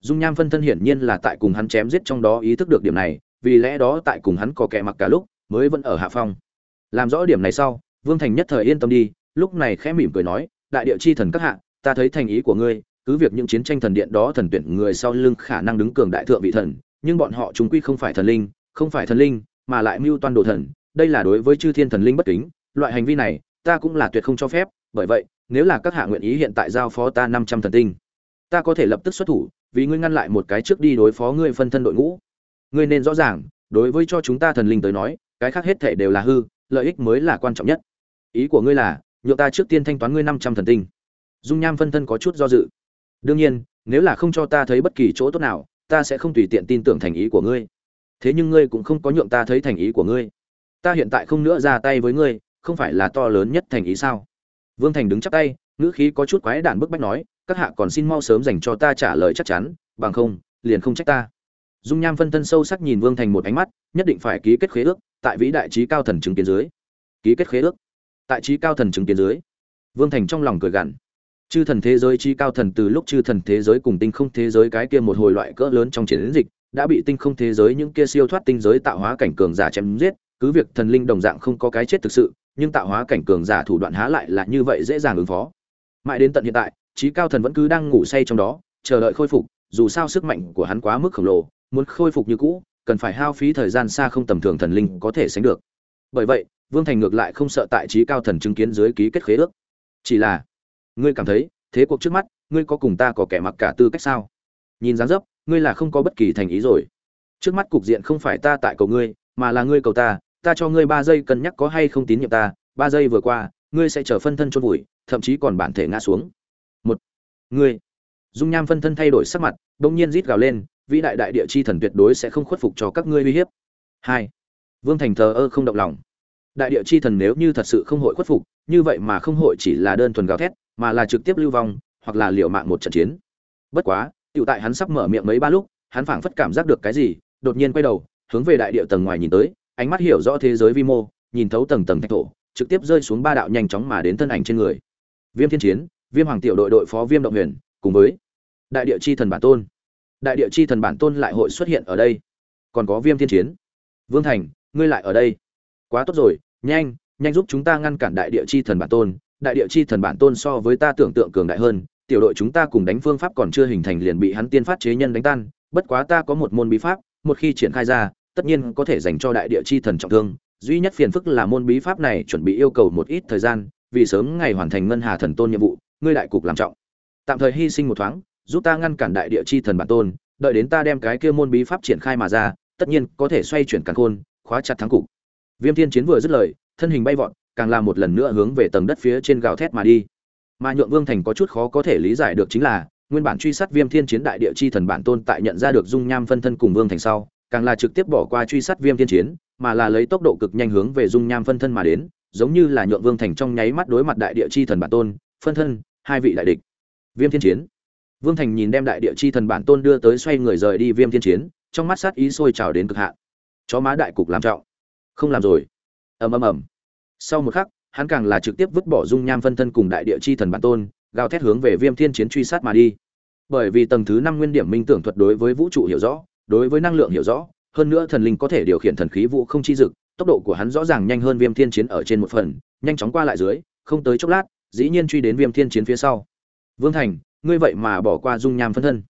dung nham phân thân hiển nhiên là tại cùng hắn chém giết trong đó ý thức được điểm này, vì lẽ đó tại cùng hắn có kẻ mặc cả lúc, mới vẫn ở hạ phong. Làm rõ điểm này sau, vương thành nhất thời yên tâm đi, lúc này khẽ mỉm cười nói, đại địa chi thần các hạ, ta thấy thành ý của ngươi, cứ việc những chiến tranh thần điện đó thần tuyển người sau lưng khả năng đứng cường đại thượng vị thần, nhưng bọn họ chúng quy không phải thần linh, không phải thần linh, mà lại mưu toan đồ thần, đây là đối với chư thiên thần linh bất kính, loại hành vi này, ta cũng là tuyệt không cho phép, bởi vậy, nếu là các hạ nguyện ý hiện tại giao phó ta năm trăm thần tinh, ta có thể lập tức xuất thủ vì ngươi ngăn lại một cái trước đi đối phó ngươi phân thân đội ngũ. Ngươi nên rõ ràng, đối với cho chúng ta thần linh tới nói, cái khác hết thể đều là hư, lợi ích mới là quan trọng nhất. Ý của ngươi là, nhượng ta trước tiên thanh toán ngươi năm trăm thần tinh. Dung nham phân thân có chút do dự. Đương nhiên, nếu là không cho ta thấy bất kỳ chỗ tốt nào, ta sẽ không tùy tiện tin tưởng thành ý của ngươi. Thế nhưng ngươi cũng không có nhượng ta thấy thành ý của ngươi. Ta hiện tại không nữa ra tay với ngươi, không phải là to lớn nhất thành ý sao? Vương thành đứng chắp tay, ngữ khí có chút quái đản bức bách nói các hạ còn xin mau sớm dành cho ta trả lời chắc chắn, bằng không, liền không trách ta. Dung nham phân thân sâu sắc nhìn vương thành một ánh mắt, nhất định phải ký kết khế ước, tại vĩ đại trí cao thần chứng kiến dưới. Ký kết khế ước? Tại trí cao thần chứng kiến dưới. Vương thành trong lòng cười gằn. Chư thần thế giới trí cao thần từ lúc chư thần thế giới cùng tinh không thế giới cái kia một hồi loại cỡ lớn trong chiến dịch, đã bị tinh không thế giới những kia siêu thoát tinh giới tạo hóa cảnh cường giả chém giết, cứ việc thần linh đồng dạng không có cái chết thực sự, nhưng tạo hóa cảnh cường giả thủ đoạn há lại là như vậy dễ dàng ứng phó. Mãi đến tận hiện tại trí cao thần vẫn cứ đang ngủ say trong đó, chờ đợi khôi phục, dù sao sức mạnh của hắn quá mức khổng lồ, muốn khôi phục như cũ, cần phải hao phí thời gian xa không tầm thường thần linh có thể sánh được. Bởi vậy, vương thành ngược lại không sợ tại trí cao thần chứng kiến dưới ký kết khế ước. Chỉ là, ngươi cảm thấy, thế cuộc trước mắt, ngươi có cùng ta có kẻ mặc cả tư cách sao? Nhìn dáng dấp, ngươi là không có bất kỳ thành ý rồi. Trước mắt cục diện không phải ta tại cầu ngươi, mà là ngươi cầu ta ta cho ngươi ba giây cân nhắc có hay không tín nhiệm ta, ba giây vừa qua, ngươi sẽ trở phân thân chôn vùi, thậm chí còn bản thể ngã xuống ngươi. Dung nham phân thân thay đổi sắc mặt, bỗng nhiên rít gào lên, vĩ đại đại địa chi thần tuyệt đối sẽ không khuất phục cho các ngươi uy hiếp. Hai. Vương thành thờ ơ không động lòng. Đại địa chi thần nếu như thật sự không hội khuất phục, như vậy mà không hội chỉ là đơn thuần gào thét, mà là trực tiếp lưu vong, hoặc là liều mạng một trận chiến. Bất quá tựu tại hắn sắp mở miệng mấy ba lúc, hắn phảng phất cảm giác được cái gì, đột nhiên quay đầu, hướng về đại địa tầng ngoài nhìn tới, ánh mắt hiểu rõ thế giới vi mô, nhìn thấu tầng tầng thạch thổ, trực tiếp rơi xuống ba đạo nhanh chóng mà đến thân ảnh trên người. Viêm thiên chiến viêm hoàng tiểu đội đội phó viêm động huyền, cùng với đại địa chi thần bản tôn. Đại địa chi thần bản tôn lại hội xuất hiện ở đây. Còn có viêm thiên chiến. Vương thành, ngươi lại ở đây. Quá tốt rồi, nhanh nhanh giúp chúng ta ngăn cản đại địa chi thần bản tôn. Đại địa chi thần bản tôn so với ta tưởng tượng cường đại hơn. Tiểu đội chúng ta cùng đánh phương pháp còn chưa hình thành liền bị hắn tiên phát chế nhân đánh tan. Bất quá ta có một môn bí pháp, một khi triển khai ra, tất nhiên có thể dành cho đại địa chi thần trọng thương. Duy nhất phiền phức là môn bí pháp này chuẩn bị yêu cầu một ít thời gian, vì sớm ngày hoàn thành ngân hà thần tôn nhiệm vụ ngươi đại cục làm trọng. Tạm thời hy sinh một thoáng, giúp ta ngăn cản đại địa chi thần bản tôn, đợi đến ta đem cái kia môn bí pháp triển khai mà ra, tất nhiên có thể xoay chuyển càn khôn, khóa chặt thắng cục. Viêm thiên chiến vừa dứt lời, thân hình bay vọt, càng làm một lần nữa hướng về tầng đất phía trên gào thét mà đi. Mà nhượng vương thành có chút khó có thể lý giải được chính là, nguyên bản truy sát viêm thiên chiến đại địa chi thần bản tôn tại nhận ra được dung nham phân thân cùng vương thành sau, càng là trực tiếp bỏ qua truy sát viêm thiên chiến, mà là lấy tốc độ cực nhanh hướng về dung nham phân thân mà đến, giống như là nhượng vương thành trong nháy mắt đối mặt đại địa chi thần bản tôn, phân thân hai vị đại địch. Viêm thiên chiến. Vương thành nhìn đem đại địa chi thần bản tôn đưa tới xoay người rời đi viêm thiên chiến, trong mắt sát ý sôi trào đến cực hạn. Chó má đại cục làm trọng. Không làm rồi. Ầm ầm ầm. Sau một khắc, hắn càng là trực tiếp vứt bỏ dung nham phân thân cùng đại địa chi thần bản tôn, gào thét hướng về viêm thiên chiến truy sát mà đi. Bởi vì tầng thứ năm nguyên điểm minh tưởng thuật đối với vũ trụ hiểu rõ, đối với năng lượng hiểu rõ, hơn nữa thần linh có thể điều khiển thần khí vũ không chi dực, tốc độ của hắn rõ ràng nhanh hơn viêm thiên chiến ở trên một phần, nhanh chóng qua lại dưới, không tới chốc lát dĩ nhiên truy đến viêm thiên chiến phía sau. Vương thành, ngươi vậy mà bỏ qua dung nham phân thân.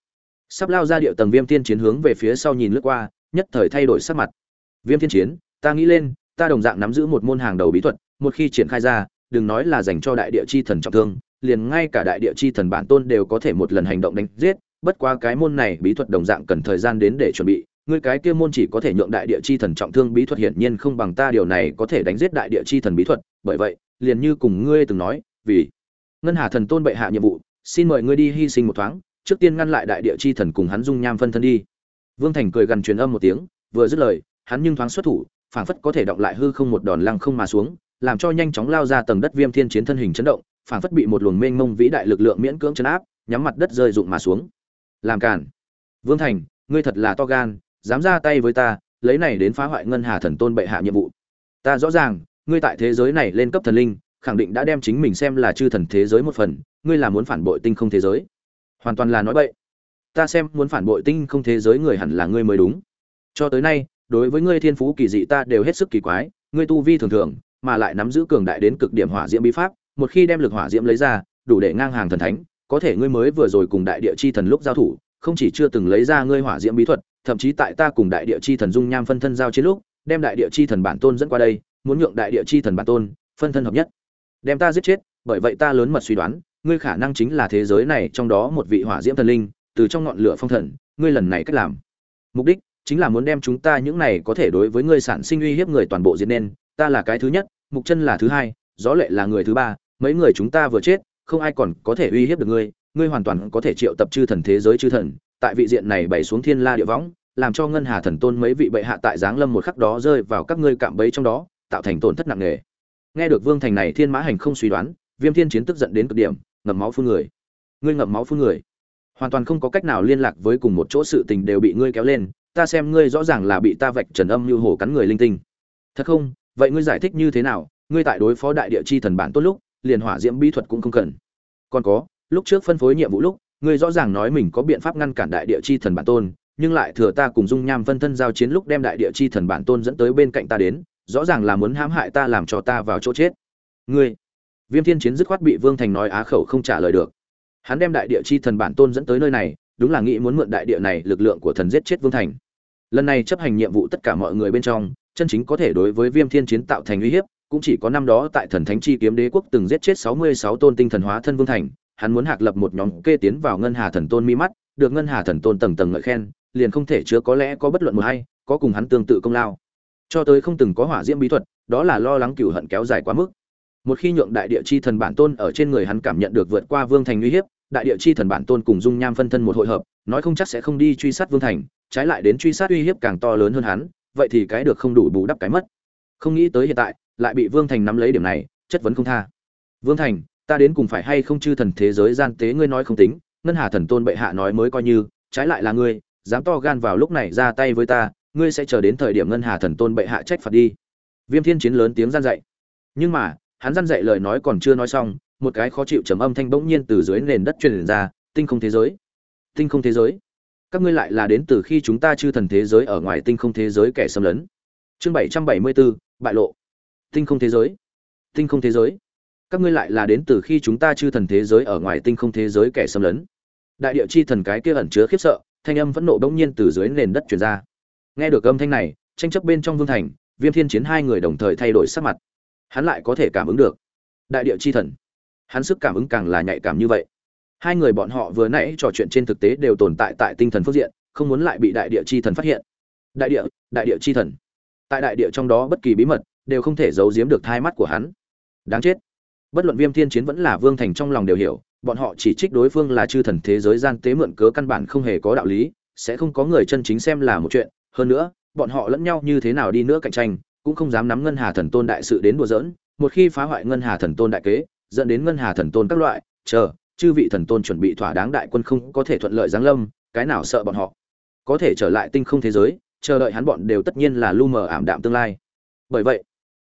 Sắp lao ra địa tầng viêm thiên chiến hướng về phía sau nhìn lướt qua, nhất thời thay đổi sắc mặt. Viêm thiên chiến, ta nghĩ lên, ta đồng dạng nắm giữ một môn hàng đầu bí thuật, một khi triển khai ra, đừng nói là dành cho đại địa chi thần trọng thương, liền ngay cả đại địa chi thần bản tôn đều có thể một lần hành động đánh giết, bất quá cái môn này bí thuật đồng dạng cần thời gian đến để chuẩn bị, ngươi cái kia môn chỉ có thể nhượng đại địa chi thần trọng thương bí thuật hiển nhiên không bằng ta, điều này có thể đánh giết đại địa chi thần bí thuật, bởi vậy, liền như cùng ngươi từng nói vì ngân hà thần tôn bệ hạ nhiệm vụ, xin mời ngươi đi hy sinh một thoáng, trước tiên ngăn lại đại địa chi thần cùng hắn dung nham phân thân đi. Vương thành cười gần truyền âm một tiếng, vừa dứt lời, hắn nhưng thoáng xuất thủ, phảng phất có thể động lại hư không một đòn lăng không mà xuống, làm cho nhanh chóng lao ra tầng đất viêm thiên chiến thân hình chấn động, phảng phất bị một luồng mênh mông vĩ đại lực lượng miễn cưỡng chấn áp, nhắm mặt đất rơi rụng mà xuống. Làm cản vương thành, ngươi thật là to gan, dám ra tay với ta, lấy này đến phá hoại ngân hà thần tôn bệ hạ nhiệm vụ. Ta rõ ràng, ngươi tại thế giới này lên cấp thần linh khẳng định đã đem chính mình xem là chư thần thế giới một phần, ngươi là muốn phản bội tinh không thế giới. Hoàn toàn là nói bậy ta xem muốn phản bội tinh không thế giới người hẳn là ngươi mới đúng. Cho tới nay, đối với ngươi thiên phú kỳ dị ta đều hết sức kỳ quái, ngươi tu vi thường thường, mà lại nắm giữ cường đại đến cực điểm hỏa diễm bí pháp, một khi đem lực hỏa diễm lấy ra, đủ để ngang hàng thần thánh, có thể ngươi mới vừa rồi cùng đại địa chi thần lúc giao thủ, không chỉ chưa từng lấy ra ngươi hỏa diễm bí thuật, thậm chí tại ta cùng đại địa chi thần dung nham phân thân giao chiến lúc, đem đại địa chi thần bản tôn dẫn qua đây, muốn nhượng đại địa chi thần bản tôn phân thân hợp nhất đem ta giết chết, bởi vậy ta lớn mật suy đoán, ngươi khả năng chính là thế giới này trong đó một vị hỏa diễm thần linh, từ trong ngọn lửa phong thần, ngươi lần này cách làm. Mục đích chính là muốn đem chúng ta những này có thể đối với ngươi sản sinh uy hiếp người toàn bộ diệt nên, ta là cái thứ nhất, mục chân là thứ hai, gió lệ là người thứ ba, mấy người chúng ta vừa chết, không ai còn có thể uy hiếp được ngươi ngươi hoàn toàn có thể triệu tập chư thần thế giới chư thần, tại vị diện này bày xuống thiên la địa võng, làm cho ngân hà thần tôn mấy vị bệ hạ tại giáng lâm một khắc đó rơi vào các ngươi cạm bẫy trong đó, tạo thành tổn thất nặng nề nghe được vương thành này thiên mã hành không suy đoán, viêm thiên chiến tức giận đến cực điểm, ngậm máu phun người. Ngươi ngậm máu phun người? Hoàn toàn không có cách nào liên lạc với cùng một chỗ sự tình đều bị ngươi kéo lên, ta xem ngươi rõ ràng là bị ta vạch trần âm như hổ cắn người linh tinh. Thật không? Vậy ngươi giải thích như thế nào? Ngươi tại đối phó đại địa chi thần bản tốt lúc, liền hỏa diễm bí thuật cũng không cần. Còn có, lúc trước phân phối nhiệm vụ lúc, ngươi rõ ràng nói mình có biện pháp ngăn cản đại địa chi thần bản tôn, nhưng lại thừa ta cùng dung nham phân thân giao chiến lúc đem đại địa chi thần bản tôn dẫn tới bên cạnh ta đến rõ ràng là muốn hãm hại ta làm cho ta vào chỗ chết. Ngươi, viêm thiên chiến dứt khoát bị vương thành nói á khẩu không trả lời được. Hắn đem đại địa chi thần bản tôn dẫn tới nơi này, đúng là nghĩ muốn mượn đại địa này lực lượng của thần giết chết vương thành. Lần này chấp hành nhiệm vụ tất cả mọi người bên trong, chân chính có thể đối với viêm thiên chiến tạo thành uy hiếp, cũng chỉ có năm đó tại thần thánh chi kiếm đế quốc từng giết chết sáu mươi sáu tôn tinh thần hóa thân vương thành, hắn muốn hạc lập một nhóm kê tiến vào ngân hà thần tôn mi mắt, được ngân hà thần tôn tầng tầng ngợi khen, liền không thể chứa có lẽ có bất luận một hay, có cùng hắn tương tự công lao cho tới không từng có hỏa diễm bí thuật, đó là lo lắng cựu hận kéo dài quá mức. Một khi nhượng đại địa chi thần bản tôn ở trên người hắn cảm nhận được vượt qua vương thành uy hiếp, đại địa chi thần bản tôn cùng dung nham phân thân một hội hợp, nói không chắc sẽ không đi truy sát vương thành, trái lại đến truy sát uy hiếp càng to lớn hơn hắn, vậy thì cái được không đủ bù đắp cái mất. Không nghĩ tới hiện tại, lại bị vương thành nắm lấy điểm này, chất vấn không tha. Vương thành, ta đến cùng phải hay không chư thần thế giới gian tế ngươi nói không tính, ngân hà thần tôn bệ hạ nói mới coi như, trái lại là ngươi, dám to gan vào lúc này ra tay với ta ngươi sẽ chờ đến thời điểm ngân hà thần tôn bệ hạ trách phạt đi. Viêm thiên chiến lớn tiếng gian dạy. Nhưng mà, hắn gian dạy lời nói còn chưa nói xong, một cái khó chịu trầm âm thanh bỗng nhiên từ dưới nền đất truyền ra, tinh không thế giới. Tinh không thế giới? Các ngươi lại là đến từ khi chúng ta chư thần thế giới ở ngoài tinh không thế giới kẻ xâm lấn. Chương bảy trăm bảy mươi bốn bại lộ. Tinh không thế giới? Tinh không thế giới? Các ngươi lại là đến từ khi chúng ta chư thần thế giới ở ngoài tinh không thế giới kẻ xâm lấn. Đại địa chi thần cái kia ẩn chứa khiếp sợ, thanh âm phẫn nộ bỗng nhiên từ dưới nền đất truyền ra nghe được âm thanh này, tranh chấp bên trong vương thành, viêm thiên chiến hai người đồng thời thay đổi sắc mặt. Hắn lại có thể cảm ứng được. Đại địa chi thần. Hắn sức cảm ứng càng là nhạy cảm như vậy. Hai người bọn họ vừa nãy trò chuyện trên thực tế đều tồn tại tại tinh thần phương diện, không muốn lại bị đại địa chi thần phát hiện. Đại địa đại địa chi thần. Tại đại địa trong đó bất kỳ bí mật, đều không thể giấu giếm được thai mắt của hắn. Đáng chết. Bất luận viêm thiên chiến vẫn là vương thành trong lòng đều hiểu, bọn họ chỉ trích đối phương là chư thần thế giới gian tế mượn cớ căn bản không hề có đạo lý, sẽ không có người chân chính xem là một chuyện hơn nữa, bọn họ lẫn nhau như thế nào đi nữa cạnh tranh, cũng không dám nắm ngân hà thần tôn đại sự đến đùa giỡn. Một khi phá hoại ngân hà thần tôn đại kế, dẫn đến ngân hà thần tôn các loại, chờ, chư vị thần tôn chuẩn bị thỏa đáng đại quân không có thể thuận lợi giáng lâm, cái nào sợ bọn họ? Có thể trở lại tinh không thế giới, chờ đợi hắn bọn đều tất nhiên là lu mờ ảm đạm tương lai. Bởi vậy,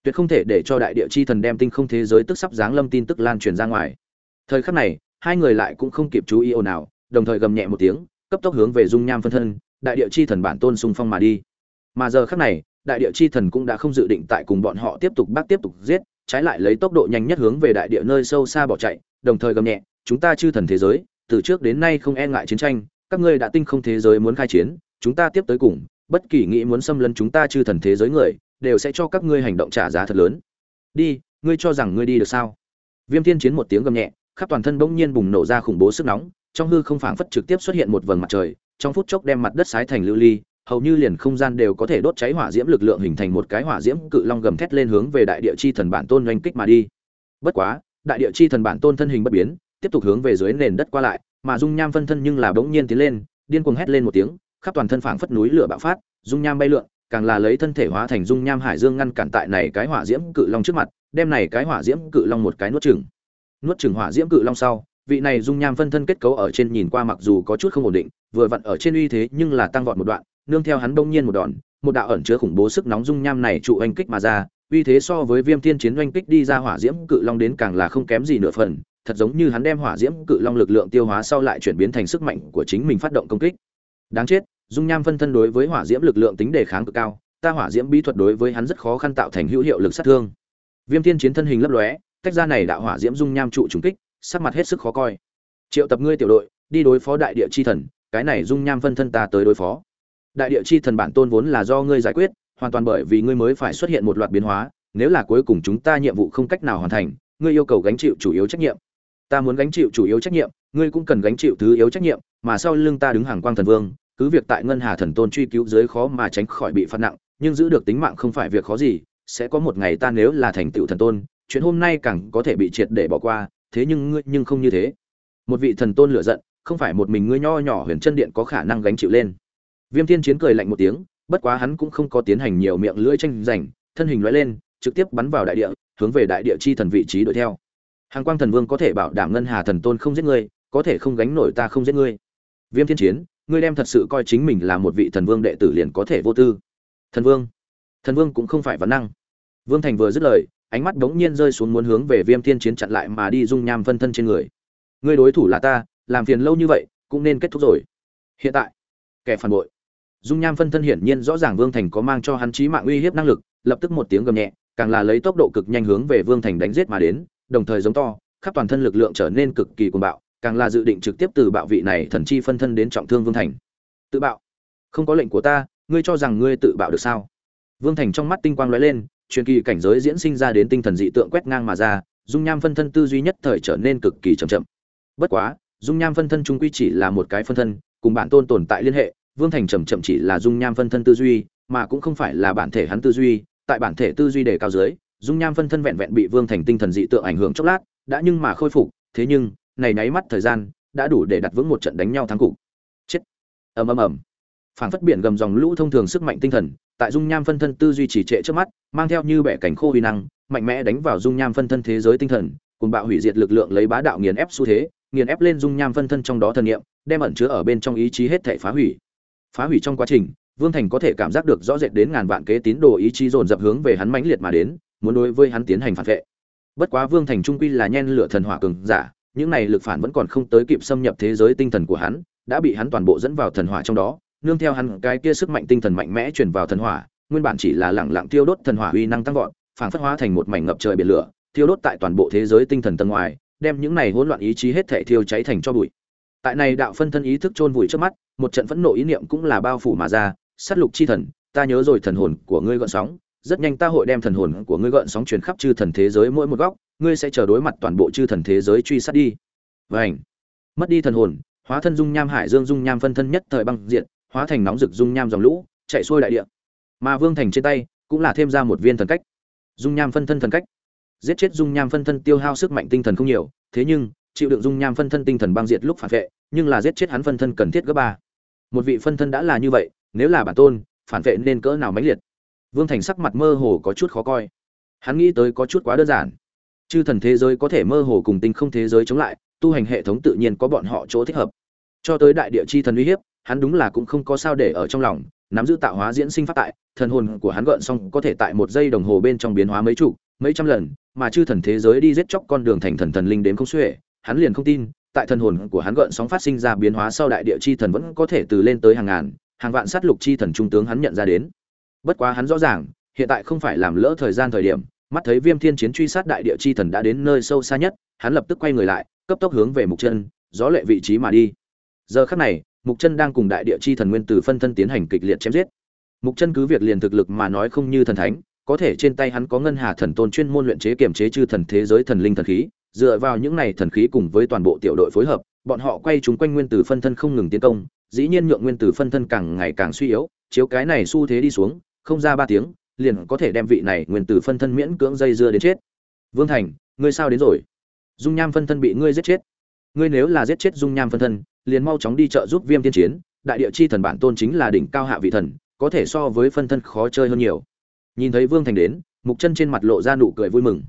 tuyệt không thể để cho đại địa chi thần đem tinh không thế giới tức sắp giáng lâm tin tức lan truyền ra ngoài. Thời khắc này, hai người lại cũng không kịp chú ý ồn ào, đồng thời gầm nhẹ một tiếng, cấp tốc hướng về dung nham phân thân đại địa chi thần bản tôn xung phong mà đi. Mà giờ khắc này, đại địa chi thần cũng đã không dự định tại cùng bọn họ tiếp tục bắt tiếp tục giết, trái lại lấy tốc độ nhanh nhất hướng về đại địa nơi sâu xa bỏ chạy, đồng thời gầm nhẹ, chúng ta chư thần thế giới, từ trước đến nay không e ngại chiến tranh, các ngươi đã tinh không thế giới muốn khai chiến, chúng ta tiếp tới cùng, bất kỳ nghĩ muốn xâm lấn chúng ta chư thần thế giới người, đều sẽ cho các ngươi hành động trả giá thật lớn. Đi, ngươi cho rằng ngươi đi được sao? Viêm thiên chiến một tiếng gầm nhẹ, khắp toàn thân bỗng nhiên bùng nổ ra khủng bố sức nóng, trong hư không phảng phất trực tiếp xuất hiện một vầng mặt trời trong phút chốc đem mặt đất sái thành lưu ly, hầu như liền không gian đều có thể đốt cháy hỏa diễm lực lượng hình thành một cái hỏa diễm cự long gầm thét lên hướng về đại địa chi thần bản tôn doanh kích mà đi. Bất quá, đại địa chi thần bản tôn thân hình bất biến, tiếp tục hướng về dưới nền đất qua lại, mà dung nham phân thân nhưng là bỗng nhiên tiến lên, điên cuồng hét lên một tiếng, khắp toàn thân phảng phất núi lửa bạo phát, dung nham bay lượn, càng là lấy thân thể hóa thành dung nham hải dương ngăn cản tại này cái hỏa diễm cự long trước mặt, đem này cái hỏa diễm cự long một cái nuốt chửng. Nuốt chửng hỏa diễm cự long sau vị này dung nham phân thân kết cấu ở trên nhìn qua mặc dù có chút không ổn định, vừa vặn ở trên uy thế nhưng là tăng vọt một đoạn, nương theo hắn đông nhiên một đòn, một đạo ẩn chứa khủng bố sức nóng dung nham này trụ oanh kích mà ra, uy thế so với viêm thiên chiến oanh kích đi ra hỏa diễm cự long đến càng là không kém gì nửa phần, thật giống như hắn đem hỏa diễm cự long lực lượng tiêu hóa sau lại chuyển biến thành sức mạnh của chính mình phát động công kích. Đáng chết, dung nham phân thân đối với hỏa diễm lực lượng tính đề kháng cực cao, ta hỏa diễm bí thuật đối với hắn rất khó khăn tạo thành hữu hiệu lực sát thương. Viêm thiên chiến thân hình lấp lóe, tách ra này đạo hỏa diễm dung nham trụ trùng kích sắc mặt hết sức khó coi. Triệu tập ngươi tiểu đội, đi đối phó đại địa chi thần, cái này dung nham phân thân ta tới đối phó. Đại địa chi thần bản tôn vốn là do ngươi giải quyết, hoàn toàn bởi vì ngươi mới phải xuất hiện một loạt biến hóa, nếu là cuối cùng chúng ta nhiệm vụ không cách nào hoàn thành, ngươi yêu cầu gánh chịu chủ yếu trách nhiệm. Ta muốn gánh chịu chủ yếu trách nhiệm, ngươi cũng cần gánh chịu thứ yếu trách nhiệm, mà sau lưng ta đứng hàng quang thần vương, cứ việc tại ngân hà thần tôn truy cứu dưới khó mà tránh khỏi bị phạt nặng, nhưng giữ được tính mạng không phải việc khó gì, sẽ có một ngày ta nếu là thành tựu thần tôn, chuyện hôm nay càng có thể bị triệt để bỏ qua thế nhưng ngươi nhưng không như thế. Một vị thần tôn lựa giận, không phải một mình ngươi nho nhỏ huyền chân điện có khả năng gánh chịu lên. Viêm thiên chiến cười lạnh một tiếng, bất quá hắn cũng không có tiến hành nhiều miệng lưỡi tranh giành, thân hình lóe lên, trực tiếp bắn vào đại địa, hướng về đại địa chi thần vị trí đuổi theo. Hàng quang thần vương có thể bảo đảm ngân hà thần tôn không giết ngươi, có thể không gánh nổi ta không giết ngươi. Viêm thiên chiến, ngươi đem thật sự coi chính mình là một vị thần vương đệ tử liền có thể vô tư. Thần vương thần vương cũng không phải vấn năng. Vương thành vừa dứt lời ánh mắt đống nhiên rơi xuống muốn hướng về viêm thiên chiến chặn lại mà đi dung nham phân thân trên người. Ngươi đối thủ là ta, làm phiền lâu như vậy, cũng nên kết thúc rồi. Hiện tại, kẻ phản bội. Dung nham phân thân hiển nhiên rõ ràng vương thành có mang cho hắn chí mạng uy hiếp năng lực, lập tức một tiếng gầm nhẹ, càng là lấy tốc độ cực nhanh hướng về vương thành đánh giết mà đến, đồng thời giống to, khắp toàn thân lực lượng trở nên cực kỳ cuồng bạo, càng là dự định trực tiếp từ bạo vị này thần chi phân thân đến trọng thương vương thành. Tự bạo. Không có lệnh của ta, ngươi cho rằng ngươi tự bạo được sao? Vương thành trong mắt tinh quang lóe lên truyền kỳ cảnh giới diễn sinh ra đến tinh thần dị tượng quét ngang mà ra, dung nham phân thân tư duy nhất thời trở nên cực kỳ chậm chậm. Bất quá, dung nham phân thân trung quy chỉ là một cái phân thân, cùng bản tôn tồn tại liên hệ, vương thành chậm chậm chỉ là dung nham phân thân tư duy, mà cũng không phải là bản thể hắn tư duy. Tại bản thể tư duy đề cao dưới, dung nham phân thân vẹn vẹn bị vương thành tinh thần dị tượng ảnh hưởng chốc lát, đã nhưng mà khôi phục, thế nhưng, này nháy mắt thời gian, đã đủ để đặt vững một trận đánh nhau thắng cục. Chết. Ầm ầm ầm phảng phất biển gầm dòng lũ thông thường sức mạnh tinh thần, tại dung nham phân thân tư duy trì trệ trước mắt, mang theo như bẻ cảnh khô huy năng, mạnh mẽ đánh vào dung nham phân thân thế giới tinh thần, cùng bạo hủy diệt lực lượng lấy bá đạo nghiền ép xu thế, nghiền ép lên dung nham phân thân trong đó thần niệm, đem ẩn chứa ở bên trong ý chí hết thể phá hủy. Phá hủy trong quá trình, vương thành có thể cảm giác được rõ rệt đến ngàn vạn kế tín đồ ý chí dồn dập hướng về hắn mãnh liệt mà đến, muốn đối với hắn tiến hành phản vệ. Bất quá vương thành trung quy là nhen lửa thần hỏa cường giả, những này lực phản vẫn còn không tới kịp xâm nhập thế giới tinh thần của hắn, đã bị hắn toàn bộ dẫn vào thần hỏa trong đó nương theo hắn cái kia sức mạnh tinh thần mạnh mẽ truyền vào thần hỏa nguyên bản chỉ là lẳng lặng tiêu đốt thần hỏa uy năng tăng vọt phản phất hóa thành một mảnh ngập trời biển lửa tiêu đốt tại toàn bộ thế giới tinh thần tầng ngoài đem những này hỗn loạn ý chí hết thảy thiêu cháy thành cho bụi. Tại này đạo phân thân ý thức chôn vùi trước mắt một trận phẫn nộ ý niệm cũng là bao phủ mà ra sát lục chi thần ta nhớ rồi thần hồn của ngươi gợn sóng rất nhanh ta hội đem thần hồn của ngươi gợn sóng truyền khắp chư thần thế giới mỗi một góc ngươi sẽ chờ đối mặt toàn bộ chư thần thế giới truy sát đi. Vành, mất đi thần hồn hóa thân dung nham hải dương dung nham phân thân nhất thời băng diện hóa thành nóng rực dung nham dòng lũ, chạy xuôi đại địa. Mà vương thành trên tay cũng là thêm ra một viên thần cách. Dung nham phân thân thần cách. Giết chết dung nham phân thân tiêu hao sức mạnh tinh thần không nhiều, thế nhưng, chịu đựng dung nham phân thân tinh thần băng diệt lúc phản vệ, nhưng là giết chết hắn phân thân cần thiết gấp ba. Một vị phân thân đã là như vậy, nếu là bản tôn, phản vệ nên cỡ nào mãnh liệt? Vương thành sắc mặt mơ hồ có chút khó coi. Hắn nghĩ tới có chút quá đơn giản. Chư thần thế giới có thể mơ hồ cùng tinh không thế giới chống lại, tu hành hệ thống tự nhiên có bọn họ chỗ thích hợp. Cho tới đại địa chi thần uy hiếp hắn đúng là cũng không có sao để ở trong lòng, nắm giữ tạo hóa diễn sinh phát tại, thần hồn của hắn gợn xong có thể tại một giây đồng hồ bên trong biến hóa mấy chục, mấy trăm lần, mà chư thần thế giới đi giết chóc con đường thành thần thần linh đến không xuể, hắn liền không tin, tại thần hồn của hắn gợn sóng phát sinh ra biến hóa sau đại địa chi thần vẫn có thể từ lên tới hàng ngàn, hàng vạn sát lục chi thần trung tướng hắn nhận ra đến. Bất quá hắn rõ ràng, hiện tại không phải làm lỡ thời gian thời điểm, mắt thấy viêm thiên chiến truy sát đại địa chi thần đã đến nơi sâu xa nhất, hắn lập tức quay người lại, cấp tốc hướng về mục chân, gió lệ vị trí mà đi. Giờ khắc này mục chân đang cùng đại địa chi thần nguyên Tử phân thân tiến hành kịch liệt chém giết. Mục chân cứ việc liền thực lực mà nói không như thần thánh, có thể trên tay hắn có ngân hà thần tôn chuyên môn luyện chế kiểm chế chư thần thế giới thần linh thần khí, dựa vào những này thần khí cùng với toàn bộ tiểu đội phối hợp, bọn họ quay chúng quanh nguyên tử phân thân không ngừng tiến công, dĩ nhiên nhượng nguyên tử phân thân càng ngày càng suy yếu, chiếu cái này xu thế đi xuống, không ra ba tiếng, liền có thể đem vị này nguyên tử phân thân miễn cưỡng dây dưa đến chết. Vương thành, ngươi sao đến rồi? Dung nham phân thân bị ngươi giết chết ngươi nếu là giết chết dung nham phân thân, liền mau chóng đi chợ giúp viêm tiên chiến, đại địa chi thần bản tôn chính là đỉnh cao hạ vị thần, có thể so với phân thân khó chơi hơn nhiều. Nhìn thấy vương thành đến, mục chân trên mặt lộ ra nụ cười vui mừng.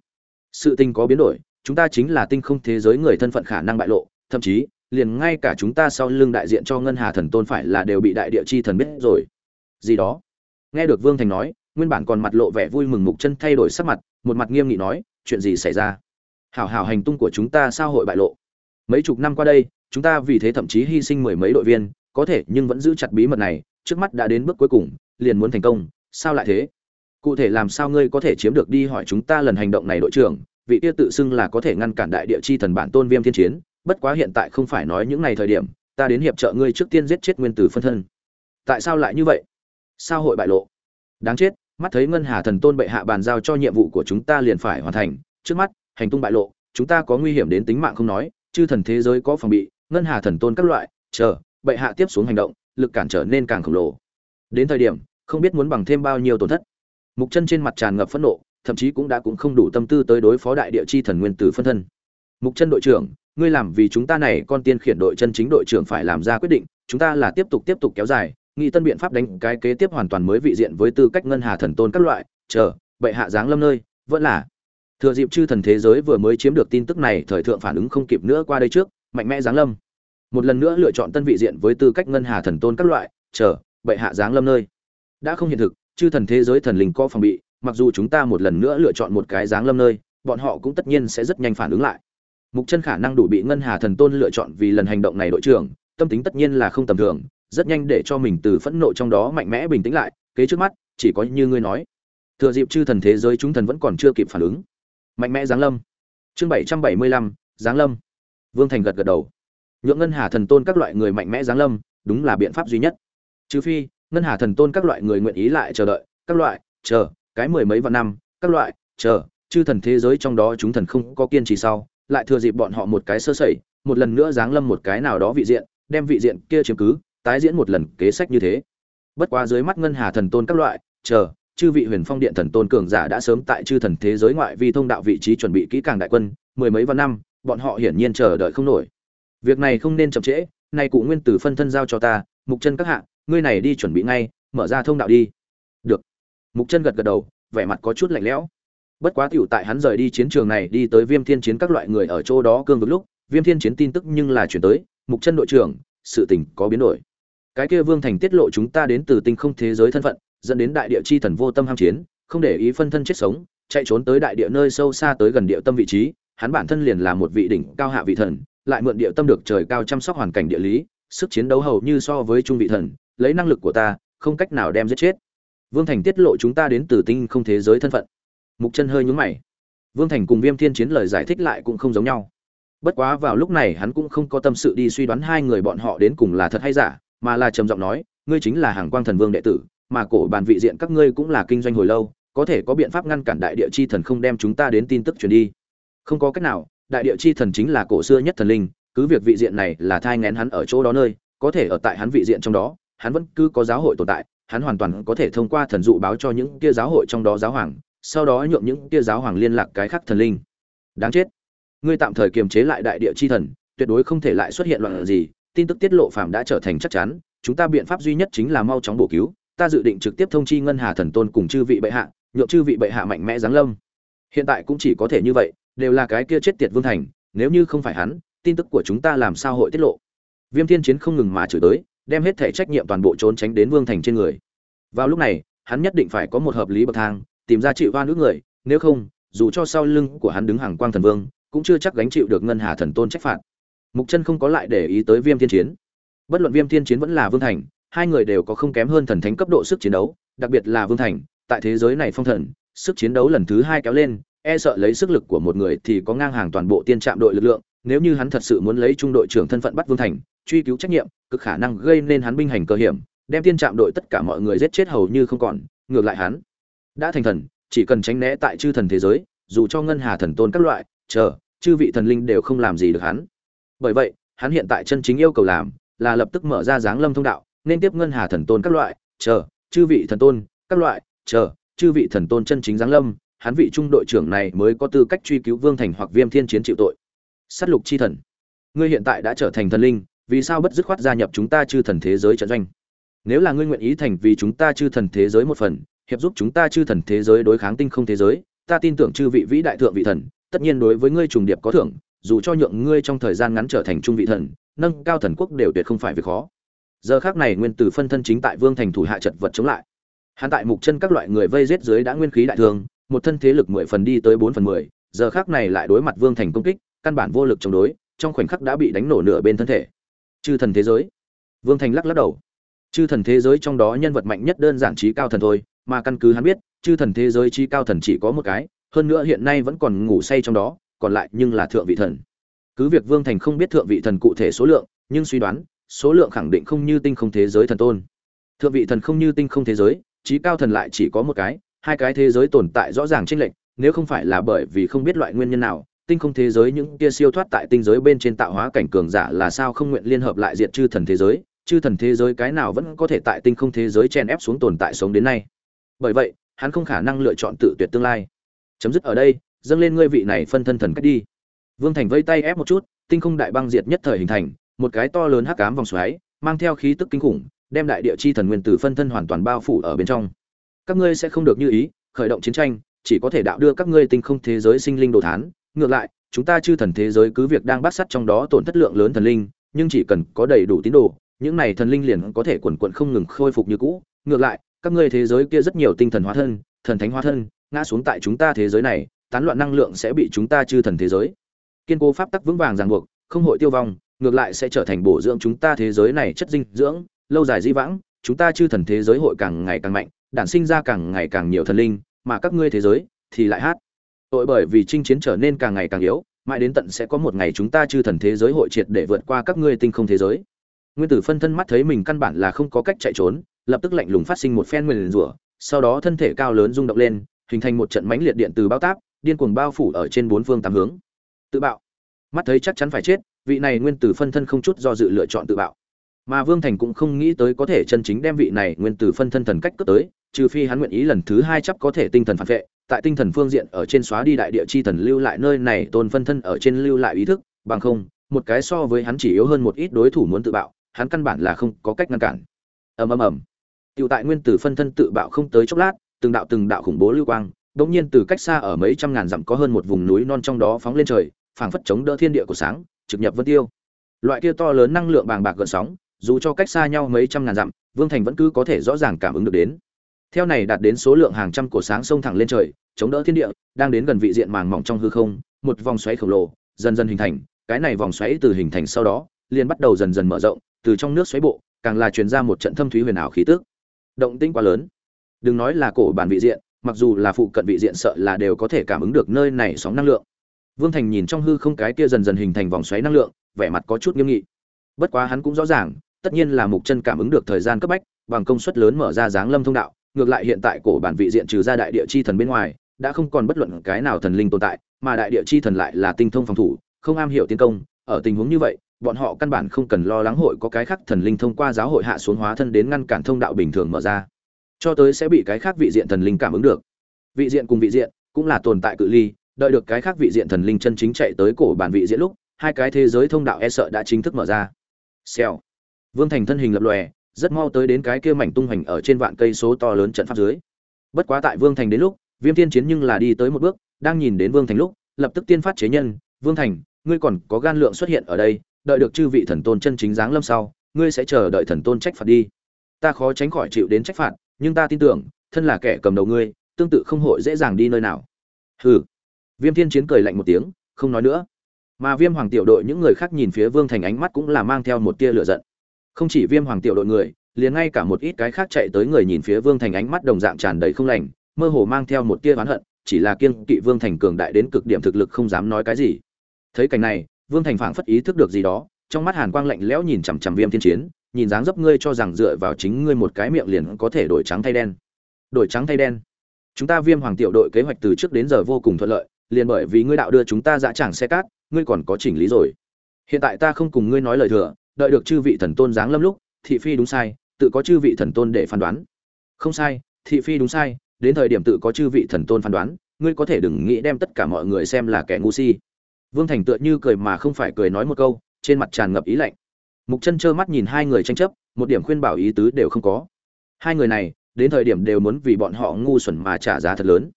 Sự tình có biến đổi, chúng ta chính là tinh không thế giới người thân phận khả năng bại lộ, thậm chí, liền ngay cả chúng ta sau lưng đại diện cho ngân hà thần tôn phải là đều bị đại địa chi thần biết rồi. Gì đó? Nghe được vương thành nói, nguyên bản còn mặt lộ vẻ vui mừng mục chân thay đổi sắc mặt, một mặt nghiêm nghị nói, chuyện gì xảy ra? Hảo hảo hành tung của chúng ta sao hội bại lộ? Mấy chục năm qua đây, chúng ta vì thế thậm chí hy sinh mười mấy đội viên, có thể nhưng vẫn giữ chặt bí mật này, trước mắt đã đến bước cuối cùng, liền muốn thành công, sao lại thế? Cụ thể làm sao ngươi có thể chiếm được đi hỏi chúng ta lần hành động này đội trưởng, vị kia tự xưng là có thể ngăn cản đại địa chi thần bản tôn viêm thiên chiến, bất quá hiện tại không phải nói những ngày thời điểm, ta đến hiệp trợ ngươi trước tiên giết chết nguyên tử phân thân. Tại sao lại như vậy? Sao hội bại lộ? Đáng chết, mắt thấy ngân hà thần tôn bệ hạ bàn giao cho nhiệm vụ của chúng ta liền phải hoàn thành, trước mắt, hành tung bại lộ, chúng ta có nguy hiểm đến tính mạng không nói chư thần thế giới có phòng bị, ngân hà thần tôn các loại, chờ, bệ hạ tiếp xuống hành động, lực cản trở nên càng khổng lồ. Đến thời điểm, không biết muốn bằng thêm bao nhiêu tổn thất. Mục chân trên mặt tràn ngập phẫn nộ, thậm chí cũng đã cũng không đủ tâm tư tới đối phó đại địa chi thần nguyên tử phân thân. Mục chân đội trưởng, ngươi làm vì chúng ta này con tiên khiển đội chân chính đội trưởng phải làm ra quyết định, chúng ta là tiếp tục tiếp tục kéo dài nghị tân biện pháp đánh cái kế tiếp hoàn toàn mới vị diện với tư cách ngân hà thần tôn các loại, chờ, bệ hạ giáng lâm nơi, vẫn là thừa dịp chư thần thế giới vừa mới chiếm được tin tức này, thời thượng phản ứng không kịp nữa qua đây trước, mạnh mẽ giáng lâm. Một lần nữa lựa chọn tân vị diện với tư cách ngân hà thần tôn các loại, chờ, bệ hạ giáng lâm nơi. Đã không hiện thực, chư thần thế giới thần linh có phòng bị, mặc dù chúng ta một lần nữa lựa chọn một cái giáng lâm nơi, bọn họ cũng tất nhiên sẽ rất nhanh phản ứng lại. Mục chân khả năng đủ bị ngân hà thần tôn lựa chọn vì lần hành động này đội trưởng, tâm tính tất nhiên là không tầm thường, rất nhanh để cho mình từ phẫn nộ trong đó mạnh mẽ bình tĩnh lại, kế trước mắt, chỉ có như ngươi nói. Thừa dịp chư thần thế giới chúng thần vẫn còn chưa kịp phản ứng mạnh mẽ giáng lâm. Chương bảy trăm bảy mươi lăm, giáng lâm. Vương thành gật gật đầu. Nhượng ngân hà thần tôn các loại người mạnh mẽ giáng lâm, đúng là biện pháp duy nhất. Trừ phi, ngân hà thần tôn các loại người nguyện ý lại chờ đợi, các loại, chờ, cái mười mấy vạn năm, các loại, chờ, chư thần thế giới trong đó chúng thần không có kiên trì sau, lại thừa dịp bọn họ một cái sơ sẩy, một lần nữa giáng lâm một cái nào đó vị diện, đem vị diện kia chiếm cứ, tái diễn một lần kế sách như thế. Bất quá dưới mắt ngân hà thần tôn các loại, chờ chư vị huyền phong điện thần tôn cường giả đã sớm tại chư thần thế giới ngoại vi thông đạo vị trí chuẩn bị kỹ càng đại quân, mười mấy vạn năm, bọn họ hiển nhiên chờ đợi không nổi. Việc này không nên chậm trễ, nay cụ nguyên tử phân thân giao cho ta, mục chân các hạ, ngươi này đi chuẩn bị ngay, mở ra thông đạo đi. Được. Mục chân gật gật đầu, vẻ mặt có chút lạnh lẽo. Bất quá tiểu tại hắn rời đi chiến trường này, đi tới viêm thiên chiến các loại người ở chỗ đó cương vực lúc, viêm thiên chiến tin tức nhưng là chuyển tới, mục chân đội trưởng, sự tình có biến đổi. Cái kia vương thành tiết lộ chúng ta đến từ tinh không thế giới thân phận dẫn đến đại địa chi thần vô tâm ham chiến, không để ý phân thân chết sống, chạy trốn tới đại địa nơi sâu xa tới gần địa tâm vị trí. Hắn bản thân liền là một vị đỉnh cao hạ vị thần, lại mượn địa tâm được trời cao chăm sóc hoàn cảnh địa lý, sức chiến đấu hầu như so với trung vị thần, lấy năng lực của ta, không cách nào đem giết chết. Vương thành tiết lộ chúng ta đến từ tinh không thế giới thân phận. Mục chân hơi nhướng mày. Vương thành cùng viêm thiên chiến lời giải thích lại cũng không giống nhau. Bất quá vào lúc này hắn cũng không có tâm sự đi suy đoán hai người bọn họ đến cùng là thật hay giả, mà là trầm giọng nói, ngươi chính là hàng quang thần vương đệ tử mà cổ bàn vị diện các ngươi cũng là kinh doanh hồi lâu, có thể có biện pháp ngăn cản đại địa chi thần không đem chúng ta đến tin tức truyền đi. Không có cách nào, đại địa chi thần chính là cổ xưa nhất thần linh, cứ việc vị diện này là thai ngén hắn ở chỗ đó nơi, có thể ở tại hắn vị diện trong đó, hắn vẫn cứ có giáo hội tồn tại, hắn hoàn toàn có thể thông qua thần dụ báo cho những kia giáo hội trong đó giáo hoàng, sau đó nhượng những kia giáo hoàng liên lạc cái khác thần linh. Đáng chết. Ngươi tạm thời kiềm chế lại đại địa chi thần, tuyệt đối không thể lại xuất hiện loạn gì, tin tức tiết lộ phạm đã trở thành chắc chắn, chúng ta biện pháp duy nhất chính là mau chóng bổ cứu ta dự định trực tiếp thông chi ngân hà thần tôn cùng chư vị bệ hạ, nhượng chư vị bệ hạ mạnh mẽ giáng lâm. Hiện tại cũng chỉ có thể như vậy, đều là cái kia chết tiệt vương thành, nếu như không phải hắn, tin tức của chúng ta làm sao hội tiết lộ? Viêm thiên chiến không ngừng mà chửi tới, đem hết thể trách nhiệm toàn bộ trốn tránh đến vương thành trên người. Vào lúc này, hắn nhất định phải có một hợp lý bậc thang, tìm ra chịu va nữ người, nếu không, dù cho sau lưng của hắn đứng hàng quang thần vương, cũng chưa chắc gánh chịu được ngân hà thần tôn trách phạt. Mục chân không có lại để ý tới viêm thiên chiến. Bất luận viêm thiên chiến vẫn là vương thành hai người đều có không kém hơn thần thánh cấp độ sức chiến đấu, đặc biệt là vương thành, tại thế giới này phong thần, sức chiến đấu lần thứ hai kéo lên e sợ lấy sức lực của một người thì có ngang hàng toàn bộ tiên trạm đội lực lượng, nếu như hắn thật sự muốn lấy trung đội trưởng thân phận bắt vương thành, truy cứu trách nhiệm, cực khả năng gây nên hắn binh hành cơ hiểm, đem tiên trạm đội tất cả mọi người giết chết hầu như không còn, ngược lại hắn đã thành thần, chỉ cần tránh né tại chư thần thế giới, dù cho ngân hà thần tôn các loại, chờ, chư vị thần linh đều không làm gì được hắn. Bởi vậy, hắn hiện tại chân chính yêu cầu làm là lập tức mở ra dáng lâm thông đạo nên tiếp ngân hà thần tôn các loại, chờ, chư vị thần tôn, các loại, chờ, chư vị thần tôn chân chính giáng lâm, hắn vị trung đội trưởng này mới có tư cách truy cứu vương thành hoặc viêm thiên chiến chịu tội. Sát lục chi thần. Ngươi hiện tại đã trở thành thần linh, vì sao bất dứt khoát gia nhập chúng ta chư thần thế giới trận doanh? Nếu là ngươi nguyện ý thành vì chúng ta chư thần thế giới một phần, hiệp giúp chúng ta chư thần thế giới đối kháng tinh không thế giới, ta tin tưởng chư vị vĩ đại thượng vị thần, tất nhiên đối với ngươi trùng điệp có thưởng, dù cho nhượng ngươi trong thời gian ngắn trở thành trung vị thần, nâng cao thần quốc đều tuyệt không phải việc khó giờ khác này nguyên tử phân thân chính tại vương thành thủ hạ chật vật chống lại. Hắn tại mục chân các loại người vây giết dưới đã nguyên khí đại thương, một thân thế lực mười phần đi tới bốn phần mười, giờ khác này lại đối mặt vương thành công kích, căn bản vô lực chống đối, trong khoảnh khắc đã bị đánh nổ nửa bên thân thể. Chư thần thế giới. Vương thành lắc lắc đầu. Chư thần thế giới trong đó nhân vật mạnh nhất đơn giản trí cao thần thôi, mà căn cứ hắn biết, chư thần thế giới trí cao thần chỉ có một cái, hơn nữa hiện nay vẫn còn ngủ say trong đó, còn lại nhưng là thượng vị thần. Cứ việc vương thành không biết thượng vị thần cụ thể số lượng, nhưng suy đoán số lượng khẳng định không như tinh không thế giới thần tôn. Thượng vị thần không như tinh không thế giới trí cao thần lại chỉ có một cái, hai cái thế giới tồn tại rõ ràng chênh lệch, nếu không phải là bởi vì không biết loại nguyên nhân nào, tinh không thế giới những kia siêu thoát tại tinh giới bên trên tạo hóa cảnh cường giả là sao không nguyện liên hợp lại diệt chư thần thế giới, chư thần thế giới cái nào vẫn có thể tại tinh không thế giới chen ép xuống tồn tại sống đến nay. Bởi vậy, hắn không khả năng lựa chọn tự tuyệt tương lai. Chấm dứt ở đây, dâng lên ngươi vị này phân thân thần cách đi. Vương thành vây tay ép một chút, tinh không đại băng diệt nhất thời hình thành một cái to lớn hắc ám vòng xoáy, mang theo khí tức kinh khủng, đem đại địa chi thần nguyên tử phân thân hoàn toàn bao phủ ở bên trong. Các ngươi sẽ không được như ý, khởi động chiến tranh, chỉ có thể đạo đưa các ngươi tinh không thế giới sinh linh đồ thán. Ngược lại, chúng ta chư thần thế giới cứ việc đang bắt sắt trong đó tổn thất lượng lớn thần linh, nhưng chỉ cần có đầy đủ tín đồ, những này thần linh liền có thể quần quật không ngừng khôi phục như cũ. Ngược lại, các ngươi thế giới kia rất nhiều tinh thần hóa thân, thần thánh hóa thân, ngã xuống tại chúng ta thế giới này, tán loạn năng lượng sẽ bị chúng ta chư thần thế giới. Kiên cố pháp tắc vững vàng ràng buộc, không hội tiêu vong ngược lại sẽ trở thành bổ dưỡng chúng ta thế giới này chất dinh dưỡng, lâu dài di vãng, chúng ta chư thần thế giới hội càng ngày càng mạnh, đản sinh ra càng ngày càng nhiều thần linh, mà các ngươi thế giới thì lại hát. Tội bởi vì chinh chiến trở nên càng ngày càng yếu, mãi đến tận sẽ có một ngày chúng ta chư thần thế giới hội triệt để vượt qua các ngươi tinh không thế giới. Nguyên tử phân thân mắt thấy mình căn bản là không có cách chạy trốn, lập tức lạnh lùng phát sinh một phen nguyền rủa, sau đó thân thể cao lớn rung động lên, hình thành một trận mãnh liệt điện từ bao táp, điên cuồng bao phủ ở trên bốn phương tám hướng. Tự bạo. Mắt thấy chắc chắn phải chết vị này nguyên tử phân thân không chút do dự lựa chọn tự bạo. Mà vương thành cũng không nghĩ tới có thể chân chính đem vị này nguyên tử phân thân thần cách cướp tới trừ phi hắn nguyện ý lần thứ hai chấp có thể tinh thần phản vệ tại tinh thần phương diện ở trên xóa đi đại địa chi thần lưu lại nơi này tôn phân thân ở trên lưu lại ý thức bằng không một cái so với hắn chỉ yếu hơn một ít đối thủ muốn tự bạo hắn căn bản là không có cách ngăn cản. Ầm ầm ầm. Tiểu tại nguyên tử phân thân tự bạo không tới chốc lát, từng đạo từng đạo khủng bố lưu quang, đột nhiên từ cách xa ở mấy trăm ngàn dặm có hơn một vùng núi non trong đó phóng lên trời, phảng phất chống đỡ thiên địa của sáng, trực nhập vân tiêu. Loại kia to lớn năng lượng bàng bạc gợn sóng, dù cho cách xa nhau mấy trăm ngàn dặm, Vương Thành vẫn cứ có thể rõ ràng cảm ứng được đến. Theo này đạt đến số lượng hàng trăm cổ sáng sông thẳng lên trời, chống đỡ thiên địa, đang đến gần vị diện màng mỏng trong hư không, một vòng xoáy khổng lồ dần dần hình thành, cái này vòng xoáy từ hình thành sau đó, liền bắt đầu dần dần mở rộng, từ trong nước xoáy bộ, càng là truyền ra một trận thâm thúy huyền ảo khí tức động tĩnh quá lớn đừng nói là cổ bản vị diện mặc dù là phụ cận vị diện sợ là đều có thể cảm ứng được nơi này sóng năng lượng vương thành nhìn trong hư không cái kia dần dần hình thành vòng xoáy năng lượng, vẻ mặt có chút nghiêm nghị. Bất quá hắn cũng rõ ràng, tất nhiên là mục chân cảm ứng được thời gian cấp bách, bằng công suất lớn mở ra dáng lâm thông đạo, ngược lại hiện tại cổ bản vị diện trừ ra đại địa chi thần bên ngoài, đã không còn bất luận cái nào thần linh tồn tại, mà đại địa chi thần lại là tinh thông phòng thủ, không am hiểu tiến công, ở tình huống như vậy, bọn họ căn bản không cần lo lắng hội có cái khác thần linh thông qua giáo hội hạ xuống hóa thân đến ngăn cản thông đạo bình thường mở ra. Cho tới sẽ bị cái khác vị diện thần linh cảm ứng được. Vị diện cùng vị diện cũng là tồn tại cự ly đợi được cái khác vị diện thần linh chân chính chạy tới cổ bản vị diện lúc, hai cái thế giới thông đạo e sợ đã chính thức mở ra. Xèo. Vương thành thân hình lập lòe, rất mau tới đến cái kia mảnh tung hoành ở trên vạn cây số to lớn trận pháp dưới. Bất quá tại vương thành đến lúc, viêm tiên chiến nhưng là đi tới một bước, đang nhìn đến vương thành lúc, lập tức tiên phát chế nhân, vương thành, ngươi còn có gan lượng xuất hiện ở đây, đợi được chư vị thần tôn chân chính giáng lâm sau, ngươi sẽ chờ đợi thần tôn trách phạt đi. Ta khó tránh khỏi chịu đến trách phạt, nhưng ta tin tưởng, thân là kẻ cầm đầu ngươi, tương tự không hội dễ dàng đi nơi nào. Hừ viêm thiên chiến cười lạnh một tiếng không nói nữa mà viêm hoàng tiểu đội những người khác nhìn phía vương thành ánh mắt cũng là mang theo một tia lửa giận không chỉ viêm hoàng tiểu đội người liền ngay cả một ít cái khác chạy tới người nhìn phía vương thành ánh mắt đồng dạng tràn đầy không lành mơ hồ mang theo một tia oán hận chỉ là kiêng kỵ vương thành cường đại đến cực điểm thực lực không dám nói cái gì thấy cảnh này Vương Thành phảng phất ý thức được gì đó, trong mắt hàn quang lạnh lẽo nhìn chằm chằm Viêm Thiên Chiến, nhìn dáng dấp ngươi cho rằng dựa vào chính ngươi một cái miệng liền có thể đổi trắng thay đen. Đổi trắng thay đen. Chúng ta Viêm Hoàng tiểu đội kế hoạch từ trước đến giờ vô cùng thuận lợi, liền bởi vì ngươi đạo đưa chúng ta dã tràng xe cát, ngươi còn có chỉnh lý rồi. Hiện tại ta không cùng ngươi nói lời thừa, đợi được chư vị thần tôn giáng lâm lúc, thị phi đúng sai, tự có chư vị thần tôn để phán đoán. Không sai, thị phi đúng sai, đến thời điểm tự có chư vị thần tôn phán đoán, ngươi có thể đừng nghĩ đem tất cả mọi người xem là kẻ ngu si. Vương Thành tựa như cười mà không phải cười nói một câu, trên mặt tràn ngập ý lạnh. Mục Chân trơ mắt nhìn hai người tranh chấp, một điểm khuyên bảo ý tứ đều không có. Hai người này, đến thời điểm đều muốn vì bọn họ ngu xuẩn mà trả giá thật lớn.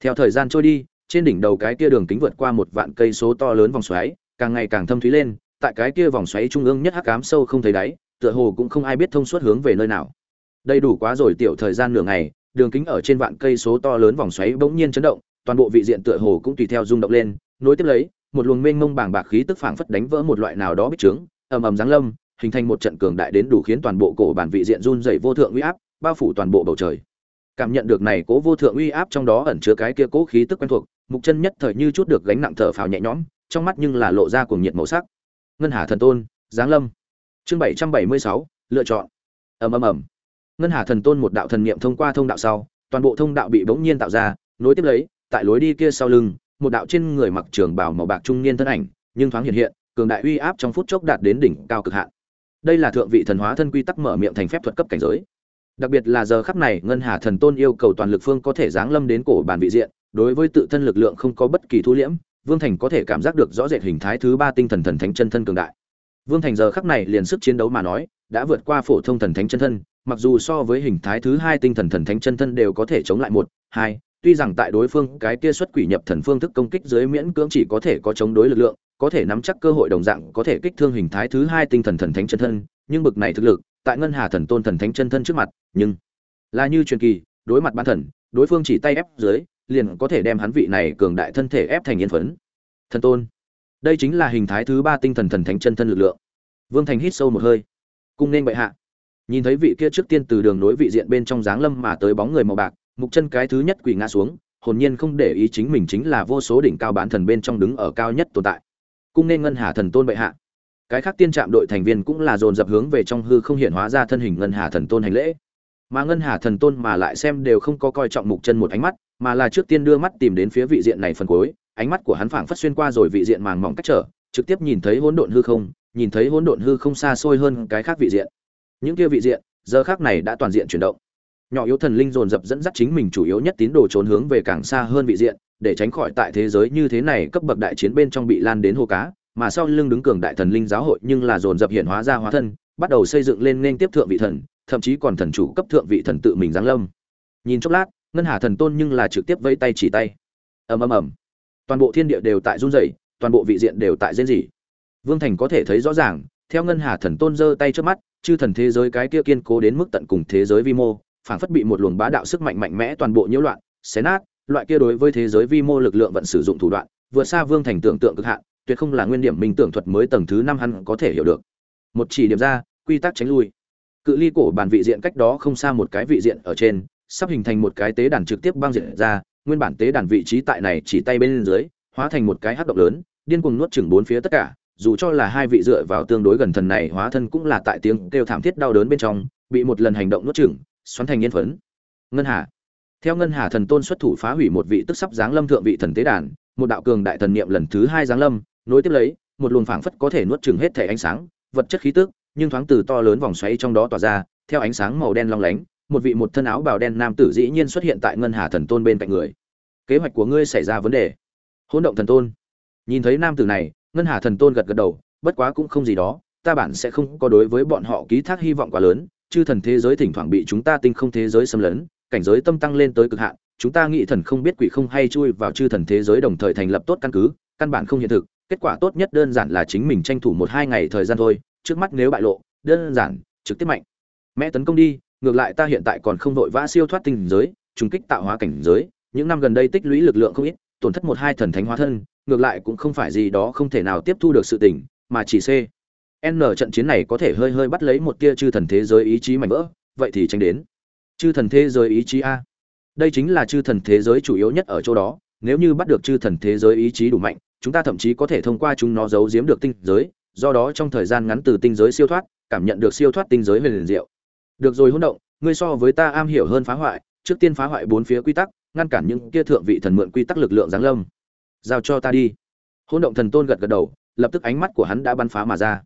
Theo thời gian trôi đi, trên đỉnh đầu cái kia đường kính vượt qua một vạn cây số to lớn vòng xoáy, càng ngày càng thâm thúy lên, tại cái kia vòng xoáy trung ương nhất hắc ám sâu không thấy đáy, tựa hồ cũng không ai biết thông suốt hướng về nơi nào. Đầy đủ quá rồi tiểu thời gian nửa ngày, đường kính ở trên vạn cây số to lớn vòng xoáy bỗng nhiên chấn động, toàn bộ vị diện tựa hồ cũng tùy theo rung động lên nối tiếp lấy một luồng mênh mông bảng bạc khí tức phảng phất đánh vỡ một loại nào đó bích trướng ầm ầm giáng lâm hình thành một trận cường đại đến đủ khiến toàn bộ cổ bản vị diện run dày vô thượng uy áp bao phủ toàn bộ bầu trời cảm nhận được này cố vô thượng uy áp trong đó ẩn chứa cái kia cố khí tức quen thuộc mục chân nhất thời như chút được gánh nặng thở phào nhẹ nhõm, trong mắt nhưng là lộ ra cuồng nhiệt màu sắc. Ngân hà thần tôn, giáng lâm. Chương bảy trăm bảy mươi sáu, lựa chọn. Ầm ầm ầm. Ngân hà thần tôn một đạo thần niệm thông qua thông đạo sau, toàn bộ thông đạo bị bỗng nhiên tạo ra, nối tiếp lấy, tại lối đi kia sau lưng, một đạo trên người mặc trường bào màu bạc trung niên thân ảnh, nhưng thoáng hiện hiện, cường đại uy áp trong phút chốc đạt đến đỉnh cao cực hạn. Đây là thượng vị thần hóa thân quy tắc mở miệng thành phép thuật cấp cảnh giới. Đặc biệt là giờ khắc này, ngân hà thần tôn yêu cầu toàn lực phương có thể giáng lâm đến cổ bản vị diện đối với tự thân lực lượng không có bất kỳ thu liễm, vương thành có thể cảm giác được rõ rệt hình thái thứ ba tinh thần thần thánh chân thân cường đại. Vương thành giờ khắc này liền sức chiến đấu mà nói, đã vượt qua phổ thông thần thánh chân thân, mặc dù so với hình thái thứ hai tinh thần thần thánh chân thân đều có thể chống lại một, hai, tuy rằng tại đối phương, cái kia xuất quỷ nhập thần phương thức công kích dưới miễn cưỡng chỉ có thể có chống đối lực lượng, có thể nắm chắc cơ hội đồng dạng có thể kích thương hình thái thứ hai tinh thần thần thánh chân thân, nhưng bực này thực lực, tại ngân hà thần tôn thần thánh chân thân trước mặt, nhưng là như truyền kỳ, đối mặt bản thần, đối phương chỉ tay ép dưới liền có thể đem hắn vị này cường đại thân thể ép thành yên phấn. Thần tôn, đây chính là hình thái thứ ba tinh thần thần thánh chân thân lực lượng. Vương thành hít sâu một hơi. Cung nên bệ hạ. Nhìn thấy vị kia trước tiên từ đường nối vị diện bên trong dáng lâm mà tới bóng người màu bạc, mục chân cái thứ nhất quỳ ngã xuống, hồn nhiên không để ý chính mình chính là vô số đỉnh cao bán thần bên trong đứng ở cao nhất tồn tại. Cung nên ngân hà thần tôn bệ hạ. Cái khác tiên trạm đội thành viên cũng là dồn dập hướng về trong hư không hiện hóa ra thân hình ngân hà thần tôn hành lễ mà ngân hà thần tôn mà lại xem đều không có coi trọng mục chân một ánh mắt, mà là trước tiên đưa mắt tìm đến phía vị diện này phần cuối, ánh mắt của hắn phảng phất xuyên qua rồi vị diện màng mỏng cách trở, trực tiếp nhìn thấy hỗn độn hư không, nhìn thấy hỗn độn hư không xa xôi hơn cái khác vị diện. Những kia vị diện, giờ khác này đã toàn diện chuyển động. Nhỏ yếu thần linh dồn dập dẫn dắt chính mình chủ yếu nhất tín đồ trốn hướng về càng xa hơn vị diện, để tránh khỏi tại thế giới như thế này cấp bậc đại chiến bên trong bị lan đến hồ cá, mà sau lưng đứng cường đại thần linh giáo hội nhưng là dồn dập hiện hóa ra hóa thân, bắt đầu xây dựng lên nên tiếp thượng vị thần thậm chí còn thần chủ cấp thượng vị thần tự mình giáng lâm. Nhìn chốc lát, ngân hà thần tôn nhưng là trực tiếp vẫy tay chỉ tay. Ầm ầm ầm. Toàn bộ thiên địa đều tại run rẩy, toàn bộ vị diện đều tại rên rỉ. Vương thành có thể thấy rõ ràng, theo ngân hà thần tôn giơ tay trước mắt, chư thần thế giới cái kia kiên cố đến mức tận cùng thế giới vi mô, phảng phất bị một luồng bá đạo sức mạnh mạnh mẽ toàn bộ nhiễu loạn, xé nát, loại kia đối với thế giới vi mô lực lượng vận sử dụng thủ đoạn, vượt xa vương thành tưởng tượng cực hạn, tuyệt không là nguyên điểm minh tưởng thuật mới tầng thứ năm hắn có thể hiểu được. Một chỉ điểm ra, quy tắc tránh lui cự ly cổ bàn vị diện cách đó không xa một cái vị diện ở trên, sắp hình thành một cái tế đàn trực tiếp băng diện ra, nguyên bản tế đàn vị trí tại này chỉ tay bên dưới, hóa thành một cái hắc động lớn, điên cuồng nuốt chửng bốn phía tất cả, dù cho là hai vị dựa vào tương đối gần thần này hóa thân cũng là tại tiếng kêu thảm thiết đau đớn bên trong, bị một lần hành động nuốt chửng, xoắn thành yên phấn. Ngân hà. Theo ngân hà thần tôn xuất thủ phá hủy một vị tức sắp giáng lâm thượng vị thần tế đàn, một đạo cường đại thần niệm lần thứ hai giáng lâm, nối tiếp lấy, một luồng phảng phất có thể nuốt chửng hết thể ánh sáng, vật chất khí tức nhưng thoáng từ to lớn vòng xoáy trong đó tỏa ra, theo ánh sáng màu đen long lánh, một vị một thân áo bào đen nam tử dĩ nhiên xuất hiện tại ngân hà thần tôn bên cạnh người. Kế hoạch của ngươi xảy ra vấn đề. Hỗn động thần tôn. Nhìn thấy nam tử này, ngân hà thần tôn gật gật đầu, bất quá cũng không gì đó, ta bản sẽ không có đối với bọn họ ký thác hy vọng quá lớn, chư thần thế giới thỉnh thoảng bị chúng ta tinh không thế giới xâm lấn, cảnh giới tâm tăng lên tới cực hạn, chúng ta nghĩ thần không biết quỷ không hay chui vào chư thần thế giới đồng thời thành lập tốt căn cứ, căn bản không hiện thực, kết quả tốt nhất đơn giản là chính mình tranh thủ một hai ngày thời gian thôi trước mắt nếu bại lộ đơn giản trực tiếp mạnh. Mẹ tấn công đi ngược lại ta hiện tại còn không vội vã siêu thoát tinh giới trùng kích tạo hóa cảnh giới. Những năm gần đây tích lũy lực lượng không ít tổn thất một hai thần thánh hóa thân ngược lại cũng không phải gì đó không thể nào tiếp thu được sự tỉnh, mà chỉ c. N trận chiến này có thể hơi hơi bắt lấy một tia chư thần thế giới ý chí mạnh vỡ vậy thì tránh đến. Chư thần thế giới ý chí a. Đây chính là chư thần thế giới chủ yếu nhất ở chỗ đó nếu như bắt được chư thần thế giới ý chí đủ mạnh chúng ta thậm chí có thể thông qua chúng nó giấu giếm được tinh giới do đó trong thời gian ngắn từ tinh giới siêu thoát, cảm nhận được siêu thoát tinh giới về liền diệu. Được rồi hỗn động, ngươi so với ta am hiểu hơn phá hoại, trước tiên phá hoại bốn phía quy tắc, ngăn cản những kia thượng vị thần mượn quy tắc lực lượng giáng lâm. Giao cho ta đi. Hỗn động thần tôn gật gật đầu, lập tức ánh mắt của hắn đã bắn phá mà ra.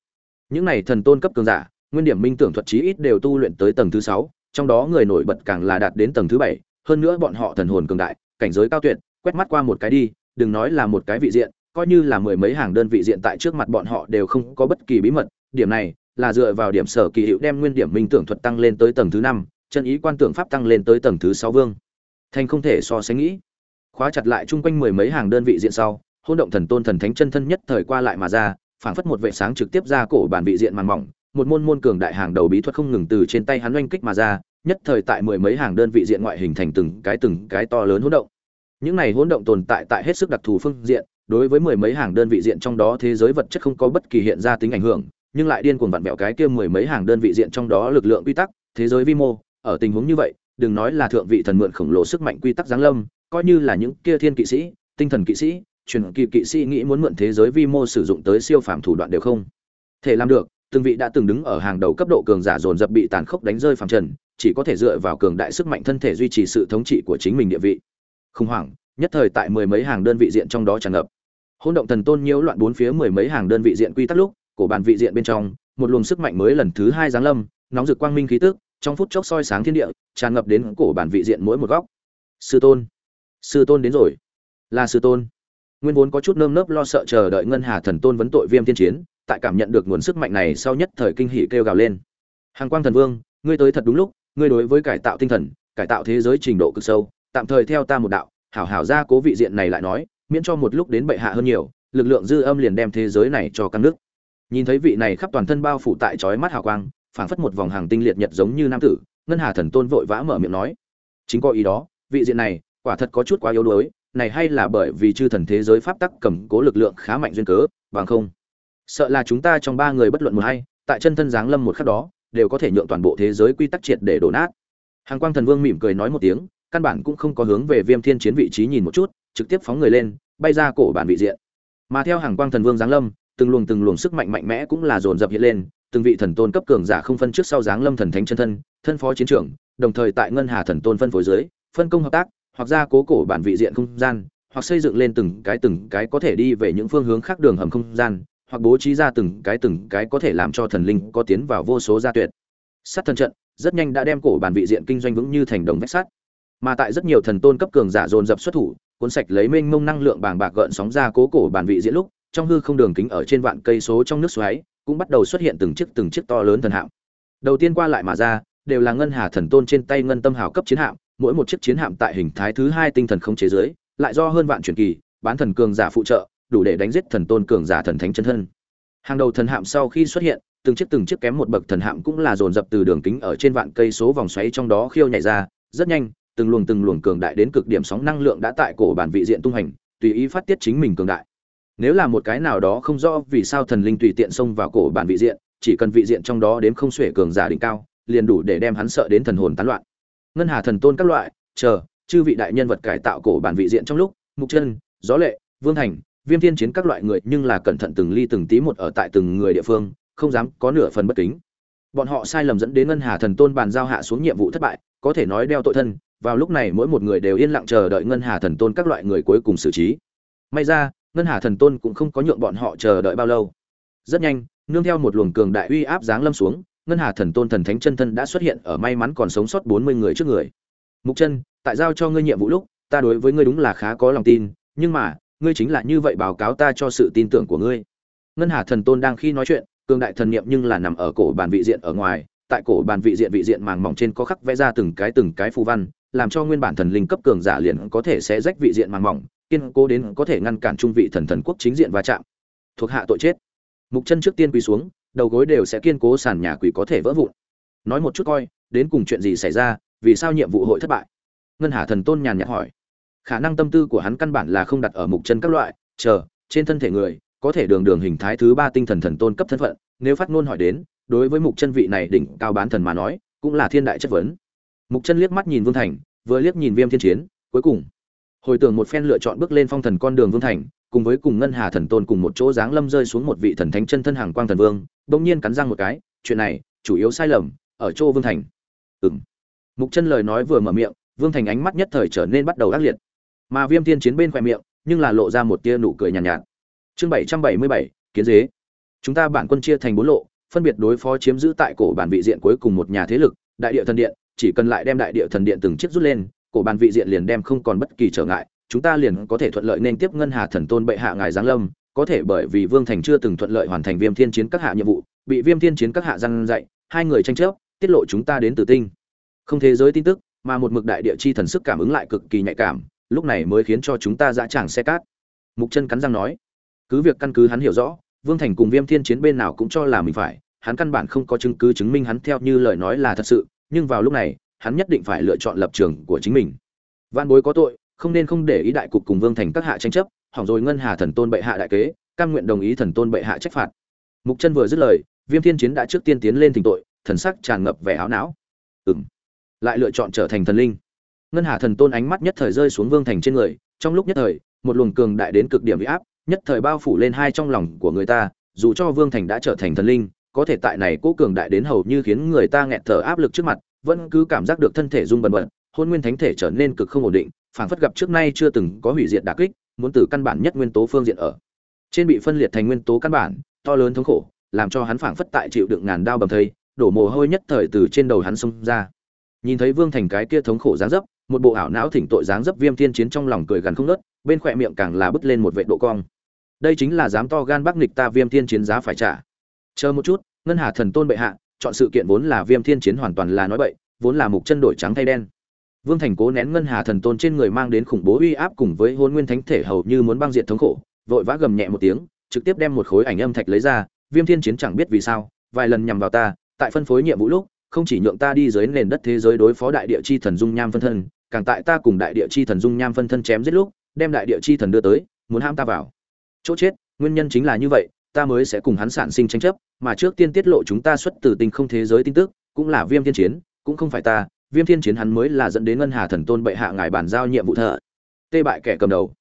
Những này thần tôn cấp cường giả, nguyên điểm minh tưởng thuật chí ít đều tu luyện tới tầng thứ sáu, trong đó người nổi bật càng là đạt đến tầng thứ bảy, hơn nữa bọn họ thần hồn cường đại, cảnh giới cao tuyệt, quét mắt qua một cái đi, đừng nói là một cái vị diện coi như là mười mấy hàng đơn vị diện tại trước mặt bọn họ đều không có bất kỳ bí mật, điểm này là dựa vào điểm sở kỳ hiệu đem nguyên điểm minh tưởng thuật tăng lên tới tầng thứ năm, chân ý quan tưởng pháp tăng lên tới tầng thứ sáu vương. Thành không thể so sánh nghĩ. Khóa chặt lại chung quanh mười mấy hàng đơn vị diện sau hôn động thần tôn thần thánh chân thân nhất thời qua lại mà ra, phảng phất một vệ sáng trực tiếp ra cổ bản vị diện màn mỏng, một môn môn cường đại hàng đầu bí thuật không ngừng từ trên tay hắn oanh kích mà ra, nhất thời tại mười mấy hàng đơn vị diện ngoại hình thành từng cái từng cái to lớn hỗn động. Những này hỗn động tồn tại tại hết sức đặc thù phương diện đối với mười mấy hàng đơn vị diện trong đó thế giới vật chất không có bất kỳ hiện ra tính ảnh hưởng, nhưng lại điên cuồng vặn vẹo cái kia mười mấy hàng đơn vị diện trong đó lực lượng quy tắc, thế giới vi mô, ở tình huống như vậy, đừng nói là thượng vị thần mượn khổng lồ sức mạnh quy tắc giáng lâm, coi như là những kia thiên kỵ sĩ, tinh thần kỵ sĩ, truyền kỳ kỵ sĩ nghĩ muốn mượn thế giới vi mô sử dụng tới siêu phàm thủ đoạn đều không thể làm được. Từng vị đã từng đứng ở hàng đầu cấp độ cường giả dồn dập bị tàn khốc đánh rơi phàm trần, chỉ có thể dựa vào cường đại sức mạnh thân thể duy trì sự thống trị của chính mình địa vị. Khủng hoảng, nhất thời tại mười mấy hàng đơn vị diện trong đó tràn ngập hỗn động thần tôn nhiễu loạn bốn phía mười mấy hàng đơn vị diện quy tắc lúc, cổ bàn vị diện bên trong, một luồng sức mạnh mới lần thứ hai giáng lâm, nóng rực quang minh khí tức, trong phút chốc soi sáng thiên địa, tràn ngập đến cổ bản vị diện mỗi một góc. Sư tôn. Sư tôn đến rồi. Là sư tôn. Nguyên vốn có chút nơm nớp lo sợ chờ đợi ngân hà thần tôn vấn tội viêm tiên chiến, tại cảm nhận được nguồn sức mạnh này sau nhất thời kinh hỉ kêu gào lên. Hàng quang thần vương, ngươi tới thật đúng lúc, ngươi đối với cải tạo tinh thần, cải tạo thế giới trình độ cực sâu, tạm thời theo ta một đạo, hảo hảo ra cố vị diện này lại nói miễn cho một lúc đến bệ hạ hơn nhiều, lực lượng dư âm liền đem thế giới này cho căng nước. Nhìn thấy vị này khắp toàn thân bao phủ tại chói mắt hào quang, phảng phất một vòng hàng tinh liệt nhật giống như nam tử, ngân hà thần tôn vội vã mở miệng nói, chính có ý đó, vị diện này, quả thật có chút quá yếu đuối, này hay là bởi vì chư thần thế giới pháp tắc cầm cố lực lượng khá mạnh duyên cớ, bằng không, sợ là chúng ta trong ba người bất luận một hay tại chân thân giáng lâm một khắc đó, đều có thể nhượng toàn bộ thế giới quy tắc triệt để đổ nát. Hàng quang thần vương mỉm cười nói một tiếng, căn bản cũng không có hướng về viêm thiên chiến vị trí nhìn một chút trực tiếp phóng người lên, bay ra cổ bản vị diện. Mà theo hàng quang thần vương giáng lâm, từng luồng từng luồng sức mạnh mạnh mẽ cũng là dồn dập hiện lên, từng vị thần tôn cấp cường giả không phân trước sau giáng lâm thần thánh chân thân thân phó chiến trưởng, đồng thời tại ngân hà thần tôn phân phối dưới, phân công hợp tác, hoặc ra cố cổ bản vị diện không gian, hoặc xây dựng lên từng cái từng cái có thể đi về những phương hướng khác đường hầm không gian, hoặc bố trí ra từng cái từng cái có thể làm cho thần linh có tiến vào vô số gia tuyệt. Sát thần trận, rất nhanh đã đem cổ bản vị diện kinh doanh vững như thành đồng vách sắt. Mà tại rất nhiều thần tôn cấp cường giả dồn dập xuất thủ cuốn sạch lấy mênh mông năng lượng bàng bạc gợn sóng ra cố cổ bản vị diễn lúc, trong hư không đường kính ở trên vạn cây số trong nước xoáy, cũng bắt đầu xuất hiện từng chiếc từng chiếc to lớn thần hạm. Đầu tiên qua lại mà ra, đều là ngân hà thần tôn trên tay ngân tâm hào cấp chiến hạm, mỗi một chiếc chiến hạm tại hình thái thứ hai tinh thần không chế giới lại do hơn vạn truyền kỳ, bán thần cường giả phụ trợ, đủ để đánh giết thần tôn cường giả thần thánh chân thân. Hàng đầu thần hạm sau khi xuất hiện, từng chiếc từng chiếc kém một bậc thần hạm cũng là dồn dập từ đường kính ở trên vạn cây số vòng xoáy trong đó khiêu nhảy ra, rất nhanh từng luồng từng luồng cường đại đến cực điểm sóng năng lượng đã tại cổ bản vị diện tung hành, tùy ý phát tiết chính mình cường đại. Nếu là một cái nào đó không rõ vì sao thần linh tùy tiện xông vào cổ bản vị diện, chỉ cần vị diện trong đó đến không xuể cường giả đỉnh cao, liền đủ để đem hắn sợ đến thần hồn tán loạn. Ngân hà thần tôn các loại, chờ, chư vị đại nhân vật cải tạo cổ bản vị diện trong lúc, mục chân, gió lệ, vương thành, viêm thiên chiến các loại người nhưng là cẩn thận từng ly từng tí một ở tại từng người địa phương, không dám có nửa phần bất kính. Bọn họ sai lầm dẫn đến ngân hà thần tôn bàn giao hạ xuống nhiệm vụ thất bại, có thể nói đeo tội thân vào lúc này mỗi một người đều yên lặng chờ đợi ngân hà thần tôn các loại người cuối cùng xử trí. May ra, ngân hà thần tôn cũng không có nhượng bọn họ chờ đợi bao lâu. Rất nhanh, nương theo một luồng cường đại uy áp giáng lâm xuống, ngân hà thần tôn thần thánh chân thân đã xuất hiện ở may mắn còn sống sót bốn mươi người trước người. Mục chân, tại giao cho ngươi nhiệm vụ lúc, ta đối với ngươi đúng là khá có lòng tin, nhưng mà, ngươi chính là như vậy báo cáo ta cho sự tin tưởng của ngươi. Ngân hà thần tôn đang khi nói chuyện, cường đại thần niệm nhưng là nằm ở cổ bàn vị diện ở ngoài, tại cổ bàn vị diện vị diện màng mỏng trên có khắc vẽ ra từng cái từng cái phù văn làm cho nguyên bản thần linh cấp cường giả liền có thể sẽ rách vị diện màng mỏng, kiên cố đến có thể ngăn cản trung vị thần thần quốc chính diện va chạm. Thuộc hạ tội chết. Mục chân trước tiên quỳ xuống, đầu gối đều sẽ kiên cố, sàn nhà quỷ có thể vỡ vụn. Nói một chút coi, đến cùng chuyện gì xảy ra, vì sao nhiệm vụ hội thất bại? Ngân hà thần tôn nhàn nhạt hỏi. Khả năng tâm tư của hắn căn bản là không đặt ở mục chân các loại, chờ, trên thân thể người, có thể đường đường hình thái thứ ba tinh thần thần tôn cấp thân phận, nếu phát ngôn hỏi đến, đối với mục chân vị này đỉnh cao bán thần mà nói, cũng là thiên đại chất vấn mục chân liếc mắt nhìn vương thành vừa liếc nhìn viêm thiên chiến cuối cùng hồi tưởng một phen lựa chọn bước lên phong thần con đường vương thành cùng với cùng ngân hà thần tôn cùng một chỗ dáng lâm rơi xuống một vị thần thánh chân thân hàng quang thần vương bỗng nhiên cắn răng một cái chuyện này chủ yếu sai lầm ở chỗ vương thành. Ừm. Mục chân lời nói vừa mở miệng vương thành ánh mắt nhất thời trở nên bắt đầu ác liệt. Mà viêm thiên chiến bên khoe miệng nhưng là lộ ra một tia nụ cười nhàn nhạt, nhạt. Chương bảy trăm bảy mươi bảy kiến dế. Chúng ta bản quân chia thành bốn lộ phân biệt đối phó chiếm giữ tại cổ bản vị diện cuối cùng một nhà thế lực đại địa thần điện chỉ cần lại đem đại địa thần điện từng chiếc rút lên, cổ bản vị diện liền đem không còn bất kỳ trở ngại, chúng ta liền có thể thuận lợi nên tiếp ngân hà thần tôn bệ hạ ngài giáng lâm, có thể bởi vì vương thành chưa từng thuận lợi hoàn thành viêm thiên chiến các hạ nhiệm vụ, bị viêm thiên chiến các hạ răn dạy, hai người tranh chấp, tiết lộ chúng ta đến từ tinh. Không thế giới tin tức, mà một mực đại địa chi thần sức cảm ứng lại cực kỳ nhạy cảm, lúc này mới khiến cho chúng ta dã tràng xe cát. Mục chân cắn răng nói, cứ việc căn cứ hắn hiểu rõ, vương thành cùng viêm thiên chiến bên nào cũng cho là mình phải, hắn căn bản không có chứng cứ chứng minh hắn theo như lời nói là thật sự nhưng vào lúc này, hắn nhất định phải lựa chọn lập trường của chính mình. Văn bối có tội, không nên không để ý đại cục cùng vương thành các hạ tranh chấp, hỏng rồi ngân hà thần tôn bệ hạ đại kế, cam nguyện đồng ý thần tôn bệ hạ trách phạt. Mục chân vừa dứt lời, viêm thiên chiến đã trước tiên tiến lên thỉnh tội, thần sắc tràn ngập vẻ áo não. Ừng lại lựa chọn trở thành thần linh. Ngân hà thần tôn ánh mắt nhất thời rơi xuống vương thành trên người, trong lúc nhất thời, một luồng cường đại đến cực điểm bị áp, nhất thời bao phủ lên hai trong lòng của người ta, dù cho vương thành đã trở thành thần linh có thể tại này cố cường đại đến hầu như khiến người ta nghẹt thở áp lực trước mặt vẫn cứ cảm giác được thân thể rung bần bật hôn nguyên thánh thể trở nên cực không ổn định phảng phất gặp trước nay chưa từng có hủy diệt đả kích muốn từ căn bản nhất nguyên tố phương diện ở. Trên bị phân liệt thành nguyên tố căn bản to lớn thống khổ làm cho hắn phảng phất tại chịu đựng ngàn đao bầm thây đổ mồ hôi nhất thời từ trên đầu hắn xông ra. Nhìn thấy vương thành cái kia thống khổ dáng dấp một bộ ảo não thỉnh tội dáng dấp viêm thiên chiến trong lòng cười gần không ngớt, bên khóe miệng càng là bứt lên một vệt độ cong. Đây chính là dám to gan bắc nghịch ta viêm thiên chiến giá phải trả chờ một chút, ngân hà thần tôn bệ hạ, chọn sự kiện vốn là viêm thiên chiến hoàn toàn là nói bậy, vốn là mục chân đổi trắng thay đen. Vương thành cố nén ngân hà thần tôn trên người mang đến khủng bố uy áp cùng với hôn nguyên thánh thể hầu như muốn băng diệt thống khổ, vội vã gầm nhẹ một tiếng, trực tiếp đem một khối ảnh âm thạch lấy ra, viêm thiên chiến chẳng biết vì sao, vài lần nhằm vào ta, tại phân phối nhiệm vụ lúc, không chỉ nhượng ta đi dưới nền đất thế giới đối phó đại địa chi thần dung nham phân thân, càng tại ta cùng đại địa chi thần dung nham phân thân chém giết lúc, đem đại địa chi thần đưa tới, muốn ham ta vào. Chỗ chết, nguyên nhân chính là như vậy ta mới sẽ cùng hắn sản sinh tranh chấp, mà trước tiên tiết lộ chúng ta xuất từ tình không thế giới tin tức, cũng là viêm thiên chiến, cũng không phải ta, viêm thiên chiến hắn mới là dẫn đến ngân hà thần tôn bệ hạ ngài bản giao nhiệm vụ thợ. Tê bại kẻ cầm đầu.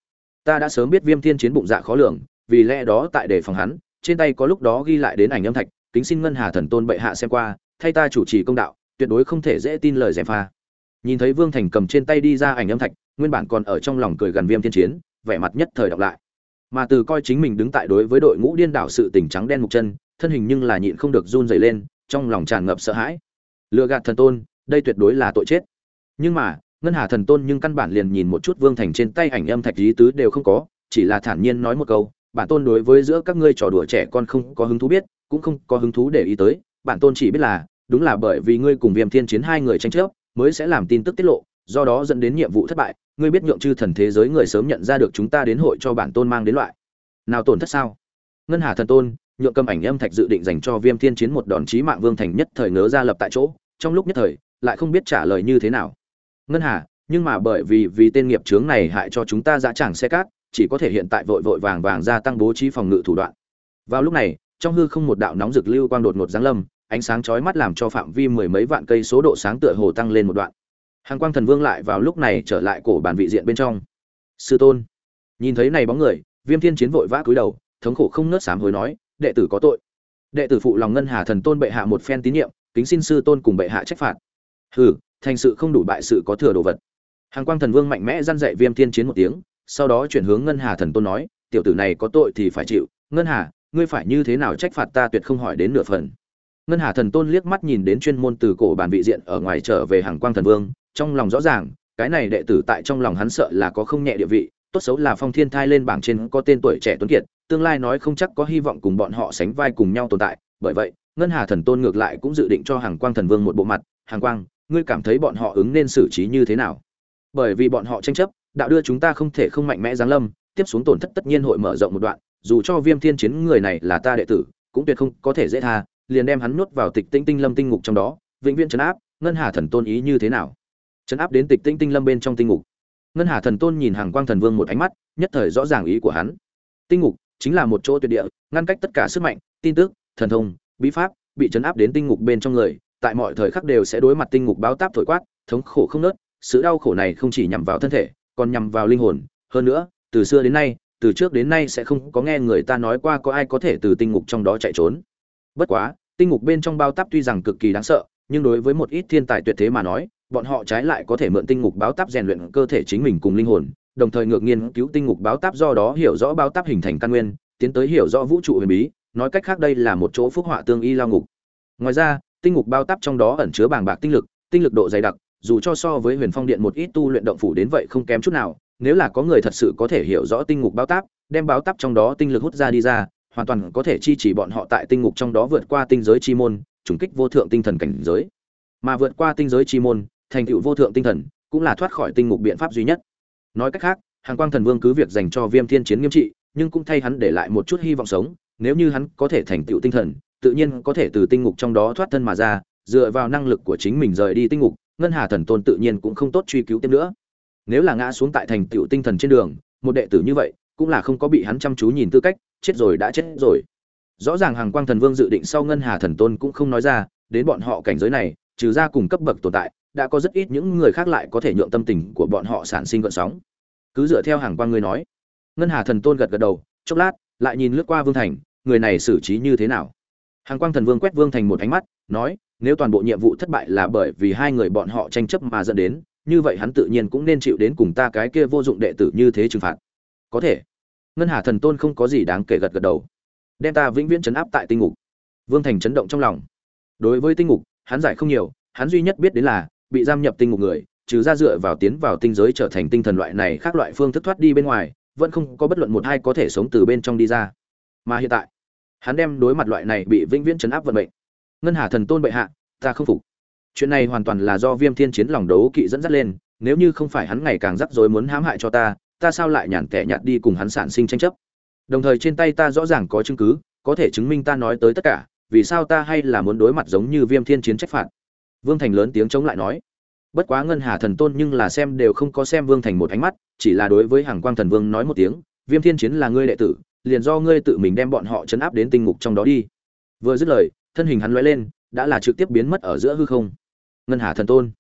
Ta đã sớm biết viêm thiên chiến bụng dạ khó lường, vì lẽ đó tại đề phòng hắn, trên tay có lúc đó ghi lại đến ảnh âm thạch, kính xin ngân hà thần tôn bệ hạ xem qua, thay ta chủ trì công đạo, tuyệt đối không thể dễ tin lời gièm pha. Nhìn thấy vương thành cầm trên tay đi ra ảnh âm thạch, nguyên bản còn ở trong lòng cười gần viêm thiên chiến, vẻ mặt nhất thời đọc lại mà từ coi chính mình đứng tại đối với đội ngũ điên đảo sự tình trắng đen mục chân, thân hình nhưng là nhịn không được run rẩy lên, trong lòng tràn ngập sợ hãi. Lừa gạt thần tôn, đây tuyệt đối là tội chết. Nhưng mà, ngân hà thần tôn nhưng căn bản liền nhìn một chút vương thành trên tay ảnh âm thạch lý tứ đều không có, chỉ là thản nhiên nói một câu, bản tôn đối với giữa các ngươi trò đùa trẻ con không có hứng thú biết, cũng không có hứng thú để ý tới. Bản tôn chỉ biết là, đúng là bởi vì ngươi cùng viêm thiên chiến hai người tranh chấp, mới sẽ làm tin tức tiết lộ do đó dẫn đến nhiệm vụ thất bại, ngươi biết nhượng chư thần thế giới người sớm nhận ra được chúng ta đến hội cho bản tôn mang đến loại. Nào tổn thất sao? Ngân hà thần tôn, nhượng cầm ảnh âm thạch dự định dành cho viêm thiên chiến một đòn chí mạng vương thành nhất thời ngớ ra lập tại chỗ, trong lúc nhất thời, lại không biết trả lời như thế nào. Ngân hà, nhưng mà bởi vì vì tên nghiệp chướng này hại cho chúng ta dã tràng xe cát, chỉ có thể hiện tại vội vội vàng vàng gia tăng bố trí phòng ngự thủ đoạn. Vào lúc này, trong hư không một đạo nóng rực lưu quang đột ngột giáng lâm, ánh sáng chói mắt làm cho phạm vi mười mấy vạn cây số độ sáng tựa hồ tăng lên một đoạn hàng quang thần vương lại vào lúc này trở lại cổ bản vị diện bên trong. Sư tôn. Nhìn thấy này bóng người, viêm thiên chiến vội vã cúi đầu, thống khổ không nớt sám hối nói, đệ tử có tội. Đệ tử phụ lòng ngân hà thần tôn bệ hạ một phen tín nhiệm, kính xin sư tôn cùng bệ hạ trách phạt. Hừ, thành sự không đủ bại sự có thừa đồ vật. Hàng quang thần vương mạnh mẽ răn dạy viêm thiên chiến một tiếng, sau đó chuyển hướng ngân hà thần tôn nói, tiểu tử này có tội thì phải chịu. Ngân hà, ngươi phải như thế nào trách phạt ta tuyệt không hỏi đến nửa phần. Ngân hà thần tôn liếc mắt nhìn đến chuyên môn từ cổ bản vị diện ở ngoài trở về hàng quang thần vương trong lòng rõ ràng, cái này đệ tử tại trong lòng hắn sợ là có không nhẹ địa vị, tốt xấu là phong thiên thai lên bảng trên có tên tuổi trẻ tuấn kiệt, tương lai nói không chắc có hy vọng cùng bọn họ sánh vai cùng nhau tồn tại, bởi vậy, ngân hà thần tôn ngược lại cũng dự định cho hàng quang thần vương một bộ mặt hàng quang, ngươi cảm thấy bọn họ ứng nên xử trí như thế nào? Bởi vì bọn họ tranh chấp, đạo đưa chúng ta không thể không mạnh mẽ giáng lâm, tiếp xuống tổn thất tất nhiên hội mở rộng một đoạn, dù cho viêm thiên chiến người này là ta đệ tử, cũng tuyệt không có thể dễ tha, liền đem hắn nuốt vào tịch tinh tinh lâm tinh ngục trong đó, vĩnh viễn trấn áp, ngân hà thần tôn ý như thế nào? Chấn áp đến tịch tinh tinh lâm bên trong tinh ngục. Ngân hà thần tôn nhìn hàng quang thần vương một ánh mắt, nhất thời rõ ràng ý của hắn. Tinh ngục chính là một chỗ tuyệt địa, ngăn cách tất cả sức mạnh, tin tức, thần thông, bí pháp bị chấn áp đến tinh ngục bên trong người, tại mọi thời khắc đều sẽ đối mặt tinh ngục báo táp thổi quát, thống khổ không nớt, sự đau khổ này không chỉ nhằm vào thân thể, còn nhằm vào linh hồn. Hơn nữa, từ xưa đến nay, từ trước đến nay sẽ không có nghe người ta nói qua có ai có thể từ tinh ngục trong đó chạy trốn. Bất quá, tinh ngục bên trong bao táp tuy rằng cực kỳ đáng sợ, nhưng đối với một ít thiên tài tuyệt thế mà nói bọn họ trái lại có thể mượn tinh ngục báo táp rèn luyện cơ thể chính mình cùng linh hồn, đồng thời ngược nghiên cứu tinh ngục báo táp do đó hiểu rõ báo táp hình thành căn nguyên, tiến tới hiểu rõ vũ trụ huyền bí, nói cách khác đây là một chỗ phúc họa tương y lao ngục. Ngoài ra, tinh ngục bao táp trong đó ẩn chứa bàng bạc tinh lực tinh lực độ dày đặc, dù cho so với huyền phong điện một ít tu luyện động phủ đến vậy không kém chút nào, nếu là có người thật sự có thể hiểu rõ tinh ngục bao táp, đem báo táp trong đó tinh lực hút ra đi ra, hoàn toàn có thể chi chỉ bọn họ tại tinh ngục trong đó vượt qua tinh giới chi môn, trùng kích vô thượng tinh thần cảnh giới. Mà vượt qua tinh giới chi môn thành tựu vô thượng tinh thần, cũng là thoát khỏi tinh ngục biện pháp duy nhất. Nói cách khác hàng quang thần vương cứ việc dành cho viêm thiên chiến nghiêm trị, nhưng cũng thay hắn để lại một chút hy vọng sống, nếu như hắn có thể thành tựu tinh thần, tự nhiên có thể từ tinh ngục trong đó thoát thân mà ra, dựa vào năng lực của chính mình rời đi tinh ngục, ngân hà thần tôn tự nhiên cũng không tốt truy cứu tiếp nữa. Nếu là ngã xuống tại thành tựu tinh thần trên đường, một đệ tử như vậy, cũng là không có bị hắn chăm chú nhìn tư cách, chết rồi đã chết rồi. Rõ ràng hàng quang thần vương dự định sau ngân hà thần tôn cũng không nói ra, đến bọn họ cảnh giới này, trừ ra cùng cấp bậc tồn tại đã có rất ít những người khác lại có thể nhượng tâm tình của bọn họ sản sinh gợn sóng. Cứ dựa theo hàng quang người nói. Ngân hà thần tôn gật gật đầu, chốc lát, lại nhìn lướt qua vương thành, người này xử trí như thế nào? Hàng quang thần vương quét vương thành một ánh mắt, nói, nếu toàn bộ nhiệm vụ thất bại là bởi vì hai người bọn họ tranh chấp mà dẫn đến, như vậy hắn tự nhiên cũng nên chịu đến cùng ta cái kia vô dụng đệ tử như thế trừng phạt. Có thể. Ngân hà thần tôn không có gì đáng kể gật gật đầu. Đem ta vĩnh viễn chấn áp tại tinh ngục. Vương thành chấn động trong lòng. Đối với tinh ngục, hắn giải không nhiều, hắn duy nhất biết đến là bị giam nhập tinh ngục người, trừ ra dựa vào tiến vào tinh giới trở thành tinh thần loại này khác loại phương thức thoát đi bên ngoài, vẫn không có bất luận một hai có thể sống từ bên trong đi ra. Mà hiện tại, hắn đem đối mặt loại này bị vĩnh viễn chấn áp vận mệnh. Ngân hà thần tôn bệ hạ, ta không phục. Chuyện này hoàn toàn là do viêm thiên chiến lòng đấu kỵ dẫn dắt lên, nếu như không phải hắn ngày càng rắc rối muốn hãm hại cho ta ta sao lại nhàn tẻ nhạt đi cùng hắn sản sinh tranh chấp? Đồng thời trên tay ta rõ ràng có chứng cứ, có thể chứng minh ta nói tới tất cả, vì sao ta hay là muốn đối mặt giống như viêm thiên chiến trách phạt? Vương thành lớn tiếng chống lại nói. Bất quá ngân hà thần tôn nhưng là xem đều không có xem vương thành một ánh mắt, chỉ là đối với hàng quang thần vương nói một tiếng, viêm thiên chiến là ngươi đệ tử, liền do ngươi tự mình đem bọn họ chấn áp đến tinh ngục trong đó đi. Vừa dứt lời, thân hình hắn lóe lên, đã là trực tiếp biến mất ở giữa hư không. Ngân hà thần tôn.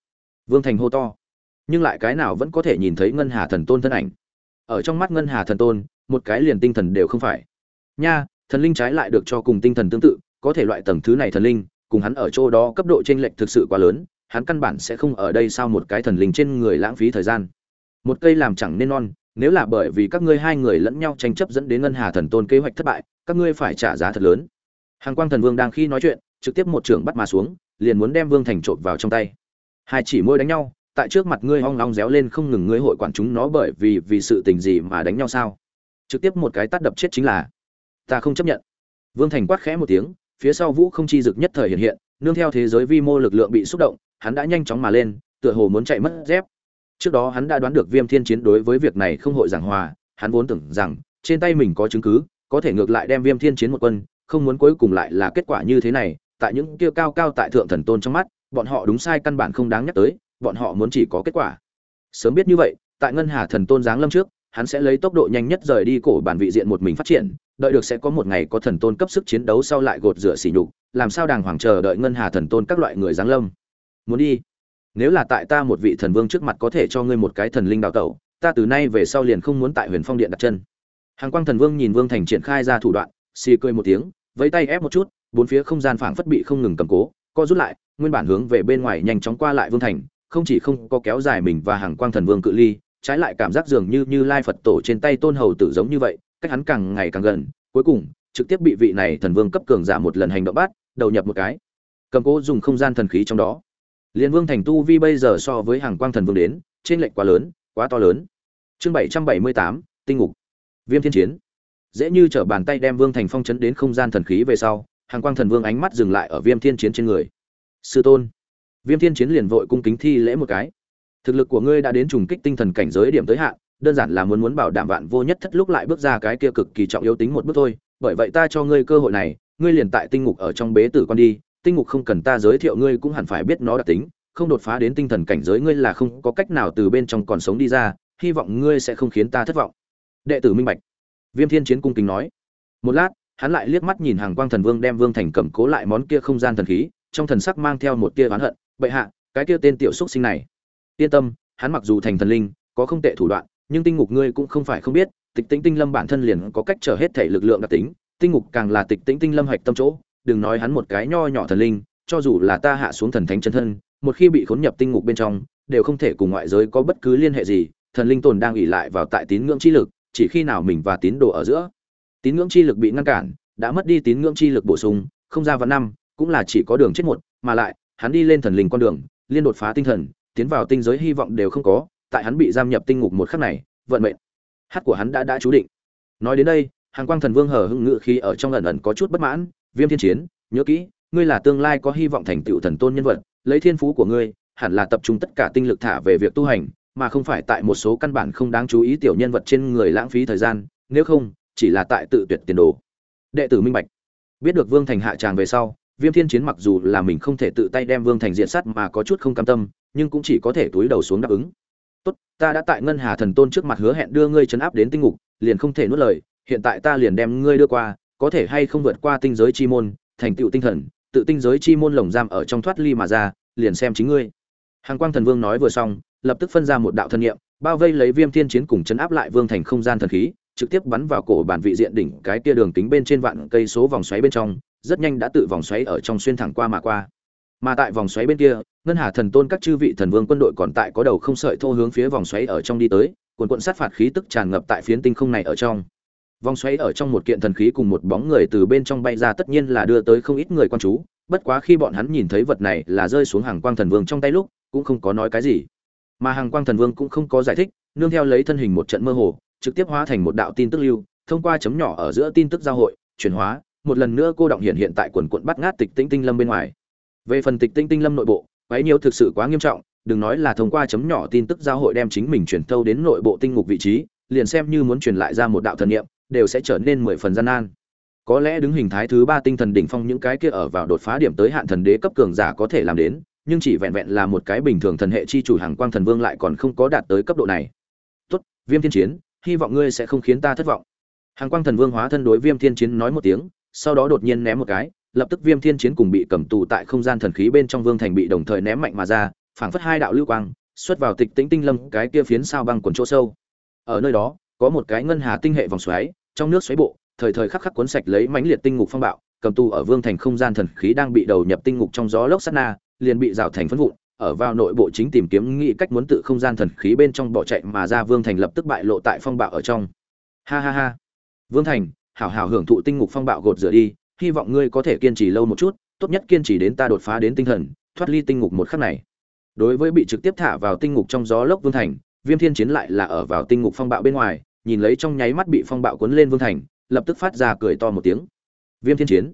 Vương thành hô to. Nhưng lại cái nào vẫn có thể nhìn thấy ngân hà thần tôn thân ảnh. Ở trong mắt ngân hà thần tôn, một cái liền tinh thần đều không phải. Nha, thần linh trái lại được cho cùng tinh thần tương tự, có thể loại tầng thứ này thần linh cùng hắn ở chỗ đó cấp độ chênh lệch thực sự quá lớn, hắn căn bản sẽ không ở đây sau một cái thần linh trên người lãng phí thời gian. Một cây làm chẳng nên non, nếu là bởi vì các ngươi hai người lẫn nhau tranh chấp dẫn đến ngân hà thần tôn kế hoạch thất bại, các ngươi phải trả giá thật lớn. Hàng quang thần vương đang khi nói chuyện, trực tiếp một trưởng bắt mà xuống, liền muốn đem vương thành trộn vào trong tay. Hai chỉ môi đánh nhau, tại trước mặt ngươi hoang long réo lên không ngừng ngươi hội quản chúng nó bởi vì vì sự tình gì mà đánh nhau sao? Trực tiếp một cái tát đập chết chính là, ta không chấp nhận. Vương thành quát khẽ một tiếng phía sau vũ không chi dực nhất thời hiện hiện, nương theo thế giới vi mô lực lượng bị xúc động, hắn đã nhanh chóng mà lên, tựa hồ muốn chạy mất dép. Trước đó hắn đã đoán được viêm thiên chiến đối với việc này không hội giảng hòa, hắn vốn tưởng rằng, trên tay mình có chứng cứ, có thể ngược lại đem viêm thiên chiến một quân, không muốn cuối cùng lại là kết quả như thế này, tại những kia cao cao tại thượng thần tôn trong mắt, bọn họ đúng sai căn bản không đáng nhắc tới, bọn họ muốn chỉ có kết quả. Sớm biết như vậy, tại ngân hà thần tôn giáng lâm trước hắn sẽ lấy tốc độ nhanh nhất rời đi cổ bản vị diện một mình phát triển, đợi được sẽ có một ngày có thần tôn cấp sức chiến đấu sau lại gột rửa xỉ nhục, làm sao đàng hoàng chờ đợi ngân hà thần tôn các loại người giáng lâm. Muốn đi? Nếu là tại ta một vị thần vương trước mặt có thể cho ngươi một cái thần linh đào tẩu, ta từ nay về sau liền không muốn tại huyền phong điện đặt chân. Hàng quang thần vương nhìn vương thành triển khai ra thủ đoạn, xì cười một tiếng, vẫy tay ép một chút, bốn phía không gian phảng phất bị không ngừng cầm cố, co rút lại, nguyên bản hướng về bên ngoài nhanh chóng qua lại vương thành, không chỉ không có kéo dài mình và hàng quang thần vương cự ly trái lại cảm giác dường như như lai phật tổ trên tay tôn hầu tử giống như vậy, cách hắn càng ngày càng gần, cuối cùng, trực tiếp bị vị này thần vương cấp cường giả một lần hành động bắt, đầu nhập một cái. Cầm cố dùng không gian thần khí trong đó. Liên vương thành tu vi bây giờ so với hàng quang thần vương đến, trên lệnh quá lớn, quá to lớn. Chương bảy trăm bảy mươi tám, tinh ngục. Viêm thiên chiến. Dễ như trở bàn tay đem vương thành phong chấn đến không gian thần khí về sau, hàng quang thần vương ánh mắt dừng lại ở viêm thiên chiến trên người. Sư tôn. Viêm thiên chiến liền vội cung kính thi lễ một cái thực lực của ngươi đã đến trùng kích tinh thần cảnh giới điểm tới hạn, đơn giản là muốn muốn bảo đảm vạn vô nhất thất lúc lại bước ra cái kia cực kỳ trọng yếu tính một bước thôi. Bởi vậy ta cho ngươi cơ hội này, ngươi liền tại tinh ngục ở trong bế tử con đi. Tinh ngục không cần ta giới thiệu ngươi cũng hẳn phải biết nó đặc tính, không đột phá đến tinh thần cảnh giới ngươi là không có cách nào từ bên trong còn sống đi ra, hy vọng ngươi sẽ không khiến ta thất vọng. Đệ tử minh bạch. Viêm thiên chiến cung kính nói. Một lát, hắn lại liếc mắt nhìn hàng quang thần vương đem vương thành cầm cố lại món kia không gian thần khí, trong thần sắc mang theo một tia oán hận. Bệ hạ, cái kia tên tiểu xúc sinh này yên tâm, hắn mặc dù thành thần linh, có không tệ thủ đoạn, nhưng tinh ngục ngươi cũng không phải không biết, tịch tĩnh tinh lâm bản thân liền có cách trở hết thể lực lượng đặc tính, tinh ngục càng là tịch tĩnh tinh lâm hạch tâm chỗ, đừng nói hắn một cái nho nhỏ thần linh, cho dù là ta hạ xuống thần thánh chân thân, một khi bị khốn nhập tinh ngục bên trong, đều không thể cùng ngoại giới có bất cứ liên hệ gì, thần linh tồn đang ỉ lại vào tại tín ngưỡng chi lực, chỉ khi nào mình và tín đồ ở giữa. Tín ngưỡng chi lực bị ngăn cản, đã mất đi tín ngưỡng chi lực bổ sung, không ra vào năm, cũng là chỉ có đường chết một, mà lại, hắn đi lên thần linh con đường, liên đột phá tinh thần tiến vào tinh giới hy vọng đều không có, tại hắn bị giam nhập tinh ngục một khắc này, vận mệnh, hát của hắn đã đã chú định. Nói đến đây hàng quang thần vương hờ hưng ngự khi ở trong ẩn ẩn có chút bất mãn, viêm thiên chiến, nhớ kỹ, ngươi là tương lai có hy vọng thành tựu thần tôn nhân vật, lấy thiên phú của ngươi, hẳn là tập trung tất cả tinh lực thả về việc tu hành, mà không phải tại một số căn bản không đáng chú ý tiểu nhân vật trên người lãng phí thời gian, nếu không, chỉ là tại tự tuyệt tiền đồ. Đệ tử minh bạch. Biết được vương thành hạ tràng về sau, viêm thiên chiến mặc dù là mình không thể tự tay đem vương thành diện sắt mà có chút không cam tâm nhưng cũng chỉ có thể túi đầu xuống đáp ứng. Tốt, ta đã tại ngân hà thần tôn trước mặt hứa hẹn đưa ngươi chấn áp đến tinh ngục, liền không thể nuốt lời, hiện tại ta liền đem ngươi đưa qua, có thể hay không vượt qua tinh giới chi môn, thành tựu tinh thần, tự tinh giới chi môn lồng giam ở trong thoát ly mà ra, liền xem chính ngươi. Hàng quang thần vương nói vừa xong, lập tức phân ra một đạo thân nhiệm bao vây lấy viêm thiên chiến cùng chấn áp lại vương thành không gian thần khí, trực tiếp bắn vào cổ bản vị diện đỉnh cái kia đường kính bên trên vạn cây số vòng xoáy bên trong, rất nhanh đã tự vòng xoáy ở trong xuyên thẳng qua mà qua mà tại vòng xoáy bên kia, ngân hà thần tôn các chư vị thần vương quân đội còn tại có đầu không sợi thô hướng phía vòng xoáy ở trong đi tới, cuồn cuộn sát phạt khí tức tràn ngập tại phiến tinh không này ở trong. Vòng xoáy ở trong một kiện thần khí cùng một bóng người từ bên trong bay ra tất nhiên là đưa tới không ít người quan chú, bất quá khi bọn hắn nhìn thấy vật này là rơi xuống hàng quang thần vương trong tay lúc, cũng không có nói cái gì. Mà hàng quang thần vương cũng không có giải thích, nương theo lấy thân hình một trận mơ hồ, trực tiếp hóa thành một đạo tin tức lưu, thông qua chấm nhỏ ở giữa tin tức giao hội, chuyển hóa, một lần nữa cô động hiện hiện tại quần quận bắt ngát tịch tĩnh tinh lâm bên ngoài về phần tịch tinh tinh lâm nội bộ quấy nhiều thực sự quá nghiêm trọng, đừng nói là thông qua chấm nhỏ tin tức giao hội đem chính mình chuyển thâu đến nội bộ tinh ngục vị trí, liền xem như muốn truyền lại ra một đạo thần niệm, đều sẽ trở nên mười phần gian nan. Có lẽ đứng hình thái thứ ba tinh thần đỉnh phong những cái kia ở vào đột phá điểm tới hạn thần đế cấp cường giả có thể làm đến, nhưng chỉ vẹn vẹn là một cái bình thường thần hệ chi chủ hàng quang thần vương lại còn không có đạt tới cấp độ này. Tốt, viêm thiên chiến, hy vọng ngươi sẽ không khiến ta thất vọng. Hàng quang thần vương hóa thân đối viêm thiên chiến nói một tiếng, sau đó đột nhiên ném một cái lập tức viêm thiên chiến cùng bị cầm tù tại không gian thần khí bên trong vương thành bị đồng thời ném mạnh mà ra, phảng phất hai đạo lưu quang, xuất vào tịch tĩnh tinh lâm, cái kia phiến sao băng quần chỗ sâu. Ở nơi đó, có một cái ngân hà tinh hệ vòng xoáy, trong nước xoáy bộ, thời thời khắc khắc cuốn sạch lấy mãnh liệt tinh ngục phong bạo, cầm tù ở vương thành không gian thần khí đang bị đầu nhập tinh ngục trong gió lốc sát na, liền bị rào thành phân vụn, ở vào nội bộ chính tìm kiếm nghĩ cách muốn tự không gian thần khí bên trong bỏ chạy mà ra vương thành lập tức bại lộ tại phong bạo ở trong. Ha ha ha. Vương thành, hảo hảo hưởng thụ tinh ngục phong bạo gột rửa đi hy vọng ngươi có thể kiên trì lâu một chút, tốt nhất kiên trì đến ta đột phá đến tinh thần, thoát ly tinh ngục một khắc này. Đối với bị trực tiếp thả vào tinh ngục trong gió lốc vương thành, viêm thiên chiến lại là ở vào tinh ngục phong bạo bên ngoài, nhìn lấy trong nháy mắt bị phong bạo cuốn lên vương thành, lập tức phát ra cười to một tiếng. Viêm thiên chiến.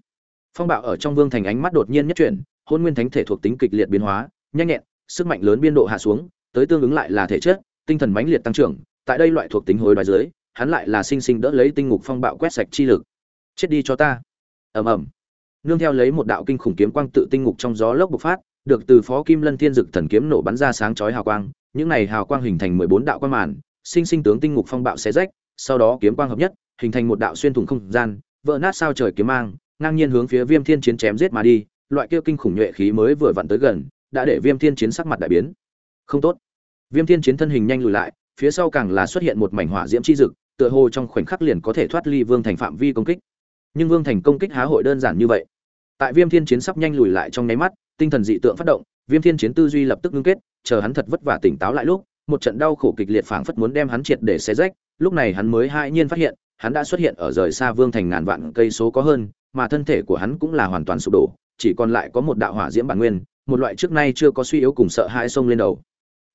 Phong bạo ở trong vương thành ánh mắt đột nhiên nhất chuyển, hôn nguyên thánh thể thuộc tính kịch liệt biến hóa, nhanh nhẹn, sức mạnh lớn biên độ hạ xuống, tới tương ứng lại là thể chất, tinh thần mãnh liệt tăng trưởng, tại đây loại thuộc tính hồi đoái dưới, hắn lại là sinh sinh đỡ lấy tinh ngục phong bạo quét sạch chi lực. Chết đi cho ta ầm ầm. Nương theo lấy một đạo kinh khủng kiếm quang tự tinh ngục trong gió lốc bộc phát, được từ phó kim lân thiên dực thần kiếm nổ bắn ra sáng chói hào quang, những này hào quang hình thành mười bốn đạo quang màn, sinh sinh tướng tinh ngục phong bạo xé rách, sau đó kiếm quang hợp nhất, hình thành một đạo xuyên thủng không gian, vỡ nát sao trời kiếm mang, ngang nhiên hướng phía viêm thiên chiến chém giết mà đi, loại kia kinh khủng nhuệ khí mới vừa vặn tới gần, đã để viêm thiên chiến sắc mặt đại biến. Không tốt. Viêm thiên chiến thân hình nhanh lùi lại, phía sau càng là xuất hiện một mảnh hỏa diễm chi dực, tựa hồ trong khoảnh khắc liền có thể thoát ly vương thành phạm vi công kích nhưng vương thành công kích há hội đơn giản như vậy. Tại viêm thiên chiến sắp nhanh lùi lại trong nháy mắt, tinh thần dị tượng phát động, viêm thiên chiến tư duy lập tức ngưng kết, chờ hắn thật vất vả tỉnh táo lại lúc, một trận đau khổ kịch liệt phảng phất muốn đem hắn triệt để xé rách, lúc này hắn mới hai nhiên phát hiện, hắn đã xuất hiện ở rời xa vương thành ngàn vạn cây số có hơn, mà thân thể của hắn cũng là hoàn toàn sụp đổ, chỉ còn lại có một đạo hỏa diễm bản nguyên, một loại trước nay chưa có suy yếu cùng sợ hãi xông lên đầu.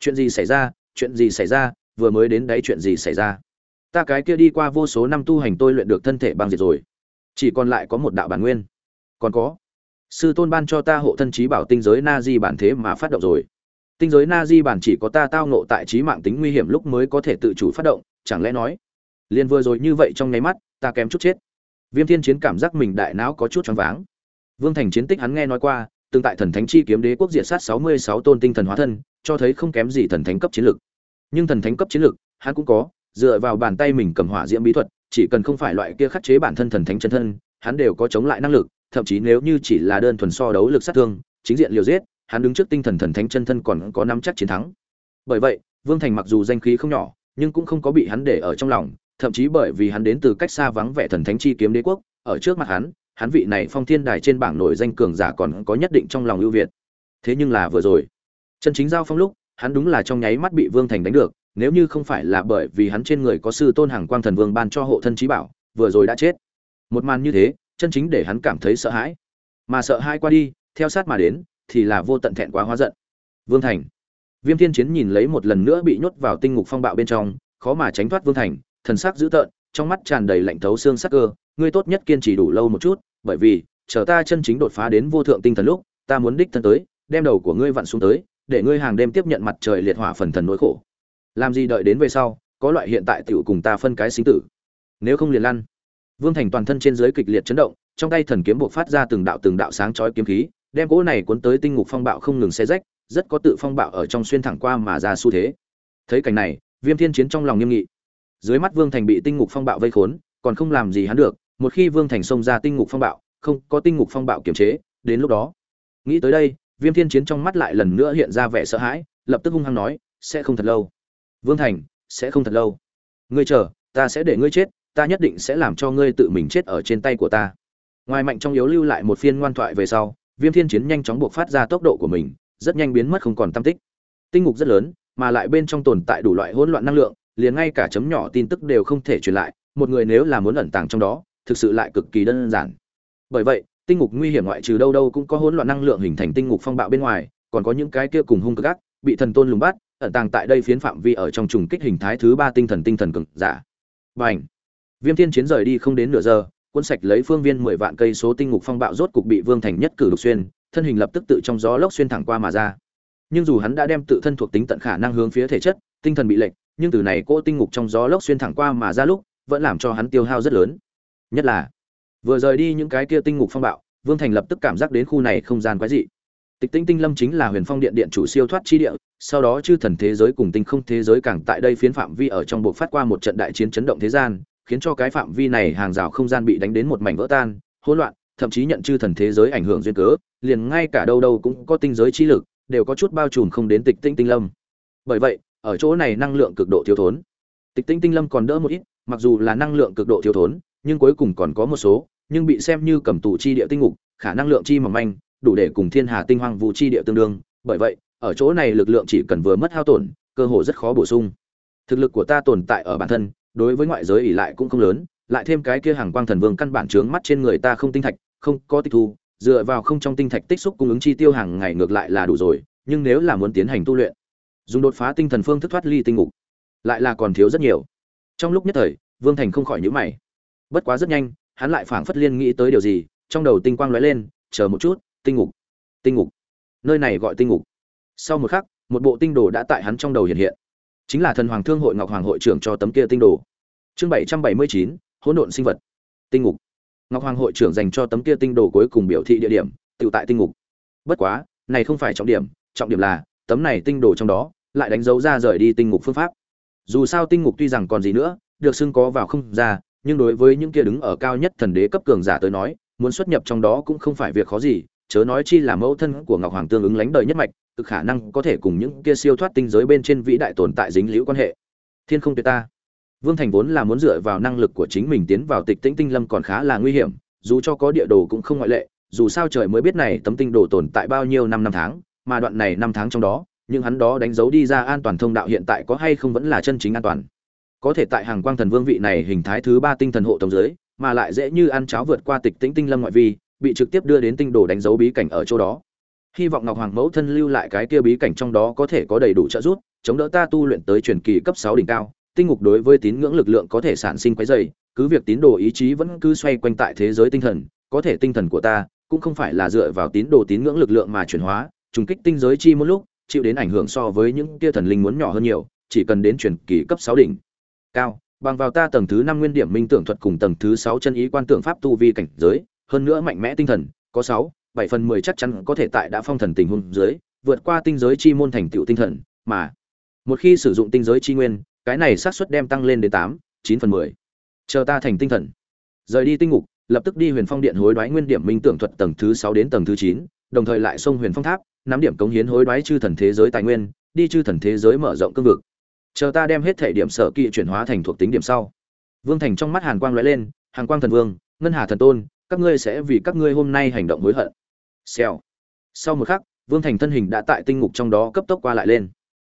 Chuyện gì xảy ra? Chuyện gì xảy ra? Vừa mới đến đấy chuyện gì xảy ra? Ta cái kia đi qua vô số năm tu hành tôi luyện được thân thể băng diệt rồi chỉ còn lại có một đạo bản nguyên. Còn có, sư tôn ban cho ta hộ thân trí bảo tinh giới na di bản thế mà phát động rồi. Tinh giới na di bản chỉ có ta tao nộ tại trí mạng tính nguy hiểm lúc mới có thể tự chủ phát động, chẳng lẽ nói, liền vừa rồi như vậy trong nháy mắt, ta kém chút chết. Viêm thiên chiến cảm giác mình đại não có chút choáng váng. Vương thành chiến tích hắn nghe nói qua từng tại thần thánh chi kiếm đế quốc diệt sát sáu mươi sáu tôn tinh thần hóa thân, cho thấy không kém gì thần thánh cấp chiến lực. Nhưng thần thánh cấp chiến lực, hắn cũng có, dựa vào bàn tay mình cầm hỏa diễm bí thuật chỉ cần không phải loại kia khắc chế bản thân thần thánh chân thân, hắn đều có chống lại năng lực, thậm chí nếu như chỉ là đơn thuần so đấu lực sát thương, chính diện liều giết, hắn đứng trước tinh thần thần thánh chân thân còn có nắm chắc chiến thắng. Bởi vậy, vương thành mặc dù danh khí không nhỏ, nhưng cũng không có bị hắn để ở trong lòng, thậm chí bởi vì hắn đến từ cách xa vắng vẻ thần thánh chi kiếm đế quốc, ở trước mặt hắn hắn vị này phong thiên đài trên bảng nổi danh cường giả còn có nhất định trong lòng ưu việt. Thế nhưng là vừa rồi, chân chính giao phong lúc, hắn đúng là trong nháy mắt bị vương thành đánh được nếu như không phải là bởi vì hắn trên người có sư tôn hàng quang thần vương ban cho hộ thân trí bảo, vừa rồi đã chết. Một màn như thế, chân chính để hắn cảm thấy sợ hãi. Mà sợ hãi qua đi, theo sát mà đến, thì là vô tận thẹn quá hóa giận. Vương thành. Viêm thiên chiến nhìn lấy một lần nữa bị nhốt vào tinh ngục phong bạo bên trong, khó mà tránh thoát vương thành, thần sắc dữ tợn, trong mắt tràn đầy lạnh thấu xương sắc cơ. Ngươi tốt nhất kiên trì đủ lâu một chút, bởi vì, chờ ta chân chính đột phá đến vô thượng tinh thần lúc, ta muốn đích thân tới, đem đầu của ngươi vặn xuống tới, để ngươi hàng đêm tiếp nhận mặt trời liệt hỏa phần thần nỗi khổ làm gì đợi đến về sau, có loại hiện tại tiểu cùng ta phân cái sinh tử. Nếu không liền lăn. Vương thành toàn thân trên dưới kịch liệt chấn động, trong tay thần kiếm buộc phát ra từng đạo từng đạo sáng chói kiếm khí, đem cỗ này cuốn tới tinh ngục phong bạo không ngừng xé rách, rất có tự phong bạo ở trong xuyên thẳng qua mà ra xu thế. Thấy cảnh này, viêm thiên chiến trong lòng nghiêm nghị. Dưới mắt vương thành bị tinh ngục phong bạo vây khốn, còn không làm gì hắn được, một khi vương thành xông ra tinh ngục phong bạo, không có tinh ngục phong bạo kiềm chế, đến lúc đó. Nghĩ tới đây, viêm thiên chiến trong mắt lại lần nữa hiện ra vẻ sợ hãi, lập tức hung hăng nói, sẽ không thật lâu vương thành, sẽ không thật lâu. Ngươi chờ, ta sẽ để ngươi chết, ta nhất định sẽ làm cho ngươi tự mình chết ở trên tay của ta. Ngoài mạnh trong yếu lưu lại một phiên ngoan thoại về sau, viêm thiên chiến nhanh chóng buộc phát ra tốc độ của mình, rất nhanh biến mất không còn tâm tích. Tinh ngục rất lớn, mà lại bên trong tồn tại đủ loại hỗn loạn năng lượng, liền ngay cả chấm nhỏ tin tức đều không thể truyền lại, một người nếu là muốn ẩn tàng trong đó, thực sự lại cực kỳ đơn giản. Bởi vậy, tinh ngục nguy hiểm ngoại trừ đâu đâu cũng có hỗn loạn năng lượng hình thành tinh ngục phong bạo bên ngoài, còn có những cái kia cùng hung cực ác, bị thần tôn lùng bắt ẩn tàng tại đây phiến phạm vi ở trong trùng kích hình thái thứ ba tinh thần tinh thần cực giả. Và viêm thiên chiến rời đi không đến nửa giờ quân sạch lấy phương viên mười vạn cây số tinh ngục phong bạo rốt cục bị vương thành nhất cử đục xuyên, thân hình lập tức tự trong gió lốc xuyên thẳng qua mà ra. Nhưng dù hắn đã đem tự thân thuộc tính tận khả năng hướng phía thể chất, tinh thần bị lệnh nhưng từ này cô tinh ngục trong gió lốc xuyên thẳng qua mà ra lúc, vẫn làm cho hắn tiêu hao rất lớn. Nhất là, vừa rời đi những cái kia tinh ngục phong bạo, vương thành lập tức cảm giác đến khu này không gian quái dị tịch tinh tinh lâm chính là huyền phong điện điện chủ siêu thoát chi địa, sau đó chư thần thế giới cùng tinh không thế giới càng tại đây phiến phạm vi ở trong buộc phát qua một trận đại chiến chấn động thế gian, khiến cho cái phạm vi này hàng rào không gian bị đánh đến một mảnh vỡ tan, hỗn loạn, thậm chí nhận chư thần thế giới ảnh hưởng duyên cớ, liền ngay cả đâu đâu cũng có tinh giới chi lực, đều có chút bao trùm không đến tịch tinh tinh lâm. Bởi vậy, ở chỗ này năng lượng cực độ thiếu thốn. Tịch tinh tinh lâm còn đỡ một ít, mặc dù là năng lượng cực độ thiếu thốn, nhưng cuối cùng còn có một số, nhưng bị xem như cầm tù chi địa tinh ngục, khả năng lượng chi mỏng manh đủ để cùng thiên hà tinh hoang vũ chi địa tương đương. Bởi vậy, ở chỗ này lực lượng chỉ cần vừa mất hao tổn, cơ hội rất khó bổ sung. Thực lực của ta tồn tại ở bản thân, đối với ngoại giới ỉ lại cũng không lớn, lại thêm cái kia hàng quang thần vương căn bản trướng mắt trên người ta không tinh thạch, không có tịch thu, dựa vào không trong tinh thạch tích xúc cung ứng chi tiêu hàng ngày ngược lại là đủ rồi, nhưng nếu là muốn tiến hành tu luyện, dùng đột phá tinh thần phương thức thoát ly tinh ngục, lại là còn thiếu rất nhiều. Trong lúc nhất thời, vương thành không khỏi nhíu mày. Bất quá rất nhanh, hắn lại phảng phất liên nghĩ tới điều gì, trong đầu tinh quang lóe lên, chờ một chút tinh ngục. Tinh ngục. Nơi này gọi tinh ngục. Sau một khắc, một bộ tinh đồ đã tại hắn trong đầu hiện hiện. Chính là thần hoàng thương hội ngọc hoàng hội trưởng cho tấm kia tinh đồ. Chương bảy trăm bảy mươi chín, hỗn độn sinh vật. Tinh ngục. Ngọc hoàng hội trưởng dành cho tấm kia tinh đồ cuối cùng biểu thị địa điểm tự tại tinh ngục. Bất quá, này không phải trọng điểm trọng điểm là, tấm này tinh đồ trong đó, lại đánh dấu ra rời đi tinh ngục phương pháp. Dù sao tinh ngục tuy rằng còn gì nữa, được xưng có vào không ra, nhưng đối với những kia đứng ở cao nhất thần đế cấp cường giả tới nói, muốn xuất nhập trong đó cũng không phải việc khó gì chớ nói chi là mẫu thân của ngọc hoàng tương ứng lánh đời nhất mạch, cực khả năng có thể cùng những kia siêu thoát tinh giới bên trên vĩ đại tồn tại dính liễu quan hệ. Thiên không tuyệt ta. Vương thành vốn là muốn dựa vào năng lực của chính mình tiến vào tịch tĩnh tinh lâm còn khá là nguy hiểm, dù cho có địa đồ cũng không ngoại lệ, dù sao trời mới biết này tấm tinh đồ tồn tại bao nhiêu năm năm tháng, mà đoạn này năm tháng trong đó, nhưng hắn đó đánh dấu đi ra an toàn thông đạo hiện tại có hay không vẫn là chân chính an toàn. Có thể tại hàng quang thần vương vị này hình thái thứ ba tinh thần hộ tổng giới, mà lại dễ như ăn cháo vượt qua tịch tĩnh tinh lâm ngoại vi bị trực tiếp đưa đến tinh đồ đánh dấu bí cảnh ở chỗ đó. Hy vọng ngọc hoàng mẫu thân lưu lại cái kia bí cảnh trong đó có thể có đầy đủ trợ giúp, chống đỡ ta tu luyện tới truyền kỳ cấp sáu đỉnh cao, tinh ngục đối với tín ngưỡng lực lượng có thể sản sinh quấy dày cứ việc tín đồ ý chí vẫn cứ xoay quanh tại thế giới tinh thần, có thể tinh thần của ta cũng không phải là dựa vào tín đồ tín ngưỡng lực lượng mà chuyển hóa, trùng kích tinh giới chi một lúc, chịu đến ảnh hưởng so với những kia thần linh muốn nhỏ hơn nhiều, chỉ cần đến truyền kỳ cấp sáu đỉnh. Cao, bằng vào ta tầng thứ năm nguyên điểm minh tưởng thuật cùng tầng thứ sáu chân ý quan tưởng pháp tu vi cảnh giới hơn nữa mạnh mẽ tinh thần, có sáu, bảy phần mười chắc chắn có thể tại đã phong thần tình huống dưới, vượt qua tinh giới chi môn thành tựu tinh thần, mà một khi sử dụng tinh giới chi nguyên, cái này xác suất đem tăng lên đến tám, chín phần mười. Chờ ta thành tinh thần. Rời đi tinh ngục, lập tức đi huyền phong điện hối đoái nguyên điểm minh tưởng thuật tầng thứ sáu đến tầng thứ chín, đồng thời lại xông huyền phong tháp, nắm điểm cống hiến hối đoái chư thần thế giới tài nguyên, đi chư thần thế giới mở rộng cương vực. Chờ ta đem hết thể điểm sở kỵ chuyển hóa thành thuộc tính điểm sau. Vương thành trong mắt hàn quang lóe lên, hàn quang thần vương, ngân hà thần tôn các ngươi sẽ vì các ngươi hôm nay hành động hối hận. Xèo. Sau một khắc, vương thành thân hình đã tại tinh ngục trong đó cấp tốc qua lại lên.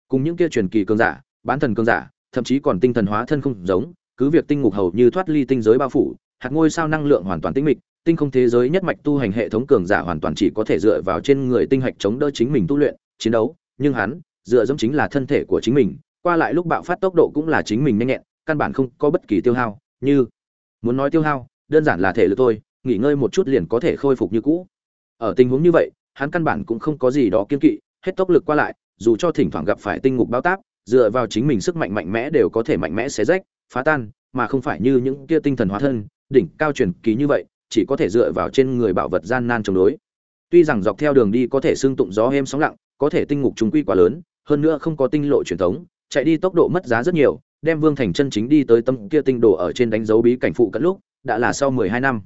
Cùng những kia truyền kỳ cường giả, bán thần cường giả, thậm chí còn tinh thần hóa thân không giống, cứ việc tinh ngục hầu như thoát ly tinh giới bao phủ, hạt ngôi sao năng lượng hoàn toàn tinh mịch, tinh không thế giới nhất mạch tu hành hệ thống cường giả hoàn toàn chỉ có thể dựa vào trên người tinh hạch chống đỡ chính mình tu luyện, chiến đấu, nhưng hắn, dựa dẫm chính là thân thể của chính mình, qua lại lúc bạo phát tốc độ cũng là chính mình nhanh nhẹn, căn bản không có bất kỳ tiêu hao, như, muốn nói tiêu hao, đơn giản là thể lực thôi nghỉ ngơi một chút liền có thể khôi phục như cũ. Ở tình huống như vậy, hắn căn bản cũng không có gì đó kiên kỵ, hết tốc lực qua lại, dù cho thỉnh thoảng gặp phải tinh ngục bao táp, dựa vào chính mình sức mạnh mạnh mẽ đều có thể mạnh mẽ xé rách, phá tan, mà không phải như những kia tinh thần hóa thân, đỉnh cao truyền kỳ như vậy, chỉ có thể dựa vào trên người bảo vật gian nan chống đối. Tuy rằng dọc theo đường đi có thể xương tụng gió êm sóng lặng, có thể tinh ngục chúng quy quá lớn, hơn nữa không có tinh lộ truyền thống, chạy đi tốc độ mất giá rất nhiều, đem vương thành chân chính đi tới tâm kia tinh đồ ở trên đánh dấu bí cảnh phụ cận lúc, đã là sau mười hai năm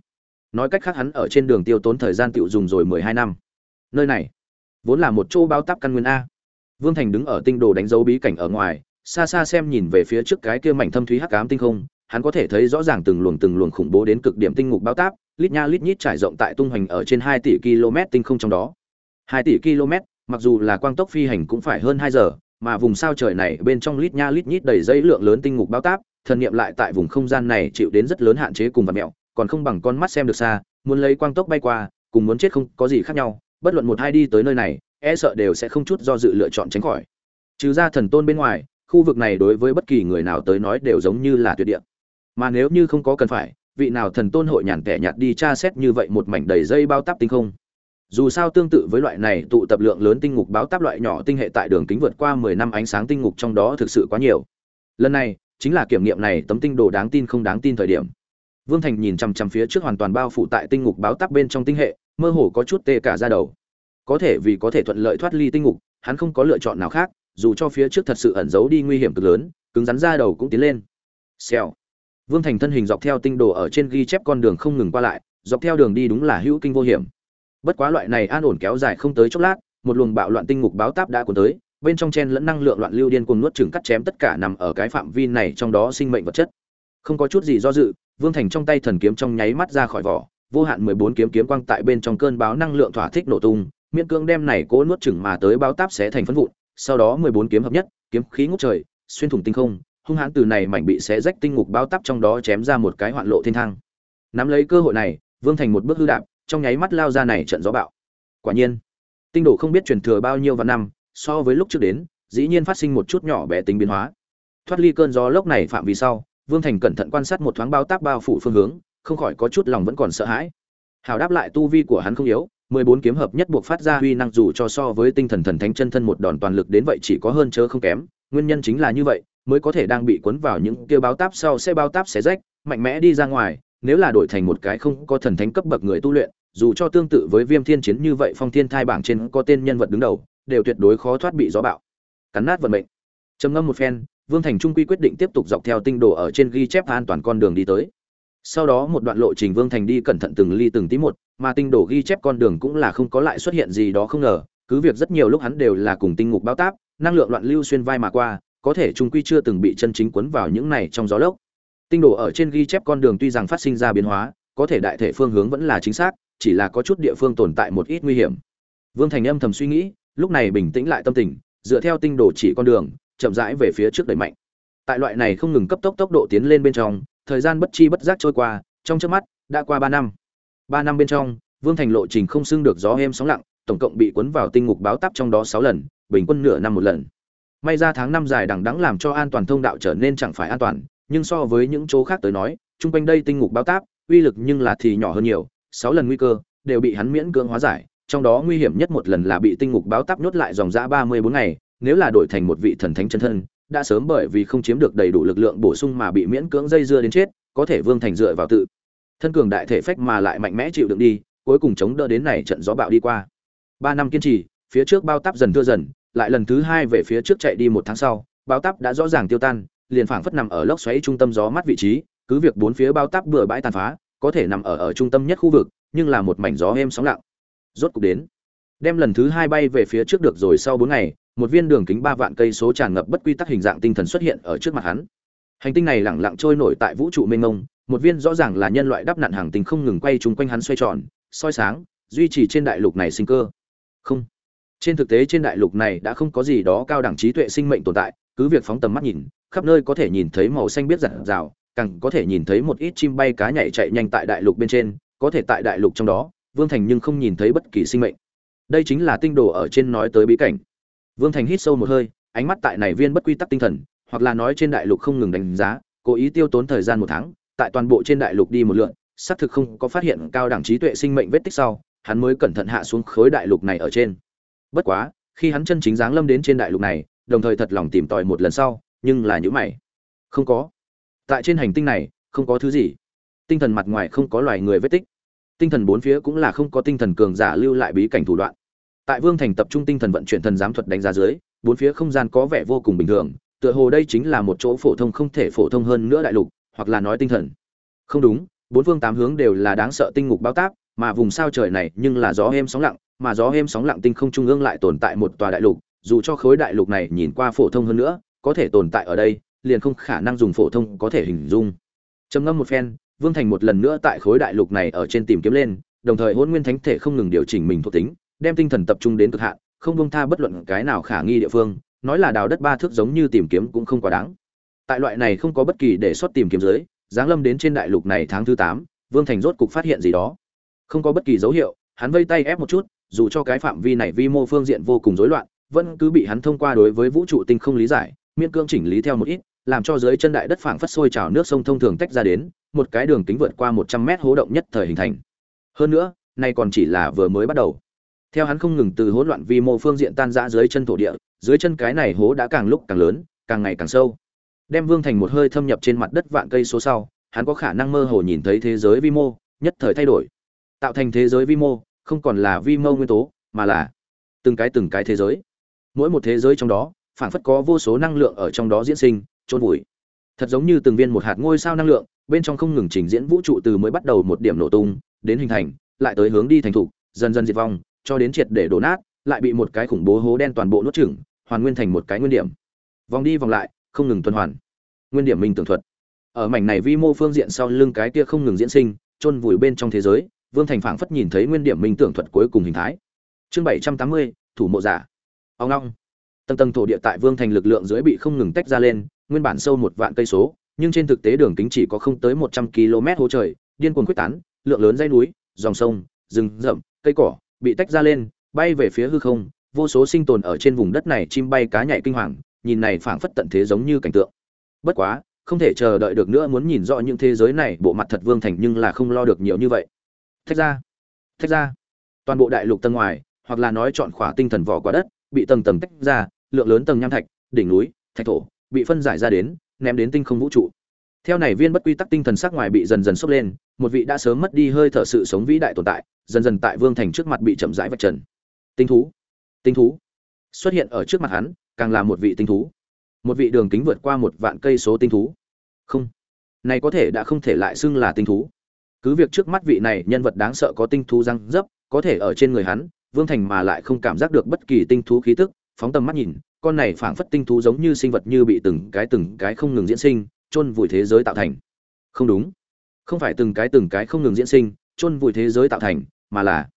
nói cách khác hắn ở trên đường tiêu tốn thời gian tiêu dùng rồi mười hai năm. Nơi này, vốn là một chỗ bao táp căn nguyên a. Vương thành đứng ở tinh đồ đánh dấu bí cảnh ở ngoài, xa xa xem nhìn về phía trước cái kia mảnh thâm thúy hắc ám tinh không, hắn có thể thấy rõ ràng từng luồng từng luồng khủng bố đến cực điểm tinh ngục bao táp, lít nha lít nhít trải rộng tại tung hoành ở trên hai tỷ km tinh không trong đó. Hai tỷ km, mặc dù là quang tốc phi hành cũng phải hơn hai giờ, mà vùng sao trời này bên trong lít nha lít nhít đầy dây lượng lớn tinh ngục bao táp, thần niệm lại tại vùng không gian này chịu đến rất lớn hạn chế cùng vật mẹo còn không bằng con mắt xem được xa, muốn lấy quang tốc bay qua, cùng muốn chết không có gì khác nhau, bất luận một hai đi tới nơi này e sợ đều sẽ không chút do dự lựa chọn tránh khỏi. Trừ ra thần tôn bên ngoài, khu vực này đối với bất kỳ người nào tới nói đều giống như là tuyệt địa. Mà nếu như không có cần phải, vị nào thần tôn hội nhàn tẻ nhạt đi tra xét như vậy một mảnh đầy dây bao táp tinh không? Dù sao tương tự với loại này tụ tập lượng lớn tinh ngục báo táp loại nhỏ tinh hệ tại đường kính vượt qua mười năm ánh sáng tinh ngục trong đó thực sự quá nhiều. Lần này, chính là kiểm nghiệm này tấm tinh đồ đáng tin không đáng tin thời điểm vương thành nhìn chằm chằm phía trước hoàn toàn bao phủ tại tinh ngục báo táp bên trong tinh hệ, mơ hồ có chút tê cả ra đầu. Có thể vì có thể thuận lợi thoát ly tinh ngục, hắn không có lựa chọn nào khác, dù cho phía trước thật sự ẩn giấu đi nguy hiểm cực lớn, cứng rắn ra đầu cũng tiến lên. Xèo. Vương thành thân hình dọc theo tinh đồ ở trên ghi chép con đường không ngừng qua lại, dọc theo đường đi đúng là hữu kinh vô hiểm. Bất quá loại này an ổn kéo dài không tới chốc lát, một luồng bạo loạn tinh ngục báo táp đã cuốn tới, bên trong chen lẫn năng lượng loạn lưu điên cuồng nuốt chửng cắt chém tất cả nằm ở cái phạm vi này trong đó sinh mệnh vật chất không có chút gì do dự, vương thành trong tay thần kiếm trong nháy mắt ra khỏi vỏ, vô hạn mười bốn kiếm kiếm quang tại bên trong cơn báo năng lượng thỏa thích nổ tung, miễn cương đem này cố nuốt chửng mà tới báo táp sẽ thành phân vụn, sau đó mười bốn kiếm hợp nhất, kiếm khí ngút trời, xuyên thủng tinh không, hung hãn từ này mảnh bị xé rách tinh ngục báo táp trong đó chém ra một cái hoạn lộ thiên thang. Nắm lấy cơ hội này, vương thành một bước hư đạp, trong nháy mắt lao ra này trận gió bạo quả nhiên, tinh độ không biết truyền thừa bao nhiêu vạn năm, so với lúc trước đến, dĩ nhiên phát sinh một chút nhỏ bé tính biến hóa. Thoát ly cơn gió lốc này phạm vi sau vương thành cẩn thận quan sát một thoáng bao tác bao phủ phương hướng, không khỏi có chút lòng vẫn còn sợ hãi. Hào đáp lại tu vi của hắn không yếu, mười bốn kiếm hợp nhất buộc phát ra huy năng dù cho so với tinh thần thần thánh chân thân một đòn toàn lực đến vậy chỉ có hơn chớ không kém, nguyên nhân chính là như vậy, mới có thể đang bị cuốn vào những kia báo táp sau sẽ bao táp xé rách, mạnh mẽ đi ra ngoài, nếu là đổi thành một cái không có thần thánh cấp bậc người tu luyện, dù cho tương tự với viêm thiên chiến như vậy phong thiên thai bảng trên có tên nhân vật đứng đầu, đều tuyệt đối khó thoát bị gió bạo cắn nát vận mệnh. Trầm ngâm một phen vương thành trung quy quyết định tiếp tục dọc theo tinh đồ ở trên ghi chép an toàn con đường đi tới. Sau đó một đoạn lộ trình vương thành đi cẩn thận từng ly từng tí một, mà tinh đồ ghi chép con đường cũng là không có lại xuất hiện gì đó không ngờ, cứ việc rất nhiều lúc hắn đều là cùng tinh ngục báo táp năng lượng loạn lưu xuyên vai mà qua, có thể trung quy chưa từng bị chân chính cuốn vào những này trong gió lốc. Tinh đồ ở trên ghi chép con đường tuy rằng phát sinh ra biến hóa, có thể đại thể phương hướng vẫn là chính xác, chỉ là có chút địa phương tồn tại một ít nguy hiểm. Vương thành âm thầm suy nghĩ, lúc này bình tĩnh lại tâm tình, dựa theo tinh đồ chỉ con đường chậm rãi về phía trước đẩy mạnh. Tại loại này không ngừng cấp tốc tốc độ tiến lên bên trong, thời gian bất chi bất giác trôi qua, trong trước mắt, đã qua ba năm. Ba năm bên trong, vương thành lộ trình không xưng được gió êm sóng lặng, tổng cộng bị cuốn vào tinh ngục báo tắp trong đó sáu lần, bình quân nửa năm một lần. May ra tháng năm dài đằng đẵng làm cho an toàn thông đạo trở nên chẳng phải an toàn, nhưng so với những chỗ khác tới nói, chung quanh đây tinh ngục báo táp, uy lực nhưng là thì nhỏ hơn nhiều, sáu lần nguy cơ, đều bị hắn miễn cưỡng hóa giải, trong đó nguy hiểm nhất một lần là bị tinh ngục báo táp nhốt lại dòng dã ba mươi bốn ngày nếu là đổi thành một vị thần thánh chân thân, đã sớm bởi vì không chiếm được đầy đủ lực lượng bổ sung mà bị miễn cưỡng dây dưa đến chết, có thể vương thành dựa vào tự. Thân cường đại thể phách mà lại mạnh mẽ chịu đựng đi, cuối cùng chống đỡ đến này trận gió bạo đi qua. Ba năm kiên trì, phía trước bao táp dần thưa dần, lại lần thứ hai về phía trước chạy đi một tháng sau, bao táp đã rõ ràng tiêu tan, liền phảng phất nằm ở lốc xoáy trung tâm gió mát vị trí, cứ việc bốn phía bao táp bừa bãi tàn phá, có thể nằm ở ở trung tâm nhất khu vực, nhưng là một mảnh gió êm sóng lặng. Rốt cục đến, đem lần thứ hai bay về phía trước được rồi sau bốn ngày một viên đường kính ba vạn cây số tràn ngập bất quy tắc hình dạng tinh thần xuất hiện ở trước mặt hắn. Hành tinh này lẳng lặng trôi nổi tại vũ trụ mênh mông, một viên rõ ràng là nhân loại đắp nặn hàng tinh không ngừng quay chung quanh hắn xoay tròn, soi sáng, duy trì trên đại lục này sinh cơ. Không. Trên thực tế trên đại lục này đã không có gì đó cao đẳng trí tuệ sinh mệnh tồn tại, cứ việc phóng tầm mắt nhìn, khắp nơi có thể nhìn thấy màu xanh biết rạng rào, càng có thể nhìn thấy một ít chim bay cá nhảy chạy nhanh tại đại lục bên trên, có thể tại đại lục trong đó, vương thành nhưng không nhìn thấy bất kỳ sinh mệnh. Đây chính là tinh đồ ở trên nói tới bí cảnh vương thành hít sâu một hơi ánh mắt tại này viên bất quy tắc tinh thần hoặc là nói trên đại lục không ngừng đánh giá cố ý tiêu tốn thời gian một tháng tại toàn bộ trên đại lục đi một lượt, xác thực không có phát hiện cao đẳng trí tuệ sinh mệnh vết tích sau hắn mới cẩn thận hạ xuống khối đại lục này ở trên. Bất quá khi hắn chân chính dáng lâm đến trên đại lục này đồng thời thật lòng tìm tòi một lần sau nhưng là những mày. Không có. Tại trên hành tinh này không có thứ gì. Tinh thần mặt ngoài không có loài người vết tích. Tinh thần bốn phía cũng là không có tinh thần cường giả lưu lại bí cảnh thủ đoạn tại vương thành tập trung tinh thần vận chuyển thần giám thuật đánh giá dưới, bốn phía không gian có vẻ vô cùng bình thường, tựa hồ đây chính là một chỗ phổ thông không thể phổ thông hơn nữa đại lục, hoặc là nói tinh thần. Không đúng, bốn phương tám hướng đều là đáng sợ tinh ngục bao táp mà vùng sao trời này nhưng là gió êm sóng lặng, mà gió êm sóng lặng tinh không trung ương lại tồn tại một tòa đại lục, dù cho khối đại lục này nhìn qua phổ thông hơn nữa, có thể tồn tại ở đây, liền không khả năng dùng phổ thông có thể hình dung. Trầm ngâm một phen, vương thành một lần nữa tại khối đại lục này ở trên tìm kiếm lên, đồng thời hôn nguyên thánh thể không ngừng điều chỉnh mình thuộc tính đem tinh thần tập trung đến cực hạn, không buông tha bất luận cái nào khả nghi địa phương, nói là đào đất ba thước giống như tìm kiếm cũng không quá đáng. Tại loại này không có bất kỳ đề xuất tìm kiếm dưới, giáng lâm đến trên đại lục này tháng thứ tám, vương thành rốt cục phát hiện gì đó. Không có bất kỳ dấu hiệu, hắn vây tay ép một chút, dù cho cái phạm vi này vi mô phương diện vô cùng rối loạn, vẫn cứ bị hắn thông qua đối với vũ trụ tinh không lý giải, miễn cưỡng chỉnh lý theo một ít, làm cho dưới chân đại đất phảng phất sôi trào nước sông thông thường tách ra đến, một cái đường kính vượt qua một trăm mét hố động nhất thời hình thành. Hơn nữa, nay còn chỉ là vừa mới bắt đầu theo hắn không ngừng từ hỗn loạn vi mô phương diện tan rã dưới chân thổ địa, dưới chân cái này hố đã càng lúc càng lớn, càng ngày càng sâu. Đem vương thành một hơi thâm nhập trên mặt đất vạn cây số sau, hắn có khả năng mơ hồ nhìn thấy thế giới vi mô, nhất thời thay đổi. Tạo thành thế giới vi mô, không còn là vi mô nguyên tố, mà là từng cái từng cái thế giới. Mỗi một thế giới trong đó, phảng phất có vô số năng lượng ở trong đó diễn sinh trôn vùi. Thật giống như từng viên một hạt ngôi sao năng lượng, bên trong không ngừng trình diễn vũ trụ từ mới bắt đầu một điểm nổ tung, đến hình thành, lại tới hướng đi thành thục, dần dần diệt vong cho đến triệt để đổ nát, lại bị một cái khủng bố hố đen toàn bộ nuốt chửng, hoàn nguyên thành một cái nguyên điểm. Vòng đi vòng lại, không ngừng tuần hoàn. Nguyên điểm minh tưởng thuật. Ở mảnh này vi mô phương diện sau lưng cái kia không ngừng diễn sinh, chôn vùi bên trong thế giới, vương thành phảng phất nhìn thấy nguyên điểm minh tưởng thuật cuối cùng hình thái. Chương bảy trăm tám mươi, thủ mộ giả. Ông ngoong. tầng tầng thổ địa tại vương thành lực lượng dưới bị không ngừng tách ra lên, nguyên bản sâu một vạn cây số, nhưng trên thực tế đường kính chỉ có không tới một trăm km hố trời, điên cuồng quyết tán, lượng lớn dãy núi, dòng sông, rừng rậm, cây cỏ bị tách ra lên, bay về phía hư không, vô số sinh tồn ở trên vùng đất này chim bay cá nhảy kinh hoàng, nhìn này phảng phất tận thế giống như cảnh tượng. Bất quá, không thể chờ đợi được nữa muốn nhìn rõ những thế giới này, bộ mặt thật vương thành nhưng là không lo được nhiều như vậy. Thách ra thách ra. Toàn bộ đại lục tầng ngoài, hoặc là nói chọn khỏa tinh thần vỏ quả đất, bị tầng tầng tách ra, lượng lớn tầng nham thạch, đỉnh núi, thạch thổ, bị phân giải ra đến, ném đến tinh không vũ trụ theo này viên bất quy tắc tinh thần sắc ngoài bị dần dần sốc lên, một vị đã sớm mất đi hơi thở sự sống vĩ đại tồn tại, dần dần tại vương thành trước mặt bị chậm rãi vạch trần. Tinh thú tinh thú. Xuất hiện ở trước mặt hắn, càng là một vị tinh thú. Một vị đường kính vượt qua một vạn cây số tinh thú. Không, này có thể đã không thể lại xưng là tinh thú. Cứ việc trước mắt vị này nhân vật đáng sợ có tinh thú răng dấp, có thể ở trên người hắn, vương thành mà lại không cảm giác được bất kỳ tinh thú khí tức, phóng tầm mắt nhìn, con này phảng phất tinh thú giống như sinh vật như bị từng cái từng cái không ngừng diễn sinh chôn vùi thế giới tạo thành. Không đúng. Không phải từng cái từng cái không ngừng diễn sinh, chôn vùi thế giới tạo thành, mà là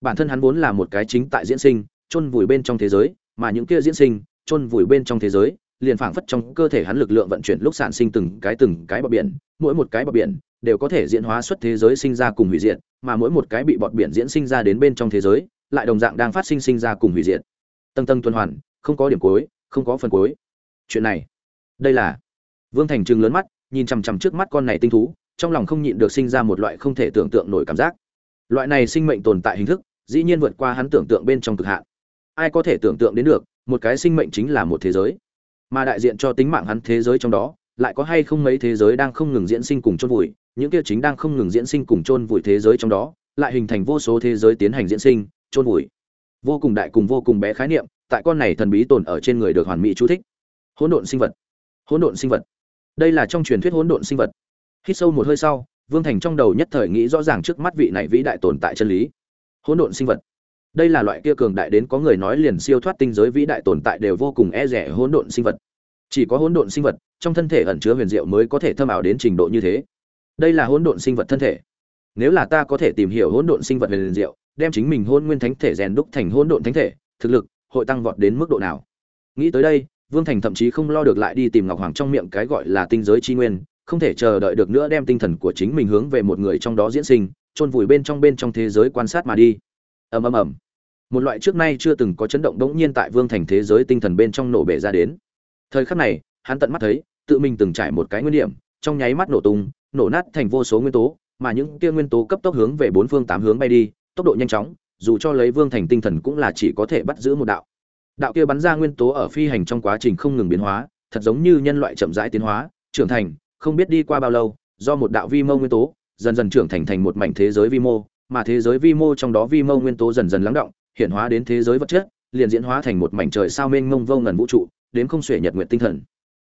bản thân hắn vốn là một cái chính tại diễn sinh, chôn vùi bên trong thế giới, mà những kia diễn sinh, chôn vùi bên trong thế giới, liền phảng phất trong cơ thể hắn lực lượng vận chuyển lúc sản sinh từng cái từng cái bọt biển, mỗi một cái bọt biển đều có thể diễn hóa xuất thế giới sinh ra cùng hủy diệt, mà mỗi một cái bị bọt biển diễn sinh ra đến bên trong thế giới, lại đồng dạng đang phát sinh sinh ra cùng hủy diệt. Tầng tầng tuần hoàn, không có điểm cuối, không có phần cuối. Chuyện này, đây là vương thành trừng lớn mắt, nhìn chằm chằm trước mắt con này tinh thú, trong lòng không nhịn được sinh ra một loại không thể tưởng tượng nổi cảm giác. Loại này sinh mệnh tồn tại hình thức, dĩ nhiên vượt qua hắn tưởng tượng bên trong cực hạn. Ai có thể tưởng tượng đến được, một cái sinh mệnh chính là một thế giới. Mà đại diện cho tính mạng hắn thế giới trong đó, lại có hay không mấy thế giới đang không ngừng diễn sinh cùng chôn vùi, những kia chính đang không ngừng diễn sinh cùng chôn vùi thế giới trong đó, lại hình thành vô số thế giới tiến hành diễn sinh, chôn vùi. Vô cùng đại cùng vô cùng bé khái niệm, tại con này thần bí tồn ở trên người được hoàn mỹ chú thích. Hỗn độn sinh vật. Hỗn độn sinh vật đây là trong truyền thuyết hỗn độn sinh vật. Hít sâu một hơi sau, vương thành trong đầu nhất thời nghĩ rõ ràng trước mắt vị này vĩ đại tồn tại chân lý. Hỗn độn sinh vật. Đây là loại kia cường đại đến có người nói liền siêu thoát tinh giới vĩ đại tồn tại đều vô cùng e rẻ hỗn độn sinh vật. Chỉ có hỗn độn sinh vật, trong thân thể ẩn chứa huyền diệu mới có thể thâm ảo đến trình độ như thế. Đây là hỗn độn sinh vật thân thể. Nếu là ta có thể tìm hiểu hỗn độn sinh vật huyền diệu, đem chính mình hôn nguyên thánh thể rèn đúc thành hỗn độn thánh thể, thực lực, hội tăng vọt đến mức độ nào? Nghĩ tới đây vương thành thậm chí không lo được lại đi tìm ngọc hoàng trong miệng cái gọi là tinh giới chi nguyên, không thể chờ đợi được nữa đem tinh thần của chính mình hướng về một người trong đó diễn sinh, chôn vùi bên trong bên trong thế giới quan sát mà đi. Ầm ầm ầm. Một loại trước nay chưa từng có chấn động đống nhiên tại vương thành thế giới tinh thần bên trong nổ bể ra đến. Thời khắc này, hắn tận mắt thấy, tự mình từng trải một cái nguyên điểm, trong nháy mắt nổ tung, nổ nát thành vô số nguyên tố, mà những kia nguyên tố cấp tốc hướng về bốn phương tám hướng bay đi, tốc độ nhanh chóng, dù cho lấy vương thành tinh thần cũng là chỉ có thể bắt giữ một đạo đạo kia bắn ra nguyên tố ở phi hành trong quá trình không ngừng biến hóa, thật giống như nhân loại chậm rãi tiến hóa, trưởng thành, không biết đi qua bao lâu, do một đạo vi mô nguyên tố, dần dần trưởng thành thành một mảnh thế giới vi mô, mà thế giới vi mô trong đó vi mô nguyên tố dần dần lắng động hiện hóa đến thế giới vật chất, liền diễn hóa thành một mảnh trời sao mênh mông vô ngần vũ trụ, đến không xuể nhật nguyện tinh thần.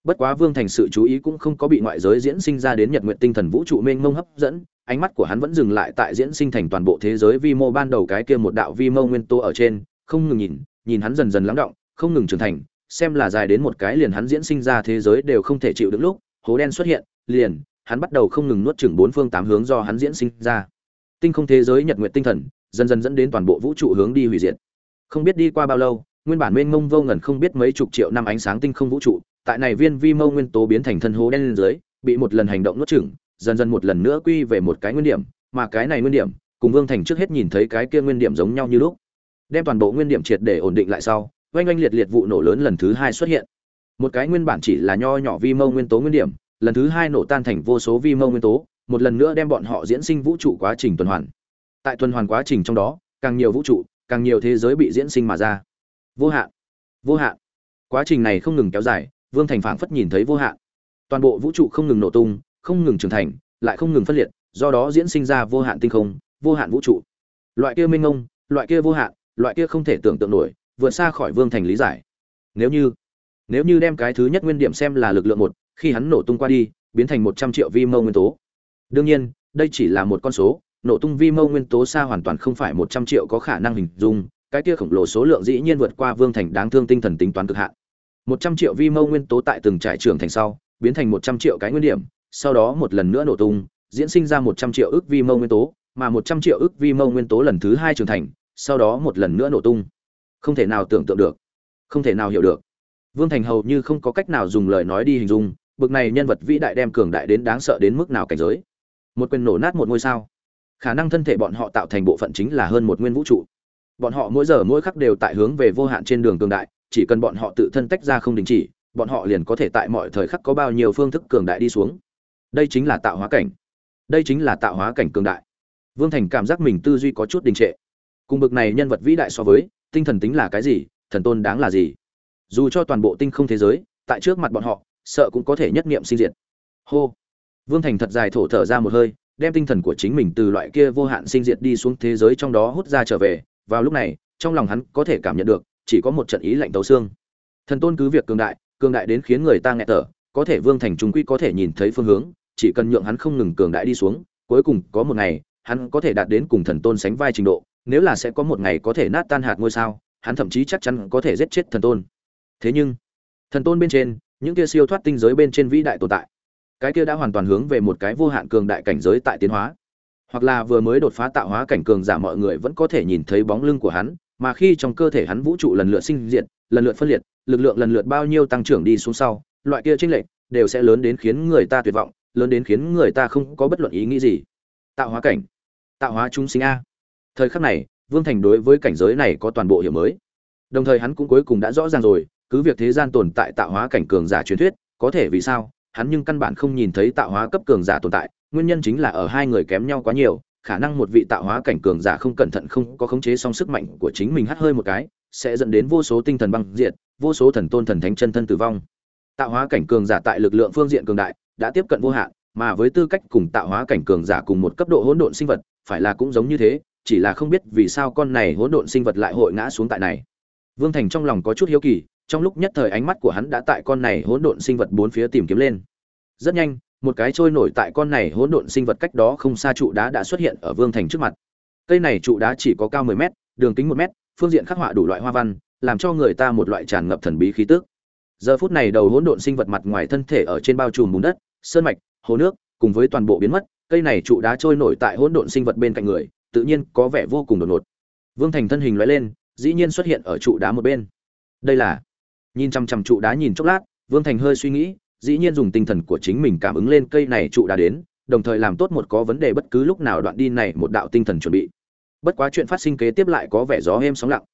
Bất quá vương thành sự chú ý cũng không có bị ngoại giới diễn sinh ra đến nhật nguyện tinh thần vũ trụ mênh mông hấp dẫn, ánh mắt của hắn vẫn dừng lại tại diễn sinh thành toàn bộ thế giới vi mô ban đầu cái kia một đạo vi mô nguyên tố ở trên, không ngừng nhìn nhìn hắn dần dần lắng động, không ngừng trưởng thành, xem là dài đến một cái liền hắn diễn sinh ra thế giới đều không thể chịu được lúc, hố đen xuất hiện, liền, hắn bắt đầu không ngừng nuốt chửng bốn phương tám hướng do hắn diễn sinh ra. Tinh không thế giới nhật nguyện tinh thần, dần dần dẫn đến toàn bộ vũ trụ hướng đi hủy diệt. Không biết đi qua bao lâu, nguyên bản mênh mông vô ngần không biết mấy chục triệu năm ánh sáng tinh không vũ trụ, tại này viên vi mâu nguyên tố biến thành thân hố đen lên dưới, bị một lần hành động nuốt chửng, dần dần một lần nữa quy về một cái nguyên điểm, mà cái này nguyên điểm, cùng vương thành trước hết nhìn thấy cái kia nguyên điểm giống nhau như lúc đem toàn bộ nguyên điểm triệt để ổn định lại sau, oanh oanh liệt liệt vụ nổ lớn lần thứ hai xuất hiện. Một cái nguyên bản chỉ là nho nhỏ vi mâu nguyên tố nguyên điểm, lần thứ hai nổ tan thành vô số vi mâu nguyên tố, một lần nữa đem bọn họ diễn sinh vũ trụ quá trình tuần hoàn. Tại tuần hoàn quá trình trong đó, càng nhiều vũ trụ, càng nhiều thế giới bị diễn sinh mà ra. Vô hạn vô hạn. Quá trình này không ngừng kéo dài, vương thành phảng phất nhìn thấy vô hạn. Toàn bộ vũ trụ không ngừng nổ tung, không ngừng trưởng thành, lại không ngừng phân liệt, do đó diễn sinh ra vô hạn tinh không, vô hạn vũ trụ. Loại kia minh ngông, loại kia vô hạn loại kia không thể tưởng tượng nổi, vượt xa khỏi vương thành lý giải. Nếu như nếu như đem cái thứ nhất nguyên điểm xem là lực lượng một, khi hắn nổ tung qua đi, biến thành một trăm triệu vi mâu nguyên tố. Đương nhiên, đây chỉ là một con số, nổ tung vi mâu nguyên tố xa hoàn toàn không phải một trăm triệu có khả năng hình dung, cái kia khổng lồ số lượng dĩ nhiên vượt qua vương thành đáng thương tinh thần tính toán cực hạn. Một trăm triệu vi mâu nguyên tố tại từng trải trưởng thành sau, biến thành một trăm triệu cái nguyên điểm, sau đó một lần nữa nổ tung, diễn sinh ra một trăm triệu ước vi mâu nguyên tố, mà một trăm triệu ước vi mâu nguyên tố lần thứ hai trưởng thành sau đó một lần nữa nổ tung. Không thể nào tưởng tượng được. Không thể nào hiểu được. Vương thành hầu như không có cách nào dùng lời nói đi hình dung, bực này nhân vật vĩ đại đem cường đại đến đáng sợ đến mức nào cảnh giới. Một quyền nổ nát một ngôi sao. Khả năng thân thể bọn họ tạo thành bộ phận chính là hơn một nguyên vũ trụ. Bọn họ mỗi giờ mỗi khắc đều tại hướng về vô hạn trên đường cường đại, chỉ cần bọn họ tự thân tách ra không đình chỉ, bọn họ liền có thể tại mọi thời khắc có bao nhiêu phương thức cường đại đi xuống. Đây chính là tạo hóa cảnh. Đây chính là tạo hóa cảnh cường đại. Vương thành cảm giác mình tư duy có chút đình trệ cùng bực này nhân vật vĩ đại so với, tinh thần tính là cái gì, thần tôn đáng là gì? Dù cho toàn bộ tinh không thế giới, tại trước mặt bọn họ, sợ cũng có thể nhất nghiệm sinh diệt. Hô. Vương thành thật dài thổ thở ra một hơi, đem tinh thần của chính mình từ loại kia vô hạn sinh diệt đi xuống thế giới trong đó hút ra trở về. Vào lúc này, trong lòng hắn có thể cảm nhận được, chỉ có một trận ý lạnh tấu xương. Thần tôn cứ việc cường đại cường đại đến khiến người ta nghẹt thở, có thể vương thành trung quy có thể nhìn thấy phương hướng, chỉ cần nhượng hắn không ngừng cường đại đi xuống, cuối cùng có một ngày, hắn có thể đạt đến cùng thần tôn sánh vai trình độ nếu là sẽ có một ngày có thể nát tan hạt ngôi sao, hắn thậm chí chắc chắn có thể giết chết thần tôn. Thế nhưng, thần tôn bên trên, những kia siêu thoát tinh giới bên trên vĩ đại tồn tại, cái kia đã hoàn toàn hướng về một cái vô hạn cường đại cảnh giới tại tiến hóa. Hoặc là vừa mới đột phá tạo hóa cảnh cường giả mọi người vẫn có thể nhìn thấy bóng lưng của hắn, mà khi trong cơ thể hắn vũ trụ lần lượt sinh diệt, lần lượt phân liệt, lực lượng lần lượt bao nhiêu tăng trưởng đi xuống sau, loại kia chênh lệch đều sẽ lớn đến khiến người ta tuyệt vọng, lớn đến khiến người ta không có bất luận ý nghĩ gì. Tạo hóa cảnh. Tạo hóa chúng sinh a thời khắc này, vương thành đối với cảnh giới này có toàn bộ hiểu mới. Đồng thời hắn cũng cuối cùng đã rõ ràng rồi, cứ việc thế gian tồn tại tạo hóa cảnh cường giả truyền thuyết, có thể vì sao, hắn nhưng căn bản không nhìn thấy tạo hóa cấp cường giả tồn tại, nguyên nhân chính là ở hai người kém nhau quá nhiều, khả năng một vị tạo hóa cảnh cường giả không cẩn thận không có khống chế song sức mạnh của chính mình hắt hơi một cái, sẽ dẫn đến vô số tinh thần băng diệt, vô số thần tôn thần thánh chân thân tử vong. Tạo hóa cảnh cường giả tại lực lượng phương diện cường đại, đã tiếp cận vô hạn, mà với tư cách cùng tạo hóa cảnh cường giả cùng một cấp độ hỗn độn sinh vật, phải là cũng giống như thế chỉ là không biết vì sao con này hỗn độn sinh vật lại hội ngã xuống tại này. Vương thành trong lòng có chút hiếu kỳ, trong lúc nhất thời ánh mắt của hắn đã tại con này hỗn độn sinh vật bốn phía tìm kiếm lên. Rất nhanh, một cái trôi nổi tại con này hỗn độn sinh vật cách đó không xa trụ đá đã xuất hiện ở vương thành trước mặt. Cây này trụ đá chỉ có cao 10 mét, đường kính 1 mét, phương diện khắc họa đủ loại hoa văn, làm cho người ta một loại tràn ngập thần bí khí tức. Giờ phút này đầu hỗn độn sinh vật mặt ngoài thân thể ở trên bao trùm bùn đất, sơn mạch, hồ nước, cùng với toàn bộ biến mất, cây này trụ đá trôi nổi tại hỗn độn sinh vật bên cạnh người tự nhiên có vẻ vô cùng đột ngột. Vương thành thân hình lóe lên, dĩ nhiên xuất hiện ở trụ đá một bên. Đây là, nhìn chăm chăm trụ đá nhìn chốc lát, vương thành hơi suy nghĩ, dĩ nhiên dùng tinh thần của chính mình cảm ứng lên cây này trụ đá đến, đồng thời làm tốt một có vấn đề bất cứ lúc nào đoạn đi này một đạo tinh thần chuẩn bị. Bất quá chuyện phát sinh kế tiếp lại có vẻ gió êm sóng lặng.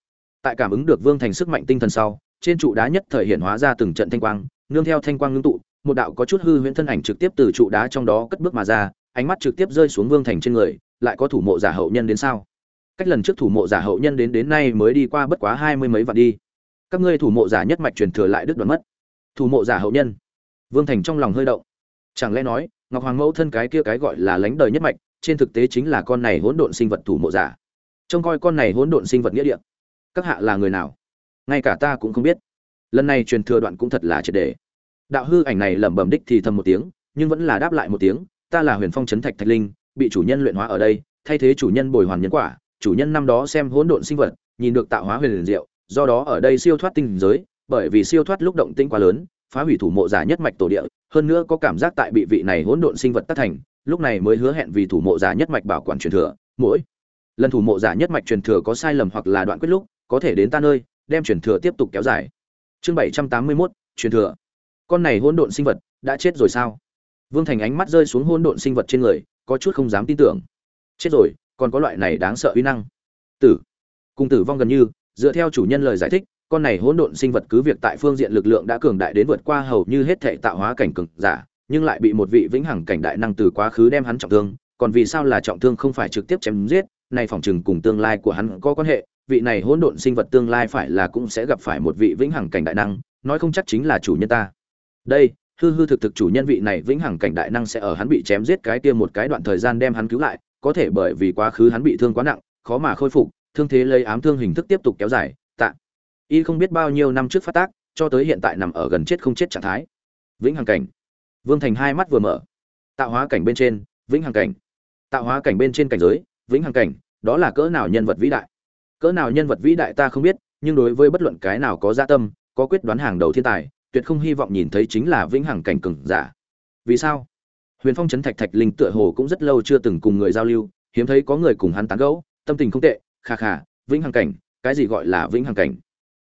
Tại cảm ứng được vương thành sức mạnh tinh thần sau, trên trụ đá nhất thời hiện hóa ra từng trận thanh quang, nương theo thanh quang ngưng tụ, một đạo có chút hư huyễn thân ảnh trực tiếp từ trụ đá trong đó cất bước mà ra, ánh mắt trực tiếp rơi xuống vương thành trên người lại có thủ mộ giả hậu nhân đến sao? Cách lần trước thủ mộ giả hậu nhân đến đến nay mới đi qua bất quá hai mươi mấy vạn đi. Các ngươi thủ mộ giả nhất mạch truyền thừa lại đứt đoạn mất. Thủ mộ giả hậu nhân. Vương thành trong lòng hơi động. Chẳng lẽ nói, ngọc hoàng mẫu thân cái kia cái gọi là lánh đời nhất mạch, trên thực tế chính là con này hỗn độn sinh vật thủ mộ giả. Trông coi con này hỗn độn sinh vật nghĩa địa. Các hạ là người nào? Ngay cả ta cũng không biết. Lần này truyền thừa đoạn cũng thật là triệt đề. Đạo hư ảnh này lẩm bẩm đích thì thầm một tiếng, nhưng vẫn là đáp lại một tiếng, ta là huyền phong trấn thạch thạch linh bị chủ nhân luyện hóa ở đây thay thế chủ nhân bồi hoàn nhân quả chủ nhân năm đó xem hỗn độn sinh vật nhìn được tạo hóa huyền diệu do đó ở đây siêu thoát tinh giới bởi vì siêu thoát lúc động tinh quá lớn phá hủy thủ mộ giả nhất mạch tổ địa hơn nữa có cảm giác tại bị vị này hỗn độn sinh vật tác thành lúc này mới hứa hẹn vì thủ mộ giả nhất mạch bảo quản truyền thừa mỗi lần thủ mộ giả nhất mạch truyền thừa có sai lầm hoặc là đoạn quyết lúc có thể đến ta nơi đem truyền thừa tiếp tục kéo dài. Chương bảy trăm tám mươi 781, truyền thừa. Con này hỗn độn sinh vật đã chết rồi sao? Vương thành ánh mắt rơi xuống hỗn độn sinh vật trên người có chút không dám tin tưởng. Chết rồi, còn có loại này đáng sợ uy năng. Tử. Cùng tử vong gần như, dựa theo chủ nhân lời giải thích, con này hỗn độn sinh vật cứ việc tại phương diện lực lượng đã cường đại đến vượt qua hầu như hết thể tạo hóa cảnh cường giả, nhưng lại bị một vị vĩnh hằng cảnh đại năng từ quá khứ đem hắn trọng thương, còn vì sao là trọng thương không phải trực tiếp chém giết này phỏng chừng cùng tương lai của hắn có quan hệ, vị này hỗn độn sinh vật tương lai phải là cũng sẽ gặp phải một vị vĩnh hằng cảnh đại năng, nói không chắc chính là chủ nhân ta. Đây hư hư thực thực chủ nhân vị này vĩnh hằng cảnh đại năng sẽ ở hắn bị chém giết cái kia một cái đoạn thời gian đem hắn cứu lại, có thể bởi vì quá khứ hắn bị thương quá nặng, khó mà khôi phục, thương thế lấy ám thương hình thức tiếp tục kéo dài, tạ. Y không biết bao nhiêu năm trước phát tác, cho tới hiện tại nằm ở gần chết không chết trạng thái. Vĩnh hằng cảnh. Vương thành hai mắt vừa mở. Tạo hóa cảnh bên trên, vĩnh hằng cảnh. Tạo hóa cảnh bên trên cảnh giới, vĩnh hằng cảnh, đó là cỡ nào nhân vật vĩ đại? Cỡ nào nhân vật vĩ đại ta không biết, nhưng đối với bất luận cái nào có gia tâm, có quyết đoán hàng đầu thiên tài tuyệt không hy vọng nhìn thấy chính là vĩnh hằng cảnh cường giả. Vì sao? Huyền phong trấn thạch thạch linh tựa hồ cũng rất lâu chưa từng cùng người giao lưu, hiếm thấy có người cùng hắn tán gẫu, tâm tình không tệ, kha kha, vĩnh hằng cảnh, cái gì gọi là vĩnh hằng cảnh?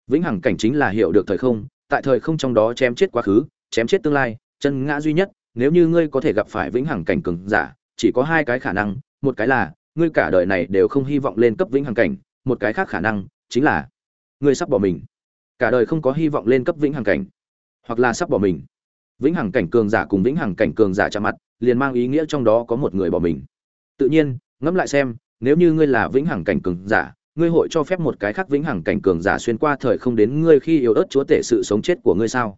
Vĩnh hằng cảnh chính là hiểu được thời không, tại thời không trong đó chém chết quá khứ, chém chết tương lai, chân ngã duy nhất, nếu như ngươi có thể gặp phải vĩnh hằng cảnh cường giả, chỉ có hai cái khả năng, một cái là, ngươi cả đời này đều không hy vọng lên cấp vĩnh hằng cảnh, một cái khác khả năng chính là, ngươi sắp bỏ mình. Cả đời không có hy vọng lên cấp vĩnh hằng cảnh hoặc là sắp bỏ mình. Vĩnh hằng cảnh cường giả cùng vĩnh hằng cảnh cường giả chạm mặt, liền mang ý nghĩa trong đó có một người bỏ mình. Tự nhiên, ngẫm lại xem, nếu như ngươi là vĩnh hằng cảnh cường giả, ngươi hội cho phép một cái khác vĩnh hằng cảnh cường giả xuyên qua thời không đến ngươi khi yếu ớt chúa tể sự sống chết của ngươi sao?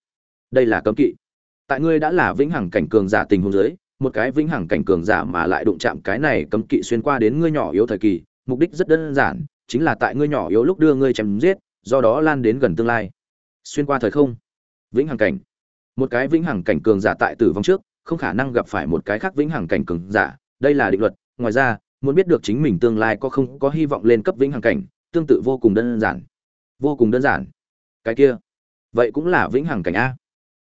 Đây là cấm kỵ. Tại ngươi đã là vĩnh hằng cảnh cường giả tình huống dưới, một cái vĩnh hằng cảnh cường giả mà lại đụng chạm cái này cấm kỵ xuyên qua đến ngươi nhỏ yếu thời kỳ, mục đích rất đơn giản, chính là tại ngươi nhỏ yếu lúc đưa ngươi chém giết, do đó lan đến gần tương lai. Xuyên qua thời không vĩnh hằng cảnh. Một cái vĩnh hằng cảnh cường giả tại tử vong trước, không khả năng gặp phải một cái khác vĩnh hằng cảnh cường giả, đây là định luật. Ngoài ra, muốn biết được chính mình tương lai có không có hy vọng lên cấp vĩnh hằng cảnh, tương tự vô cùng đơn giản. Vô cùng đơn giản. Cái kia, vậy cũng là vĩnh hằng cảnh a.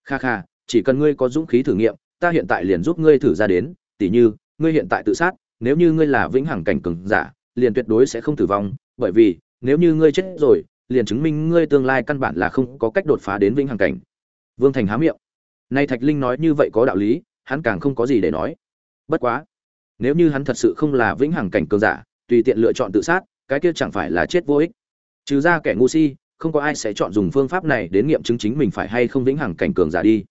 Kha kha, chỉ cần ngươi có dũng khí thử nghiệm, ta hiện tại liền giúp ngươi thử ra đến, tỉ như, ngươi hiện tại tự sát, nếu như ngươi là vĩnh hằng cảnh cường giả, liền tuyệt đối sẽ không tử vong, bởi vì, nếu như ngươi chết rồi, liền chứng minh ngươi tương lai căn bản là không có cách đột phá đến vĩnh hằng cảnh vương thành há miệng. Nay thạch linh nói như vậy có đạo lý, hắn càng không có gì để nói. Bất quá, nếu như hắn thật sự không là vĩnh hằng cảnh cường giả, tùy tiện lựa chọn tự sát, cái kia chẳng phải là chết vô ích. Trừ ra kẻ ngu si, không có ai sẽ chọn dùng phương pháp này đến nghiệm chứng chính mình phải hay không vĩnh hằng cảnh cường giả đi.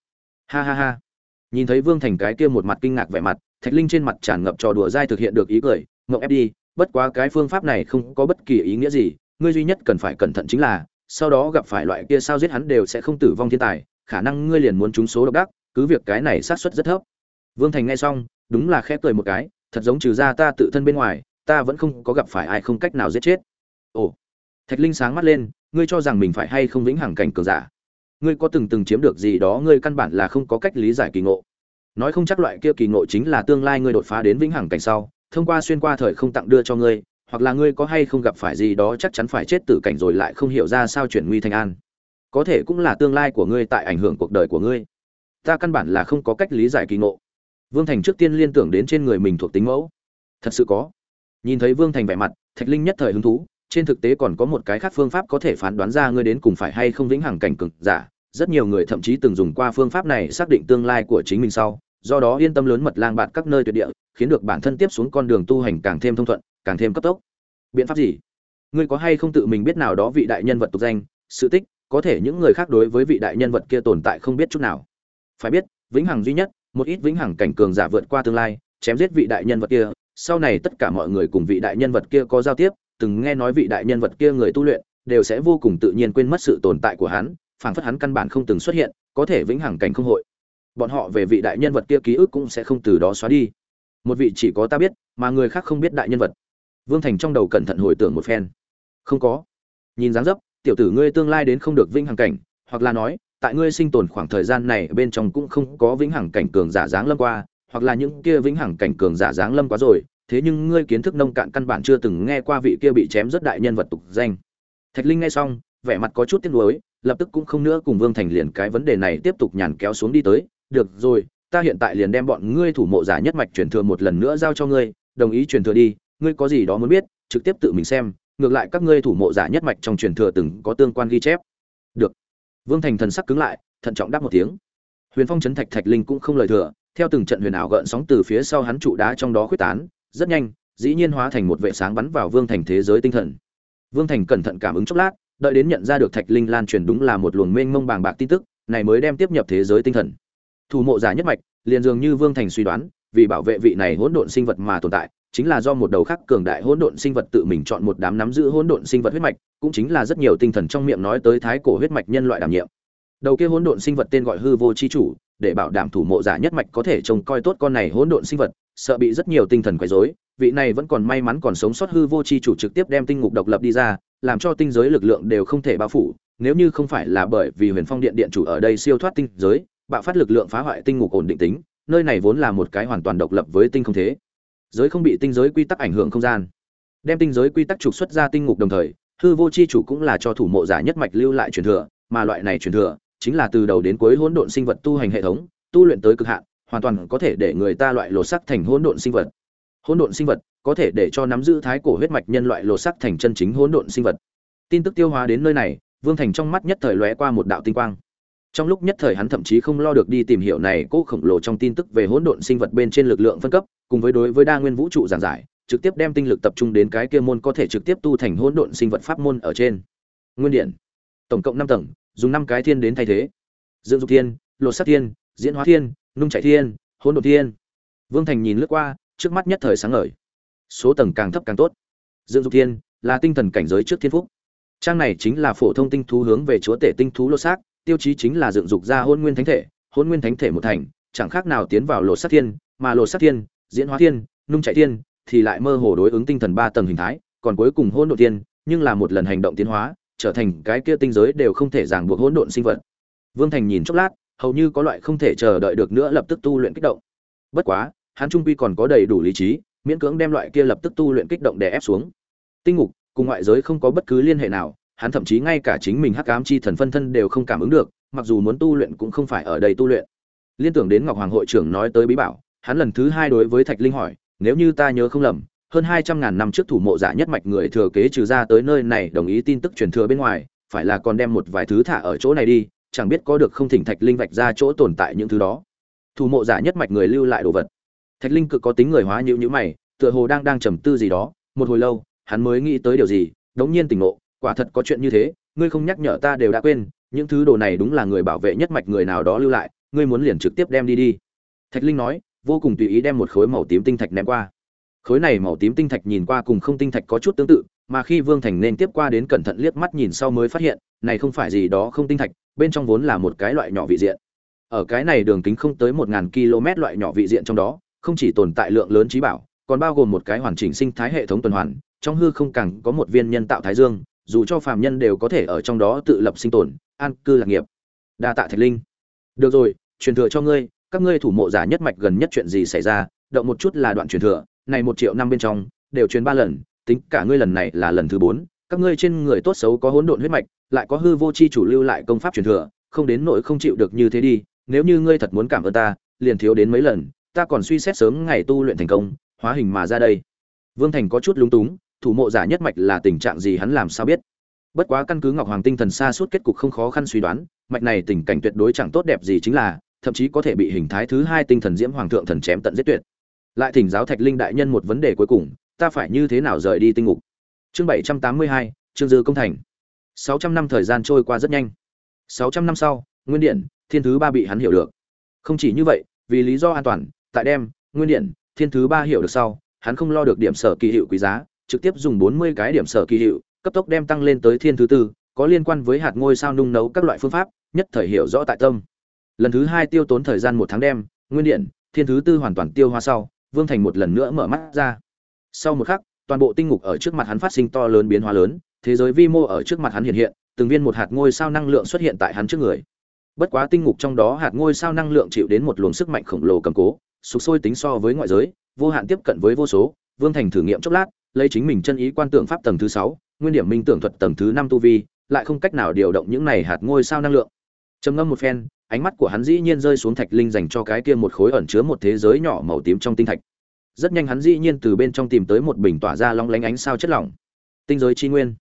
Ha ha ha. Nhìn thấy vương thành cái kia một mặt kinh ngạc vẻ mặt, thạch linh trên mặt tràn ngập trò đùa dai thực hiện được ý cười ngậm ép đi, bất quá cái phương pháp này không có bất kỳ ý nghĩa gì, ngươi duy nhất cần phải cẩn thận chính là, sau đó gặp phải loại kia sao giết hắn đều sẽ không tử vong thiên tài khả năng ngươi liền muốn trúng số độc đắc, cứ việc cái này sát suất rất thấp. Vương thành nghe xong, đúng là khẽ cười một cái, thật giống trừ ra ta tự thân bên ngoài, ta vẫn không có gặp phải ai không cách nào giết chết. Ồ, thạch linh sáng mắt lên, ngươi cho rằng mình phải hay không vĩnh hằng cảnh cường giả? Ngươi có từng từng chiếm được gì đó ngươi căn bản là không có cách lý giải kỳ ngộ. Nói không chắc loại kia kỳ ngộ chính là tương lai ngươi đột phá đến vĩnh hằng cảnh sau, thông qua xuyên qua thời không tặng đưa cho ngươi, hoặc là ngươi có hay không gặp phải gì đó chắc chắn phải chết tử cảnh rồi lại không hiểu ra sao chuyển nguy thành an có thể cũng là tương lai của ngươi tại ảnh hưởng cuộc đời của ngươi. Ta căn bản là không có cách lý giải kỳ ngộ. Vương thành trước tiên liên tưởng đến trên người mình thuộc tính mẫu. Thật sự có. Nhìn thấy vương thành vẻ mặt, thạch linh nhất thời hứng thú, trên thực tế còn có một cái khác phương pháp có thể phán đoán ra ngươi đến cùng phải hay không vĩnh hằng cảnh cực giả. Rất nhiều người thậm chí từng dùng qua phương pháp này xác định tương lai của chính mình sau, do đó yên tâm lớn mật lang bạn các nơi tuyệt địa, khiến được bản thân tiếp xuống con đường tu hành càng thêm thông thuận, càng thêm cấp tốc. Biện pháp gì? Ngươi có hay không tự mình biết nào đó vị đại nhân vật tục danh, sự tích có thể những người khác đối với vị đại nhân vật kia tồn tại không biết chút nào. Phải biết, vĩnh hằng duy nhất, một ít vĩnh hằng cảnh cường giả vượt qua tương lai, chém giết vị đại nhân vật kia, sau này tất cả mọi người cùng vị đại nhân vật kia có giao tiếp, từng nghe nói vị đại nhân vật kia người tu luyện, đều sẽ vô cùng tự nhiên quên mất sự tồn tại của hắn, phảng phất hắn căn bản không từng xuất hiện, có thể vĩnh hằng cảnh không hội. Bọn họ về vị đại nhân vật kia ký ức cũng sẽ không từ đó xóa đi. Một vị chỉ có ta biết, mà người khác không biết đại nhân vật. Vương thành trong đầu cẩn thận hồi tưởng một phen. Không có. Nhìn dáng dấp tiểu tử ngươi tương lai đến không được vĩnh hằng cảnh, hoặc là nói, tại ngươi sinh tồn khoảng thời gian này bên trong cũng không có vĩnh hằng cảnh cường giả dáng lâm qua, hoặc là những kia vĩnh hằng cảnh cường giả dáng lâm quá rồi, thế nhưng ngươi kiến thức nông cạn căn bản chưa từng nghe qua vị kia bị chém rất đại nhân vật tục danh. Thạch linh nghe xong, vẻ mặt có chút tiếc nuối, lập tức cũng không nữa cùng vương thành liền cái vấn đề này tiếp tục nhàn kéo xuống đi tới, được rồi, ta hiện tại liền đem bọn ngươi thủ mộ giả nhất mạch truyền thừa một lần nữa giao cho ngươi, đồng ý truyền thừa đi, ngươi có gì đó muốn biết, trực tiếp tự mình xem ngược lại các ngươi thủ mộ giả nhất mạch trong truyền thừa từng có tương quan ghi chép. Được. Vương thành thần sắc cứng lại, thận trọng đáp một tiếng. Huyền phong chấn thạch thạch linh cũng không lời thừa, theo từng trận huyền ảo gợn sóng từ phía sau hắn trụ đá trong đó khuyết tán, rất nhanh, dĩ nhiên hóa thành một vệ sáng bắn vào vương thành thế giới tinh thần. Vương thành cẩn thận cảm ứng chốc lát, đợi đến nhận ra được thạch linh lan truyền đúng là một luồng mênh mông bàng bạc tin tức, này mới đem tiếp nhập thế giới tinh thần. Thủ mộ giả nhất mạch, liền dường như vương thành suy đoán, vì bảo vệ vị này hỗn độn sinh vật mà tồn tại chính là do một đầu khắc cường đại hỗn độn sinh vật tự mình chọn một đám nắm giữ hỗn độn sinh vật huyết mạch, cũng chính là rất nhiều tinh thần trong miệng nói tới thái cổ huyết mạch nhân loại đảm nhiệm. Đầu kia hỗn độn sinh vật tên gọi hư vô chi chủ, để bảo đảm thủ mộ giả nhất mạch có thể trông coi tốt con này hỗn độn sinh vật, sợ bị rất nhiều tinh thần quấy rối, vị này vẫn còn may mắn còn sống sót hư vô chi chủ trực tiếp đem tinh ngục độc lập đi ra, làm cho tinh giới lực lượng đều không thể bao phủ, nếu như không phải là bởi vì Huyền Phong Điện điện chủ ở đây siêu thoát tinh giới, bạo phát lực lượng phá hoại tinh ngục ổn định tính, nơi này vốn là một cái hoàn toàn độc lập với tinh không thế giới không bị tinh giới quy tắc ảnh hưởng không gian. Đem tinh giới quy tắc trục xuất ra tinh ngục đồng thời, hư vô chi chủ cũng là cho thủ mộ giả nhất mạch lưu lại truyền thừa, mà loại này truyền thừa chính là từ đầu đến cuối hỗn độn sinh vật tu hành hệ thống, tu luyện tới cực hạn, hoàn toàn có thể để người ta loại lột sắc thành hỗn độn sinh vật. Hỗn độn sinh vật có thể để cho nắm giữ thái cổ huyết mạch nhân loại lột sắc thành chân chính hỗn độn sinh vật. Tin tức tiêu hóa đến nơi này, vương thành trong mắt nhất thời lóe qua một đạo tinh quang trong lúc nhất thời hắn thậm chí không lo được đi tìm hiểu này cố khổng lồ trong tin tức về hỗn độn sinh vật bên trên lực lượng phân cấp, cùng với đối với đa nguyên vũ trụ giảng giải, trực tiếp đem tinh lực tập trung đến cái kia môn có thể trực tiếp tu thành hỗn độn sinh vật pháp môn ở trên. Nguyên điện. Tổng cộng năm tầng, dùng năm cái thiên đến thay thế. Dương dục thiên, lột sắc thiên, diễn hóa thiên, nung chạy thiên, hỗn độn thiên. Vương thành nhìn lướt qua, trước mắt nhất thời sáng ngời. Số tầng càng thấp càng tốt. Dương dục thiên, là tinh thần cảnh giới trước thiên phúc. Trang này chính là phổ thông tinh thú hướng về chúa tể tinh thú lột xác tiêu chí chính là dựng dục ra hôn nguyên thánh thể, hôn nguyên thánh thể một thành, chẳng khác nào tiến vào lột sát thiên, mà lột sát thiên, diễn hóa thiên, nung chạy thiên, thì lại mơ hồ đối ứng tinh thần ba tầng hình thái, còn cuối cùng hôn độn thiên, nhưng là một lần hành động tiến hóa, trở thành cái kia tinh giới đều không thể ràng buộc hỗn độn sinh vật. Vương thành nhìn chốc lát, hầu như có loại không thể chờ đợi được nữa lập tức tu luyện kích động. Bất quá, hắn trung quy còn có đầy đủ lý trí, miễn cưỡng đem loại kia lập tức tu luyện kích động để ép xuống. Tinh ngục, cùng ngoại giới không có bất cứ liên hệ nào hắn thậm chí ngay cả chính mình hắc ám chi thần phân thân đều không cảm ứng được, mặc dù muốn tu luyện cũng không phải ở đây tu luyện. Liên tưởng đến Ngọc Hoàng hội trưởng nói tới bí bảo, hắn lần thứ hai đối với Thạch Linh hỏi, nếu như ta nhớ không lầm, hơn hai trăm ngàn năm trước thủ mộ giả nhất mạch người thừa kế trừ ra tới nơi này đồng ý tin tức truyền thừa bên ngoài, phải là còn đem một vài thứ thả ở chỗ này đi, chẳng biết có được không thỉnh Thạch Linh vạch ra chỗ tồn tại những thứ đó. Thủ mộ giả nhất mạch người lưu lại đồ vật. Thạch Linh cực có tính người hóa nhíu nhíu mày, tựa hồ đang đang trầm tư gì đó, một hồi lâu, hắn mới nghĩ tới điều gì, đống nhiên tỉnh ngộ, quả thật có chuyện như thế, ngươi không nhắc nhở ta đều đã quên, những thứ đồ này đúng là người bảo vệ nhất mạch người nào đó lưu lại, ngươi muốn liền trực tiếp đem đi đi. Thạch linh nói, vô cùng tùy ý đem một khối màu tím tinh thạch ném qua. Khối này màu tím tinh thạch nhìn qua cùng không tinh thạch có chút tương tự, mà khi vương thành nên tiếp qua đến cẩn thận liếc mắt nhìn sau mới phát hiện, này không phải gì đó không tinh thạch, bên trong vốn là một cái loại nhỏ vị diện. Ở cái này đường kính không tới một ngàn km loại nhỏ vị diện trong đó, không chỉ tồn tại lượng lớn trí bảo, còn bao gồm một cái hoàn chỉnh sinh thái hệ thống tuần hoàn, trong hư không càng có một viên nhân tạo thái dương dù cho phàm nhân đều có thể ở trong đó tự lập sinh tồn, an cư lạc nghiệp. Đa tạ thạch linh. Được rồi, truyền thừa cho ngươi, các ngươi thủ mộ giả nhất mạch gần nhất chuyện gì xảy ra, động một chút là đoạn truyền thừa, này một triệu năm bên trong, đều truyền ba lần, tính cả ngươi lần này là lần thứ bốn, các ngươi trên người tốt xấu có hỗn độn huyết mạch, lại có hư vô chi chủ lưu lại công pháp truyền thừa, không đến nỗi không chịu được như thế đi, nếu như ngươi thật muốn cảm ơn ta, liền thiếu đến mấy lần, ta còn suy xét sớm ngày tu luyện thành công, hóa hình mà ra đây. Vương thành có chút lúng túng thủ mộ giả nhất mạch là tình trạng gì hắn làm sao biết? Bất quá căn cứ ngọc hoàng tinh thần xa suốt kết cục không khó khăn suy đoán, mạch này tình cảnh tuyệt đối chẳng tốt đẹp gì chính là, thậm chí có thể bị hình thái thứ hai tinh thần diễm hoàng thượng thần chém tận giết tuyệt. Lại thỉnh giáo thạch linh đại nhân một vấn đề cuối cùng, ta phải như thế nào rời đi tinh ngục? Chương bảy trăm tám mươi hai chương dư công thành. Sáu trăm năm thời gian trôi qua rất nhanh. Sáu trăm năm sau, nguyên điện, thiên thứ ba bị hắn hiểu được. Không chỉ như vậy, vì lý do an toàn, tại đem nguyên điện, thiên thứ ba hiểu được sau, hắn không lo được điểm sở kỳ hiệu quý giá trực tiếp dùng 40 cái điểm sở kỳ hiệu, cấp tốc đem tăng lên tới thiên thứ tư, có liên quan với hạt ngôi sao nung nấu các loại phương pháp, nhất thời hiểu rõ tại tâm. Lần thứ hai tiêu tốn thời gian một tháng đêm, nguyên điện, thiên thứ tư hoàn toàn tiêu hóa sau, Vương Thành một lần nữa mở mắt ra. Sau một khắc, toàn bộ tinh ngục ở trước mặt hắn phát sinh to lớn biến hóa lớn, thế giới vi mô ở trước mặt hắn hiện hiện, từng viên một hạt ngôi sao năng lượng xuất hiện tại hắn trước người. bất quá tinh ngục trong đó hạt ngôi sao năng lượng chịu đến một luồng sức mạnh khổng lồ cầm cố sục sôi tính so với ngoại giới vô hạn tiếp cận với vô số vương thành thử nghiệm chốc lát, lấy chính mình chân ý quan tượng pháp tầng thứ sáu, nguyên điểm minh tưởng thuật tầng thứ năm tu vi, lại không cách nào điều động những này hạt ngôi sao năng lượng. Trầm ngâm một phen, ánh mắt của hắn dĩ nhiên rơi xuống thạch linh dành cho cái kia một khối ẩn chứa một thế giới nhỏ màu tím trong tinh thạch. Rất nhanh hắn dĩ nhiên từ bên trong tìm tới một bình tỏa ra long lánh ánh sao chất lỏng. Tinh giới chi nguyên.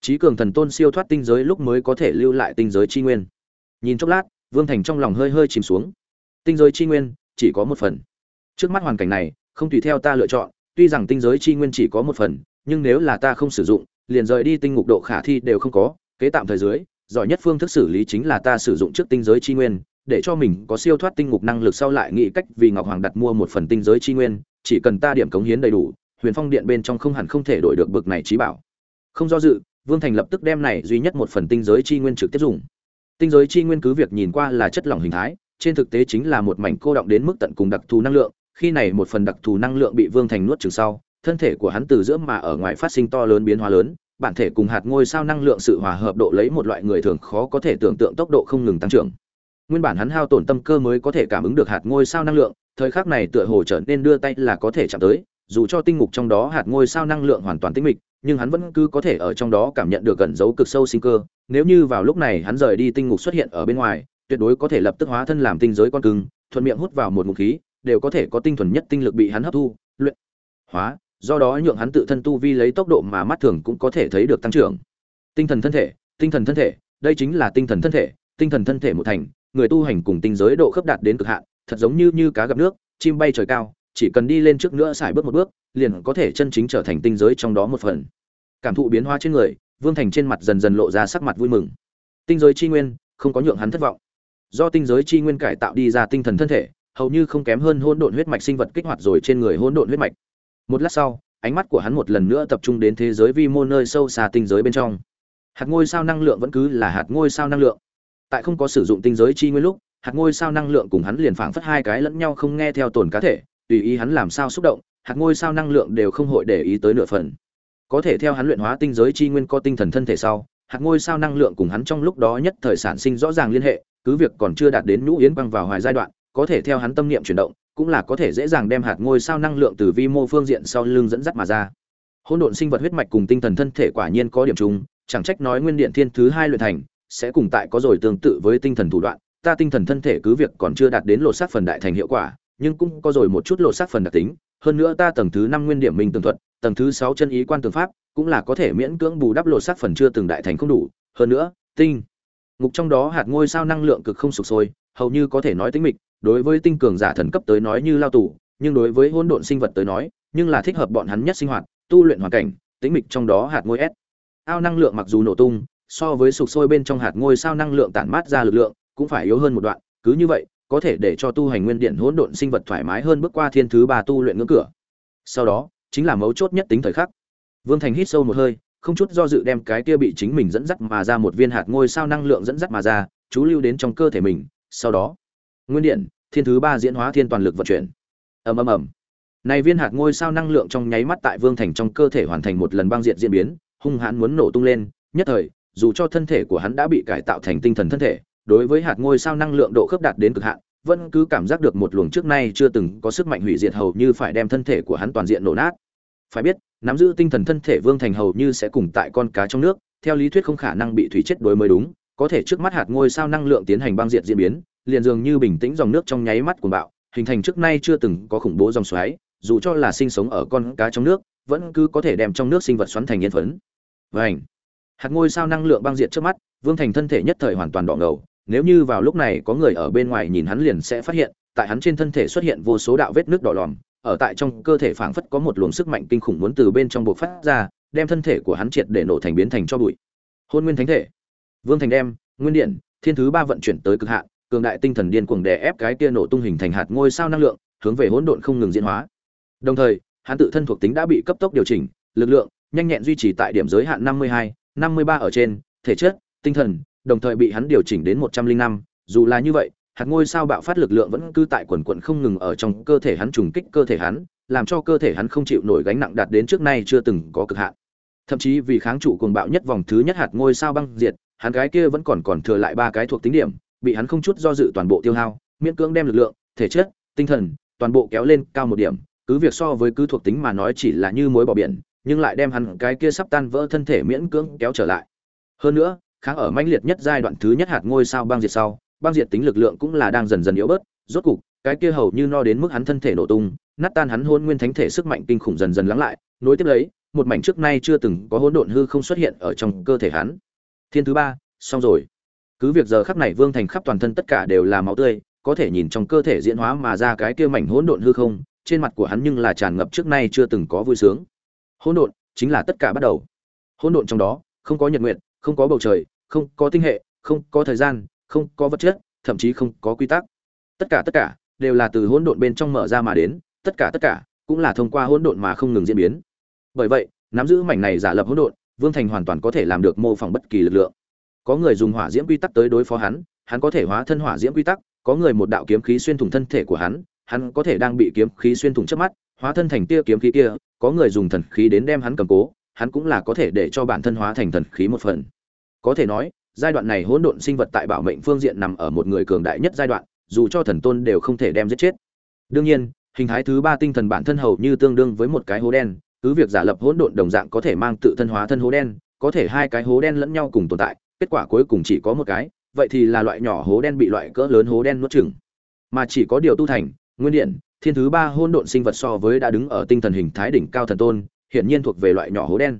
Chí cường thần tôn siêu thoát tinh giới lúc mới có thể lưu lại tinh giới chi nguyên. Nhìn chốc lát, vương thành trong lòng hơi hơi chìm xuống. Tinh giới chi nguyên, chỉ có một phần. Trước mắt hoàn cảnh này, không tùy theo ta lựa chọn tuy rằng tinh giới chi nguyên chỉ có một phần, nhưng nếu là ta không sử dụng, liền rời đi tinh ngục độ khả thi đều không có, kế tạm thời dưới, giỏi nhất phương thức xử lý chính là ta sử dụng trước tinh giới chi nguyên, để cho mình có siêu thoát tinh ngục năng lực sau lại nghĩ cách vì ngọc hoàng đặt mua một phần tinh giới chi nguyên, chỉ cần ta điểm cống hiến đầy đủ, huyền phong điện bên trong không hẳn không thể đổi được bực này trí bảo. Không do dự, vương thành lập tức đem này duy nhất một phần tinh giới chi nguyên trực tiếp dùng. Tinh giới chi nguyên cứ việc nhìn qua là chất lỏng hình thái, trên thực tế chính là một mảnh cô động đến mức tận cùng đặc thù năng lượng khi này một phần đặc thù năng lượng bị vương thành nuốt chừng sau, thân thể của hắn từ giữa mà ở ngoài phát sinh to lớn biến hóa lớn, bản thể cùng hạt ngôi sao năng lượng sự hòa hợp độ lấy một loại người thường khó có thể tưởng tượng tốc độ không ngừng tăng trưởng. Nguyên bản hắn hao tổn tâm cơ mới có thể cảm ứng được hạt ngôi sao năng lượng, thời khắc này tựa hồ trở nên đưa tay là có thể chạm tới, dù cho tinh ngục trong đó hạt ngôi sao năng lượng hoàn toàn tĩnh mịch, nhưng hắn vẫn cứ có thể ở trong đó cảm nhận được gần dấu cực sâu sinh cơ, nếu như vào lúc này hắn rời đi tinh ngục xuất hiện ở bên ngoài, tuyệt đối có thể lập tức hóa thân làm tinh giới con cưng, thuận miệng hút vào một ngụm khí đều có thể có tinh thuần nhất tinh lực bị hắn hấp thu, luyện hóa, do đó nhượng hắn tự thân tu vi lấy tốc độ mà mắt thường cũng có thể thấy được tăng trưởng. Tinh thần thân thể, tinh thần thân thể, đây chính là tinh thần thân thể, tinh thần thân thể một thành, người tu hành cùng tinh giới độ khớp đạt đến cực hạn, thật giống như như cá gặp nước, chim bay trời cao, chỉ cần đi lên trước nữa xài bước một bước, liền có thể chân chính trở thành tinh giới trong đó một phần. Cảm thụ biến hóa trên người, vương thành trên mặt dần dần lộ ra sắc mặt vui mừng. Tinh giới chi nguyên, không có nhượng hắn thất vọng. Do tinh giới chi nguyên cải tạo đi ra tinh thần thân thể hầu như không kém hơn hỗn độn huyết mạch sinh vật kích hoạt rồi trên người hỗn độn huyết mạch. Một lát sau, ánh mắt của hắn một lần nữa tập trung đến thế giới vi mô nơi sâu xa tinh giới bên trong. Hạt ngôi sao năng lượng vẫn cứ là hạt ngôi sao năng lượng. Tại không có sử dụng tinh giới chi nguyên lúc, hạt ngôi sao năng lượng cùng hắn liền phảng phất hai cái lẫn nhau không nghe theo tổn cá thể, tùy ý hắn làm sao xúc động, hạt ngôi sao năng lượng đều không hội để ý tới nửa phần. Có thể theo hắn luyện hóa tinh giới chi nguyên có tinh thần thân thể sau, hạt ngôi sao năng lượng cùng hắn trong lúc đó nhất thời sản sinh rõ ràng liên hệ, cứ việc còn chưa đạt đến nhũ yến băng vào hoài giai đoạn có thể theo hắn tâm niệm chuyển động, cũng là có thể dễ dàng đem hạt ngôi sao năng lượng từ vi mô phương diện sau lưng dẫn dắt mà ra. Hỗn độn sinh vật huyết mạch cùng tinh thần thân thể quả nhiên có điểm chung, chẳng trách nói nguyên điện thiên thứ hai luyện thành, sẽ cùng tại có rồi tương tự với tinh thần thủ đoạn, ta tinh thần thân thể cứ việc còn chưa đạt đến lột xác phần đại thành hiệu quả, nhưng cũng có rồi một chút lột xác phần đặc tính, hơn nữa ta tầng thứ năm nguyên điểm minh tường thuật, tầng thứ sáu chân ý quan tường pháp, cũng là có thể miễn cưỡng bù đắp lột xác phần chưa từng đại thành không đủ, hơn nữa, tinh, ngục trong đó hạt ngôi sao năng lượng cực không sụp sôi, hầu như có thể nói tính mịch đối với tinh cường giả thần cấp tới nói như lao tù, nhưng đối với hỗn độn sinh vật tới nói, nhưng là thích hợp bọn hắn nhất sinh hoạt, tu luyện hoàn cảnh tính mịch trong đó hạt ngôi s ao năng lượng mặc dù nổ tung, so với sụp sôi bên trong hạt ngôi sao năng lượng tản mát ra lực lượng, cũng phải yếu hơn một đoạn, cứ như vậy, có thể để cho tu hành nguyên điện hỗn độn sinh vật thoải mái hơn bước qua thiên thứ ba tu luyện ngưỡng cửa. Sau đó, chính là mấu chốt nhất tính thời khắc. Vương thành hít sâu một hơi, không chút do dự đem cái kia bị chính mình dẫn dắt mà ra một viên hạt ngôi sao năng lượng dẫn dắt mà ra, chú lưu đến trong cơ thể mình, sau đó nguyên điện, thiên thứ ba diễn hóa thiên toàn lực vận chuyển. Ầm ầm ầm. Này viên hạt ngôi sao năng lượng trong nháy mắt tại vương thành trong cơ thể hoàn thành một lần băng diện diễn biến, hung hãn muốn nổ tung lên, nhất thời, dù cho thân thể của hắn đã bị cải tạo thành tinh thần thân thể, đối với hạt ngôi sao năng lượng độ khớp đạt đến cực hạn, vẫn cứ cảm giác được một luồng trước nay chưa từng có sức mạnh hủy diệt hầu như phải đem thân thể của hắn toàn diện nổ nát. Phải biết, nắm giữ tinh thần thân thể vương thành hầu như sẽ cùng tại con cá trong nước, theo lý thuyết không khả năng bị thủy chết đối mới đúng, có thể trước mắt hạt ngôi sao năng lượng tiến hành băng diện diễn biến liền dường như bình tĩnh dòng nước trong nháy mắt của bạo, hình thành trước nay chưa từng có khủng bố dòng xoáy, dù cho là sinh sống ở con cá trong nước, vẫn cứ có thể đem trong nước sinh vật xoắn thành yên phấn. Vành. Hạt ngôi sao năng lượng băng diệt trước mắt, vương thành thân thể nhất thời hoàn toàn đỏ ngầu, nếu như vào lúc này có người ở bên ngoài nhìn hắn liền sẽ phát hiện, tại hắn trên thân thể xuất hiện vô số đạo vết nước đỏ lòm, ở tại trong cơ thể phảng phất có một luồng sức mạnh kinh khủng muốn từ bên trong bộc phát ra, đem thân thể của hắn triệt để nổ thành biến thành cho bụi. Hôn nguyên thánh thể. Vương thành đem nguyên điện, thiên thứ ba vận chuyển tới cực hạn cường đại tinh thần điên cuồng đè ép cái kia nổ tung hình thành hạt ngôi sao năng lượng hướng về hỗn độn không ngừng diễn hóa. Đồng thời hắn tự thân thuộc tính đã bị cấp tốc điều chỉnh lực lượng nhanh nhẹn duy trì tại điểm giới hạn 52, 53 ở trên thể chất tinh thần đồng thời bị hắn điều chỉnh đến 105, dù là như vậy hạt ngôi sao bạo phát lực lượng vẫn cứ tại quần quần không ngừng ở trong cơ thể hắn trùng kích cơ thể hắn làm cho cơ thể hắn không chịu nổi gánh nặng đạt đến trước nay chưa từng có cực hạn. Thậm chí vì kháng trụ cuồng bạo nhất vòng thứ nhất hạt ngôi sao băng diệt hắn cái kia vẫn còn còn thừa lại ba cái thuộc tính điểm bị hắn không chút do dự toàn bộ tiêu hao, miễn cưỡng đem lực lượng, thể chất, tinh thần toàn bộ kéo lên cao một điểm. Cứ việc so với cứ thuộc tính mà nói chỉ là như mối bỏ biển, nhưng lại đem hắn cái kia sắp tan vỡ thân thể miễn cưỡng kéo trở lại. Hơn nữa, kháng ở mãnh liệt nhất giai đoạn thứ nhất hạt ngôi sao băng diệt sau, băng diệt tính lực lượng cũng là đang dần dần yếu bớt. Rốt cục, cái kia hầu như no đến mức hắn thân thể nổ tung, nát tan hắn hôn nguyên thánh thể sức mạnh kinh khủng dần dần lắng lại. Nối tiếp lấy, một mảnh trước nay chưa từng có hỗn độn hư không xuất hiện ở trong cơ thể hắn. Thiên thứ ba, xong rồi cứ việc giờ khắc này vương thành khắp toàn thân tất cả đều là máu tươi, có thể nhìn trong cơ thể diễn hóa mà ra cái kia mảnh hỗn độn hư không, trên mặt của hắn nhưng là tràn ngập trước nay chưa từng có vui sướng. Hỗn độn chính là tất cả bắt đầu. Hỗn độn trong đó, không có nhật nguyện, không có bầu trời, không có tinh hệ, không có thời gian, không có vật chất, thậm chí không có quy tắc. Tất cả tất cả đều là từ hỗn độn bên trong mở ra mà đến, tất cả tất cả cũng là thông qua hỗn độn mà không ngừng diễn biến. Bởi vậy, nắm giữ mảnh này giả lập hỗn độn, vương thành hoàn toàn có thể làm được mô phỏng bất kỳ lực lượng có người dùng hỏa diễm quy tắc tới đối phó hắn hắn có thể hóa thân hỏa diễm quy tắc, có người một đạo kiếm khí xuyên thủng thân thể của hắn hắn có thể đang bị kiếm khí xuyên thủng trước mắt, hóa thân thành tia kiếm khí kia, có người dùng thần khí đến đem hắn cầm cố, hắn cũng là có thể để cho bản thân hóa thành thần khí một phần. Có thể nói, giai đoạn này hỗn độn sinh vật tại bảo mệnh phương diện nằm ở một người cường đại nhất giai đoạn, dù cho thần tôn đều không thể đem giết chết. Đương nhiên, hình thái thứ ba tinh thần bản thân hầu như tương đương với một cái hố đen, cứ việc giả lập hỗn độn đồng dạng có thể mang tự thân hóa thân hố đen, có thể hai cái hố đen lẫn nhau cùng tồn tại kết quả cuối cùng chỉ có một cái, vậy thì là loại nhỏ hố đen bị loại cỡ lớn hố đen nuốt chửng. Mà chỉ có điều tu thành, nguyên điện, thiên thứ ba hỗn độn sinh vật so với đã đứng ở tinh thần hình thái đỉnh cao thần tôn, hiển nhiên thuộc về loại nhỏ hố đen.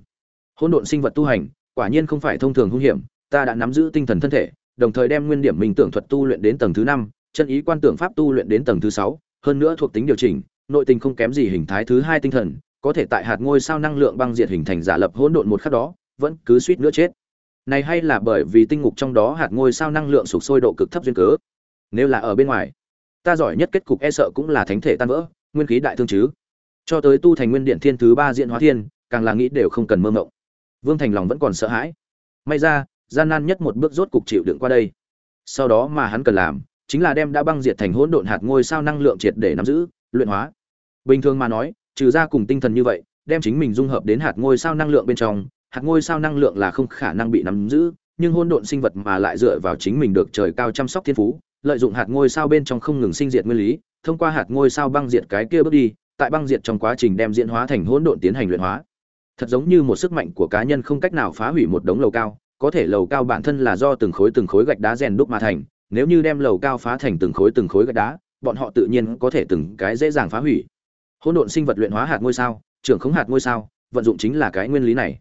Hỗn độn sinh vật tu hành, quả nhiên không phải thông thường hung hiểm, ta đã nắm giữ tinh thần thân thể, đồng thời đem nguyên điểm minh tưởng thuật tu luyện đến tầng thứ năm, chân ý quan tưởng pháp tu luyện đến tầng thứ sáu, hơn nữa thuộc tính điều chỉnh, nội tình không kém gì hình thái thứ hai tinh thần, có thể tại hạt ngôi sao năng lượng băng diệt hình thành giả lập hỗn độn một khắc đó, vẫn cứ suýt nữa chết này hay là bởi vì tinh ngục trong đó hạt ngôi sao năng lượng sụp sôi độ cực thấp duyên cớ? Nếu là ở bên ngoài, ta giỏi nhất kết cục e sợ cũng là thánh thể tan vỡ, nguyên khí đại thương chứ. Cho tới tu thành nguyên điện thiên thứ ba diện hóa thiên, càng là nghĩ đều không cần mơ mộng. Vương thành lòng vẫn còn sợ hãi. May ra, gian nan nhất một bước rốt cục chịu đựng qua đây. Sau đó mà hắn cần làm, chính là đem đã băng diệt thành hỗn độn hạt ngôi sao năng lượng triệt để nắm giữ, luyện hóa. Bình thường mà nói, trừ ra cùng tinh thần như vậy, đem chính mình dung hợp đến hạt ngôi sao năng lượng bên trong hạt ngôi sao năng lượng là không khả năng bị nắm giữ, nhưng hỗn độn sinh vật mà lại dựa vào chính mình được trời cao chăm sóc thiên phú, lợi dụng hạt ngôi sao bên trong không ngừng sinh diệt nguyên lý, thông qua hạt ngôi sao băng diệt cái kia bước đi, tại băng diệt trong quá trình đem diễn hóa thành hỗn độn tiến hành luyện hóa. Thật giống như một sức mạnh của cá nhân không cách nào phá hủy một đống lầu cao, có thể lầu cao bản thân là do từng khối từng khối gạch đá rèn đúc mà thành, nếu như đem lầu cao phá thành từng khối từng khối gạch đá, bọn họ tự nhiên có thể từng cái dễ dàng phá hủy. Hỗn độn sinh vật luyện hóa hạt ngôi sao, trưởng khống hạt ngôi sao, vận dụng chính là cái nguyên lý này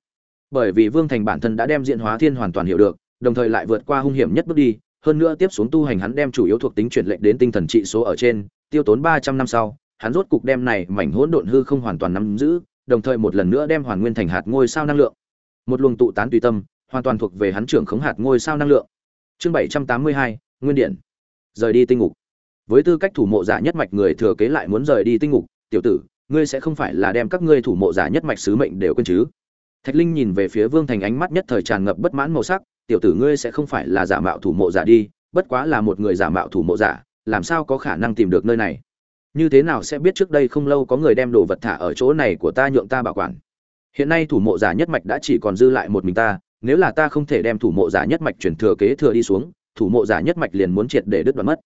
bởi vì vương thành bản thân đã đem diện hóa thiên hoàn toàn hiểu được, đồng thời lại vượt qua hung hiểm nhất bước đi, hơn nữa tiếp xuống tu hành hắn đem chủ yếu thuộc tính chuyển lệnh đến tinh thần trị số ở trên, tiêu tốn ba trăm năm sau, hắn rốt cục đem này mảnh hỗn độn hư không hoàn toàn nắm giữ, đồng thời một lần nữa đem hoàn nguyên thành hạt ngôi sao năng lượng. Một luồng tụ tán tùy tâm, hoàn toàn thuộc về hắn trưởng khống hạt ngôi sao năng lượng. Chương bảy trăm tám mươi hai, nguyên điện. Rời đi tinh ngục. Với tư cách thủ mộ giả nhất mạch người thừa kế lại muốn rời đi tinh ngục, tiểu tử, ngươi sẽ không phải là đem các ngươi thủ mộ giả nhất mạch sứ mệnh đều quên chứ? Thạch linh nhìn về phía vương thành ánh mắt nhất thời tràn ngập bất mãn màu sắc, tiểu tử ngươi sẽ không phải là giả mạo thủ mộ giả đi, bất quá là một người giả mạo thủ mộ giả, làm sao có khả năng tìm được nơi này? Như thế nào sẽ biết trước đây không lâu có người đem đồ vật thả ở chỗ này của ta nhượng ta bảo quản? Hiện nay thủ mộ giả nhất mạch đã chỉ còn dư lại một mình ta, nếu là ta không thể đem thủ mộ giả nhất mạch chuyển thừa kế thừa đi xuống, thủ mộ giả nhất mạch liền muốn triệt để đứt đoạn mất.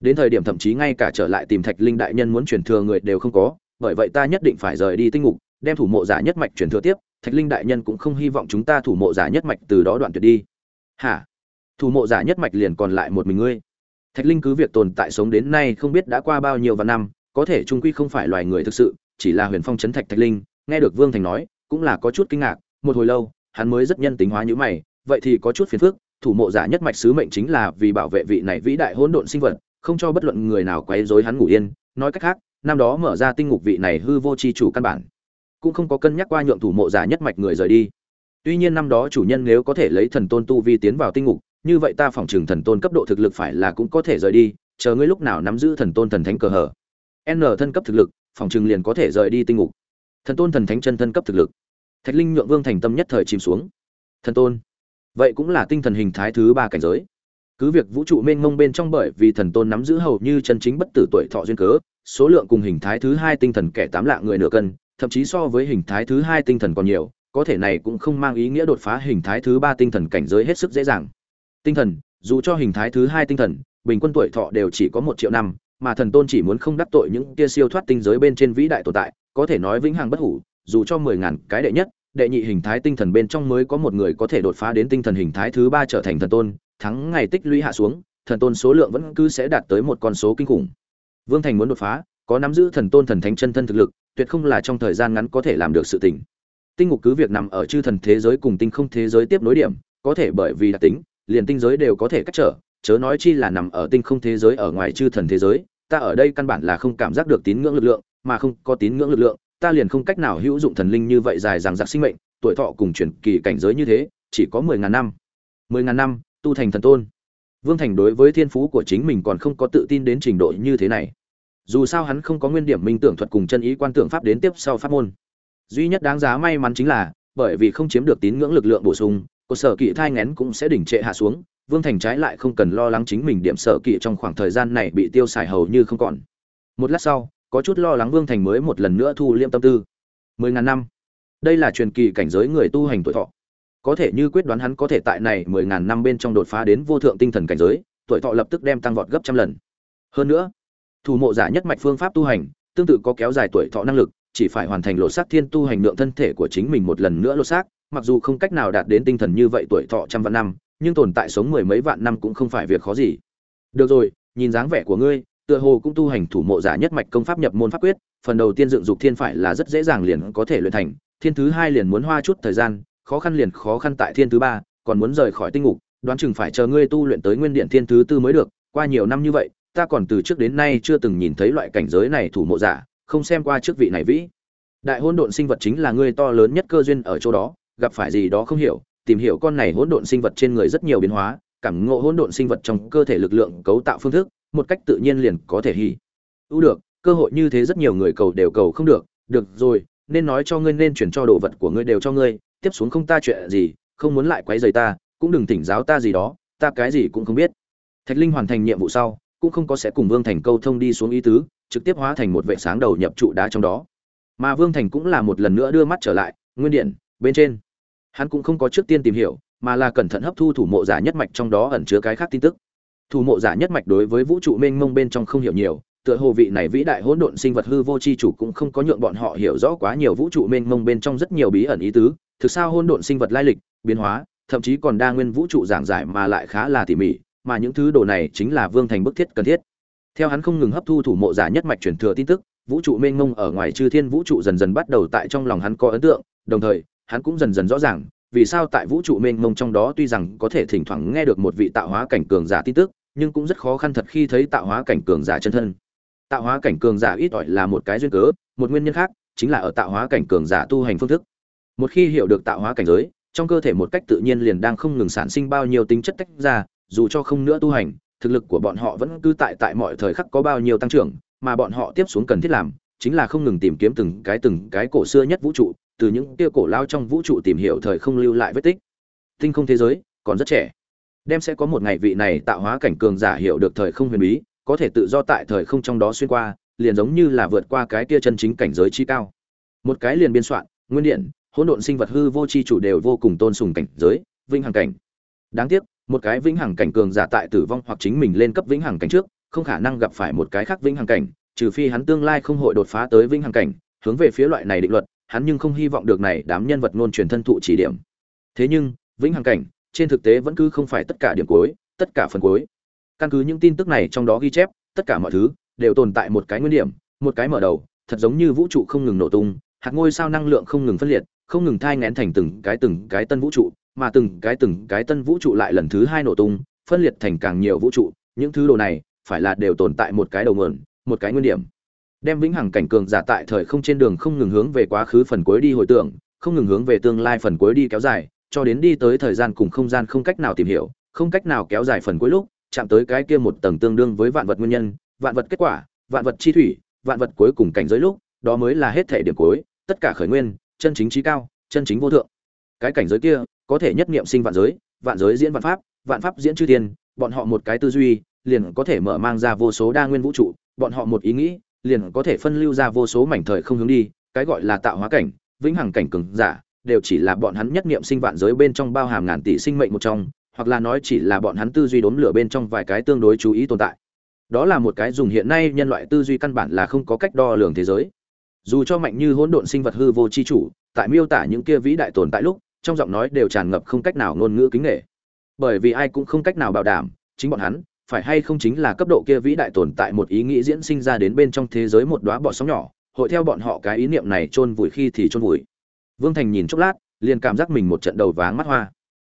Đến thời điểm thậm chí ngay cả trở lại tìm thạch linh đại nhân muốn chuyển thừa người đều không có, bởi vậy ta nhất định phải rời đi tinh ngục, đem thủ mộ giả nhất mạch chuyển thừa tiếp thạch linh đại nhân cũng không hy vọng chúng ta thủ mộ giả nhất mạch từ đó đoạn tuyệt đi. Hả? Thủ mộ giả nhất mạch liền còn lại một mình ngươi? Thạch linh cứ việc tồn tại sống đến nay không biết đã qua bao nhiêu vạn năm, có thể trung quy không phải loài người thực sự, chỉ là huyền phong chấn thạch thạch linh, nghe được vương thành nói, cũng là có chút kinh ngạc, một hồi lâu, hắn mới rất nhân tính hóa như mày, vậy thì có chút phiền phức, thủ mộ giả nhất mạch sứ mệnh chính là vì bảo vệ vị này vĩ đại hỗn độn sinh vật, không cho bất luận người nào quấy rối hắn ngủ yên, nói cách khác, năm đó mở ra tinh ngục vị này hư vô chi chủ căn bản cũng không có cân nhắc qua nhượng thủ mộ giả nhất mạch người rời đi. Tuy nhiên năm đó chủ nhân nếu có thể lấy thần tôn tu vi tiến vào tinh ngục, như vậy ta phỏng chừng thần tôn cấp độ thực lực phải là cũng có thể rời đi, chờ ngươi lúc nào nắm giữ thần tôn thần thánh cờ hở n thân cấp thực lực, phỏng chừng liền có thể rời đi tinh ngục. Thần tôn thần thánh chân thân cấp thực lực. Thạch linh nhượng vương thành tâm nhất thời chìm xuống. Thần tôn, vậy cũng là tinh thần hình thái thứ ba cảnh giới. Cứ việc vũ trụ mênh mông bên trong bởi vì thần tôn nắm giữ hầu như chân chính bất tử tuổi thọ duyên cớ, số lượng cùng hình thái thứ hai tinh thần kẻ tám lạ người nửa cân thậm chí so với hình thái thứ hai tinh thần còn nhiều, có thể này cũng không mang ý nghĩa đột phá hình thái thứ ba tinh thần cảnh giới hết sức dễ dàng. Tinh thần, dù cho hình thái thứ hai tinh thần, bình quân tuổi thọ đều chỉ có một triệu năm, mà thần tôn chỉ muốn không đắc tội những kia siêu thoát tinh giới bên trên vĩ đại tồn tại, có thể nói vĩnh hằng bất hủ, dù cho mười ngàn cái đệ nhất, đệ nhị hình thái tinh thần bên trong mới có một người có thể đột phá đến tinh thần hình thái thứ ba trở thành thần tôn, thắng ngày tích lũy hạ xuống, thần tôn số lượng vẫn cứ sẽ đạt tới một con số kinh khủng. Vương thành muốn đột phá, có nắm giữ thần tôn thần thánh chân thân thực lực tuyệt không là trong thời gian ngắn có thể làm được sự tình. Tinh ngục cứ việc nằm ở chư thần thế giới cùng tinh không thế giới tiếp nối điểm, có thể bởi vì đặc tính, liền tinh giới đều có thể cách trở, chớ nói chi là nằm ở tinh không thế giới ở ngoài chư thần thế giới, ta ở đây căn bản là không cảm giác được tín ngưỡng lực lượng, mà không có tín ngưỡng lực lượng, ta liền không cách nào hữu dụng thần linh như vậy dài dằng dặc sinh mệnh, tuổi thọ cùng chuyển kỳ cảnh giới như thế, chỉ có mười ngàn năm. Mười ngàn năm, tu thành thần tôn. Vương thành đối với thiên phú của chính mình còn không có tự tin đến trình độ như thế này dù sao hắn không có nguyên điểm minh tưởng thuật cùng chân ý quan tưởng pháp đến tiếp sau pháp môn. Duy nhất đáng giá may mắn chính là, bởi vì không chiếm được tín ngưỡng lực lượng bổ sung cơ sở kỵ thai ngén cũng sẽ đỉnh trệ hạ xuống, vương thành trái lại không cần lo lắng chính mình điểm sở kỵ trong khoảng thời gian này bị tiêu xài hầu như không còn. Một lát sau, có chút lo lắng vương thành mới một lần nữa thu liêm tâm tư. Mười ngàn năm. Đây là truyền kỳ cảnh giới người tu hành tuổi thọ. Có thể như quyết đoán hắn có thể tại này mười ngàn năm bên trong đột phá đến vô thượng tinh thần cảnh giới, tuổi thọ lập tức đem tăng vọt gấp trăm lần. Hơn nữa thủ mộ giả nhất mạch phương pháp tu hành, tương tự có kéo dài tuổi thọ năng lực, chỉ phải hoàn thành lột xác thiên tu hành lượng thân thể của chính mình một lần nữa lột xác, mặc dù không cách nào đạt đến tinh thần như vậy tuổi thọ trăm vạn năm, nhưng tồn tại sống mười mấy vạn năm cũng không phải việc khó gì. Được rồi, nhìn dáng vẻ của ngươi, tựa hồ cũng tu hành thủ mộ giả nhất mạch công pháp nhập môn pháp quyết, phần đầu tiên dựng dục thiên phải là rất dễ dàng liền có thể luyện thành, thiên thứ hai liền muốn hoa chút thời gian, khó khăn liền khó khăn tại thiên thứ ba, còn muốn rời khỏi tinh ngục, đoán chừng phải chờ ngươi tu luyện tới nguyên điện thiên thứ tư mới được, qua nhiều năm như vậy ta còn từ trước đến nay chưa từng nhìn thấy loại cảnh giới này thủ mộ giả, không xem qua trước vị này vĩ. Đại hỗn độn sinh vật chính là ngươi to lớn nhất cơ duyên ở chỗ đó, gặp phải gì đó không hiểu, tìm hiểu con này hỗn độn sinh vật trên người rất nhiều biến hóa, cảm ngộ hỗn độn sinh vật trong cơ thể lực lượng cấu tạo phương thức, một cách tự nhiên liền có thể hy ưu được, cơ hội như thế rất nhiều người cầu đều cầu không được được rồi, nên nói cho ngươi nên chuyển cho đồ vật của ngươi đều cho ngươi, tiếp xuống không ta chuyện gì, không muốn lại quấy rầy ta, cũng đừng tỉnh giáo ta gì đó, ta cái gì cũng không biết. Thạch linh hoàn thành nhiệm vụ sau cũng không có sẽ cùng vương thành câu thông đi xuống ý tứ, trực tiếp hóa thành một vệ sáng đầu nhập trụ đá trong đó. Mà vương thành cũng là một lần nữa đưa mắt trở lại, nguyên điện, bên trên. Hắn cũng không có trước tiên tìm hiểu, mà là cẩn thận hấp thu thủ mộ giả nhất mạch trong đó ẩn chứa cái khác tin tức. Thủ mộ giả nhất mạch đối với vũ trụ mênh mông bên trong không hiểu nhiều, tựa hồ vị này vĩ đại hỗn độn sinh vật hư vô chi chủ cũng không có nhượng bọn họ hiểu rõ quá nhiều vũ trụ mênh mông bên trong rất nhiều bí ẩn ý tứ, thực sao hỗn độn sinh vật lai lịch, biến hóa, thậm chí còn đa nguyên vũ trụ giảng giải mà lại khá là tỉ mỉ mà những thứ đồ này chính là vương thành bức thiết cần thiết. Theo hắn không ngừng hấp thu thủ mộ giả nhất mạch truyền thừa tin tức, vũ trụ mênh mông ở ngoài chư thiên vũ trụ dần dần bắt đầu tại trong lòng hắn có ấn tượng, đồng thời, hắn cũng dần dần rõ ràng, vì sao tại vũ trụ mênh mông trong đó tuy rằng có thể thỉnh thoảng nghe được một vị tạo hóa cảnh cường giả tin tức, nhưng cũng rất khó khăn thật khi thấy tạo hóa cảnh cường giả chân thân. Tạo hóa cảnh cường giả ít ỏi là một cái duyên cớ, một nguyên nhân khác chính là ở tạo hóa cảnh cường giả tu hành phương thức. Một khi hiểu được tạo hóa cảnh giới, trong cơ thể một cách tự nhiên liền đang không ngừng sản sinh bao nhiêu tính chất tách ra dù cho không nữa tu hành, thực lực của bọn họ vẫn cứ tại tại mọi thời khắc có bao nhiêu tăng trưởng, mà bọn họ tiếp xuống cần thiết làm chính là không ngừng tìm kiếm từng cái từng cái cổ xưa nhất vũ trụ, từ những kia cổ lao trong vũ trụ tìm hiểu thời không lưu lại vết tích. Tinh không thế giới còn rất trẻ, đem sẽ có một ngày vị này tạo hóa cảnh cường giả hiểu được thời không huyền bí, có thể tự do tại thời không trong đó xuyên qua, liền giống như là vượt qua cái kia chân chính cảnh giới chi cao. Một cái liền biên soạn, nguyên điện hỗn độn sinh vật hư vô chi chủ đều vô cùng tôn sùng cảnh giới, vinh hằng cảnh. Đáng tiếc một cái vĩnh hằng cảnh cường giả tại tử vong hoặc chính mình lên cấp vĩnh hằng cảnh trước, không khả năng gặp phải một cái khác vĩnh hằng cảnh, trừ phi hắn tương lai không hội đột phá tới vĩnh hằng cảnh, hướng về phía loại này định luật, hắn nhưng không hy vọng được này đám nhân vật ngôn truyền thân thụ chỉ điểm. Thế nhưng, vĩnh hằng cảnh, trên thực tế vẫn cứ không phải tất cả điểm cuối, tất cả phần cuối. Căn cứ những tin tức này trong đó ghi chép, tất cả mọi thứ đều tồn tại một cái nguyên điểm, một cái mở đầu, thật giống như vũ trụ không ngừng nổ tung, hạt ngôi sao năng lượng không ngừng phân liệt, không ngừng thai ngén thành từng cái từng cái tân vũ trụ mà từng cái từng cái tân vũ trụ lại lần thứ hai nổ tung, phân liệt thành càng nhiều vũ trụ, những thứ đồ này phải là đều tồn tại một cái đầu nguồn, một cái nguyên điểm. Đem vĩnh hằng cảnh cường giả tại thời không trên đường không ngừng hướng về quá khứ phần cuối đi hồi tưởng, không ngừng hướng về tương lai phần cuối đi kéo dài, cho đến đi tới thời gian cùng không gian không cách nào tìm hiểu, không cách nào kéo dài phần cuối lúc, chạm tới cái kia một tầng tương đương với vạn vật nguyên nhân, vạn vật kết quả, vạn vật chi thủy, vạn vật cuối cùng cảnh giới lúc, đó mới là hết thể điểm cuối, tất cả khởi nguyên, chân chính trí cao, chân chính vô thượng. Cái cảnh giới kia có thể nhất niệm sinh vạn giới vạn giới diễn vạn pháp vạn pháp diễn chư thiên, bọn họ một cái tư duy liền có thể mở mang ra vô số đa nguyên vũ trụ bọn họ một ý nghĩ liền có thể phân lưu ra vô số mảnh thời không hướng đi cái gọi là tạo hóa cảnh vĩnh hằng cảnh cường giả đều chỉ là bọn hắn nhất niệm sinh vạn giới bên trong bao hàm ngàn tỷ sinh mệnh một trong hoặc là nói chỉ là bọn hắn tư duy đốm lửa bên trong vài cái tương đối chú ý tồn tại. Đó là một cái dùng hiện nay nhân loại tư duy căn bản là không có cách đo lường thế giới. Dù cho mạnh như hỗn độn sinh vật hư vô chi chủ tại miêu tả những kia vĩ đại tồn tại lúc trong giọng nói đều tràn ngập không cách nào ngôn ngữ kính nghệ bởi vì ai cũng không cách nào bảo đảm, chính bọn hắn, phải hay không chính là cấp độ kia vĩ đại tồn tại một ý nghĩ diễn sinh ra đến bên trong thế giới một đóa bọ sóng nhỏ, hội theo bọn họ cái ý niệm này chôn vùi khi thì chôn vùi. Vương thành nhìn chốc lát, liền cảm giác mình một trận đầu váng mắt hoa.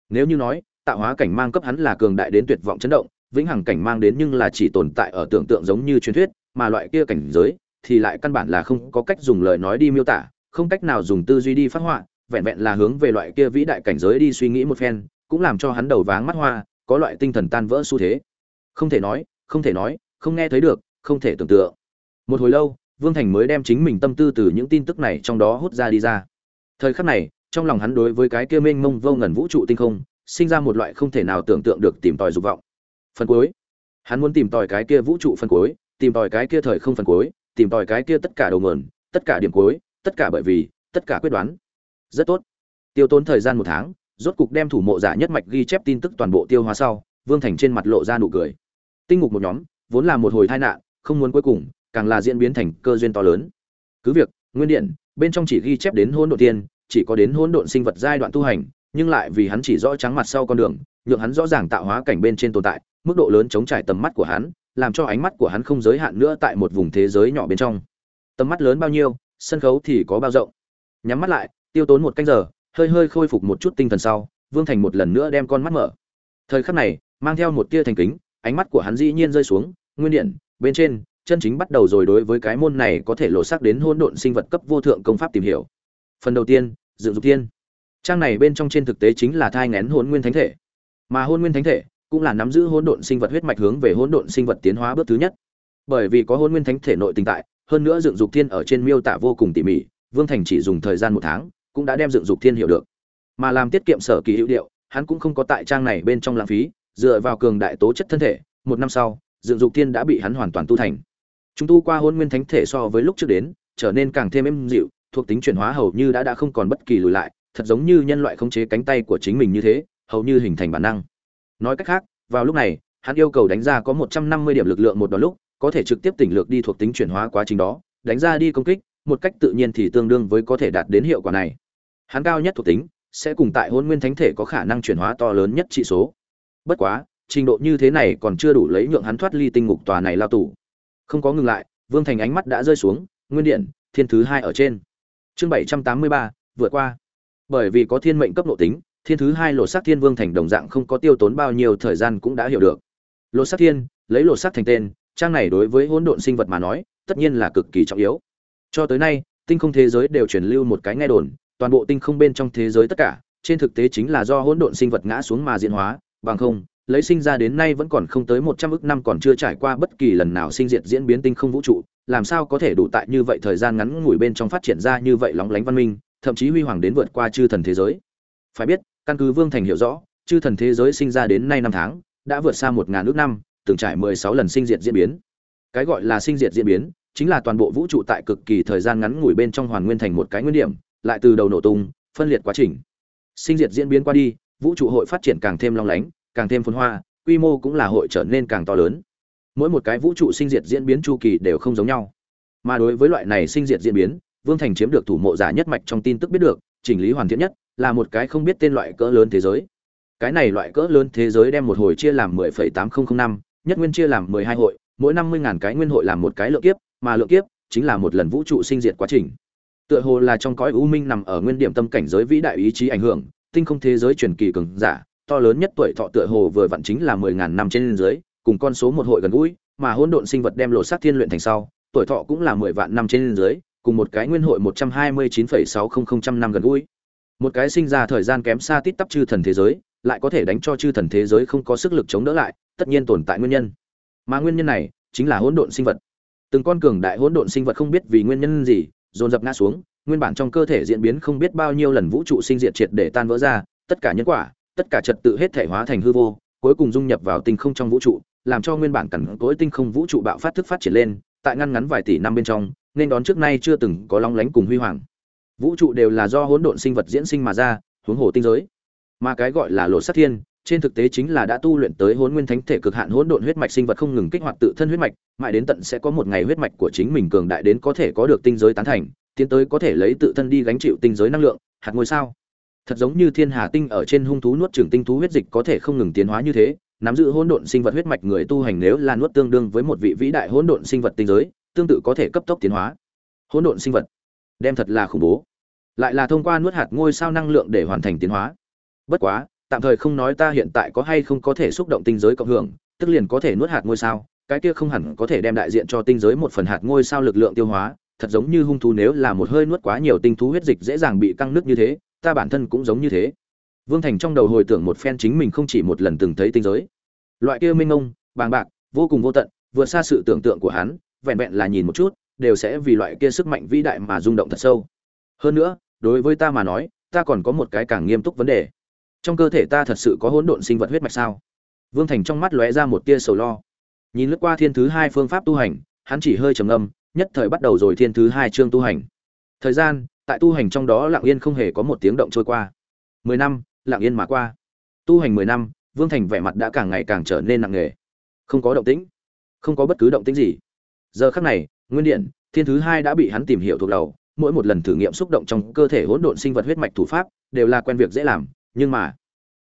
Nếu như nói, tạo hóa cảnh mang cấp hắn là cường đại đến tuyệt vọng chấn động, vĩnh hằng cảnh mang đến nhưng là chỉ tồn tại ở tưởng tượng giống như truyền thuyết, mà loại kia cảnh giới thì lại căn bản là không có cách dùng lời nói đi miêu tả, không cách nào dùng tư duy đi phát họa vẹn vẹn là hướng về loại kia vĩ đại cảnh giới đi suy nghĩ một phen, cũng làm cho hắn đầu váng mắt hoa, có loại tinh thần tan vỡ xu thế. Không thể nói, không thể nói, không nghe thấy được, không thể tưởng tượng. Một hồi lâu, vương thành mới đem chính mình tâm tư từ những tin tức này trong đó hút ra đi ra. Thời khắc này, trong lòng hắn đối với cái kia mênh mông vô ngần vũ trụ tinh không, sinh ra một loại không thể nào tưởng tượng được tìm tòi dục vọng. Phần cuối. Hắn muốn tìm tòi cái kia vũ trụ phần cuối, tìm tòi cái kia thời không phần cuối, tìm tòi cái kia tất cả đầu nguồn, tất cả điểm cuối, tất cả bởi vì, tất cả quyết đoán rất tốt. Tiêu tốn thời gian một tháng, rốt cục đem thủ mộ giả nhất mạch ghi chép tin tức toàn bộ tiêu hóa sau, vương thành trên mặt lộ ra nụ cười. Tinh ngục một nhóm, vốn là một hồi tai nạn, không muốn cuối cùng, càng là diễn biến thành cơ duyên to lớn. Cứ việc, nguyên điện, bên trong chỉ ghi chép đến hỗn độn tiên, chỉ có đến hỗn độn sinh vật giai đoạn tu hành, nhưng lại vì hắn chỉ rõ trắng mặt sau con đường, nhượng hắn rõ ràng tạo hóa cảnh bên trên tồn tại, mức độ lớn chống trải tầm mắt của hắn, làm cho ánh mắt của hắn không giới hạn nữa tại một vùng thế giới nhỏ bên trong. Tầm mắt lớn bao nhiêu, sân khấu thì có bao rộng. Nhắm mắt lại tiêu tốn một canh giờ, hơi hơi khôi phục một chút tinh thần sau, vương thành một lần nữa đem con mắt mở. Thời khắc này, mang theo một tia thành kính, ánh mắt của hắn dĩ nhiên rơi xuống, nguyên điện, bên trên, chân chính bắt đầu rồi đối với cái môn này có thể lộ sắc đến hôn độn sinh vật cấp vô thượng công pháp tìm hiểu. Phần đầu tiên dự dục tiên trang này bên trong trên thực tế chính là thai ngén hôn nguyên thánh thể. Mà hôn nguyên thánh thể cũng là nắm giữ hỗn độn sinh vật huyết mạch hướng về hỗn độn sinh vật tiến hóa bước thứ nhất. Bởi vì có hôn nguyên thánh thể nội tình tại, hơn nữa dựng dục thiên ở trên miêu tả vô cùng tỉ mỉ, vương thành chỉ dùng thời gian một tháng cũng đã đem dựng dục thiên hiểu được. Mà làm tiết kiệm sở kỳ hữu điệu, hắn cũng không có tại trang này bên trong lãng phí, dựa vào cường đại tố chất thân thể, một năm sau, dựng dục thiên đã bị hắn hoàn toàn tu thành. Chúng tu qua hôn nguyên thánh thể so với lúc trước đến, trở nên càng thêm êm dịu, thuộc tính chuyển hóa hầu như đã đã không còn bất kỳ lùi lại, thật giống như nhân loại khống chế cánh tay của chính mình như thế, hầu như hình thành bản năng. Nói cách khác, vào lúc này, hắn yêu cầu đánh ra có một trăm năm mươi điểm lực lượng một đòn lúc, có thể trực tiếp tỉnh lược đi thuộc tính chuyển hóa quá trình đó, đánh ra đi công kích một cách tự nhiên thì tương đương với có thể đạt đến hiệu quả này. Hắn cao nhất thuộc tính, sẽ cùng tại hôn nguyên thánh thể có khả năng chuyển hóa to lớn nhất trị số. Bất quá, trình độ như thế này còn chưa đủ lấy nhượng hắn thoát ly tinh ngục tòa này lao tù. Không có ngừng lại, vương thành ánh mắt đã rơi xuống, nguyên điện, thiên thứ hai ở trên. Chương bảy trăm tám mươi ba, vượt qua. Bởi vì có thiên mệnh cấp độ tính, thiên thứ hai lột xác thiên vương thành đồng dạng không có tiêu tốn bao nhiêu thời gian cũng đã hiểu được. Lột xác thiên, lấy lột xác thành tên, trang này đối với hỗn độn sinh vật mà nói, tất nhiên là cực kỳ trọng yếu cho tới nay, tinh không thế giới đều truyền lưu một cái nghe đồn, toàn bộ tinh không bên trong thế giới tất cả, trên thực tế chính là do hỗn độn sinh vật ngã xuống mà diễn hóa, bằng không, lấy sinh ra đến nay vẫn còn không tới một trăm ức năm còn chưa trải qua bất kỳ lần nào sinh diệt diễn biến tinh không vũ trụ, làm sao có thể đủ tại như vậy thời gian ngắn ngủi bên trong phát triển ra như vậy lóng lánh văn minh, thậm chí huy hoàng đến vượt qua chư thần thế giới. Phải biết, căn cứ vương thành hiểu rõ, chư thần thế giới sinh ra đến nay năm tháng, đã vượt xa một ngàn ước năm, từng trải mười sáu lần sinh diệt diễn biến. Cái gọi là sinh diệt diễn biến chính là toàn bộ vũ trụ tại cực kỳ thời gian ngắn ngủi bên trong hoàn nguyên thành một cái nguyên điểm lại từ đầu nổ tung phân liệt quá trình. Sinh diệt diễn biến qua đi vũ trụ hội phát triển càng thêm long lánh càng thêm phồn hoa quy mô cũng là hội trở nên càng to lớn. Mỗi một cái vũ trụ sinh diệt diễn biến chu kỳ đều không giống nhau. Mà đối với loại này sinh diệt diễn biến vương thành chiếm được thủ mộ giả nhất mạch trong tin tức biết được chỉnh lý hoàn thiện nhất là một cái không biết tên loại cỡ lớn thế giới. Cái này loại cỡ lớn thế giới đem một hồi chia làm 10,8005, nhất nguyên chia làm 12 hội mỗi 50.000 cái nguyên hội làm một cái lượng kiếp mà lượng kiếp chính là một lần vũ trụ sinh diệt quá trình. Tựa hồ là trong cõi u minh nằm ở nguyên điểm tâm cảnh giới vĩ đại ý chí ảnh hưởng tinh không thế giới truyền kỳ cường giả to lớn nhất tuổi thọ tựa hồ vừa vặn chính là mười ngàn năm trên dưới cùng con số một hội gần gũi mà hỗn độn sinh vật đem lộ sát thiên luyện thành sau tuổi thọ cũng là 10 vạn năm trên dưới cùng một cái nguyên hội 129,600 năm gần gũi. Một cái sinh ra thời gian kém xa tít tắp chư thần thế giới lại có thể đánh cho chư thần thế giới không có sức lực chống đỡ lại tất nhiên tồn tại nguyên nhân. Mà nguyên nhân này chính là hỗn độn sinh vật từng con cường đại hỗn độn sinh vật không biết vì nguyên nhân gì, dồn dập ngã xuống, nguyên bản trong cơ thể diễn biến không biết bao nhiêu lần vũ trụ sinh diệt triệt để tan vỡ ra, tất cả nhân quả, tất cả trật tự hết thể hóa thành hư vô, cuối cùng dung nhập vào tinh không trong vũ trụ, làm cho nguyên bản cẩn cỗi tinh không vũ trụ bạo phát thức phát triển lên, tại ngăn ngắn vài tỷ năm bên trong, nên đón trước nay chưa từng có long lánh cùng huy hoàng. Vũ trụ đều là do hỗn độn sinh vật diễn sinh mà ra, huống hồ tinh giới. Mà cái gọi là lột sát thiên trên thực tế chính là đã tu luyện tới hỗn nguyên thánh thể cực hạn hỗn độn huyết mạch sinh vật không ngừng kích hoạt tự thân huyết mạch, mãi đến tận sẽ có một ngày huyết mạch của chính mình cường đại đến có thể có được tinh giới tán thành, tiến tới có thể lấy tự thân đi gánh chịu tinh giới năng lượng, hạt ngôi sao. Thật giống như thiên hà tinh ở trên hung thú nuốt trưởng tinh thú huyết dịch có thể không ngừng tiến hóa như thế, nắm giữ hỗn độn sinh vật huyết mạch người tu hành nếu là nuốt tương đương với một vị vĩ đại hỗn độn sinh vật tinh giới, tương tự có thể cấp tốc tiến hóa. Hỗn độn sinh vật, đem thật là khủng bố. Lại là thông qua nuốt hạt ngôi sao năng lượng để hoàn thành tiến hóa. Bất quá, tạm thời không nói ta hiện tại có hay không có thể xúc động tinh giới cộng hưởng, tức liền có thể nuốt hạt ngôi sao, cái kia không hẳn có thể đem đại diện cho tinh giới một phần hạt ngôi sao lực lượng tiêu hóa, thật giống như hung thú nếu là một hơi nuốt quá nhiều tinh thú huyết dịch dễ dàng bị căng nứt như thế, ta bản thân cũng giống như thế. Vương Thành trong đầu hồi tưởng một phen chính mình không chỉ một lần từng thấy tinh giới. Loại kia minh ông, bàng bạc, vô cùng vô tận, vượt xa sự tưởng tượng của hắn, vẹn vẹn là nhìn một chút, đều sẽ vì loại kia sức mạnh vĩ đại mà rung động thật sâu. Hơn nữa, đối với ta mà nói, ta còn có một cái càng nghiêm túc vấn đề trong cơ thể ta thật sự có hỗn độn sinh vật huyết mạch sao? Vương thành trong mắt lóe ra một tia sầu lo. Nhìn lướt qua thiên thứ hai phương pháp tu hành, hắn chỉ hơi trầm ngâm, nhất thời bắt đầu rồi thiên thứ hai chương tu hành. Thời gian, tại tu hành trong đó lặng yên không hề có một tiếng động trôi qua. Mười năm, lặng yên mà qua. Tu hành mười năm, vương thành vẻ mặt đã càng ngày càng trở nên nặng nề. Không có động tĩnh, không có bất cứ động tĩnh gì. Giờ khắc này, nguyên điện, thiên thứ hai đã bị hắn tìm hiểu thuộc đầu. Mỗi một lần thử nghiệm xúc động trong cơ thể hỗn độn sinh vật huyết mạch thủ pháp, đều là quen việc dễ làm nhưng mà,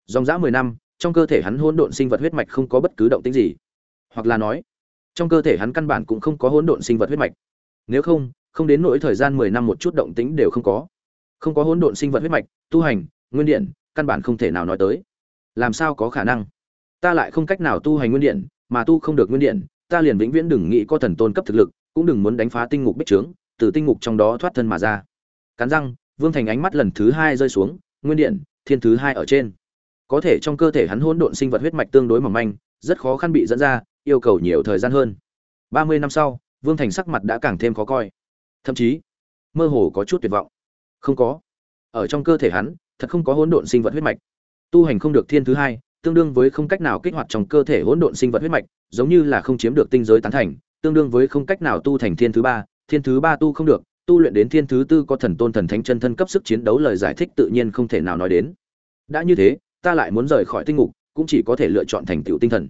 dòng dã mười năm, trong cơ thể hắn hỗn độn sinh vật huyết mạch không có bất cứ động tĩnh gì. Hoặc là nói, trong cơ thể hắn căn bản cũng không có hỗn độn sinh vật huyết mạch. Nếu không không đến nỗi thời gian mười năm một chút động tĩnh đều không có. Không có hỗn độn sinh vật huyết mạch, tu hành, nguyên điện, căn bản không thể nào nói tới. Làm sao có khả năng? Ta lại không cách nào tu hành nguyên điện, mà tu không được nguyên điện, ta liền vĩnh viễn đừng nghĩ có thần tôn cấp thực lực, cũng đừng muốn đánh phá tinh ngục bích trướng, từ tinh ngục trong đó thoát thân mà ra. Cắn răng, vương thành ánh mắt lần thứ hai rơi xuống, nguyên điện thiên thứ hai ở trên. Có thể trong cơ thể hắn hỗn độn sinh vật huyết mạch tương đối mỏng manh, rất khó khăn bị dẫn ra, yêu cầu nhiều thời gian hơn. Ba mươi năm sau, vương thành sắc mặt đã càng thêm khó coi. Thậm chí, mơ hồ có chút tuyệt vọng. Không có. Ở trong cơ thể hắn, thật không có hỗn độn sinh vật huyết mạch. Tu hành không được thiên thứ hai, tương đương với không cách nào kích hoạt trong cơ thể hỗn độn sinh vật huyết mạch, giống như là không chiếm được tinh giới tán thành, tương đương với không cách nào tu thành thiên thứ ba. Thiên thứ ba tu không được, tu luyện đến thiên thứ tư có thần tôn thần thánh chân thân cấp sức chiến đấu lời giải thích tự nhiên không thể nào nói đến đã như thế, ta lại muốn rời khỏi tinh ngục, cũng chỉ có thể lựa chọn thành tựu tinh thần.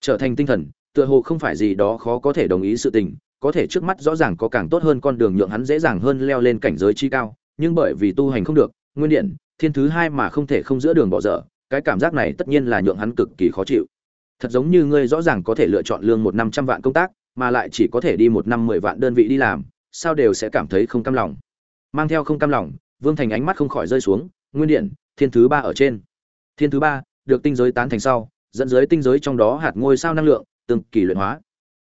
Trở thành tinh thần, tựa hồ không phải gì đó khó có thể đồng ý sự tình, có thể trước mắt rõ ràng có càng tốt hơn con đường nhượng hắn dễ dàng hơn leo lên cảnh giới chi cao, nhưng bởi vì tu hành không được, nguyên điện, thiên thứ hai mà không thể không giữa đường bỏ dở, cái cảm giác này tất nhiên là nhượng hắn cực kỳ khó chịu. Thật giống như ngươi rõ ràng có thể lựa chọn lương một năm trăm vạn công tác, mà lại chỉ có thể đi một năm mười vạn đơn vị đi làm, sao đều sẽ cảm thấy không cam lòng. Mang theo không cam lòng, vương thành ánh mắt không khỏi rơi xuống, nguyên điện thiên thứ ba ở trên. Thiên thứ ba, được tinh giới tán thành sau, dẫn giới tinh giới trong đó hạt ngôi sao năng lượng, tương kỳ luyện hóa.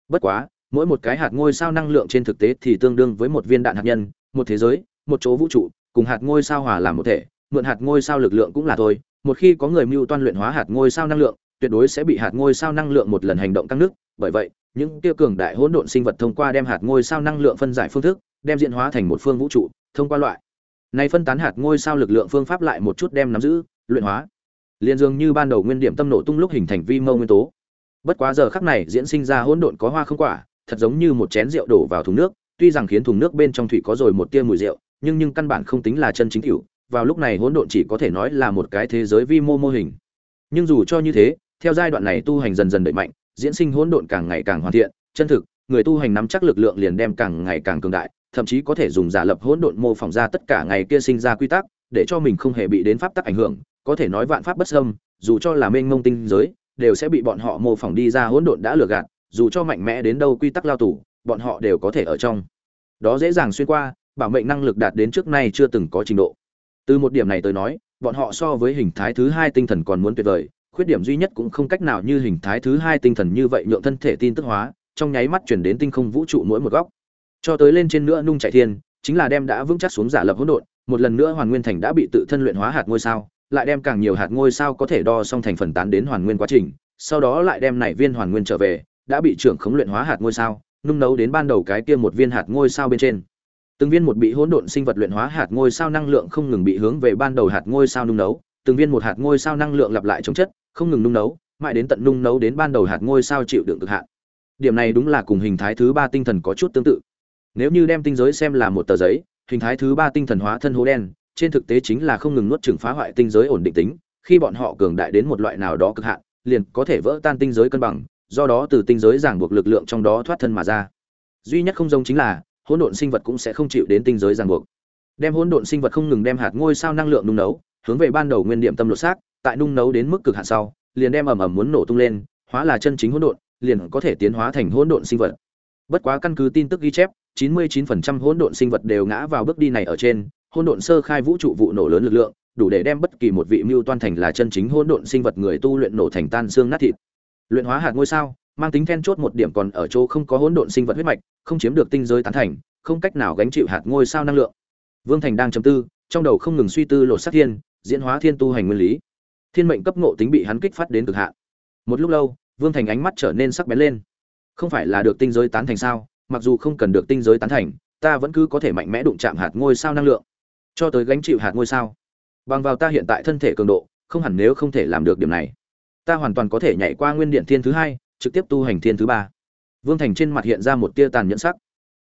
Bất quá, mỗi một cái hạt ngôi sao năng lượng trên thực tế thì tương đương với một viên đạn hạt nhân, một thế giới, một chỗ vũ trụ, cùng hạt ngôi sao hòa làm một thể, mượn hạt ngôi sao lực lượng cũng là thôi. Một khi có người mưu toan luyện hóa hạt ngôi sao năng lượng, tuyệt đối sẽ bị hạt ngôi sao năng lượng một lần hành động căng nước. Bởi vậy, những tiêu cường đại hỗn độn sinh vật thông qua đem hạt ngôi sao năng lượng phân giải phương thức, đem diễn hóa thành một phương vũ trụ thông qua loại này phân tán hạt ngôi sao lực lượng phương pháp lại một chút đem nắm giữ luyện hóa. Liên dương như ban đầu nguyên điểm tâm nổ tung lúc hình thành vi mô nguyên tố. Bất quá giờ khắc này diễn sinh ra hỗn độn có hoa không quả thật giống như một chén rượu đổ vào thùng nước tuy rằng khiến thùng nước bên trong thủy có rồi một tia mùi rượu nhưng nhưng căn bản không tính là chân chính hữu, vào lúc này hỗn độn chỉ có thể nói là một cái thế giới vi mô mô hình. Nhưng dù cho như thế theo giai đoạn này tu hành dần dần đẩy mạnh diễn sinh hỗn độn càng ngày càng hoàn thiện chân thực người tu hành nắm chắc lực lượng liền đem càng ngày càng cường đại thậm chí có thể dùng giả lập hỗn độn mô phỏng ra tất cả ngày kia sinh ra quy tắc để cho mình không hề bị đến pháp tắc ảnh hưởng có thể nói vạn pháp bất xâm, dù cho là mênh mông tinh giới, đều sẽ bị bọn họ mô phỏng đi ra hỗn độn đã lừa gạt, dù cho mạnh mẽ đến đâu quy tắc lao tù, bọn họ đều có thể ở trong. Đó dễ dàng xuyên qua, bảo mệnh năng lực đạt đến trước nay chưa từng có trình độ. Từ một điểm này tới nói, bọn họ so với hình thái thứ hai tinh thần còn muốn tuyệt vời, khuyết điểm duy nhất cũng không cách nào như hình thái thứ hai tinh thần như vậy nhượng thân thể tin tức hóa, trong nháy mắt chuyển đến tinh không vũ trụ mỗi một góc. Cho tới lên trên nữa nung chạy thiên, chính là đem đã vững chắc xuống giả lập hỗn độn, một lần nữa hoàn nguyên thành đã bị tự thân luyện hóa hạt ngôi sao, lại đem càng nhiều hạt ngôi sao có thể đo xong thành phần tán đến hoàn nguyên quá trình, sau đó lại đem nảy viên hoàn nguyên trở về, đã bị trưởng khống luyện hóa hạt ngôi sao, nung nấu đến ban đầu cái kia một viên hạt ngôi sao bên trên. Từng viên một bị hỗn độn sinh vật luyện hóa hạt ngôi sao năng lượng không ngừng bị hướng về ban đầu hạt ngôi sao nung nấu, từng viên một hạt ngôi sao năng lượng lặp lại chống chất, không ngừng nung nấu, mãi đến tận nung nấu đến ban đầu hạt ngôi sao chịu đựng cực hạn. Điểm này đúng là cùng hình thái thứ ba tinh thần có chút tương tự. Nếu như đem tinh giới xem là một tờ giấy, hình thái thứ ba tinh thần hóa thân hố đen, trên thực tế chính là không ngừng nuốt chửng phá hoại tinh giới ổn định tính, khi bọn họ cường đại đến một loại nào đó cực hạn liền có thể vỡ tan tinh giới cân bằng do đó từ tinh giới giảng buộc lực lượng trong đó thoát thân mà ra. Duy nhất không giống chính là hỗn độn sinh vật cũng sẽ không chịu đến tinh giới giảng buộc. Đem hỗn độn sinh vật không ngừng đem hạt ngôi sao năng lượng nung nấu hướng về ban đầu nguyên điểm tâm lột xác tại nung nấu đến mức cực hạn sau liền đem ầm ầm muốn nổ tung lên hóa là chân chính hỗn độn liền có thể tiến hóa thành hỗn độn sinh vật. Bất quá căn cứ tin tức ghi chép 99% hỗn độn sinh vật đều ngã vào bước đi này ở trên, hỗn độn sơ khai vũ trụ vụ nổ lớn lực lượng, đủ để đem bất kỳ một vị mưu toan thành là chân chính hỗn độn sinh vật người tu luyện nổ thành tan xương nát thịt. Luyện hóa hạt ngôi sao, mang tính then chốt một điểm còn ở chỗ không có hỗn độn sinh vật huyết mạch, không chiếm được tinh giới tán thành, không cách nào gánh chịu hạt ngôi sao năng lượng. Vương thành đang trầm tư, trong đầu không ngừng suy tư lột sát thiên, diễn hóa thiên tu hành nguyên lý. Thiên mệnh cấp ngộ tính bị hắn kích phát đến cực hạn. Một lúc lâu, vương thành ánh mắt trở nên sắc bén lên. Không phải là được tinh giới tán thành sao? Mặc dù không cần được tinh giới tán thành, ta vẫn cứ có thể mạnh mẽ đụng chạm hạt ngôi sao năng lượng. Cho tới gánh chịu hạt ngôi sao. Bằng vào ta hiện tại thân thể cường độ, không hẳn nếu không thể làm được điểm này. Ta hoàn toàn có thể nhảy qua nguyên điện thiên thứ hai, trực tiếp tu hành thiên thứ ba. Vương thành trên mặt hiện ra một tia tàn nhẫn sắc.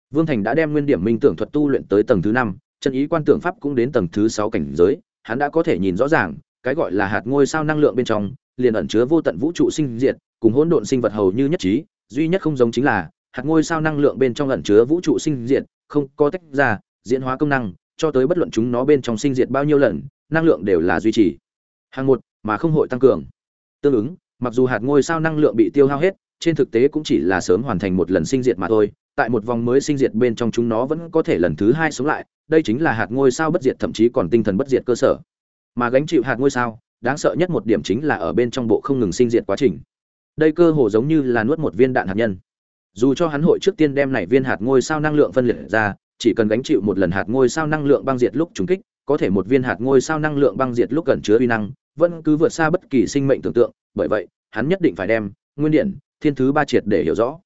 Vương thành đã đem nguyên điểm minh tưởng thuật tu luyện tới tầng thứ năm, chân ý quan tưởng pháp cũng đến tầng thứ sáu cảnh giới, hắn đã có thể nhìn rõ ràng, cái gọi là hạt ngôi sao năng lượng bên trong, liền ẩn chứa vô tận vũ trụ sinh diệt, cùng hỗn độn sinh vật hầu như nhất trí, duy nhất không giống chính là hạt ngôi sao năng lượng bên trong ẩn chứa vũ trụ sinh diệt, không có tách ra, diễn hóa công năng, cho tới bất luận chúng nó bên trong sinh diệt bao nhiêu lần, năng lượng đều là duy trì. Hàng một, mà không hội tăng cường. Tương ứng, mặc dù hạt ngôi sao năng lượng bị tiêu hao hết, trên thực tế cũng chỉ là sớm hoàn thành một lần sinh diệt mà thôi, tại một vòng mới sinh diệt bên trong chúng nó vẫn có thể lần thứ hai sống lại, đây chính là hạt ngôi sao bất diệt thậm chí còn tinh thần bất diệt cơ sở. Mà gánh chịu hạt ngôi sao, đáng sợ nhất một điểm chính là ở bên trong bộ không ngừng sinh diệt quá trình. Đây cơ hồ giống như là nuốt một viên đạn hạt nhân dù cho hắn hội trước tiên đem này viên hạt ngôi sao năng lượng phân liệt ra, chỉ cần gánh chịu một lần hạt ngôi sao năng lượng băng diệt lúc trúng kích, có thể một viên hạt ngôi sao năng lượng băng diệt lúc gần chứa uy năng, vẫn cứ vượt xa bất kỳ sinh mệnh tưởng tượng. Bởi vậy, hắn nhất định phải đem nguyên điện, thiên thứ ba triệt để hiểu rõ.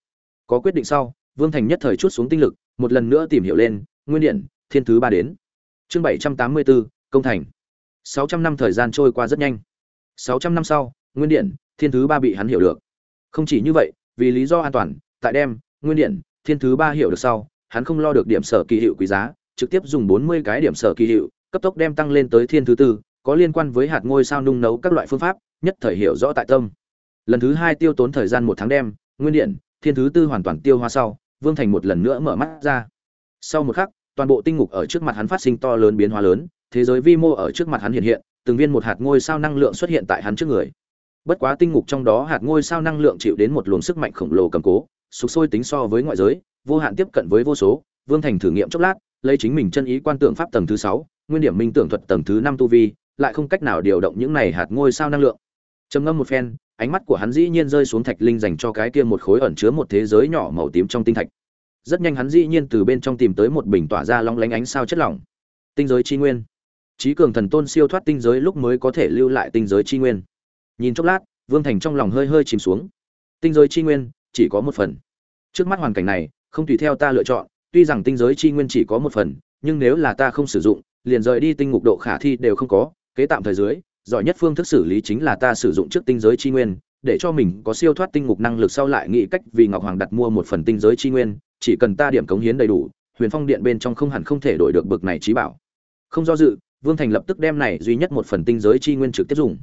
Có quyết định sau, vương thành nhất thời chút xuống tinh lực, một lần nữa tìm hiểu lên, nguyên điện, thiên thứ ba đến. Chương bảy trăm tám mươi bốn công thành. Sáu trăm năm thời gian trôi qua rất nhanh. Sáu trăm năm sau, nguyên điện, thiên thứ ba bị hắn hiểu được. Không chỉ như vậy, vì lý do an toàn tại đem, nguyên điện, thiên thứ ba hiểu được sau, hắn không lo được điểm sở kỳ hiệu quý giá, trực tiếp dùng bốn mươi cái điểm sở kỳ hiệu, cấp tốc đem tăng lên tới thiên thứ tư, có liên quan với hạt ngôi sao nung nấu các loại phương pháp, nhất thời hiểu rõ tại tâm. Lần thứ hai tiêu tốn thời gian một tháng đem, nguyên điện, thiên thứ tư hoàn toàn tiêu hoa sau, vương thành một lần nữa mở mắt ra. Sau một khắc, toàn bộ tinh ngục ở trước mặt hắn phát sinh to lớn biến hóa lớn, thế giới vi mô ở trước mặt hắn hiện hiện, từng viên một hạt ngôi sao năng lượng xuất hiện tại hắn trước người. Bất quá tinh ngục trong đó hạt ngôi sao năng lượng chịu đến một luồng sức mạnh khổng lồ cầm cố sục sôi tính so với ngoại giới, vô hạn tiếp cận với vô số, vương thành thử nghiệm chốc lát, lấy chính mình chân ý quan tượng pháp tầng thứ sáu, nguyên điểm minh tưởng thuật tầng thứ năm tu vi, lại không cách nào điều động những này hạt ngôi sao năng lượng. Trầm ngâm một phen, ánh mắt của hắn dĩ nhiên rơi xuống thạch linh dành cho cái kia một khối ẩn chứa một thế giới nhỏ màu tím trong tinh thạch. Rất nhanh hắn dĩ nhiên từ bên trong tìm tới một bình tỏa ra long lánh ánh sao chất lỏng. Tinh giới chi nguyên. Trí cường thần tôn siêu thoát tinh giới lúc mới có thể lưu lại tinh giới chi nguyên. Nhìn chốc lát, vương thành trong lòng hơi hơi chìm xuống. Tinh giới chi nguyên, chỉ có một phần trước mắt hoàn cảnh này, không tùy theo ta lựa chọn, tuy rằng tinh giới chi nguyên chỉ có một phần, nhưng nếu là ta không sử dụng, liền rời đi tinh ngục độ khả thi đều không có, kế tạm thời dưới, giỏi nhất phương thức xử lý chính là ta sử dụng trước tinh giới chi nguyên, để cho mình có siêu thoát tinh ngục năng lực sau lại nghĩ cách vì ngọc hoàng đặt mua một phần tinh giới chi nguyên, chỉ cần ta điểm cống hiến đầy đủ, huyền phong điện bên trong không hẳn không thể đổi được bực này trí bảo. Không do dự, vương thành lập tức đem này duy nhất một phần tinh giới chi nguyên trực tiếp dùng.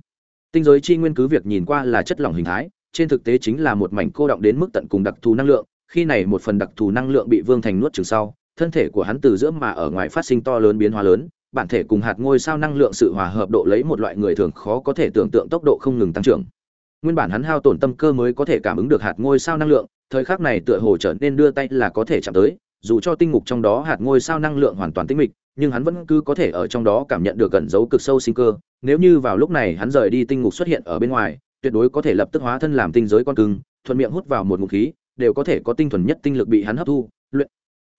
Tinh giới chi nguyên cứ việc nhìn qua là chất lỏng hình thái, trên thực tế chính là một mảnh cô động đến mức tận cùng đặc thù năng lượng khi này một phần đặc thù năng lượng bị vương thành nuốt chửng sau, thân thể của hắn từ giữa mà ở ngoài phát sinh to lớn biến hóa lớn, bản thể cùng hạt ngôi sao năng lượng sự hòa hợp độ lấy một loại người thường khó có thể tưởng tượng tốc độ không ngừng tăng trưởng. Nguyên bản hắn hao tổn tâm cơ mới có thể cảm ứng được hạt ngôi sao năng lượng, thời khắc này tựa hồ trở nên đưa tay là có thể chạm tới, dù cho tinh ngục trong đó hạt ngôi sao năng lượng hoàn toàn tinh mịch, nhưng hắn vẫn cứ có thể ở trong đó cảm nhận được gần dấu cực sâu sinh cơ. Nếu như vào lúc này hắn rời đi tinh ngục xuất hiện ở bên ngoài, tuyệt đối có thể lập tức hóa thân làm tinh giới con cưng, thuận miệng hút vào một ngụm khí đều có thể có tinh thuần nhất tinh lực bị hắn hấp thu, luyện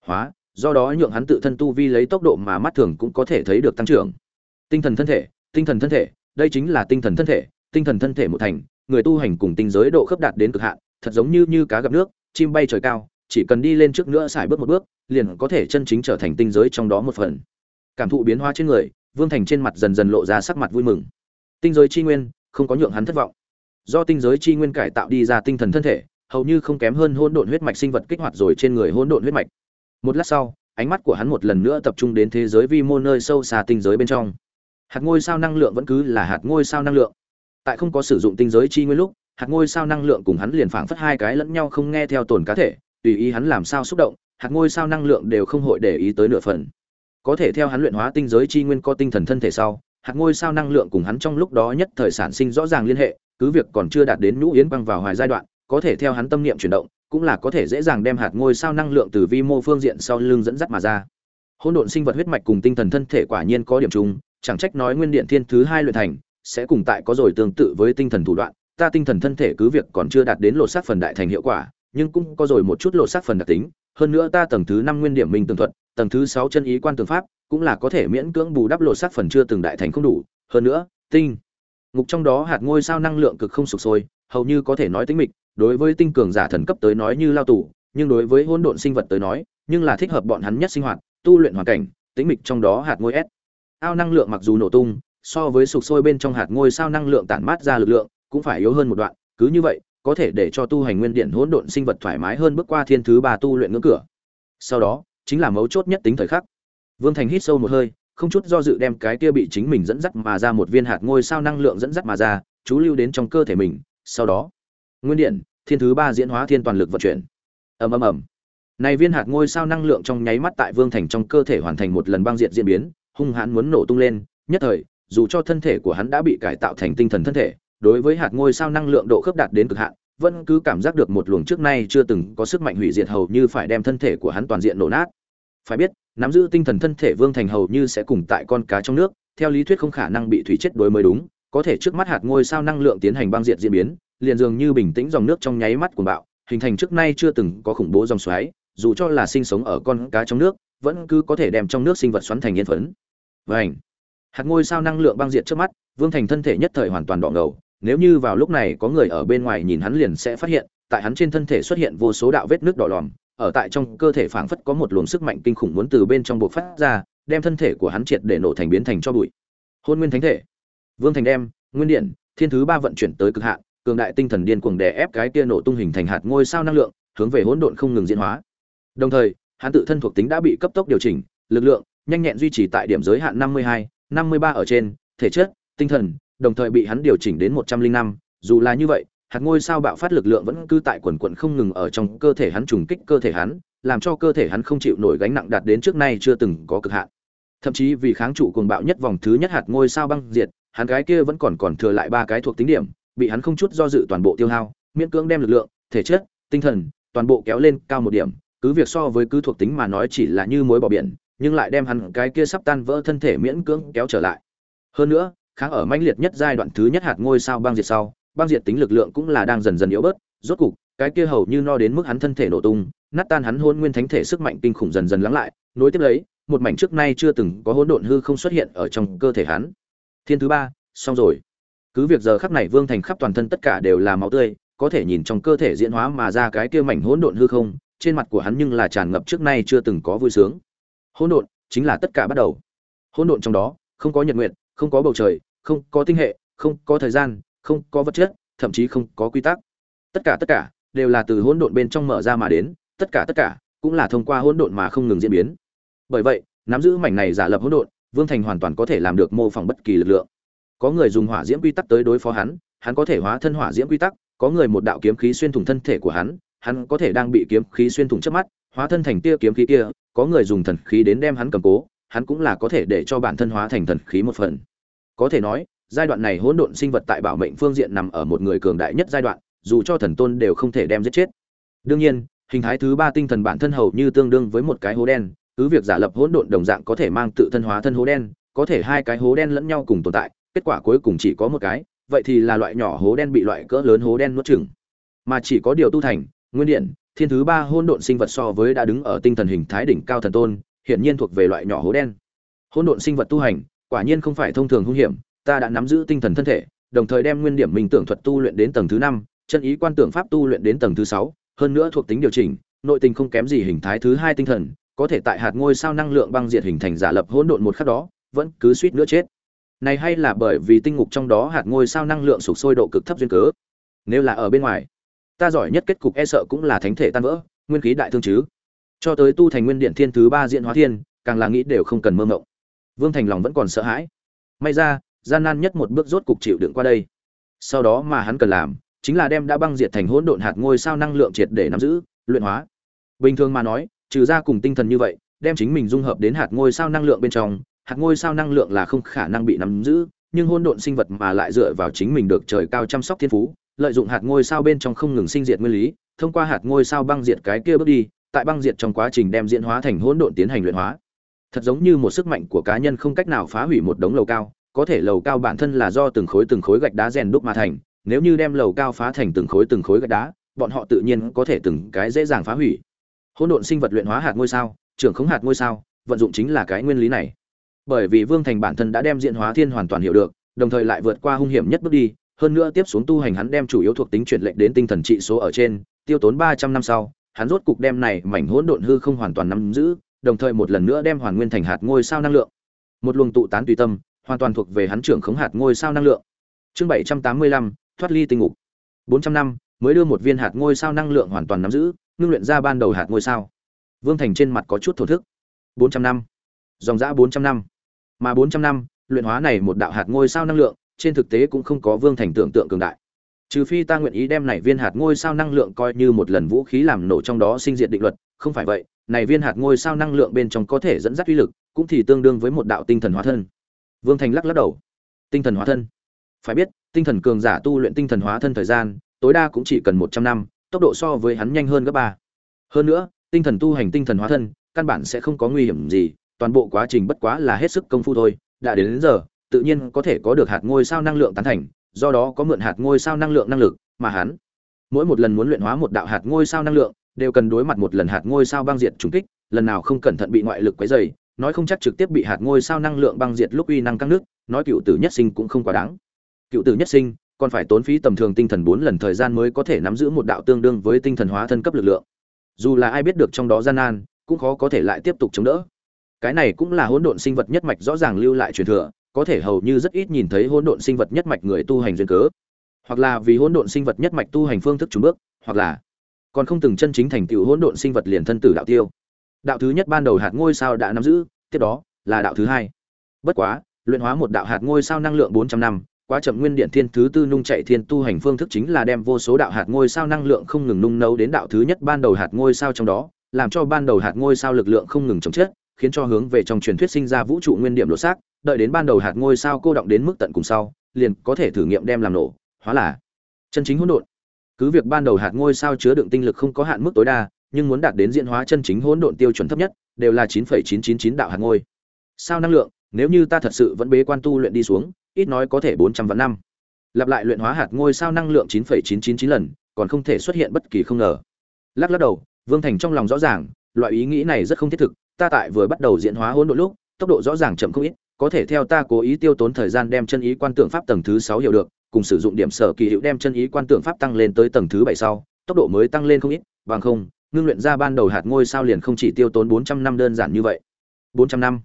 hóa, do đó nhượng hắn tự thân tu vi lấy tốc độ mà mắt thường cũng có thể thấy được tăng trưởng. Tinh thần thân thể, tinh thần thân thể, đây chính là tinh thần thân thể, tinh thần thân thể một thành, người tu hành cùng tinh giới độ khớp đạt đến cực hạn, thật giống như như cá gặp nước, chim bay trời cao, chỉ cần đi lên trước nữa xài bước một bước, liền có thể chân chính trở thành tinh giới trong đó một phần. Cảm thụ biến hóa trên người, vương thành trên mặt dần dần lộ ra sắc mặt vui mừng. Tinh giới chi nguyên, không có nhượng hắn thất vọng. Do tinh giới chi nguyên cải tạo đi ra tinh thần thân thể hầu như không kém hơn hỗn độn huyết mạch sinh vật kích hoạt rồi trên người hỗn độn huyết mạch. Một lát sau, ánh mắt của hắn một lần nữa tập trung đến thế giới vi mô nơi sâu xa tinh giới bên trong. Hạt ngôi sao năng lượng vẫn cứ là hạt ngôi sao năng lượng. Tại không có sử dụng tinh giới chi nguyên lúc, hạt ngôi sao năng lượng cùng hắn liền phảng phất hai cái lẫn nhau không nghe theo tổn cá thể, tùy ý hắn làm sao xúc động, hạt ngôi sao năng lượng đều không hội để ý tới nửa phần. Có thể theo hắn luyện hóa tinh giới chi nguyên có tinh thần thân thể sau, hạt ngôi sao năng lượng cùng hắn trong lúc đó nhất thời sản sinh rõ ràng liên hệ, cứ việc còn chưa đạt đến nhũ yến băng vào hoài giai đoạn có thể theo hắn tâm niệm chuyển động, cũng là có thể dễ dàng đem hạt ngôi sao năng lượng từ vi mô phương diện sau lưng dẫn dắt mà ra. Hỗn độn sinh vật huyết mạch cùng tinh thần thân thể quả nhiên có điểm chung, chẳng trách nói nguyên điện thiên thứ hai luyện thành, sẽ cùng tại có rồi tương tự với tinh thần thủ đoạn, ta tinh thần thân thể cứ việc còn chưa đạt đến lột xác phần đại thành hiệu quả, nhưng cũng có rồi một chút lột xác phần đặc tính, hơn nữa ta tầng thứ năm nguyên điểm minh tường thuật, tầng thứ sáu chân ý quan tường pháp, cũng là có thể miễn cưỡng bù đắp lột xác phần chưa từng đại thành không đủ, hơn nữa, tinh, ngục trong đó hạt ngôi sao năng lượng cực không sụp sôi hầu như có thể nói tính mịch, đối với tinh cường giả thần cấp tới nói như lao tù, nhưng đối với hỗn độn sinh vật tới nói, nhưng là thích hợp bọn hắn nhất sinh hoạt, tu luyện hoàn cảnh tính mịch trong đó hạt ngôi s ao năng lượng mặc dù nổ tung, so với sụp sôi bên trong hạt ngôi sao năng lượng tản mát ra lực lượng, cũng phải yếu hơn một đoạn, cứ như vậy, có thể để cho tu hành nguyên điện hỗn độn sinh vật thoải mái hơn bước qua thiên thứ ba tu luyện ngưỡng cửa. Sau đó, chính là mấu chốt nhất tính thời khắc. Vương thành hít sâu một hơi, không chút do dự đem cái kia bị chính mình dẫn dắt mà ra một viên hạt ngôi sao năng lượng dẫn dắt mà ra, chú lưu đến trong cơ thể mình sau đó, nguyên điện, thiên thứ ba diễn hóa thiên toàn lực vận chuyển. Ầm ầm ầm. Này viên hạt ngôi sao năng lượng trong nháy mắt tại vương thành trong cơ thể hoàn thành một lần băng diện diễn biến, hung hãn muốn nổ tung lên, nhất thời, dù cho thân thể của hắn đã bị cải tạo thành tinh thần thân thể, đối với hạt ngôi sao năng lượng độ khớp đạt đến cực hạn, vẫn cứ cảm giác được một luồng trước nay chưa từng có sức mạnh hủy diệt hầu như phải đem thân thể của hắn toàn diện nổ nát. Phải biết, nắm giữ tinh thần thân thể vương thành hầu như sẽ cùng tại con cá trong nước, theo lý thuyết không khả năng bị thủy chết đối mới đúng có thể trước mắt hạt ngôi sao năng lượng tiến hành băng diệt diễn biến, liền dường như bình tĩnh dòng nước trong nháy mắt của bạo, hình thành trước nay chưa từng có khủng bố dòng xoáy, dù cho là sinh sống ở con cá trong nước, vẫn cứ có thể đem trong nước sinh vật xoắn thành yên phấn vảnh hạt ngôi sao năng lượng băng diệt trước mắt, vương thành thân thể nhất thời hoàn toàn đỏ ngầu, nếu như vào lúc này có người ở bên ngoài nhìn hắn liền sẽ phát hiện, tại hắn trên thân thể xuất hiện vô số đạo vết nước đỏ lòm, ở tại trong cơ thể phảng phất có một luồng sức mạnh kinh khủng muốn từ bên trong buộc phát ra, đem thân thể của hắn triệt để nổ thành biến thành cho bụi. Hôn nguyên thánh thể vương thành đem nguyên điện thiên thứ ba vận chuyển tới cực hạn cường đại tinh thần điên cuồng đè ép cái kia nổ tung hình thành hạt ngôi sao năng lượng hướng về hỗn độn không ngừng diễn hóa. Đồng thời hắn tự thân thuộc tính đã bị cấp tốc điều chỉnh lực lượng nhanh nhẹn duy trì tại điểm giới hạn 52, 53 ở trên thể chất tinh thần đồng thời bị hắn điều chỉnh đến 105, dù là như vậy hạt ngôi sao bạo phát lực lượng vẫn cứ tại quần quần không ngừng ở trong cơ thể hắn trùng kích cơ thể hắn làm cho cơ thể hắn không chịu nổi gánh nặng đạt đến trước nay chưa từng có cực hạn. Thậm chí vì kháng trụ cuồng bạo nhất vòng thứ nhất hạt ngôi sao băng diệt hắn cái kia vẫn còn còn thừa lại ba cái thuộc tính điểm, bị hắn không chút do dự toàn bộ tiêu hao, miễn cưỡng đem lực lượng, thể chất, tinh thần, toàn bộ kéo lên cao một điểm. Cứ việc so với cứ thuộc tính mà nói chỉ là như mối bỏ biển, nhưng lại đem hắn cái kia sắp tan vỡ thân thể miễn cưỡng kéo trở lại. Hơn nữa, kháng ở mãnh liệt nhất giai đoạn thứ nhất hạt ngôi sao băng diệt sau, băng diệt tính lực lượng cũng là đang dần dần yếu bớt. Rốt cục, cái kia hầu như no đến mức hắn thân thể nổ tung, nát tan hắn hôn nguyên thánh thể sức mạnh kinh khủng dần dần lắng lại. Nối tiếp lấy, một mảnh trước nay chưa từng có hỗn độn hư không xuất hiện ở trong cơ thể hắn thiên thứ ba, xong rồi. Cứ việc giờ khắc này vương thành khắp toàn thân tất cả đều là máu tươi, có thể nhìn trong cơ thể diễn hóa mà ra cái kia mảnh hỗn độn hư không, trên mặt của hắn nhưng là tràn ngập trước nay chưa từng có vui sướng. Hỗn độn chính là tất cả bắt đầu. Hỗn độn trong đó, không có nhật nguyện, không có bầu trời, không có tinh hệ, không có thời gian, không có vật chất, thậm chí không có quy tắc. Tất cả tất cả đều là từ hỗn độn bên trong mở ra mà đến, tất cả tất cả cũng là thông qua hỗn độn mà không ngừng diễn biến. Bởi vậy, nắm giữ mảnh này giả lập hỗn độn vương thành hoàn toàn có thể làm được mô phỏng bất kỳ lực lượng. Có người dùng hỏa diễm quy tắc tới đối phó hắn hắn có thể hóa thân hỏa diễm quy tắc, có người một đạo kiếm khí xuyên thủng thân thể của hắn hắn có thể đang bị kiếm khí xuyên thủng trước mắt, hóa thân thành tia kiếm khí kia, có người dùng thần khí đến đem hắn cầm cố, hắn cũng là có thể để cho bản thân hóa thành thần khí một phần. Có thể nói, giai đoạn này hỗn độn sinh vật tại bảo mệnh phương diện nằm ở một người cường đại nhất giai đoạn, dù cho thần tôn đều không thể đem giết chết. Đương nhiên, hình thái thứ ba tinh thần bản thân hầu như tương đương với một cái hố đen cứ việc giả lập hỗn độn đồng dạng có thể mang tự thân hóa thân hố đen, có thể hai cái hố đen lẫn nhau cùng tồn tại, kết quả cuối cùng chỉ có một cái, vậy thì là loại nhỏ hố đen bị loại cỡ lớn hố đen nuốt chửng. Mà chỉ có điều tu thành, nguyên điện, thiên thứ ba hỗn độn sinh vật so với đã đứng ở tinh thần hình thái đỉnh cao thần tôn, hiển nhiên thuộc về loại nhỏ hố đen. Hỗn độn sinh vật tu hành, quả nhiên không phải thông thường hung hiểm, ta đã nắm giữ tinh thần thân thể, đồng thời đem nguyên điểm minh tưởng thuật tu luyện đến tầng thứ năm, chân ý quan tưởng pháp tu luyện đến tầng thứ sáu, hơn nữa thuộc tính điều chỉnh, nội tình không kém gì hình thái thứ hai tinh thần có thể tại hạt ngôi sao năng lượng băng diệt hình thành giả lập hỗn độn một khắc đó, vẫn cứ suýt nữa chết. Này hay là bởi vì tinh ngục trong đó hạt ngôi sao năng lượng sụp sôi độ cực thấp duyên cớ? Nếu là ở bên ngoài, ta giỏi nhất kết cục e sợ cũng là thánh thể tan vỡ, nguyên khí đại thương chứ. Cho tới tu thành nguyên điện thiên thứ ba diện hóa thiên, càng là nghĩ đều không cần mơ mộng. Vương thành lòng vẫn còn sợ hãi. May ra, gian nan nhất một bước rốt cục chịu đựng qua đây. Sau đó mà hắn cần làm, chính là đem đã băng diệt thành hỗn độn hạt ngôi sao năng lượng triệt để nắm giữ, luyện hóa. Bình thường mà nói trừ ra cùng tinh thần như vậy, đem chính mình dung hợp đến hạt ngôi sao năng lượng bên trong, hạt ngôi sao năng lượng là không khả năng bị nắm giữ, nhưng hôn độn sinh vật mà lại dựa vào chính mình được trời cao chăm sóc thiên phú, lợi dụng hạt ngôi sao bên trong không ngừng sinh diệt nguyên lý, thông qua hạt ngôi sao băng diệt cái kia bước đi, tại băng diệt trong quá trình đem diễn hóa thành hỗn độn tiến hành luyện hóa. Thật giống như một sức mạnh của cá nhân không cách nào phá hủy một đống lầu cao, có thể lầu cao bản thân là do từng khối từng khối gạch đá rèn đúc mà thành, nếu như đem lầu cao phá thành từng khối từng khối gạch đá, bọn họ tự nhiên có thể từng cái dễ dàng phá hủy hỗn độn sinh vật luyện hóa hạt ngôi sao, trưởng khống hạt ngôi sao, vận dụng chính là cái nguyên lý này. Bởi vì vương thành bản thân đã đem diễn hóa thiên hoàn toàn hiểu được, đồng thời lại vượt qua hung hiểm nhất bước đi, hơn nữa tiếp xuống tu hành hắn đem chủ yếu thuộc tính chuyển lệnh đến tinh thần trị số ở trên, tiêu tốn ba trăm năm sau, hắn rốt cục đem này mảnh hỗn độn hư không hoàn toàn nắm giữ, đồng thời một lần nữa đem hoàn nguyên thành hạt ngôi sao năng lượng. Một luồng tụ tán tùy tâm, hoàn toàn thuộc về hắn trưởng khống hạt ngôi sao năng lượng. Chương bảy trăm tám mươi lăm, thoát ly tinh ngục. Bốn trăm năm, mới đưa một viên hạt ngôi sao năng lượng hoàn toàn nắm giữ ngưng luyện ra ban đầu hạt ngôi sao. Vương thành trên mặt có chút thổ thức. Bốn trăm năm. Dòng dã bốn trăm năm. Mà bốn trăm năm, luyện hóa này một đạo hạt ngôi sao năng lượng, trên thực tế cũng không có vương thành tưởng tượng cường đại. Trừ phi ta nguyện ý đem này viên hạt ngôi sao năng lượng coi như một lần vũ khí làm nổ trong đó sinh diệt định luật, không phải vậy, này viên hạt ngôi sao năng lượng bên trong có thể dẫn dắt uy lực, cũng thì tương đương với một đạo tinh thần hóa thân. Vương thành lắc lắc đầu. Tinh thần hóa thân. Phải biết, tinh thần cường giả tu luyện tinh thần hóa thân thời gian, tối đa cũng chỉ cần một trăm năm tốc độ so với hắn nhanh hơn gấp ba. Hơn nữa tinh thần tu hành tinh thần hóa thân căn bản sẽ không có nguy hiểm gì toàn bộ quá trình bất quá là hết sức công phu thôi đã đến, đến giờ tự nhiên có thể có được hạt ngôi sao năng lượng tán thành do đó có mượn hạt ngôi sao năng lượng năng lực mà hắn. Mỗi một lần muốn luyện hóa một đạo hạt ngôi sao năng lượng đều cần đối mặt một lần hạt ngôi sao băng diệt trùng kích lần nào không cẩn thận bị ngoại lực quấy dày nói không chắc trực tiếp bị hạt ngôi sao năng lượng băng diệt lúc uy năng căng nước nói cựu tử nhất sinh cũng không quá đáng. Cựu tử nhất sinh còn phải tốn phí tầm thường tinh thần bốn lần thời gian mới có thể nắm giữ một đạo tương đương với tinh thần hóa thân cấp lực lượng. Dù là ai biết được trong đó gian nan, cũng khó có thể lại tiếp tục chống đỡ. Cái này cũng là hỗn độn sinh vật nhất mạch rõ ràng lưu lại truyền thừa, có thể hầu như rất ít nhìn thấy hỗn độn sinh vật nhất mạch người tu hành duyên cớ. Hoặc là vì hỗn độn sinh vật nhất mạch tu hành phương thức trùng bước, hoặc là còn không từng chân chính thành tựu hỗn độn sinh vật liền thân tử đạo tiêu. Đạo thứ nhất ban đầu hạt ngôi sao đã nắm giữ, tiếp đó là đạo thứ hai. Bất quá, luyện hóa một đạo hạt ngôi sao năng lượng bốn trăm năm quá chậm nguyên điện thiên thứ tư nung chạy thiên tu hành phương thức chính là đem vô số đạo hạt ngôi sao năng lượng không ngừng nung nấu đến đạo thứ nhất ban đầu hạt ngôi sao trong đó làm cho ban đầu hạt ngôi sao lực lượng không ngừng chống chết khiến cho hướng về trong truyền thuyết sinh ra vũ trụ nguyên điểm lỗ xác đợi đến ban đầu hạt ngôi sao cô động đến mức tận cùng sau liền có thể thử nghiệm đem làm nổ hóa là chân chính hỗn độn. Cứ việc ban đầu hạt ngôi sao chứa đựng tinh lực không có hạn mức tối đa nhưng muốn đạt đến diễn hóa chân chính hỗn độn tiêu chuẩn thấp nhất đều là 9,999 đạo hạt ngôi. Sao năng lượng nếu như ta thật sự vẫn bế quan tu luyện đi xuống ít nói có thể 400 vạn năm. Lặp lại luyện hóa hạt ngôi sao năng lượng 9,999 lần còn không thể xuất hiện bất kỳ không ngờ. Lắc lắc đầu vương thành trong lòng rõ ràng loại ý nghĩ này rất không thiết thực ta tại vừa bắt đầu diễn hóa hỗn độn lúc tốc độ rõ ràng chậm không ít có thể theo ta cố ý tiêu tốn thời gian đem chân ý quan tượng pháp tầng thứ sáu hiểu được cùng sử dụng điểm sở kỳ hiệu đem chân ý quan tượng pháp tăng lên tới tầng thứ bảy sau tốc độ mới tăng lên không ít bằng không ngưng luyện ra ban đầu hạt ngôi sao liền không chỉ tiêu tốn bốn trăm năm đơn giản như vậy. Bốn trăm năm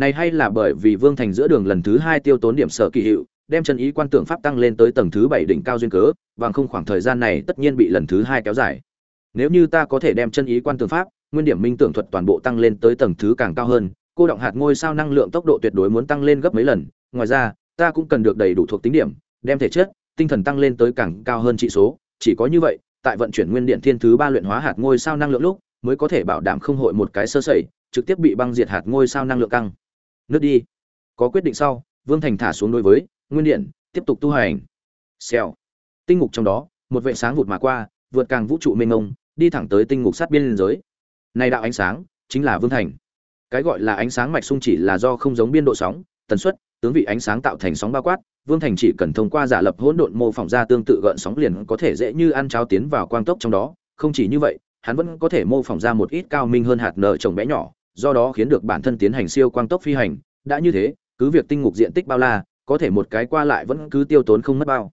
này hay là bởi vì vương thành giữa đường lần thứ hai tiêu tốn điểm sở kỳ hiệu, đem chân ý quan tưởng pháp tăng lên tới tầng thứ bảy đỉnh cao duyên cớ, bằng không khoảng thời gian này tất nhiên bị lần thứ hai kéo dài. Nếu như ta có thể đem chân ý quan tưởng pháp, nguyên điểm minh tưởng thuật toàn bộ tăng lên tới tầng thứ càng cao hơn, cô động hạt ngôi sao năng lượng tốc độ tuyệt đối muốn tăng lên gấp mấy lần. Ngoài ra, ta cũng cần được đầy đủ thuộc tính điểm, đem thể chất, tinh thần tăng lên tới càng cao hơn trị số. Chỉ có như vậy, tại vận chuyển nguyên điện thiên thứ ba luyện hóa hạt ngôi sao năng lượng lúc, mới có thể bảo đảm không hội một cái sơ sẩy, trực tiếp bị băng diệt hạt ngôi sao năng lượng căng nước đi. Có quyết định sau, vương thành thả xuống đối với nguyên điện, tiếp tục tu hành. Xèo. Tinh ngục trong đó, một vệ sáng vụt mà qua, vượt càng vũ trụ mênh mông, đi thẳng tới tinh ngục sát biên giới. Này đạo ánh sáng, chính là vương thành. Cái gọi là ánh sáng mạch sung chỉ là do không giống biên độ sóng, tần suất, tướng vị ánh sáng tạo thành sóng bao quát, vương thành chỉ cần thông qua giả lập hỗn độn mô phỏng ra tương tự gợn sóng liền có thể dễ như ăn cháo tiến vào quang tốc trong đó. Không chỉ như vậy, hắn vẫn có thể mô phỏng ra một ít cao minh hơn hạt nợ trồng bé nhỏ do đó khiến được bản thân tiến hành siêu quang tốc phi hành. Đã như thế, cứ việc tinh ngục diện tích bao la, có thể một cái qua lại vẫn cứ tiêu tốn không mất bao.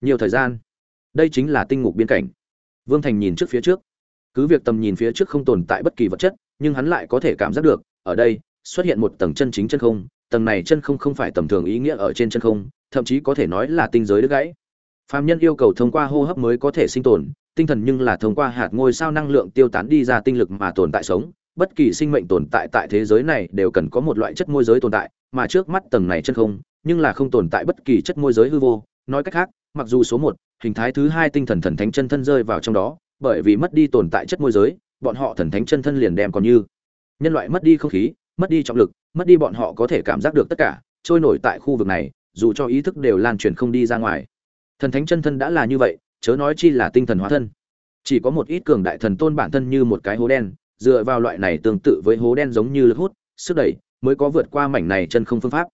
Nhiều thời gian. Đây chính là tinh ngục biên cảnh. Vương thành nhìn trước phía trước. Cứ việc tầm nhìn phía trước không tồn tại bất kỳ vật chất, nhưng hắn lại có thể cảm giác được, ở đây, xuất hiện một tầng chân chính chân không. Tầng này chân không không phải tầm thường ý nghĩa ở trên chân không, thậm chí có thể nói là tinh giới đứt gãy. Phàm nhân yêu cầu thông qua hô hấp mới có thể sinh tồn, tinh thần nhưng là thông qua hạt ngôi sao năng lượng tiêu tán đi ra tinh lực mà tồn tại sống bất kỳ sinh mệnh tồn tại tại thế giới này đều cần có một loại chất môi giới tồn tại, mà trước mắt tầng này chân không, nhưng là không tồn tại bất kỳ chất môi giới hư vô. Nói cách khác, mặc dù số một, hình thái thứ hai tinh thần thần thánh chân thân rơi vào trong đó, bởi vì mất đi tồn tại chất môi giới, bọn họ thần thánh chân thân liền đem còn như nhân loại mất đi không khí, mất đi trọng lực, mất đi bọn họ có thể cảm giác được tất cả, trôi nổi tại khu vực này, dù cho ý thức đều lan truyền không đi ra ngoài. Thần thánh chân thân đã là như vậy, chớ nói chi là tinh thần hóa thân. Chỉ có một ít cường đại thần tôn bản thân như một cái hố đen dựa vào loại này tương tự với hố đen giống như lực hút, sức đẩy, mới có vượt qua mảnh này chân không phương pháp.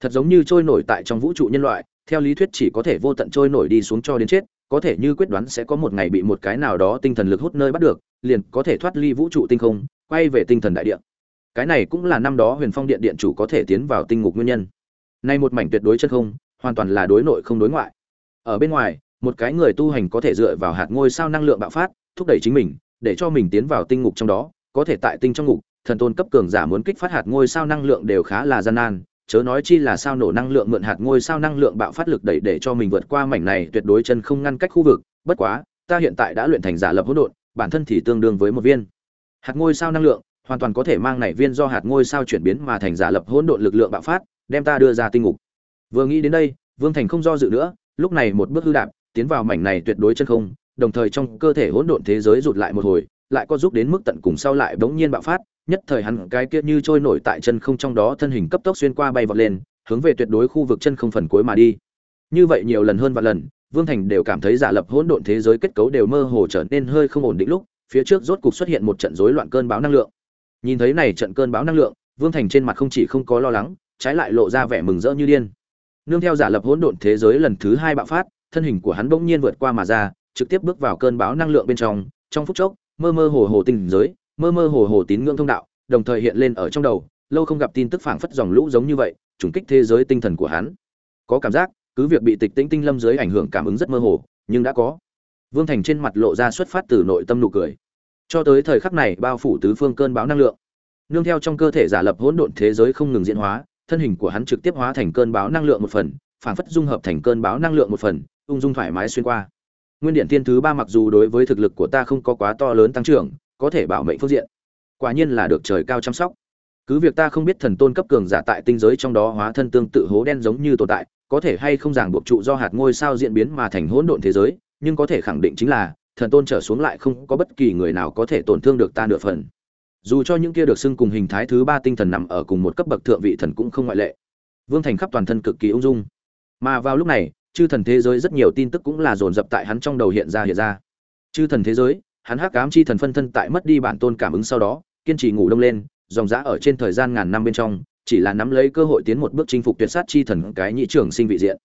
Thật giống như trôi nổi tại trong vũ trụ nhân loại, theo lý thuyết chỉ có thể vô tận trôi nổi đi xuống cho đến chết, có thể như quyết đoán sẽ có một ngày bị một cái nào đó tinh thần lực hút nơi bắt được, liền có thể thoát ly vũ trụ tinh không, quay về tinh thần đại địa. Cái này cũng là năm đó huyền phong điện điện chủ có thể tiến vào tinh ngục nguyên nhân. Nay một mảnh tuyệt đối chân không, hoàn toàn là đối nội không đối ngoại. Ở bên ngoài, một cái người tu hành có thể dựa vào hạt ngôi sao năng lượng bạo phát, thúc đẩy chính mình để cho mình tiến vào tinh ngục trong đó, có thể tại tinh trong ngục, thần tôn cấp cường giả muốn kích phát hạt ngôi sao năng lượng đều khá là gian nan, chớ nói chi là sao nổ năng lượng mượn hạt ngôi sao năng lượng bạo phát lực đẩy để cho mình vượt qua mảnh này tuyệt đối chân không ngăn cách khu vực, bất quá, ta hiện tại đã luyện thành giả lập hỗn độn, bản thân thì tương đương với một viên. Hạt ngôi sao năng lượng, hoàn toàn có thể mang này viên do hạt ngôi sao chuyển biến mà thành giả lập hỗn độn lực lượng bạo phát, đem ta đưa ra tinh ngục. Vừa nghĩ đến đây, vương thành không do dự nữa, lúc này một bước hư đạp, tiến vào mảnh này tuyệt đối chân không đồng thời trong cơ thể hỗn độn thế giới rụt lại một hồi, lại có giúp đến mức tận cùng sau lại bỗng nhiên bạo phát, nhất thời hắn cái kia như trôi nổi tại chân không trong đó thân hình cấp tốc xuyên qua bay vọt lên, hướng về tuyệt đối khu vực chân không phần cuối mà đi. Như vậy nhiều lần hơn và lần, vương thành đều cảm thấy giả lập hỗn độn thế giới kết cấu đều mơ hồ trở nên hơi không ổn định lúc, phía trước rốt cục xuất hiện một trận rối loạn cơn bão năng lượng. Nhìn thấy này trận cơn bão năng lượng, vương thành trên mặt không chỉ không có lo lắng, trái lại lộ ra vẻ mừng rỡ như điên. Nương theo giả lập hỗn độn thế giới lần thứ hai bạo phát, thân hình của hắn bỗng nhiên vượt qua mà ra trực tiếp bước vào cơn bão năng lượng bên trong trong phút chốc, mơ mơ hồ hồ tình giới, mơ mơ hồ hồ tín ngưỡng thông đạo, đồng thời hiện lên ở trong đầu, lâu không gặp tin tức phảng phất dòng lũ giống như vậy, trùng kích thế giới tinh thần của hắn. Có cảm giác, cứ việc bị tịch tĩnh tinh lâm dưới ảnh hưởng cảm ứng rất mơ hồ, nhưng đã có. Vương thành trên mặt lộ ra xuất phát từ nội tâm nụ cười. Cho tới thời khắc này, bao phủ tứ phương cơn bão năng lượng. Nương theo trong cơ thể giả lập hỗn độn thế giới không ngừng diễn hóa, thân hình của hắn trực tiếp hóa thành cơn bão năng lượng một phần, phảng phất dung hợp thành cơn bão năng lượng một phần, ung dung thoải mái xuyên qua nguyên điện tiên thứ ba mặc dù đối với thực lực của ta không có quá to lớn tăng trưởng, có thể bảo mệnh phương diện. Quả nhiên là được trời cao chăm sóc. Cứ việc ta không biết thần tôn cấp cường giả tại tinh giới trong đó hóa thân tương tự hố đen giống như tồn tại, có thể hay không ràng buộc trụ do hạt ngôi sao diễn biến mà thành hỗn độn thế giới, nhưng có thể khẳng định chính là, thần tôn trở xuống lại không có bất kỳ người nào có thể tổn thương được ta nửa phần. Dù cho những kia được xưng cùng hình thái thứ ba tinh thần nằm ở cùng một cấp bậc thượng vị thần cũng không ngoại lệ. Vương thành khắp toàn thân cực kỳ ung dung. Mà vào lúc này chư thần thế giới rất nhiều tin tức cũng là dồn dập tại hắn trong đầu hiện ra hiện ra. Chư thần thế giới, hắn hắc ám chi thần phân thân tại mất đi bản tôn cảm ứng sau đó, kiên trì ngủ đông lên, dòng dã ở trên thời gian ngàn năm bên trong, chỉ là nắm lấy cơ hội tiến một bước chinh phục tuyệt sát chi thần cái nhị trưởng sinh vị diện.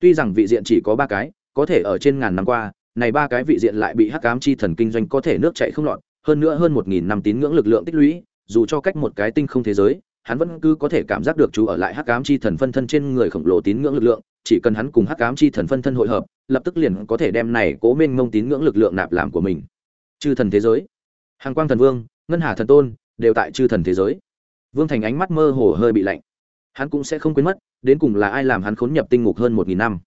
Tuy rằng vị diện chỉ có ba cái, có thể ở trên ngàn năm qua, này ba cái vị diện lại bị hắc ám chi thần kinh doanh có thể nước chảy không lọt, hơn nữa hơn một nghìn năm tín ngưỡng lực lượng tích lũy, dù cho cách một cái tinh không thế giới, hắn vẫn cứ có thể cảm giác được chú ở lại hắc ám chi thần phân thân trên người khổng lồ tín ngưỡng lực lượng chỉ cần hắn cùng hắc ám chi thần phân thân hội hợp, lập tức liền có thể đem này cố minh mông tín ngưỡng lực lượng nạp làm của mình. Chư thần thế giới, hàng quang thần vương, ngân hà thần tôn, đều tại chư thần thế giới. Vương thành ánh mắt mơ hồ hơi bị lạnh. Hắn cũng sẽ không quên mất, đến cùng là ai làm hắn khốn nhập tinh ngục hơn một nghìn năm.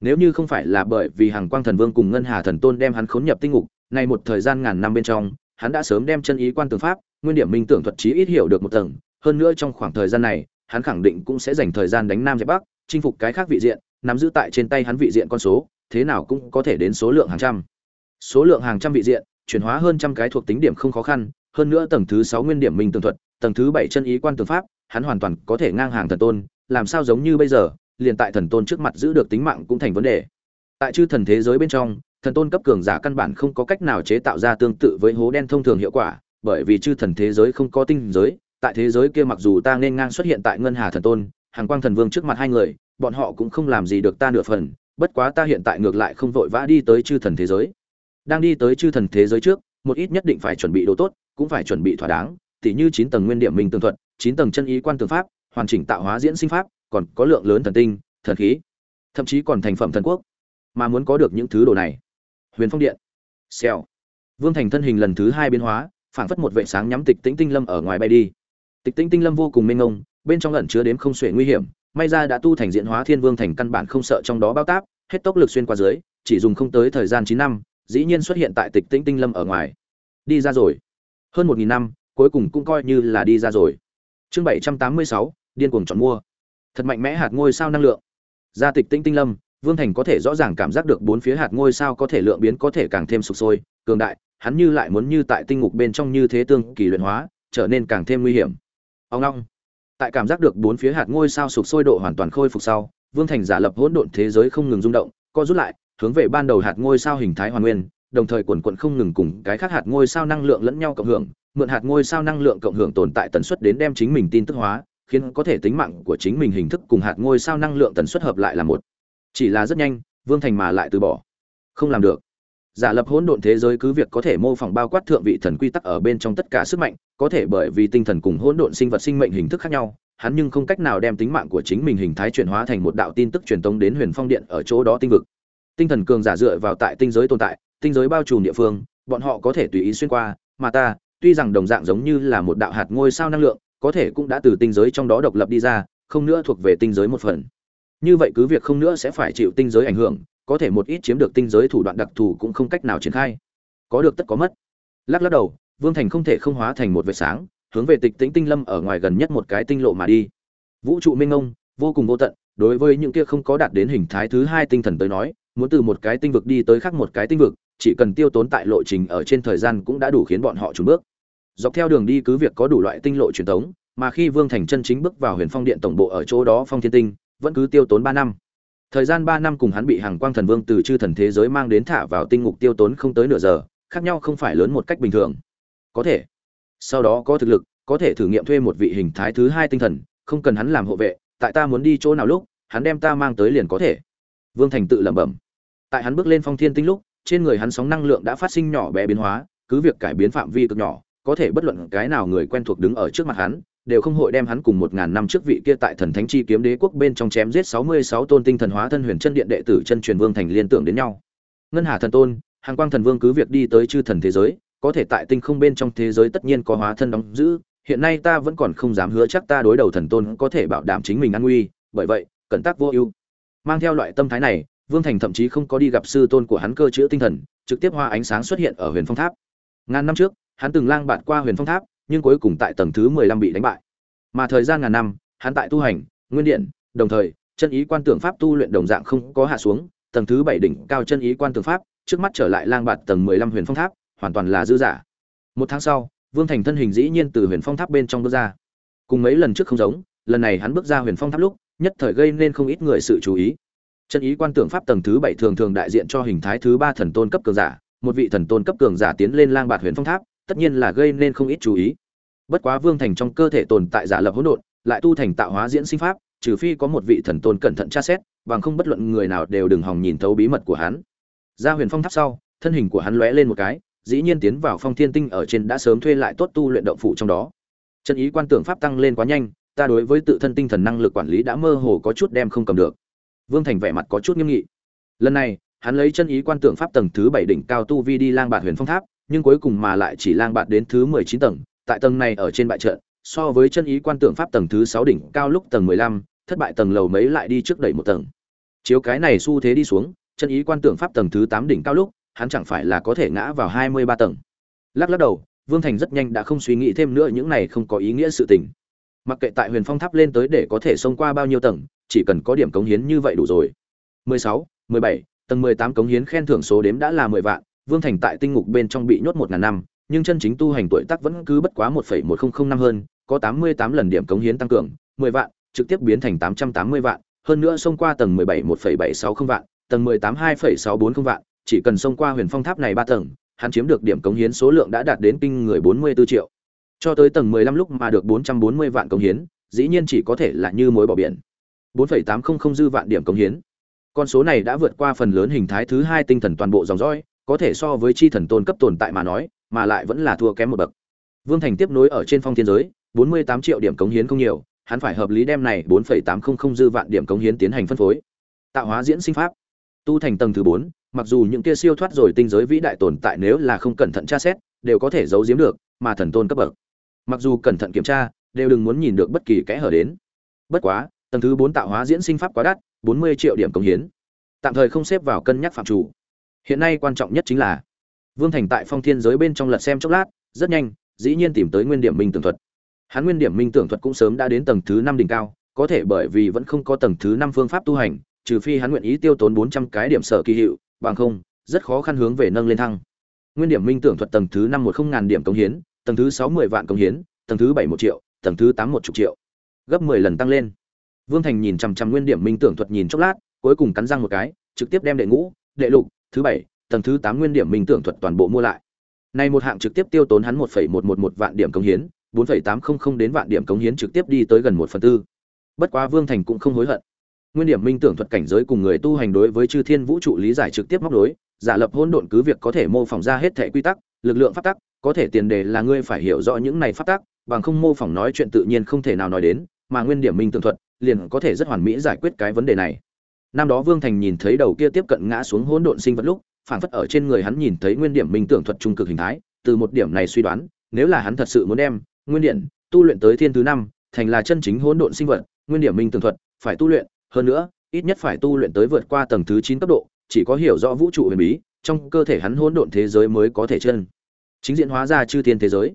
Nếu như không phải là bởi vì hàng quang thần vương cùng ngân hà thần tôn đem hắn khốn nhập tinh ngục, nay một thời gian ngàn năm bên trong, hắn đã sớm đem chân ý quan tường pháp, nguyên điểm minh tưởng thuật trí ít hiểu được một tầng. Hơn nữa trong khoảng thời gian này, hắn khẳng định cũng sẽ dành thời gian đánh nam giải bắc chinh phục cái khác vị diện, nắm giữ tại trên tay hắn vị diện con số, thế nào cũng có thể đến số lượng hàng trăm. Số lượng hàng trăm vị diện, chuyển hóa hơn trăm cái thuộc tính điểm không khó khăn, hơn nữa tầng thứ sáu nguyên điểm minh tường thuật, tầng thứ bảy chân ý quan tường pháp, hắn hoàn toàn có thể ngang hàng thần tôn, làm sao giống như bây giờ, liền tại thần tôn trước mặt giữ được tính mạng cũng thành vấn đề. Tại chư thần thế giới bên trong, thần tôn cấp cường giả căn bản không có cách nào chế tạo ra tương tự với hố đen thông thường hiệu quả, bởi vì chư thần thế giới không có tinh giới, tại thế giới kia mặc dù ta nên ngang xuất hiện tại ngân hà thần tôn hàng quang thần vương trước mặt hai người, bọn họ cũng không làm gì được ta nửa phần, bất quá ta hiện tại ngược lại không vội vã đi tới chư thần thế giới. Đang đi tới chư thần thế giới trước, một ít nhất định phải chuẩn bị đồ tốt, cũng phải chuẩn bị thỏa đáng, tỉ như chín tầng nguyên điểm minh tường thuật, chín tầng chân ý quan tường pháp, hoàn chỉnh tạo hóa diễn sinh pháp, còn có lượng lớn thần tinh, thần khí, thậm chí còn thành phẩm thần quốc. Mà muốn có được những thứ đồ này, huyền phong điện, xèo, vương thành thân hình lần thứ hai biến hóa, phảng phất một vệ sáng nhắm tịch tĩnh tinh lâm ở ngoài bay đi. Tịch tĩnh tinh lâm vô cùng mênh ngông bên trong ẩn chứa đếm không xuể nguy hiểm, may ra đã tu thành diễn hóa thiên vương thành căn bản không sợ trong đó bao táp, hết tốc lực xuyên qua dưới, chỉ dùng không tới thời gian chín năm, dĩ nhiên xuất hiện tại tịch tĩnh tinh lâm ở ngoài. Đi ra rồi. Hơn một nghìn năm, cuối cùng cũng coi như là đi ra rồi. Chương bảy trăm tám mươi sáu, điên cuồng chọn mua. Thật mạnh mẽ hạt ngôi sao năng lượng. Gia tịch tĩnh tinh lâm, vương thành có thể rõ ràng cảm giác được bốn phía hạt ngôi sao có thể lượng biến có thể càng thêm sụp sôi, cường đại, hắn như lại muốn như tại tinh ngục bên trong như thế tương kỳ luyện hóa, trở nên càng thêm nguy hiểm. Ông long tại cảm giác được bốn phía hạt ngôi sao sụp sôi độ hoàn toàn khôi phục sau, vương thành giả lập hỗn độn thế giới không ngừng rung động, co rút lại, hướng về ban đầu hạt ngôi sao hình thái hoàn nguyên, đồng thời quần quận không ngừng cùng cái khác hạt ngôi sao năng lượng lẫn nhau cộng hưởng, mượn hạt ngôi sao năng lượng cộng hưởng tồn tại tần suất đến đem chính mình tin tức hóa, khiến có thể tính mạng của chính mình hình thức cùng hạt ngôi sao năng lượng tần suất hợp lại là một. Chỉ là rất nhanh, vương thành mà lại từ bỏ. Không làm được. Giả lập hỗn độn thế giới cứ việc có thể mô phỏng bao quát thượng vị thần quy tắc ở bên trong tất cả sức mạnh có thể bởi vì tinh thần cùng hỗn độn sinh vật sinh mệnh hình thức khác nhau, hắn nhưng không cách nào đem tính mạng của chính mình hình thái chuyển hóa thành một đạo tin tức truyền tống đến huyền phong điện ở chỗ đó tinh vực. Tinh thần cường giả dựa vào tại tinh giới tồn tại, tinh giới bao trùm địa phương, bọn họ có thể tùy ý xuyên qua, mà ta, tuy rằng đồng dạng giống như là một đạo hạt ngôi sao năng lượng, có thể cũng đã từ tinh giới trong đó độc lập đi ra, không nữa thuộc về tinh giới một phần. Như vậy cứ việc không nữa sẽ phải chịu tinh giới ảnh hưởng, có thể một ít chiếm được tinh giới thủ đoạn đặc thù cũng không cách nào triển khai. Có được tất có mất. Lắc lắc đầu vương thành không thể không hóa thành một vệt sáng, hướng về tịch tĩnh tinh lâm ở ngoài gần nhất một cái tinh lộ mà đi. Vũ trụ minh ngông vô cùng vô tận, đối với những kia không có đạt đến hình thái thứ hai tinh thần tới nói, muốn từ một cái tinh vực đi tới khác một cái tinh vực, chỉ cần tiêu tốn tại lộ trình ở trên thời gian cũng đã đủ khiến bọn họ trùn bước. Dọc theo đường đi cứ việc có đủ loại tinh lộ truyền thống mà khi vương thành chân chính bước vào huyền phong điện tổng bộ ở chỗ đó phong thiên tinh, vẫn cứ tiêu tốn ba năm. Thời gian ba năm cùng hắn bị hàng quang thần vương từ chư thần thế giới mang đến thả vào tinh ngục tiêu tốn không tới nửa giờ, khác nhau không phải lớn một cách bình thường có thể. Sau đó có thực lực, có thể thử nghiệm thuê một vị hình thái thứ hai tinh thần, không cần hắn làm hộ vệ, tại ta muốn đi chỗ nào lúc, hắn đem ta mang tới liền có thể. Vương thành tự lẩm bẩm. Tại hắn bước lên phong thiên tinh lúc, trên người hắn sóng năng lượng đã phát sinh nhỏ bé biến hóa, cứ việc cải biến phạm vi cực nhỏ, có thể bất luận cái nào người quen thuộc đứng ở trước mặt hắn, đều không hội đem hắn cùng một ngàn năm trước vị kia tại thần thánh chi kiếm đế quốc bên trong chém giết sáu mươi sáu tôn tinh thần hóa thân huyền chân điện đệ tử chân truyền vương thành liên tưởng đến nhau. Ngân hà thần tôn hàng quang thần vương cứ việc đi tới chư thần thế giới có thể tại tinh không bên trong thế giới tất nhiên có hóa thân đóng giữ, hiện nay ta vẫn còn không dám hứa chắc ta đối đầu thần tôn có thể bảo đảm chính mình an nguy, bởi vậy, cẩn tác vô ưu. Mang theo loại tâm thái này, vương thành thậm chí không có đi gặp sư tôn của hắn cơ chữa tinh thần, trực tiếp hoa ánh sáng xuất hiện ở huyền phong tháp. Ngàn năm trước, hắn từng lang bạt qua huyền phong tháp, nhưng cuối cùng tại tầng thứ mười lăm bị đánh bại. Mà thời gian ngàn năm, hắn tại tu hành, nguyên điện, đồng thời, chân ý quan tưởng pháp tu luyện đồng dạng không có hạ xuống, tầng thứ bảy đỉnh cao chân ý quan tưởng pháp, trước mắt trở lại lang bạt tầng mười lăm huyền phong tháp hoàn toàn là dư giả. Một tháng sau, vương thành thân hình dĩ nhiên từ huyền phong tháp bên trong bước ra. Cùng mấy lần trước không giống, lần này hắn bước ra huyền phong tháp lúc, nhất thời gây nên không ít người sự chú ý. Chân ý quan tưởng pháp tầng thứ bảy thường thường đại diện cho hình thái thứ ba thần tôn cấp cường giả, một vị thần tôn cấp cường giả tiến lên lang bạt huyền phong tháp, tất nhiên là gây nên không ít chú ý. Bất quá vương thành trong cơ thể tồn tại giả lập hỗn độn, lại tu thành tạo hóa diễn sinh pháp, trừ phi có một vị thần tôn cẩn thận tra xét, bằng không bất luận người nào đều đừng hòng nhìn thấu bí mật của hắn. Ra huyền phong tháp sau, thân hình của hắn lóe lên một cái dĩ nhiên tiến vào phong thiên tinh ở trên đã sớm thuê lại tốt tu luyện động phủ trong đó. Chân ý quan tưởng pháp tăng lên quá nhanh, ta đối với tự thân tinh thần năng lực quản lý đã mơ hồ có chút đem không cầm được. Vương thành vẻ mặt có chút nghiêm nghị. Lần này, hắn lấy chân ý quan tưởng pháp tầng thứ bảy đỉnh cao tu vi đi lang bạt huyền phong tháp, nhưng cuối cùng mà lại chỉ lang bạt đến thứ mười chín tầng, tại tầng này ở trên bại trận, so với chân ý quan tưởng pháp tầng thứ sáu đỉnh cao lúc tầng mười lăm, thất bại tầng lầu mấy lại đi trước đẩy một tầng. Chiếu cái này xu thế đi xuống, chân ý quan tưởng pháp tầng thứ tám đỉnh cao lúc hắn chẳng phải là có thể ngã vào hai mươi ba tầng. Lắc lắc đầu vương thành rất nhanh đã không suy nghĩ thêm nữa những này không có ý nghĩa sự tình. Mặc kệ tại huyền phong tháp lên tới để có thể xông qua bao nhiêu tầng chỉ cần có điểm cống hiến như vậy đủ rồi. 16, 17, tầng 18 cống hiến khen thưởng số đếm đã là 10 vạn vương thành tại tinh ngục bên trong bị nhốt 1000 năm nhưng chân chính tu hành tuổi tác vẫn cứ bất quá 1.1005 hơn có 88 lần điểm cống hiến tăng cường 10 vạn trực tiếp biến thành 880 vạn hơn nữa xông qua tầng 17 1.760 vạn tầng 18 2.640 vạn chỉ cần xông qua huyền phong tháp này ba tầng, hắn chiếm được điểm cống hiến số lượng đã đạt đến kinh người 44 triệu. Cho tới tầng 15 lúc mà được 440 vạn cống hiến, dĩ nhiên chỉ có thể là như mối bỏ biển. 4.800 dư vạn điểm cống hiến. Con số này đã vượt qua phần lớn hình thái thứ hai tinh thần toàn bộ dòng dõi, có thể so với chi thần tôn cấp tồn tại mà nói, mà lại vẫn là thua kém một bậc. Vương thành tiếp nối ở trên phong thiên giới 48 triệu điểm cống hiến không nhiều, hắn phải hợp lý đem này 4.800 dư vạn điểm cống hiến tiến hành phân phối. Tạo hóa diễn sinh pháp tu thành tầng thứ 4, mặc dù những kia siêu thoát rồi tinh giới vĩ đại tồn tại nếu là không cẩn thận tra xét đều có thể giấu giếm được mà thần tôn cấp bậc. Mặc dù cẩn thận kiểm tra đều đừng muốn nhìn được bất kỳ kẽ hở đến. Bất quá tầng thứ 4 tạo hóa diễn sinh pháp quá đắt 40 triệu điểm công hiến. Tạm thời không xếp vào cân nhắc phạm chủ. Hiện nay quan trọng nhất chính là vương thành tại phong thiên giới bên trong lật xem chốc lát rất nhanh dĩ nhiên tìm tới nguyên điểm minh tưởng thuật. Hắn nguyên điểm minh tưởng thuật cũng sớm đã đến tầng thứ năm đỉnh cao có thể bởi vì vẫn không có tầng thứ năm phương pháp tu hành trừ phi hắn nguyện ý tiêu tốn bốn trăm cái điểm sở kỳ hiệu, bằng không, rất khó khăn hướng về nâng lên thăng. Nguyên điểm minh tưởng thuật tầng thứ năm một không ngàn điểm công hiến, tầng thứ sáu mười vạn công hiến, tầng thứ bảy một triệu, tầng thứ tám một chục triệu. Gấp mười lần tăng lên. Vương thành nhìn chằm chằm nguyên điểm minh tưởng thuật nhìn chốc lát, cuối cùng cắn răng một cái, trực tiếp đem đệ ngũ, đệ lục, thứ bảy, tầng thứ tám nguyên điểm minh tưởng thuật toàn bộ mua lại. Này một hạng trực tiếp tiêu tốn hắn một phẩy một một một vạn điểm công hiến, bốn phẩy tám không không đến vạn điểm công hiến trực tiếp đi tới gần một phần tư. Bất quá vương thành cũng không hối hận nguyên điểm minh tưởng thuật cảnh giới cùng người tu hành đối với chư thiên vũ trụ lý giải trực tiếp móc đối giả lập hỗn độn cứ việc có thể mô phỏng ra hết thể quy tắc, lực lượng pháp tắc, có thể tiền đề là ngươi phải hiểu rõ những này pháp tắc, bằng không mô phỏng nói chuyện tự nhiên không thể nào nói đến, mà nguyên điểm minh tưởng thuật liền có thể rất hoàn mỹ giải quyết cái vấn đề này. Năm đó vương thành nhìn thấy đầu kia tiếp cận ngã xuống hỗn độn sinh vật lúc phản phất ở trên người hắn nhìn thấy nguyên điểm minh tưởng thuật trung cực hình thái, từ một điểm này suy đoán, nếu là hắn thật sự muốn đem nguyên điện tu luyện tới thiên thứ năm, thành là chân chính hỗn độn sinh vật, nguyên điểm minh tưởng thuật phải tu luyện hơn nữa, ít nhất phải tu luyện tới vượt qua tầng thứ chín cấp độ, chỉ có hiểu rõ vũ trụ huyền bí, trong cơ thể hắn hỗn độn thế giới mới có thể chân. Chính diện hóa ra chư thiên thế giới.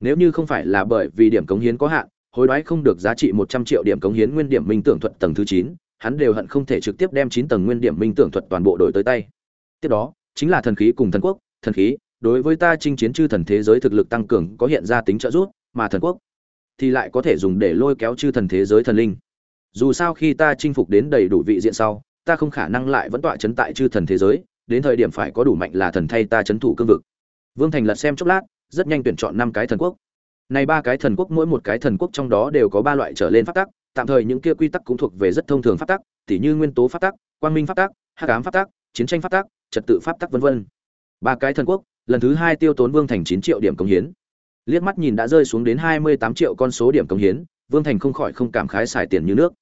Nếu như không phải là bởi vì điểm cống hiến có hạn, hối đoái không được giá trị một trăm triệu điểm cống hiến nguyên điểm minh tưởng thuật tầng thứ chín, hắn đều hận không thể trực tiếp đem chín tầng nguyên điểm minh tưởng thuật toàn bộ đổi tới tay. Tiếp đó, chính là thần khí cùng thần quốc. Thần khí, đối với ta chinh chiến chư thần thế giới thực lực tăng cường có hiện ra tính trợ giúp, mà thần quốc thì lại có thể dùng để lôi kéo chư thần thế giới thần linh dù sao khi ta chinh phục đến đầy đủ vị diện sau, ta không khả năng lại vẫn tọa chấn tại chư thần thế giới, đến thời điểm phải có đủ mạnh là thần thay ta chấn thủ cương vực. Vương thành lật xem chốc lát, rất nhanh tuyển chọn năm cái thần quốc. Này ba cái thần quốc, mỗi một cái thần quốc trong đó đều có ba loại trở lên pháp tắc, tạm thời những kia quy tắc cũng thuộc về rất thông thường pháp tắc, tỉ như nguyên tố pháp tắc, quang minh pháp tắc, hắc ám pháp tắc, chiến tranh pháp tắc, trật tự pháp tắc, vân vân. Ba cái thần quốc, lần thứ hai tiêu tốn vương thành chín triệu điểm công hiến. Liếc mắt nhìn đã rơi xuống đến hai mươi tám triệu con số điểm công hiến, vương thành không khỏi không cảm khái xài tiền như nước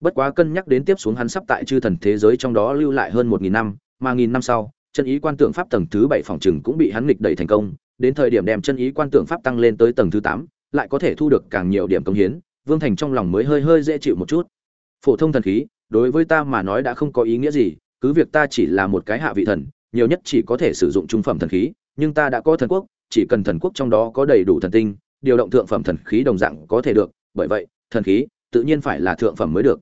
bất quá cân nhắc đến tiếp xuống hắn sắp tại chư thần thế giới trong đó lưu lại hơn một nghìn năm, mà nghìn năm sau, chân ý quan tượng pháp tầng thứ bảy phòng trừng cũng bị hắn nghịch đẩy thành công, đến thời điểm đem chân ý quan tượng pháp tăng lên tới tầng thứ tám, lại có thể thu được càng nhiều điểm công hiến, vương thành trong lòng mới hơi hơi dễ chịu một chút. Phổ thông thần khí, đối với ta mà nói đã không có ý nghĩa gì, cứ việc ta chỉ là một cái hạ vị thần, nhiều nhất chỉ có thể sử dụng trung phẩm thần khí, nhưng ta đã có thần quốc, chỉ cần thần quốc trong đó có đầy đủ thần tinh, điều động thượng phẩm thần khí đồng dạng có thể được, bởi vậy, thần khí tự nhiên phải là thượng phẩm mới được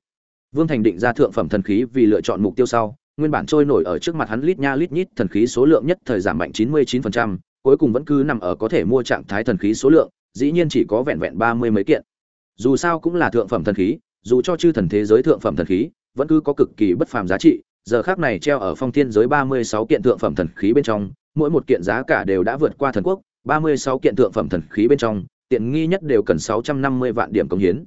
vương thành định ra thượng phẩm thần khí vì lựa chọn mục tiêu sau nguyên bản trôi nổi ở trước mặt hắn lít nha lít nhít thần khí số lượng nhất thời giảm mạnh 99%, cuối cùng vẫn cứ nằm ở có thể mua trạng thái thần khí số lượng, dĩ nhiên chỉ có vẹn vẹn 30 mấy kiện. Dù sao cũng là thượng phẩm thần khí, dù cho chư thần thế giới thượng phẩm thần khí, vẫn cứ có cực kỳ bất phàm giá trị, giờ khác này treo ở phong thiên giới 36 kiện thượng phẩm thần khí bên trong, mỗi một kiện giá cả đều đã vượt qua thần quốc, 36 kiện thượng phẩm thần khí bên trong, tiện nghi nhất đều cần 650 vạn điểm công hiến.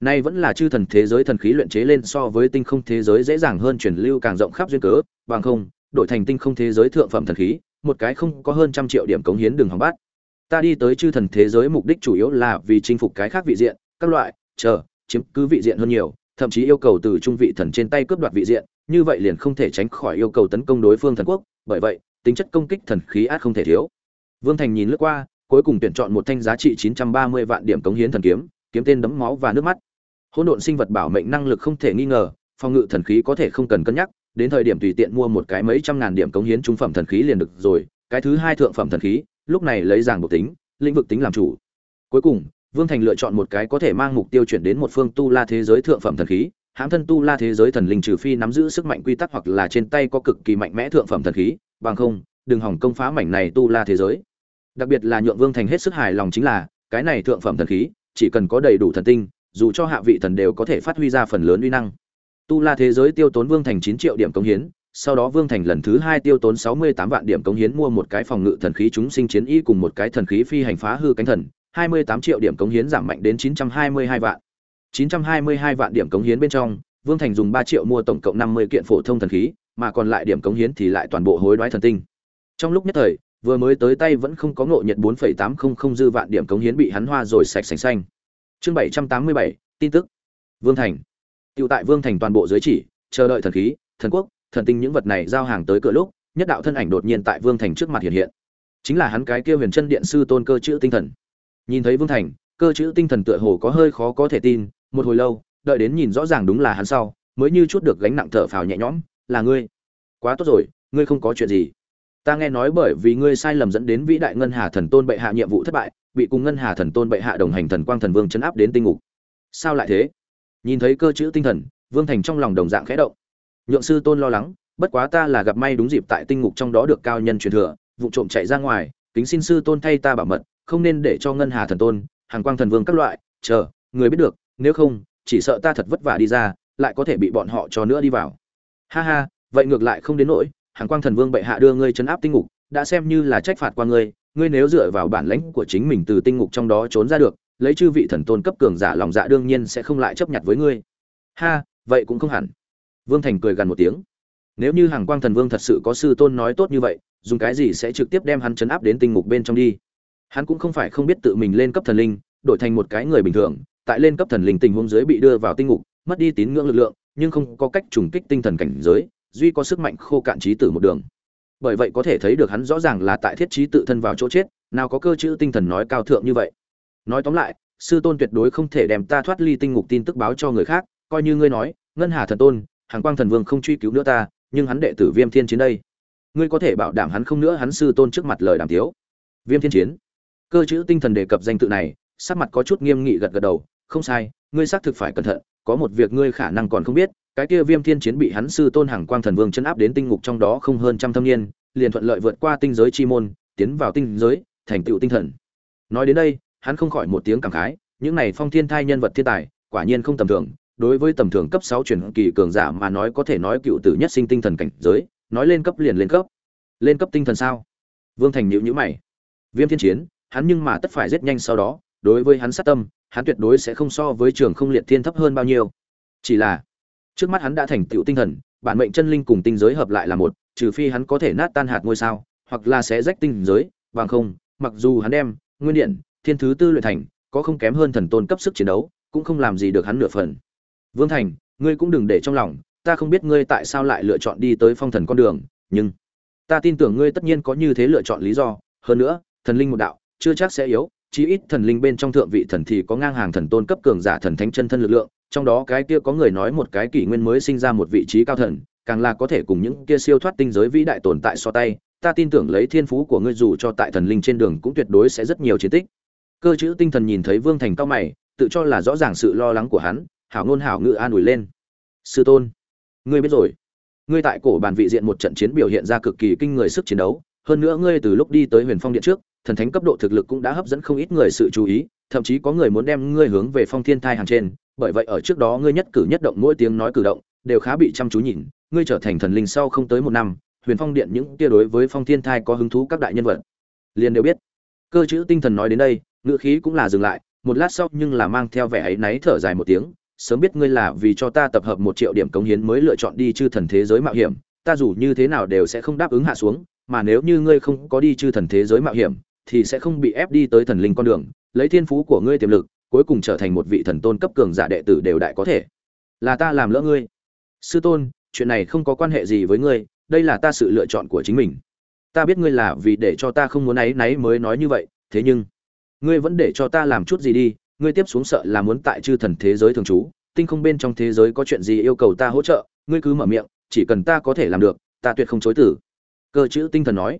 Nay vẫn là chư thần thế giới thần khí luyện chế lên so với tinh không thế giới dễ dàng hơn truyền lưu càng rộng khắp duyên cớ, bằng không, đổi thành tinh không thế giới thượng phẩm thần khí, một cái không có hơn trăm triệu điểm cống hiến đường hỏng bát. Ta đi tới chư thần thế giới mục đích chủ yếu là vì chinh phục cái khác vị diện, các loại, chờ, chiếm cứ vị diện hơn nhiều, thậm chí yêu cầu từ trung vị thần trên tay cướp đoạt vị diện, như vậy liền không thể tránh khỏi yêu cầu tấn công đối phương thần quốc, bởi vậy, tính chất công kích thần khí át không thể thiếu. Vương Thành nhìn lướt qua, cuối cùng tuyển chọn một thanh giá trị 930 vạn điểm cống hiến thần kiếm, kiếm tên đấm máu và nước mắt. Hỗn độn sinh vật bảo mệnh năng lực không thể nghi ngờ, phòng ngự thần khí có thể không cần cân nhắc, đến thời điểm tùy tiện mua một cái mấy trăm ngàn điểm cống hiến trung phẩm thần khí liền được rồi, cái thứ hai thượng phẩm thần khí, lúc này lấy giảng bộ tính, lĩnh vực tính làm chủ. Cuối cùng, Vương Thành lựa chọn một cái có thể mang mục tiêu chuyển đến một phương tu la thế giới thượng phẩm thần khí, hãm thân tu la thế giới thần linh trừ phi nắm giữ sức mạnh quy tắc hoặc là trên tay có cực kỳ mạnh mẽ thượng phẩm thần khí, bằng không, đừng hỏng công phá mảnh này tu la thế giới. Đặc biệt là nhượng Vương Thành hết sức hài lòng chính là, cái này thượng phẩm thần khí, chỉ cần có đầy đủ thần tinh, dù cho hạ vị thần đều có thể phát huy ra phần lớn uy năng. Tu La thế giới tiêu tốn Vương Thành 9 triệu điểm cống hiến, sau đó Vương Thành lần thứ 2 tiêu tốn 68 vạn điểm cống hiến mua một cái phòng ngự thần khí chúng sinh chiến y cùng một cái thần khí phi hành phá hư cánh thần, 28 triệu điểm cống hiến giảm mạnh đến 922 vạn. 922 vạn điểm cống hiến bên trong, Vương Thành dùng 3 triệu mua tổng cộng 50 kiện phổ thông thần khí, mà còn lại điểm cống hiến thì lại toàn bộ hối đoái thần tinh. Trong lúc nhất thời, vừa mới tới tay vẫn không có ngộ nhận 4.800 dư vạn điểm cống hiến bị hắn hoa rồi sạch sành xanh. Chương 787, tin tức. Vương Thành. tựu tại Vương Thành toàn bộ dưới chỉ, chờ đợi thần khí, thần quốc, thần tinh những vật này giao hàng tới cửa lúc, nhất đạo thân ảnh đột nhiên tại Vương Thành trước mặt hiện hiện. Chính là hắn cái kia Huyền Chân Điện sư tôn cơ chữ tinh thần. Nhìn thấy Vương Thành, cơ chữ tinh thần tựa hồ có hơi khó có thể tin, một hồi lâu đợi đến nhìn rõ ràng đúng là hắn sau mới như chút được gánh nặng thở phào nhẹ nhõm là ngươi quá tốt rồi ngươi không có chuyện gì ta nghe nói bởi vì ngươi sai lầm dẫn đến vĩ đại ngân hà thần tôn bệ hạ nhiệm vụ thất bại bị cùng ngân hà thần tôn bệ hạ đồng hành thần quang thần vương chấn áp đến tinh ngục. Sao lại thế? Nhìn thấy cơ chữ tinh thần, vương thành trong lòng đồng dạng khẽ động. Nhượng sư tôn lo lắng, bất quá ta là gặp may đúng dịp tại tinh ngục trong đó được cao nhân truyền thừa, vụ trộm chạy ra ngoài, kính xin sư tôn thay ta bảo mật, không nên để cho ngân hà thần tôn, hàng quang thần vương các loại, chờ, người biết được, nếu không, chỉ sợ ta thật vất vả đi ra, lại có thể bị bọn họ cho nữa đi vào. Ha ha, vậy ngược lại không đến nỗi, hàng quang thần vương bệ hạ đưa ngươi chấn áp tinh ngục, đã xem như là trách phạt qua ngươi ngươi nếu dựa vào bản lãnh của chính mình từ tinh ngục trong đó trốn ra được, lấy chư vị thần tôn cấp cường giả lòng dạ đương nhiên sẽ không lại chấp nhận với ngươi. Ha, vậy cũng không hẳn. Vương thành cười gần một tiếng. Nếu như hàng quang thần vương thật sự có sư tôn nói tốt như vậy, dùng cái gì sẽ trực tiếp đem hắn chấn áp đến tinh ngục bên trong đi? Hắn cũng không phải không biết tự mình lên cấp thần linh, đổi thành một cái người bình thường, tại lên cấp thần linh tình huống dưới bị đưa vào tinh ngục, mất đi tín ngưỡng lực lượng, nhưng không có cách trùng kích tinh thần cảnh giới, duy có sức mạnh khô cạn trí tử một đường bởi vậy có thể thấy được hắn rõ ràng là tại thiết trí tự thân vào chỗ chết, nào có cơ chữ tinh thần nói cao thượng như vậy. Nói tóm lại, sư tôn tuyệt đối không thể đem ta thoát ly tinh ngục tin tức báo cho người khác, coi như ngươi nói, ngân hà thần tôn, hàng quang thần vương không truy cứu nữa ta, nhưng hắn đệ tử viêm thiên chiến đây, ngươi có thể bảo đảm hắn không nữa hắn sư tôn trước mặt lời đàm tiếu. Viêm thiên chiến, cơ chữ tinh thần đề cập danh tự này, sắc mặt có chút nghiêm nghị gật gật đầu, không sai, ngươi xác thực phải cẩn thận, có một việc ngươi khả năng còn không biết cái kia viêm thiên chiến bị hắn sư tôn hàng quang thần vương chấn áp đến tinh ngục trong đó không hơn trăm thâm niên, liền thuận lợi vượt qua tinh giới chi môn, tiến vào tinh giới, thành tựu tinh thần. Nói đến đây, hắn không khỏi một tiếng cảm khái, những này phong thiên thai nhân vật thiên tài, quả nhiên không tầm thường. Đối với tầm thường cấp sáu truyền kỳ cường giả mà nói có thể nói cựu tử nhất sinh tinh thần cảnh giới, nói lên cấp liền lên cấp. Lên cấp tinh thần sao? Vương thành nhịu nhữ mày. Viêm thiên chiến, hắn nhưng mà tất phải rất nhanh sau đó, đối với hắn sát tâm, hắn tuyệt đối sẽ không so với trường không liệt thiên thấp hơn bao nhiêu. Chỉ là trước mắt hắn đã thành tựu tinh thần, bản mệnh chân linh cùng tinh giới hợp lại là một, trừ phi hắn có thể nát tan hạt ngôi sao, hoặc là sẽ rách tinh giới, bằng không, mặc dù hắn đem nguyên điện, thiên thứ tư luyện thành, có không kém hơn thần tôn cấp sức chiến đấu, cũng không làm gì được hắn nửa phần. Vương thành, ngươi cũng đừng để trong lòng, ta không biết ngươi tại sao lại lựa chọn đi tới phong thần con đường, nhưng ta tin tưởng ngươi tất nhiên có như thế lựa chọn lý do. Hơn nữa, thần linh một đạo, chưa chắc sẽ yếu, chí ít thần linh bên trong thượng vị thần thì có ngang hàng thần tôn cấp cường giả thần thánh chân thân lực lượng trong đó cái kia có người nói một cái kỷ nguyên mới sinh ra một vị trí cao thần, càng là có thể cùng những kia siêu thoát tinh giới vĩ đại tồn tại so tay, ta tin tưởng lấy thiên phú của ngươi dù cho tại thần linh trên đường cũng tuyệt đối sẽ rất nhiều chiến tích. Cơ chữ tinh thần nhìn thấy vương thành cao mày, tự cho là rõ ràng sự lo lắng của hắn, hảo ngôn hảo ngự an ủi lên. Sư tôn, ngươi biết rồi. Ngươi tại cổ bàn vị diện một trận chiến biểu hiện ra cực kỳ kinh người sức chiến đấu, hơn nữa ngươi từ lúc đi tới huyền phong điện trước, thần thánh cấp độ thực lực cũng đã hấp dẫn không ít người sự chú ý thậm chí có người muốn đem ngươi hướng về phong thiên thai hàng trên, bởi vậy ở trước đó ngươi nhất cử nhất động mỗi tiếng nói cử động, đều khá bị chăm chú nhìn, ngươi trở thành thần linh sau không tới một năm, huyền phong điện những kia đối với phong thiên thai có hứng thú các đại nhân vật, liền đều biết. Cơ chữ tinh thần nói đến đây, ngữ khí cũng là dừng lại, một lát sau nhưng là mang theo vẻ ấy náy thở dài một tiếng, sớm biết ngươi là vì cho ta tập hợp một triệu điểm cống hiến mới lựa chọn đi chư thần thế giới mạo hiểm, ta dù như thế nào đều sẽ không đáp ứng hạ xuống, mà nếu như ngươi không có đi chư thần thế giới mạo hiểm, thì sẽ không bị ép đi tới thần linh con đường lấy thiên phú của ngươi tiềm lực, cuối cùng trở thành một vị thần tôn cấp cường giả đệ tử đều đại có thể. Là ta làm lỡ ngươi. Sư tôn, chuyện này không có quan hệ gì với ngươi, đây là ta sự lựa chọn của chính mình. Ta biết ngươi là vì để cho ta không muốn áy náy mới nói như vậy, thế nhưng, ngươi vẫn để cho ta làm chút gì đi, ngươi tiếp xuống sợ là muốn tại chư thần thế giới thường trú, tinh không bên trong thế giới có chuyện gì yêu cầu ta hỗ trợ, ngươi cứ mở miệng, chỉ cần ta có thể làm được, ta tuyệt không chối tử cơ chữ tinh thần nói.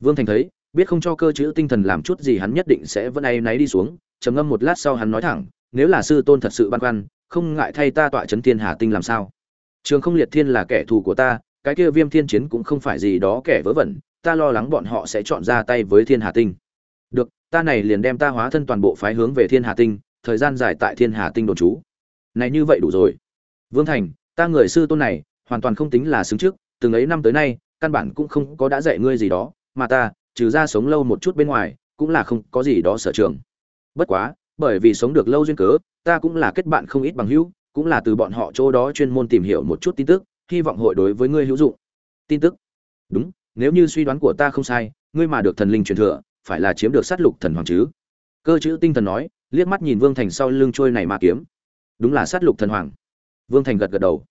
Vương thành thấy biết không cho cơ chữ tinh thần làm chút gì hắn nhất định sẽ vẫn ai náy đi xuống. Trầm ngâm một lát sau hắn nói thẳng, nếu là sư tôn thật sự băn khoăn, không ngại thay ta tọa chấn thiên hà tinh làm sao? Trường không liệt thiên là kẻ thù của ta, cái kia viêm thiên chiến cũng không phải gì đó kẻ vớ vẩn, ta lo lắng bọn họ sẽ chọn ra tay với thiên hà tinh. Được, ta này liền đem ta hóa thân toàn bộ phái hướng về thiên hà tinh, thời gian dài tại thiên hà tinh đồn trú. Này như vậy đủ rồi. Vương thành, ta người sư tôn này, hoàn toàn không tính là xứng trước, từng ấy năm tới nay, căn bản cũng không có đã dạy ngươi gì đó, mà ta trừ ra sống lâu một chút bên ngoài, cũng là không có gì đó sở trường. Bất quá, bởi vì sống được lâu duyên cớ, ta cũng là kết bạn không ít bằng hữu, cũng là từ bọn họ chỗ đó chuyên môn tìm hiểu một chút tin tức, hy vọng hội đối với ngươi hữu dụng. Tin tức? Đúng, nếu như suy đoán của ta không sai, ngươi mà được thần linh truyền thừa, phải là chiếm được sát lục thần hoàng chứ? Cơ chữ tinh thần nói, liếc mắt nhìn vương thành sau lưng trôi này mà kiếm. Đúng là sát lục thần hoàng. Vương thành gật gật đầu.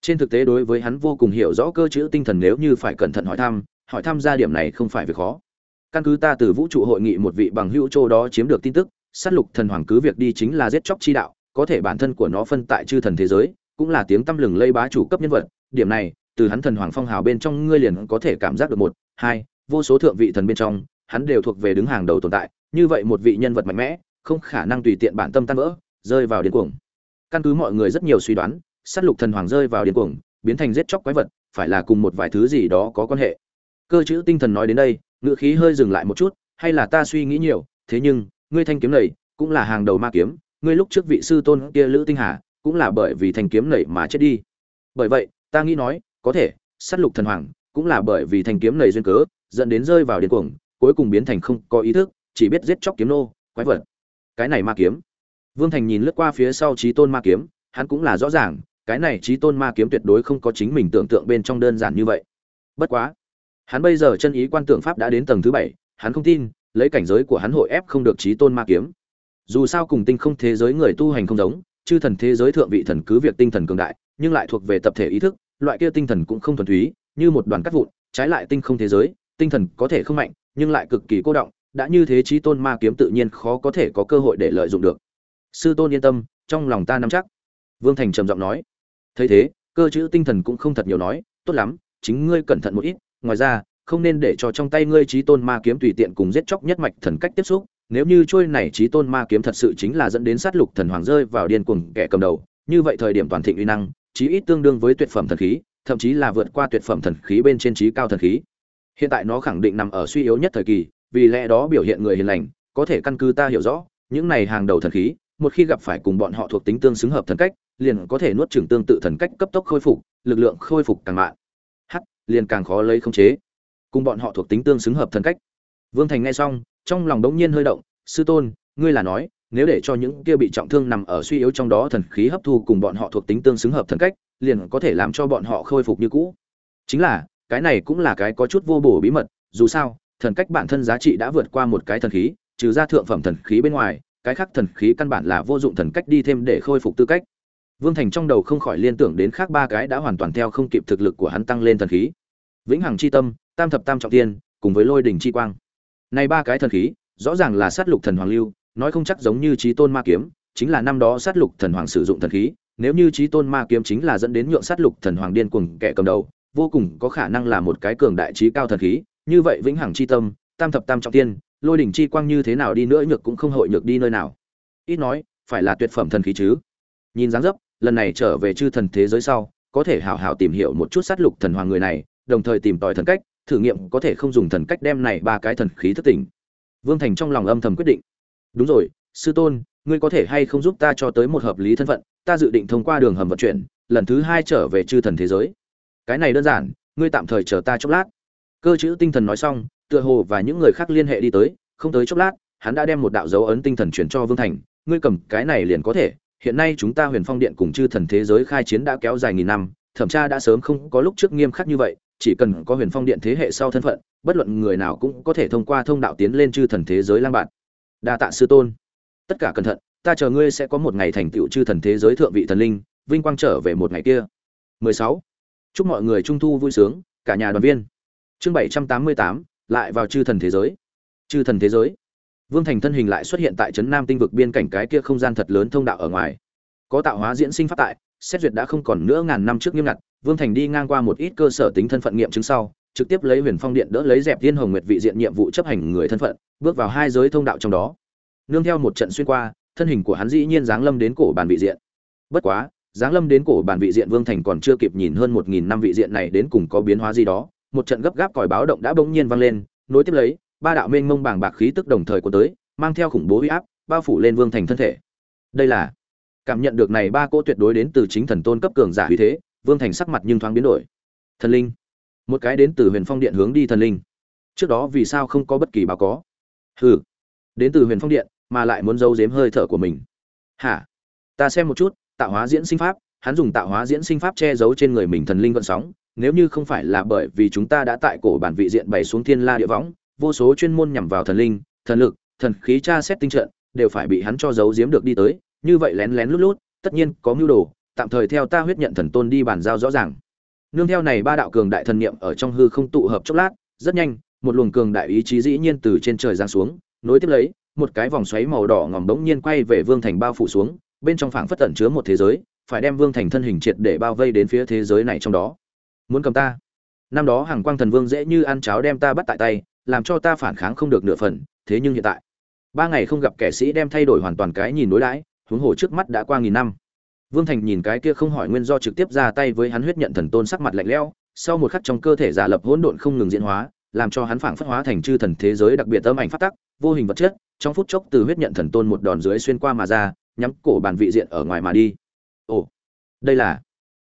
Trên thực tế đối với hắn vô cùng hiểu rõ cơ chữ tinh thần nếu như phải cẩn thận hỏi thăm hỏi thăm ra điểm này không phải việc khó căn cứ ta từ vũ trụ hội nghị một vị bằng hữu châu đó chiếm được tin tức, sát lục thần hoàng cứ việc đi chính là giết chóc chi đạo, có thể bản thân của nó phân tại chư thần thế giới, cũng là tiếng tăm lừng lây bá chủ cấp nhân vật. Điểm này, từ hắn thần hoàng phong hào bên trong ngươi liền có thể cảm giác được một, hai, vô số thượng vị thần bên trong, hắn đều thuộc về đứng hàng đầu tồn tại, như vậy một vị nhân vật mạnh mẽ, không khả năng tùy tiện bản tâm tan vỡ, rơi vào điên cuồng. Căn cứ mọi người rất nhiều suy đoán, sát lục thần hoàng rơi vào điên cuồng, biến thành giết chóc quái vật, phải là cùng một vài thứ gì đó có quan hệ. Cơ chữ tinh thần nói đến đây ngựa khí hơi dừng lại một chút, hay là ta suy nghĩ nhiều, thế nhưng, ngươi thanh kiếm này cũng là hàng đầu ma kiếm, ngươi lúc trước vị sư tôn kia lữ tinh hà cũng là bởi vì thanh kiếm này mà chết đi. Bởi vậy, ta nghĩ nói, có thể, sát lục thần hoàng cũng là bởi vì thanh kiếm này duyên cớ, dẫn đến rơi vào điên cuồng, cuối cùng biến thành không có ý thức, chỉ biết giết chóc kiếm nô, quái vật. Cái này ma kiếm. Vương thành nhìn lướt qua phía sau trí tôn ma kiếm, hắn cũng là rõ ràng, cái này trí tôn ma kiếm tuyệt đối không có chính mình tưởng tượng bên trong đơn giản như vậy. Bất quá hắn bây giờ chân ý quan tượng pháp đã đến tầng thứ bảy, hắn không tin, lấy cảnh giới của hắn hội ép không được trí tôn ma kiếm. Dù sao cùng tinh không thế giới người tu hành không giống, chư thần thế giới thượng vị thần cứ việc tinh thần cường đại, nhưng lại thuộc về tập thể ý thức, loại kia tinh thần cũng không thuần túy, như một đoàn cắt vụn, trái lại tinh không thế giới, tinh thần có thể không mạnh, nhưng lại cực kỳ cô động, đã như thế trí tôn ma kiếm tự nhiên khó có thể có cơ hội để lợi dụng được. Sư tôn yên tâm, trong lòng ta nắm chắc. Vương thành trầm giọng nói. Thấy thế, cơ chữ tinh thần cũng không thật nhiều nói, tốt lắm, chính ngươi cẩn thận một ít ngoài ra, không nên để cho trong tay ngươi trí tôn ma kiếm tùy tiện cùng giết chóc nhất mạch thần cách tiếp xúc, nếu như trôi này trí tôn ma kiếm thật sự chính là dẫn đến sát lục thần hoàng rơi vào điên cuồng kẻ cầm đầu, như vậy thời điểm toàn thịnh uy năng, chí ít tương đương với tuyệt phẩm thần khí, thậm chí là vượt qua tuyệt phẩm thần khí bên trên trí cao thần khí. Hiện tại nó khẳng định nằm ở suy yếu nhất thời kỳ, vì lẽ đó biểu hiện người hiền lành, có thể căn cứ ta hiểu rõ, những này hàng đầu thần khí, một khi gặp phải cùng bọn họ thuộc tính tương xứng hợp thần cách, liền có thể nuốt chửng tương tự thần cách cấp tốc khôi phục, lực lượng khôi phục càng mạnh liền càng khó lấy khống chế. Cùng bọn họ thuộc tính tương xứng hợp thần cách. Vương thành nghe xong, trong lòng đống nhiên hơi động, sư tôn, ngươi là nói, nếu để cho những kia bị trọng thương nằm ở suy yếu trong đó thần khí hấp thu cùng bọn họ thuộc tính tương xứng hợp thần cách, liền có thể làm cho bọn họ khôi phục như cũ. Chính là, cái này cũng là cái có chút vô bổ bí mật, dù sao, thần cách bản thân giá trị đã vượt qua một cái thần khí, trừ ra thượng phẩm thần khí bên ngoài, cái khác thần khí căn bản là vô dụng thần cách đi thêm để khôi phục tư cách. Vương thành trong đầu không khỏi liên tưởng đến khác ba cái đã hoàn toàn theo không kịp thực lực của hắn tăng lên thần khí vĩnh hằng chi tâm, tam thập tam trọng tiên cùng với lôi đỉnh chi quang. Này ba cái thần khí, rõ ràng là sát lục thần hoàng lưu, nói không chắc giống như trí tôn ma kiếm, chính là năm đó sát lục thần hoàng sử dụng thần khí, nếu như trí tôn ma kiếm chính là dẫn đến nhượng sát lục thần hoàng điên cuồng kẻ cầm đầu, vô cùng có khả năng là một cái cường đại trí cao thần khí, như vậy vĩnh hằng chi tâm, tam thập tam trọng tiên lôi đỉnh chi quang như thế nào đi nữa nhược cũng không hội nhược đi nơi nào. Ít nói, phải là tuyệt phẩm thần khí chứ. Nhìn dáng dấp, lần này trở về chư thần thế giới sau, có thể hảo hảo tìm hiểu một chút sát lục thần hoàng người này đồng thời tìm tòi thần cách, thử nghiệm có thể không dùng thần cách đem này ba cái thần khí thất tỉnh. Vương thành trong lòng âm thầm quyết định. Đúng rồi, sư tôn, ngươi có thể hay không giúp ta cho tới một hợp lý thân phận, ta dự định thông qua đường hầm vận chuyển, lần thứ hai trở về chư thần thế giới. Cái này đơn giản, ngươi tạm thời chờ ta chốc lát. Cơ chữ tinh thần nói xong, tựa hồ và những người khác liên hệ đi tới, không tới chốc lát, hắn đã đem một đạo dấu ấn tinh thần chuyển cho vương thành, ngươi cầm cái này liền có thể, hiện nay chúng ta huyền phong điện cùng chư thần thế giới khai chiến đã kéo dài nghìn năm, thẩm tra đã sớm không có lúc trước nghiêm khắc như vậy chỉ cần có huyền phong điện thế hệ sau thân phận bất luận người nào cũng có thể thông qua thông đạo tiến lên chư thần thế giới lang bạn. Đa tạ sư tôn. Tất cả cẩn thận ta chờ ngươi sẽ có một ngày thành tựu chư thần thế giới thượng vị thần linh vinh quang trở về một ngày kia. 16. chúc mọi người trung thu vui sướng cả nhà đoàn viên. Chương 788, lại vào chư thần thế giới. Chư thần thế giới. Vương thành thân hình lại xuất hiện tại trấn nam tinh vực biên cảnh cái kia không gian thật lớn thông đạo ở ngoài. Có tạo hóa diễn sinh phát tại xét duyệt đã không còn nữa ngàn năm trước nghiêm ngặt vương thành đi ngang qua một ít cơ sở tính thân phận nghiệm chứng sau, trực tiếp lấy huyền phong điện đỡ lấy dẹp tiên hồng nguyệt vị diện nhiệm vụ chấp hành người thân phận, bước vào hai giới thông đạo trong đó. Nương theo một trận xuyên qua, thân hình của hắn dĩ nhiên giáng lâm đến cổ bàn vị diện. Bất quá, giáng lâm đến cổ bàn vị diện vương thành còn chưa kịp nhìn hơn một nghìn năm vị diện này đến cùng có biến hóa gì đó, một trận gấp gáp còi báo động đã bỗng nhiên vang lên, nối tiếp lấy, ba đạo mênh mông bàng bạc khí tức đồng thời của tới, mang theo khủng bố uy áp, bao phủ lên vương thành thân thể. Đây là, cảm nhận được này ba cỗ tuyệt đối đến từ chính thần tôn cấp cường giả uy thế vương thành sắc mặt nhưng thoáng biến đổi. Thần linh. Một cái đến từ huyền phong điện hướng đi thần linh. Trước đó vì sao không có bất kỳ báo có? Hừ. Đến từ huyền phong điện, mà lại muốn giấu giếm hơi thở của mình. Hả? Ta xem một chút, tạo hóa diễn sinh pháp, hắn dùng tạo hóa diễn sinh pháp che giấu trên người mình thần linh vận sóng, nếu như không phải là bởi vì chúng ta đã tại cổ bản vị diện bày xuống thiên la địa võng, vô số chuyên môn nhằm vào thần linh, thần lực, thần khí tra xét tinh trận, đều phải bị hắn cho giấu giếm được đi tới, như vậy lén lén lút lút, tất nhiên có mưu đồ tạm thời theo ta huyết nhận thần tôn đi bàn giao rõ ràng. Nương theo này ba đạo cường đại thần niệm ở trong hư không tụ hợp chốc lát, rất nhanh, một luồng cường đại ý chí dĩ nhiên từ trên trời giáng xuống, nối tiếp lấy, một cái vòng xoáy màu đỏ ngòm bỗng nhiên quay về vương thành bao phủ xuống, bên trong phảng phất tẩn chứa một thế giới, phải đem vương thành thân hình triệt để bao vây đến phía thế giới này trong đó. Muốn cầm ta? Năm đó hàng quang thần vương dễ như ăn cháo đem ta bắt tại tay, làm cho ta phản kháng không được nửa phần, thế nhưng hiện tại, ba ngày không gặp kẻ sĩ đem thay đổi hoàn toàn cái nhìn đối đãi, huống hồ trước mắt đã qua nghìn năm vương thành nhìn cái kia không hỏi nguyên do trực tiếp ra tay với hắn huyết nhận thần tôn sắc mặt lạnh lẽo, sau một khắc trong cơ thể giả lập hỗn độn không ngừng diễn hóa, làm cho hắn phảng phất hóa thành chư thần thế giới đặc biệt âm ảnh phát tắc, vô hình vật chất, trong phút chốc từ huyết nhận thần tôn một đòn dưới xuyên qua mà ra, nhắm cổ bàn vị diện ở ngoài mà đi. Ồ, đây là,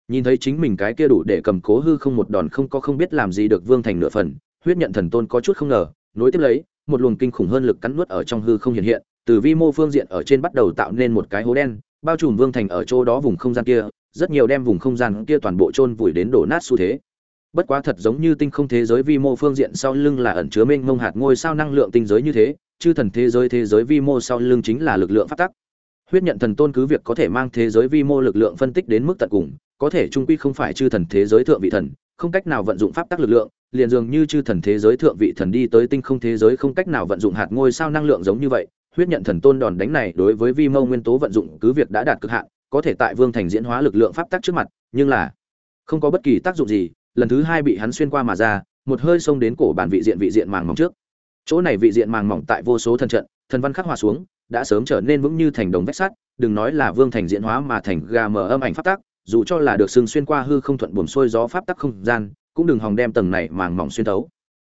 nhìn thấy chính mình cái kia đủ để cầm cố hư không một đòn không có không biết làm gì được vương thành nửa phần, huyết nhận thần tôn có chút không ngờ, nối tiếp lấy, một luồng kinh khủng hơn lực cắn nuốt ở trong hư không hiện hiện, từ vi mô phương diện ở trên bắt đầu tạo nên một cái hố đen bao trùm vương thành ở chỗ đó vùng không gian kia, rất nhiều đem vùng không gian kia toàn bộ chôn vùi đến đổ nát xu thế. Bất quá thật giống như tinh không thế giới vi mô phương diện sau lưng là ẩn chứa mênh mông hạt ngôi sao năng lượng tinh giới như thế, chư thần thế giới thế giới vi mô sau lưng chính là lực lượng phát tắc. Huyết nhận thần tôn cứ việc có thể mang thế giới vi mô lực lượng phân tích đến mức tận cùng, có thể trung quy không phải chư thần thế giới thượng vị thần, không cách nào vận dụng pháp tắc lực lượng, liền dường như chư thần thế giới thượng vị thần đi tới tinh không thế giới không cách nào vận dụng hạt ngôi sao năng lượng giống như vậy huyết nhận thần tôn đòn đánh này đối với vi mâu nguyên tố vận dụng cứ việc đã đạt cực hạn, có thể tại vương thành diễn hóa lực lượng pháp tắc trước mặt, nhưng là không có bất kỳ tác dụng gì, lần thứ hai bị hắn xuyên qua mà ra, một hơi xông đến cổ bản vị diện vị diện màng mỏng trước. Chỗ này vị diện màng mỏng tại vô số thần trận, thần văn khắc hòa xuống, đã sớm trở nên vững như thành đồng vách sắt, đừng nói là vương thành diễn hóa mà thành gà mờ âm ảnh pháp tắc, dù cho là được xưng xuyên qua hư không thuận buồm xuôi gió pháp tắc không gian, cũng đừng hòng đem tầng này màng mỏng xuyên thấu.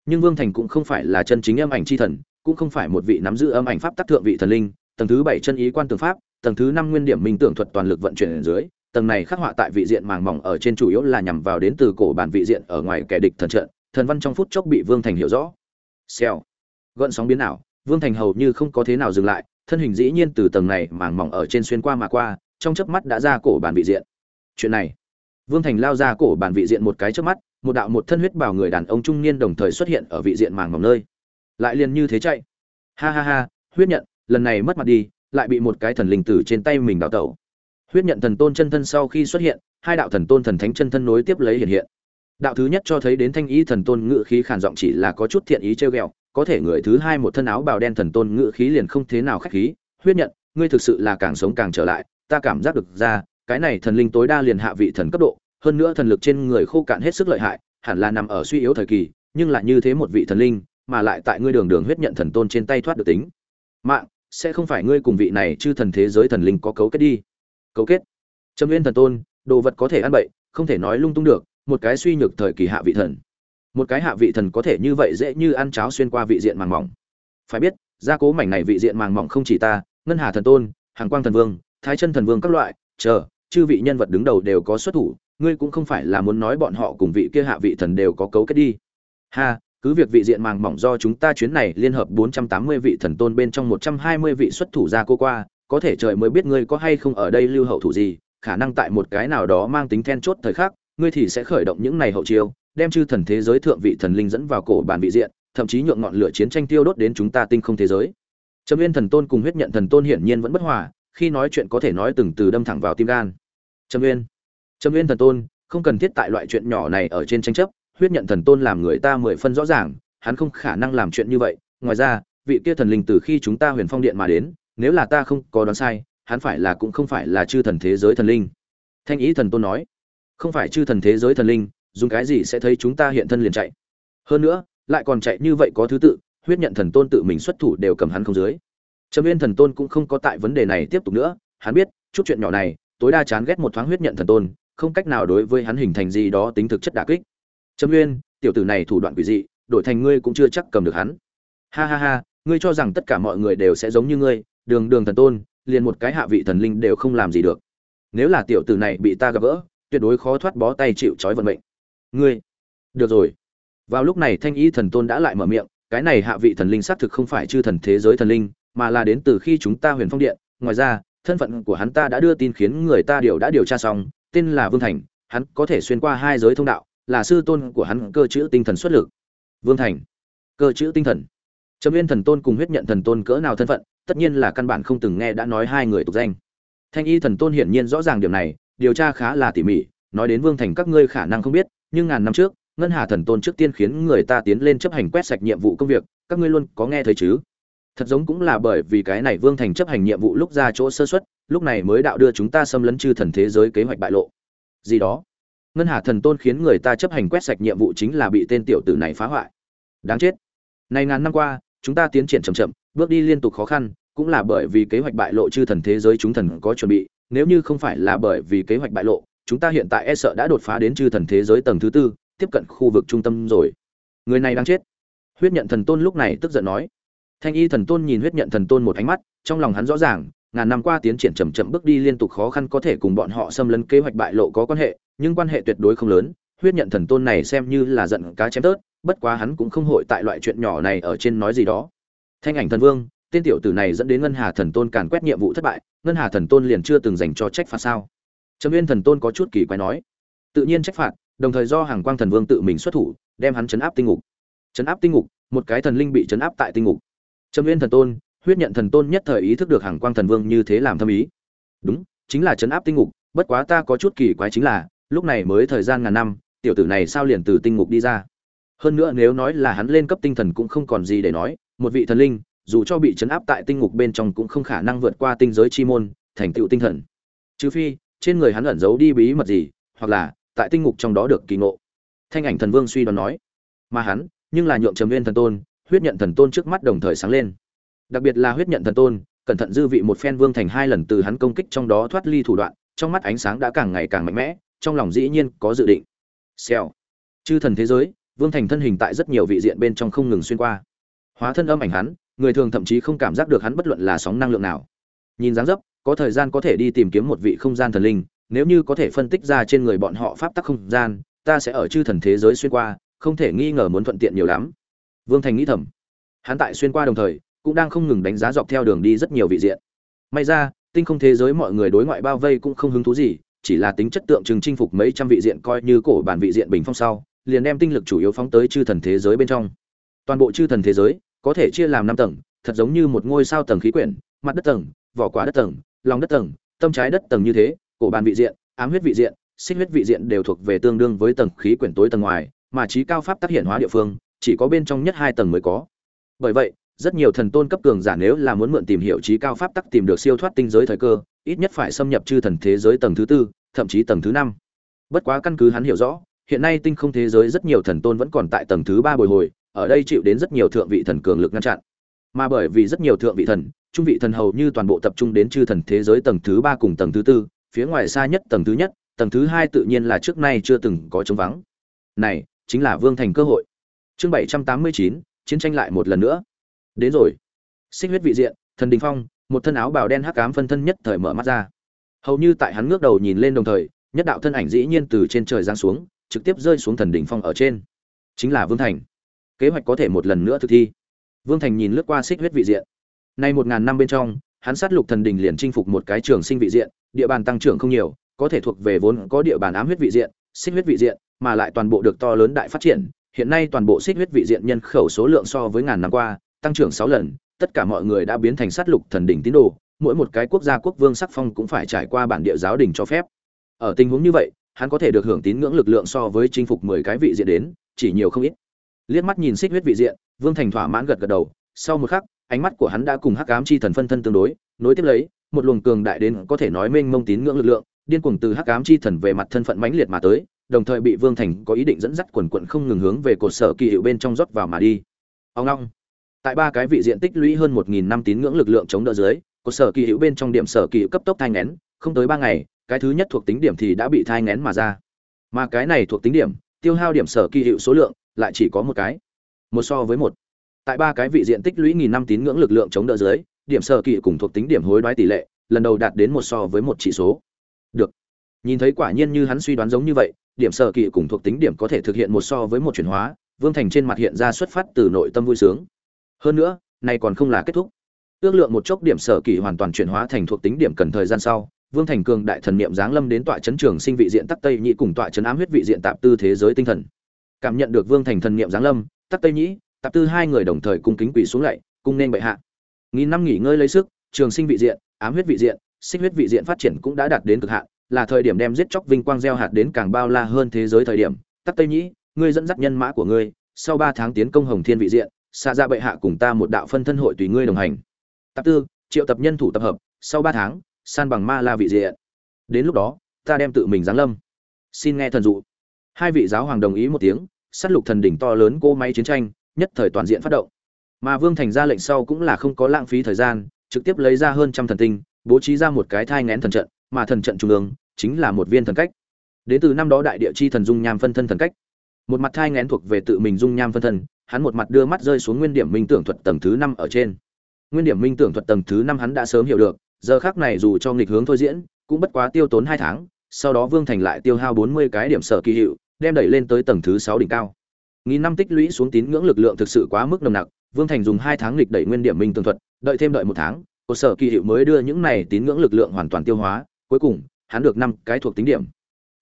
Nhưng vương thành cũng không phải là chân chính âm ảnh chi thần cũng không phải một vị nắm giữ âm ảnh pháp tắc thượng vị thần linh, tầng thứ bảy chân ý quan tường pháp, tầng thứ năm nguyên điểm minh tưởng thuật toàn lực vận chuyển ở dưới, tầng này khắc họa tại vị diện màng mỏng ở trên chủ yếu là nhằm vào đến từ cổ bản vị diện ở ngoài kẻ địch thần trận, thần văn trong phút chốc bị vương thành hiểu rõ. Xèo. Gợn sóng biến nào vương thành hầu như không có thế nào dừng lại, thân hình dĩ nhiên từ tầng này màng mỏng ở trên xuyên qua mà qua, trong chớp mắt đã ra cổ bản vị diện. Chuyện này. Vương thành lao ra cổ bản vị diện một cái chớp mắt, một đạo một thân huyết bảo người đàn ông trung niên đồng thời xuất hiện ở vị diện màng mỏng nơi lại liền như thế chạy. Ha ha ha, huyết nhận, lần này mất mặt đi, lại bị một cái thần linh tử trên tay mình đào tẩu. Huyết nhận thần tôn chân thân sau khi xuất hiện, hai đạo thần tôn thần thánh chân thân nối tiếp lấy hiện hiện. Đạo thứ nhất cho thấy đến thanh ý thần tôn ngự khí khản giọng chỉ là có chút thiện ý trêu ghẹo, có thể người thứ hai một thân áo bào đen thần tôn ngự khí liền không thế nào khách khí. Huyết nhận, ngươi thực sự là càng sống càng trở lại, ta cảm giác được ra, cái này thần linh tối đa liền hạ vị thần cấp độ, hơn nữa thần lực trên người khô cạn hết sức lợi hại, hẳn là nằm ở suy yếu thời kỳ, nhưng lại như thế một vị thần linh mà lại tại ngươi đường đường huyết nhận thần tôn trên tay thoát được tính. Mạng, sẽ không phải ngươi cùng vị này chư thần thế giới thần linh có cấu kết đi. Cấu kết. Trâm nguyên thần tôn, đồ vật có thể ăn bậy, không thể nói lung tung được, một cái suy nhược thời kỳ hạ vị thần. Một cái hạ vị thần có thể như vậy dễ như ăn cháo xuyên qua vị diện màng mỏng. Phải biết, gia cố mảnh này vị diện màng mỏng không chỉ ta, ngân hà thần tôn, hàng quang thần vương, thái chân thần vương các loại, chờ, chư vị nhân vật đứng đầu đều có xuất thủ, ngươi cũng không phải là muốn nói bọn họ cùng vị kia hạ vị thần đều có cấu kết đi. Ha cứ việc vị diện màng mỏng do chúng ta chuyến này liên hợp 480 vị thần tôn bên trong 120 vị xuất thủ ra cô qua, có thể trời mới biết ngươi có hay không ở đây lưu hậu thủ gì, khả năng tại một cái nào đó mang tính then chốt thời khắc, ngươi thì sẽ khởi động những này hậu chiêu, đem chư thần thế giới thượng vị thần linh dẫn vào cổ bản vị diện, thậm chí nhượng ngọn lửa chiến tranh tiêu đốt đến chúng ta tinh không thế giới. Trầm Nguyên thần tôn cùng huyết nhận thần tôn hiển nhiên vẫn bất hòa, khi nói chuyện có thể nói từng từ đâm thẳng vào tim gan. Trầm Nguyên, Trầm Nguyên thần tôn, không cần thiết tại loại chuyện nhỏ này ở trên tranh chấp, huyết nhận thần tôn làm người ta mười phân rõ ràng, hắn không khả năng làm chuyện như vậy, ngoài ra, vị kia thần linh từ khi chúng ta Huyền Phong điện mà đến, nếu là ta không có đoán sai, hắn phải là cũng không phải là chư thần thế giới thần linh. Thanh ý thần tôn nói, không phải chư thần thế giới thần linh, dùng cái gì sẽ thấy chúng ta hiện thân liền chạy. Hơn nữa, lại còn chạy như vậy có thứ tự, huyết nhận thần tôn tự mình xuất thủ đều cầm hắn không dưới. Trầm Nguyên thần tôn cũng không có tại vấn đề này tiếp tục nữa, hắn biết, chút chuyện nhỏ này, tối đa chán ghét một thoáng huyết nhận thần tôn, không cách nào đối với hắn hình thành gì đó tính thực chất đả kích trâm nguyên tiểu tử này thủ đoạn quỷ dị, đổi thành ngươi cũng chưa chắc cầm được hắn. Ha ha ha, ngươi cho rằng tất cả mọi người đều sẽ giống như ngươi, đường đường thần tôn, liền một cái hạ vị thần linh đều không làm gì được. Nếu là tiểu tử này bị ta gặp gỡ, tuyệt đối khó thoát bó tay chịu trói vận mệnh. Ngươi, được rồi. Vào lúc này thanh y thần tôn đã lại mở miệng, cái này hạ vị thần linh xác thực không phải chư thần thế giới thần linh, mà là đến từ khi chúng ta huyền phong điện. Ngoài ra, thân phận của hắn ta đã đưa tin khiến người ta điều đã điều tra xong, tên là vương thành, hắn có thể xuyên qua hai giới thông đạo là sư tôn của hắn cơ chữ tinh thần xuất lực. Vương thành. Cơ chữ tinh thần. Trầm viên thần tôn cùng huyết nhận thần tôn cỡ nào thân phận, tất nhiên là căn bản không từng nghe đã nói hai người tục danh. Thanh y thần tôn hiển nhiên rõ ràng điểm này, điều tra khá là tỉ mỉ, nói đến vương thành các ngươi khả năng không biết, nhưng ngàn năm trước, ngân hà thần tôn trước tiên khiến người ta tiến lên chấp hành quét sạch nhiệm vụ công việc, các ngươi luôn có nghe thấy chứ? Thật giống cũng là bởi vì cái này vương thành chấp hành nhiệm vụ lúc ra chỗ sơ xuất lúc này mới đạo đưa chúng ta xâm lấn chư thần thế giới kế hoạch bại lộ. Gì đó? Ngân hà thần tôn khiến người ta chấp hành quét sạch nhiệm vụ chính là bị tên tiểu tử này phá hoại. Đáng chết. Này ngàn năm qua, chúng ta tiến triển chậm chậm, bước đi liên tục khó khăn, cũng là bởi vì kế hoạch bại lộ chư thần thế giới chúng thần có chuẩn bị, nếu như không phải là bởi vì kế hoạch bại lộ, chúng ta hiện tại e sợ đã đột phá đến chư thần thế giới tầng thứ tư, tiếp cận khu vực trung tâm rồi. Người này đang chết. Huyết nhận thần tôn lúc này tức giận nói. Thanh y thần tôn nhìn huyết nhận thần tôn một ánh mắt, trong lòng hắn rõ ràng, ngàn năm qua tiến triển chậm chậm bước đi liên tục khó khăn có thể cùng bọn họ xâm lấn kế hoạch bại lộ có quan hệ nhưng quan hệ tuyệt đối không lớn, huyết nhận thần tôn này xem như là giận cá chém tớt, bất quá hắn cũng không hội tại loại chuyện nhỏ này ở trên nói gì đó. Thanh ảnh thần vương, tên tiểu tử này dẫn đến ngân hà thần tôn càn quét nhiệm vụ thất bại, ngân hà thần tôn liền chưa từng dành cho trách phạt sao? Trầm uyên thần tôn có chút kỳ quái nói. Tự nhiên trách phạt, đồng thời do hàng quang thần vương tự mình xuất thủ, đem hắn chấn áp tinh ngục. Chấn áp tinh ngục, một cái thần linh bị chấn áp tại tinh ngục. Trầm uyên thần tôn, huyết nhận thần tôn nhất thời ý thức được hàng quang thần vương như thế làm thâm ý. Đúng, chính là chấn áp tinh ngục, bất quá ta có chút kỳ quái chính là lúc này mới thời gian ngàn năm, tiểu tử này sao liền từ tinh ngục đi ra? Hơn nữa nếu nói là hắn lên cấp tinh thần cũng không còn gì để nói, một vị thần linh, dù cho bị chấn áp tại tinh ngục bên trong cũng không khả năng vượt qua tinh giới chi môn, thành tựu tinh thần. Trừ phi, trên người hắn ẩn giấu đi bí mật gì, hoặc là, tại tinh ngục trong đó được kỳ ngộ. Thanh ảnh thần vương suy đoán nói. Mà hắn, nhưng là nhượng trầm viên thần tôn, huyết nhận thần tôn trước mắt đồng thời sáng lên. Đặc biệt là huyết nhận thần tôn, cẩn thận dư vị một phen vương thành hai lần từ hắn công kích trong đó thoát ly thủ đoạn, trong mắt ánh sáng đã càng ngày càng mạnh mẽ trong lòng dĩ nhiên có dự định. Xèo. Chư thần thế giới, vương thành thân hình tại rất nhiều vị diện bên trong không ngừng xuyên qua. Hóa thân âm ảnh hắn, người thường thậm chí không cảm giác được hắn bất luận là sóng năng lượng nào. Nhìn dáng dấp, có thời gian có thể đi tìm kiếm một vị không gian thần linh, nếu như có thể phân tích ra trên người bọn họ pháp tắc không gian, ta sẽ ở chư thần thế giới xuyên qua, không thể nghi ngờ muốn thuận tiện nhiều lắm. Vương thành nghĩ thầm. Hắn tại xuyên qua đồng thời, cũng đang không ngừng đánh giá dọc theo đường đi rất nhiều vị diện. May ra, tinh không thế giới mọi người đối ngoại bao vây cũng không hứng thú gì chỉ là tính chất tượng trưng chinh phục mấy trăm vị diện coi như cổ bản vị diện bình phong sau, liền đem tinh lực chủ yếu phóng tới chư thần thế giới bên trong. Toàn bộ chư thần thế giới, có thể chia làm năm tầng, thật giống như một ngôi sao tầng khí quyển, mặt đất tầng, vỏ quả đất tầng, lòng đất tầng, tâm trái đất tầng như thế, cổ bản vị diện, ám huyết vị diện, xích huyết vị diện đều thuộc về tương đương với tầng khí quyển tối tầng ngoài, mà trí cao pháp tác hiện hóa địa phương, chỉ có bên trong nhất hai tầng mới có. Bởi vậy rất nhiều thần tôn cấp cường giả nếu là muốn mượn tìm hiểu trí cao pháp tắc tìm được siêu thoát tinh giới thời cơ, ít nhất phải xâm nhập chư thần thế giới tầng thứ tư, thậm chí tầng thứ năm. Bất quá căn cứ hắn hiểu rõ, hiện nay tinh không thế giới rất nhiều thần tôn vẫn còn tại tầng thứ ba bồi hồi, ở đây chịu đến rất nhiều thượng vị thần cường lực ngăn chặn. Mà bởi vì rất nhiều thượng vị thần, trung vị thần hầu như toàn bộ tập trung đến chư thần thế giới tầng thứ ba cùng tầng thứ tư, phía ngoài xa nhất tầng thứ nhất, tầng thứ hai tự nhiên là trước nay chưa từng có chống vắng. Này, chính là vương thành cơ hội. Chương bảy trăm tám mươi chín, chiến tranh lại một lần nữa đến rồi. Xích huyết vị diện, thần đình phong, một thân áo bào đen hắc ám phân thân nhất thời mở mắt ra. Hầu như tại hắn ngước đầu nhìn lên đồng thời, nhất đạo thân ảnh dĩ nhiên từ trên trời giáng xuống, trực tiếp rơi xuống thần đỉnh phong ở trên. Chính là vương thành. Kế hoạch có thể một lần nữa thực thi. Vương thành nhìn lướt qua xích huyết vị diện. Nay một ngàn năm bên trong, hắn sát lục thần đình liền chinh phục một cái trường sinh vị diện, địa bàn tăng trưởng không nhiều, có thể thuộc về vốn có địa bàn ám huyết vị diện, xích huyết vị diện, mà lại toàn bộ được to lớn đại phát triển. Hiện nay toàn bộ xích huyết vị diện nhân khẩu số lượng so với ngàn năm qua tăng trưởng sáu lần, tất cả mọi người đã biến thành sát lục thần đỉnh tín đồ, mỗi một cái quốc gia quốc vương sắc phong cũng phải trải qua bản địa giáo đình cho phép. Ở tình huống như vậy, hắn có thể được hưởng tín ngưỡng lực lượng so với chinh phục mười cái vị diện đến, chỉ nhiều không ít. Liếc mắt nhìn xích huyết vị diện, vương thành thỏa mãn gật gật đầu, sau một khắc, ánh mắt của hắn đã cùng hắc ám chi thần phân thân tương đối, nối tiếp lấy, một luồng cường đại đến có thể nói mênh mông tín ngưỡng lực lượng, điên cuồng từ hắc ám chi thần về mặt thân phận mãnh liệt mà tới, đồng thời bị vương thành có ý định dẫn dắt quần quần không ngừng hướng về cột sở kỳ hiệu bên trong rót vào mà đi. Ông long! Tại ba cái vị diện tích lũy hơn một nghìn năm tín ngưỡng lực lượng chống đỡ dưới, cột sở kỳ hiệu bên trong điểm sở kỳ cấp tốc thai ngén không tới ba ngày, cái thứ nhất thuộc tính điểm thì đã bị thai ngén mà ra. Mà cái này thuộc tính điểm, tiêu hao điểm sở kỳ hiệu số lượng lại chỉ có một cái. Một so với một. Tại ba cái vị diện tích lũy nghìn năm tín ngưỡng lực lượng chống đỡ dưới, điểm sở kỳ cùng thuộc tính điểm hối đoái tỷ lệ, lần đầu đạt đến một so với một chỉ số. Được. Nhìn thấy quả nhiên như hắn suy đoán giống như vậy, điểm sở kỳ cùng thuộc tính điểm có thể thực hiện một so với một chuyển hóa, vương thành trên mặt hiện ra xuất phát từ nội tâm vui sướng hơn nữa, này còn không là kết thúc. Ước lượng một chốc điểm sở kỳ hoàn toàn chuyển hóa thành thuộc tính điểm cần thời gian sau, vương thành cường đại thần niệm giáng lâm đến tọa chấn trường sinh vị diện tắc tây nhĩ cùng tọa chấn ám huyết vị diện tạp tư thế giới tinh thần. Cảm nhận được vương thành thần niệm giáng lâm, tắc tây nhĩ, tạp tư hai người đồng thời cung kính quỳ xuống lạy, cung nên bệ hạ. Nghìn năm nghỉ ngơi lấy sức, trường sinh vị diện, ám huyết vị diện sinh huyết vị diện phát triển cũng đã đạt đến cực hạn, là thời điểm đem giết chóc vinh quang gieo hạt đến càng bao la hơn thế giới thời điểm. Tắc tây nhĩ, ngươi dẫn dắt nhân mã của ngươi, sau ba tháng tiến công hồng thiên vị diện xa ra dạ bệ hạ cùng ta một đạo phân thân hội tùy ngươi đồng hành. Tạp tư, triệu tập nhân thủ tập hợp, sau ba tháng, san bằng ma la vị diện. Đến lúc đó, ta đem tự mình giáng lâm. Xin nghe thần dụ. Hai vị giáo hoàng đồng ý một tiếng, sát lục thần đỉnh to lớn cô máy chiến tranh, nhất thời toàn diện phát động. Mà vương thành ra lệnh sau cũng là không có lãng phí thời gian, trực tiếp lấy ra hơn trăm thần tinh, bố trí ra một cái thai ngén thần trận, mà thần trận trung ương chính là một viên thần cách. Đến từ năm đó đại địa chi thần dung nham phân thân thần cách. Một mặt thai ngén thuộc về tự mình dung nham phân thân hắn một mặt đưa mắt rơi xuống nguyên điểm minh tưởng thuật tầng thứ năm ở trên. Nguyên điểm minh tưởng thuật tầng thứ năm hắn đã sớm hiểu được, giờ khác này dù cho nghịch hướng thôi diễn, cũng bất quá tiêu tốn hai tháng, sau đó vương thành lại tiêu hao bốn mươi cái điểm sở kỳ hiệu, đem đẩy lên tới tầng thứ sáu đỉnh cao. Nghìn năm tích lũy xuống tín ngưỡng lực lượng thực sự quá mức nồng nặc, vương thành dùng hai tháng lịch đẩy nguyên điểm minh tường thuật, đợi thêm đợi một tháng cổ sở kỳ hiệu mới đưa những này tín ngưỡng lực lượng hoàn toàn tiêu hóa, cuối cùng, hắn được năm cái thuộc tính điểm.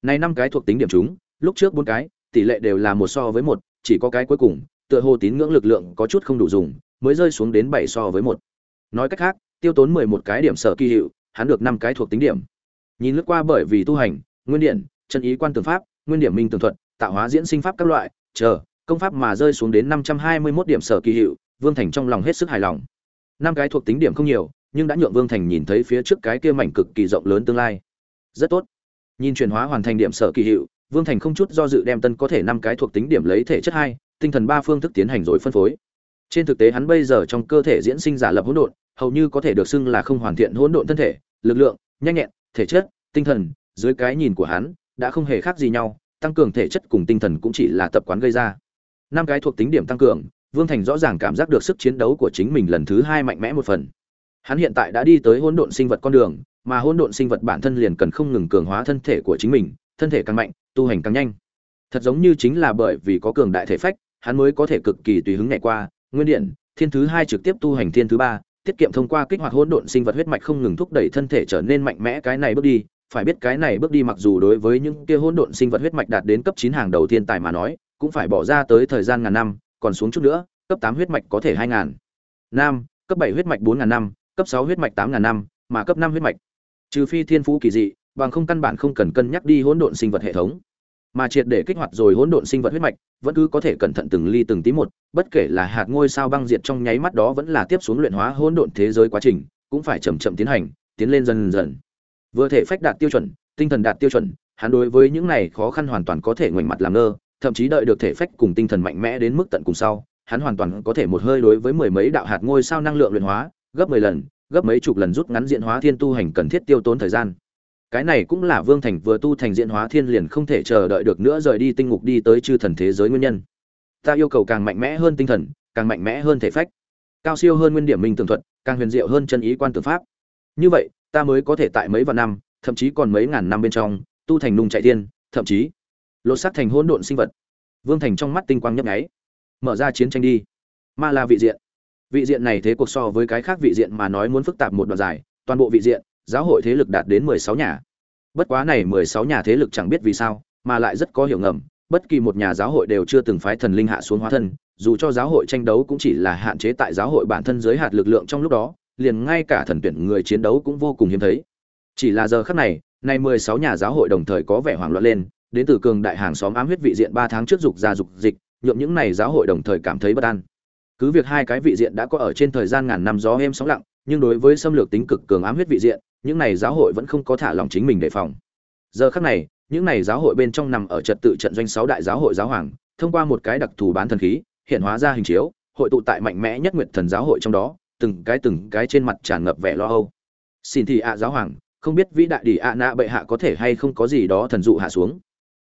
Này năm cái thuộc tính điểm chúng, lúc trước bốn cái, tỷ lệ đều là một so với một, chỉ có cái cuối cùng tựa hồ tín ngưỡng lực lượng có chút không đủ dùng, mới rơi xuống đến bảy so với một. Nói cách khác, tiêu tốn mười một cái điểm sở kỳ hiệu, hắn được năm cái thuộc tính điểm. Nhìn lướt qua bởi vì tu hành, nguyên điện, chân ý quan tường pháp, nguyên điểm minh tường thuật, tạo hóa diễn sinh pháp các loại, chờ, công pháp mà rơi xuống đến năm trăm hai mươi 521 điểm sở kỳ hiệu, vương thành trong lòng hết sức hài lòng. Năm cái thuộc tính điểm không nhiều, nhưng đã nhượng vương thành nhìn thấy phía trước cái kia mảnh cực kỳ rộng lớn tương lai. Rất tốt. Nhìn chuyển hóa hoàn thành điểm sở kỳ hiệu, vương thành không chút do dự đem tân có thể năm cái thuộc tính điểm lấy thể chất hai tinh thần ba phương thức tiến hành rồi phân phối. Trên thực tế hắn bây giờ trong cơ thể diễn sinh giả lập hỗn độn, hầu như có thể được xưng là không hoàn thiện hỗn độn thân thể, lực lượng, nhanh nhẹn, thể chất, tinh thần, dưới cái nhìn của hắn, đã không hề khác gì nhau, tăng cường thể chất cùng tinh thần cũng chỉ là tập quán gây ra. Năm cái thuộc tính điểm tăng cường, vương thành rõ ràng cảm giác được sức chiến đấu của chính mình lần thứ hai mạnh mẽ một phần. Hắn hiện tại đã đi tới hỗn độn sinh vật con đường, mà hỗn độn sinh vật bản thân liền cần không ngừng cường hóa thân thể của chính mình, thân thể càng mạnh, tu hành càng nhanh. Thật giống như chính là bởi vì có cường đại thể phách hắn mới có thể cực kỳ tùy hứng nhảy qua, nguyên điện, thiên thứ hai trực tiếp tu hành thiên thứ ba, tiết kiệm thông qua kích hoạt hỗn độn sinh vật huyết mạch không ngừng thúc đẩy thân thể trở nên mạnh mẽ, cái này bước đi, phải biết cái này bước đi mặc dù đối với những kia hỗn độn sinh vật huyết mạch đạt đến cấp chín hàng đầu tiên tài mà nói, cũng phải bỏ ra tới thời gian ngàn năm, còn xuống chút nữa, cấp tám huyết mạch có thể hai ngàn năm, cấp bảy huyết mạch bốn ngàn năm, cấp sáu huyết mạch tám ngàn năm, mà cấp năm huyết mạch. Trừ phi thiên phú kỳ dị, bằng không căn bản không cần cân nhắc đi hỗn độn sinh vật hệ thống mà triệt để kích hoạt rồi hỗn độn sinh vật huyết mạch, vẫn cứ có thể cẩn thận từng ly từng tí một, bất kể là hạt ngôi sao băng diệt trong nháy mắt đó vẫn là tiếp xuống luyện hóa hỗn độn thế giới quá trình, cũng phải chậm chậm tiến hành, tiến lên dần dần. Vừa thể phách đạt tiêu chuẩn, tinh thần đạt tiêu chuẩn, hắn đối với những này khó khăn hoàn toàn có thể ngoảnh mặt làm ngơ, thậm chí đợi được thể phách cùng tinh thần mạnh mẽ đến mức tận cùng sau, hắn hoàn toàn có thể một hơi đối với mười mấy đạo hạt ngôi sao năng lượng luyện hóa, gấp mười lần, gấp mấy chục lần rút ngắn diễn hóa thiên tu hành cần thiết tiêu tốn thời gian cái này cũng là vương thành vừa tu thành diễn hóa thiên liền không thể chờ đợi được nữa rời đi tinh ngục đi tới chư thần thế giới nguyên nhân. Ta yêu cầu càng mạnh mẽ hơn tinh thần, càng mạnh mẽ hơn thể phách. Cao siêu hơn nguyên điểm minh tường thuật, càng huyền diệu hơn chân ý quan tưởng pháp. Như vậy, ta mới có thể tại mấy vạn năm, thậm chí còn mấy ngàn năm bên trong, tu thành nung chạy tiên thậm chí lột xác thành hỗn độn sinh vật. Vương thành trong mắt tinh quang nhấp nháy. Mở ra chiến tranh đi. Ma la vị diện. Vị diện này thế cuộc so với cái khác vị diện mà nói muốn phức tạp một đoạn dài, toàn bộ vị diện giáo hội thế lực đạt đến mười sáu nhà. Bất quá này mười sáu nhà thế lực chẳng biết vì sao, mà lại rất có hiểu ngầm, bất kỳ một nhà giáo hội đều chưa từng phái thần linh hạ xuống hóa thân, dù cho giáo hội tranh đấu cũng chỉ là hạn chế tại giáo hội bản thân giới hạt lực lượng trong lúc đó, liền ngay cả thần tuyển người chiến đấu cũng vô cùng hiếm thấy. Chỉ là giờ khắc này nay mười sáu nhà giáo hội đồng thời có vẻ hoảng loạn lên, đến từ cường đại hàng xóm ám huyết vị diện ba tháng trước dục ra dục dịch, nhượng những này giáo hội đồng thời cảm thấy bất an. Cứ việc hai cái vị diện đã có ở trên thời gian ngàn năm gió êm sóng lặng, nhưng đối với xâm lược tính cực cường ám huyết vị diện những này giáo hội vẫn không có thả lòng chính mình đề phòng. Giờ khắc này, những này giáo hội bên trong nằm ở trật tự trận doanh sáu đại giáo hội giáo hoàng, thông qua một cái đặc thù bán thần khí, hiện hóa ra hình chiếu, hội tụ tại mạnh mẽ nhất nguyệt thần giáo hội trong đó, từng cái từng cái trên mặt tràn ngập vẻ lo âu. Xin thì ạ giáo hoàng, không biết vĩ đại đỉ ạ nạ bệ hạ có thể hay không có gì đó thần dụ hạ xuống.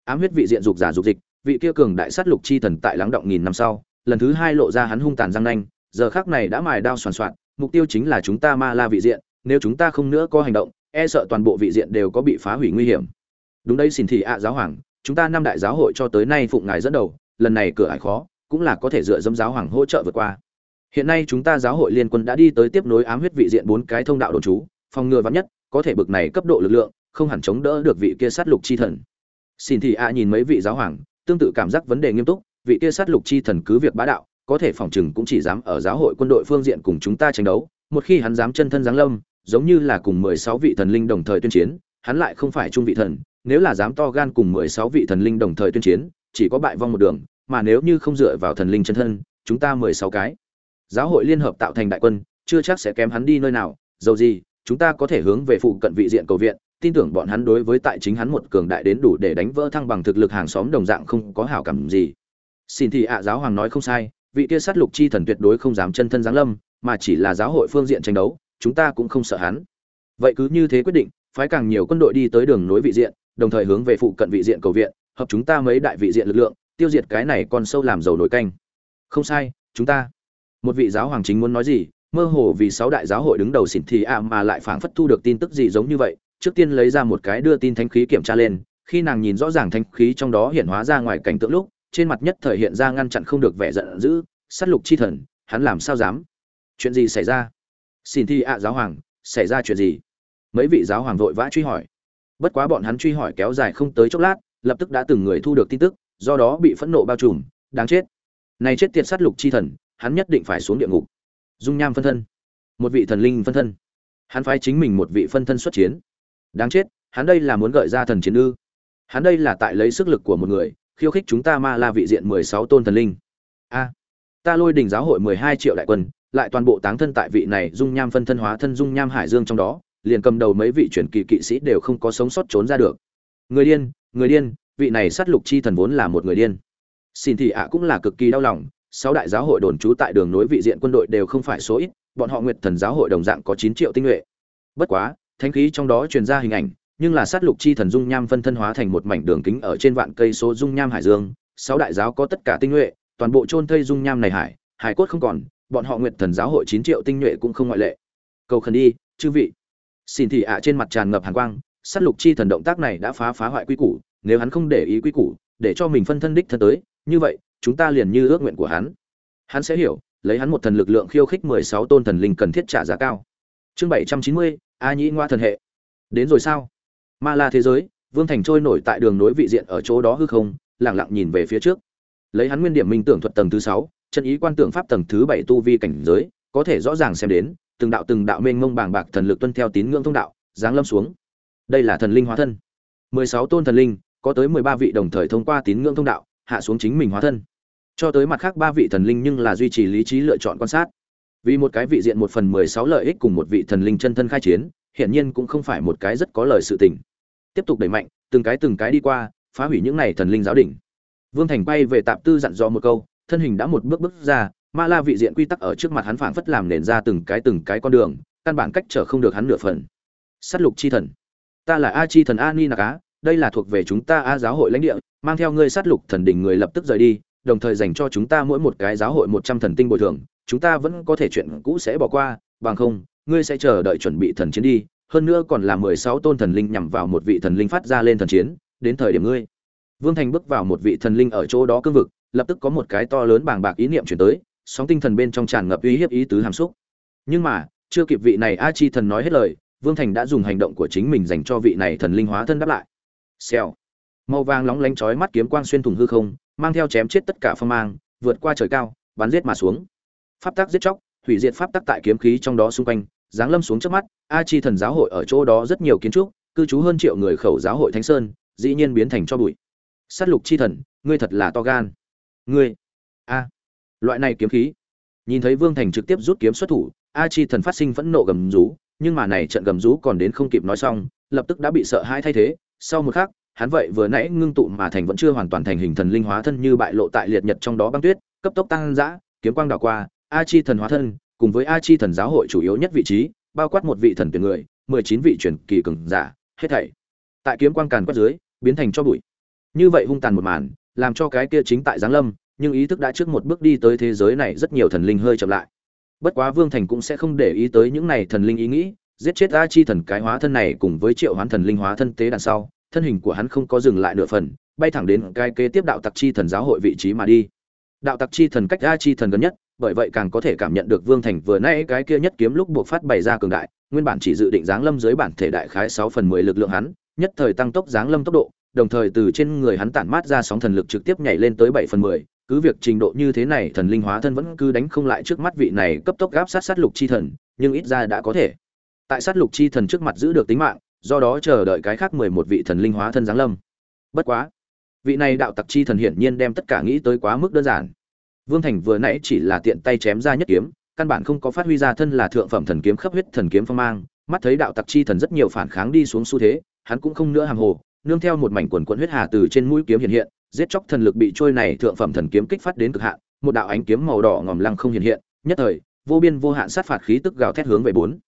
Ám huyết vị diện dục giả dục dịch, vị kia cường đại sát lục chi thần tại lắng động nghìn năm sau, lần thứ hai lộ ra hắn hung tàn răng nanh, giờ khắc này đã mài đao soàn soạn, mục tiêu chính là chúng ta ma la vị diện nếu chúng ta không nữa có hành động e sợ toàn bộ vị diện đều có bị phá hủy nguy hiểm. Đúng đây xin thị ạ, giáo hoàng, chúng ta năm đại giáo hội cho tới nay phụng ngài dẫn đầu, lần này cửa ải khó, cũng là có thể dựa dẫm giáo hoàng hỗ trợ vượt qua. Hiện nay chúng ta giáo hội liên quân đã đi tới tiếp nối ám huyết vị diện bốn cái thông đạo đồn trú, phòng ngừa vắn nhất, có thể bực này cấp độ lực lượng, không hẳn chống đỡ được vị kia sát lục chi thần. Xin thị ạ, nhìn mấy vị giáo hoàng, tương tự cảm giác vấn đề nghiêm túc, vị kia sát lục chi thần cứ việc bá đạo, có thể phòng chừng cũng chỉ dám ở giáo hội quân đội phương diện cùng chúng ta tranh đấu, một khi hắn dám chân thân giáng lâm giống như là cùng mười sáu vị thần linh đồng thời tuyên chiến, hắn lại không phải trung vị thần, nếu là dám to gan cùng mười sáu vị thần linh đồng thời tuyên chiến, chỉ có bại vong một đường, mà nếu như không dựa vào thần linh chân thân, chúng ta mười sáu cái. Giáo hội liên hợp tạo thành đại quân, chưa chắc sẽ kém hắn đi nơi nào, dầu gì, chúng ta có thể hướng về phụ cận vị diện cầu viện, tin tưởng bọn hắn đối với tại chính hắn một cường đại đến đủ để đánh vỡ thăng bằng thực lực hàng xóm đồng dạng không có hảo cảm gì. Xin thì ạ, giáo hoàng nói không sai, vị kia sát lục chi thần tuyệt đối không dám chân thân giáng lâm, mà chỉ là giáo hội phương diện tranh đấu chúng ta cũng không sợ hắn. Vậy cứ như thế quyết định, phái càng nhiều quân đội đi tới đường nối vị diện, đồng thời hướng về phụ cận vị diện cầu viện, hợp chúng ta mấy đại vị diện lực lượng, tiêu diệt cái này con sâu làm dầu nổi canh. Không sai, chúng ta. Một vị giáo hoàng chính muốn nói gì, mơ hồ vì sáu đại giáo hội đứng đầu xỉn thì ạ mà lại phảng phất thu được tin tức gì giống như vậy, trước tiên lấy ra một cái đưa tin thánh khí kiểm tra lên, khi nàng nhìn rõ ràng thánh khí trong đó hiện hóa ra ngoài cảnh tượng lúc, trên mặt nhất thời hiện ra ngăn chặn không được vẻ giận dữ, sát lục chi thần, hắn làm sao dám? Chuyện gì xảy ra? Xin thi ạ giáo hoàng, xảy ra chuyện gì? Mấy vị giáo hoàng vội vã truy hỏi. Bất quá bọn hắn truy hỏi kéo dài không tới chốc lát, lập tức đã từng người thu được tin tức, do đó bị phẫn nộ bao trùm, đáng chết. Này chết tiệt sát lục chi thần, hắn nhất định phải xuống địa ngục. Dung nham phân thân. Một vị thần linh phân thân. Hắn phái chính mình một vị phân thân xuất chiến. Đáng chết, hắn đây là muốn gợi ra thần chiến ư. Hắn đây là tại lấy sức lực của một người, khiêu khích chúng ta ma la vị diện mười sáu tôn thần linh. A. Ta lôi đình giáo hội mười hai triệu đại quân lại toàn bộ táng thân tại vị này dung nham phân thân hóa thân dung nham hải dương trong đó, liền cầm đầu mấy vị truyền kỳ kỵ sĩ đều không có sống sót trốn ra được. Người điên người điên, vị này sát lục chi thần vốn là một người điên. Xin thị ạ cũng là cực kỳ đau lòng, sáu đại giáo hội đồn trú tại đường nối vị diện quân đội đều không phải số ít, bọn họ nguyệt thần giáo hội đồng dạng có chín triệu tinh nhuệ. Bất quá, thánh khí trong đó truyền ra hình ảnh, nhưng là sát lục chi thần dung nham phân thân hóa thành một mảnh đường kính ở trên vạn cây số dung nham hải dương, sáu đại giáo có tất cả tinh nhuệ, toàn bộ chôn thây dung nham này hải hải cốt không còn bọn họ nguyệt thần giáo hội chín triệu tinh nhuệ cũng không ngoại lệ. Cầu khẩn đi, chư vị. Xin thị ạ trên mặt tràn ngập hàn quang, sát lục chi thần động tác này đã phá phá hoại quy củ, nếu hắn không để ý quy củ, để cho mình phân thân đích thân tới, như vậy, chúng ta liền như ước nguyện của hắn. Hắn sẽ hiểu, lấy hắn một thần lực lượng khiêu khích mười sáu tôn thần linh cần thiết trả giá cao. Chương bảy trăm chín mươi, a nhĩ ngoa thần hệ. Đến rồi sao? Ma la thế giới, vương thành trôi nổi tại đường nối vị diện ở chỗ đó hư không, lặng lặng nhìn về phía trước. Lấy hắn nguyên điểm minh tưởng thuật tầng thứ sáu chân ý quan tưởng pháp tầng thứ bảy tu vi cảnh giới, có thể rõ ràng xem đến, từng đạo từng đạo mênh mông bàng bạc thần lực tuân theo tín ngưỡng thông đạo, giáng lâm xuống. Đây là thần linh hóa thân. Mười sáu tôn thần linh, có tới mười ba vị đồng thời thông qua tín ngưỡng thông đạo, hạ xuống chính mình hóa thân. Cho tới mặt khác ba vị thần linh nhưng là duy trì lý trí lựa chọn quan sát. Vì một cái vị diện một phần mười sáu lợi ích cùng một vị thần linh chân thân khai chiến, hiển nhiên cũng không phải một cái rất có lời sự tình. Tiếp tục đẩy mạnh, từng cái từng cái đi qua, phá hủy những này thần linh giáo đỉnh. Vương thành bay về tạp tư dặn dò một câu thân hình đã một bước bước ra, ma la vị diện quy tắc ở trước mặt hắn phảng phất làm nền ra từng cái từng cái con đường, căn bản cách trở không được hắn nửa phần. S á t lục chi thần. Ta là a chi thần a ni nạc á đây là thuộc về chúng ta a giáo hội lãnh địa, mang theo ngươi sát lục thần đỉnh người lập tức rời đi, đồng thời dành cho chúng ta mỗi một cái giáo hội một trăm thần tinh bồi thường, chúng ta vẫn có thể chuyện cũ sẽ bỏ qua, bằng không, ngươi sẽ chờ đợi chuẩn bị thần chiến đi, hơn nữa còn là mười sáu tôn thần linh nhằm vào một vị thần linh phát ra lên thần chiến, đến thời điểm ngươi. Vương thành bước vào một vị thần linh ở chỗ đó cương vực lập tức có một cái to lớn bàng bạc ý niệm chuyển tới, sóng tinh thần bên trong tràn ngập uy hiếp ý tứ hàm xúc. Nhưng mà, chưa kịp vị này a chi thần nói hết lời, vương thành đã dùng hành động của chính mình dành cho vị này thần linh hóa thân đáp lại. Xèo. Màu vàng lóng lánh chói mắt kiếm quang xuyên thủng hư không, mang theo chém chết tất cả phong mang, vượt qua trời cao, bắn giết mà xuống. Pháp tắc giết chóc, hủy diệt pháp tắc tại kiếm khí trong đó xung quanh, giáng lâm xuống trước mắt, a chi thần giáo hội ở chỗ đó rất nhiều kiến trúc, cư trú hơn triệu người khẩu giáo hội thánh sơn, dĩ nhiên biến thành cho bụi. Sát lục chi thần, ngươi thật là to gan ngươi. A. Loại này kiếm khí. Nhìn thấy vương thành trực tiếp rút kiếm xuất thủ, a chi thần phát sinh phẫn nộ gầm rú, nhưng mà này trận gầm rú còn đến không kịp nói xong, lập tức đã bị sợ hãi thay thế. Sau một khắc, hắn vậy vừa nãy ngưng tụ mà thành vẫn chưa hoàn toàn thành hình thần linh hóa thân như bại lộ tại liệt nhật trong đó băng tuyết, cấp tốc tăng dã, kiếm quang đảo qua, a chi thần hóa thân, cùng với a chi thần giáo hội chủ yếu nhất vị trí, bao quát một vị thần tuyển người, mười chín vị truyền kỳ cường giả, hết thảy. Tại kiếm quang càn quét dưới, biến thành cho bụi. Như vậy hung tàn một màn làm cho cái kia chính tại giáng lâm, nhưng ý thức đã trước một bước đi tới thế giới này rất nhiều thần linh hơi chậm lại. Bất quá vương thành cũng sẽ không để ý tới những này thần linh ý nghĩ, giết chết a chi thần cái hóa thân này cùng với triệu hoán thần linh hóa thân tế đằng sau, thân hình của hắn không có dừng lại nửa phần, bay thẳng đến cái kế tiếp đạo tặc chi thần giáo hội vị trí mà đi. Đạo tặc chi thần cách a chi thần gần nhất, bởi vậy càng có thể cảm nhận được vương thành vừa nãy cái kia nhất kiếm lúc buộc phát bày ra cường đại, nguyên bản chỉ dự định giáng lâm dưới bản thể đại khái sáu phần mười lực lượng hắn, nhất thời tăng tốc giáng lâm tốc độ đồng thời từ trên người hắn tản mát ra sóng thần lực trực tiếp nhảy lên tới bảy phần mười. Cứ việc trình độ như thế này, thần linh hóa thân vẫn cứ đánh không lại trước mắt vị này cấp tốc gáp sát sát lục chi thần, nhưng ít ra đã có thể. Tại sát lục chi thần trước mặt giữ được tính mạng, do đó chờ đợi cái khác mười một vị thần linh hóa thân giáng lâm. Bất quá, vị này đạo tặc chi thần hiển nhiên đem tất cả nghĩ tới quá mức đơn giản. Vương thành vừa nãy chỉ là tiện tay chém ra nhất kiếm, căn bản không có phát huy ra thân là thượng phẩm thần kiếm khắp huyết thần kiếm phong mang, mắt thấy đạo tặc chi thần rất nhiều phản kháng đi xuống xu thế, hắn cũng không nữa hàng hồ nương theo một mảnh quần quần huyết hà từ trên mũi kiếm hiện hiện, giết chóc thần lực bị trôi này thượng phẩm thần kiếm kích phát đến cực hạn, một đạo ánh kiếm màu đỏ ngòm lăng không hiện hiện, nhất thời, vô biên vô hạn sát phạt khí tức gào thét hướng về bốn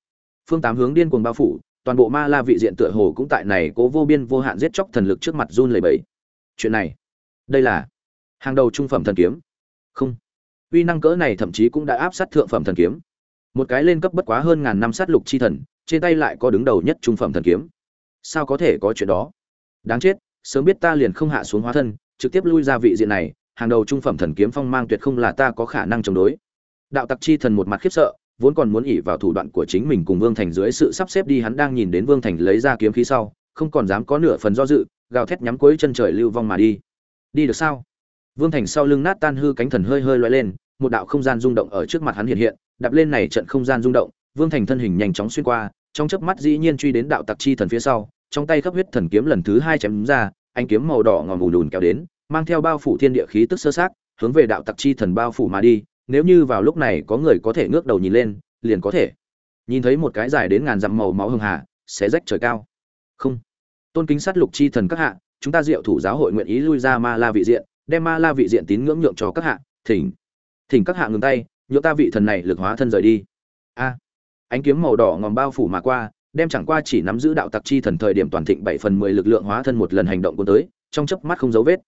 phương tám hướng điên cuồng bao phủ, toàn bộ ma la vị diện tựa hồ cũng tại này cố vô biên vô hạn giết chóc thần lực trước mặt run lẩy bẩy. Chuyện này, đây là hàng đầu trung phẩm thần kiếm. Không, uy năng cỡ này thậm chí cũng đã áp sát thượng phẩm thần kiếm. Một cái lên cấp bất quá hơn ngàn năm sát lục chi thần, trên tay lại có đứng đầu nhất trung phẩm thần kiếm. Sao có thể có chuyện đó? Đáng chết, sớm biết ta liền không hạ xuống hóa thân, trực tiếp lui ra vị diện này, hàng đầu trung phẩm thần kiếm phong mang tuyệt không là ta có khả năng chống đối. Đạo tặc chi thần một mặt khiếp sợ, vốn còn muốn ỉ vào thủ đoạn của chính mình cùng vương thành dưới sự sắp xếp đi, hắn đang nhìn đến vương thành lấy ra kiếm khí sau, không còn dám có nửa phần do dự, gào thét nhắm cuối chân trời lưu vong mà đi. Đi được sao? Vương thành sau lưng nát tan hư cánh thần hơi hơi loay lên, một đạo không gian rung động ở trước mặt hắn hiện hiện, đạp lên này trận không gian rung động, vương thành thân hình nhanh chóng xuyên qua, trong chớp mắt dĩ nhiên truy đến đạo tặc chi thần phía sau trong tay khắp huyết thần kiếm lần thứ hai chém ra anh kiếm màu đỏ ngòm ùn ùn kéo đến, mang theo bao phủ thiên địa khí tức sơ sát hướng về đạo tặc chi thần bao phủ mà đi, nếu như vào lúc này có người có thể ngước đầu nhìn lên, liền có thể. Nhìn thấy một cái dài đến ngàn dặm màu máu hưng hà, xé rách trời cao. Không. Tôn kính sát lục chi thần các hạ, chúng ta diệu thủ giáo hội nguyện ý lui ra ma la vị diện, đem ma la vị diện tín ngưỡng nhượng cho các hạ, thỉnh. Thỉnh các hạ ngừng tay, nhượng ta vị thần này lực hóa thân rời đi. A. Ánh kiếm màu đỏ ngòm bao phủ mà qua đem chẳng qua chỉ nắm giữ đạo tặc chi thần thời điểm toàn thịnh bảy phần mười lực lượng hóa thân một lần hành động cuốn tới, trong chớp mắt không dấu vết.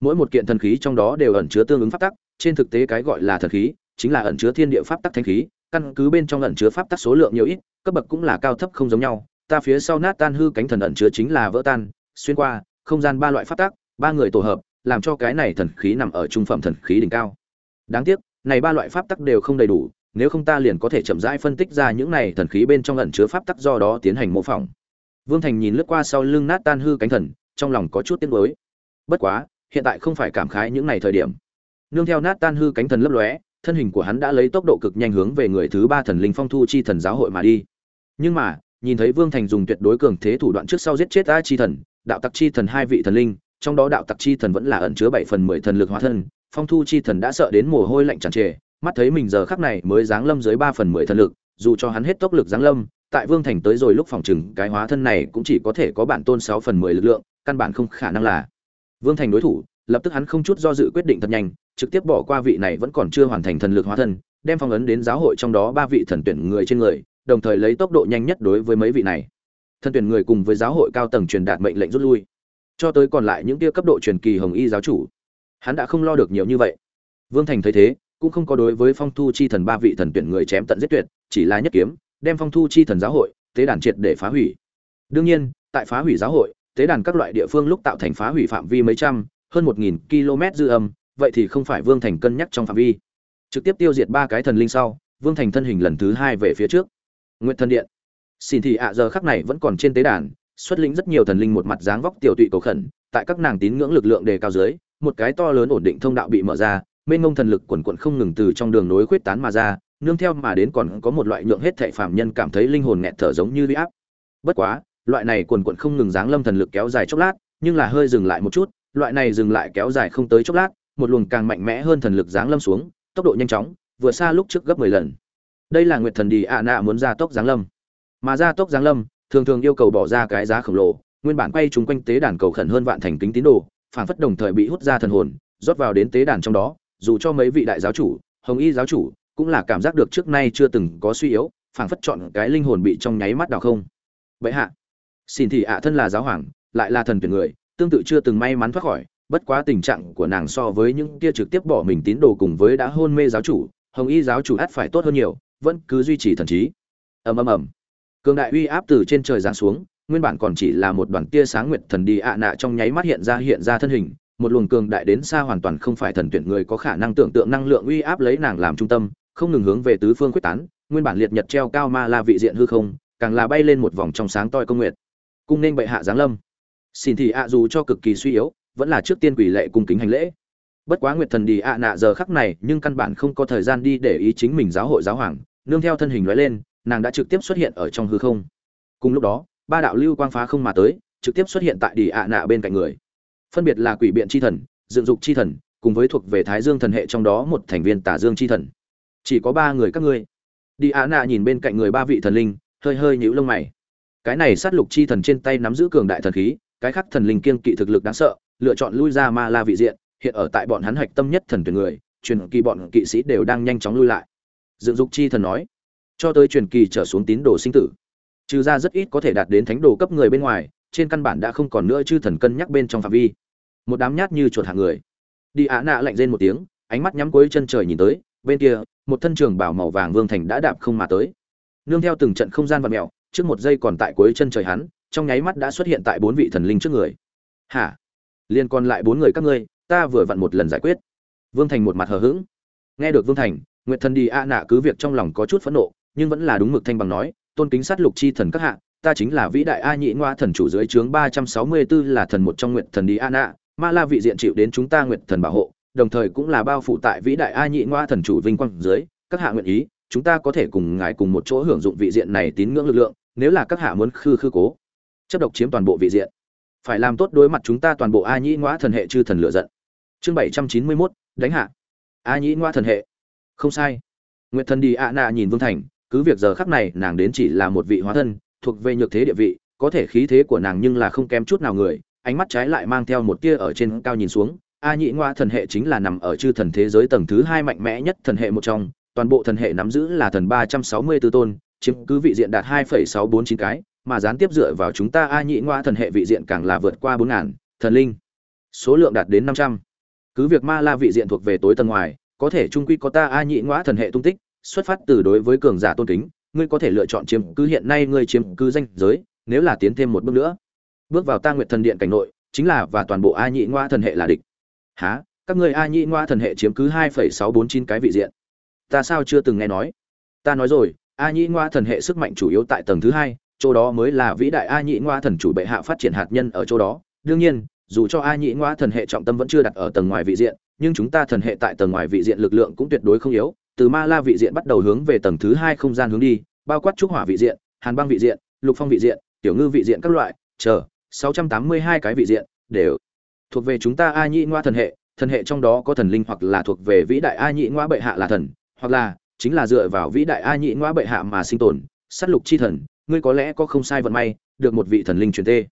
Mỗi một kiện thần khí trong đó đều ẩn chứa tương ứng pháp tắc, trên thực tế cái gọi là thần khí, chính là ẩn chứa thiên địa pháp tắc thanh khí, căn cứ bên trong ẩn chứa pháp tắc số lượng nhiều ít, cấp bậc cũng là cao thấp không giống nhau. Ta phía sau nát tan hư cánh thần ẩn chứa chính là vỡ tan, xuyên qua, không gian ba loại pháp tắc, ba người tổ hợp, làm cho cái này thần khí nằm ở trung phẩm thần khí đỉnh cao. Đáng tiếc, này ba loại pháp tắc đều không đầy đủ nếu không ta liền có thể chậm rãi phân tích ra những này thần khí bên trong ẩn chứa pháp tắc do đó tiến hành mô phỏng. Vương thành nhìn lướt qua sau lưng nát tan hư cánh thần, trong lòng có chút tiếc nuối. Bất quá, hiện tại không phải cảm khái những này thời điểm. Nương theo nát tan hư cánh thần lấp lóe, thân hình của hắn đã lấy tốc độ cực nhanh hướng về người thứ ba thần linh phong thu chi thần giáo hội mà đi. Nhưng mà, nhìn thấy vương thành dùng tuyệt đối cường thế thủ đoạn trước sau giết chết a chi thần, đạo tặc chi thần hai vị thần linh, trong đó đạo tặc chi thần vẫn là ẩn chứa bảy phần mười thần lực hóa thân, phong thu chi thần đã sợ đến mồ hôi lạnh tràn trề mắt thấy mình giờ khắc này mới giáng lâm dưới ba phần mười thần lực, dù cho hắn hết tốc lực giáng lâm, tại vương thành tới rồi lúc phòng chừng cái hóa thân này cũng chỉ có thể có bản tôn sáu phần mười lực lượng, căn bản không khả năng là. Vương thành đối thủ, lập tức hắn không chút do dự quyết định thật nhanh, trực tiếp bỏ qua vị này vẫn còn chưa hoàn thành thần lực hóa thân, đem phong ấn đến giáo hội trong đó ba vị thần tuyển người trên người, đồng thời lấy tốc độ nhanh nhất đối với mấy vị này. Thần tuyển người cùng với giáo hội cao tầng truyền đạt mệnh lệnh rút lui. Cho tới còn lại những tia cấp độ truyền kỳ hồng y giáo chủ. Hắn đã không lo được nhiều như vậy. Vương thành thấy thế cũng không có đối với phong thu chi thần ba vị thần tuyển người chém tận giết tuyệt, chỉ là nhất kiếm, đem phong thu chi thần giáo hội, tế đàn triệt để phá hủy. Đương nhiên, tại phá hủy giáo hội, tế đàn các loại địa phương lúc tạo thành phá hủy phạm vi mấy trăm, hơn một nghìn km dư âm, vậy thì không phải vương thành cân nhắc trong phạm vi. Trực tiếp tiêu diệt ba cái thần linh sau, vương thành thân hình lần thứ hai về phía trước. Nguyện thần điện. Xin thì ạ, giờ khắc này vẫn còn trên tế đàn, xuất lĩnh rất nhiều thần linh một mặt dáng vóc tiểu tụy cầu khẩn, tại các nàng tín ngưỡng lực lượng đề cao dưới, một cái to lớn ổn định thông đạo bị mở ra mênh mông thần lực quần quận không ngừng từ trong đường nối khuyết tán mà ra, nương theo mà đến còn có một loại nhượng hết thảy phàm nhân cảm thấy linh hồn nghẹt thở giống như bị áp. Bất quá, loại này quần quận không ngừng giáng lâm thần lực kéo dài chốc lát, nhưng là hơi dừng lại một chút, loại này dừng lại kéo dài không tới chốc lát, một luồng càng mạnh mẽ hơn thần lực giáng lâm xuống, tốc độ nhanh chóng, vừa xa lúc trước gấp mười lần. Đây là nguyệt thần đi ạ nạ muốn ra tốc giáng lâm. Mà ra tốc giáng lâm, thường thường yêu cầu bỏ ra cái giá khổng lồ, nguyên bản quay chúng quanh tế đàn cầu khẩn hơn vạn thành kính tín đồ phản phất đồng thời bị hút ra thần hồn, rót vào đến tế đàn trong đó dù cho mấy vị đại giáo chủ, hồng y giáo chủ cũng là cảm giác được trước nay chưa từng có suy yếu, phảng phất chọn cái linh hồn bị trong nháy mắt đào không. Vậy hạ, xin thì ạ, thân là giáo hoàng, lại là thần tuyển người, tương tự chưa từng may mắn thoát khỏi, bất quá tình trạng của nàng so với những kia trực tiếp bỏ mình tín đồ cùng với đã hôn mê giáo chủ, hồng y giáo chủ ắt phải tốt hơn nhiều, vẫn cứ duy trì thần trí. Ầm ầm ầm. Cường đại uy áp từ trên trời giáng xuống, nguyên bản còn chỉ là một đoàn tia sáng nguyệt thần đi ạ, nạ trong nháy mắt hiện ra hiện ra thân hình một luồng cường đại đến xa hoàn toàn không phải thần tuyển người có khả năng tưởng tượng năng lượng uy áp lấy nàng làm trung tâm, không ngừng hướng về tứ phương quyết tán, nguyên bản liệt nhật treo cao ma la vị diện hư không, càng là bay lên một vòng trong sáng toi công nguyệt. Cung nên bệ hạ giáng lâm. Xin thì ạ dù cho cực kỳ suy yếu, vẫn là trước tiên quỷ lệ cung kính hành lễ. Bất quá nguyệt thần đi ạ nạ giờ khắc này, nhưng căn bản không có thời gian đi để ý chính mình giáo hội giáo hoàng, nương theo thân hình lóe lên, nàng đã trực tiếp xuất hiện ở trong hư không. Cùng lúc đó, ba đạo lưu quang phá không mà tới, trực tiếp xuất hiện tại đi ạ nạ bên cạnh người phân biệt là quỷ biện chi thần, dựng dục chi thần, cùng với thuộc về thái dương thần hệ trong đó một thành viên tả dương chi thần. Chỉ có ba người các ngươi. Đi á nạ nhìn bên cạnh người ba vị thần linh, hơi hơi nhíu lông mày. Cái này sát lục chi thần trên tay nắm giữ cường đại thần khí, cái khác thần linh kiên kỵ thực lực đáng sợ, lựa chọn lui ra ma la vị diện, hiện ở tại bọn hắn hạch tâm nhất thần tuyển người, truyền kỳ bọn kỵ sĩ đều đang nhanh chóng lui lại. Dựng dục chi thần nói, cho tới truyền kỳ trở xuống tín đồ sinh tử. Trừ ra rất ít có thể đạt đến thánh đồ cấp người bên ngoài trên căn bản đã không còn nữa chư thần cân nhắc bên trong phạm vi. Một đám nhát như chuột hạng người. Đi ạ nạ lạnh rên một tiếng, ánh mắt nhắm cuối chân trời nhìn tới, bên kia, một thân trường bảo màu vàng vương thành đã đạp không mà tới. Nương theo từng trận không gian vật mèo, trước một giây còn tại cuối chân trời hắn, trong nháy mắt đã xuất hiện tại bốn vị thần linh trước người. Hả? Liên còn lại bốn người các ngươi, ta vừa vặn một lần giải quyết. Vương thành một mặt hờ hững. Nghe được vương thành, nguyệt thần đi a nạ cứ việc trong lòng có chút phẫn nộ, nhưng vẫn là đúng mực thanh bằng nói, tôn kính sát lục chi thần các hạ ta chính là vĩ đại a nhị ngoa thần chủ dưới trướng ba trăm sáu mươi 364 là thần một trong nguyệt thần đi a nạ ma la vị diện chịu đến chúng ta nguyệt thần bảo hộ, đồng thời cũng là bao phủ tại vĩ đại a nhị ngoa thần chủ vinh quang dưới, các hạ nguyện ý, chúng ta có thể cùng ngài cùng một chỗ hưởng dụng vị diện này tín ngưỡng lực lượng, nếu là các hạ muốn khư khư cố. Chấp độc chiếm toàn bộ vị diện. Phải làm tốt đối mặt chúng ta toàn bộ a nhĩ ngoa thần hệ chư thần lựa giận. Chương bảy trăm chín mươi mốt, đánh hạ. A nhĩ ngoa thần hệ. Không sai. Nguyệt thần đi a nạ nhìn vương thành, cứ việc giờ khắc này nàng đến chỉ là một vị hóa thân thuộc về nhược thế địa vị, có thể khí thế của nàng nhưng là không kém chút nào người, ánh mắt trái lại mang theo một tia ở trên cao nhìn xuống. A nhĩ ngoa thần hệ chính là nằm ở chư thần thế giới tầng thứ hai mạnh mẽ nhất thần hệ một trong, toàn bộ thần hệ nắm giữ là thần ba trăm sáu mươi 364 tôn, chiếm cứ vị diện đạt hai phẩy sáu bốn chín cái, mà gián tiếp dựa vào chúng ta a nhĩ ngoa thần hệ vị diện càng là vượt qua bốn ngàn, thần linh. Số lượng đạt đến năm trăm. Cứ việc ma la vị diện thuộc về tối tầng ngoài, có thể trung quy có ta a nhĩ ngoa thần hệ tung tích, xuất phát từ đối với cường giả tôn kính ngươi có thể lựa chọn chiếm cứ hiện nay ngươi chiếm cứ danh giới, nếu là tiến thêm một bước nữa. Bước vào ta nguyệt thần điện cảnh nội, chính là và toàn bộ a nhĩ ngoa thần hệ là địch. Há các ngươi a nhĩ ngoa thần hệ chiếm cứ hai phẩy sáu bốn chín cái vị diện. Ta sao chưa từng nghe nói? Ta nói rồi, a nhĩ ngoa thần hệ sức mạnh chủ yếu tại tầng thứ hai, chỗ đó mới là vĩ đại a nhĩ ngoa thần chủ bệ hạ phát triển hạt nhân ở chỗ đó. Đương nhiên, dù cho a nhĩ ngoa thần hệ trọng tâm vẫn chưa đặt ở tầng ngoài vị diện, nhưng chúng ta thần hệ tại tầng ngoài vị diện lực lượng cũng tuyệt đối không yếu từ ma la vị diện bắt đầu hướng về tầng thứ hai không gian hướng đi, bao quát trúc hỏa vị diện, hàn băng vị diện, lục phong vị diện, tiểu ngư vị diện các loại, chờ 682 cái vị diện, đều thuộc về chúng ta a nhĩ ngoa thần hệ thần hệ trong đó có thần linh hoặc là thuộc về vĩ đại a nhĩ ngoa bệ hạ là thần, hoặc là chính là dựa vào vĩ đại a nhĩ ngoa bệ hạ mà sinh tồn, sát lục chi thần, ngươi có lẽ có không sai vận may, được một vị thần linh truyền tê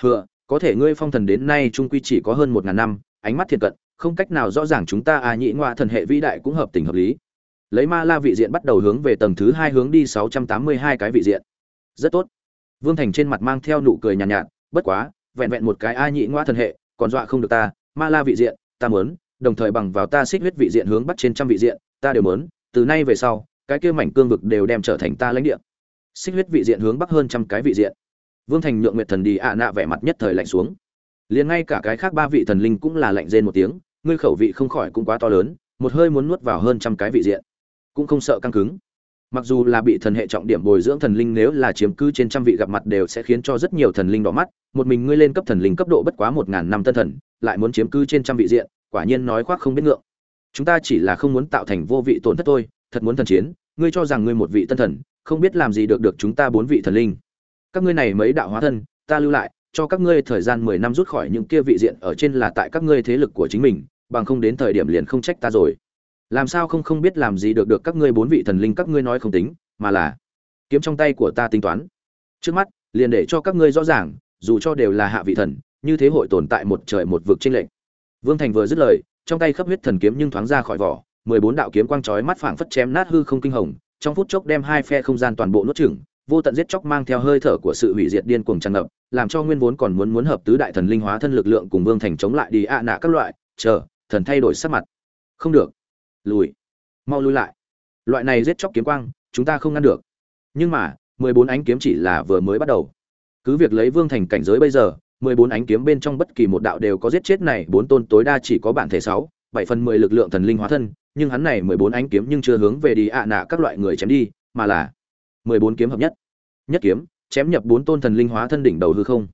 hựa, có thể ngươi phong thần đến nay trung quy chỉ có hơn một ngàn năm, ánh mắt thiệt cận, không cách nào rõ ràng chúng ta a nhĩ ngoa thần hệ vĩ đại cũng hợp tình hợp lý lấy ma la vị diện bắt đầu hướng về tầng thứ hai hướng đi sáu trăm tám mươi hai cái vị diện. Rất tốt. Vương thành trên mặt mang theo nụ cười nhàn nhạt, nhạt bất quá vẹn vẹn một cái a nhị ngoa thần hệ còn dọa không được ta ma la vị diện ta muốn đồng thời bằng vào ta xích huyết vị diện hướng bắt trên trăm vị diện ta đều muốn từ nay về sau cái kia mảnh cương vực đều đem trở thành ta lãnh địa. Xích huyết vị diện hướng bắc hơn trăm cái vị diện. Vương thành nhượng nguyệt thần đi ạ nạ vẻ mặt nhất thời lạnh xuống. Liền ngay cả cái khác ba vị thần linh cũng là lạnh rên một tiếng ngươi khẩu vị không khỏi cũng quá to lớn một hơi muốn nuốt vào hơn trăm cái vị diện cũng không sợ căng cứng. Mặc dù là bị thần hệ trọng điểm bồi dưỡng thần linh nếu là chiếm cứ trên trăm vị gặp mặt đều sẽ khiến cho rất nhiều thần linh đỏ mắt, một mình ngươi lên cấp thần linh cấp độ bất quá một ngàn năm tân thần, lại muốn chiếm cứ trên trăm vị diện, quả nhiên nói khoác không biết ngượng. Chúng ta chỉ là không muốn tạo thành vô vị tổn thất thôi, thật muốn thần chiến, ngươi cho rằng ngươi một vị tân thần, không biết làm gì được được chúng ta bốn vị thần linh. Các ngươi này mấy đạo hóa thân, ta lưu lại, cho các ngươi thời gian mười năm rút khỏi những kia vị diện ở trên là tại các ngươi thế lực của chính mình, bằng không đến thời điểm liền không trách ta rồi làm sao không không biết làm gì được được các ngươi bốn vị thần linh các ngươi nói không tính, mà là kiếm trong tay của ta tính toán. Trước mắt, liền để cho các ngươi rõ ràng, dù cho đều là hạ vị thần, như thế hội tồn tại một trời một vực trinh lệnh vương thành vừa dứt lời, trong tay khắp huyết thần kiếm nhưng thoáng ra khỏi vỏ, mười bốn đạo kiếm quang chói mắt phảng phất chém nát hư không kinh hồng, trong phút chốc đem hai phe không gian toàn bộ nuốt chửng, vô tận giết chóc mang theo hơi thở của sự hủy diệt điên cuồng tràn ngập, làm cho nguyên vốn còn muốn muốn hợp tứ đại thần linh hóa thân lực lượng cùng vương thành chống lại đi ạ nạ các loại, chờ, thần thay đổi sắc mặt. Không được lùi. Mau lui lại. Loại này giết chóc kiếm quang, chúng ta không ngăn được. Nhưng mà, mười bốn ánh kiếm chỉ là vừa mới bắt đầu. Cứ việc lấy vương thành cảnh giới bây giờ, mười bốn ánh kiếm bên trong bất kỳ một đạo đều có giết chết này bốn tôn tối đa chỉ có bản thể sáu, bảy phần mười lực lượng thần linh hóa thân, nhưng hắn này mười bốn ánh kiếm nhưng chưa hướng về đi ạ nạ các loại người chém đi, mà là mười bốn kiếm hợp nhất. Nhất kiếm, chém nhập bốn tôn thần linh hóa thân đỉnh đầu hư không.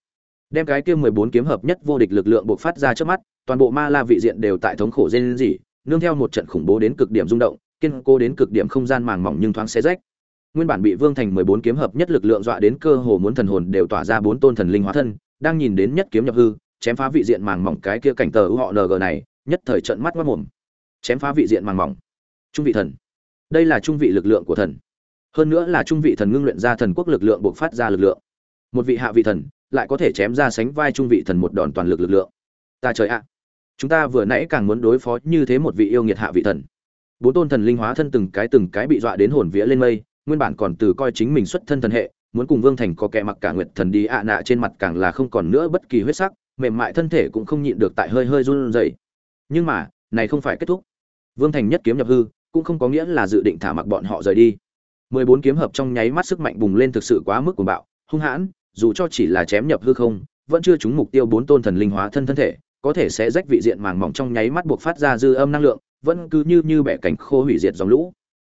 Đem cái kia mười bốn kiếm hợp nhất vô địch lực lượng bộc phát ra trước mắt, toàn bộ ma la vị diện đều tại thống khổ dên gì? Nương theo một trận khủng bố đến cực điểm rung động, kiên cố đến cực điểm không gian màng mỏng nhưng thoáng xé rách. Nguyên bản bị Vương Thành 14 kiếm hợp nhất lực lượng dọa đến cơ hồ muốn thần hồn đều tỏa ra bốn tôn thần linh hóa thân, đang nhìn đến nhất kiếm nhập hư, chém phá vị diện màng mỏng cái kia cảnh tờ họ NG này, nhất thời trận mắt quát mồm. Chém phá vị diện màng mỏng. Trung vị thần. Đây là trung vị lực lượng của thần. Hơn nữa là trung vị thần ngưng luyện ra thần quốc lực lượng bộc phát ra lực lượng. Một vị hạ vị thần, lại có thể chém ra sánh vai trung vị thần một đòn toàn lực lực lượng. Ta trời ạ chúng ta vừa nãy càng muốn đối phó như thế một vị yêu nghiệt hạ vị thần. Bốn tôn thần linh hóa thân từng cái từng cái bị dọa đến hồn vía lên mây, nguyên bản còn từ coi chính mình xuất thân thần hệ, muốn cùng vương thành có kẻ mặc cả nguyệt thần đi ạ nạ trên mặt càng là không còn nữa bất kỳ huyết sắc, mềm mại thân thể cũng không nhịn được tại hơi hơi run rẩy. Nhưng mà, này không phải kết thúc. Vương thành nhất kiếm nhập hư, cũng không có nghĩa là dự định thả mặc bọn họ rời đi. Mười bốn kiếm hợp trong nháy mắt sức mạnh bùng lên thực sự quá mức của bạo, hung hãn, dù cho chỉ là chém nhập hư không, vẫn chưa trúng mục tiêu bốn tôn thần linh hóa thân thân thể có thể sẽ rách vị diện màng mỏng trong nháy mắt buộc phát ra dư âm năng lượng, vẫn cứ như như bẻ cánh khô hủy diệt dòng lũ.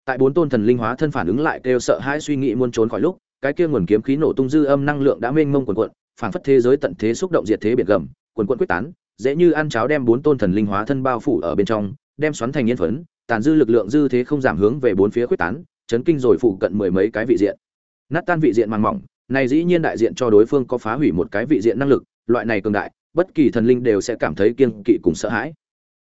Tại bốn tôn thần linh hóa thân phản ứng lại kêu sợ hãi suy nghĩ muốn trốn khỏi lúc, cái kia nguồn kiếm khí nổ tung dư âm năng lượng đã mênh mông quần quận phảng phất thế giới tận thế xúc động diệt thế biển gầm quần quận quyết tán, dễ như ăn cháo đem bốn tôn thần linh hóa thân bao phủ ở bên trong, đem xoắn thành yên phấn, tàn dư lực lượng dư thế không giảm hướng về bốn phía quyết tán, chấn kinh rồi phụ cận mười mấy cái vị diện. Nát tan vị diện màng mỏng, này dĩ nhiên đại diện cho đối phương có phá hủy một cái vị diện năng lực, loại này cường đại bất kỳ thần linh đều sẽ cảm thấy kiêng kỵ cùng sợ hãi.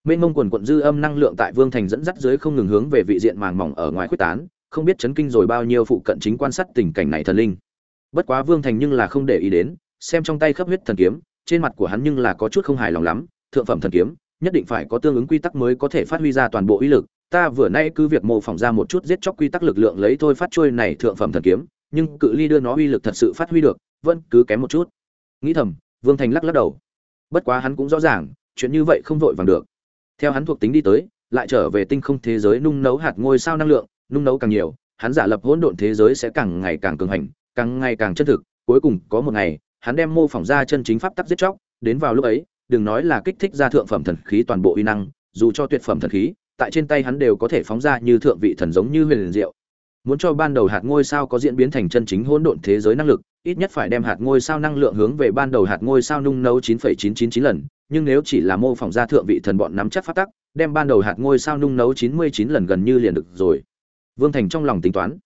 Mênh mông quần quận dư âm năng lượng tại vương thành dẫn dắt dưới không ngừng hướng về vị diện màng mỏng ở ngoài quyết tán, không biết chấn kinh rồi bao nhiêu phụ cận chính quan sát tình cảnh này thần linh. Bất quá vương thành nhưng là không để ý đến, xem trong tay khắp huyết thần kiếm, trên mặt của hắn nhưng là có chút không hài lòng lắm, thượng phẩm thần kiếm, nhất định phải có tương ứng quy tắc mới có thể phát huy ra toàn bộ uy lực. Ta vừa nay cứ việc mô phỏng ra một chút giết chóc quy tắc lực lượng lấy thôi phát trôi này thượng phẩm thần kiếm, nhưng cự ly đưa nó uy lực thật sự phát huy được, vẫn cứ kém một chút. Nghĩ thầm, vương thành lắc lắc đầu bất quá hắn cũng rõ ràng, chuyện như vậy không vội vàng được. Theo hắn thuộc tính đi tới, lại trở về tinh không thế giới nung nấu hạt ngôi sao năng lượng, nung nấu càng nhiều, hắn giả lập hỗn độn thế giới sẽ càng ngày càng cường hành, càng ngày càng chân thực. Cuối cùng, có một ngày, hắn đem mô phỏng ra chân chính pháp tắc giết chóc, đến vào lúc ấy, đừng nói là kích thích ra thượng phẩm thần khí toàn bộ uy năng, dù cho tuyệt phẩm thần khí, tại trên tay hắn đều có thể phóng ra như thượng vị thần giống như huyền diệu. Muốn cho ban đầu hạt ngôi sao có diễn biến thành chân chính hỗn độn thế giới năng lực ít nhất phải đem hạt ngôi sao năng lượng hướng về ban đầu hạt ngôi sao nung nấu 9,999 lần nhưng nếu chỉ là mô phỏng ra thượng vị thần bọn nắm chắc phát tắc đem ban đầu hạt ngôi sao nung nấu 99 lần gần như liền được rồi. Vương thành trong lòng tính toán.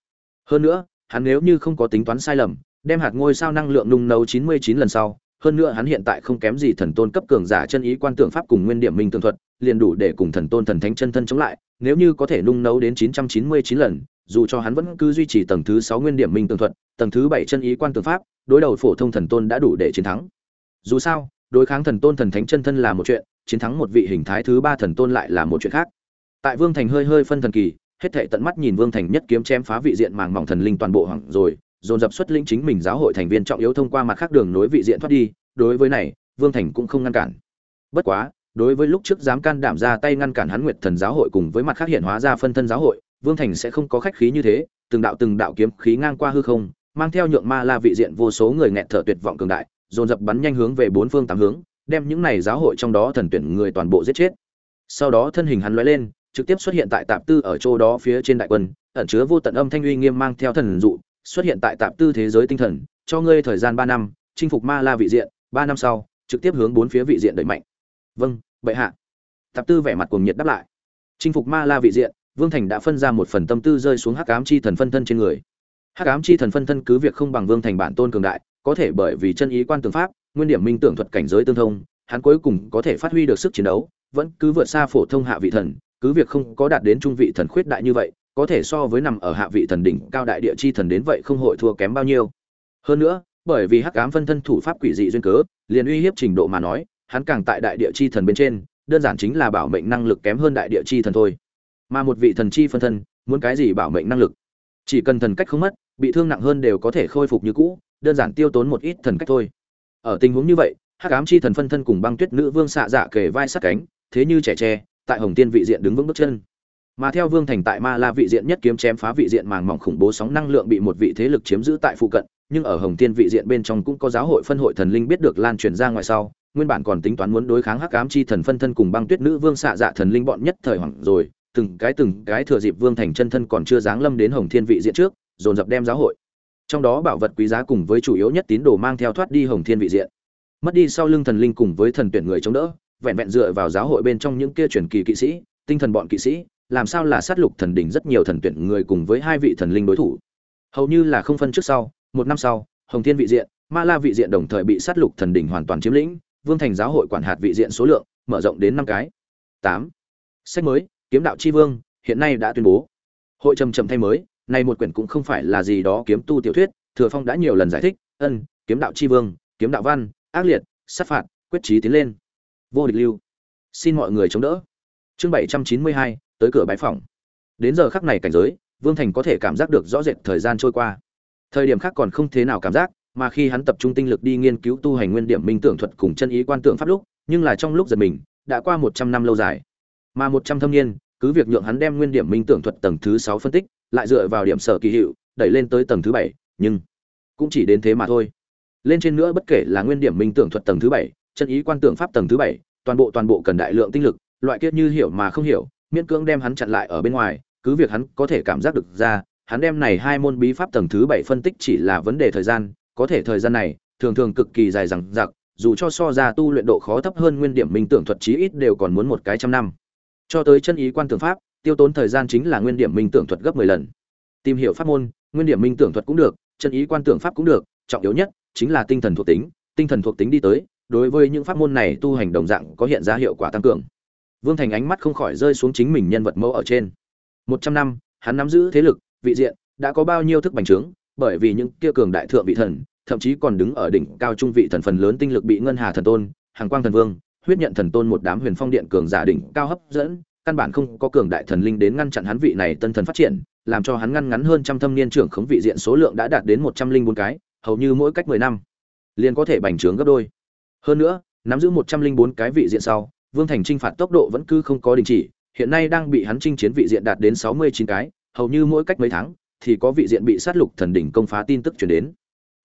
Hơn nữa hắn nếu như không có tính toán sai lầm đem hạt ngôi sao năng lượng nung nấu 99 lần sau hơn nữa hắn hiện tại không kém gì thần tôn cấp cường giả chân ý quan tượng pháp cùng nguyên điểm minh tường thuật liền đủ để cùng thần tôn thần thánh chân thân chống lại nếu như có thể nung nấu đến 999 lần dù cho hắn vẫn cứ duy trì tầng thứ 6 nguyên điểm minh tường thuật tầng thứ 7 chân ý quan tường pháp, đối đầu phổ thông thần tôn đã đủ để chiến thắng. Dù sao, đối kháng thần tôn thần thánh chân thân là một chuyện, chiến thắng một vị hình thái thứ ba thần tôn lại là một chuyện khác. Tại vương thành hơi hơi phân thần kỳ, hết thệ tận mắt nhìn vương thành nhất kiếm chém phá vị diện màng mỏng thần linh toàn bộ hoảng rồi, dồn dập xuất lĩnh chính mình giáo hội thành viên trọng yếu thông qua mặt khác đường nối vị diện thoát đi, đối với này, vương thành cũng không ngăn cản. Bất quá, đối với lúc trước dám can đảm ra tay ngăn cản hắn nguyệt thần giáo hội cùng với mặt khác hiện hóa ra phân thân giáo hội, vương thành sẽ không có khách khí như thế, từng đạo từng đạo kiếm khí ngang qua hư không mang theo nhượng ma la vị diện vô số người nghẹt thở tuyệt vọng cường đại, dồn dập bắn nhanh hướng về bốn phương tám hướng, đem những này giáo hội trong đó thần tuyển người toàn bộ giết chết. Sau đó thân hình hắn lóe lên, trực tiếp xuất hiện tại tạp tư ở chỗ đó phía trên đại quân, ẩn chứa vô tận âm thanh uy nghiêm mang theo thần dụ, xuất hiện tại tạp tư thế giới tinh thần, cho ngươi thời gian ba năm, chinh phục ma la vị diện, ba năm sau, trực tiếp hướng bốn phía vị diện đẩy mạnh. Vâng bệ hạ. Tạp tư vẻ mặt cuồng nhiệt đáp lại. Chinh phục ma la vị diện, vương thành đã phân ra một phần tâm tư rơi xuống hắc ám chi thần phân thân trên người hắc ám chi thần phân thân cứ việc không bằng vương thành bản tôn cường đại, có thể bởi vì chân ý quan tưởng pháp, nguyên điểm minh tưởng thuật cảnh giới tương thông, hắn cuối cùng có thể phát huy được sức chiến đấu, vẫn cứ vượt xa phổ thông hạ vị thần, cứ việc không có đạt đến trung vị thần khuyết đại như vậy, có thể so với nằm ở hạ vị thần đỉnh cao đại địa chi thần đến vậy không hội thua kém bao nhiêu. Hơn nữa, bởi vì hắc ám phân thân thủ pháp quỷ dị duyên cớ, liền uy hiếp trình độ mà nói, hắn càng tại đại địa chi thần bên trên, đơn giản chính là bảo mệnh năng lực kém hơn đại địa chi thần thôi. Mà một vị thần chi phân thân, muốn cái gì bảo mệnh năng lực? Chỉ cần thần cách không mất bị thương nặng hơn đều có thể khôi phục như cũ, đơn giản tiêu tốn một ít thần cách thôi. Ở tình huống như vậy, hắc ám chi thần phân thân cùng băng tuyết nữ vương xạ dạ kề vai sát cánh, thế như trẻ tre, tại hồng tiên vị diện đứng vững bước chân. Mà theo vương thành tại ma la vị diện nhất kiếm chém phá vị diện màng mỏng khủng bố sóng năng lượng bị một vị thế lực chiếm giữ tại phụ cận, nhưng ở hồng tiên vị diện bên trong cũng có giáo hội phân hội thần linh biết được lan truyền ra ngoài sau, nguyên bản còn tính toán muốn đối kháng hắc ám chi thần phân thân cùng băng tuyết nữ vương xạ dạ thần linh bọn nhất thời hoảng rồi, từng cái từng cái thừa dịp vương thành chân thân còn chưa giáng lâm đến hồng thiên vị diện trước dồn dập đem giáo hội. Trong đó bảo vật quý giá cùng với chủ yếu nhất tín đồ mang theo thoát đi hồng thiên vị diện. Mất đi sau lưng thần linh cùng với thần tuyển người chống đỡ, vẹn vẹn dựa vào giáo hội bên trong những kia truyền kỳ kỵ sĩ, tinh thần bọn kỵ sĩ, làm sao là sát lục thần đỉnh rất nhiều thần tuyển người cùng với hai vị thần linh đối thủ. Hầu như là không phân trước sau, một năm sau, hồng thiên vị diện, ma la vị diện đồng thời bị sát lục thần đỉnh hoàn toàn chiếm lĩnh, vương thành giáo hội quản hạt vị diện số lượng, mở rộng đến năm cái. Tám. Sách mới, kiếm đạo chi vương, hiện nay đã tuyên bố. Hội trầm trầm thay mới này một quyển cũng không phải là gì đó kiếm tu tiểu thuyết, thừa phong đã nhiều lần giải thích, ân, kiếm đạo chi vương, kiếm đạo văn, ác liệt, sát phạt, quyết chí tiến lên. Vô địch lưu. Xin mọi người chống đỡ. Chương bảy trăm chín mươi hai, tới cửa bái phòng đến giờ khắc này cảnh giới, vương thành có thể cảm giác được rõ rệt thời gian trôi qua. Thời điểm khác còn không thế nào cảm giác, mà khi hắn tập trung tinh lực đi nghiên cứu tu hành nguyên điểm minh tưởng thuật cùng chân ý quan tượng pháp lúc, nhưng là trong lúc giật mình, đã qua một trăm năm lâu dài. Mà một trăm thâm niên, cứ việc nhượng hắn đem nguyên điểm minh tưởng thuật tầng thứ sáu phân tích lại dựa vào điểm sở kỳ hiệu, đẩy lên tới tầng thứ bảy, nhưng cũng chỉ đến thế mà thôi. Lên trên nữa bất kể là nguyên điểm minh tưởng thuật tầng thứ bảy, chân ý quan tưởng pháp tầng thứ bảy, toàn bộ toàn bộ cần đại lượng tinh lực, loại kiết như hiểu mà không hiểu, miễn cưỡng đem hắn chặn lại ở bên ngoài, cứ việc hắn có thể cảm giác được ra, hắn đem này hai môn bí pháp tầng thứ bảy phân tích chỉ là vấn đề thời gian, có thể thời gian này, thường thường cực kỳ dài rằng dặc, dù cho so ra tu luyện độ khó thấp hơn nguyên điểm minh tưởng thuật chí ít đều còn muốn một cái trăm năm. Cho tới chân ý quan tưởng pháp tiêu tốn thời gian chính là nguyên điểm minh tưởng thuật gấp 10 lần. Tìm hiểu pháp môn, nguyên điểm minh tưởng thuật cũng được, chân ý quan tưởng pháp cũng được, trọng yếu nhất chính là tinh thần thuộc tính, tinh thần thuộc tính đi tới, đối với những pháp môn này tu hành đồng dạng có hiện ra hiệu quả tăng cường. Vương thành ánh mắt không khỏi rơi xuống chính mình nhân vật mẫu ở trên. Một trăm năm, hắn nắm giữ thế lực, vị diện, đã có bao nhiêu thức bành trướng, bởi vì những kia cường đại thượng vị thần, thậm chí còn đứng ở đỉnh cao trung vị thần phần lớn tinh lực bị ngân hà thần tôn hàng quang thần vương, huyết nhận thần tôn một đám huyền phong điện cường giả đỉnh cao hấp dẫn căn bản không có cường đại thần linh đến ngăn chặn hắn vị này tân thần phát triển, làm cho hắn ngăn ngắn hơn trăm thâm niên trưởng khống vị diện số lượng đã đạt đến một trăm linh bốn cái, hầu như mỗi cách mười năm, liền có thể bành trướng gấp đôi. Hơn nữa, nắm giữ một trăm linh bốn cái vị diện sau, vương thành chinh phạt tốc độ vẫn cứ không có đình chỉ, hiện nay đang bị hắn chinh chiến vị diện đạt đến sáu mươi chín cái, hầu như mỗi cách mấy tháng, thì có vị diện bị sát lục thần đỉnh công phá tin tức truyền đến.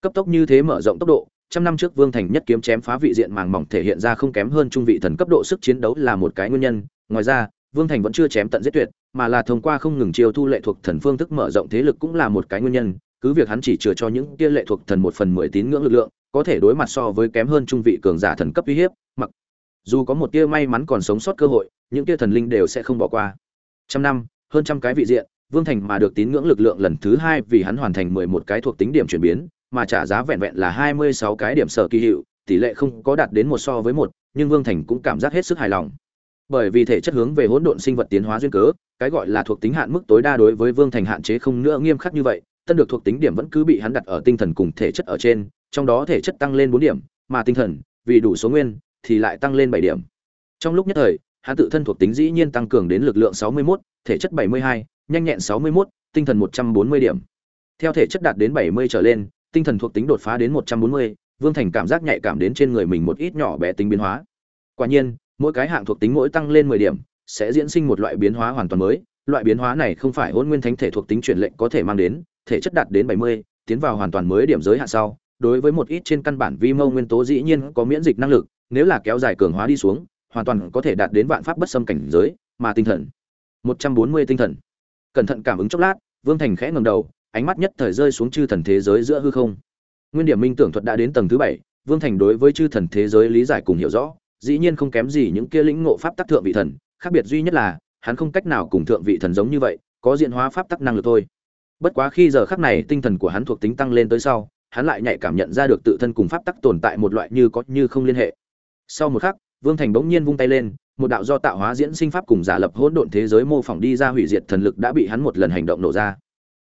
Cấp tốc như thế mở rộng tốc độ, trăm năm trước vương thành nhất kiếm chém phá vị diện màng mỏng thể hiện ra không kém hơn trung vị thần cấp độ sức chiến đấu là một cái nguyên nhân. Ngoài ra vương thành vẫn chưa chém tận giết tuyệt, mà là thông qua không ngừng chiêu thu lệ thuộc thần phương thức mở rộng thế lực cũng là một cái nguyên nhân. Cứ việc hắn chỉ chừa cho những kia lệ thuộc thần một phần mười tín ngưỡng lực lượng, có thể đối mặt so với kém hơn trung vị cường giả thần cấp uy hiếp, mặc dù có một tia may mắn còn sống sót cơ hội, những tia thần linh đều sẽ không bỏ qua. Trăm năm, hơn trăm cái vị diện, vương thành mà được tín ngưỡng lực lượng lần thứ hai vì hắn hoàn thành mười một cái thuộc tính điểm chuyển biến, mà trả giá vẹn vẹn là hai mươi sáu cái điểm sở kỳ hiệu, tỷ lệ không có đạt đến một so với một, nhưng vương thành cũng cảm giác hết sức hài lòng bởi vì thể chất hướng về hỗn độn sinh vật tiến hóa duyên cớ cái gọi là thuộc tính hạn mức tối đa đối với vương thành hạn chế không nữa nghiêm khắc như vậy tân được thuộc tính điểm vẫn cứ bị hắn đặt ở tinh thần cùng thể chất ở trên trong đó thể chất tăng lên bốn điểm mà tinh thần vì đủ số nguyên thì lại tăng lên bảy điểm. Trong lúc nhất thời hắn tự thân thuộc tính dĩ nhiên tăng cường đến lực lượng sáu mươi 61, thể chất bảy mươi hai, nhanh nhẹn sáu mươi 61, tinh thần một trăm bốn mươi điểm. Theo thể chất đạt đến bảy mươi trở lên tinh thần thuộc tính đột phá đến một trăm bốn mươi vương thành cảm giác nhạy cảm đến trên người mình một ít nhỏ bé tính biến hóa. Quả nhiên mỗi cái hạng thuộc tính mỗi tăng lên mười điểm, sẽ diễn sinh một loại biến hóa hoàn toàn mới. Loại biến hóa này không phải hôn nguyên thánh thể thuộc tính truyền lệnh có thể mang đến, thể chất đạt đến bảy mươi, tiến vào hoàn toàn mới điểm giới hạn sau, đối với một ít trên căn bản vi mâu nguyên tố dĩ nhiên có miễn dịch năng lực, nếu là kéo dài cường hóa đi xuống, hoàn toàn có thể đạt đến vạn pháp bất xâm cảnh giới, mà tinh thần. Một trăm bốn mươi tinh thần. Cẩn thận cảm ứng chốc lát, vương thành khẽ ngầm đầu, ánh mắt nhất thời rơi xuống chư thần thế giới giữa hư không. Nguyên điểm minh tưởng thuật đã đến tầng thứ bảy, vương thành đối với chư thần thế giới lý giải cùng hiểu rõ dĩ nhiên không kém gì những kia lĩnh ngộ pháp tắc thượng vị thần, khác biệt duy nhất là, hắn không cách nào cùng thượng vị thần giống như vậy, có diện hóa pháp tắc năng lực thôi. Bất quá khi giờ khắc này tinh thần của hắn thuộc tính tăng lên tới sau, hắn lại nhạy cảm nhận ra được tự thân cùng pháp tắc tồn tại một loại như có như không liên hệ. Sau một khắc, vương thành bỗng nhiên vung tay lên, một đạo do tạo hóa diễn sinh pháp cùng giả lập hỗn độn thế giới mô phỏng đi ra hủy diệt thần lực đã bị hắn một lần hành động nổ ra.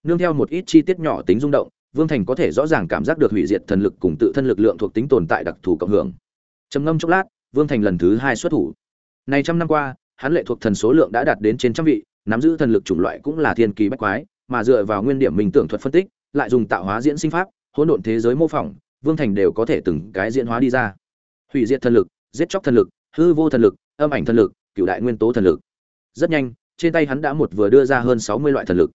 Nương theo một ít chi tiết nhỏ tính rung động, vương thành có thể rõ ràng cảm giác được hủy diệt thần lực cùng tự thân lực lượng thuộc tính tồn tại đặc thù cộng hưởng. Trầm ngâm chốc lát vương thành lần thứ hai xuất thủ. Này trăm năm qua, hắn lệ thuộc thần số lượng đã đạt đến trên trăm vị, nắm giữ thần lực chủng loại cũng là thiên kỳ bách quái, mà dựa vào nguyên điểm mình tưởng thuật phân tích, lại dùng tạo hóa diễn sinh pháp, hỗn độn thế giới mô phỏng, vương thành đều có thể từng cái diễn hóa đi ra. Hủy diệt thần lực, giết chóc thần lực, hư vô thần lực, âm ảnh thần lực cựu đại nguyên tố thần lực. Rất nhanh, trên tay hắn đã một vừa đưa ra hơn sáu mươi loại thần lực.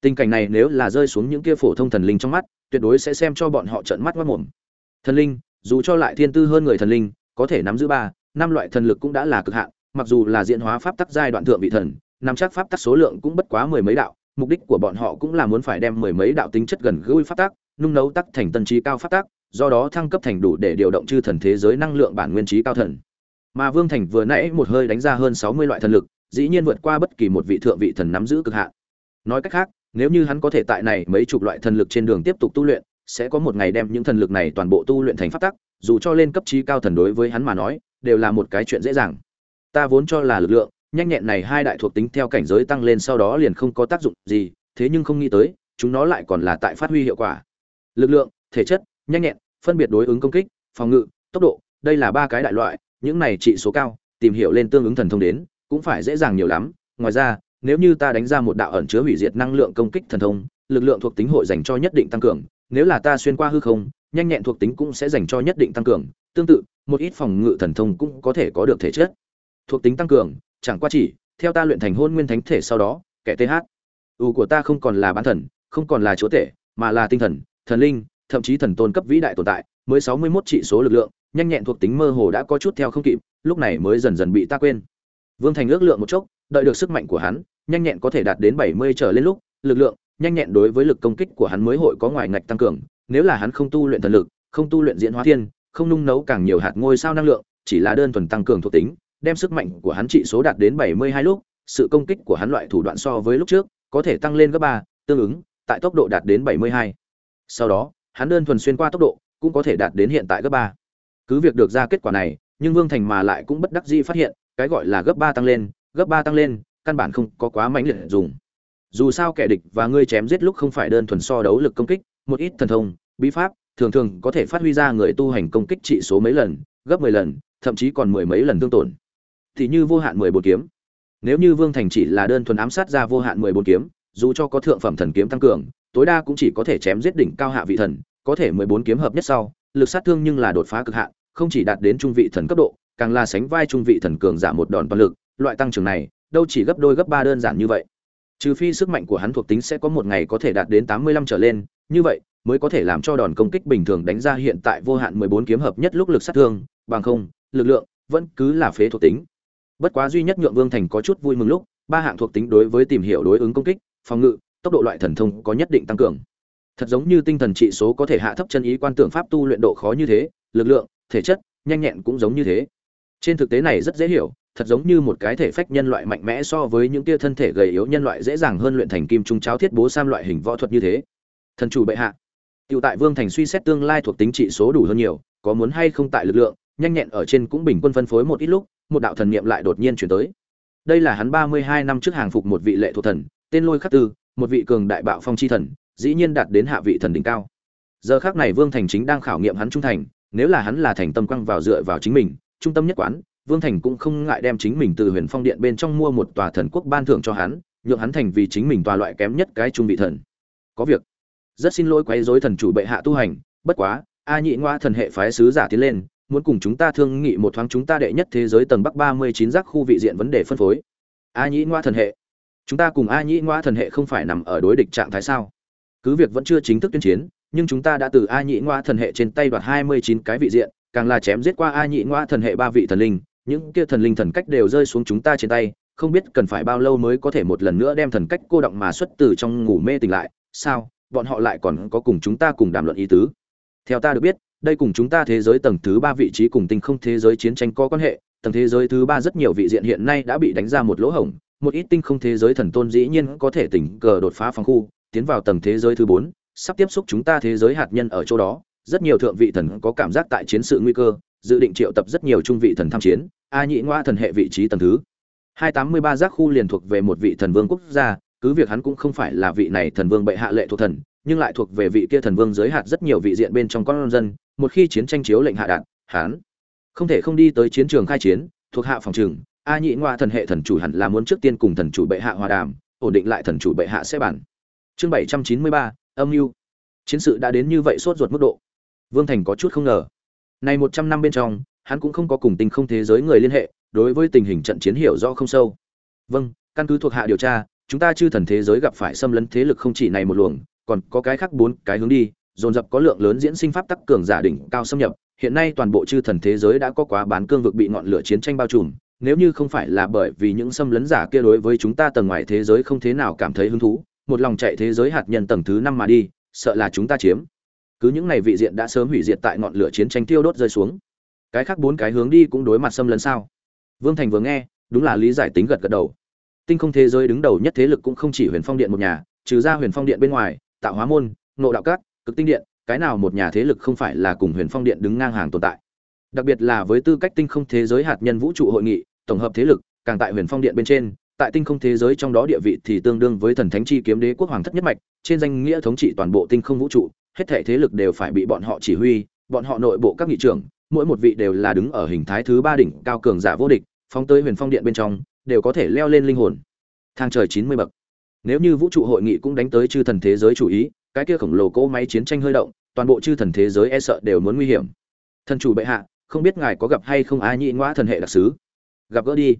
Tình cảnh này nếu là rơi xuống những kia phổ thông thần linh trong mắt, tuyệt đối sẽ xem cho bọn họ trợn mắt mất mồm. Thần linh, dù cho lại thiên tư hơn người thần linh có thể nắm giữ ba, năm loại thần lực cũng đã là cực hạn, mặc dù là diễn hóa pháp tắc giai đoạn thượng vị thần, nắm chắc pháp tắc số lượng cũng bất quá mười mấy đạo, mục đích của bọn họ cũng là muốn phải đem mười mấy đạo tính chất gần gũi pháp tắc, nung nấu tắc thành tân trí cao pháp tắc, do đó thăng cấp thành đủ để điều động chư thần thế giới năng lượng bản nguyên trí cao thần. Mà vương thành vừa nãy một hơi đánh ra hơn sáu mươi loại thần lực, dĩ nhiên vượt qua bất kỳ một vị thượng vị thần nắm giữ cực hạn. Nói cách khác, nếu như hắn có thể tại này mấy chục loại thần lực trên đường tiếp tục tu luyện, sẽ có một ngày đem những thần lực này toàn bộ tu luyện thành pháp tắc dù cho lên cấp trí cao thần đối với hắn mà nói, đều là một cái chuyện dễ dàng. Ta vốn cho là lực lượng, nhanh nhẹn này hai đại thuộc tính theo cảnh giới tăng lên sau đó liền không có tác dụng gì, thế nhưng không nghĩ tới, chúng nó lại còn là tại phát huy hiệu quả. Lực lượng, thể chất, nhanh nhẹn, phân biệt đối ứng công kích, phòng ngự, tốc độ, đây là ba cái đại loại, những này trị số cao, tìm hiểu lên tương ứng thần thông đến, cũng phải dễ dàng nhiều lắm. Ngoài ra, nếu như ta đánh ra một đạo ẩn chứa hủy diệt năng lượng công kích thần thông, lực lượng thuộc tính hội dành cho nhất định tăng cường, nếu là ta xuyên qua hư không nhanh nhẹn thuộc tính cũng sẽ dành cho nhất định tăng cường. Tương tự, một ít phòng ngự thần thông cũng có thể có được thể chất. Thuộc tính tăng cường, chẳng qua chỉ, theo ta luyện thành hôn nguyên thánh thể sau đó, kẻ th ưu của ta không còn là bán thần, không còn là chúa tể, mà là tinh thần thần linh, thậm chí thần tôn cấp vĩ đại tồn tại, mới sáu mươi mốt trị số lực lượng, nhanh nhẹn thuộc tính mơ hồ đã có chút theo không kịp, lúc này mới dần dần bị ta quên. Vương thành ước lượng một chốc, đợi được sức mạnh của hắn, nhanh nhẹn có thể đạt đến bảy mươi trở lên lúc, lực lượng, nhanh nhẹn đối với lực công kích của hắn mới hội có ngoài ngạch tăng cường nếu là hắn không tu luyện thần lực, không tu luyện diễn hóa thiên, không nung nấu càng nhiều hạt ngôi sao năng lượng, chỉ là đơn thuần tăng cường thuộc tính, đem sức mạnh của hắn trị số đạt đến bảy mươi hai lúc, sự công kích của hắn loại thủ đoạn so với lúc trước, có thể tăng lên gấp ba, tương ứng, tại tốc độ đạt đến bảy mươi hai. Sau đó, hắn đơn thuần xuyên qua tốc độ, cũng có thể đạt đến hiện tại gấp ba. Cứ việc được ra kết quả này, nhưng vương thành mà lại cũng bất đắc dĩ phát hiện, cái gọi là gấp ba tăng lên, gấp ba tăng lên, căn bản không có quá mãnh liệt dùng. Dù sao kẻ địch và ngươi chém giết lúc không phải đơn thuần so đấu lực công kích một ít thần thông, bí pháp, thường thường có thể phát huy ra người tu hành công kích trị số mấy lần, gấp mười lần, thậm chí còn mười mấy lần tương tổn. Thì như vô hạn mười bốn kiếm. Nếu như vương thành chỉ là đơn thuần ám sát ra vô hạn mười bốn kiếm, dù cho có thượng phẩm thần kiếm tăng cường, tối đa cũng chỉ có thể chém giết đỉnh cao hạ vị thần, có thể mười bốn kiếm hợp nhất sau, lực sát thương nhưng là đột phá cực hạn, không chỉ đạt đến trung vị thần cấp độ, càng là sánh vai trung vị thần cường giả một đòn toàn lực, loại tăng trưởng này, đâu chỉ gấp đôi gấp ba đơn giản như vậy. Trừ phi sức mạnh của hắn thuộc tính sẽ có một ngày có thể đạt đến tám mươi lăm trở lên như vậy, mới có thể làm cho đòn công kích bình thường đánh ra hiện tại vô hạn mười bốn kiếm hợp nhất lúc lực sát thương, bằng không, lực lượng vẫn cứ là phế thuộc tính. Bất quá duy nhất nhượng vương thành có chút vui mừng lúc, ba hạng thuộc tính đối với tìm hiểu đối ứng công kích, phòng ngự, tốc độ loại thần thông có nhất định tăng cường. Thật giống như tinh thần trị số có thể hạ thấp chân ý quan tưởng pháp tu luyện độ khó như thế, lực lượng, thể chất, nhanh nhẹn cũng giống như thế. Trên thực tế này rất dễ hiểu, thật giống như một cái thể phách nhân loại mạnh mẽ so với những tia thân thể gầy yếu nhân loại dễ dàng hơn luyện thành kim trung cháo thiết bố sam loại hình võ thuật như thế thần chủ bệ hạ Tiểu tại Vương Thành suy xét tương lai thuộc tính trị số đủ hơn nhiều, có muốn hay không tại lực lượng, nhanh nhẹn ở trên cũng bình quân phân phối một ít lúc, một đạo thần niệm lại đột nhiên chuyển tới. Đây là hắn 32 năm trước hàng phục một vị lệ thuộc thần, tên Lôi Khắc Tư, một vị cường đại bạo phong chi thần, dĩ nhiên đạt đến hạ vị thần đỉnh cao. Giờ khắc này Vương Thành chính đang khảo nghiệm hắn trung thành, nếu là hắn là thành tâm quăng vào dựa vào chính mình, trung tâm nhất quán, Vương Thành cũng không ngại đem chính mình từ Huyền Phong Điện bên trong mua một tòa thần quốc ban thưởng cho hắn, nhượng hắn thành vì chính mình tòa loại kém nhất cái trung vị thần. Có việc rất xin lỗi quấy rối thần chủ bệ hạ tu hành, bất quá, a nhị ngoa thần hệ phái sứ giả tiến lên, muốn cùng chúng ta thương nghị một thoáng chúng ta đệ nhất thế giới tầng bắc ba mươi chín giác khu vị diện vấn đề phân phối. A nhị ngoa thần hệ. Chúng ta cùng a nhị ngoa thần hệ không phải nằm ở đối địch trạng thái sao? Cứ việc vẫn chưa chính thức tuyên chiến, nhưng chúng ta đã từ a nhị ngoa thần hệ trên tay đoạt hai mươi chín cái vị diện, càng là chém giết qua a nhị ngoa thần hệ ba vị thần linh, những kia thần linh thần cách đều rơi xuống chúng ta trên tay, không biết cần phải bao lâu mới có thể một lần nữa đem thần cách cô động mà xuất từ trong ngủ mê tỉnh lại, sao? Bọn họ lại còn có cùng chúng ta cùng đàm luận ý tứ. Theo ta được biết, đây cùng chúng ta thế giới tầng thứ ba vị trí cùng tinh không thế giới chiến tranh có quan hệ, tầng thế giới thứ ba rất nhiều vị diện hiện nay đã bị đánh ra một lỗ hổng, một ít tinh không thế giới thần tôn dĩ nhiên có thể tỉnh cờ đột phá phòng khu, tiến vào tầng thế giới thứ bốn, sắp tiếp xúc chúng ta thế giới hạt nhân ở chỗ đó. Rất nhiều thượng vị thần có cảm giác tại chiến sự nguy cơ, dự định triệu tập rất nhiều trung vị thần tham chiến, a nhị ngoa thần hệ vị trí tầng thứ. Hai tám mươi ba giác khu liền thuộc về một vị thần vương quốc gia cứ việc hắn cũng không phải là vị này thần vương bệ hạ lệ thuộc thần, nhưng lại thuộc về vị kia thần vương giới hạt rất nhiều vị diện bên trong con dân, một khi chiến tranh chiếu lệnh hạ đạn hắn không thể không đi tới chiến trường khai chiến, thuộc hạ phòng trường, a nhị ngoa thần hệ thần chủ hẳn là muốn trước tiên cùng thần chủ bệ hạ hòa đàm, ổn định lại thần chủ bệ hạ sẽ bản chương bảy trăm chín mươi ba, âm mưu. Chiến sự đã đến như vậy sốt ruột mức độ. Vương thành có chút không ngờ. Này một trăm năm bên trong, hắn cũng không có cùng tình không thế giới người liên hệ, đối với tình hình trận chiến hiểu rõ không sâu. Vâng căn cứ thuộc hạ điều tra chúng ta chư thần thế giới gặp phải xâm lấn thế lực không chỉ này một luồng, còn có cái khác bốn cái hướng đi, dồn dập có lượng lớn diễn sinh pháp tắc cường giả đỉnh cao xâm nhập, hiện nay toàn bộ chư thần thế giới đã có quá bán cương vực bị ngọn lửa chiến tranh bao trùm, nếu như không phải là bởi vì những xâm lấn giả kia đối với chúng ta tầng ngoài thế giới không thế nào cảm thấy hứng thú, một lòng chạy thế giới hạt nhân tầng thứ năm mà đi, sợ là chúng ta chiếm. Cứ những này vị diện đã sớm hủy diệt tại ngọn lửa chiến tranh tiêu đốt rơi xuống. Cái khác bốn cái hướng đi cũng đối mặt xâm lấn sao? Vương Thành vừa nghe, đúng là lý giải tính gật gật đầu tinh không thế giới đứng đầu nhất thế lực cũng không chỉ huyền phong điện một nhà, trừ ra huyền phong điện bên ngoài, tạo hóa môn nộ đạo cát cực tinh điện, cái nào một nhà thế lực không phải là cùng huyền phong điện đứng ngang hàng tồn tại. Đặc biệt là với tư cách tinh không thế giới hạt nhân vũ trụ hội nghị, tổng hợp thế lực, càng tại huyền phong điện bên trên, tại tinh không thế giới trong đó địa vị thì tương đương với thần thánh chi kiếm đế quốc hoàng thất nhất mạch, trên danh nghĩa thống trị toàn bộ tinh không vũ trụ, hết thể thế lực đều phải bị bọn họ chỉ huy, bọn họ nội bộ các nghị trưởng, mỗi một vị đều là đứng ở hình thái thứ ba đỉnh, cao cường giả vô địch, phóng tới huyền phong điện bên trong đều có thể leo lên linh hồn. Thang trời chín mươi bậc. Nếu như vũ trụ hội nghị cũng đánh tới chư thần thế giới chủ ý, cái kia khổng lồ cỗ máy chiến tranh hơi động, toàn bộ chư thần thế giới e sợ đều muốn nguy hiểm. Thần chủ bệ hạ, không biết ngài có gặp hay không a nhị ngoã thần hệ đặc sứ? Gặp gỡ đi.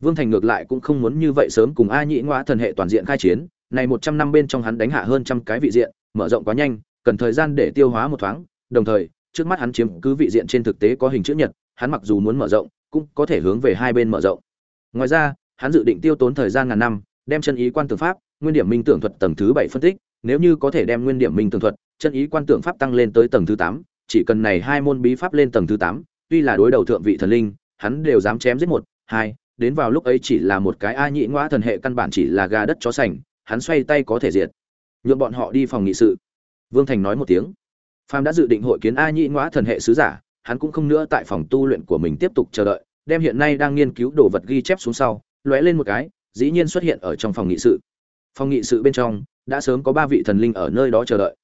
Vương thành ngược lại cũng không muốn như vậy sớm cùng a nhị ngoã thần hệ toàn diện khai chiến, này một trăm năm bên trong hắn đánh hạ hơn trăm cái vị diện, mở rộng quá nhanh, cần thời gian để tiêu hóa một thoáng, đồng thời, trước mắt hắn chiếm cứ vị diện trên thực tế có hình chữ nhật, hắn mặc dù muốn mở rộng, cũng có thể hướng về hai bên mở rộng ngoài ra, hắn dự định tiêu tốn thời gian ngàn năm, đem chân ý quan tưởng pháp, nguyên điểm minh tưởng thuật tầng thứ bảy phân tích, nếu như có thể đem nguyên điểm minh tưởng thuật, chân ý quan tưởng pháp tăng lên tới tầng thứ tám, chỉ cần này hai môn bí pháp lên tầng thứ tám, tuy là đối đầu thượng vị thần linh, hắn đều dám chém giết một, hai, đến vào lúc ấy chỉ là một cái a nhị ngoã thần hệ căn bản chỉ là gà đất chó sành, hắn xoay tay có thể diệt. Nhượng bọn họ đi phòng nghị sự. Vương thành nói một tiếng. Phàm đã dự định hội kiến a nhị ngoã thần hệ sứ giả, hắn cũng không nữa tại phòng tu luyện của mình tiếp tục chờ đợi đem hiện nay đang nghiên cứu đồ vật ghi chép xuống sau, lóe lên một cái, dĩ nhiên xuất hiện ở trong phòng nghị sự. Phòng nghị sự bên trong, đã sớm có ba vị thần linh ở nơi đó chờ đợi.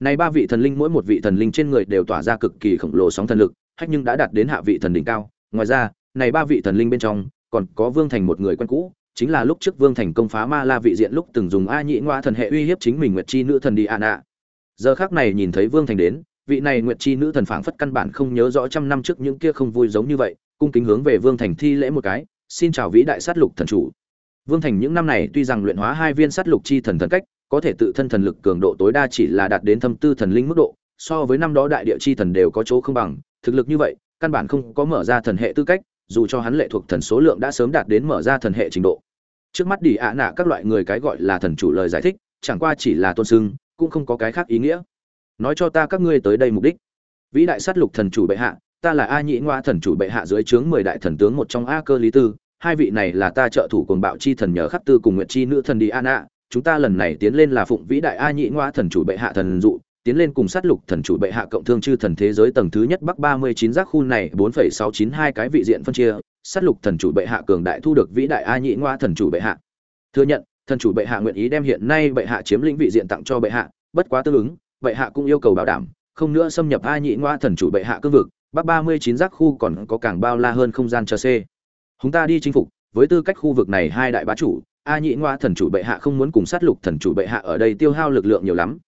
Này ba vị thần linh mỗi một vị thần linh trên người đều tỏa ra cực kỳ khổng lồ sóng thần lực, hách nhưng đã đạt đến hạ vị thần đỉnh cao. Ngoài ra, này ba vị thần linh bên trong, còn có vương thành một người quen cũ, chính là lúc trước vương thành công phá ma la vị diện lúc từng dùng a nhị ngoa thần hệ uy hiếp chính mình nguyệt chi nữ thần đi an ạ giờ khác này nhìn thấy vương thành đến vị này nguyệt chi nữ thần phảng phất căn bản không nhớ rõ trăm năm trước những kia không vui giống như vậy, cung kính hướng về vương thành thi lễ một cái, xin chào vĩ đại sát lục thần chủ. Vương thành những năm này tuy rằng luyện hóa hai viên sát lục chi thần thần cách, có thể tự thân thần lực cường độ tối đa chỉ là đạt đến thâm tư thần linh mức độ, so với năm đó đại địa chi thần đều có chỗ không bằng, thực lực như vậy, căn bản không có mở ra thần hệ tư cách, dù cho hắn lệ thuộc thần số lượng đã sớm đạt đến mở ra thần hệ trình độ. Trước mắt đi ạ nạ các loại người cái gọi là thần chủ lời giải thích, chẳng qua chỉ là tôn sưng, cũng không có cái khác ý nghĩa nói cho ta các ngươi tới đây mục đích. Vĩ đại sát lục thần chủ bệ hạ, ta là a nhĩ ngoa thần chủ bệ hạ dưới trướng mười đại thần tướng một trong a cơ lý tư. Hai vị này là ta trợ thủ cồn bạo chi thần nhờ khắc tư cùng nguyện chi nữ thần đi an ạ chúng ta lần này tiến lên là phụng vĩ đại a nhĩ ngoa thần chủ bệ hạ thần dụ, tiến lên cùng sát lục thần chủ bệ hạ cộng thương chư thần thế giới tầng thứ nhất bắc ba mươi chín giác khu này bốn phẩy sáu chín hai cái vị diện phân chia, sát lục thần chủ bệ hạ cường đại thu được vĩ đại a nhĩ ngoa thần chủ bệ hạ. Thừa nhận, thần chủ bệ hạ nguyện ý đem hiện nay bệ hạ chiếm lĩnh vị diện tặng cho bệ hạ, bất quá tương ứng bệ hạ cũng yêu cầu bảo đảm, không nữa xâm nhập a nhị ngoa thần chủ bệ hạ cương vực, bắc ba mươi chín giác khu còn có càng bao la hơn không gian chờ c chúng ta đi chinh phục, với tư cách khu vực này hai đại bá chủ, a nhị ngoa thần chủ bệ hạ không muốn cùng sát lục thần chủ bệ hạ ở đây tiêu hao lực lượng nhiều lắm.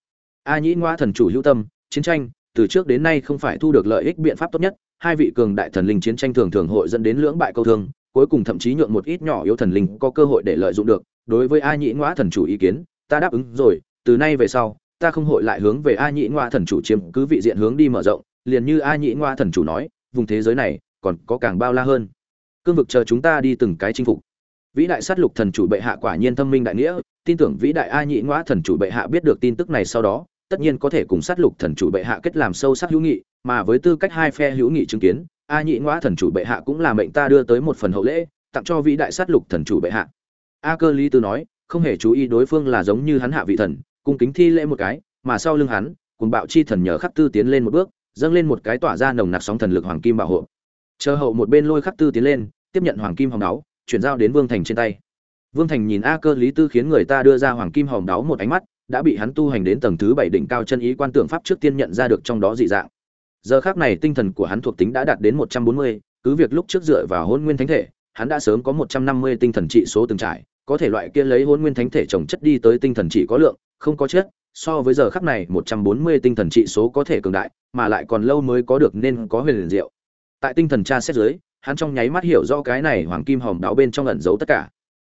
A nhị ngoa thần chủ hữu tâm, chiến tranh, từ trước đến nay không phải thu được lợi ích biện pháp tốt nhất, hai vị cường đại thần linh chiến tranh thường thường hội dẫn đến lưỡng bại câu thương, cuối cùng thậm chí nhượng một ít nhỏ yếu thần linh có cơ hội để lợi dụng được. Đối với a nhị ngoa thần chủ ý kiến, ta đáp ứng rồi, từ nay về sau ta không hội lại hướng về a nhĩ ngoa thần chủ chiếm cứ vị diện hướng đi mở rộng, liền như a nhĩ ngoa thần chủ nói, vùng thế giới này, còn có càng bao la hơn. Cương vực chờ chúng ta đi từng cái chinh phục. Vĩ đại sát lục thần chủ bệ hạ quả nhiên thâm minh đại nghĩa, tin tưởng vĩ đại a nhĩ ngoa thần chủ bệ hạ biết được tin tức này sau đó, tất nhiên có thể cùng sát lục thần chủ bệ hạ kết làm sâu sắc hữu nghị, mà với tư cách hai phe hữu nghị chứng kiến, a nhĩ ngoa thần chủ bệ hạ cũng là mệnh ta đưa tới một phần hậu lễ, tặng cho vĩ đại sát lục thần chủ bệ hạ. A cơ lý tư nói, không hề chú ý đối phương là giống như hắn hạ vị thần cung kính thi lễ một cái, mà sau lưng hắn cùng bạo chi thần nhờ khắc tư tiến lên một bước, dâng lên một cái tỏa ra nồng nặc sóng thần lực hoàng kim bảo hộ. Chờ hậu một bên lôi khắc tư tiến lên, tiếp nhận hoàng kim hồng đáo, chuyển giao đến vương thành trên tay. Vương thành nhìn a cơ lý tư khiến người ta đưa ra hoàng kim hồng đáo một ánh mắt, đã bị hắn tu hành đến tầng thứ bảy đỉnh cao chân ý quan tượng pháp trước tiên nhận ra được trong đó dị dạng. Giờ khắc này tinh thần của hắn thuộc tính đã đạt đến một trăm bốn mươi, cứ việc lúc trước dựa vào hôn nguyên thánh thể, hắn đã sớm có một trăm năm mươi tinh thần trị số từng trải, có thể loại kia lấy hôn nguyên thánh thể trồng chất đi tới tinh thần trị có lượng không có chết, so với giờ khắc này, một trăm bốn mươi tinh thần trị số có thể cường đại, mà lại còn lâu mới có được nên có huyền liền diệu. Tại tinh thần tra xét dưới, hắn trong nháy mắt hiểu rõ cái này hoàng kim hồng đáo bên trong ẩn giấu tất cả.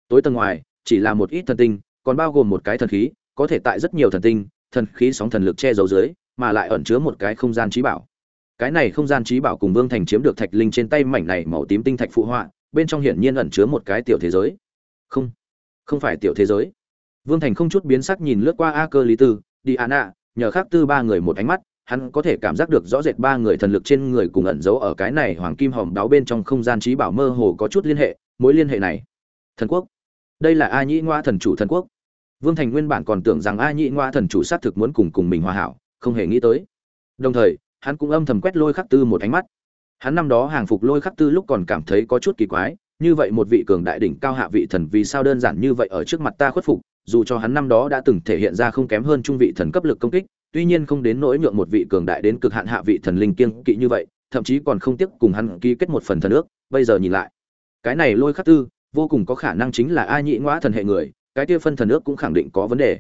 Tối tầng ngoài, chỉ là một ít thần tinh, còn bao gồm một cái thần khí, có thể tại rất nhiều thần tinh, thần khí sóng thần lực che giấu dưới, mà lại ẩn chứa một cái không gian trí bảo. Cái này không gian trí bảo cùng vương thành chiếm được thạch linh trên tay mảnh này màu tím tinh thạch phụ họa, bên trong hiển nhiên ẩn chứa một cái tiểu thế giới. Không không phải tiểu thế giới vương thành không chút biến sắc nhìn lướt qua a cơ lý tư Diana, nhờ khác tư ba người một ánh mắt hắn có thể cảm giác được rõ rệt ba người thần lực trên người cùng ẩn giấu ở cái này hoàng kim hòm đáo bên trong không gian trí bảo mơ hồ có chút liên hệ mối liên hệ này. Thần quốc. Đây là a nhĩ ngoa thần chủ thần quốc. Vương thành nguyên bản còn tưởng rằng a nhĩ ngoa thần chủ xác thực muốn cùng cùng mình hòa hảo không hề nghĩ tới. Đồng thời hắn cũng âm thầm quét lôi khắc tư một ánh mắt. Hắn năm đó hàng phục lôi khắc tư lúc còn cảm thấy có chút kỳ quái như vậy một vị cường đại đỉnh cao hạ vị thần vì sao đơn giản như vậy ở trước mặt ta khuất phục dù cho hắn năm đó đã từng thể hiện ra không kém hơn trung vị thần cấp lực công kích, tuy nhiên không đến nỗi nhượng một vị cường đại đến cực hạn hạ vị thần linh kiêng kỵ như vậy, thậm chí còn không tiếc cùng hắn ký kết một phần thần ước, bây giờ nhìn lại. Cái này lôi khắc tư, vô cùng có khả năng chính là a nhị ngõa thần hệ người, cái kia phân thần ước cũng khẳng định có vấn đề.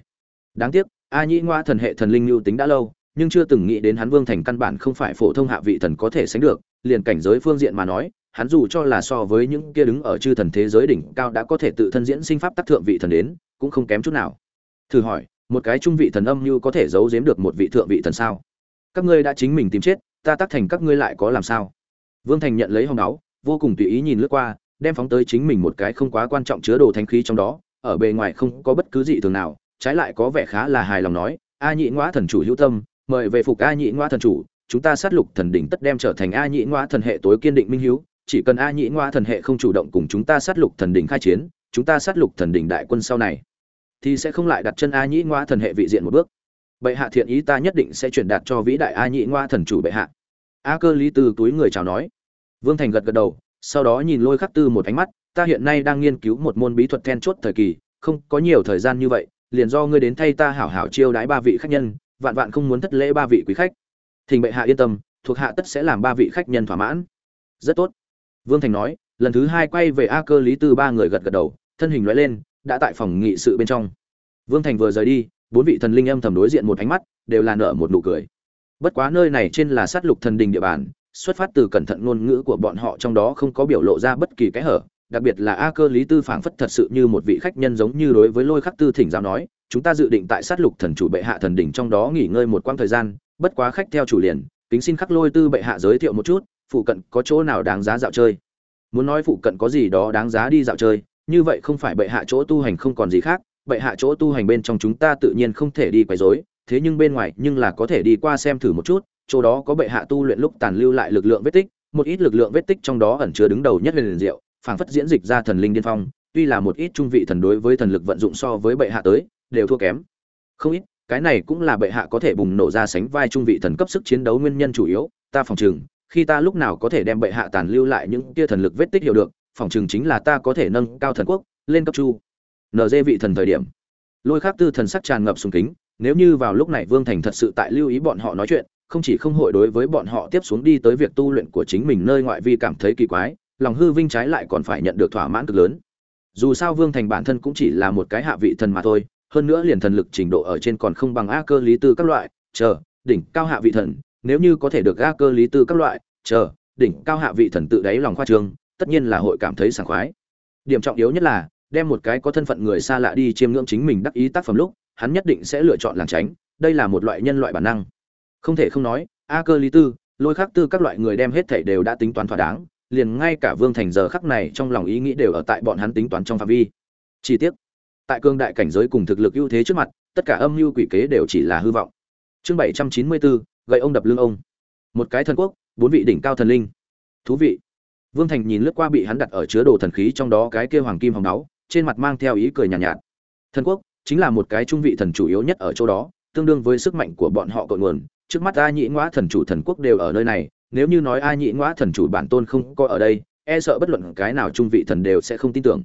Đáng tiếc, a Nhị ngoa thần hệ thần linh lưu tính đã lâu, nhưng chưa từng nghĩ đến hắn vương thành căn bản không phải phổ thông hạ vị thần có thể sánh được, liền cảnh giới phương diện mà nói, hắn dù cho là so với những kia đứng ở chư thần thế giới đỉnh cao đã có thể tự thân diễn sinh pháp tác thượng vị thần đến cũng không kém chút nào. Thử hỏi, một cái trung vị thần âm như có thể giấu giếm được một vị thượng vị thần sao? Các ngươi đã chính mình tìm chết, ta tác thành các ngươi lại có làm sao? Vương thành nhận lấy hồng áo, vô cùng tùy ý nhìn lướt qua, đem phóng tới chính mình một cái không quá quan trọng chứa đồ thanh khí trong đó, ở bề ngoài không có bất cứ gì thường nào, trái lại có vẻ khá là hài lòng nói, a nhị ngoã thần chủ hữu tâm, mời về phục a nhị ngoã thần chủ, chúng ta sát lục thần đỉnh tất đem trở thành a nhị ngoã thần hệ tối kiên định minh hiếu, chỉ cần a nhị ngoã thần hệ không chủ động cùng chúng ta sát lục thần đỉnh khai chiến, chúng ta sát lục thần đỉnh đại quân sau này thì sẽ không lại đặt chân a Nhĩ Ngoa thần hệ vị diện một bước. Bệ hạ thiện ý ta nhất định sẽ truyền đạt cho vĩ đại a Nhĩ Ngoa thần chủ bệ hạ. A cơ lý từ túi người chào nói. Vương thành gật gật đầu, sau đó nhìn lôi khắc tư một ánh mắt, ta hiện nay đang nghiên cứu một môn bí thuật then chốt thời kỳ, không có nhiều thời gian như vậy, liền do ngươi đến thay ta hảo hảo chiêu đãi ba vị khách nhân, vạn vạn không muốn thất lễ ba vị quý khách. Thỉnh bệ hạ yên tâm, thuộc hạ tất sẽ làm ba vị khách nhân thỏa mãn. Rất tốt. Vương thành nói, lần thứ hai quay về a cơ lý tư ba người gật gật đầu, thân hình loại lên đã tại phòng nghị sự bên trong. Vương thành vừa rời đi, bốn vị thần linh âm thầm đối diện một ánh mắt, đều là nở một nụ cười. Bất quá nơi này trên là sát lục thần đình địa bàn, xuất phát từ cẩn thận ngôn ngữ của bọn họ trong đó không có biểu lộ ra bất kỳ cái hở, đặc biệt là a cơ lý tư phảng phất thật sự như một vị khách nhân giống như đối với lôi khắc tư thỉnh giáo nói, chúng ta dự định tại sát lục thần chủ bệ hạ thần đỉnh trong đó nghỉ ngơi một quãng thời gian, bất quá khách theo chủ liền, kính xin khắc lôi tư bệ hạ giới thiệu một chút, phụ cận có chỗ nào đáng giá dạo chơi? Muốn nói phụ cận có gì đó đáng giá đi dạo chơi như vậy không phải bệ hạ chỗ tu hành không còn gì khác, bệ hạ chỗ tu hành bên trong chúng ta tự nhiên không thể đi quấy rối, thế nhưng bên ngoài nhưng là có thể đi qua xem thử một chút, chỗ đó có bệ hạ tu luyện lúc tàn lưu lại lực lượng vết tích, một ít lực lượng vết tích trong đó ẩn chứa đứng đầu nhất liền diệu, phảng phất diễn dịch ra thần linh điên phong, tuy là một ít trung vị thần đối với thần lực vận dụng so với bệ hạ tới, đều thua kém. Không ít, cái này cũng là bệ hạ có thể bùng nổ ra sánh vai trung vị thần cấp sức chiến đấu nguyên nhân chủ yếu, ta phòng chừng khi ta lúc nào có thể đem bệ hạ tàn lưu lại những tia thần lực vết tích hiểu được phòng chừng chính là ta có thể nâng cao thần quốc, lên cấp chu. Nd vị thần thời điểm. Lôi khác tư thần sắc tràn ngập sùng kính, nếu như vào lúc này vương thành thật sự tại lưu ý bọn họ nói chuyện, không chỉ không hội đối với bọn họ tiếp xuống đi tới việc tu luyện của chính mình nơi ngoại vi cảm thấy kỳ quái, lòng hư vinh trái lại còn phải nhận được thỏa mãn cực lớn. Dù sao vương thành bản thân cũng chỉ là một cái hạ vị thần mà thôi, hơn nữa liền thần lực trình độ ở trên còn không bằng a cơ lý tư các loại, chờ, đỉnh cao hạ vị thần, nếu như có thể được a cơ lý tư các loại, chờ, đỉnh cao hạ vị thần tự đáy lòng khoa trương tất nhiên là hội cảm thấy sảng khoái. Điểm trọng yếu nhất là, đem một cái có thân phận người xa lạ đi chiêm ngưỡng chính mình đắc ý tác phẩm lúc, hắn nhất định sẽ lựa chọn lảng tránh, đây là một loại nhân loại bản năng. Không thể không nói, a cơ lý tư, lôi khắc tư các loại người đem hết thảy đều đã tính toán thỏa đáng, liền ngay cả vương thành giờ khắc này trong lòng ý nghĩ đều ở tại bọn hắn tính toán trong phạm vi. Chi tiết. Tại cương đại cảnh giới cùng thực lực ưu thế trước mặt, tất cả âm mưu quỷ kế đều chỉ là hư vọng. Chương bảy trăm chín mươi bốn, gậy ông đập lưng ông. Một cái thần quốc, bốn vị đỉnh cao thần linh. Thú vị vương thành nhìn lướt qua bị hắn đặt ở chứa đồ thần khí trong đó cái kia hoàng kim hồng náu trên mặt mang theo ý cười nhàn nhạt, nhạt thần quốc chính là một cái trung vị thần chủ yếu nhất ở chỗ đó tương đương với sức mạnh của bọn họ cội nguồn. Trước mắt a nhĩ ngoã thần chủ thần quốc đều ở nơi này nếu như nói a nhĩ ngoã thần chủ bản tôn không có ở đây e sợ bất luận cái nào trung vị thần đều sẽ không tin tưởng.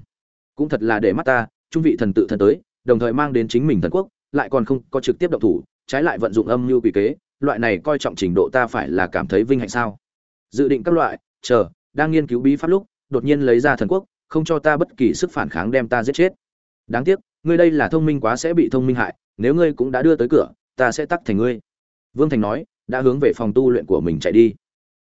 Cũng thật là để mắt ta trung vị thần tự thần tới đồng thời mang đến chính mình thần quốc lại còn không có trực tiếp động thủ trái lại vận dụng âm mưu quỷ kế loại này coi trọng trình độ ta phải là cảm thấy vinh hạnh sao? Dự định các loại chờ đang nghiên cứu bí pháp lúc, đột nhiên lấy ra thần quốc, không cho ta bất kỳ sức phản kháng đem ta giết chết. Đáng tiếc, ngươi đây là thông minh quá sẽ bị thông minh hại, nếu ngươi cũng đã đưa tới cửa, ta sẽ tắc thành ngươi. Vương thành nói, đã hướng về phòng tu luyện của mình chạy đi.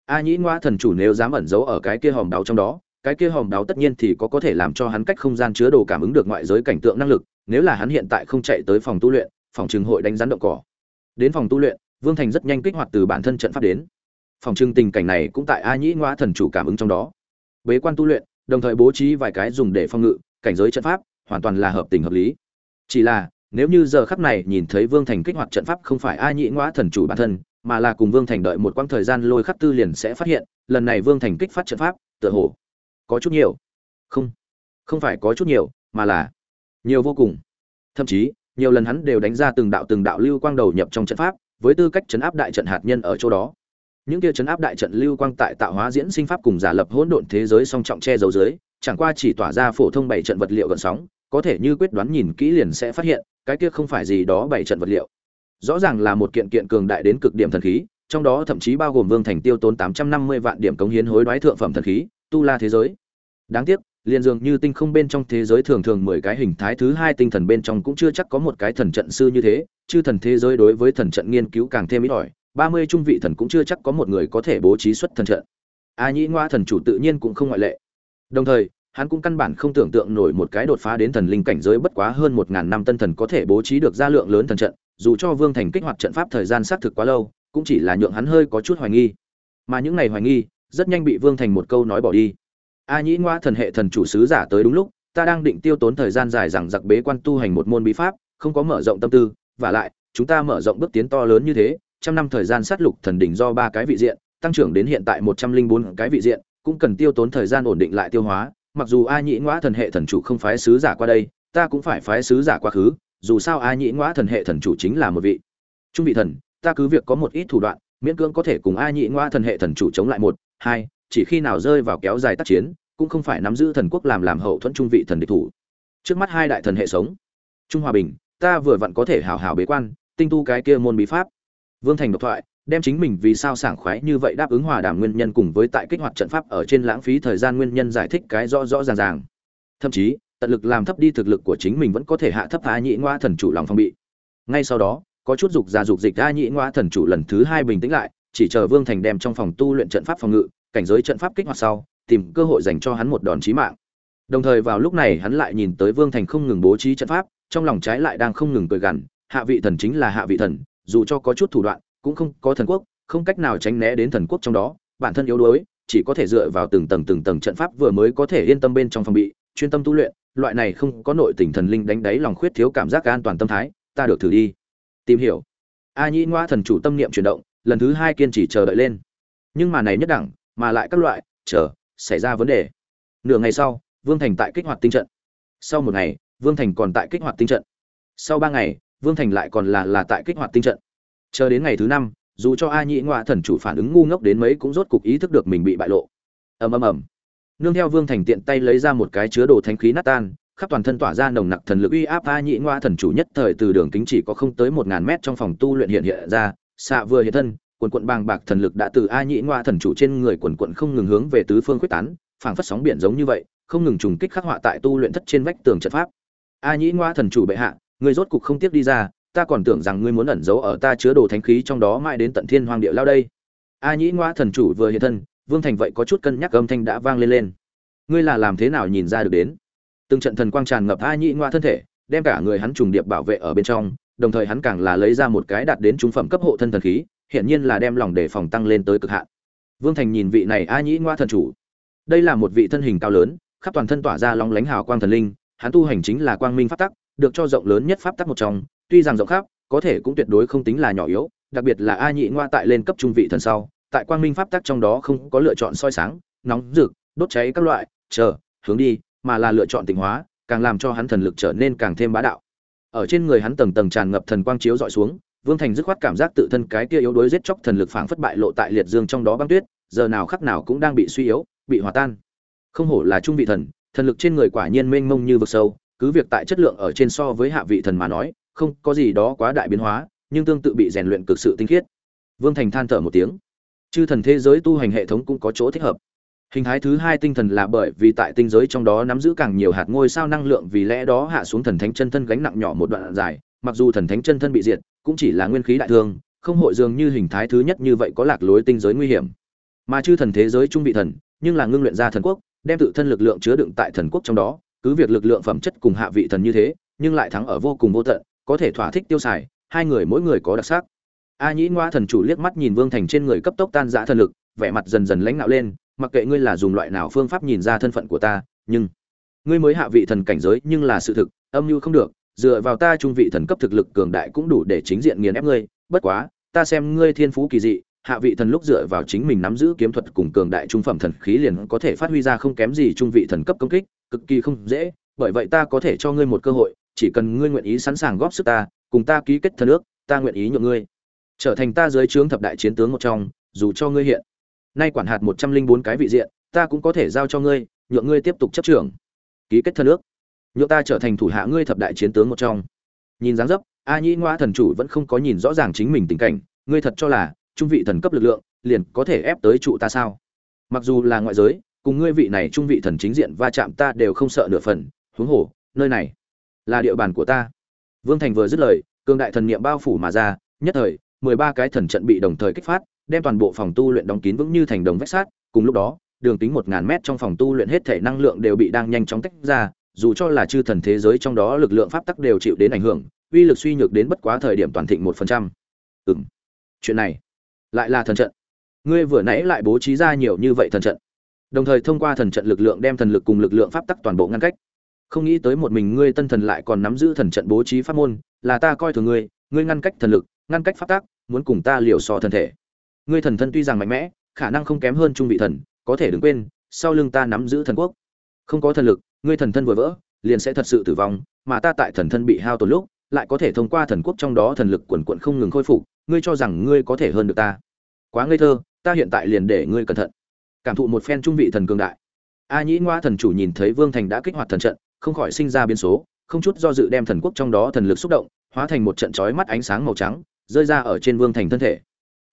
A nhĩ ngoa thần chủ nếu dám ẩn giấu ở cái kia hòm đáo trong đó, cái kia hòm đáo tất nhiên thì có có thể làm cho hắn cách không gian chứa đồ cảm ứng được ngoại giới cảnh tượng năng lực, nếu là hắn hiện tại không chạy tới phòng tu luyện, phòng trường hội đánh rắn động cỏ. Đến phòng tu luyện, vương thành rất nhanh kích hoạt từ bản thân trận pháp đến phòng trưng tình cảnh này cũng tại a nhĩ ngoa thần chủ cảm ứng trong đó. Bế quan tu luyện, đồng thời bố trí vài cái dùng để phong ngự, cảnh giới trận pháp, hoàn toàn là hợp tình hợp lý. Chỉ là, nếu như giờ khắc này nhìn thấy vương thành kích hoạt trận pháp không phải a nhĩ ngoa thần chủ bản thân, mà là cùng vương thành đợi một quãng thời gian lôi khắc tư liền sẽ phát hiện, lần này vương thành kích phát trận pháp, tựa hồ có chút nhiều. Không không phải có chút nhiều, mà là nhiều vô cùng. Thậm chí, nhiều lần hắn đều đánh ra từng đạo từng đạo lưu quang đầu nhập trong trận pháp, với tư cách chấn áp đại trận hạt nhân ở chỗ đó những kia chấn áp đại trận lưu quang tại tạo hóa diễn sinh pháp cùng giả lập hỗn độn thế giới song trọng che giấu dưới chẳng qua chỉ tỏa ra phổ thông bảy trận vật liệu gần sóng có thể như quyết đoán nhìn kỹ liền sẽ phát hiện cái kia không phải gì đó bảy trận vật liệu. Rõ ràng là một kiện kiện cường đại đến cực điểm thần khí trong đó thậm chí bao gồm vương thành tiêu tốn tám trăm năm mươi vạn điểm cống hiến hối đoái thượng phẩm thần khí tu la thế giới. Đáng tiếc liền dường như tinh không bên trong thế giới thường thường mười cái hình thái thứ hai tinh thần bên trong cũng chưa chắc có một cái thần trận sư như thế, chư thần thế giới đối với thần trận nghiên cứu càng thêm ít ỏi, ba mươi trung vị thần cũng chưa chắc có một người có thể bố trí xuất thần trận. A Nhĩ Ngoa thần chủ tự nhiên cũng không ngoại lệ. Đồng thời, hắn cũng căn bản không tưởng tượng nổi một cái đột phá đến thần linh cảnh giới bất quá hơn một ngàn năm tân thần có thể bố trí được ra lượng lớn thần trận, dù cho Vương Thành kích hoạt trận pháp thời gian xác thực quá lâu, cũng chỉ là nhượng hắn hơi có chút hoài nghi. Mà những này hoài nghi, rất nhanh bị Vương Thành một câu nói bỏ đi. A Nhĩ Ngoa thần hệ thần chủ sứ giả tới đúng lúc, ta đang định tiêu tốn thời gian dài rằng giặc bế quan tu hành một môn bí pháp, không có mở rộng tâm tư, và lại, chúng ta mở rộng bước tiến to lớn như thế, trăm năm thời gian sát lục thần đỉnh do ba cái vị diện, tăng trưởng đến hiện tại một trăm linh bốn cái vị diện, cũng cần tiêu tốn thời gian ổn định lại tiêu hóa, mặc dù A Nhĩ Ngoa thần hệ thần chủ không phái sứ giả qua đây, ta cũng phải phái sứ giả quá khứ, dù sao A Nhĩ Ngoa thần hệ thần chủ chính là một vị trung vị thần, ta cứ việc có một ít thủ đoạn, miễn cưỡng có thể cùng A Nhĩ Ngoa thần hệ thần chủ chống lại một, hai, chỉ khi nào rơi vào kéo dài tác chiến, cũng không phải nắm giữ thần quốc làm làm hậu thuẫn trung vị thần địch thủ. Trước mắt hai đại thần hệ sống, Trung Hòa Bình, ta vừa vặn có thể hào hào bế quan, tinh tu cái kia môn bí pháp. Vương Thành độc thoại, đem chính mình vì sao sảng khoái như vậy đáp ứng hòa đàm nguyên nhân cùng với tại kích hoạt trận pháp ở trên lãng phí thời gian nguyên nhân giải thích cái rõ rõ ràng ràng. Thậm chí, tận lực làm thấp đi thực lực của chính mình vẫn có thể hạ thấp A Nhĩ Ngoa thần chủ lòng phòng bị. Ngay sau đó, có chút dục ra dục dịch A Nhĩ Ngoa thần chủ lần thứ hai bình tĩnh lại, chỉ chờ Vương Thành đem trong phòng tu luyện trận pháp phòng ngự, cảnh giới trận pháp kích hoạt sau, tìm cơ hội dành cho hắn một đòn chí mạng. Đồng thời vào lúc này hắn lại nhìn tới Vương Thành không ngừng bố trí trận pháp, trong lòng trái lại đang không ngừng cười gằn, hạ vị thần chính là hạ vị thần, dù cho có chút thủ đoạn, cũng không có thần quốc, không cách nào tránh né đến thần quốc trong đó, bản thân yếu đuối, chỉ có thể dựa vào từng tầng từng tầng trận pháp vừa mới có thể yên tâm bên trong phòng bị, chuyên tâm tu luyện, loại này không có nội tình thần linh đánh đáy lòng khuyết thiếu cảm giác an toàn tâm thái, ta được thử đi. Tìm hiểu. A Nhĩ Ngoa thần chủ tâm niệm chuyển động, lần thứ hai kiên trì chờ đợi lên. Nhưng mà này nhất đẳng, mà lại các loại, chờ, xảy ra vấn đề. Nửa ngày sau, Vương Thành tại kích hoạt tinh trận. Sau một ngày, Vương Thành còn tại kích hoạt tinh trận. Sau ba ngày, Vương Thành lại còn là là tại kích hoạt tinh trận. Chờ đến ngày thứ năm, dù cho A Nhĩ Ngoại thần chủ phản ứng ngu ngốc đến mấy cũng rốt cục ý thức được mình bị bại lộ. Ầm ầm ầm. Nương theo Vương Thành tiện tay lấy ra một cái chứa đồ thánh khí nát tan, khắp toàn thân tỏa ra nồng nặc thần lực uy áp A Nhĩ Ngoa thần chủ nhất thời từ đường kính chỉ có không tới một ngàn mét trong phòng tu luyện hiện hiện ra, xạ vừa hiện thân, quần quận bàng bạc thần lực đã từ A Nhĩ Ngoa thần chủ trên người quần quận không ngừng hướng về tứ phương quyết tán, phảng phất sóng biển giống như vậy, không ngừng trùng kích khắc họa tại tu luyện thất trên vách tường trận pháp. A Nhĩ Ngoa thần chủ bệ hạ, Ngươi rốt cục không tiếp đi ra, ta còn tưởng rằng ngươi muốn ẩn giấu ở ta chứa đồ thánh khí trong đó mãi đến tận thiên hoàng địa lao đây. A Nhĩ Ngoa thần chủ vừa hiện thân, Vương Thành vậy có chút cân nhắc âm thanh đã vang lên lên. Ngươi là làm thế nào nhìn ra được đến? Từng trận thần quang tràn ngập A Nhĩ Ngoa thân thể, đem cả người hắn trùng điệp bảo vệ ở bên trong, đồng thời hắn càng là lấy ra một cái đạt đến trung phẩm cấp hộ thân thần khí, hiển nhiên là đem lòng đề phòng tăng lên tới cực hạn. Vương Thành nhìn vị này A Nhĩ Ngoa thần chủ. Đây là một vị thân hình cao lớn, khắp toàn thân tỏa ra long lánh hào quang thần linh, hắn tu hành chính là quang minh pháp tắc, được cho rộng lớn nhất pháp tắc một trong, tuy rằng rộng khắp, có thể cũng tuyệt đối không tính là nhỏ yếu, đặc biệt là A Nhĩ Ngoa tại lên cấp trung vị thần sau, tại quang minh pháp tắc trong đó không có lựa chọn soi sáng, nóng rực, đốt cháy các loại, chờ, hướng đi, mà là lựa chọn tịnh hóa, càng làm cho hắn thần lực trở nên càng thêm bá đạo. Ở trên người hắn tầng tầng tràn ngập thần quang chiếu dọi xuống, Vương Thành dứt khoát cảm giác tự thân cái kia yếu đuối giết chóc thần lực phảng phất bại lộ tại liệt dương trong đó băng tuyết, giờ nào khắc nào cũng đang bị suy yếu, bị hòa tan. Không hổ là trung vị thần, thần lực trên người quả nhiên mênh mông như vực sâu, cứ việc tại chất lượng ở trên so với hạ vị thần mà nói, không có gì đó quá đại biến hóa, nhưng tương tự bị rèn luyện cực sự tinh khiết. Vương Thành than thở một tiếng. Chư thần thế giới tu hành hệ thống cũng có chỗ thích hợp. Hình thái thứ hai tinh thần là bởi vì tại tinh giới trong đó nắm giữ càng nhiều hạt ngôi sao năng lượng vì lẽ đó hạ xuống thần thánh chân thân gánh nặng nhỏ một đoạn dài, mặc dù thần thánh chân thân bị diệt, cũng chỉ là nguyên khí đại thương, không hội dường như hình thái thứ nhất như vậy có lạc lối tinh giới nguy hiểm. Mà chư thần thế giới trung vị thần, nhưng là ngưng luyện ra thần quốc, đem tự thân lực lượng chứa đựng tại thần quốc trong đó, cứ việc lực lượng phẩm chất cùng hạ vị thần như thế, nhưng lại thắng ở vô cùng vô tận, có thể thỏa thích tiêu xài, hai người mỗi người có đặc sắc. A Nhĩ Ngoa thần chủ liếc mắt nhìn Vương Thành trên người cấp tốc tan rã thần lực, vẻ mặt dần dần lãnh nạo lên, mặc kệ ngươi là dùng loại nào phương pháp nhìn ra thân phận của ta, nhưng ngươi mới hạ vị thần cảnh giới, nhưng là sự thực, âm mưu không được, dựa vào ta trung vị thần cấp thực lực cường đại cũng đủ để chính diện nghiền ép ngươi, bất quá, ta xem ngươi thiên phú kỳ dị, hạ vị thần lúc dựa vào chính mình nắm giữ kiếm thuật cùng cường đại trung phẩm thần khí liền có thể phát huy ra không kém gì trung vị thần cấp công kích, cực kỳ không dễ, bởi vậy ta có thể cho ngươi một cơ hội, chỉ cần ngươi nguyện ý sẵn sàng góp sức ta, cùng ta ký kết thân ước, ta nguyện ý nhượng ngươi trở thành ta dưới trướng thập đại chiến tướng một trong, dù cho ngươi hiện nay quản hạt một trăm linh bốn cái vị diện, ta cũng có thể giao cho ngươi, nhượng ngươi tiếp tục chấp trưởng. Ký kết thân ước, nhượng ta trở thành thủ hạ ngươi thập đại chiến tướng một trong. Nhìn dáng dấp, A Nhĩ Ngoa thần chủ vẫn không có nhìn rõ ràng chính mình tình cảnh, ngươi thật cho là trung vị thần cấp lực lượng liền có thể ép tới trụ ta sao? Mặc dù là ngoại giới, cùng ngươi vị này trung vị thần chính diện va chạm ta đều không sợ nửa phần, huống hồ, nơi này là địa bàn của ta. Vương thành vừa dứt lời, cường đại thần niệm bao phủ mà ra, nhất thời, mười ba cái thần trận bị đồng thời kích phát, đem toàn bộ phòng tu luyện đóng kín vững như thành đồng vách sát cùng lúc đó, đường kính một ngàn mét trong phòng tu luyện hết thể năng lượng đều bị đang nhanh chóng tách ra, dù cho là chư thần thế giới trong đó lực lượng pháp tắc đều chịu đến ảnh hưởng, uy lực suy nhược đến bất quá thời điểm toàn thịnh một phần trăm. Ừ chuyện này lại là thần trận. Ngươi vừa nãy lại bố trí ra nhiều như vậy thần trận đồng thời thông qua thần trận lực lượng đem thần lực cùng lực lượng pháp tắc toàn bộ ngăn cách. Không nghĩ tới một mình ngươi tân thần lại còn nắm giữ thần trận bố trí pháp môn, là ta coi thường ngươi ngươi ngăn cách thần lực, ngăn cách pháp tắc, muốn cùng ta liều so thân thể. Ngươi thần thân tuy rằng mạnh mẽ, khả năng không kém hơn trung vị thần, có thể đừng quên, sau lưng ta nắm giữ thần quốc. Không có thần lực, ngươi thần thân vừa vỡ, liền sẽ thật sự tử vong, mà ta tại thần thân bị hao tổn lúc, lại có thể thông qua thần quốc trong đó thần lực quần quận không ngừng khôi phục, ngươi cho rằng ngươi có thể hơn được ta. Quá ngây thơ, ta hiện tại liền để ngươi cẩn thận cảm thụ một phen trung vị thần cường đại. A nhĩ ngoa thần chủ nhìn thấy vương thành đã kích hoạt thần trận, không khỏi sinh ra biến số, không chút do dự đem thần quốc trong đó thần lực xúc động, hóa thành một trận chói mắt ánh sáng màu trắng, rơi ra ở trên vương thành thân thể.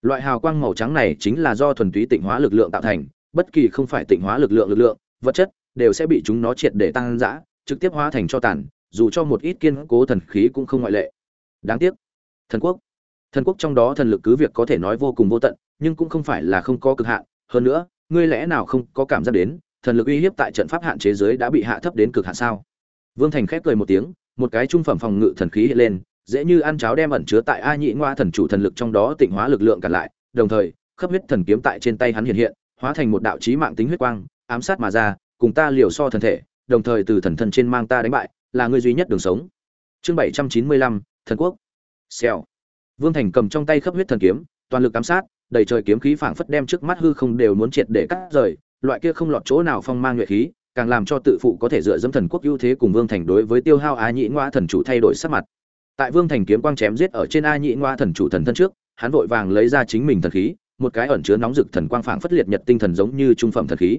Loại hào quang màu trắng này chính là do thuần túy tịnh hóa lực lượng tạo thành, bất kỳ không phải tịnh hóa lực lượng lực lượng, vật chất đều sẽ bị chúng nó triệt để tăng dã, trực tiếp hóa thành cho tàn, dù cho một ít kiên cố thần khí cũng không ngoại lệ. Đáng tiếc, thần quốc. Thần quốc trong đó thần lực cứ việc có thể nói vô cùng vô tận, nhưng cũng không phải là không có cực hạn, hơn nữa ngươi lẽ nào không có cảm giác đến, thần lực uy hiếp tại trận pháp hạn chế giới đã bị hạ thấp đến cực hạn sao? Vương thành khép cười một tiếng, một cái trung phẩm phòng ngự thần khí hiện lên, dễ như ăn cháo đem ẩn chứa tại a nhị ngoa thần chủ thần lực trong đó tịnh hóa lực lượng cản lại, đồng thời khắp huyết thần kiếm tại trên tay hắn hiện hiện, hóa thành một đạo chí mạng tính huyết quang, ám sát mà ra, cùng ta liều so thần thể, đồng thời từ thần thân trên mang ta đánh bại, là người duy nhất đường sống. Chương bảy trăm chín mươi lăm, thần quốc. Xèo. Vương thành cầm trong tay khắp huyết thần kiếm, toàn lực ám sát đầy trời kiếm khí phảng phất đem trước mắt hư không đều muốn triệt để cắt rời, loại kia không lọt chỗ nào phong mang nhuệ khí, càng làm cho tự phụ có thể dựa dẫm thần quốc ưu thế cùng vương thành đối với tiêu hao á nhĩ ngoa thần chủ thay đổi sắc mặt. Tại vương thành kiếm quang chém giết ở trên a nhĩ ngoa thần chủ thần thân trước, hắn vội vàng lấy ra chính mình thần khí, một cái ẩn chứa nóng rực thần quang phảng phất liệt nhật tinh thần giống như trung phẩm thần khí.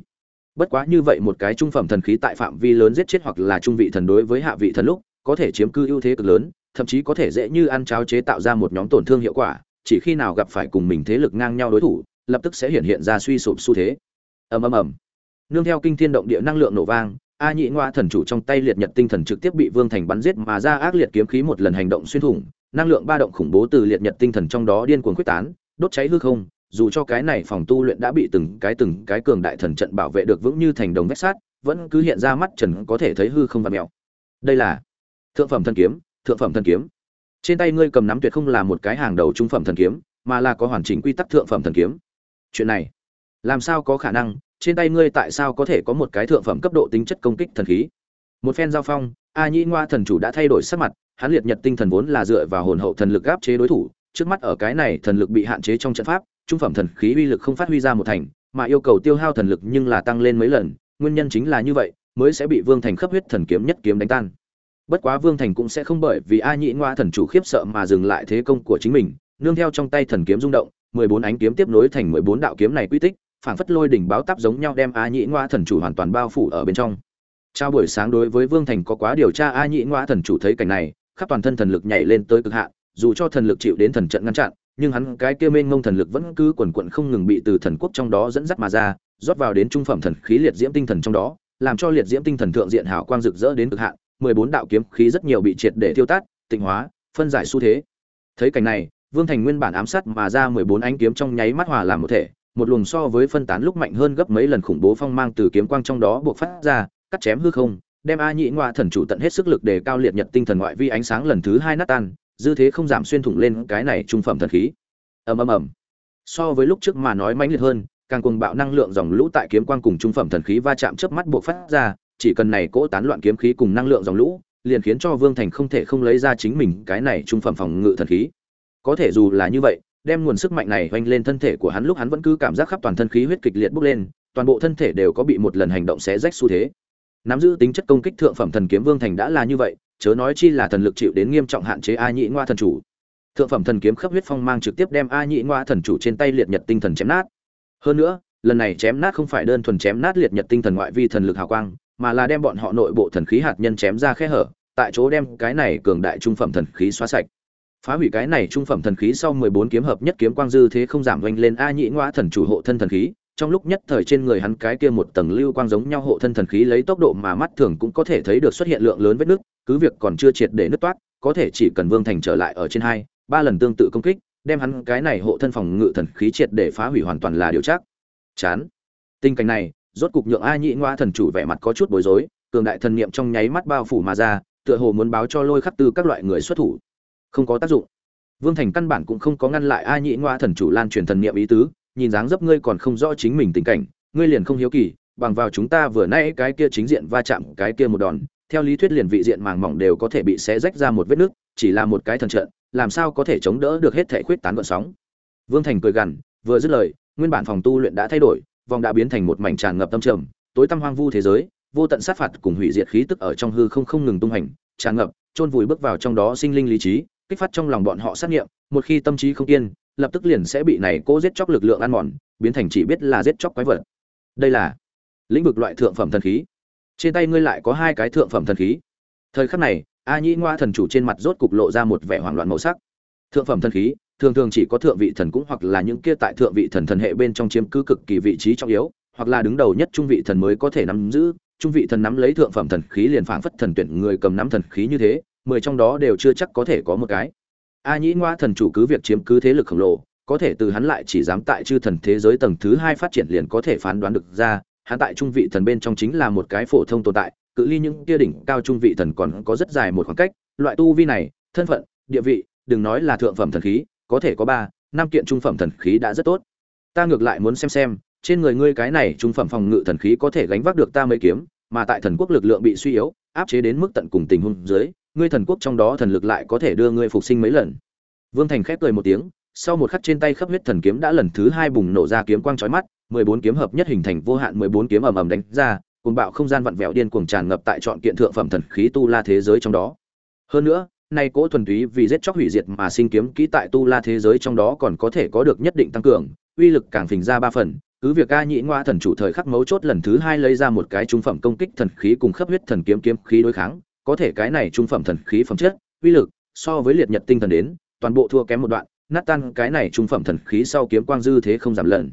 Bất quá như vậy một cái trung phẩm thần khí tại phạm vi lớn giết chết hoặc là trung vị thần đối với hạ vị thần lúc, có thể chiếm cư ưu thế cực lớn, thậm chí có thể dễ như ăn cháo chế tạo ra một nhóm tổn thương hiệu quả chỉ khi nào gặp phải cùng mình thế lực ngang nhau đối thủ, lập tức sẽ hiện hiện ra suy sụp xu thế. Ầm ầm ầm. Nương theo kinh thiên động địa năng lượng nổ vang, a nhị ngoa thần chủ trong tay liệt nhật tinh thần trực tiếp bị vương thành bắn giết mà ra ác liệt kiếm khí một lần hành động xuyên thủng, năng lượng ba động khủng bố từ liệt nhật tinh thần trong đó điên cuồng quyết tán, đốt cháy hư không, dù cho cái này phòng tu luyện đã bị từng cái từng cái cường đại thần trận bảo vệ được vững như thành đồng vách sát vẫn cứ hiện ra mắt trần có thể thấy hư không và mèo. Đây là thượng phẩm thần kiếm, thượng phẩm thần kiếm trên tay ngươi cầm nắm tuyệt không là một cái hàng đầu trung phẩm thần kiếm, mà là có hoàn chỉnh quy tắc thượng phẩm thần kiếm. Chuyện này, làm sao có khả năng? Trên tay ngươi tại sao có thể có một cái thượng phẩm cấp độ tính chất công kích thần khí? Một phen giao phong, a nhĩ ngoa thần chủ đã thay đổi sắc mặt, hắn liệt nhật tinh thần vốn là dựa vào hồn hậu thần lực áp chế đối thủ, trước mắt ở cái này thần lực bị hạn chế trong trận pháp, trung phẩm thần khí uy lực không phát huy ra một thành, mà yêu cầu tiêu hao thần lực nhưng là tăng lên mấy lần, nguyên nhân chính là như vậy, mới sẽ bị vương thành khắp huyết thần kiếm nhất kiếm đánh tan bất quá vương thành cũng sẽ không bởi vì a nhĩ ngoa thần chủ khiếp sợ mà dừng lại thế công của chính mình, nương theo trong tay thần kiếm rung động, mười bốn ánh kiếm tiếp nối thành mười bốn đạo kiếm này quy tích, phảng phất lôi đỉnh báo táp giống nhau đem a nhĩ ngoa thần chủ hoàn toàn bao phủ ở bên trong. Trao buổi sáng đối với vương thành có quá điều tra, a nhĩ ngoa thần chủ thấy cảnh này, khắp toàn thân thần lực nhảy lên tới cực hạn, dù cho thần lực chịu đến thần trận ngăn chặn, nhưng hắn cái kia mênh mông thần lực vẫn cứ quần quận không ngừng bị từ thần quốc trong đó dẫn dắt mà ra, rót vào đến trung phẩm thần khí liệt diễm tinh thần trong đó, làm cho liệt diễm tinh thần thượng diện hào quang rực rỡ đến cực hạn mười bốn đạo kiếm khí rất nhiều bị triệt để tiêu tát, tịnh hóa, phân giải xu thế. Thấy cảnh này, vương thành nguyên bản ám sát mà ra mười bốn ánh kiếm trong nháy mắt hòa làm một thể, một luồng so với phân tán lúc mạnh hơn gấp mấy lần khủng bố phong mang từ kiếm quang trong đó buộc phát ra, cắt chém hư không, đem a nhị ngoa thần chủ tận hết sức lực để cao liệt nhật tinh thần ngoại vi ánh sáng lần thứ hai nát tan, dư thế không giảm xuyên thủng lên cái này trung phẩm thần khí. Ầm ầm ầm. So với lúc trước mà nói mãnh liệt hơn, càng cuồng bạo năng lượng dòng lũ tại kiếm quang cùng trung phẩm thần khí va chạm chớp mắt buộc phát ra chỉ cần này cỗ tán loạn kiếm khí cùng năng lượng dòng lũ, liền khiến cho vương thành không thể không lấy ra chính mình cái này trung phẩm phòng ngự thần khí. Có thể dù là như vậy, đem nguồn sức mạnh này oanh lên thân thể của hắn lúc hắn vẫn cứ cảm giác khắp toàn thân khí huyết kịch liệt bốc lên, toàn bộ thân thể đều có bị một lần hành động xé rách xu thế. Nắm giữ tính chất công kích thượng phẩm thần kiếm vương thành đã là như vậy, chớ nói chi là thần lực chịu đến nghiêm trọng hạn chế a nhị ngoa thần chủ. Thượng phẩm thần kiếm khắp huyết phong mang trực tiếp đem a nhị ngoa thần chủ trên tay liệt nhật tinh thần chém nát. Hơn nữa, lần này chém nát không phải đơn thuần chém nát liệt nhật tinh thần ngoại vi thần lực hào quang mà là đem bọn họ nội bộ thần khí hạt nhân chém ra khe hở tại chỗ đem cái này cường đại trung phẩm thần khí xóa sạch phá hủy cái này trung phẩm thần khí sau 14 kiếm hợp nhất kiếm quang dư thế không giảm doanh lên a nhĩ ngoa thần chủ hộ thân thần khí trong lúc nhất thời trên người hắn cái kia một tầng lưu quang giống nhau hộ thân thần khí lấy tốc độ mà mắt thường cũng có thể thấy được xuất hiện lượng lớn vết nứt, cứ việc còn chưa triệt để nứt toát, có thể chỉ cần Vương Thành trở lại ở trên hai, ba lần tương tự công kích, đem hắn cái này hộ thân phòng ngự thần khí triệt để phá hủy hoàn toàn là điều chắc. Chán. Tình cảnh này, rốt cục nhượng A Nhĩ Ngoa thần chủ vẻ mặt có chút bối rối, cường đại thần niệm trong nháy mắt bao phủ mà ra, tựa hồ muốn báo cho lôi khắc tư các loại người xuất thủ. Không có tác dụng. Vương Thành căn bản cũng không có ngăn lại A Nhĩ Ngoa thần chủ lan truyền thần niệm ý tứ, nhìn dáng dấp ngươi còn không rõ chính mình tình cảnh, ngươi liền không hiếu kỳ, bằng vào chúng ta vừa nãy cái kia chính diện va chạm cái kia một đòn, theo lý thuyết liền vị diện màng mỏng đều có thể bị xé rách ra một vết nứt, chỉ là một cái thần trận, làm sao có thể chống đỡ được hết thể khuyết tán gợn sóng. Vương Thành cười gằn, vừa dứt lời, nguyên bản phòng tu luyện đã thay đổi, vòng đã biến thành một mảnh tràn ngập tâm trầm, tối tăm hoang vu thế giới, vô tận sát phạt cùng hủy diệt khí tức ở trong hư không không ngừng tung hành, tràn ngập, chôn vùi bước vào trong đó sinh linh lý trí, kích phát trong lòng bọn họ sát nghiệm, một khi tâm trí không yên, lập tức liền sẽ bị này cố giết chóc lực lượng ăn mòn, biến thành chỉ biết là giết chóc quái vật. Đây là lĩnh vực loại thượng phẩm thần khí. Trên tay ngươi lại có hai cái thượng phẩm thần khí. Thời khắc này, A Nhĩ Ngoa thần chủ trên mặt rốt cục lộ ra một vẻ hoảng loạn màu sắc. Thượng phẩm thần khí, thường thường chỉ có thượng vị thần cũng hoặc là những kia tại thượng vị thần thần hệ bên trong chiếm cứ cực kỳ vị trí trọng yếu, hoặc là đứng đầu nhất trung vị thần mới có thể nắm giữ, trung vị thần nắm lấy thượng phẩm thần khí liền phảng phất thần tuyển người cầm nắm thần khí như thế, mười trong đó đều chưa chắc có thể có một cái. A Nhĩ Ngoa thần chủ cứ việc chiếm cứ thế lực khổng lồ, có thể từ hắn lại chỉ dám tại chư thần thế giới tầng thứ hai phát triển liền có thể phán đoán được ra, hắn tại trung vị thần bên trong chính là một cái phổ thông tồn tại, cự ly những kia đỉnh cao trung vị thần còn có rất dài một khoảng cách, loại tu vi này, thân phận, địa vị, đừng nói là thượng phẩm thần khí, có thể có ba, năm kiện trung phẩm thần khí đã rất tốt. Ta ngược lại muốn xem xem, trên người ngươi cái này trung phẩm phòng ngự thần khí có thể gánh vác được ta mấy kiếm, mà tại thần quốc lực lượng bị suy yếu, áp chế đến mức tận cùng tình huống dưới, ngươi thần quốc trong đó thần lực lại có thể đưa ngươi phục sinh mấy lần. Vương Thành khép cười một tiếng, sau một khắc trên tay khắp huyết thần kiếm đã lần thứ hai bùng nổ ra kiếm quang chói mắt, 14 kiếm hợp nhất hình thành vô hạn 14 kiếm ầm ầm đánh ra, cuồn bạo không gian vặn vẹo điên cuồng tràn ngập tại trọn kiện thượng phẩm thần khí tu la thế giới trong đó. Hơn nữa, nay cỗ thuần túy vì giết chóc hủy diệt mà sinh kiếm kỹ tại tu la thế giới trong đó còn có thể có được nhất định tăng cường, uy lực càng phình ra ba phần, cứ việc a nhị ngoa thần chủ thời khắc mấu chốt lần thứ hai lấy ra một cái trung phẩm công kích thần khí cùng khắp huyết thần kiếm kiếm khí đối kháng, có thể cái này trung phẩm thần khí phẩm chất, uy lực so với liệt nhật tinh thần đến, toàn bộ thua kém một đoạn, nát tan cái này trung phẩm thần khí sau kiếm quang dư thế không giảm lần.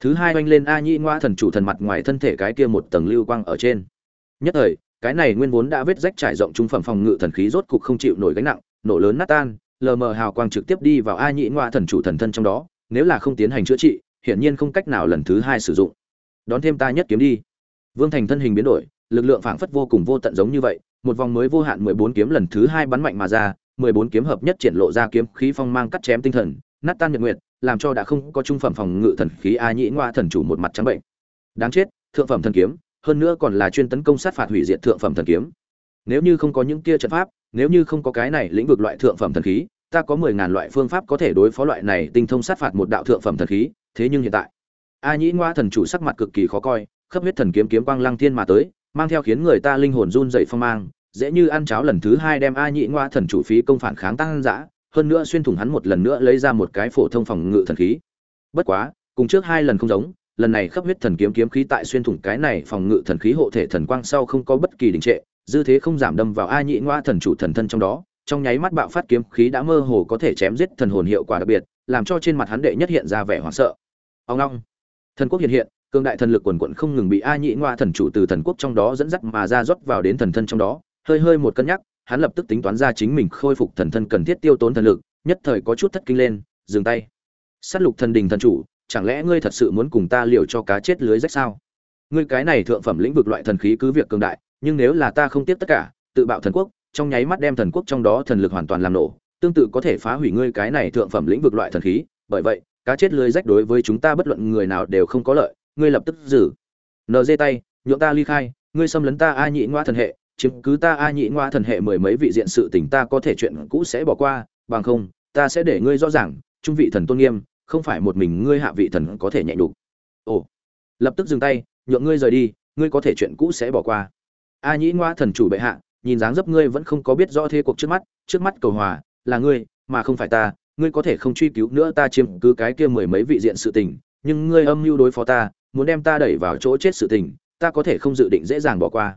Thứ hai oanh lên a nhị ngoa thần chủ thần mặt ngoài thân thể cái kia một tầng lưu quang ở trên. Nhất thời, cái này nguyên vốn đã vết rách trải rộng trung phẩm phòng ngự thần khí rốt cục không chịu nổi gánh nặng, nổ lớn nát tan, lờ mờ hào quang trực tiếp đi vào a nhị ngoa thần chủ thần thân trong đó, nếu là không tiến hành chữa trị, hiển nhiên không cách nào lần thứ hai sử dụng. Đón thêm ta nhất kiếm đi. Vương Thành thân hình biến đổi, lực lượng phảng phất vô cùng vô tận giống như vậy, một vòng mới vô hạn 14 kiếm lần thứ hai bắn mạnh mà ra, 14 kiếm hợp nhất triển lộ ra kiếm khí phong mang cắt chém tinh thần, nát tan nhật nguyệt, làm cho đã không có trung phẩm phòng ngự thần khí a nhĩ ngoa thần chủ một mặt trắng bệnh. Đáng chết, thượng phẩm thần kiếm, hơn nữa còn là chuyên tấn công sát phạt hủy diệt thượng phẩm thần kiếm. Nếu như không có những kia trận pháp, nếu như không có cái này lĩnh vực loại thượng phẩm thần khí, ta có 10000 loại phương pháp có thể đối phó loại này tinh thông sát phạt một đạo thượng phẩm thần khí, thế nhưng hiện tại, a nhĩ ngoa thần chủ sắc mặt cực kỳ khó coi, khắp huyết thần kiếm kiếm quang lăng thiên mà tới, mang theo khiến người ta linh hồn run rẩy phong mang, dễ như ăn cháo lần thứ hai đem a nhị ngoa thần chủ phí công phản kháng tăng dã hơn nữa xuyên thủng hắn một lần nữa lấy ra một cái phổ thông phòng ngự thần khí bất quá cùng trước hai lần không giống lần này khắp huyết thần kiếm kiếm khí tại xuyên thủng cái này phòng ngự thần khí hộ thể thần quang sau không có bất kỳ đình trệ, dư thế không giảm đâm vào a nhị ngoa thần chủ thần thân trong đó, trong nháy mắt bạo phát kiếm khí đã mơ hồ có thể chém giết thần hồn hiệu quả đặc biệt, làm cho trên mặt hắn đệ nhất hiện ra vẻ hoảng sợ. Ông long, thần quốc hiện hiện cương đại thần lực quần quận không ngừng bị a nhị ngoa thần chủ từ thần quốc trong đó dẫn dắt mà ra rót vào đến thần thân trong đó. Hơi hơi một cân nhắc, hắn lập tức tính toán ra chính mình khôi phục thần thân cần thiết tiêu tốn thần lực, nhất thời có chút thất kinh lên, dừng tay. Sát lục thần đình thần chủ chẳng lẽ ngươi thật sự muốn cùng ta liều cho cá chết lưới rách sao? Ngươi cái này thượng phẩm lĩnh vực loại thần khí cứ việc cường đại, nhưng nếu là ta không tiếp tất cả, tự bạo thần quốc, trong nháy mắt đem thần quốc trong đó thần lực hoàn toàn làm nổ, tương tự có thể phá hủy ngươi cái này thượng phẩm lĩnh vực loại thần khí. Bởi vậy, cá chết lưới rách đối với chúng ta bất luận người nào đều không có lợi, ngươi lập tức giữ. Nd tay, nhượng ta ly khai, ngươi xâm lấn ta a nhị ngoa thần hệ chứng cứ ta a nhị ngoa thần hệ mười mấy vị diện sự tình ta có thể chuyện cũ sẽ bỏ qua, bằng không, ta sẽ để ngươi rõ ràng, trung vị thần tôn nghiêm không phải một mình ngươi hạ vị thần có thể nhẹ nhục. Ồ, lập tức dừng tay, nhượng ngươi rời đi, ngươi có thể chuyện cũ sẽ bỏ qua. A nhĩ ngoa thần chủ bệ hạ, nhìn dáng dấp ngươi vẫn không có biết rõ thế cuộc trước mắt trước mắt cầu hòa, là ngươi, mà không phải ta, ngươi có thể không truy cứu nữa ta chiếm cứ cái kia mười mấy vị diện sự tình, nhưng ngươi âm mưu đối phó ta, muốn đem ta đẩy vào chỗ chết sự tình, ta có thể không dự định dễ dàng bỏ qua.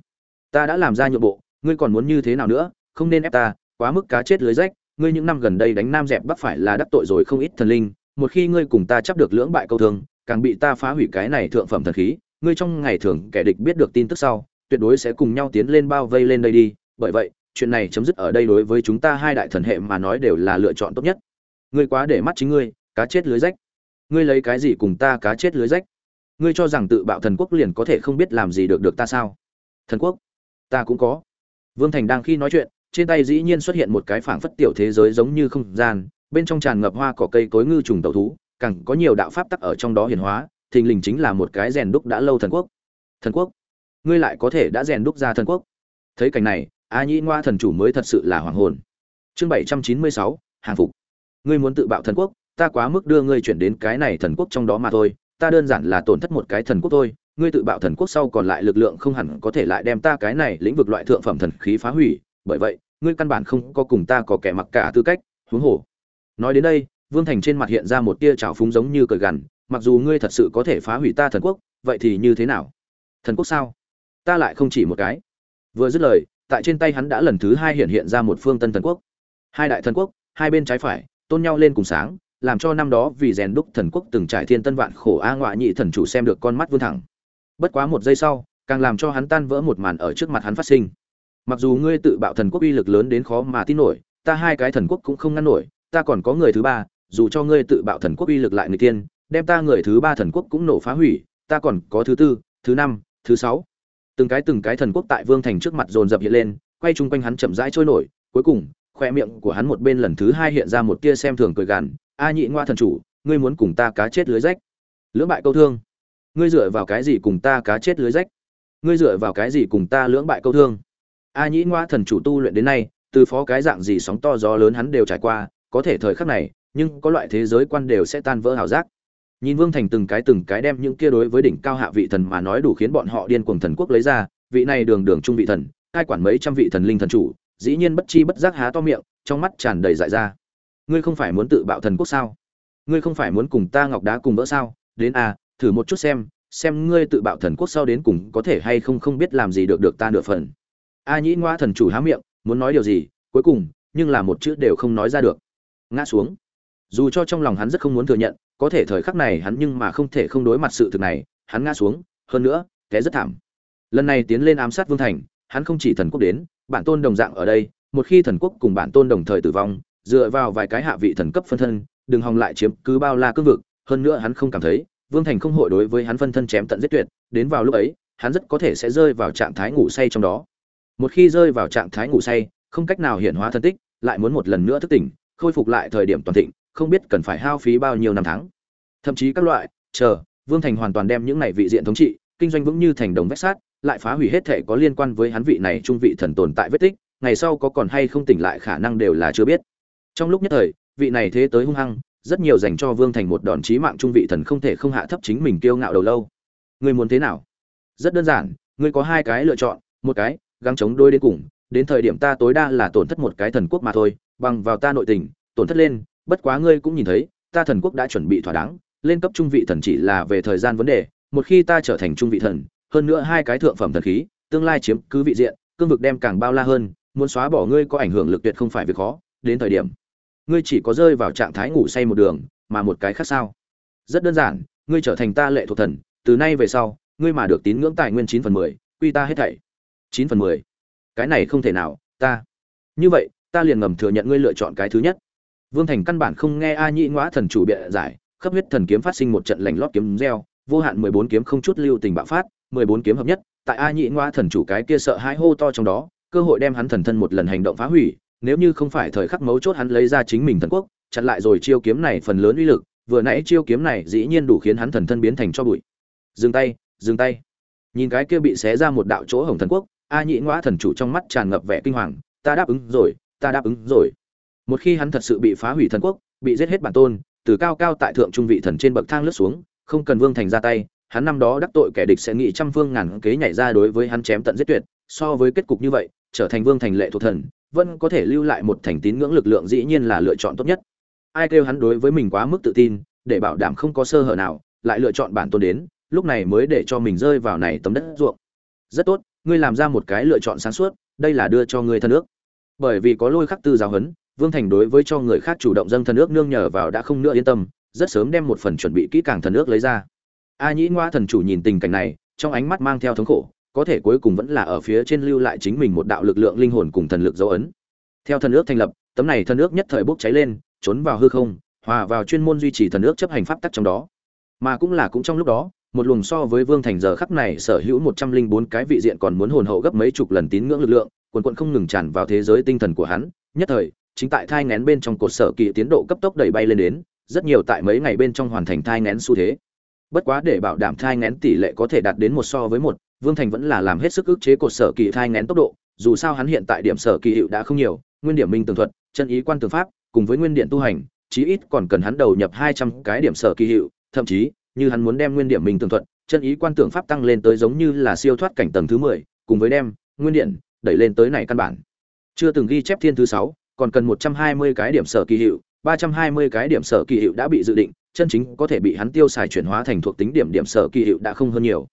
Ta đã làm ra nhượng bộ, ngươi còn muốn như thế nào nữa, không nên ép ta, quá mức cá chết lưới rách, ngươi những năm gần đây đánh nam dẹp bắc phải là đắc tội rồi không ít thần linh một khi ngươi cùng ta chấp được lưỡng bại câu thương, càng bị ta phá hủy cái này thượng phẩm thần khí, ngươi trong ngày thường kẻ địch biết được tin tức sau, tuyệt đối sẽ cùng nhau tiến lên bao vây lên đây đi. Bởi vậy, chuyện này chấm dứt ở đây đối với chúng ta hai đại thần hệ mà nói đều là lựa chọn tốt nhất. Ngươi quá để mắt chính ngươi, cá chết lưới rách. Ngươi lấy cái gì cùng ta cá chết lưới rách? Ngươi cho rằng tự bạo thần quốc liền có thể không biết làm gì được được ta sao? Thần quốc? Ta cũng có. Vương thành đang khi nói chuyện, trên tay dĩ nhiên xuất hiện một cái phảng phất tiểu thế giới giống như không gian bên trong tràn ngập hoa cỏ cây cối ngư trùng tẩu thú, càng có nhiều đạo pháp tắc ở trong đó hiển hóa, thình lình chính là một cái rèn đúc đã lâu thần quốc. Thần quốc? Ngươi lại có thể đã rèn đúc ra thần quốc. Thấy cảnh này, a nhĩ ngoa thần chủ mới thật sự là hoàng hồn. Chương bảy trăm chín mươi sáu, hàng phục. Ngươi muốn tự bạo thần quốc, ta quá mức đưa ngươi chuyển đến cái này thần quốc trong đó mà thôi, ta đơn giản là tổn thất một cái thần quốc thôi, ngươi tự bạo thần quốc sau còn lại lực lượng không hẳn có thể lại đem ta cái này lĩnh vực loại thượng phẩm thần khí phá hủy, bởi vậy, ngươi căn bản không có cùng ta có kẻ mặc cả tư cách, huống hồ nói đến đây, vương thành trên mặt hiện ra một tia trào phúng giống như cờ gằn, mặc dù ngươi thật sự có thể phá hủy ta thần quốc, vậy thì như thế nào? Thần quốc sao? Ta lại không chỉ một cái. Vừa dứt lời, tại trên tay hắn đã lần thứ hai hiện hiện ra một phương tân thần quốc. Hai đại thần quốc, hai bên trái phải, tôn nhau lên cùng sáng, làm cho năm đó vì rèn đúc thần quốc từng trải thiên tân vạn khổ a ngoại nhị thần chủ xem được con mắt vươn thẳng. Bất quá một giây sau, càng làm cho hắn tan vỡ một màn ở trước mặt hắn phát sinh. Mặc dù ngươi tự bạo thần quốc uy lực lớn đến khó mà tin nổi, ta hai cái thần quốc cũng không ngăn nổi ta còn có người thứ ba, dù cho ngươi tự bạo thần quốc uy lực lại người tiên, đem ta người thứ ba thần quốc cũng nổ phá hủy, ta còn có thứ tư, thứ năm, thứ sáu. Từng cái từng cái thần quốc tại vương thành trước mặt dồn dập hiện lên, quay chung quanh hắn chậm rãi trôi nổi, cuối cùng, khoe miệng của hắn một bên lần thứ hai hiện ra một tia xem thường cười gằn, a nhị ngoa thần chủ, ngươi muốn cùng ta cá chết lưới rách? Lưỡng bại câu thương. Ngươi dựa vào cái gì cùng ta cá chết lưới rách? Ngươi dựa vào cái gì cùng ta lưỡng bại câu thương? A nhĩ ngoa thần chủ tu luyện đến nay, từ phó cái dạng gì sóng to gió lớn hắn đều trải qua có thể thời khắc này, nhưng có loại thế giới quan đều sẽ tan vỡ hào giác. Nhìn vương thành từng cái từng cái đem những kia đối với đỉnh cao hạ vị thần mà nói đủ khiến bọn họ điên cuồng thần quốc lấy ra, vị này đường đường trung vị thần, cai quản mấy trăm vị thần linh thần chủ, dĩ nhiên bất chi bất giác há to miệng, trong mắt tràn đầy dại ra. Ngươi không phải muốn tự bạo thần quốc sao? Ngươi không phải muốn cùng ta ngọc đá cùng vỡ sao? Đến à thử một chút xem xem ngươi tự bạo thần quốc sau đến cùng có thể hay không không biết làm gì được được ta nửa phần. A nhĩ ngoa thần chủ há miệng, muốn nói điều gì, cuối cùng, nhưng là một chữ đều không nói ra được ngã xuống. Dù cho trong lòng hắn rất không muốn thừa nhận, có thể thời khắc này hắn nhưng mà không thể không đối mặt sự thực này, hắn ngã xuống, hơn nữa, té rất thảm. Lần này tiến lên ám sát vương thành, hắn không chỉ thần quốc đến, bản tôn đồng dạng ở đây, một khi thần quốc cùng bản tôn đồng thời tử vong, dựa vào vài cái hạ vị thần cấp phân thân, đừng hòng lại chiếm cứ bao la cương vực, hơn nữa hắn không cảm thấy, vương thành không hội đối với hắn phân thân chém tận giết tuyệt, đến vào lúc ấy, hắn rất có thể sẽ rơi vào trạng thái ngủ say trong đó. Một khi rơi vào trạng thái ngủ say, không cách nào hiện hóa thân tích, lại muốn một lần nữa thức tỉnh khôi phục lại thời điểm toàn thịnh, không biết cần phải hao phí bao nhiêu năm tháng. Thậm chí các loại, chờ, vương thành hoàn toàn đem những này vị diện thống trị, kinh doanh vững như thành đồng vách sát lại phá hủy hết thể có liên quan với hắn vị này trung vị thần tồn tại vết tích, ngày sau có còn hay không tỉnh lại khả năng đều là chưa biết. Trong lúc nhất thời, vị này thế tới hung hăng, rất nhiều dành cho vương thành một đòn chí mạng trung vị thần không thể không hạ thấp chính mình kiêu ngạo đầu lâu. Ngươi muốn thế nào? Rất đơn giản, ngươi có hai cái lựa chọn, một cái, gắng chống đôi đến cùng, đến thời điểm ta tối đa là tổn thất một cái thần quốc mà thôi bằng vào ta nội tình, tổn thất lên, bất quá ngươi cũng nhìn thấy, ta thần quốc đã chuẩn bị thỏa đáng, lên cấp trung vị thần chỉ là về thời gian vấn đề, một khi ta trở thành trung vị thần, hơn nữa hai cái thượng phẩm thần khí, tương lai chiếm cứ vị diện, cương vực đem càng bao la hơn, muốn xóa bỏ ngươi có ảnh hưởng lực tuyệt không phải việc khó, đến thời điểm, ngươi chỉ có rơi vào trạng thái ngủ say một đường, mà một cái khác sao? Rất đơn giản, ngươi trở thành ta lệ thuộc thần, từ nay về sau, ngươi mà được tín ngưỡng tài nguyên chín phần mười, quy ta hết thảy. Chín phần mười. Cái này không thể nào, ta. Như vậy ta liền ngầm thừa nhận ngươi lựa chọn cái thứ nhất. Vương thành căn bản không nghe a nhĩ ngõa thần chủ bịa giải khắp huyết thần kiếm phát sinh một trận lành lót kiếm reo, vô hạn mười bốn kiếm không chút lưu tình bạo phát, mười bốn kiếm hợp nhất, tại a nhĩ ngõa thần chủ cái kia sợ hãi hô to trong đó, cơ hội đem hắn thần thân một lần hành động phá hủy, nếu như không phải thời khắc mấu chốt hắn lấy ra chính mình thần quốc, chặn lại rồi chiêu kiếm này phần lớn uy lực, vừa nãy chiêu kiếm này dĩ nhiên đủ khiến hắn thần thân biến thành cho bụi. Dừng tay dừng tay. Nhìn cái kia bị xé ra một đạo chỗ hồng thần quốc, a nhĩ ngõa thần chủ trong mắt tràn ngập vẻ kinh hoàng, ta đáp ứng rồi ta đáp ứng rồi. Một khi hắn thật sự bị phá hủy thần quốc, bị giết hết bản tôn, từ cao cao tại thượng trung vị thần trên bậc thang lướt xuống, không cần vương thành ra tay, hắn năm đó đắc tội kẻ địch sẽ nghĩ trăm phương ngàn kế nhảy ra đối với hắn chém tận giết tuyệt. So với kết cục như vậy, trở thành vương thành lệ thuộc thần, vẫn có thể lưu lại một thành tín ngưỡng lực lượng dĩ nhiên là lựa chọn tốt nhất. Ai kêu hắn đối với mình quá mức tự tin, để bảo đảm không có sơ hở nào, lại lựa chọn bản tôn đến, lúc này mới để cho mình rơi vào này tấm đất ruộng. Rất tốt, ngươi làm ra một cái lựa chọn sáng suốt, đây là đưa cho ngươi thân ước bởi vì có lôi khắc tư giáo huấn, vương thành đối với cho người khác chủ động dâng thần ước nương nhờ vào đã không nữa yên tâm, rất sớm đem một phần chuẩn bị kỹ càng thần ước lấy ra. A nhĩ ngoa thần chủ nhìn tình cảnh này, trong ánh mắt mang theo thống khổ, có thể cuối cùng vẫn là ở phía trên lưu lại chính mình một đạo lực lượng linh hồn cùng thần lực dấu ấn. Theo thần ước thành lập, tấm này thần ước nhất thời bốc cháy lên, trốn vào hư không, hòa vào chuyên môn duy trì thần ước chấp hành pháp tắc trong đó. Mà cũng là cũng trong lúc đó một luồng so với vương thành giờ khắc này sở hữu một trăm linh bốn cái vị diện còn muốn hồn hậu gấp mấy chục lần tín ngưỡng lực lượng, quần quần không ngừng tràn vào thế giới tinh thần của hắn. Nhất thời, chính tại thai ngén bên trong cột sở kỳ tiến độ cấp tốc đẩy bay lên đến, rất nhiều tại mấy ngày bên trong hoàn thành thai ngén xu thế. Bất quá để bảo đảm thai ngén tỷ lệ có thể đạt đến một so với một, vương thành vẫn là làm hết sức ức chế cột sở kỳ thai ngén tốc độ, dù sao hắn hiện tại điểm sở kỳ hiệu đã không nhiều, nguyên điểm minh tường thuật, chân ý quan tường pháp, cùng với nguyên điện tu hành, chí ít còn cần hắn đầu nhập hai trăm cái điểm sở kỳ hiệu, thậm chí như hắn muốn đem nguyên điểm mình tường thuận, chân ý quan tưởng pháp tăng lên tới giống như là siêu thoát cảnh tầng thứ mười cùng với đem nguyên điện đẩy lên tới này căn bản. Chưa từng ghi chép thiên thứ sáu còn cần một trăm hai mươi cái điểm sở kỳ hiệu ba trăm hai mươi cái điểm sở kỳ hiệu đã bị dự định chân chính có thể bị hắn tiêu xài chuyển hóa thành thuộc tính điểm điểm sở kỳ hiệu đã không hơn nhiều.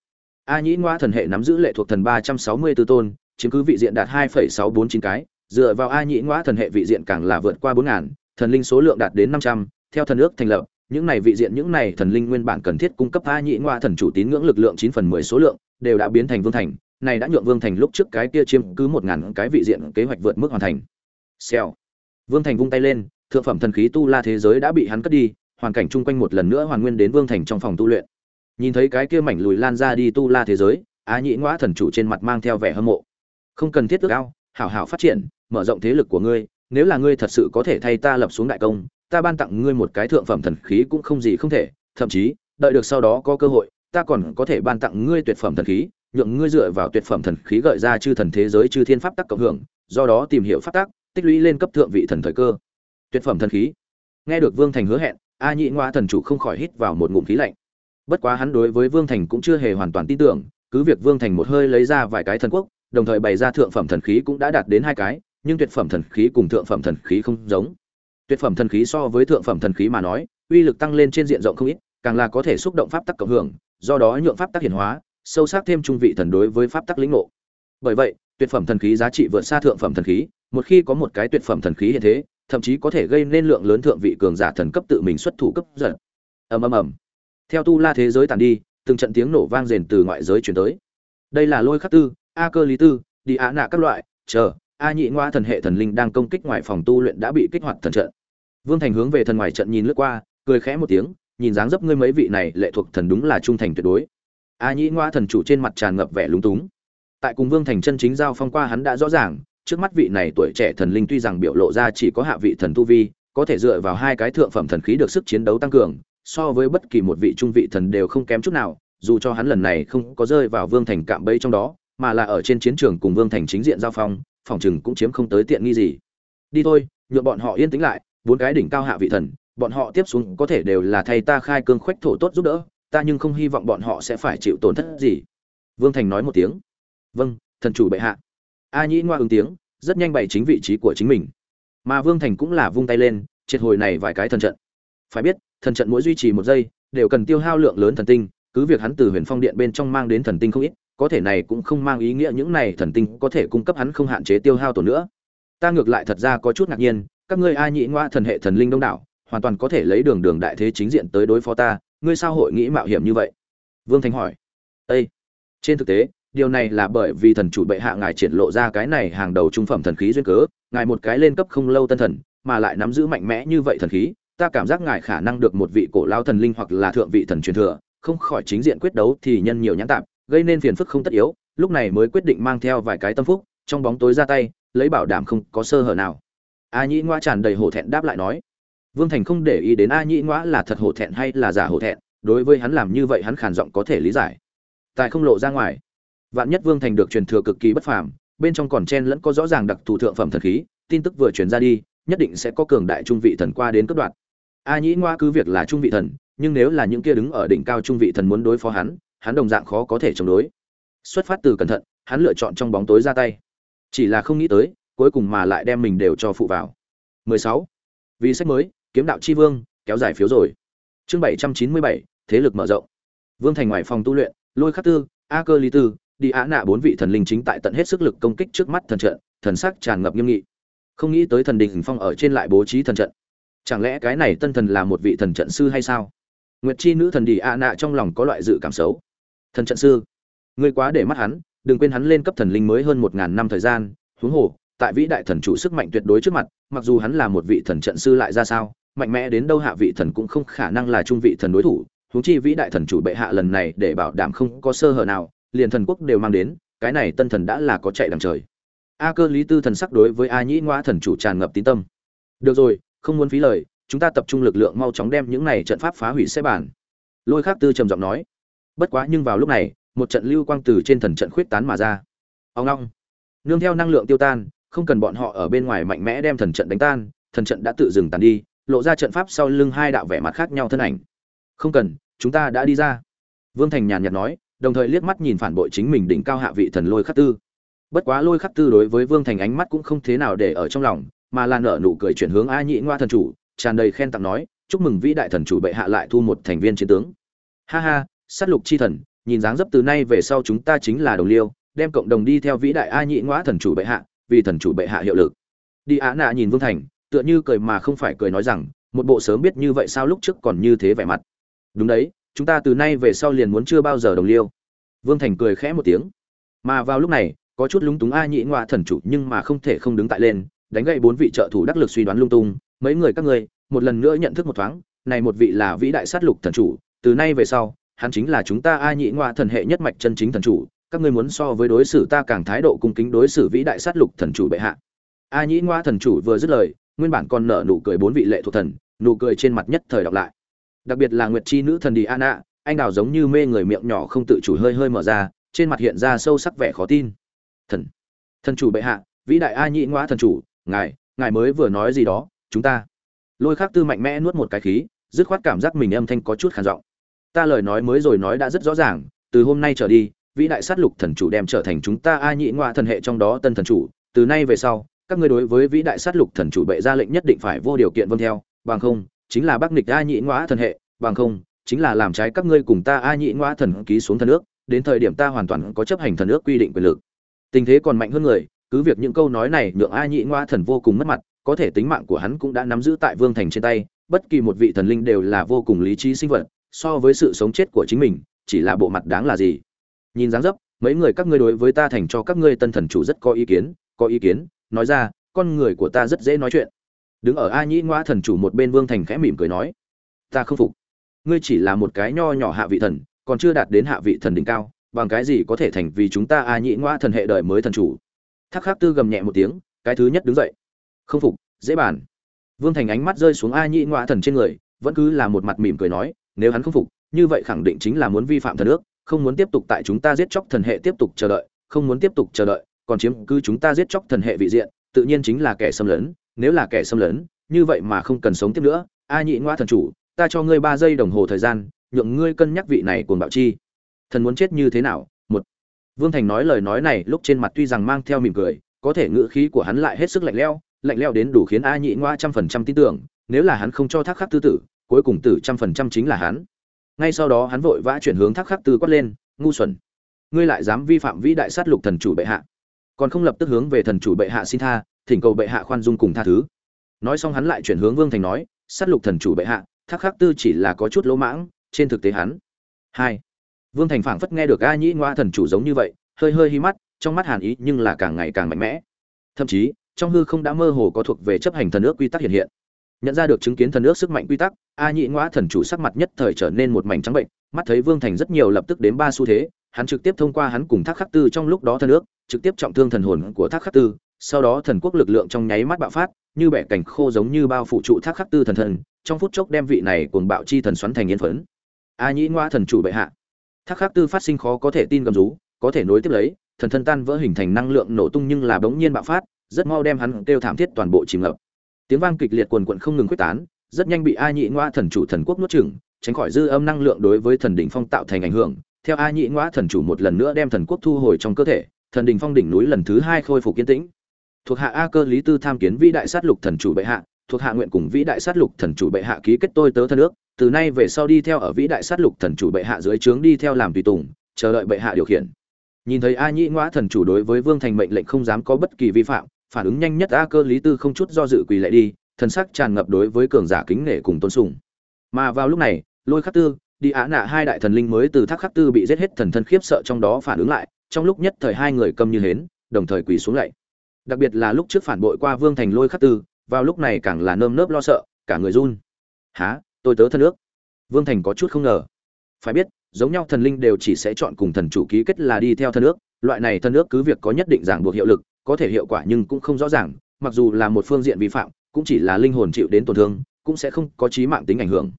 A nhĩ ngoa thần hệ nắm giữ lệ thuộc thần ba trăm sáu mươi 364 tôn chứng cứ vị diện đạt hai phẩy sáu bốn chín cái dựa vào a nhĩ ngoa thần hệ vị diện càng là vượt qua bốn ngàn thần linh số lượng đạt đến năm trăm theo thần ước thành lập những này vị diện, những này thần linh nguyên bản cần thiết cung cấp a nhĩ ngoa thần chủ tín ngưỡng lực lượng chín phần mười số lượng, đều đã biến thành vương thành. Này đã nhượng vương thành lúc trước cái kia chiếm cứ một ngàn cái vị diện kế hoạch vượt mức hoàn thành. Xèo. Vương thành vung tay lên, thượng phẩm thần khí tu la thế giới đã bị hắn cất đi, hoàn cảnh chung quanh một lần nữa hoàn nguyên đến vương thành trong phòng tu luyện. Nhìn thấy cái kia mảnh lùi lan ra đi tu la thế giới, á nhĩ ngọa thần chủ trên mặt mang theo vẻ hâm mộ. Không cần thiết ước ao, hảo hảo phát triển, mở rộng thế lực của ngươi, nếu là ngươi thật sự có thể thay ta lập xuống đại công ta ban tặng ngươi một cái thượng phẩm thần khí cũng không gì không thể, thậm chí, đợi được sau đó có cơ hội, ta còn có thể ban tặng ngươi tuyệt phẩm thần khí, nhượng ngươi dựa vào tuyệt phẩm thần khí gợi ra chư thần thế giới chư thiên pháp tắc cộng hưởng, do đó tìm hiểu pháp tắc, tích lũy lên cấp thượng vị thần thời cơ. Tuyệt phẩm thần khí. Nghe được vương thành hứa hẹn, a nhị ngoa thần chủ không khỏi hít vào một ngụm khí lạnh. Bất quá hắn đối với vương thành cũng chưa hề hoàn toàn tin tưởng, cứ việc vương thành một hơi lấy ra vài cái thần quốc, đồng thời bày ra thượng phẩm thần khí cũng đã đạt đến hai cái, nhưng tuyệt phẩm thần khí cùng thượng phẩm thần khí không giống tuyệt phẩm thần khí so với thượng phẩm thần khí mà nói, uy lực tăng lên trên diện rộng không ít, càng là có thể xúc động pháp tắc cộng hưởng, do đó nhượng pháp tắc hiển hóa, sâu sắc thêm trung vị thần đối với pháp tắc lĩnh ngộ. Bởi vậy, tuyệt phẩm thần khí giá trị vượt xa thượng phẩm thần khí, một khi có một cái tuyệt phẩm thần khí hiện thế, thậm chí có thể gây nên lượng lớn thượng vị cường giả thần cấp tự mình xuất thủ cấp giật ầm ầm ầm. Theo tu la thế giới tàn đi, từng trận tiếng nổ vang rền từ ngoại giới chuyển tới. Đây là lôi khắc tư, a cơ lý tư, đi á nạ các loại, chờ, a nhị ngoa thần hệ thần linh đang công kích ngoài phòng tu luyện đã bị kích hoạt thần trận vương thành hướng về thần ngoài trận nhìn lướt qua, cười khẽ một tiếng, nhìn dáng dấp ngươi mấy vị này lệ thuộc thần đúng là trung thành tuyệt đối. A Nhĩ ngoa thần chủ trên mặt tràn ngập vẻ lúng túng. Tại cùng vương thành chân chính giao phong qua hắn đã rõ ràng, trước mắt vị này tuổi trẻ thần linh tuy rằng biểu lộ ra chỉ có hạ vị thần tu vi, có thể dựa vào hai cái thượng phẩm thần khí được sức chiến đấu tăng cường, so với bất kỳ một vị trung vị thần đều không kém chút nào, dù cho hắn lần này không có rơi vào vương thành cạm bẫy trong đó, mà là ở trên chiến trường cùng vương thành chính diện giao phong, phòng chừng cũng chiếm không tới tiện nghi gì. Đi thôi, nhượng bọn họ yên tĩnh lại bốn cái đỉnh cao hạ vị thần, bọn họ tiếp xuống có thể đều là thay ta khai cương khoách thổ tốt giúp đỡ, ta nhưng không hy vọng bọn họ sẽ phải chịu tổn thất gì. Vương thành nói một tiếng. Vâng thần chủ bệ hạ. A nhĩ ngoa ứng tiếng, rất nhanh bày chính vị trí của chính mình. Mà vương thành cũng là vung tay lên, triệt hồi này vài cái thần trận. Phải biết, thần trận mỗi duy trì một giây, đều cần tiêu hao lượng lớn thần tinh, cứ việc hắn từ huyền phong điện bên trong mang đến thần tinh không ít, có thể này cũng không mang ý nghĩa những này thần tinh có thể cung cấp hắn không hạn chế tiêu hao tổn nữa. Ta ngược lại thật ra có chút ngạc nhiên các ngươi a nhị ngoa thần hệ thần linh đông đảo, hoàn toàn có thể lấy đường đường đại thế chính diện tới đối phó ta, ngươi sao hội nghĩ mạo hiểm như vậy vương thành hỏi Ê! trên thực tế, điều này là bởi vì thần chủ bệ hạ ngài triển lộ ra cái này hàng đầu trung phẩm thần khí duyên cớ, ngài một cái lên cấp không lâu tân thần, mà lại nắm giữ mạnh mẽ như vậy thần khí, ta cảm giác ngài khả năng được một vị cổ lao thần linh hoặc là thượng vị thần truyền thừa, không khỏi chính diện quyết đấu thì nhân nhiều nhãn tạp, gây nên phiền phức không tất yếu, lúc này mới quyết định mang theo vài cái tâm phúc, trong bóng tối ra tay, lấy bảo đảm không có sơ hở nào a nhĩ ngoa tràn đầy hổ thẹn đáp lại nói vương thành không để ý đến a nhĩ ngoa là thật hổ thẹn hay là giả hổ thẹn đối với hắn làm như vậy hắn khản giọng có thể lý giải tại không lộ ra ngoài Vạn nhất Vương Thành được truyền thừa cực kỳ bất phàm, bên trong còn chen lẫn có rõ ràng đặc thù thượng phẩm thần khí, tin tức vừa truyền ra đi, nhất định sẽ có cường đại trung vị thần qua đến cấp đoạn. A Nhĩ Ngoa cứ việc là trung vị thần, nhưng nếu là những kia đứng ở đỉnh cao trung vị thần muốn đối phó hắn, hắn đồng dạng khó có thể chống đối. Xuất phát từ cẩn thận, hắn lựa chọn trong bóng tối ra tay. Chỉ là không nghĩ tới, cuối cùng mà lại đem mình đều cho phụ vào. 16. Vì sách mới, kiếm đạo chi vương, kéo dài phiếu rồi. Chương 797, thế lực mở rộng. Vương Thành ngoài phòng tu luyện, Lôi Khắc Tư, A Cơ Lý Tư, đi á nạ bốn vị thần linh chính tại tận hết sức lực công kích trước mắt thần trận thần sắc tràn ngập nghiêm nghị không nghĩ tới thần đình phong ở trên lại bố trí thần trận chẳng lẽ cái này tân thần là một vị thần trận sư hay sao nguyệt chi nữ thần đi a nạ trong lòng có loại dự cảm xấu thần trận sư ngươi quá để mắt hắn đừng quên hắn lên cấp thần linh mới hơn một ngàn năm thời gian huống hồ tại vĩ đại thần chủ sức mạnh tuyệt đối trước mặt, mặc dù hắn là một vị thần trận sư lại ra sao, mạnh mẽ đến đâu hạ vị thần cũng không khả năng là trung vị thần đối thủ, huống chi vĩ đại thần chủ bệ hạ lần này để bảo đảm không có sơ hở nào, liền thần quốc đều mang đến, cái này tân thần đã là có chạy đằng trời. A cơ lý tư thần sắc đối với a nhĩ ngoa thần chủ tràn ngập tín tâm. Được rồi, không muốn phí lời, chúng ta tập trung lực lượng mau chóng đem những này trận pháp phá hủy sẽ bản lôi khắc tư trầm giọng nói. Bất quá nhưng vào lúc này, một trận lưu quang từ trên thần trận khuyết tán mà ra. Ông long. Nương theo năng lượng tiêu tan không cần bọn họ ở bên ngoài mạnh mẽ đem thần trận đánh tan, thần trận đã tự dừng tàn đi, lộ ra trận pháp sau lưng hai đạo vẻ mặt khác nhau thân ảnh. Không cần, chúng ta đã đi ra. Vương thành nhàn nhạt nói, đồng thời liếc mắt nhìn phản bội chính mình đỉnh cao hạ vị thần lôi khắc tư. Bất quá lôi khắc tư đối với vương thành ánh mắt cũng không thế nào để ở trong lòng, mà là nở nụ cười chuyển hướng a nhị ngoa thần chủ, tràn đầy khen tặng nói, chúc mừng vĩ đại thần chủ bệ hạ lại thu một thành viên chiến tướng. Ha ha, sát lục chi thần, nhìn dáng dấp từ nay về sau chúng ta chính là đồng liêu, đem cộng đồng đi theo vĩ đại a nhị ngoa thần chủ bệ hạ vì thần chủ bệ hạ hiệu lực. Đi á nạ nhìn vương thành, tựa như cười mà không phải cười nói rằng, một bộ sớm biết như vậy sao lúc trước còn như thế vẻ mặt. Đúng đấy, chúng ta từ nay về sau liền muốn chưa bao giờ đồng liêu. Vương thành cười khẽ một tiếng. Mà vào lúc này, có chút lúng túng a nhị ngoa thần chủ nhưng mà không thể không đứng tại lên, đánh gậy bốn vị trợ thủ đắc lực suy đoán lung tung. Mấy người các ngươi, một lần nữa nhận thức một thoáng, này một vị là vĩ đại sát lục thần chủ, từ nay về sau, hắn chính là chúng ta a nhị ngoa thần hệ nhất mạch chân chính thần chủ các ngươi muốn so với đối xử ta càng thái độ cung kính đối xử vĩ đại sát lục thần chủ bệ hạ. A nhị ngoa thần chủ vừa dứt lời, nguyên bản còn nở nụ cười bốn vị lệ thuộc thần, nụ cười trên mặt nhất thời đọc lại. Đặc biệt là nguyệt chi nữ thần đi an ạ anh đào giống như mê người miệng nhỏ không tự chủ hơi hơi mở ra, trên mặt hiện ra sâu sắc vẻ khó tin. Thần thần chủ bệ hạ, vĩ đại a nhị ngoa thần chủ, ngài ngài mới vừa nói gì đó, chúng ta. Lôi khắc tư mạnh mẽ nuốt một cái khí, dứt khoát cảm giác mình âm thanh có chút khàn giọng. Ta lời nói mới rồi nói đã rất rõ ràng, từ hôm nay trở đi vĩ đại sát lục thần chủ đem trở thành chúng ta a nhị ngoa thần hệ trong đó tân thần chủ. Từ nay về sau, các ngươi đối với vĩ đại sát lục thần chủ bệ ra lệnh nhất định phải vô điều kiện vâng theo, bằng không, chính là bắc nghịch a nhị ngoa thần hệ, bằng không, chính là làm trái các ngươi cùng ta a nhị ngoa thần ký xuống thần ước, đến thời điểm ta hoàn toàn có chấp hành thần ước quy định quyền lực. Tình thế còn mạnh hơn người, cứ việc những câu nói này nhượng a nhị ngoa thần vô cùng mất mặt, có thể tính mạng của hắn cũng đã nắm giữ tại vương thành trên tay, bất kỳ một vị thần linh đều là vô cùng lý trí sinh vật, so với sự sống chết của chính mình, chỉ là bộ mặt đáng là gì? Nhìn dáng dấp, mấy người các ngươi đối với ta thành cho các ngươi tân thần chủ rất có ý kiến, có ý kiến, nói ra, con người của ta rất dễ nói chuyện. Đứng ở a nhĩ ngoa thần chủ một bên vương thành khẽ mỉm cười nói, ta không phục. Ngươi chỉ là một cái nho nhỏ hạ vị thần, còn chưa đạt đến hạ vị thần đỉnh cao, bằng cái gì có thể thành vì chúng ta a nhĩ ngoa thần hệ đời mới thần chủ? Thắc khắc tư gầm nhẹ một tiếng, cái thứ nhất đứng dậy. Không phục, dễ bàn. Vương thành ánh mắt rơi xuống a nhĩ ngoa thần trên người, vẫn cứ là một mặt mỉm cười nói, nếu hắn không phục, như vậy khẳng định chính là muốn vi phạm thần ước không muốn tiếp tục tại chúng ta giết chóc thần hệ tiếp tục chờ đợi, không muốn tiếp tục chờ đợi, còn chiếm cứ chúng ta giết chóc thần hệ vị diện, tự nhiên chính là kẻ xâm lấn, nếu là kẻ xâm lấn, như vậy mà không cần sống tiếp nữa. A nhị ngoa thần chủ, ta cho ngươi ba giây đồng hồ thời gian, nhượng ngươi cân nhắc vị này cuồng bạo chi. Thần muốn chết như thế nào? Một. Vương thành nói lời nói này lúc trên mặt tuy rằng mang theo mỉm cười, có thể ngữ khí của hắn lại hết sức lạnh lẽo lạnh lẽo đến đủ khiến a nhị ngoa trăm phần trăm tin tưởng, nếu là hắn không cho thác khắc tư tử, cuối cùng tử trăm phần trăm chính là hắn ngay sau đó hắn vội vã chuyển hướng thác khắc tư quát lên, ngu xuẩn, ngươi lại dám vi phạm vĩ đại sát lục thần chủ bệ hạ. Còn không lập tức hướng về thần chủ bệ hạ xin tha, thỉnh cầu bệ hạ khoan dung cùng tha thứ. Nói xong hắn lại chuyển hướng vương thành nói, sát lục thần chủ bệ hạ, thác khắc tư chỉ là có chút lỗ mãng, trên thực tế hắn. Hai. Vương thành phảng phất nghe được a nhĩ ngoa thần chủ giống như vậy, hơi hơi hi mắt, trong mắt hàn ý nhưng là càng ngày càng mạnh mẽ. Thậm chí, trong hư không đã mơ hồ có thuộc về chấp hành thần ước quy tắc hiện hiện nhận ra được chứng kiến thần ước sức mạnh quy tắc, a nhĩ ngoã thần chủ sắc mặt nhất thời trở nên một mảnh trắng bệnh, mắt thấy vương thành rất nhiều lập tức đến ba xu thế, hắn trực tiếp thông qua hắn cùng thác khắc tư trong lúc đó thần ước, trực tiếp trọng thương thần hồn của thác khắc tư, sau đó thần quốc lực lượng trong nháy mắt bạo phát, như bẻ cảnh khô giống như bao phụ trụ thác khắc tư thần thần, trong phút chốc đem vị này cuồng bạo chi thần xoắn thành yên phấn. A nhĩ ngoa thần chủ bệ hạ. Thác khắc tư phát sinh khó có thể tin gầm rú, có thể nối tiếp lấy, thần thân tan vỡ hình thành năng lượng nổ tung nhưng là bỗng nhiên bạo phát, rất mau đem hắn kêu thảm thiết toàn bộ chìm ngập tiếng vang kịch liệt quần quận không ngừng quyết tán, rất nhanh bị a nhị ngoa thần chủ thần quốc nuốt chửng, tránh khỏi dư âm năng lượng đối với thần đỉnh phong tạo thành ảnh hưởng. Theo a nhị ngoa thần chủ một lần nữa đem thần quốc thu hồi trong cơ thể, thần đỉnh phong đỉnh núi lần thứ hai khôi phục kiên tĩnh. Thuộc hạ a cơ lý tư tham kiến vĩ đại sát lục thần chủ bệ hạ, thuộc hạ nguyện cùng vĩ đại sát lục thần chủ bệ hạ ký kết tôi tớ thân ước, từ nay về sau đi theo ở vĩ đại sát lục thần chủ bệ hạ dưới trướng đi theo làm tùy tùng, chờ đợi bệ hạ điều khiển. Nhìn thấy a nhĩ ngoã thần chủ đối với vương thành mệnh lệnh không dám có bất kỳ vi phạm phản ứng nhanh nhất a cơ lý tư không chút do dự quỳ lại đi, thần sắc tràn ngập đối với cường giả kính nể cùng tôn sùng. Mà vào lúc này, lôi khắc tư, đi á nạ hai đại thần linh mới từ thác khắc tư bị giết hết thần thân khiếp sợ trong đó phản ứng lại, trong lúc nhất thời hai người câm như hến, đồng thời quỳ xuống lạy. Đặc biệt là lúc trước phản bội qua vương thành lôi khắc tư, vào lúc này càng là nơm nớp lo sợ, cả người run. Há tôi tớ thân nước vương thành có chút không ngờ. Phải biết, giống nhau thần linh đều chỉ sẽ chọn cùng thần chủ ký kết là đi theo thân nước loại này thân nước cứ việc có nhất định ràng buộc hiệu lực có thể hiệu quả nhưng cũng không rõ ràng, mặc dù là một phương diện vi phạm, cũng chỉ là linh hồn chịu đến tổn thương, cũng sẽ không có trí mạng tính ảnh hưởng.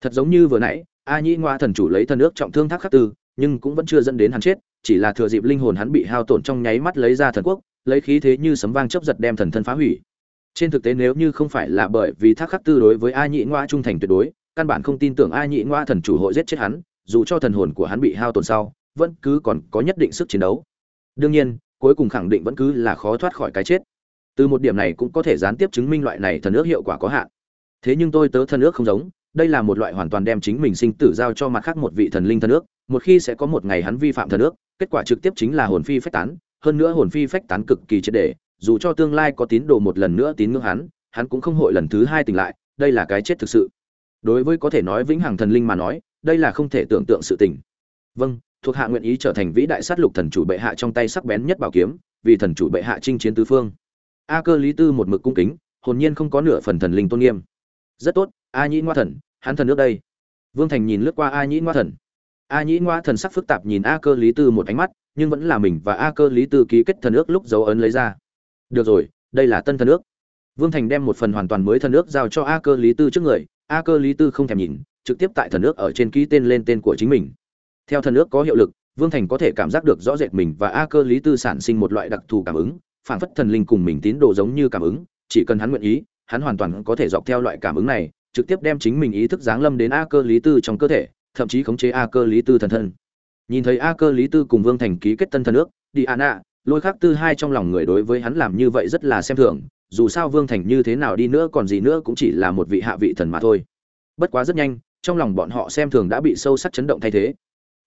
Thật giống như vừa nãy, a nhĩ ngoa thần chủ lấy thân nước trọng thương thác khắc tư, nhưng cũng vẫn chưa dẫn đến hắn chết, chỉ là thừa dịp linh hồn hắn bị hao tổn trong nháy mắt lấy ra thần quốc, lấy khí thế như sấm vang chấp giật đem thần thân phá hủy. Trên thực tế nếu như không phải là bởi vì thác khắc tư đối với a nhĩ ngoa trung thành tuyệt đối, căn bản không tin tưởng a nhĩ ngoa thần chủ hội giết chết hắn, dù cho thần hồn của hắn bị hao tổn sau, vẫn cứ còn có nhất định sức chiến đấu. Đương nhiên cuối cùng khẳng định vẫn cứ là khó thoát khỏi cái chết. Từ một điểm này cũng có thể gián tiếp chứng minh loại này thần ước hiệu quả có hạn. Thế nhưng tôi tớ thần ước không giống, đây là một loại hoàn toàn đem chính mình sinh tử giao cho mặt khác một vị thần linh thần ước, một khi sẽ có một ngày hắn vi phạm thần ước, kết quả trực tiếp chính là hồn phi phách tán, hơn nữa hồn phi phách tán cực kỳ triệt để, dù cho tương lai có tín đồ một lần nữa tín ngưỡng hắn hắn cũng không hội lần thứ hai tỉnh lại, đây là cái chết thực sự. Đối với có thể nói vĩnh hằng thần linh mà nói, đây là không thể tưởng tượng sự tình vâng thuộc hạ nguyện ý trở thành vĩ đại sát lục thần chủ bệ hạ trong tay sắc bén nhất bảo kiếm, vì thần chủ bệ hạ chinh chiến tứ phương. A cơ lý tư một mực cung kính, hồn nhiên không có nửa phần thần linh tôn nghiêm. Rất tốt, a nhĩ ngoa thần, hắn thần nước đây. Vương thành nhìn lướt qua a nhĩ ngoa thần. A nhĩ ngoa thần sắc phức tạp nhìn a cơ lý tư một ánh mắt, nhưng vẫn là mình và a cơ lý tư ký kết thần ước lúc dấu ấn lấy ra. Được rồi, đây là tân thần ước vương thành đem một phần hoàn toàn mới thần ước giao cho a cơ lý tư trước người. A cơ lý tư không thèm nhìn, trực tiếp tại thần ước ở trên ký tên lên tên của chính mình theo thần ước có hiệu lực, vương thành có thể cảm giác được rõ rệt mình và a cơ lý tư sản sinh một loại đặc thù cảm ứng phản phất thần linh cùng mình tín đồ giống như cảm ứng, chỉ cần hắn nguyện ý, hắn hoàn toàn có thể dọc theo loại cảm ứng này, trực tiếp đem chính mình ý thức giáng lâm đến a cơ lý tư trong cơ thể, thậm chí khống chế a cơ lý tư thần thân. Nhìn thấy a cơ lý tư cùng vương thành ký kết tân thần ước, đi an ạ lôi khắc tư hai trong lòng người đối với hắn làm như vậy rất là xem thường, dù sao vương thành như thế nào đi nữa còn gì nữa cũng chỉ là một vị hạ vị thần mà thôi. Bất quá rất nhanh, trong lòng bọn họ xem thường đã bị sâu sắc chấn động thay thế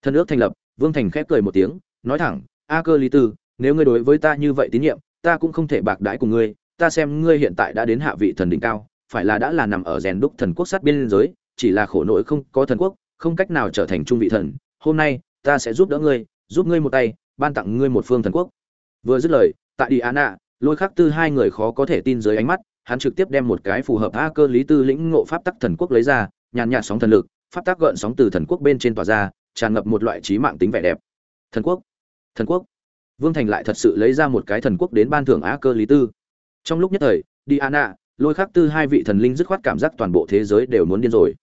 thân ước thành lập, vương thành khép cười một tiếng, nói thẳng, a cơ lý tư, nếu ngươi đối với ta như vậy tín nhiệm, ta cũng không thể bạc đãi cùng ngươi. Ta xem ngươi hiện tại đã đến hạ vị thần đỉnh cao, phải là đã là nằm ở rèn đúc thần quốc sát biên giới, chỉ là khổ nỗi không có thần quốc, không cách nào trở thành trung vị thần. Hôm nay, ta sẽ giúp đỡ ngươi, giúp ngươi một tay, ban tặng ngươi một phương thần quốc. Vừa dứt lời, tại đi án ạ lôi khắc tư hai người khó có thể tin dưới ánh mắt, hắn trực tiếp đem một cái phù hợp a cơ lý tư lĩnh ngộ pháp tắc thần quốc lấy ra, nhàn nhạt sóng thần lực, pháp tắc gợn sóng từ thần quốc bên trên tỏa ra tràn ngập một loại trí mạng tính vẻ đẹp. Thần quốc. Thần quốc. Vương thành lại thật sự lấy ra một cái thần quốc đến ban thưởng a cơ lý tư. Trong lúc nhất thời đi lôi khắc tư hai vị thần linh dứt khoát cảm giác toàn bộ thế giới đều muốn điên rồi.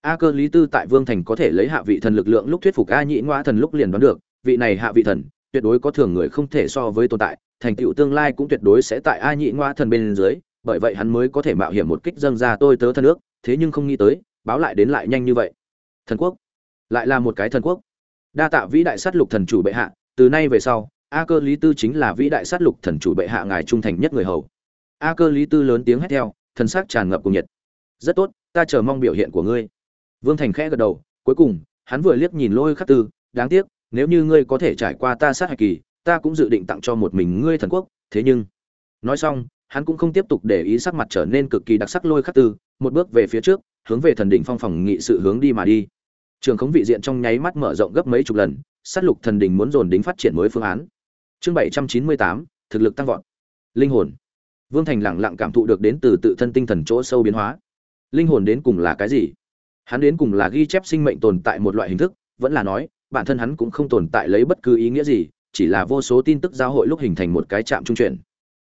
A cơ lý tư tại vương thành có thể lấy hạ vị thần lực lượng lúc thuyết phục a nhĩ ngoa thần lúc liền đoán được, vị này hạ vị thần, tuyệt đối có thường người không thể so với tồn tại, thành tựu tương lai cũng tuyệt đối sẽ tại a nhĩ ngoa thần bên dưới, bởi vậy hắn mới có thể mạo hiểm một kích dâng ra tôi tớ thân nước thế nhưng không nghĩ tới, báo lại đến lại nhanh như vậy. Thần quốc lại là một cái thần quốc. Đa tạ vĩ đại sát lục thần chủ bệ hạ, từ nay về sau, a cơ lý tư chính là vĩ đại sát lục thần chủ bệ hạ ngài trung thành nhất người hầu. A cơ lý tư lớn tiếng hét theo, thần sắc tràn ngập cùng nhiệt. Rất tốt, ta chờ mong biểu hiện của ngươi. Vương thành khẽ gật đầu, cuối cùng, hắn vừa liếc nhìn lôi khắc tư, đáng tiếc, nếu như ngươi có thể trải qua ta sát hạch kỳ, ta cũng dự định tặng cho một mình ngươi thần quốc, thế nhưng, nói xong, hắn cũng không tiếp tục để ý sắc mặt trở nên cực kỳ đặc sắc lôi khắc tư, một bước về phía trước, hướng về thần đỉnh phong phòng nghị sự hướng đi mà đi trường khống vị diện trong nháy mắt mở rộng gấp mấy chục lần, sát lục thần đình muốn dồn đính phát triển mới phương án. Chương bảy trăm chín mươi tám, thực lực tăng vọt. Linh hồn. Vương thành lẳng lặng cảm thụ được đến từ tự thân tinh thần chỗ sâu biến hóa. Linh hồn đến cùng là cái gì? Hắn đến cùng là ghi chép sinh mệnh tồn tại một loại hình thức, vẫn là nói, bản thân hắn cũng không tồn tại lấy bất cứ ý nghĩa gì, chỉ là vô số tin tức giao hội lúc hình thành một cái trạm trung chuyển.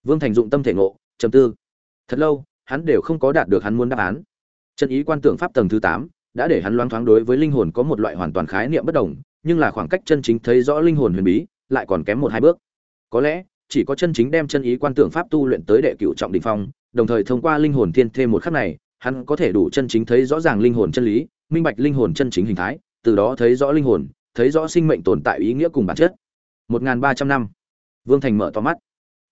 Vương thành dụng tâm thể ngộ chầm tư. Thật lâu, hắn đều không có đạt được hắn muốn đáp án. Chân ý quan tưởng pháp tầng thứ tám đã để hắn loáng thoáng đối với linh hồn có một loại hoàn toàn khái niệm bất đồng, nhưng là khoảng cách chân chính thấy rõ linh hồn huyền bí, lại còn kém một hai bước. Có lẽ, chỉ có chân chính đem chân ý quan tưởng pháp tu luyện tới đệ cửu trọng đỉnh phong, đồng thời thông qua linh hồn thiên thêm một khắc này, hắn có thể đủ chân chính thấy rõ ràng linh hồn chân lý, minh bạch linh hồn chân chính hình thái, từ đó thấy rõ linh hồn, thấy rõ sinh mệnh tồn tại ý nghĩa cùng bản chất. Một ba trăm năm. Vương thành mở to mắt.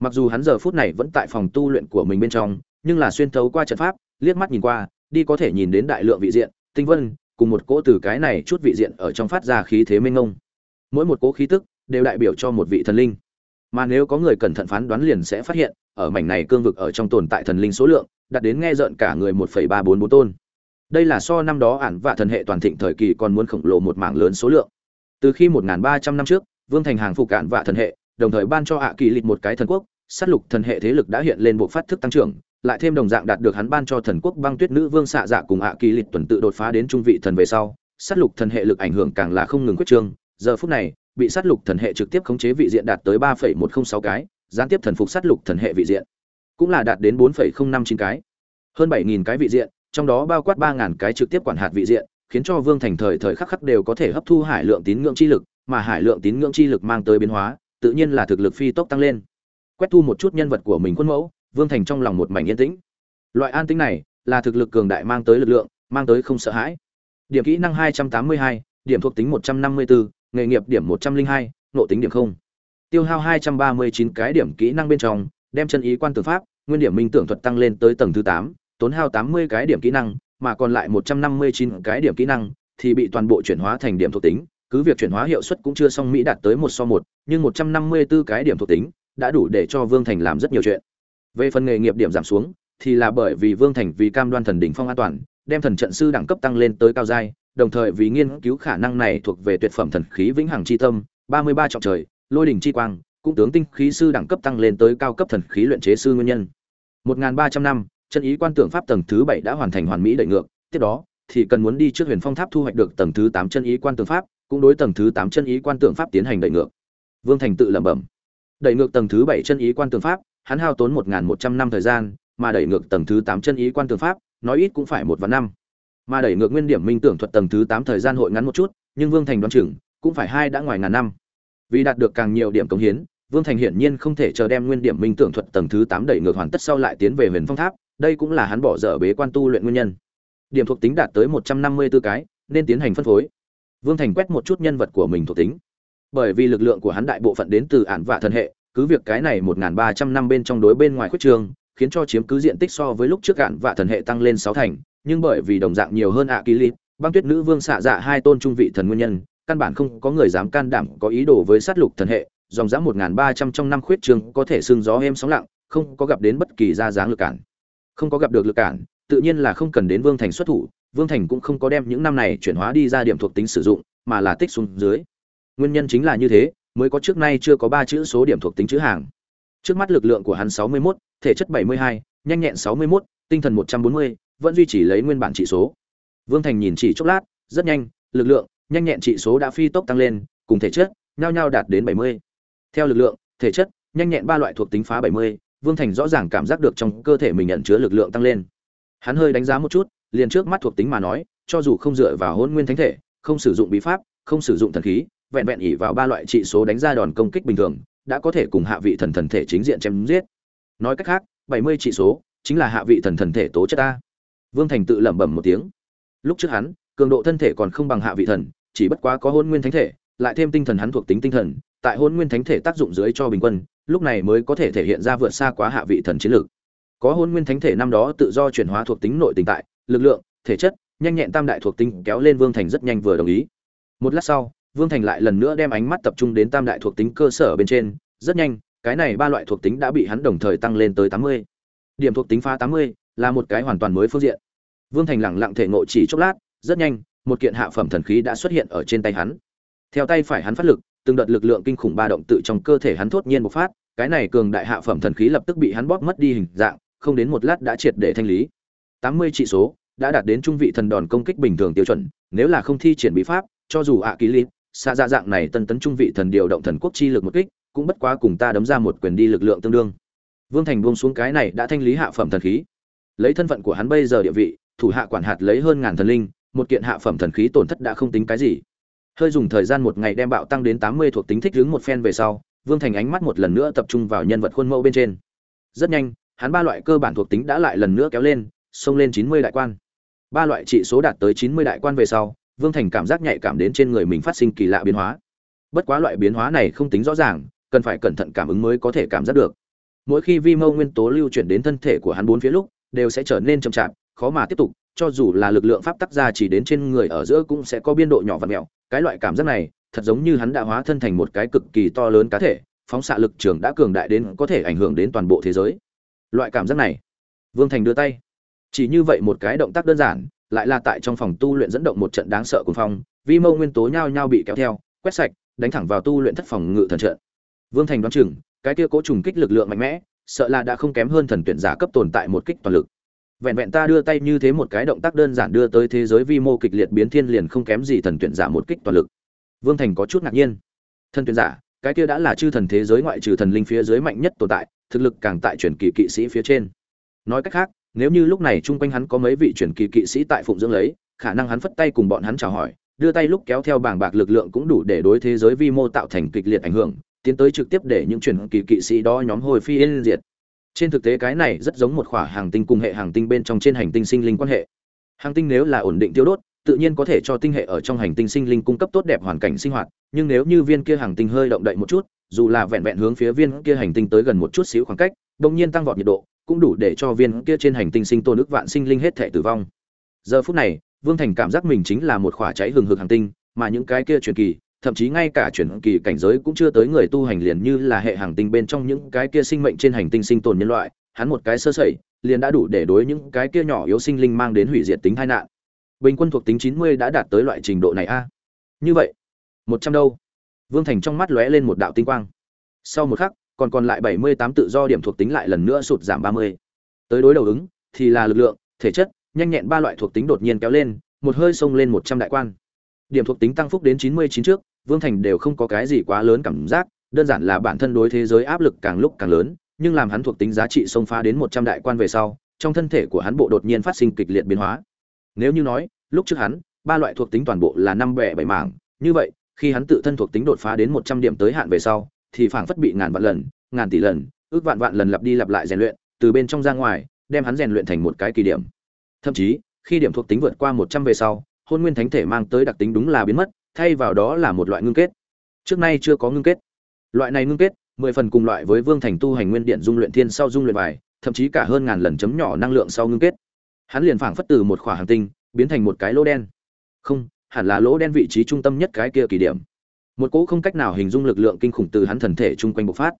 Mặc dù hắn giờ phút này vẫn tại phòng tu luyện của mình bên trong, nhưng là xuyên thấu qua trận pháp, liếc mắt nhìn qua, đi có thể nhìn đến đại lượng vị diện tinh vân cùng một cỗ từ cái này chút vị diện ở trong phát ra khí thế mênh ngông mỗi một cỗ khí tức đều đại biểu cho một vị thần linh mà nếu có người cẩn thận phán đoán liền sẽ phát hiện ở mảnh này cương vực ở trong tồn tại thần linh số lượng đạt đến nghe rợn cả người 1.344 tôn. Đây là so năm đó ản vạ thần hệ toàn thịnh thời kỳ còn muốn khổng lồ một mảng lớn số lượng. Từ khi 1300 năm trước, Vương Thành hàng phục ản vạ thần hệ, đồng thời ban cho ạ kỳ lịch một cái thần quốc, sát lục thần hệ thế lực đã hiện lên bộ phát thức tăng trưởng, lại thêm đồng dạng đạt được hắn ban cho thần quốc băng tuyết nữ vương xạ dạ cùng ạ kỳ lịch tuần tự đột phá đến trung vị thần về sau, sát lục thần hệ lực ảnh hưởng càng là không ngừng quyết trương, giờ phút này, bị sát lục thần hệ trực tiếp khống chế vị diện đạt tới 3.106 cái, gián tiếp thần phục sát lục thần hệ vị diện, cũng là đạt đến 4.059 cái. Hơn 7.000 cái vị diện, trong đó bao quát ba ngàn cái trực tiếp quản hạt vị diện, khiến cho Vương Thành thời thời khắc khắc đều có thể hấp thu hải lượng tín ngưỡng chi lực, mà hải lượng tín ngưỡng chi lực mang tới biến hóa, tự nhiên là thực lực phi tốc tăng lên. Quét thu một chút nhân vật của mình quân mẫu, Vương Thành trong lòng một mảnh yên tĩnh. Loại an tĩnh này, là thực lực cường đại mang tới lực lượng, mang tới không sợ hãi. Điểm kỹ năng 282, điểm thuộc tính 154, nghề nghiệp điểm 102, nộ tính điểm không. Tiêu hao 239 cái điểm kỹ năng bên trong, đem chân ý quan tưởng pháp, nguyên điểm minh tưởng thuật tăng lên tới tầng thứ 8, tốn hao 80 cái điểm kỹ năng, mà còn lại 159 cái điểm kỹ năng thì bị toàn bộ chuyển hóa thành điểm thuộc tính, cứ việc chuyển hóa hiệu suất cũng chưa xong mỹ đạt tới một so một, nhưng 154 cái điểm thuộc tính đã đủ để cho Vương Thành làm rất nhiều chuyện. Về phần nghề nghiệp điểm giảm xuống, thì là bởi vì Vương Thành vì cam đoan thần đỉnh phong an toàn, đem thần trận sư đẳng cấp tăng lên tới cao giai, đồng thời vì nghiên cứu khả năng này thuộc về tuyệt phẩm thần khí vĩnh hằng chi tâm, 33 trọng trời, lôi đỉnh chi quang, cũng tướng tinh khí sư đẳng cấp tăng lên tới cao cấp thần khí luyện chế sư nguyên nhân. 1300 năm, chân ý quan tưởng pháp tầng thứ 7 đã hoàn thành hoàn mỹ đẩy ngược, tiếp đó thì cần muốn đi trước Huyền Phong Tháp thu hoạch được tầng thứ 8 chân ý quan tưởng pháp, cũng đối tầng thứ 8 chân ý quan tưởng pháp tiến hành đẩy ngược. Vương Thành tự lẩm bẩm. Đẩy ngược tầng thứ 7 chân ý quan tưởng pháp, hắn hao tốn 1100 năm thời gian, mà đẩy ngược tầng thứ 8 chân ý quan tường pháp, nói ít cũng phải một vạn năm. Mà đẩy ngược nguyên điểm minh tưởng thuật tầng thứ 8 thời gian hội ngắn một chút, nhưng Vương Thành đoán chừng cũng phải hai đã ngoài ngàn năm. Vì đạt được càng nhiều điểm cống hiến, Vương Thành hiển nhiên không thể chờ đem nguyên điểm minh tưởng thuật tầng thứ 8 đẩy ngược hoàn tất sau lại tiến về Huyền Phong Tháp, đây cũng là hắn bỏ dở bế quan tu luyện nguyên nhân. Điểm thuộc tính đạt tới 154 cái, nên tiến hành phân phối. Vương Thành quét một chút nhân vật của mình thuộc tính. Bởi vì lực lượng của hắn đại bộ phận đến từ án và thần hệ, cứ việc cái này 1300 năm bên trong đối bên ngoài khuyết trường, khiến cho chiếm cứ diện tích so với lúc trước cạn vạ thần hệ tăng lên 6 thành, nhưng bởi vì đồng dạng nhiều hơn ạ kỳ lịp, băng tuyết nữ vương xạ dạ hai tôn trung vị thần nguyên nhân, căn bản không có người dám can đảm có ý đồ với sát lục thần hệ, dòng giá 1300 trong năm khuyết trường có thể sương gió êm sóng lặng, không có gặp đến bất kỳ ra dáng lực cản. Không có gặp được lực cản, tự nhiên là không cần đến Vương Thành xuất thủ, Vương Thành cũng không có đem những năm này chuyển hóa đi ra điểm thuộc tính sử dụng, mà là tích xuống dưới. Nguyên nhân chính là như thế, mới có trước nay chưa có ba chữ số điểm thuộc tính chữ hàng. Trước mắt lực lượng của hắn 61, thể chất 72, nhanh nhẹn 61, tinh thần 140, vẫn duy trì lấy nguyên bản trị số. Vương Thành nhìn chỉ chốc lát, rất nhanh, lực lượng, nhanh nhẹn trị số đã phi tốc tăng lên, cùng thể chất, nhao nhau đạt đến 70. Theo lực lượng, thể chất, nhanh nhẹn ba loại thuộc tính phá 70, Vương Thành rõ ràng cảm giác được trong cơ thể mình nhận chứa lực lượng tăng lên. Hắn hơi đánh giá một chút, liền trước mắt thuộc tính mà nói, cho dù không dựa vào Hỗn Nguyên Thánh thể, không sử dụng bí pháp, không sử dụng thần khí, vẹn vẹn ỉ vào ba loại trị số đánh ra đòn công kích bình thường, đã có thể cùng hạ vị thần thần thể chính diện chém giết. Nói cách khác, 70 trị số chính là hạ vị thần thần thể tố chất ta. Vương Thành tự lẩm bẩm một tiếng. Lúc trước hắn, cường độ thân thể còn không bằng hạ vị thần, chỉ bất quá có hôn nguyên thánh thể, lại thêm tinh thần hắn thuộc tính tinh thần, tại hôn nguyên thánh thể tác dụng dưới cho bình quân, lúc này mới có thể thể hiện ra vượt xa quá hạ vị thần chiến lược. Có hôn nguyên thánh thể năm đó tự do chuyển hóa thuộc tính nội tình tại, lực lượng, thể chất, nhanh nhẹn tam đại thuộc tính kéo lên Vương Thành rất nhanh vừa đồng ý. Một lát sau, Vương Thành lại lần nữa đem ánh mắt tập trung đến tam đại thuộc tính cơ sở bên trên, rất nhanh, cái này ba loại thuộc tính đã bị hắn đồng thời tăng lên tới 80. Điểm thuộc tính phá 80 là một cái hoàn toàn mới phương diện. Vương Thành lẳng lặng thể ngộ chỉ chốc lát, rất nhanh, một kiện hạ phẩm thần khí đã xuất hiện ở trên tay hắn. Theo tay phải hắn phát lực, từng đợt lực lượng kinh khủng ba động tự trong cơ thể hắn thốt nhiên bộc phát, cái này cường đại hạ phẩm thần khí lập tức bị hắn bóp mất đi hình dạng, không đến một lát đã triệt để thanh lý. 80 trị số, đã đạt đến trung vị thần đòn công kích bình thường tiêu chuẩn, nếu là không thi triển bí pháp, cho dù ạ ký lý, xa ra dạ dạng này tân tấn trung vị thần điều động thần quốc chi lực một kích, cũng bất quá cùng ta đấm ra một quyền đi lực lượng tương đương. Vương Thành buông xuống cái này đã thanh lý hạ phẩm thần khí. Lấy thân phận của hắn bây giờ địa vị, thủ hạ quản hạt lấy hơn ngàn thần linh, một kiện hạ phẩm thần khí tổn thất đã không tính cái gì. Hơi dùng thời gian một ngày đem bạo tăng đến 80 thuộc tính thích ứng một phen về sau, Vương Thành ánh mắt một lần nữa tập trung vào nhân vật khuôn mẫu bên trên. Rất nhanh, hắn ba loại cơ bản thuộc tính đã lại lần nữa kéo lên, xông lên 90 đại quan. Ba loại trị số đạt tới 90 đại quan về sau, Vương Thành cảm giác nhạy cảm đến trên người mình phát sinh kỳ lạ biến hóa. Bất quá loại biến hóa này không tính rõ ràng, cần phải cẩn thận cảm ứng mới có thể cảm giác được. Mỗi khi vi mâu nguyên tố lưu chuyển đến thân thể của hắn bốn phía lúc, đều sẽ trở nên chậm chạp, khó mà tiếp tục, cho dù là lực lượng pháp tắc ra chỉ đến trên người ở giữa cũng sẽ có biên độ nhỏ và mèo. Cái loại cảm giác này, thật giống như hắn đã hóa thân thành một cái cực kỳ to lớn cá thể, phóng xạ lực trường đã cường đại đến có thể ảnh hưởng đến toàn bộ thế giới. Loại cảm giác này, Vương Thành đưa tay, chỉ như vậy một cái động tác đơn giản lại là tại trong phòng tu luyện dẫn động một trận đáng sợ cuồng phong, vi mâu nguyên tố nhao nhao bị kéo theo, quét sạch, đánh thẳng vào tu luyện thất phòng ngự thần trận. Vương thành đoán chừng, cái kia cố trùng kích lực lượng mạnh mẽ, sợ là đã không kém hơn thần tuyển giả cấp tồn tại một kích toàn lực. Vẹn vẹn ta đưa tay như thế một cái động tác đơn giản đưa tới thế giới vi mô kịch liệt biến thiên liền không kém gì thần tuyển giả một kích toàn lực. Vương thành có chút ngạc nhiên. Thần tuyển giả, cái kia đã là chư thần thế giới ngoại trừ thần linh phía dưới mạnh nhất tồn tại, thực lực càng tại truyền kỳ kỵ sĩ phía trên. Nói cách khác nếu như lúc này chung quanh hắn có mấy vị truyền kỳ kỵ sĩ tại phụng dưỡng lấy, khả năng hắn phất tay cùng bọn hắn chào hỏi, đưa tay lúc kéo theo bảng bạc lực lượng cũng đủ để đối thế giới vi mô tạo thành kịch liệt ảnh hưởng, tiến tới trực tiếp để những truyền kỳ kỵ sĩ đó nhóm hồi phi yên diệt. Trên thực tế cái này rất giống một khỏa hàng tinh cùng hệ hàng tinh bên trong trên hành tinh sinh linh quan hệ. Hàng tinh nếu là ổn định tiêu đốt, tự nhiên có thể cho tinh hệ ở trong hành tinh sinh linh cung cấp tốt đẹp hoàn cảnh sinh hoạt, nhưng nếu như viên kia hàng tinh hơi động đậy một chút, dù là vẹn vẹn hướng phía viên kia hành tinh tới gần một chút xíu khoảng cách, đột nhiên tăng vọt nhiệt độ cũng đủ để cho viên kia trên hành tinh sinh tồn ức vạn sinh linh hết thể tử vong. Giờ phút này, vương thành cảm giác mình chính là một khỏa cháy hừng hực hành tinh, mà những cái kia truyền kỳ, thậm chí ngay cả chuyển kỳ cảnh giới cũng chưa tới người tu hành liền như là hệ hành tinh bên trong những cái kia sinh mệnh trên hành tinh sinh tồn nhân loại, hắn một cái sơ sẩy, liền đã đủ để đối những cái kia nhỏ yếu sinh linh mang đến hủy diệt tính tai nạn. Bình quân thuộc tính chín mươi đã đạt tới loại trình độ này a. Như vậy, một trăm đâu. Vương thành trong mắt lóe lên một đạo tinh quang. Sau một khắc còn còn lại bảy mươi tám tự do điểm thuộc tính lại lần nữa sụt giảm ba mươi tới đối đầu ứng thì là lực lượng thể chất nhanh nhẹn ba loại thuộc tính đột nhiên kéo lên một hơi xông lên một trăm đại quan điểm thuộc tính tăng phúc đến chín mươi chín trước Vương Thành đều không có cái gì quá lớn cảm giác, đơn giản là bản thân đối thế giới áp lực càng lúc càng lớn, nhưng làm hắn thuộc tính giá trị xông phá đến một trăm đại quan về sau, trong thân thể của hắn bộ đột nhiên phát sinh kịch liệt biến hóa. Nếu như nói, lúc trước hắn, ba loại thuộc tính toàn bộ là năm bẻ bảy mảng, như vậy, khi hắn tự thân thuộc tính đột phá đến một trăm điểm tới hạn về sau, thì phảng phất bị ngàn vạn lần, ngàn tỷ lần, ước vạn vạn lần lặp đi lặp lại rèn luyện, từ bên trong ra ngoài, đem hắn rèn luyện thành một cái kỳ điểm. Thậm chí, khi điểm thuộc tính vượt qua một trăm về sau, hôn nguyên thánh thể mang tới đặc tính đúng là biến mất, thay vào đó là một loại ngưng kết. Trước nay chưa có ngưng kết. Loại này ngưng kết mười phần cùng loại với vương thành tu hành nguyên điện dung luyện thiên sau dung luyện bài thậm chí cả hơn ngàn lần chấm nhỏ năng lượng sau ngưng kết. Hắn liền phảng phất từ một quả hành tinh biến thành một cái lỗ đen. Không hẳn là lỗ đen vị trí trung tâm nhất cái kia kỳ điểm một cỗ không cách nào hình dung lực lượng kinh khủng từ hắn thần thể chung quanh bộc phát.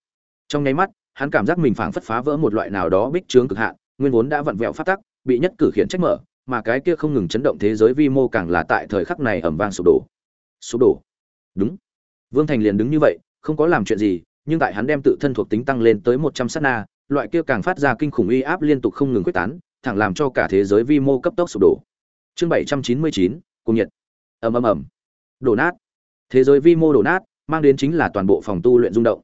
Trong nháy mắt, hắn cảm giác mình phảng phất phá vỡ một loại nào đó bích trướng cực hạn, nguyên vốn đã vặn vẹo phát tắc, bị nhất cử khiển trách mở, mà cái kia không ngừng chấn động thế giới vi mô càng là tại thời khắc này ẩm vang sụp đổ. Sụp đổ. Đúng. Vương thành liền đứng như vậy, không có làm chuyện gì, nhưng tại hắn đem tự thân thuộc tính tăng lên tới một trăm sát na, loại kia càng phát ra kinh khủng uy áp liên tục không ngừng quyết tán, thẳng làm cho cả thế giới vi mô cấp tốc sụp đổ. Chương bảy trăm chín mươi chín cung nhiệt. Ầm ầm ầm. Đổ nát thế giới vi mô đổ nát, mang đến chính là toàn bộ phòng tu luyện rung động.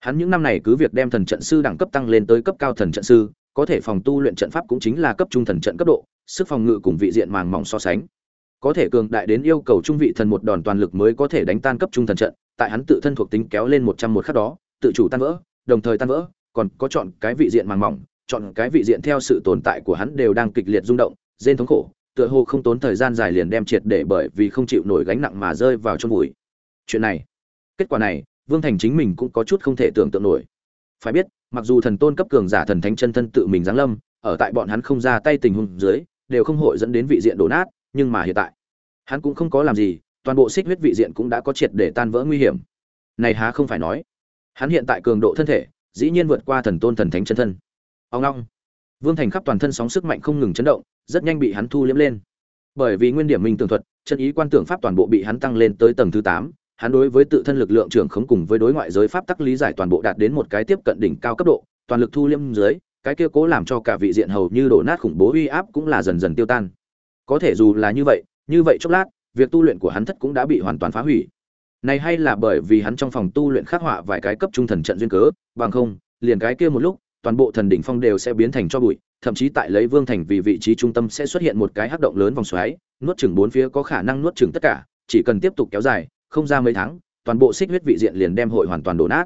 Hắn những năm này cứ việc đem thần trận sư đẳng cấp tăng lên tới cấp cao thần trận sư, có thể phòng tu luyện trận pháp cũng chính là cấp trung thần trận cấp độ, sức phòng ngự cùng vị diện màng mỏng so sánh. Có thể cường đại đến yêu cầu trung vị thần một đòn toàn lực mới có thể đánh tan cấp trung thần trận, tại hắn tự thân thuộc tính kéo lên một trăm một khắc đó, tự chủ tan vỡ, đồng thời tan vỡ, còn có chọn cái vị diện màng mỏng, chọn cái vị diện theo sự tồn tại của hắn đều đang kịch liệt rung động, rên thống khổ, tựa hồ không tốn thời gian dài liền đem triệt để bởi vì không chịu nổi gánh nặng mà rơi vào trong bụi chuyện này. Kết quả này, vương thành chính mình cũng có chút không thể tưởng tượng nổi. Phải biết, mặc dù thần tôn cấp cường giả thần thánh chân thân tự mình giáng lâm, ở tại bọn hắn không ra tay tình huống dưới, đều không hội dẫn đến vị diện đổ nát, nhưng mà hiện tại, hắn cũng không có làm gì, toàn bộ xích huyết vị diện cũng đã có triệt để tan vỡ nguy hiểm. Này há không phải nói, hắn hiện tại cường độ thân thể, dĩ nhiên vượt qua thần tôn thần thánh chân thân. Ông long vương thành khắp toàn thân sóng sức mạnh không ngừng chấn động, rất nhanh bị hắn thu liếm lên. Bởi vì nguyên điểm minh tường thuật, chân ý quan tưởng pháp toàn bộ bị hắn tăng lên tới tầng thứ tám hắn đối với tự thân lực lượng trưởng khống cùng với đối ngoại giới pháp tắc lý giải toàn bộ đạt đến một cái tiếp cận đỉnh cao cấp độ, toàn lực thu liêm dưới, cái kia cố làm cho cả vị diện hầu như đổ nát khủng bố uy áp cũng là dần dần tiêu tan. Có thể dù là như vậy như vậy chốc lát, việc tu luyện của hắn thất cũng đã bị hoàn toàn phá hủy. Này hay là bởi vì hắn trong phòng tu luyện khắc họa vài cái cấp trung thần trận duyên cớ, bằng không, liền cái kia một lúc, toàn bộ thần đỉnh phong đều sẽ biến thành cho bụi, thậm chí tại lấy vương thành vì vị trí trung tâm sẽ xuất hiện một cái hắc động lớn vòng xoáy, nuốt chửng bốn phía có khả năng nuốt chửng tất cả, chỉ cần tiếp tục kéo dài không ra mấy tháng, toàn bộ xích huyết vị diện liền đem hội hoàn toàn đổ nát.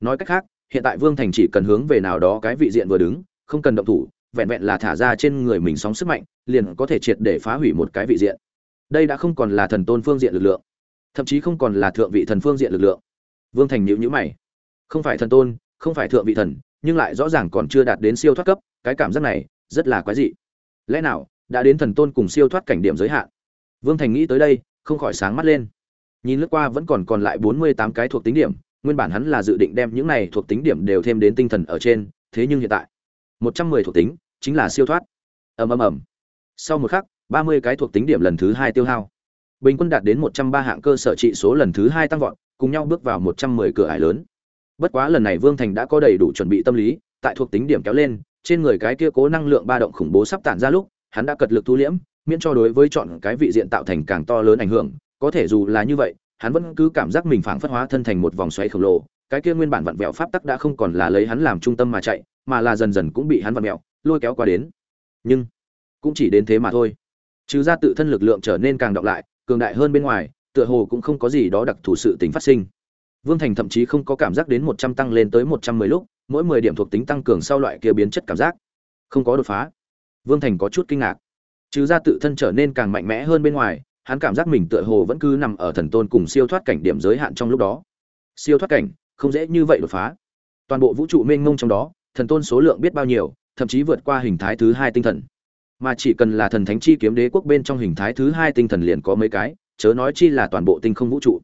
Nói cách khác, hiện tại vương thành chỉ cần hướng về nào đó cái vị diện vừa đứng, không cần động thủ, vẹn vẹn là thả ra trên người mình sóng sức mạnh, liền có thể triệt để phá hủy một cái vị diện. Đây đã không còn là thần tôn phương diện lực lượng, thậm chí không còn là thượng vị thần phương diện lực lượng. Vương thành nhữ nhữ mày. Không phải thần tôn, không phải thượng vị thần, nhưng lại rõ ràng còn chưa đạt đến siêu thoát cấp, cái cảm giác này rất là quái dị. Lẽ nào, đã đến thần tôn cùng siêu thoát cảnh điểm giới hạn? Vương thành nghĩ tới đây, không khỏi sáng mắt lên nhìn lướt qua vẫn còn còn lại bốn mươi tám cái thuộc tính điểm, nguyên bản hắn là dự định đem những này thuộc tính điểm đều thêm đến tinh thần ở trên, thế nhưng hiện tại, một trăm mười thuộc tính chính là siêu thoát. Ầm ầm ầm. Sau một khắc, ba mươi cái thuộc tính điểm lần thứ hai tiêu hao. Bình quân đạt đến một trăm ba hạng cơ sở trị số lần thứ hai tăng vọt, cùng nhau bước vào một trăm mười cửa ải lớn. Bất quá lần này vương thành đã có đầy đủ chuẩn bị tâm lý, tại thuộc tính điểm kéo lên, trên người cái kia cố năng lượng ba động khủng bố sắp tản ra lúc, hắn đã cật lực thu liễm, miễn cho đối với chọn cái vị diện tạo thành càng to lớn ảnh hưởng có thể dù là như vậy, hắn vẫn cứ cảm giác mình phảng phất hóa thân thành một vòng xoáy khổng lồ, cái kia nguyên bản vặn vẹo pháp tắc đã không còn là lấy hắn làm trung tâm mà chạy, mà là dần dần cũng bị hắn vặn vẹo, lôi kéo qua đến. Nhưng, cũng chỉ đến thế mà thôi. Trừ ra tự thân lực lượng trở nên càng đọng lại, cường đại hơn bên ngoài, tựa hồ cũng không có gì đó đặc thù sự tính phát sinh. Vương thành thậm chí không có cảm giác đến một trăm tăng lên tới một trăm mười lúc, mỗi mười điểm thuộc tính tăng cường sau loại kia biến chất cảm giác. Không có đột phá. Vương thành có chút kinh ngạc. Trừ ra tự thân trở nên càng mạnh mẽ hơn bên ngoài hắn cảm giác mình tựa hồ vẫn cứ nằm ở thần tôn cùng siêu thoát cảnh điểm giới hạn trong lúc đó. Siêu thoát cảnh, không dễ như vậy đột phá. Toàn bộ vũ trụ mênh mông trong đó, thần tôn số lượng biết bao nhiêu, thậm chí vượt qua hình thái thứ hai tinh thần. Mà chỉ cần là thần thánh chi kiếm đế quốc bên trong hình thái thứ hai tinh thần liền có mấy cái, chớ nói chi là toàn bộ tinh không vũ trụ.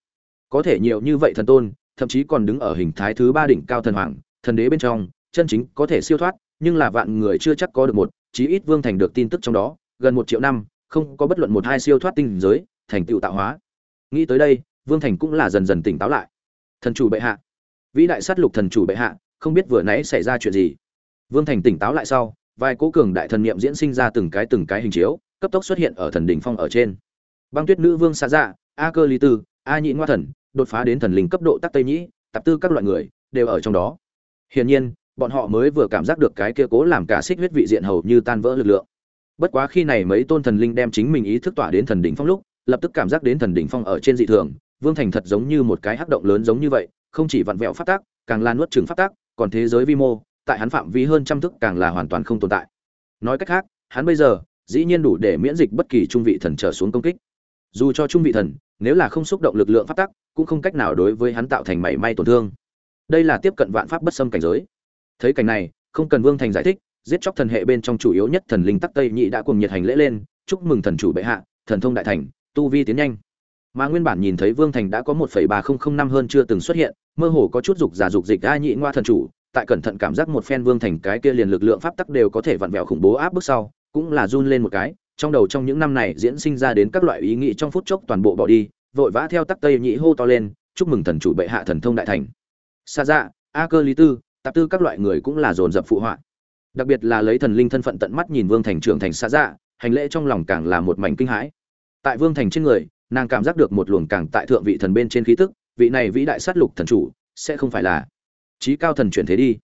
Có thể nhiều như vậy thần tôn, thậm chí còn đứng ở hình thái thứ ba đỉnh cao thần hoàng, thần đế bên trong, chân chính có thể siêu thoát, nhưng là vạn người chưa chắc có được một, chí ít vương thành được tin tức trong đó, gần một triệu năm không có bất luận một hai siêu thoát tinh giới, thành tựu tạo hóa. Nghĩ tới đây, vương thành cũng là dần dần tỉnh táo lại. Thần chủ bệ hạ. Vĩ đại sát lục thần chủ bệ hạ, không biết vừa nãy xảy ra chuyện gì. Vương thành tỉnh táo lại sau, vài cố cường đại thần niệm diễn sinh ra từng cái từng cái hình chiếu, cấp tốc xuất hiện ở thần đỉnh phong ở trên. Băng tuyết nữ vương xa dạ a cơ lý tư, a nhị ngoa thần, đột phá đến thần linh cấp độ tắc tây nhĩ, tạp tư các loại người, đều ở trong đó. Hiển nhiên, bọn họ mới vừa cảm giác được cái kia cố làm cả xích huyết vị diện hầu như tan vỡ lực lượng bất quá khi này mấy tôn thần linh đem chính mình ý thức tỏa đến thần đỉnh phong lúc, lập tức cảm giác đến thần đỉnh phong ở trên dị thường. Vương thành thật giống như một cái hắc động lớn giống như vậy, không chỉ vặn vẹo phát tác, càng là nuốt trừng phát tác, còn thế giới vi mô, tại hắn phạm vi hơn trăm thức càng là hoàn toàn không tồn tại. Nói cách khác, hắn bây giờ, dĩ nhiên đủ để miễn dịch bất kỳ trung vị thần trở xuống công kích. Dù cho trung vị thần, nếu là không xúc động lực lượng phát tắc cũng không cách nào đối với hắn tạo thành mảy may tổn thương. Đây là tiếp cận vạn pháp bất xâm cảnh giới. Thấy cảnh này, không cần vương thành giải thích giết chóc thần hệ bên trong chủ yếu nhất thần linh tắc tây nhị đã cùng nhiệt hành lễ lên, chúc mừng thần chủ bệ hạ, thần thông đại thành, tu vi tiến nhanh. Mà nguyên bản nhìn thấy vương thành đã có một phẩy ba không năm hơn chưa từng xuất hiện, mơ hồ có chút dục giả dục dịch a nhị ngoa thần chủ, tại cẩn thận cảm giác một phen vương thành cái kia liền lực lượng pháp tắc đều có thể vặn vẹo khủng bố áp bước sau, cũng là run lên một cái, trong đầu trong những năm này diễn sinh ra đến các loại ý nghĩ trong phút chốc toàn bộ bỏ đi, vội vã theo tắc tây nhị hô to lên, chúc mừng thần chủ bệ hạ thần thông đại thành. Xa dạ a cơ lý tư, tạp tư các loại người cũng là dồn dập phụ họa đặc biệt là lấy thần linh thân phận tận mắt nhìn vương thành trưởng thành xa dạ hành lễ trong lòng càng là một mảnh kinh hãi. Tại vương thành trên người, nàng cảm giác được một luồng càng tại thượng vị thần bên trên khí tức, vị này vĩ đại sát lục thần chủ, sẽ không phải là trí cao thần chuyển thế đi.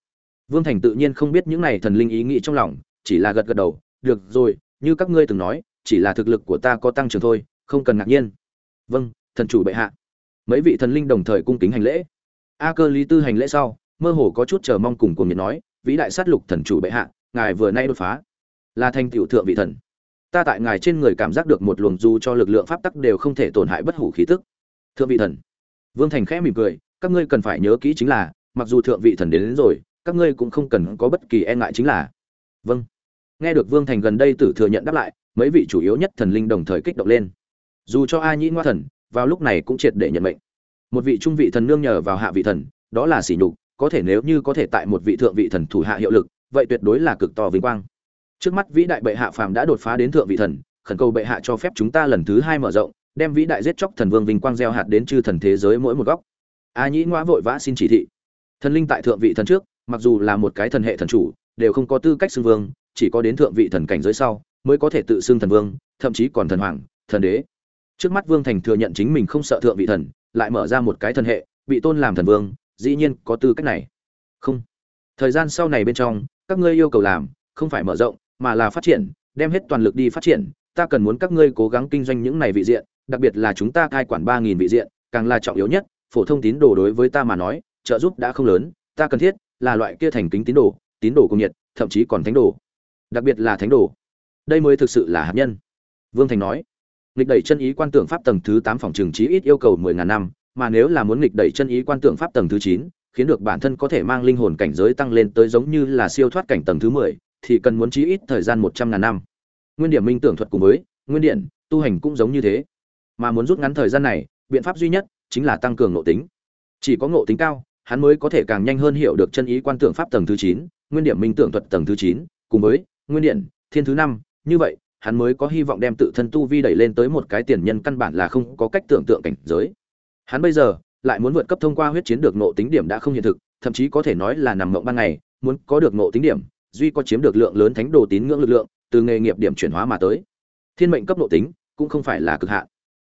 Vương thành tự nhiên không biết những này thần linh ý nghĩ trong lòng, chỉ là gật gật đầu, được rồi, như các ngươi từng nói, chỉ là thực lực của ta có tăng trưởng thôi, không cần ngạc nhiên. Vâng thần chủ bệ hạ. Mấy vị thần linh đồng thời cung kính hành lễ. A cơ lý tư hành lễ sau mơ hồ có chút chờ mong cùng cùng nhiệt nói vĩ đại sát lục thần chủ bệ hạ ngài vừa nay đột phá là thành tiểu thượng vị thần. Ta tại ngài trên người cảm giác được một luồng dù cho lực lượng pháp tắc đều không thể tổn hại bất hủ khí tức. Thượng vị thần. Vương thành khẽ mỉm cười các ngươi cần phải nhớ kỹ chính là mặc dù thượng vị thần đến, đến rồi các ngươi cũng không cần có bất kỳ e ngại chính là. Vâng. Nghe được vương thành gần đây tử thừa nhận đáp lại mấy vị chủ yếu nhất thần linh đồng thời kích động lên. Dù cho a nhĩ ngoa thần vào lúc này cũng triệt để nhận mệnh. Một vị trung vị thần nương nhờ vào hạ vị thần đó là sỉ nhục có thể nếu như có thể tại một vị thượng vị thần thủ hạ hiệu lực, vậy tuyệt đối là cực to vinh quang. Trước mắt vĩ đại bệ hạ phàm đã đột phá đến thượng vị thần, khẩn cầu bệ hạ cho phép chúng ta lần thứ hai mở rộng, đem vĩ đại giết chóc thần vương vinh quang gieo hạt đến chư thần thế giới mỗi một góc. A nhĩ ngoa vội vã xin chỉ thị. Thần linh tại thượng vị thần trước, mặc dù là một cái thần hệ thần chủ, đều không có tư cách xưng vương, chỉ có đến thượng vị thần cảnh giới sau, mới có thể tự xưng thần vương, thậm chí còn thần hoàng, thần đế. Trước mắt vương thành thừa nhận chính mình không sợ thượng vị thần, lại mở ra một cái thần hệ, bị tôn làm thần vương dĩ nhiên có tư cách này. Không. Thời gian sau này bên trong, các ngươi yêu cầu làm, không phải mở rộng, mà là phát triển, đem hết toàn lực đi phát triển. Ta cần muốn các ngươi cố gắng kinh doanh những này vị diện, đặc biệt là chúng ta cai quản ba nghìn vị diện, càng là trọng yếu nhất, phổ thông tín đồ đối với ta mà nói, trợ giúp đã không lớn. Ta cần thiết là loại kia thành kính tín đồ tín đồ công nhiệt, thậm chí còn thánh đồ. Đặc biệt là thánh đồ. Đây mới thực sự là hạt nhân. Vương thành nói. Nghịch đẩy chân ý quan tưởng pháp tầng thứ tám phòng trường chí ít yêu cầu mười ngàn năm mà nếu là muốn nghịch đẩy chân ý quan tưởng pháp tầng thứ chín, khiến được bản thân có thể mang linh hồn cảnh giới tăng lên tới giống như là siêu thoát cảnh tầng thứ mười, thì cần muốn chí ít thời gian một trăm ngàn năm. Nguyên điểm minh tưởng thuật cùng với nguyên điện, tu hành cũng giống như thế. Mà muốn rút ngắn thời gian này, biện pháp duy nhất chính là tăng cường nội tính. Chỉ có ngộ tính cao, hắn mới có thể càng nhanh hơn hiểu được chân ý quan tưởng pháp tầng thứ chín, nguyên điểm minh tưởng thuật tầng thứ chín, cùng với nguyên điện, thiên thứ năm, như vậy, hắn mới có hy vọng đem tự thân tu vi đẩy lên tới một cái tiền nhân căn bản là không có cách tưởng tượng cảnh giới hắn bây giờ lại muốn vượt cấp thông qua huyết chiến được nộ tính điểm đã không hiện thực, thậm chí có thể nói là nằm mộng ban ngày, muốn có được nộ tính điểm, duy có chiếm được lượng lớn thánh đồ tín ngưỡng lực lượng, từ nghề nghiệp điểm chuyển hóa mà tới. Thiên mệnh cấp nộ tính cũng không phải là cực hạn.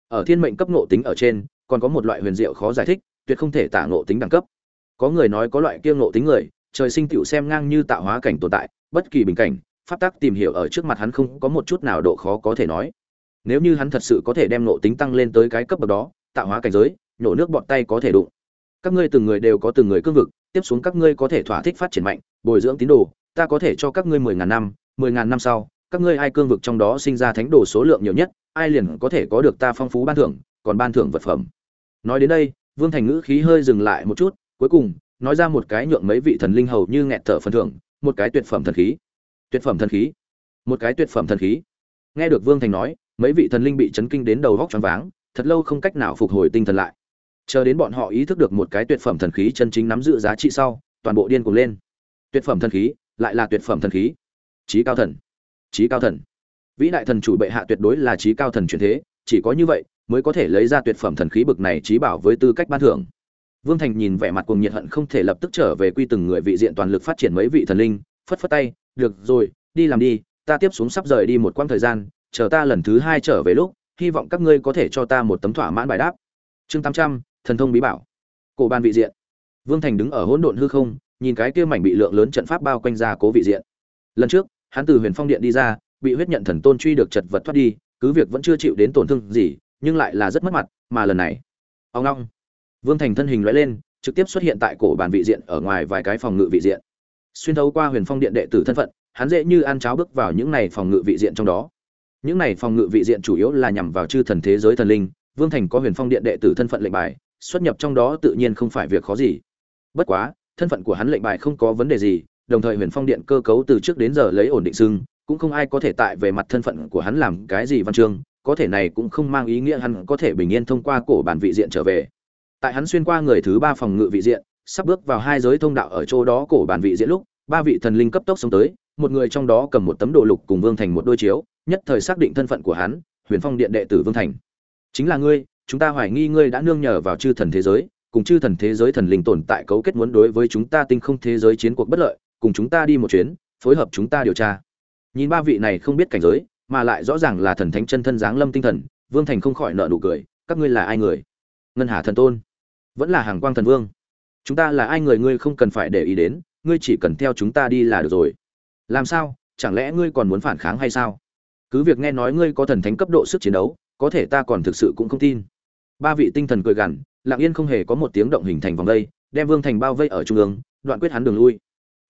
Ở thiên mệnh cấp nộ tính ở trên, còn có một loại huyền diệu khó giải thích, tuyệt không thể tả nộ tính đẳng cấp. Có người nói có loại kiêng nộ tính người, trời sinh tựu xem ngang như tạo hóa cảnh tồn tại, bất kỳ bình cảnh, pháp tắc tìm hiểu ở trước mặt hắn không có một chút nào độ khó có thể nói. Nếu như hắn thật sự có thể đem nộ tính tăng lên tới cái cấp bậc đó, tạo hóa cảnh giới nhổ nước bọt tay có thể đụng. Các ngươi từng người đều có từng người cương vực, tiếp xuống các ngươi có thể thỏa thích phát triển mạnh, bồi dưỡng tín đồ, ta có thể cho các ngươi mười ngàn năm, mười ngàn năm sau, các ngươi ai cương vực trong đó sinh ra thánh đồ số lượng nhiều nhất, ai liền có thể có được ta phong phú ban thưởng, còn ban thưởng vật phẩm. Nói đến đây, vương thành ngữ khí hơi dừng lại một chút, cuối cùng, nói ra một cái nhượng mấy vị thần linh hầu như nghẹt thở phần thưởng, một cái tuyệt phẩm thần khí. Tuyệt phẩm thần khí? Một cái tuyệt phẩm thần khí. Nghe được vương thành nói, mấy vị thần linh bị chấn kinh đến đầu góc choáng váng, thật lâu không cách nào phục hồi tinh thần lại chờ đến bọn họ ý thức được một cái tuyệt phẩm thần khí chân chính nắm giữ giá trị sau, toàn bộ điên cuồng lên. Tuyệt phẩm thần khí, lại là tuyệt phẩm thần khí. Trí cao thần. Trí cao thần. Vĩ đại thần chủ bệ hạ tuyệt đối là trí cao thần truyền thế, chỉ có như vậy mới có thể lấy ra tuyệt phẩm thần khí bực này trí bảo với tư cách ban thưởng. Vương thành nhìn vẻ mặt cuồng nhiệt hận không thể lập tức trở về quy từng người vị diện toàn lực phát triển mấy vị thần linh, phất phất tay, được rồi, đi làm đi, ta tiếp xuống sắp rời đi một quãng thời gian, chờ ta lần thứ hai trở về lúc, hy vọng các ngươi có thể cho ta một tấm thỏa mãn bài đáp. Chương tám trăm thần thông bí bảo. Cổ ban vị diện. Vương thành đứng ở hỗn độn hư không, nhìn cái kia mảnh bị lượng lớn trận pháp bao quanh ra cố vị diện. Lần trước, hắn từ huyền phong điện đi ra, bị huyết nhận thần tôn truy được chật vật thoát đi, cứ việc vẫn chưa chịu đến tổn thương gì, nhưng lại là rất mất mặt, mà lần này, ông long. Vương thành thân hình lóe lên, trực tiếp xuất hiện tại cổ bàn vị diện ở ngoài vài cái phòng ngự vị diện. Xuyên thấu qua huyền phong điện đệ tử thân phận, hắn dễ như ăn cháo bước vào những này phòng ngự vị diện trong đó. Những này phòng ngự vị diện chủ yếu là nhằm vào chư thần thế giới thần linh, vương thành có huyền phong điện đệ tử thân phận lệnh bài xuất nhập trong đó tự nhiên không phải việc khó gì. Bất quá, thân phận của hắn lệnh bài không có vấn đề gì, đồng thời huyền phong điện cơ cấu từ trước đến giờ lấy ổn định xưng, cũng không ai có thể tại về mặt thân phận của hắn làm cái gì văn chương, có thể này cũng không mang ý nghĩa hắn có thể bình yên thông qua cổ bản vị diện trở về. Tại hắn xuyên qua người thứ ba phòng ngự vị diện, sắp bước vào hai giới thông đạo ở chỗ đó cổ bản vị diện lúc, ba vị thần linh cấp tốc xuống tới, một người trong đó cầm một tấm đồ lục cùng vương thành một đôi chiếu, nhất thời xác định thân phận của hắn, huyền phong điện đệ tử vương thành. Chính là ngươi chúng ta hoài nghi ngươi đã nương nhờ vào chư thần thế giới, cùng chư thần thế giới thần linh tồn tại cấu kết muốn đối với chúng ta tinh không thế giới chiến cuộc bất lợi, cùng chúng ta đi một chuyến, phối hợp chúng ta điều tra. Nhìn ba vị này không biết cảnh giới, mà lại rõ ràng là thần thánh chân thân giáng lâm tinh thần, vương thành không khỏi nợ nụ cười, các ngươi là ai người? Ngân hà thần tôn. Vẫn là hàng quang thần vương. Chúng ta là ai người ngươi không cần phải để ý đến, ngươi chỉ cần theo chúng ta đi là được rồi. Làm sao? Chẳng lẽ ngươi còn muốn phản kháng hay sao? Cứ việc nghe nói ngươi có thần thánh cấp độ sức chiến đấu, có thể ta còn thực sự cũng không tin ba vị tinh thần cười gằn lặng yên không hề có một tiếng động hình thành vòng đây, đem vương thành bao vây ở trung ương đoạn quyết hắn đường lui.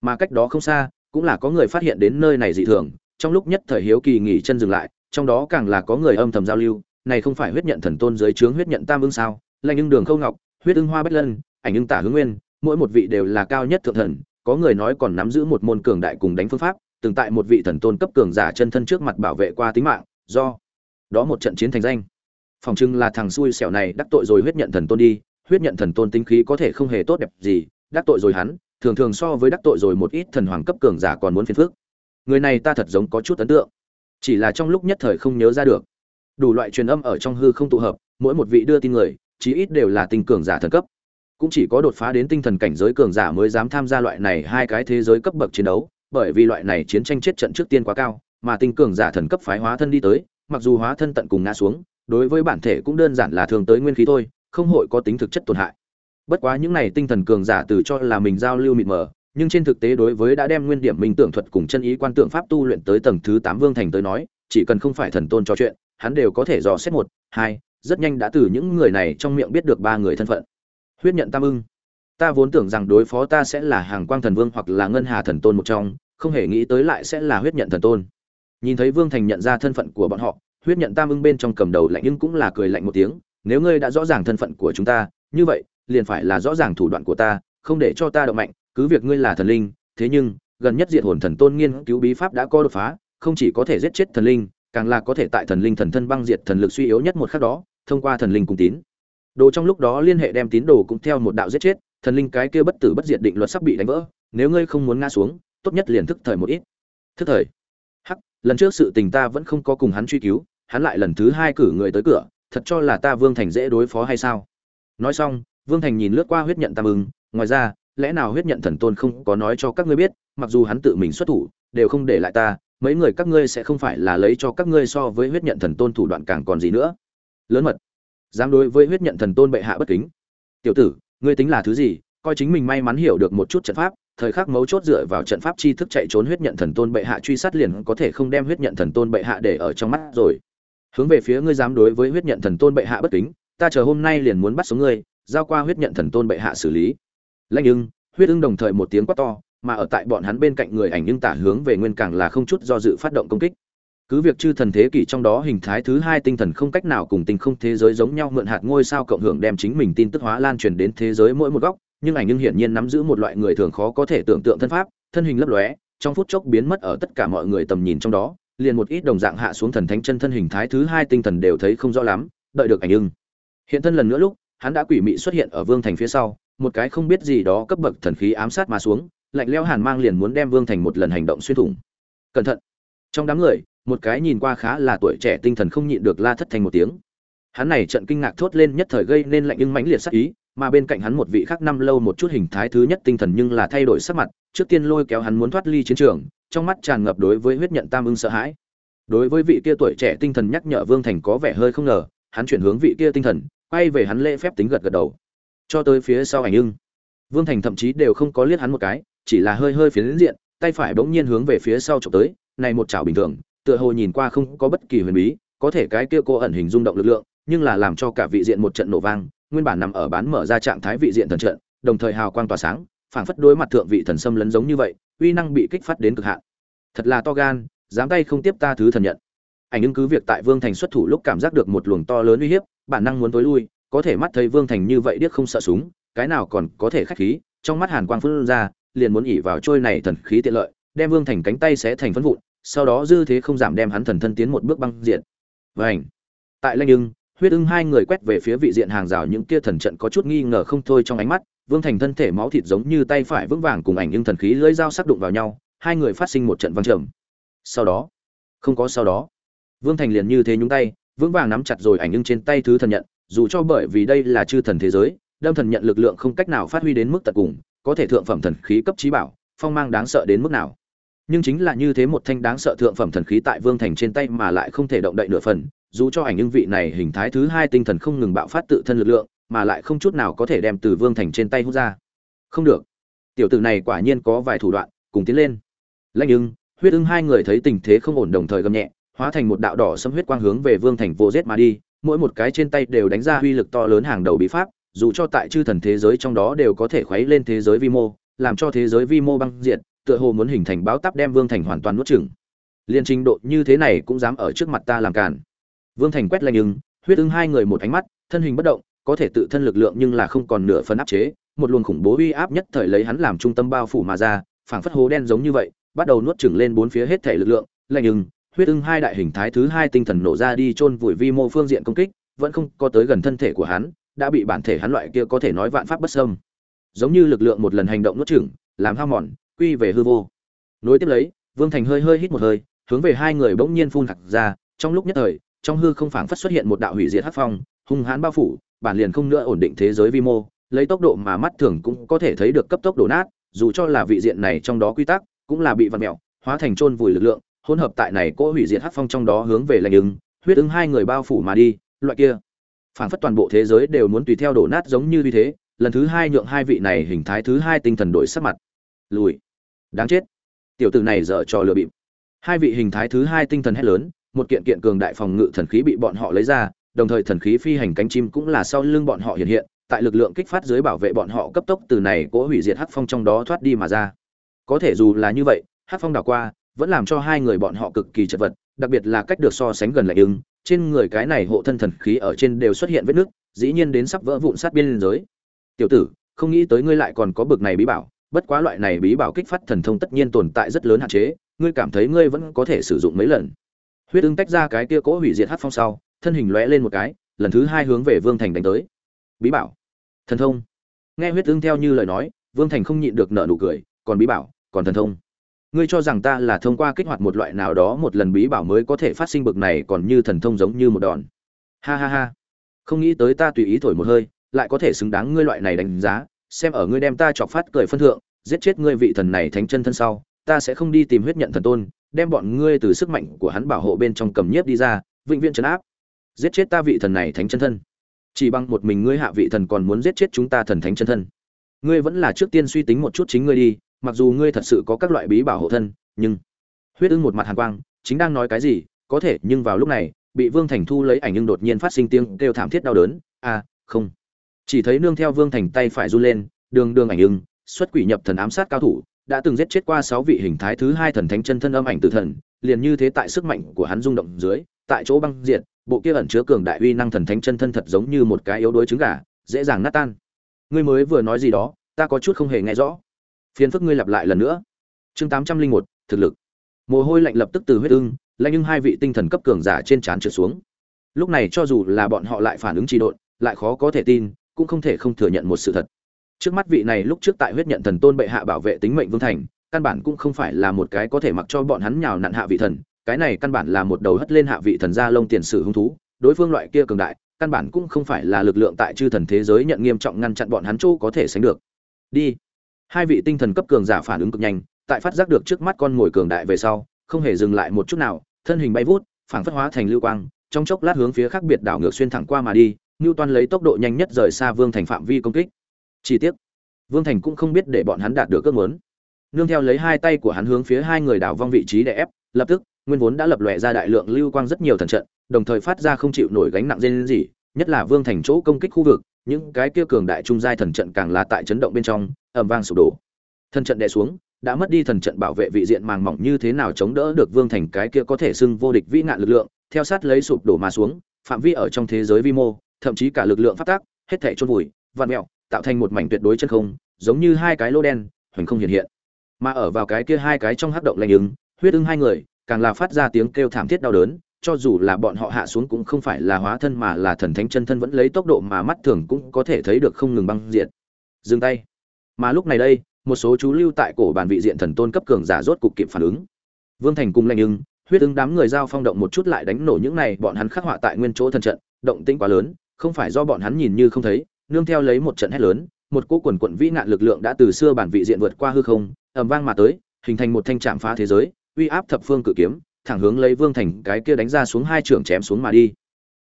Mà cách đó không xa cũng là có người phát hiện đến nơi này dị thường trong lúc nhất thời hiếu kỳ nghỉ chân dừng lại trong đó càng là có người âm thầm giao lưu này không phải huyết nhận thần tôn dưới trướng huyết nhận tam ương sao lạnh nhưng đường khâu ngọc huyết ưng hoa bách lân ảnh ưng tả hướng nguyên mỗi một vị đều là cao nhất thượng thần có người nói còn nắm giữ một môn cường đại cùng đánh phương pháp từng tại một vị thần tôn cấp cường giả chân thân trước mặt bảo vệ qua tính mạng do đó một trận chiến thành danh phòng trưng là thằng xui xẻo này đắc tội rồi huyết nhận thần tôn đi, huyết nhận thần tôn tính khí có thể không hề tốt đẹp gì, đắc tội rồi hắn, thường thường so với đắc tội rồi một ít thần hoàng cấp cường giả còn muốn phiền phức. Người này ta thật giống có chút ấn tượng. Chỉ là trong lúc nhất thời không nhớ ra được. Đủ loại truyền âm ở trong hư không tụ hợp, mỗi một vị đưa tin người, chí ít đều là tinh cường giả thần cấp. Cũng chỉ có đột phá đến tinh thần cảnh giới cường giả mới dám tham gia loại này hai cái thế giới cấp bậc chiến đấu, bởi vì loại này chiến tranh chết trận trước tiên quá cao, mà tinh cường giả thần cấp phái hóa thân đi tới, mặc dù hóa thân tận cùng ngã xuống đối với bản thể cũng đơn giản là thường tới nguyên khí thôi, không hội có tính thực chất tổn hại. Bất quá những này tinh thần cường giả từ cho là mình giao lưu mịt mờ, nhưng trên thực tế đối với đã đem nguyên điểm minh tưởng thuật cùng chân ý quan tượng pháp tu luyện tới tầng thứ tám vương thành tới nói, chỉ cần không phải thần tôn cho chuyện, hắn đều có thể dò xét một, hai, rất nhanh đã từ những người này trong miệng biết được ba người thân phận. Huyết nhận tam ưng. Ta vốn tưởng rằng đối phó ta sẽ là hàng quang thần vương hoặc là ngân hà thần tôn một trong, không hề nghĩ tới lại sẽ là huyết nhận thần tôn. Nhìn thấy vương thành nhận ra thân phận của bọn họ huyết nhận tam ưng bên trong cầm đầu lạnh nhưng cũng là cười lạnh một tiếng, nếu ngươi đã rõ ràng thân phận của chúng ta, như vậy, liền phải là rõ ràng thủ đoạn của ta, không để cho ta động mạnh, cứ việc ngươi là thần linh, thế nhưng, gần nhất diệt hồn thần tôn nghiên cứu bí pháp đã có đột phá, không chỉ có thể giết chết thần linh, càng là có thể tại thần linh thần thân băng diệt thần lực suy yếu nhất một khắc đó, thông qua thần linh cùng tín. Đồ trong lúc đó liên hệ đem tín đồ cũng theo một đạo giết chết, thần linh cái kia bất tử bất diệt định luật sắp bị đánh vỡ, nếu ngươi không muốn ngã xuống, tốt nhất liền thức thời một ít. Thức thời lần trước sự tình ta vẫn không có cùng hắn truy cứu, hắn lại lần thứ hai cử người tới cửa, thật cho là ta vương thành dễ đối phó hay sao? Nói xong, vương thành nhìn lướt qua huyết nhận tam ưng, ngoài ra, lẽ nào huyết nhận thần tôn không có nói cho các ngươi biết, mặc dù hắn tự mình xuất thủ, đều không để lại ta, mấy người các ngươi sẽ không phải là lấy cho các ngươi so với huyết nhận thần tôn thủ đoạn càng còn gì nữa. Lớn mật, dám đối với huyết nhận thần tôn bệ hạ bất kính. Tiểu tử, ngươi tính là thứ gì, coi chính mình may mắn hiểu được một chút trận pháp thời khắc mấu chốt dựa vào trận pháp chi thức chạy trốn huyết nhận thần tôn bệ hạ truy sát liền có thể không đem huyết nhận thần tôn bệ hạ để ở trong mắt rồi. Hướng về phía ngươi dám đối với huyết nhận thần tôn bệ hạ bất kính, ta chờ hôm nay liền muốn bắt sống ngươi, giao qua huyết nhận thần tôn bệ hạ xử lý. Lanh ưng, huyết ưng đồng thời một tiếng quát to, mà ở tại bọn hắn bên cạnh người ảnh nhưng tả hướng về nguyên càng là không chút do dự phát động công kích. Cứ việc chư thần thế kỷ trong đó hình thái thứ hai tinh thần không cách nào cùng tinh không thế giới giống nhau mượn hạt ngôi sao cộng hưởng đem chính mình tin tức hóa lan truyền đến thế giới mỗi một góc nhưng ảnh nhưng hiển nhiên nắm giữ một loại người thường khó có thể tưởng tượng thân pháp, thân hình lấp lóe, trong phút chốc biến mất ở tất cả mọi người tầm nhìn trong đó, liền một ít đồng dạng hạ xuống thần thánh chân thân hình thái thứ hai tinh thần đều thấy không rõ lắm, đợi được ảnh nhưng. Hiện thân lần nữa lúc, hắn đã quỷ mị xuất hiện ở vương thành phía sau, một cái không biết gì đó cấp bậc thần khí ám sát mà xuống, lạnh lẽo hàn mang liền muốn đem vương thành một lần hành động xuyên thủng. Cẩn thận. Trong đám người, một cái nhìn qua khá là tuổi trẻ tinh thần không nhịn được la thất thành một tiếng. Hắn này trận kinh ngạc thốt lên nhất thời gây nên lạnh nhưng mãnh liệt sắc ý mà bên cạnh hắn một vị khác năm lâu một chút hình thái thứ nhất tinh thần nhưng là thay đổi sắc mặt, trước tiên lôi kéo hắn muốn thoát ly chiến trường, trong mắt tràn ngập đối với huyết nhận tam ưng sợ hãi. Đối với vị kia tuổi trẻ tinh thần nhắc nhở vương thành có vẻ hơi không ngờ, hắn chuyển hướng vị kia tinh thần, quay về hắn lễ phép tính gật gật đầu. Cho tới phía sau ảnh ưng, vương thành thậm chí đều không có liếc hắn một cái, chỉ là hơi hơi phiến diện, tay phải bỗng nhiên hướng về phía sau chụp tới, này một chảo bình thường, tựa hồ nhìn qua không có bất kỳ huyền bí, có thể cái kia cô ẩn hình rung động lực lượng, nhưng là làm cho cả vị diện một trận nổ vang nguyên bản nằm ở bán mở ra trạng thái vị diện thần trận, đồng thời hào quang tỏa sáng, phảng phất đối mặt thượng vị thần xâm lấn giống như vậy, uy năng bị kích phát đến cực hạn. Thật là to gan, dám tay không tiếp ta thứ thần nhận. Ảnh ứng cứ việc tại vương thành xuất thủ lúc cảm giác được một luồng to lớn uy hiếp, bản năng muốn tối lui, có thể mắt thấy vương thành như vậy điếc không sợ súng, cái nào còn có thể khách khí, trong mắt hàn quang phun ra, liền muốn ỉ vào trôi này thần khí tiện lợi, đem vương thành cánh tay sẽ thành phấn vụn, sau đó dư thế không giảm đem hắn thần thân tiến một bước băng diện. Vành. tại lanh ưng huyết ưng hai người quét về phía vị diện hàng rào những kia thần trận có chút nghi ngờ không thôi trong ánh mắt, vương thành thân thể máu thịt giống như tay phải vững vàng cùng ảnh nhưng thần khí lưỡi dao sắc đụng vào nhau, hai người phát sinh một trận văng trầm. Sau đó, không có sau đó, vương thành liền như thế nhúng tay, vững vàng nắm chặt rồi ảnh nhưng trên tay thứ thần nhận, dù cho bởi vì đây là chư thần thế giới, đâm thần nhận lực lượng không cách nào phát huy đến mức tận cùng, có thể thượng phẩm thần khí cấp trí bảo, phong mang đáng sợ đến mức nào. Nhưng chính là như thế một thanh đáng sợ thượng phẩm thần khí tại vương thành trên tay mà lại không thể động đậy nửa phần dù cho ảnh nhưng vị này hình thái thứ hai tinh thần không ngừng bạo phát tự thân lực lượng, mà lại không chút nào có thể đem từ vương thành trên tay hút ra. Không được. Tiểu tử này quả nhiên có vài thủ đoạn, cùng tiến lên. Lãnh ưng, huyết ưng hai người thấy tình thế không ổn đồng thời gầm nhẹ, hóa thành một đạo đỏ xâm huyết quang hướng về vương thành vô giết mà đi, mỗi một cái trên tay đều đánh ra uy lực to lớn hàng đầu bí pháp, dù cho tại chư thần thế giới trong đó đều có thể khuấy lên thế giới vi mô, làm cho thế giới vi mô băng diện tựa hồ muốn hình thành báo táp đem vương thành hoàn toàn nuốt chửng. Liên trình độ như thế này cũng dám ở trước mặt ta làm cản vương thành quét lanh nhưng, huyết ưng hai người một ánh mắt thân hình bất động có thể tự thân lực lượng nhưng là không còn nửa phần áp chế một luồng khủng bố uy áp nhất thời lấy hắn làm trung tâm bao phủ mà ra phảng phất hố đen giống như vậy bắt đầu nuốt chửng lên bốn phía hết thể lực lượng lạnh nhưng, huyết ưng hai đại hình thái thứ hai tinh thần nổ ra đi chôn vùi vi mô phương diện công kích vẫn không có tới gần thân thể của hắn đã bị bản thể hắn loại kia có thể nói vạn pháp bất xâm. giống như lực lượng một lần hành động nuốt chửng làm hao mòn quy về hư vô nối tiếp lấy vương thành hơi hơi hít một hơi hướng về hai người bỗng nhiên phun thẳng ra trong lúc nhất thời trong hư không phảng phất xuất hiện một đạo hủy diệt hắc phong, hung hãn bao phủ, bản liền không nữa ổn định thế giới vi mô, lấy tốc độ mà mắt thường cũng có thể thấy được cấp tốc đổ nát, dù cho là vị diện này trong đó quy tắc, cũng là bị vặn mẹo hóa thành chôn vùi lực lượng, hỗn hợp tại này cỗ hủy diệt hắc phong trong đó hướng về lạnh ứng huyết ứng hai người bao phủ mà đi, loại kia. Phảng phất toàn bộ thế giới đều muốn tùy theo đổ nát giống như như thế, lần thứ hai nhượng hai vị này hình thái thứ hai tinh thần đổi sắc mặt. Lùi. Đáng chết. Tiểu tử này dở trò lừa bịp. Hai vị hình thái thứ hai tinh thần hét lớn một kiện kiện cường đại phòng ngự thần khí bị bọn họ lấy ra, đồng thời thần khí phi hành cánh chim cũng là sau lưng bọn họ hiện hiện, tại lực lượng kích phát dưới bảo vệ bọn họ cấp tốc từ này cỗ hủy diệt hắc phong trong đó thoát đi mà ra. Có thể dù là như vậy, hắc phong đảo qua, vẫn làm cho hai người bọn họ cực kỳ chật vật, đặc biệt là cách được so sánh gần lại ứng trên người cái này hộ thân thần khí ở trên đều xuất hiện vết nước dĩ nhiên đến sắp vỡ vụn sát biên giới. Tiểu tử, không nghĩ tới ngươi lại còn có bực này bí bảo, bất quá loại này bí bảo kích phát thần thông tất nhiên tồn tại rất lớn hạn chế, ngươi cảm thấy ngươi vẫn có thể sử dụng mấy lần huyết ưng tách ra cái kia cỗ hủy diệt hát phong sau, thân hình lóe lên một cái, lần thứ hai hướng về vương thành đánh tới. Bí bảo. Thần thông. Nghe huyết ưng theo như lời nói, vương thành không nhịn được nợ nụ cười, còn bí bảo, còn thần thông. Ngươi cho rằng ta là thông qua kích hoạt một loại nào đó một lần bí bảo mới có thể phát sinh bực này còn như thần thông giống như một đòn. Ha ha ha. Không nghĩ tới ta tùy ý thổi một hơi, lại có thể xứng đáng ngươi loại này đánh giá, xem ở ngươi đem ta chọc phát cười phân thượng, giết chết ngươi vị thần này thánh chân thân sau, ta sẽ không đi tìm huyết nhận thần tôn đem bọn ngươi từ sức mạnh của hắn bảo hộ bên trong cầm nhiếp đi ra, vĩnh viễn trấn áp. Giết chết ta vị thần này thánh chân thân. Chỉ bằng một mình ngươi hạ vị thần còn muốn giết chết chúng ta thần thánh chân thân. Ngươi vẫn là trước tiên suy tính một chút chính ngươi đi, mặc dù ngươi thật sự có các loại bí bảo hộ thân, nhưng huyết ưng một mặt hàn quang, chính đang nói cái gì, có thể, nhưng vào lúc này, bị vương thành thu lấy ảnh nhưng đột nhiên phát sinh tiếng kêu thảm thiết đau đớn. À không. Chỉ thấy nương theo vương thành tay phải run lên, đường đường ảnh ưng xuất quỷ nhập thần ám sát cao thủ đã từng giết chết qua sáu vị hình thái thứ hai thần thánh chân thân âm ảnh tử thần, liền như thế tại sức mạnh của hắn rung động dưới, tại chỗ băng diệt, bộ kia ẩn chứa cường đại uy năng thần thánh chân thân thật giống như một cái yếu đuối trứng gà, dễ dàng nát tan. Ngươi mới vừa nói gì đó, ta có chút không hề nghe rõ. Phiền phức ngươi lặp lại lần nữa. Chương tám trăm linh một, thực lực. Mồ hôi lạnh lập tức từ huyết ưng, lạnh nhưng hai vị tinh thần cấp cường giả trên trán trượt xuống. Lúc này cho dù là bọn họ lại phản ứng trì độn, lại khó có thể tin, cũng không thể không thừa nhận một sự thật trước mắt vị này lúc trước tại huyết nhận thần tôn bệ hạ bảo vệ tính mệnh vương thành, căn bản cũng không phải là một cái có thể mặc cho bọn hắn nhào nặn hạ vị thần, cái này căn bản là một đầu hất lên hạ vị thần gia lông tiền sử hung thú, đối phương loại kia cường đại, căn bản cũng không phải là lực lượng tại chư thần thế giới nhận nghiêm trọng ngăn chặn bọn hắn chỗ có thể sánh được. Đi. Hai vị tinh thần cấp cường giả phản ứng cực nhanh, tại phát giác được trước mắt con ngồi cường đại về sau, không hề dừng lại một chút nào, thân hình bay vút, phảng phất hóa thành lưu quang, trong chốc lát hướng phía khác biệt đảo ngược xuyên thẳng qua mà đi ngưu toan lấy tốc độ nhanh nhất rời xa vương thành phạm vi công kích chi tiết vương thành cũng không biết để bọn hắn đạt được ước muốn. Nương theo lấy hai tay của hắn hướng phía hai người đảo vong vị trí để ép, lập tức, nguyên vốn đã lập lòe ra đại lượng lưu quang rất nhiều thần trận, đồng thời phát ra không chịu nổi gánh nặng dên gì nhất là vương thành chỗ công kích khu vực, những cái kia cường đại trung giai thần trận càng là tại chấn động bên trong, ầm vang sụp đổ. Thần trận đè xuống, đã mất đi thần trận bảo vệ vị diện màng mỏng như thế nào chống đỡ được vương thành cái kia có thể xưng vô địch vĩ nạn lực lượng, theo sát lấy sụp đổ mà xuống, phạm vi ở trong thế giới vi mô, thậm chí cả lực lượng phát tác, hết thể chôn vùi vạn mẹo tạo thành một mảnh tuyệt đối chân không giống như hai cái lô đen hoành không hiện hiện. Mà ở vào cái kia hai cái trong hắc động lạnh ứng huyết ưng hai người càng là phát ra tiếng kêu thảm thiết đau đớn cho dù là bọn họ hạ xuống cũng không phải là hóa thân mà là thần thánh chân thân vẫn lấy tốc độ mà mắt thường cũng có thể thấy được không ngừng băng diện dừng tay. Mà lúc này đây một số chú lưu tại cổ bản vị diện thần tôn cấp cường giả rốt cục kịp phản ứng. Vương thành cùng lạnh ứng, huyết ứng đám người giao phong động một chút lại đánh nổ những này bọn hắn khắc họa tại nguyên chỗ thần trận động tĩnh quá lớn không phải do bọn hắn nhìn như không thấy nương theo lấy một trận hét lớn, một cỗ quần quận vĩ nạn lực lượng đã từ xưa bản vị diện vượt qua hư không, ầm vang mà tới, hình thành một thanh trạm phá thế giới, uy áp thập phương cự kiếm, thẳng hướng lấy vương thành cái kia đánh ra xuống hai trưởng chém xuống mà đi.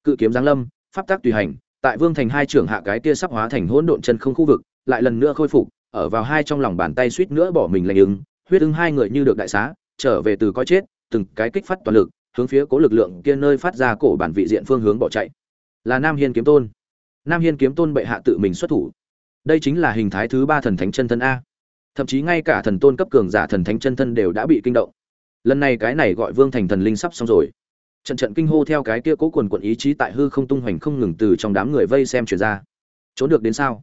Cự kiếm giáng lâm, pháp tác tùy hành, tại vương thành hai trưởng hạ cái kia sắp hóa thành hỗn độn chân không khu vực, lại lần nữa khôi phục, ở vào hai trong lòng bàn tay suýt nữa bỏ mình lành ứng huyết ứng hai người như được đại xá, trở về từ coi chết, từng cái kích phát toàn lực, hướng phía cố lực lượng kia nơi phát ra cổ bản vị diện phương hướng bỏ chạy. Là nam hiên kiếm tôn nam hiên kiếm tôn bệ hạ tự mình xuất thủ. Đây chính là hình thái thứ ba thần thánh chân thân a. Thậm chí ngay cả thần tôn cấp cường giả thần thánh chân thân đều đã bị kinh động. Lần này cái này gọi vương thành thần linh sắp xong rồi. Trận trận kinh hô theo cái kia cố quần quận ý chí tại hư không tung hoành không ngừng từ trong đám người vây xem chuyển ra. Trốn được đến sao?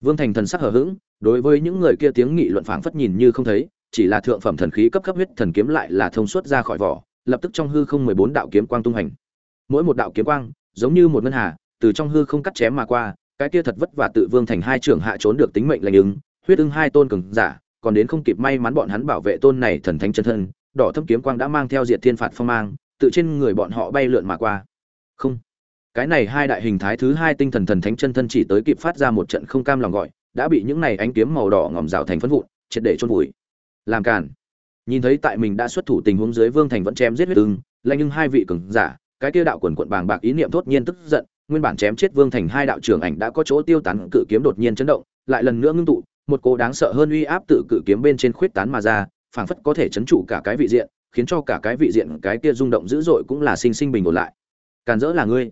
Vương thành thần sắc hở h ữ g đối với những người kia tiếng nghị luận phảng phất nhìn như không thấy, chỉ là thượng phẩm thần khí cấp cấp huyết thần kiếm lại là thông suốt ra khỏi vỏ, lập tức trong hư không mười bốn đạo kiếm quang tung hành mỗi một đạo kiếm quang, giống như một ngân hà từ trong hư không cắt chém mà qua cái kia thật vất vả tự vương thành hai trưởng hạ trốn được tính mệnh lành ứng huyết ưng hai tôn cường giả còn đến không kịp may mắn bọn hắn bảo vệ tôn này thần thánh chân thân đỏ thâm kiếm quang đã mang theo diệt thiên phạt phong mang, tự trên người bọn họ bay lượn mà qua. Không, cái này hai đại hình thái thứ hai tinh thần thần thánh chân thân chỉ tới kịp phát ra một trận không cam lòng gọi, đã bị những này ánh kiếm màu đỏ ngòm rào thành phấn vụn, triệt để chôn vùi. Làm cản. Nhìn thấy tại mình đã xuất thủ tình huống dưới Vương Thành vẫn chém giết huyết ưng, lạnh nhưng hai vị cường giả, cái kia đạo quần quần bàng bạc ý niệm thốt nhiên tức giận, nguyên bản chém chết Vương Thành hai đạo trưởng ảnh đã có chỗ tiêu tán cự kiếm đột nhiên chấn động, lại lần nữa ngưng tụ, một cô đáng sợ hơn uy áp tự cự kiếm bên trên khuyết tán mà ra, phảng phất có thể chấn trụ cả cái vị diện, khiến cho cả cái vị diện cái kia rung động dữ dội cũng là sinh sinh bình ổn lại. Càn dỡ là ngươi.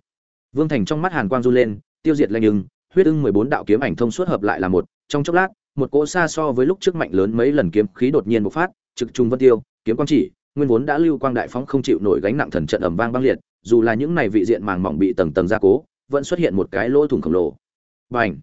Vương Thành trong mắt hàn quang run lên, tiêu diệt lanh ưng, huyết ưng 14 đạo kiếm ảnh thông suốt hợp lại là một, trong chốc lát, một cỗ xa so với lúc trước mạnh lớn mấy lần kiếm khí đột nhiên bộc phát, trực trung vân tiêu, kiếm quang chỉ, nguyên vốn đã lưu quang đại phóng không chịu nổi gánh nặng thần trận ầm vang băng liệt, dù là những này vị diện màng mỏng bị tầng tầng gia cố, vẫn xuất hiện một cái lỗ thủng khổng lồ. Bành!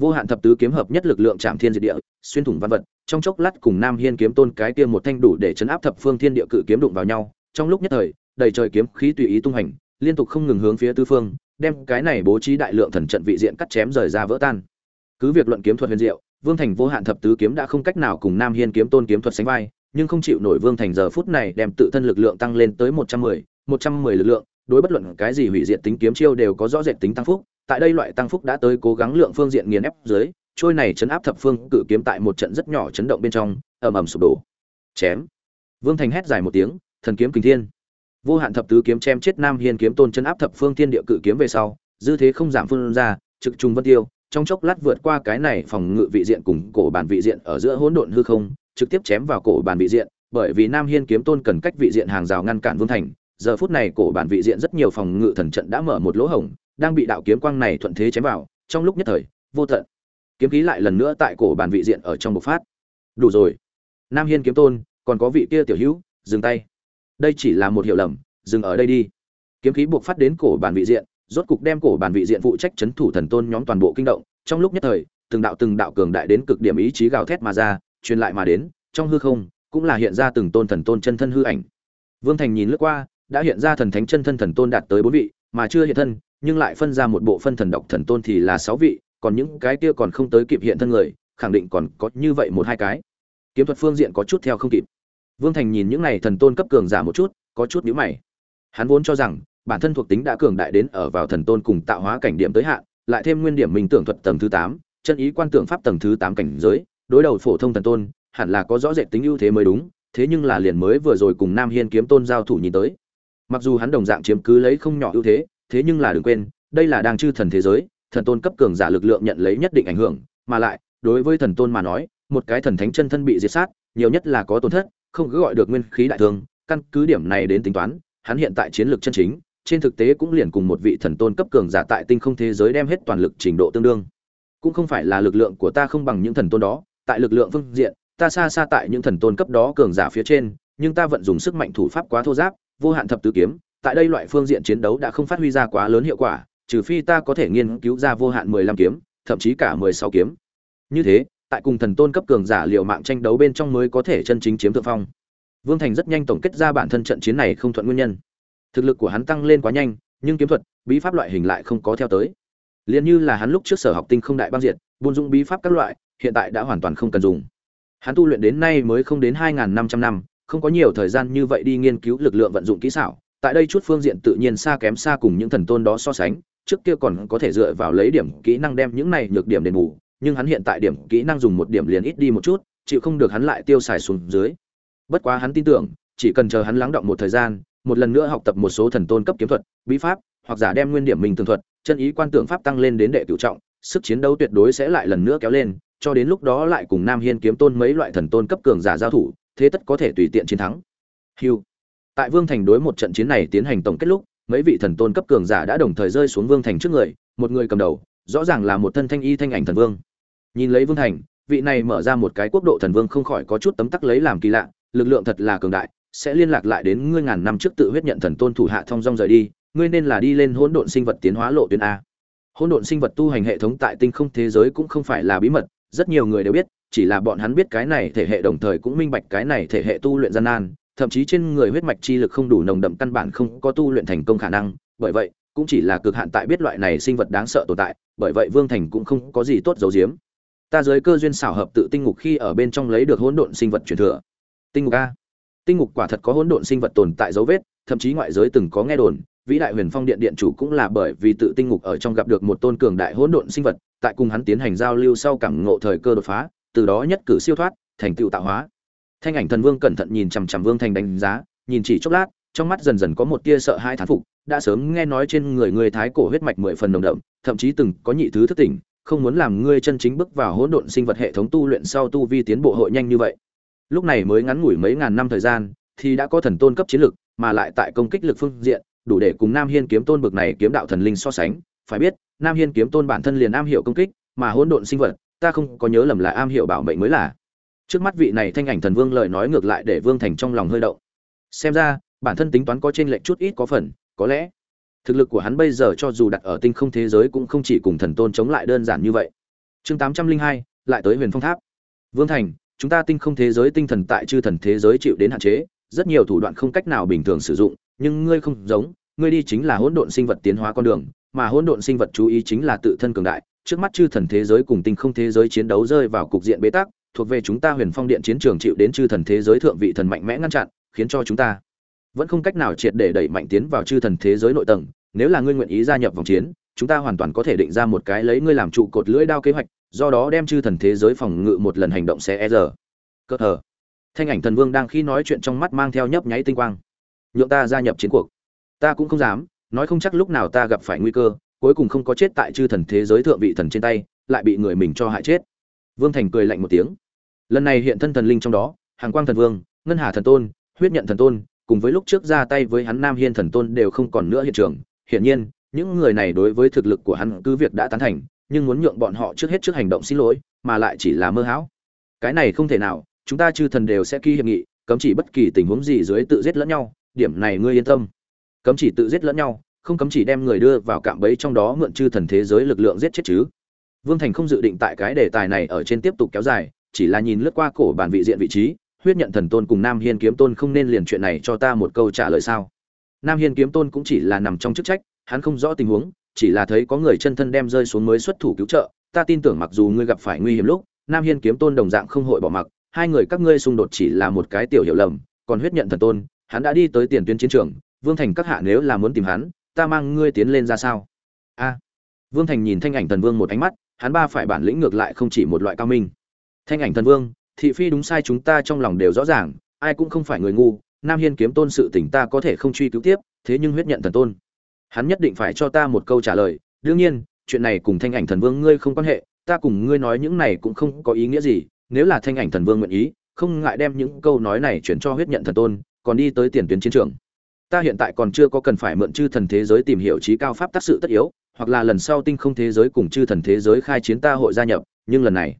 Vô hạn thập tứ kiếm hợp nhất lực lượng chạm thiên diệt địa, xuyên thủng văn vật, trong chốc lát cùng Nam Hiên kiếm tôn cái kia một thanh đủ để chấn áp thập phương thiên địa cự kiếm đụng vào nhau, trong lúc nhất thời, đầy trời kiếm khí tùy ý tung hành, liên tục không ngừng hướng phía tứ phương, đem cái này bố trí đại lượng thần trận vị diện cắt chém rời ra vỡ tan. Cứ việc luận kiếm thuật huyền diệu, Vương Thành vô hạn thập tứ kiếm đã không cách nào cùng Nam Hiên kiếm tôn kiếm thuật sánh vai, nhưng không chịu nổi Vương Thành giờ phút này đem tự thân lực lượng tăng lên tới 110, 110 lực lượng, đối bất luận cái gì hủy diệt tính kiếm chiêu đều có rõ rệt tính tăng phúc, tại đây loại tăng phúc đã tới cố gắng lượng phương diện nghiền ép dưới, trôi này chấn áp thập phương cự kiếm tại một trận rất nhỏ chấn động bên trong, ầm ầm sụp đổ. Chém. Vương Thành hét dài một tiếng, thần kiếm kinh thiên. Vô hạn thập tứ kiếm chém chết Nam Hiên kiếm tôn chấn áp thập phương thiên địa cự kiếm về sau, dư thế không giảm phương ra, trực trùng vân tiêu, trong chốc lát vượt qua cái này phòng ngự vị diện cùng cổ bản vị diện ở giữa hỗn độn hư không, trực tiếp chém vào cổ bản vị diện, bởi vì Nam Hiên kiếm tôn cần cách vị diện hàng rào ngăn cản Vương Thành, giờ phút này cổ bản vị diện rất nhiều phòng ngự thần trận đã mở một lỗ hổng, đang bị đạo kiếm quang này thuận thế chém vào, trong lúc nhất thời, vô tận kiếm khí lại lần nữa tại cổ bản vị diện ở trong bộc phát. Đủ rồi. Nam Hiên kiếm tôn, còn có vị kia tiểu hữu, dừng tay. Đây chỉ là một hiểu lầm, dừng ở đây đi. Kiếm khí bộc phát đến cổ bản vị diện, rốt cục đem cổ bản vị diện phụ trách chấn thủ thần tôn nhóm toàn bộ kinh động, trong lúc nhất thời, từng đạo từng đạo cường đại đến cực điểm ý chí gào thét mà ra, truyền lại mà đến, trong hư không cũng là hiện ra từng tôn thần tôn chân thân hư ảnh. Vương Thành nhìn lướt qua, đã hiện ra thần thánh chân thân thần tôn đạt tới bốn vị, mà chưa hiện thân, nhưng lại phân ra một bộ phân thần độc thần tôn thì là sáu vị, còn những cái kia còn không tới kịp hiện thân người, khẳng định còn có như vậy một hai cái. Kiếm thuật phương diện có chút theo không kịp. Vương Thành nhìn những này thần tôn cấp cường giả một chút, có chút nhíu mày. Hắn vốn cho rằng bản thân thuộc tính đã cường đại đến ở vào thần tôn cùng tạo hóa cảnh điểm tới hạn, lại thêm nguyên điểm minh tưởng thuật tầng thứ tám, chân ý quan tưởng pháp tầng thứ tám cảnh giới, đối đầu phổ thông thần tôn, hẳn là có rõ rệt tính ưu thế mới đúng, thế nhưng là liền mới vừa rồi cùng Nam Hiên kiếm tôn giao thủ nhìn tới, mặc dù hắn đồng dạng chiếm cứ lấy không nhỏ ưu thế thế nhưng là đừng quên, đây là đang chư thần thế giới, thần tôn cấp cường giả lực lượng nhận lấy nhất định ảnh hưởng, mà lại, đối với thần tôn mà nói, một cái thần thánh chân thân bị diệt sát, nhiều nhất là có tổn thất, không cứ gọi được nguyên khí đại thương, căn cứ điểm này đến tính toán, hắn hiện tại chiến lược chân chính, trên thực tế cũng liền cùng một vị thần tôn cấp cường giả tại tinh không thế giới đem hết toàn lực trình độ tương đương. Cũng không phải là lực lượng của ta không bằng những thần tôn đó, tại lực lượng phương diện, ta xa xa tại những thần tôn cấp đó cường giả phía trên, nhưng ta vận dùng sức mạnh thủ pháp quá thô giáp vô hạn thập tứ kiếm, tại đây loại phương diện chiến đấu đã không phát huy ra quá lớn hiệu quả, trừ phi ta có thể nghiên cứu ra vô hạn 15 kiếm, thậm chí cả 16 kiếm. Như thế, tại cùng thần tôn cấp cường giả liệu mạng tranh đấu bên trong mới có thể chân chính chiếm thượng phong. Vương Thành rất nhanh tổng kết ra bản thân trận chiến này không thuận nguyên nhân. Thực lực của hắn tăng lên quá nhanh, nhưng kiếm thuật, bí pháp loại hình lại không có theo tới. Liên như là hắn lúc trước sở học tinh không đại băng diệt, buôn dung bí pháp các loại, hiện tại đã hoàn toàn không cần dùng. Hắn tu luyện đến nay mới không đến 2500 năm, không có nhiều thời gian như vậy đi nghiên cứu lực lượng vận dụng kỹ xảo, tại đây chút phương diện tự nhiên xa kém xa cùng những thần tôn đó so sánh, trước kia còn có thể dựa vào lấy điểm kỹ năng đem những này nhược điểm đền bù, nhưng hắn hiện tại điểm kỹ năng dùng một điểm liền ít đi một chút, chịu không được hắn lại tiêu xài xuống dưới. Bất quá hắn tin tưởng, chỉ cần chờ hắn lắng động một thời gian, một lần nữa học tập một số thần tôn cấp kiếm thuật, bí pháp, hoặc giả đem nguyên điểm mình tường thuật, chân ý quan tượng pháp tăng lên đến đệ cửu trọng, sức chiến đấu tuyệt đối sẽ lại lần nữa kéo lên, cho đến lúc đó lại cùng nam hiên kiếm tôn mấy loại thần tôn cấp cường giả giao thủ thế tất có thể tùy tiện chiến thắng. Hưu. Tại Vương Thành đối một trận chiến này tiến hành tổng kết lúc, mấy vị thần tôn cấp cường giả đã đồng thời rơi xuống Vương Thành trước người, một người cầm đầu, rõ ràng là một thân thanh y thanh ảnh thần vương. Nhìn lấy Vương Thành, vị này mở ra một cái quốc độ thần vương không khỏi có chút tấm tắc lấy làm kỳ lạ, lực lượng thật là cường đại, sẽ liên lạc lại đến ngươi ngàn năm trước tự huyết nhận thần tôn thủ hạ thông dong rời đi, ngươi nên là đi lên hỗn độn sinh vật tiến hóa lộ tuyến a. Hỗn độn sinh vật tu hành hệ thống tại tinh không thế giới cũng không phải là bí mật, rất nhiều người đều biết, chỉ là bọn hắn biết cái này thể hệ đồng thời cũng minh bạch cái này thể hệ tu luyện gian nan, thậm chí trên người huyết mạch chi lực không đủ nồng đậm căn bản không có tu luyện thành công khả năng, bởi vậy, cũng chỉ là cực hạn tại biết loại này sinh vật đáng sợ tồn tại, bởi vậy Vương Thành cũng không có gì tốt giấu giếm. Ta giới cơ duyên xảo hợp tự tinh ngục khi ở bên trong lấy được hỗn độn sinh vật truyền thừa. Tinh ngục a. Tinh ngục quả thật có hỗn độn sinh vật tồn tại dấu vết, thậm chí ngoại giới từng có nghe đồn, vĩ đại huyền phong điện điện chủ cũng là bởi vì tự tinh ngục ở trong gặp được một tôn cường đại hỗn độn sinh vật, tại cùng hắn tiến hành giao lưu sau cảm ngộ thời cơ đột phá, từ đó nhất cử siêu thoát, thành tựu tạo hóa. Thanh ảnh thần vương cẩn thận nhìn chằm chằm Vương Thành đánh giá, nhìn chỉ chốc lát, trong mắt dần dần có một tia sợ hãi thán phục, đã sớm nghe nói trên người người thái cổ huyết mạch mười phần nồng đậm, thậm chí từng có nhị thứ thức tỉnh, không muốn làm ngươi chân chính bước vào hỗn độn sinh vật hệ thống tu luyện sau tu vi tiến bộ hội nhanh như vậy. Lúc này mới ngắn ngủi mấy ngàn năm thời gian, thì đã có thần tôn cấp chiến lực, mà lại tại công kích lực phương diện, đủ để cùng Nam Hiên kiếm tôn bực này kiếm đạo thần linh so sánh, phải biết, Nam Hiên kiếm tôn bản thân liền am hiểu công kích, mà hỗn độn sinh vật, ta không có nhớ lầm là am hiểu bảo mệnh mới là. Trước mắt vị này thanh ảnh thần vương lời nói ngược lại để vương thành trong lòng hơi động. Xem ra, bản thân tính toán có trên lệnh chút ít có phần, có lẽ, thực lực của hắn bây giờ cho dù đặt ở tinh không thế giới cũng không chỉ cùng thần tôn chống lại đơn giản như vậy. Chương tám trăm linh hai, lại tới huyền phong tháp. Vương thành, chúng ta tinh không thế giới tinh thần tại chư thần thế giới chịu đến hạn chế, rất nhiều thủ đoạn không cách nào bình thường sử dụng, nhưng ngươi không giống, ngươi đi chính là hỗn độn sinh vật tiến hóa con đường, mà hỗn độn sinh vật chú ý chính là tự thân cường đại trước mắt chư thần thế giới cùng tinh không thế giới chiến đấu rơi vào cục diện bế tắc, thuộc về chúng ta huyền phong điện chiến trường chịu đến chư thần thế giới thượng vị thần mạnh mẽ ngăn chặn khiến cho chúng ta vẫn không cách nào triệt để đẩy mạnh tiến vào chư thần thế giới nội tầng nếu là ngươi nguyện ý gia nhập vòng chiến chúng ta hoàn toàn có thể định ra một cái lấy ngươi làm trụ cột lưỡi đao kế hoạch do đó đem chư thần thế giới phòng ngự một lần hành động sẽ e giờ. cơ hở. thanh ảnh thần vương đang khi nói chuyện trong mắt mang theo nhấp nháy tinh quang nhượng ta gia nhập chiến cuộc ta cũng không dám nói không chắc lúc nào ta gặp phải nguy cơ cuối cùng không có chết tại chư thần thế giới thượng vị thần trên tay, lại bị người mình cho hại chết. Vương thành cười lạnh một tiếng. Lần này hiện thân thần linh trong đó hàng quang thần vương, ngân hà thần tôn, huyết nhận thần tôn, cùng với lúc trước ra tay với hắn nam hiên thần tôn đều không còn nữa hiện trường. Hiển nhiên, những người này đối với thực lực của hắn cứ việc đã tán thành, nhưng muốn nhượng bọn họ trước hết trước hành động xin lỗi, mà lại chỉ là mơ hão. Cái này không thể nào, chúng ta chư thần đều sẽ ký hiệp nghị, cấm chỉ bất kỳ tình huống gì dưới tự giết lẫn nhau, điểm này ngươi yên tâm. Cấm chỉ tự giết lẫn nhau không cấm chỉ đem người đưa vào cạm bẫy trong đó mượn chư thần thế giới lực lượng giết chết chứ. Vương thành không dự định tại cái đề tài này ở trên tiếp tục kéo dài, chỉ là nhìn lướt qua cổ bản vị diện vị trí, huyết nhận thần tôn cùng nam hiên kiếm tôn không nên liền chuyện này cho ta một câu trả lời sao. Nam hiên kiếm tôn cũng chỉ là nằm trong chức trách, hắn không rõ tình huống, chỉ là thấy có người chân thân đem rơi xuống mới xuất thủ cứu trợ, ta tin tưởng mặc dù ngươi gặp phải nguy hiểm lúc, nam hiên kiếm tôn đồng dạng không hội bỏ mặc, hai người các ngươi xung đột chỉ là một cái tiểu hiểu lầm, còn huyết nhận thần tôn, hắn đã đi tới tiền tuyến chiến trường, vương thành các hạ nếu là muốn tìm hắn ta mang ngươi tiến lên ra sao? A. Vương thành nhìn thanh ảnh thần vương một ánh mắt, hắn ba phải bản lĩnh ngược lại không chỉ một loại cao minh. Thanh ảnh thần vương, thị phi đúng sai chúng ta trong lòng đều rõ ràng, ai cũng không phải người ngu, nam hiên kiếm tôn sự tỉnh ta có thể không truy cứu tiếp, thế nhưng huyết nhận thần tôn. Hắn nhất định phải cho ta một câu trả lời, đương nhiên, chuyện này cùng thanh ảnh thần vương ngươi không quan hệ, ta cùng ngươi nói những này cũng không có ý nghĩa gì, nếu là thanh ảnh thần vương nguyện ý, không ngại đem những câu nói này chuyển cho huyết nhận thần tôn, còn đi tới tiền tuyến chiến trường ta hiện tại còn chưa có cần phải mượn chư thần thế giới tìm hiểu trí cao pháp tác sự tất yếu, hoặc là lần sau tinh không thế giới cùng chư thần thế giới khai chiến ta hội gia nhập, nhưng lần này,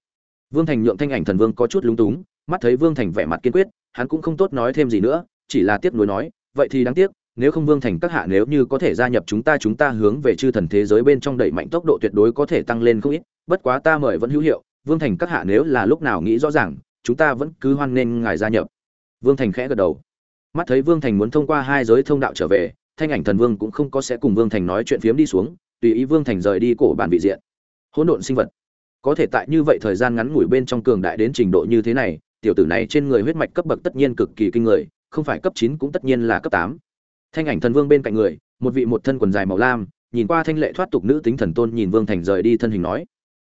vương thành nhượng thanh ảnh thần vương có chút lúng túng, mắt thấy vương thành vẻ mặt kiên quyết, hắn cũng không tốt nói thêm gì nữa, chỉ là tiếc nuối nói, vậy thì đáng tiếc, nếu không vương thành các hạ nếu như có thể gia nhập chúng ta chúng ta hướng về chư thần thế giới bên trong đẩy mạnh tốc độ tuyệt đối có thể tăng lên không ít, bất quá ta mời vẫn hữu hiệu, vương thành các hạ nếu là lúc nào nghĩ rõ ràng, chúng ta vẫn cứ hoan nghênh ngài gia nhập. Vương thành khẽ gật đầu mắt thấy vương thành muốn thông qua hai giới thông đạo trở về, thanh ảnh thần vương cũng không có sẽ cùng vương thành nói chuyện phiếm đi xuống, tùy ý vương thành rời đi cổ bản vị diện. Hỗn độn sinh vật. Có thể tại như vậy thời gian ngắn ngủi bên trong cường đại đến trình độ như thế này, tiểu tử này trên người huyết mạch cấp bậc tất nhiên cực kỳ kinh người, không phải cấp chín cũng tất nhiên là cấp tám. Thanh ảnh thần vương bên cạnh người, một vị một thân quần dài màu lam, nhìn qua thanh lệ thoát tục nữ tính thần tôn nhìn vương thành rời đi thân hình nói,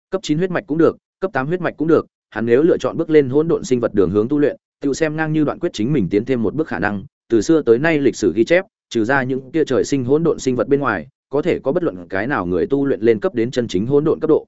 cấp chín huyết mạch cũng được, cấp tám huyết mạch cũng được, hắn nếu lựa chọn bước lên hỗn độn sinh vật đường hướng tu luyện tự xem ngang như đoạn quyết chính mình tiến thêm một bước khả năng, từ xưa tới nay lịch sử ghi chép, trừ ra những kia trời sinh hỗn độn sinh vật bên ngoài, có thể có bất luận cái nào người tu luyện lên cấp đến chân chính hỗn độn cấp độ.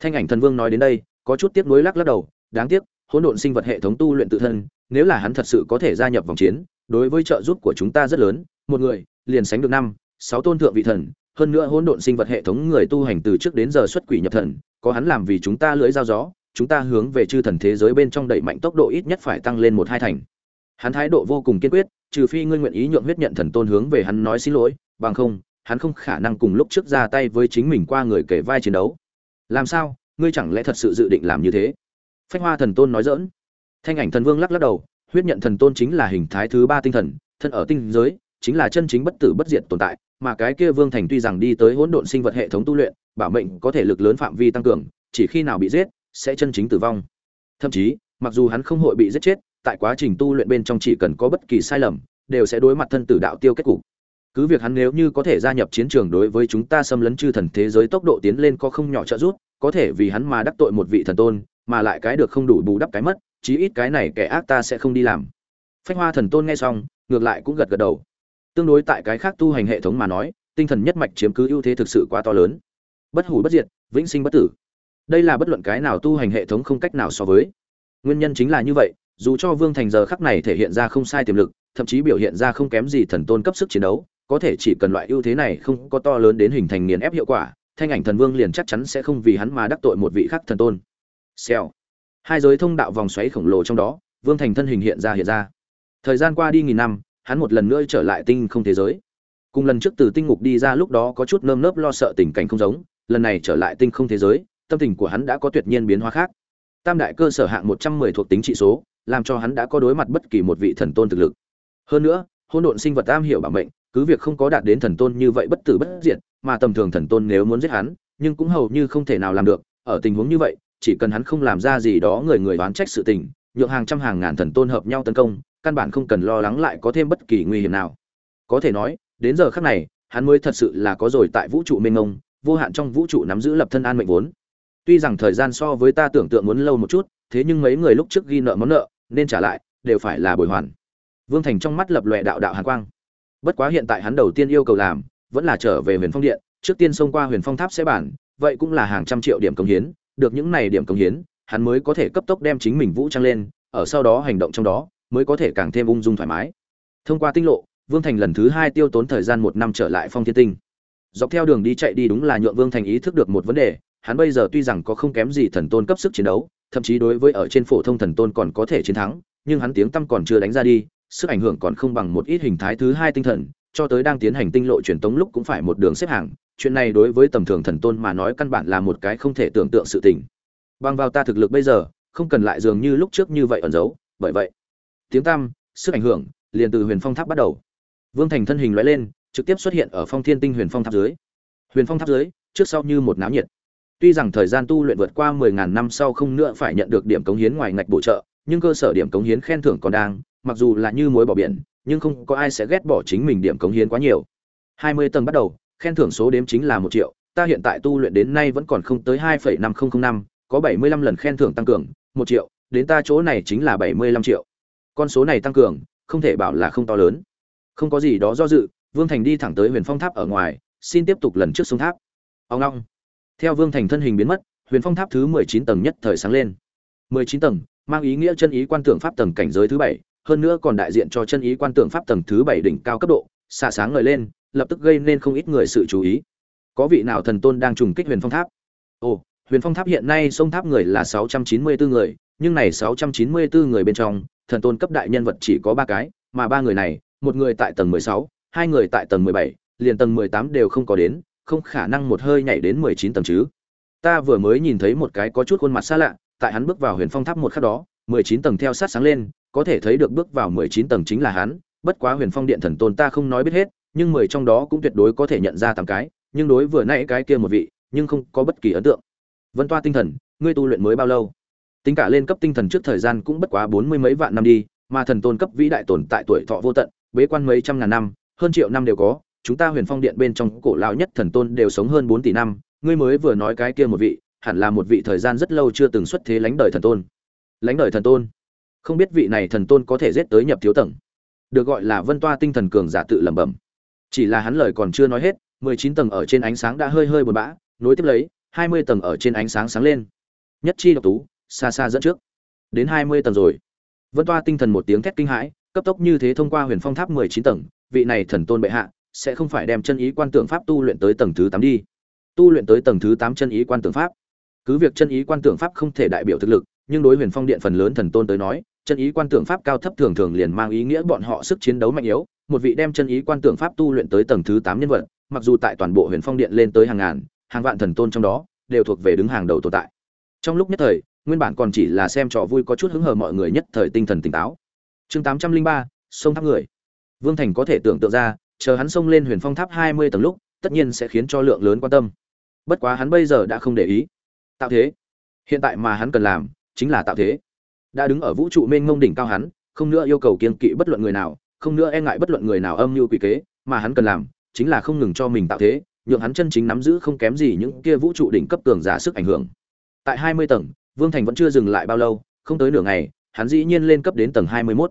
Thanh ảnh thần vương nói đến đây, có chút tiếc nuối lắc lắc đầu, đáng tiếc, hỗn độn sinh vật hệ thống tu luyện tự thân, nếu là hắn thật sự có thể gia nhập vòng chiến, đối với trợ giúp của chúng ta rất lớn, một người, liền sánh được năm, sáu tôn thượng vị thần, hơn nữa hỗn độn sinh vật hệ thống người tu hành từ trước đến giờ xuất quỷ nhập thần, có hắn làm vì chúng ta lưỡi dao gió chúng ta hướng về chư thần thế giới bên trong đẩy mạnh tốc độ ít nhất phải tăng lên một hai thành. Hắn thái độ vô cùng kiên quyết, trừ phi ngươi nguyện ý nhượng huyết nhận thần tôn hướng về hắn nói xin lỗi, bằng không, hắn không khả năng cùng lúc trước ra tay với chính mình qua người kể vai chiến đấu. Làm sao, ngươi chẳng lẽ thật sự dự định làm như thế? Phách hoa thần tôn nói dỡn thanh ảnh thần vương lắc lắc đầu, huyết nhận thần tôn chính là hình thái thứ ba tinh thần, thân ở tinh giới, chính là chân chính bất tử bất diệt tồn tại, mà cái kia vương thành tuy rằng đi tới hỗn độn sinh vật hệ thống tu luyện, bảo mệnh có thể lực lớn phạm vi tăng cường, chỉ khi nào bị giết sẽ chân chính tử vong. Thậm chí, mặc dù hắn không hội bị giết chết, tại quá trình tu luyện bên trong chỉ cần có bất kỳ sai lầm, đều sẽ đối mặt thân tử đạo tiêu kết cục. Cứ việc hắn nếu như có thể gia nhập chiến trường đối với chúng ta xâm lấn chư thần thế giới tốc độ tiến lên có không nhỏ trợ giúp, có thể vì hắn mà đắc tội một vị thần tôn, mà lại cái được không đủ bù đắp cái mất, chí ít cái này kẻ ác ta sẽ không đi làm. Phách hoa thần tôn nghe xong, ngược lại cũng gật gật đầu. Tương đối tại cái khác tu hành hệ thống mà nói, tinh thần nhất mạch chiếm cứ ưu thế thực sự quá to lớn. Bất hủ bất diệt, vĩnh sinh bất tử đây là bất luận cái nào tu hành hệ thống không cách nào so với. Nguyên nhân chính là như vậy, dù cho vương thành giờ khắc này thể hiện ra không sai tiềm lực, thậm chí biểu hiện ra không kém gì thần tôn cấp sức chiến đấu, có thể chỉ cần loại ưu thế này không có to lớn đến hình thành nghiền ép hiệu quả, thanh ảnh thần vương liền chắc chắn sẽ không vì hắn mà đắc tội một vị khác thần tôn. Xèo. Hai giới thông đạo vòng xoáy khổng lồ trong đó, vương thành thân hình hiện ra hiện ra. Thời gian qua đi nghìn năm, hắn một lần nữa trở lại tinh không thế giới. Cùng lần trước từ tinh ngục đi ra lúc đó có chút nơm nớp lo sợ tình cảnh không giống, lần này trở lại tinh không thế giới tâm tình của hắn đã có tuyệt nhiên biến hóa khác. Tam đại cơ sở hạng một trăm mười thuộc tính trị số, làm cho hắn đã có đối mặt bất kỳ một vị thần tôn thực lực. Hơn nữa, hỗn độn sinh vật am hiểu bảo mệnh, cứ việc không có đạt đến thần tôn như vậy bất tử bất diệt, mà tầm thường thần tôn nếu muốn giết hắn, nhưng cũng hầu như không thể nào làm được, ở tình huống như vậy, chỉ cần hắn không làm ra gì đó người người đoán trách sự tình, nhượng hàng trăm hàng ngàn thần tôn hợp nhau tấn công, căn bản không cần lo lắng lại có thêm bất kỳ nguy hiểm nào. Có thể nói, đến giờ khắc này, hắn mới thật sự là có rồi tại vũ trụ mênh mông, vô hạn trong vũ trụ nắm giữ lập thân an mệnh vốn tuy rằng thời gian so với ta tưởng tượng muốn lâu một chút, thế nhưng mấy người lúc trước ghi nợ món nợ, nên trả lại, đều phải là bồi hoàn. Vương thành trong mắt lập lòe đạo đạo hàn quang. Bất quá hiện tại hắn đầu tiên yêu cầu làm, vẫn là trở về huyền phong điện, trước tiên xông qua huyền phong tháp sẽ bản, vậy cũng là hàng trăm triệu điểm công hiến, được những này điểm công hiến, hắn mới có thể cấp tốc đem chính mình vũ trang lên, ở sau đó hành động trong đó, mới có thể càng thêm ung dung thoải mái. Thông qua tinh lộ, vương thành lần thứ hai tiêu tốn thời gian một năm trở lại phong thiên tinh. Dọc theo đường đi chạy đi đúng là nhượng vương thành ý thức được một vấn đề hắn bây giờ tuy rằng có không kém gì thần tôn cấp sức chiến đấu thậm chí đối với ở trên phổ thông thần tôn còn có thể chiến thắng nhưng hắn tiếng tăm còn chưa đánh ra đi sức ảnh hưởng còn không bằng một ít hình thái thứ hai tinh thần cho tới đang tiến hành tinh lộ truyền tống lúc cũng phải một đường xếp hàng chuyện này đối với tầm thường thần tôn mà nói căn bản là một cái không thể tưởng tượng sự tình. Bằng vào ta thực lực bây giờ không cần lại dường như lúc trước như vậy ẩn giấu bởi vậy tiếng tăm, sức ảnh hưởng liền từ huyền phong tháp bắt đầu. Vương thành thân hình lóe lên trực tiếp xuất hiện ở phong thiên tinh huyền phong tháp dưới. Huyền phong tháp dưới trước sau như một náo nhiệt tuy rằng thời gian tu luyện vượt qua mười ngàn năm sau không nữa phải nhận được điểm cống hiến ngoài ngạch bổ trợ, nhưng cơ sở điểm cống hiến khen thưởng còn đang, mặc dù là như muối bỏ biển, nhưng không có ai sẽ ghét bỏ chính mình điểm cống hiến quá nhiều. Hai mươi tầng bắt đầu, khen thưởng số đếm chính là một triệu, ta hiện tại tu luyện đến nay vẫn còn không tới hai phẩy năm không không năm, có bảy mươi lăm lần khen thưởng tăng cường, một triệu, đến ta chỗ này chính là bảy mươi lăm triệu. Con số này tăng cường, không thể bảo là không to lớn. Không có gì đó do dự, vương thành đi thẳng tới huyền phong tháp ở ngoài, xin tiếp tục lần trước xuống tháp. Ông long theo vương thành thân hình biến mất, huyền phong tháp thứ mười chín tầng nhất thời sáng lên. mười chín tầng, mang ý nghĩa chân ý quan tưởng pháp tầng cảnh giới thứ bảy, hơn nữa còn đại diện cho chân ý quan tưởng pháp tầng thứ bảy đỉnh cao cấp độ, xạ sáng ngời lên, lập tức gây nên không ít người sự chú ý. Có vị nào thần tôn đang trùng kích huyền phong tháp? Ồ, huyền phong tháp hiện nay sông tháp người là sáu trăm chín mươi bốn người, nhưng này sáu trăm chín mươi bốn người bên trong, thần tôn cấp đại nhân vật chỉ có ba cái, mà ba người này, một người tại tầng mười sáu, hai người tại tầng mười bảy, liền tầng mười tám đều không có đến không khả năng một hơi nhảy đến mười chín tầng chứ. Ta vừa mới nhìn thấy một cái có chút khuôn mặt xa lạ, tại hắn bước vào huyền phong tháp một khắc đó, mười chín tầng theo sát sáng lên, có thể thấy được bước vào mười chín tầng chính là hắn, bất quá huyền phong điện thần tôn ta không nói biết hết, nhưng mười trong đó cũng tuyệt đối có thể nhận ra tám cái, nhưng đối vừa nãy cái kia một vị, nhưng không có bất kỳ ấn tượng. Vân toa tinh thần, ngươi tu luyện mới bao lâu? Tính cả lên cấp tinh thần trước thời gian cũng bất quá bốn mươi mấy vạn năm đi, mà thần tôn cấp vĩ đại tồn tại tuổi thọ vô tận, bế quan mấy trăm ngàn năm, hơn triệu năm đều có chúng ta huyền phong điện bên trong cổ lão nhất thần tôn đều sống hơn bốn tỷ năm, ngươi mới vừa nói cái kia một vị, hẳn là một vị thời gian rất lâu chưa từng xuất thế lánh đời thần tôn. Lánh đời thần tôn? Không biết vị này thần tôn có thể giết tới nhập thiếu tầng. Được gọi là vân toa tinh thần cường giả tự lẩm bẩm. Chỉ là hắn lời còn chưa nói hết, mười chín tầng ở trên ánh sáng đã hơi hơi buồn bã, nối tiếp lấy, hai mươi tầng ở trên ánh sáng sáng lên. Nhất chi độc tú, xa xa dẫn trước. Đến hai mươi tầng rồi. Vân toa tinh thần một tiếng thét kinh hãi, cấp tốc như thế thông qua huyền phong tháp mười chín tầng, vị này thần tôn bệ hạ sẽ không phải đem chân ý quan tượng pháp tu luyện tới tầng thứ tám đi. Tu luyện tới tầng thứ tám chân ý quan tượng pháp. Cứ việc chân ý quan tượng pháp không thể đại biểu thực lực, nhưng đối huyền phong điện phần lớn thần tôn tới nói, chân ý quan tượng pháp cao thấp thường thường liền mang ý nghĩa bọn họ sức chiến đấu mạnh yếu. Một vị đem chân ý quan tượng pháp tu luyện tới tầng thứ tám nhân vật, mặc dù tại toàn bộ huyền phong điện lên tới hàng ngàn, hàng vạn thần tôn trong đó, đều thuộc về đứng hàng đầu tồn tại. Trong lúc nhất thời, nguyên bản còn chỉ là xem trò vui có chút hứng hờ mọi người nhất thời tinh thần tỉnh táo. Chương tám trăm linh ba, sông tháp người. Vương thành có thể tưởng tượng ra chờ hắn xông lên huyền phong tháp hai mươi tầng lúc tất nhiên sẽ khiến cho lượng lớn quan tâm. Bất quá hắn bây giờ đã không để ý. Tạo thế. Hiện tại mà hắn cần làm chính là tạo thế. Đã đứng ở vũ trụ mênh mông đỉnh cao hắn không nữa yêu cầu kiên kỵ bất luận người nào không nữa e ngại bất luận người nào âm mưu quỷ kế mà hắn cần làm chính là không ngừng cho mình tạo thế nhượng hắn chân chính nắm giữ không kém gì những kia vũ trụ đỉnh cấp cường giả sức ảnh hưởng. Tại hai mươi tầng vương thành vẫn chưa dừng lại bao lâu không tới nửa ngày hắn dĩ nhiên lên cấp đến tầng hai mươi 21.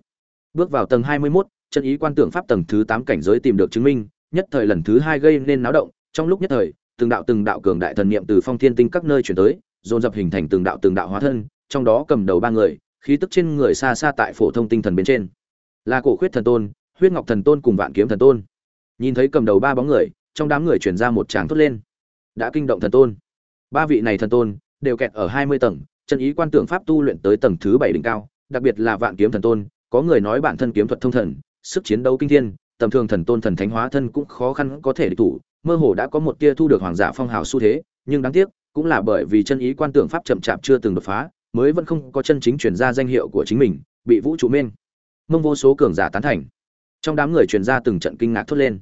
bước vào tầng hai mươi 21, chân ý quan tưởng pháp tầng thứ tám cảnh giới tìm được chứng minh, nhất thời lần thứ hai gây nên náo động, trong lúc nhất thời, từng đạo từng đạo cường đại thần niệm từ phong thiên tinh các nơi chuyển tới, dồn dập hình thành từng đạo từng đạo hóa thân, trong đó cầm đầu ba người, khí tức trên người xa xa tại phổ thông tinh thần bên trên. Là cổ khuyết thần tôn, huyết ngọc thần tôn cùng vạn kiếm thần tôn. Nhìn thấy cầm đầu ba bóng người, trong đám người truyền ra một tràng thốt lên. Đã kinh động thần tôn. Ba vị này thần tôn, đều kẹt ở hai mươi tầng, chân ý quan tưởng pháp tu luyện tới tầng thứ bảy đỉnh cao, đặc biệt là vạn kiếm thần tôn, có người nói bản thân kiếm thuật thông thần sức chiến đấu kinh thiên, tầm thường thần tôn thần thánh hóa thân cũng khó khăn có thể địch thủ, mơ hồ đã có một tia thu được hoàng giả phong hào xu thế, nhưng đáng tiếc, cũng là bởi vì chân ý quan tưởng pháp chậm chạp chưa từng đột phá, mới vẫn không có chân chính truyền ra danh hiệu của chính mình, bị vũ trụ mênh. Mông vô số cường giả tán thành. Trong đám người truyền ra từng trận kinh ngạc thốt lên.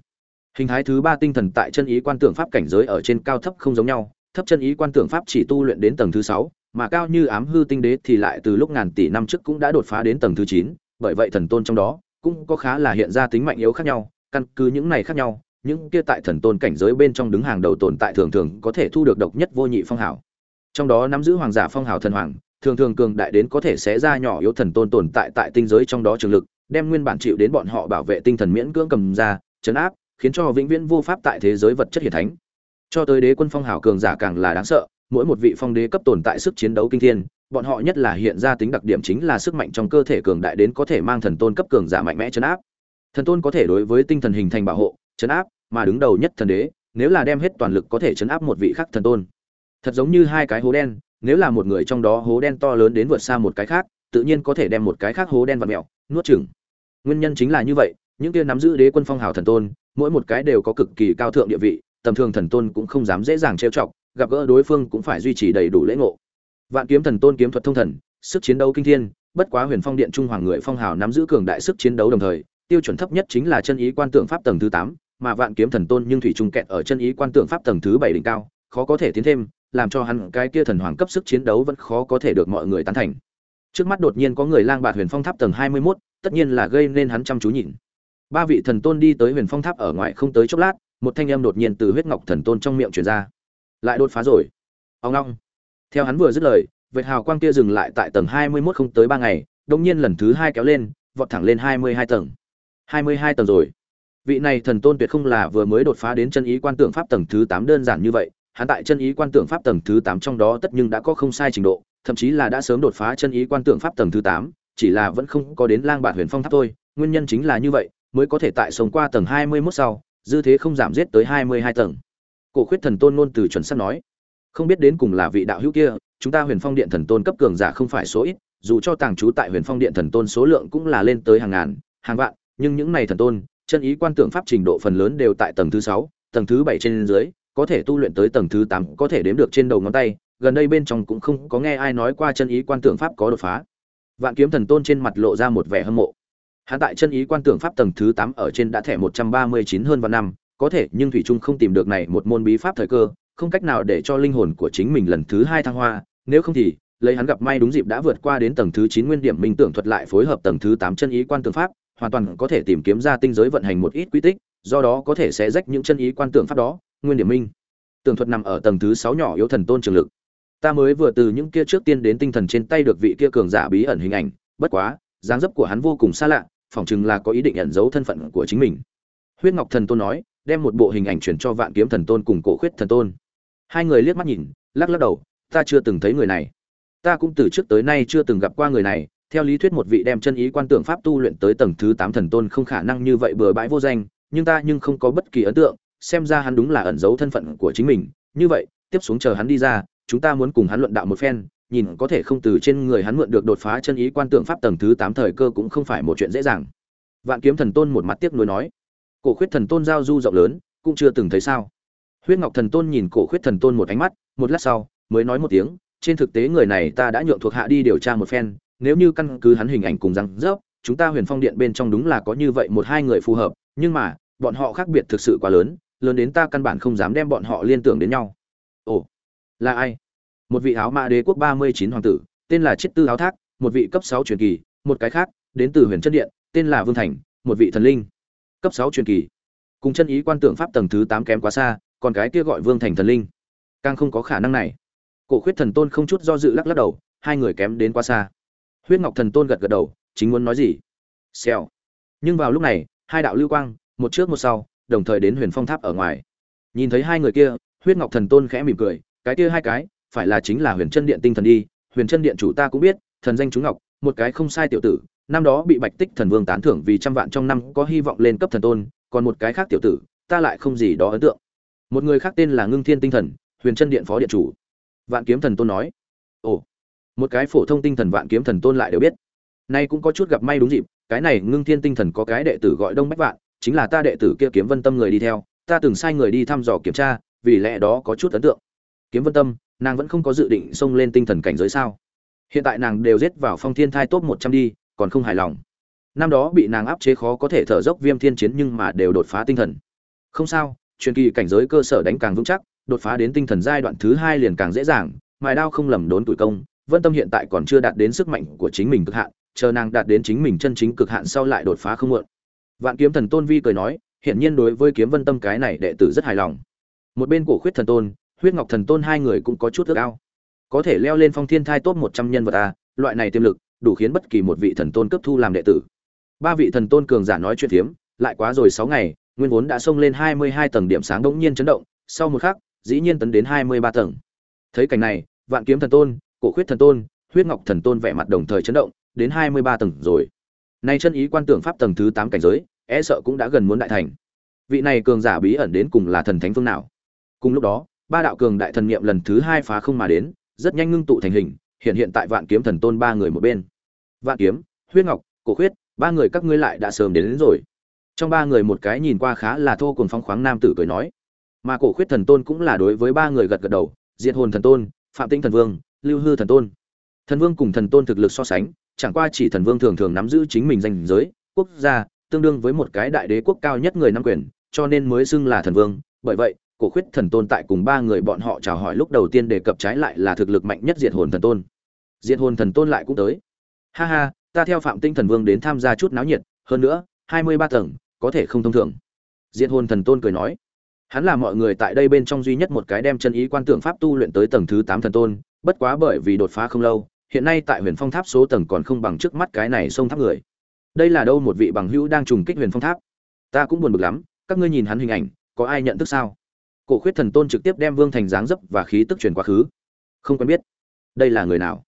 Hình thái thứ ba tinh thần tại chân ý quan tưởng pháp cảnh giới ở trên cao thấp không giống nhau, thấp chân ý quan tưởng pháp chỉ tu luyện đến tầng thứ sáu, mà cao như ám hư tinh đế thì lại từ lúc ngàn tỷ năm trước cũng đã đột phá đến tầng thứ chín, bởi vậy thần tôn trong đó cũng có khá là hiện ra tính mạnh yếu khác nhau, căn cứ những này khác nhau, những kia tại thần tôn cảnh giới bên trong đứng hàng đầu tồn tại thường thường có thể thu được độc nhất vô nhị phong hào. Trong đó nắm giữ hoàng giả phong hào thần hoàng, thường thường cường đại đến có thể xé ra nhỏ yếu thần tôn tồn tại tại tinh giới trong đó trường lực, đem nguyên bản chịu đến bọn họ bảo vệ tinh thần miễn cưỡng cầm ra, chấn áp, khiến cho vĩnh viễn vô pháp tại thế giới vật chất hiển thánh. Cho tới đế quân phong hào cường giả càng là đáng sợ, mỗi một vị phong đế cấp tồn tại sức chiến đấu kinh thiên bọn họ nhất là hiện ra tính đặc điểm chính là sức mạnh trong cơ thể cường đại đến có thể mang thần tôn cấp cường giả mạnh mẽ chấn áp. Thần tôn có thể đối với tinh thần hình thành bảo hộ, chấn áp, mà đứng đầu nhất thần đế, nếu là đem hết toàn lực có thể chấn áp một vị khác thần tôn. Thật giống như hai cái hố đen, nếu là một người trong đó hố đen to lớn đến vượt xa một cái khác, tự nhiên có thể đem một cái khác hố đen vặn mẹo nuốt chửng. Nguyên nhân chính là như vậy, những kia nắm giữ đế quân phong hào thần tôn, mỗi một cái đều có cực kỳ cao thượng địa vị, tầm thường thần tôn cũng không dám dễ dàng trêu chọc, gặp gỡ đối phương cũng phải duy trì đầy đủ lễ ngộ vạn kiếm thần tôn kiếm thuật thông thần sức chiến đấu kinh thiên bất quá huyền phong điện trung hoàng người phong hào nắm giữ cường đại sức chiến đấu đồng thời tiêu chuẩn thấp nhất chính là chân ý quan tượng pháp tầng thứ tám mà vạn kiếm thần tôn nhưng thủy trung kẹt ở chân ý quan tượng pháp tầng thứ bảy đỉnh cao khó có thể tiến thêm làm cho hắn cái kia thần hoàng cấp sức chiến đấu vẫn khó có thể được mọi người tán thành. Trước mắt đột nhiên có người lang bạt huyền phong tháp tầng hai mươi 21, tất nhiên là gây nên hắn chăm chú nhìn. Ba vị thần tôn đi tới huyền phong tháp ở ngoài không tới chốc lát một thanh âm đột nhiên từ huyết ngọc thần tôn trong miệng truyền ra. Lại đột phá rồi. Ông long theo hắn vừa dứt lời vệt hào quang kia dừng lại tại tầng hai mươi 21 không tới ba ngày, đột nhiên lần thứ hai kéo lên, vọt thẳng lên hai mươi hai tầng. hai mươi hai tầng rồi. Vị này thần tôn tuyệt không là vừa mới đột phá đến chân ý quan tượng pháp tầng thứ tám đơn giản như vậy, hắn tại chân ý quan tượng pháp tầng thứ tám trong đó tất nhưng đã có không sai trình độ, thậm chí là đã sớm đột phá chân ý quan tượng pháp tầng thứ tám, chỉ là vẫn không có đến lang bản huyền phong tháp thôi, nguyên nhân chính là như vậy, mới có thể tại sống qua tầng hai mươi 21 sau, dư thế không giảm giết tới hai mươi hai tầng. Cổ khuyết thần tôn luôn từ chuẩn sắp nói không biết đến cùng là vị đạo hữu kia, chúng ta huyền phong điện thần tôn cấp cường giả không phải số ít, dù cho tàng trú tại huyền phong điện thần tôn số lượng cũng là lên tới hàng ngàn, hàng vạn, nhưng những này thần tôn, chân ý quan tưởng pháp trình độ phần lớn đều tại tầng thứ sáu, tầng thứ bảy trên dưới, có thể tu luyện tới tầng thứ tám, có thể đếm được trên đầu ngón tay, gần đây bên trong cũng không có nghe ai nói qua chân ý quan tưởng pháp có đột phá. Vạn kiếm thần tôn trên mặt lộ ra một vẻ hâm mộ. Hắn tại chân ý quan tưởng pháp tầng thứ tám ở trên đã thẻ một trăm ba mươi chín hơn vạn năm, có thể, nhưng thủy trung không tìm được này một môn bí pháp thời cơ không cách nào để cho linh hồn của chính mình lần thứ hai thăng hoa, nếu không thì, lấy hắn gặp may đúng dịp đã vượt qua đến tầng thứ chín nguyên điểm minh tưởng thuật lại phối hợp tầng thứ tám chân ý quan tượng pháp, hoàn toàn có thể tìm kiếm ra tinh giới vận hành một ít quy tích, do đó có thể sẽ rách những chân ý quan tượng pháp đó, nguyên điểm minh. Tưởng thuật nằm ở tầng thứ sáu nhỏ yếu thần tôn trường lực. Ta mới vừa từ những kia trước tiên đến tinh thần trên tay được vị kia cường giả bí ẩn hình ảnh, bất quá, dáng dấp của hắn vô cùng xa lạ, phỏng chừng là có ý định ẩn giấu thân phận của chính mình. Huyết ngọc thần tôn nói, đem một bộ hình ảnh chuyển cho vạn kiếm thần tôn cùng cổ khuyết thần tôn hai người liếc mắt nhìn, lắc lắc đầu, ta chưa từng thấy người này. Ta cũng từ trước tới nay chưa từng gặp qua người này. Theo lý thuyết một vị đem chân ý quan tượng pháp tu luyện tới tầng thứ tám thần tôn không khả năng như vậy bừa bãi vô danh, nhưng ta nhưng không có bất kỳ ấn tượng, xem ra hắn đúng là ẩn giấu thân phận của chính mình. Như vậy, tiếp xuống chờ hắn đi ra, chúng ta muốn cùng hắn luận đạo một phen, nhìn có thể không từ trên người hắn mượn được đột phá chân ý quan tượng pháp tầng thứ tám thời cơ cũng không phải một chuyện dễ dàng. Vạn kiếm thần tôn một mặt tiếc nuối nói, cổ khuyết thần tôn giao du rộng lớn, cũng chưa từng thấy sao huyết ngọc thần tôn nhìn cổ khuyết thần tôn một ánh mắt, một lát sau, mới nói một tiếng, trên thực tế người này ta đã nhượng thuộc hạ đi điều tra một phen, nếu như căn cứ hắn hình ảnh cùng răng rớp chúng ta huyền phong điện bên trong đúng là có như vậy một hai người phù hợp, nhưng mà, bọn họ khác biệt thực sự quá lớn lớn đến ta căn bản không dám đem bọn họ liên tưởng đến nhau. Ồ, là ai? Một vị áo mã đế quốc ba mươi chín hoàng tử, tên là chiết tư áo thác, một vị cấp sáu truyền kỳ, một cái khác, đến từ huyền chân điện, tên là vương thành, một vị thần linh. Cấp sáu truyền kỳ. Cùng chân ý quan tượng pháp tầng thứ tám kém quá xa còn cái kia gọi vương thành thần linh. Càng không có khả năng này. Cổ khuyết thần tôn không chút do dự lắc lắc đầu, hai người kém đến quá xa. Huyết ngọc thần tôn gật gật đầu, chính muốn nói gì? Xèo. Nhưng vào lúc này, hai đạo lưu quang, một trước một sau, đồng thời đến huyền phong tháp ở ngoài. Nhìn thấy hai người kia, huyết ngọc thần tôn khẽ mỉm cười, cái kia hai cái, phải là chính là huyền chân điện tinh thần đi, huyền chân điện chủ ta cũng biết, thần danh chúng ngọc, một cái không sai tiểu tử, năm đó bị bạch tích thần vương tán thưởng vì trăm vạn trong năm có hy vọng lên cấp thần tôn, còn một cái khác tiểu tử, ta lại không gì đó ấn tượng một người khác tên là ngưng thiên tinh thần, huyền chân điện phó điện chủ. Vạn kiếm thần tôn nói, ồ, một cái phổ thông tinh thần vạn kiếm thần tôn lại đều biết. Nay cũng có chút gặp may đúng dịp, cái này ngưng thiên tinh thần có cái đệ tử gọi đông bách vạn, chính là ta đệ tử kia kiếm vân tâm người đi theo, ta từng sai người đi thăm dò kiểm tra, vì lẽ đó có chút ấn tượng. Kiếm vân tâm, nàng vẫn không có dự định xông lên tinh thần cảnh giới sao? Hiện tại nàng đều giết vào phong thiên thai top một trăm đi, còn không hài lòng. Năm đó bị nàng áp chế khó có thể thở dốc viêm thiên chiến nhưng mà đều đột phá tinh thần. Không sao truyền kỳ cảnh giới cơ sở đánh càng vững chắc đột phá đến tinh thần giai đoạn thứ hai liền càng dễ dàng mài đao không lầm đốn tuổi công vân tâm hiện tại còn chưa đạt đến sức mạnh của chính mình cực hạn chờ nàng đạt đến chính mình chân chính cực hạn sau lại đột phá không muộn. Vạn kiếm thần tôn vi cười nói hiển nhiên đối với kiếm vân tâm cái này đệ tử rất hài lòng. Một bên cổ khuyết thần tôn huyết ngọc thần tôn hai người cũng có chút ước ao. Có thể leo lên phong thiên thai top một trăm nhân vật a loại này tiềm lực đủ khiến bất kỳ một vị thần tôn cấp thu làm đệ tử. Ba vị thần tôn cường giả nói chuyện thiếm, lại quá rồi sáu ngày nguyên vốn đã xông lên hai mươi hai tầng điểm sáng đống nhiên chấn động sau một khắc dĩ nhiên tấn đến hai mươi ba tầng. Thấy cảnh này vạn kiếm thần tôn cổ khuyết thần tôn huyết ngọc thần tôn vẻ mặt đồng thời chấn động đến hai mươi ba tầng rồi. Nay chân ý quan tưởng pháp tầng thứ tám cảnh giới e sợ cũng đã gần muốn đại thành. Vị này cường giả bí ẩn đến cùng là thần thánh phương nào? Cùng lúc đó ba đạo cường đại thần niệm lần thứ hai phá không mà đến rất nhanh ngưng tụ thành hình hiện hiện tại vạn kiếm thần tôn ba người một bên. Vạn kiếm huyết ngọc cổ khuyết ba người các ngươi lại đã sớm đến, đến rồi trong ba người một cái nhìn qua khá là thô cùng phong khoáng nam tử cười nói. Mà cổ khuyết thần tôn cũng là đối với ba người gật gật đầu, diệt hồn thần tôn, phạm tinh thần vương, lưu hư thần tôn. Thần vương cùng thần tôn thực lực so sánh, chẳng qua chỉ thần vương thường thường nắm giữ chính mình danh giới, quốc gia, tương đương với một cái đại đế quốc cao nhất người nắm quyền, cho nên mới xưng là thần vương. Bởi vậy, cổ khuyết thần tôn tại cùng ba người bọn họ chào hỏi lúc đầu tiên đề cập trái lại là thực lực mạnh nhất diệt hồn thần tôn. Diệt hồn thần tôn lại cũng tới. Ha ha, ta theo phạm tinh thần vương đến tham gia chút náo nhiệt, hơn nữa, hai mươi ba tầng có thể không thông thường. Diện hồn thần tôn cười nói. Hắn là mọi người tại đây bên trong duy nhất một cái đem chân ý quan tưởng pháp tu luyện tới tầng thứ tám thần tôn, bất quá bởi vì đột phá không lâu, hiện nay tại huyền phong tháp số tầng còn không bằng trước mắt cái này sông tháp người. Đây là đâu một vị bằng hữu đang trùng kích huyền phong tháp? Ta cũng buồn bực lắm, các ngươi nhìn hắn hình ảnh, có ai nhận thức sao? Cổ khuyết thần tôn trực tiếp đem vương thành dáng dấp và khí tức truyền quá khứ. Không quen biết. Đây là người nào?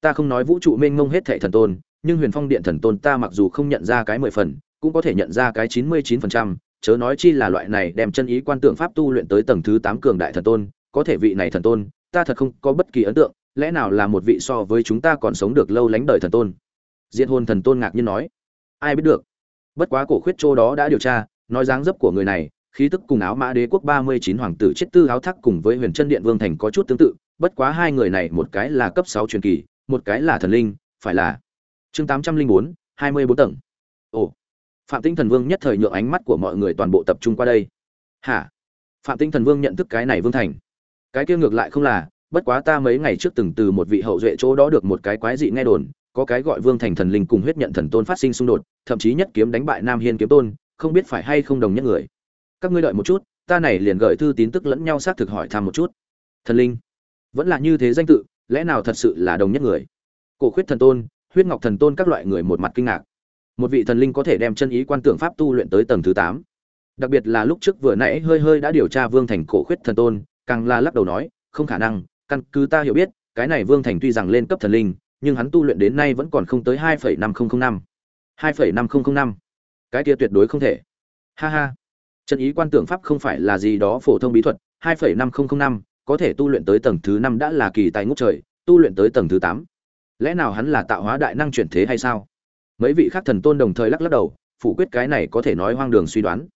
Ta không nói vũ trụ mênh mông hết thệ thần tôn, nhưng huyền phong điện thần tôn ta mặc dù không nhận ra cái mười phần cũng có thể nhận ra cái chín mươi chín phần trăm, chớ nói chi là loại này đem chân ý quan tượng pháp tu luyện tới tầng thứ tám cường đại thần tôn, có thể vị này thần tôn, ta thật không có bất kỳ ấn tượng, lẽ nào là một vị so với chúng ta còn sống được lâu lánh đời thần tôn? Diệt hồn thần tôn ngạc nhiên nói. Ai biết được? Bất quá cổ khuyết châu đó đã điều tra, nói dáng dấp của người này, khí tức cùng áo mã đế quốc ba mươi chín hoàng tử chết tư áo thác cùng với huyền chân điện vương thành có chút tương tự, bất quá hai người này một cái là cấp sáu truyền kỳ, một cái là thần linh, phải là chương tám trăm linh bốn, hai mươi bốn tầng. Ồ phạm tinh thần vương nhất thời nhượng ánh mắt của mọi người toàn bộ tập trung qua đây. Hả? Phạm tinh thần vương nhận thức cái này vương thành. Cái kia ngược lại không là, bất quá ta mấy ngày trước từng từ một vị hậu duệ chỗ đó được một cái quái dị nghe đồn, có cái gọi vương thành thần linh cùng huyết nhận thần tôn phát sinh xung đột, thậm chí nhất kiếm đánh bại nam hiên kiếm tôn, không biết phải hay không đồng nhất người. Các ngươi đợi một chút, ta này liền gửi thư tín tức lẫn nhau xác thực hỏi thăm một chút. Thần linh? Vẫn là như thế danh tự, lẽ nào thật sự là đồng nhất người? Cổ khuyết thần tôn, huyết ngọc thần tôn các loại người một mặt kinh ngạc một vị thần linh có thể đem chân ý quan tưởng pháp tu luyện tới tầng thứ tám. Đặc biệt là lúc trước vừa nãy hơi hơi đã điều tra vương thành cổ khuyết thần tôn, càng là lắc đầu nói, không khả năng, căn cứ ta hiểu biết, cái này vương thành tuy rằng lên cấp thần linh, nhưng hắn tu luyện đến nay vẫn còn không tới hai phẩy năm không không năm. Hai phẩy năm không không năm. Cái kia tuyệt đối không thể. Ha ha. Chân ý quan tưởng pháp không phải là gì đó phổ thông bí thuật, hai phẩy năm không không năm, có thể tu luyện tới tầng thứ năm đã là kỳ tài ngút trời, tu luyện tới tầng thứ tám. Lẽ nào hắn là tạo hóa đại năng chuyển thế hay sao? Mấy vị khác thần tôn đồng thời lắc lắc đầu, phủ quyết cái này có thể nói hoang đường suy đoán.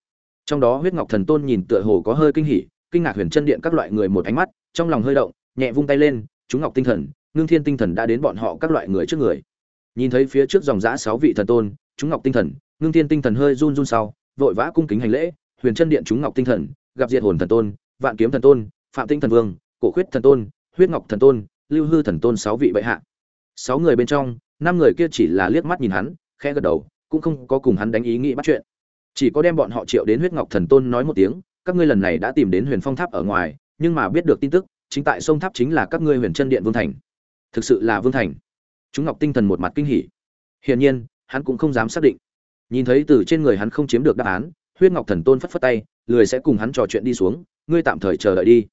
Trong đó huyết ngọc thần tôn nhìn tựa hồ có hơi kinh hỉ, kinh ngạc huyền chân điện các loại người một ánh mắt, trong lòng hơi động, nhẹ vung tay lên, chúng ngọc tinh thần, ngưng thiên tinh thần đã đến bọn họ các loại người trước người. Nhìn thấy phía trước dòng giã sáu vị thần tôn, chúng ngọc tinh thần, ngưng thiên tinh thần hơi run run sau, vội vã cung kính hành lễ, huyền chân điện chúng ngọc tinh thần, gặp diệt hồn thần tôn, vạn kiếm thần tôn, phạm tinh thần vương, cổ khuyết thần tôn, huyết ngọc thần tôn, lưu hư thần tôn sáu vị bệ hạ. Sáu người bên trong năm người kia chỉ là liếc mắt nhìn hắn, khẽ gật đầu, cũng không có cùng hắn đánh ý nghĩ bắt chuyện. Chỉ có đem bọn họ triệu đến huyết ngọc thần tôn nói một tiếng, các ngươi lần này đã tìm đến huyền phong tháp ở ngoài, nhưng mà biết được tin tức, chính tại sông tháp chính là các ngươi huyền chân điện vương thành. Thực sự là vương thành. Chúng ngọc tinh thần một mặt kinh hỉ. Hiển nhiên, hắn cũng không dám xác định. Nhìn thấy từ trên người hắn không chiếm được đáp án, huyết ngọc thần tôn phất phất tay, lười sẽ cùng hắn trò chuyện đi xuống, ngươi tạm thời chờ đợi đi.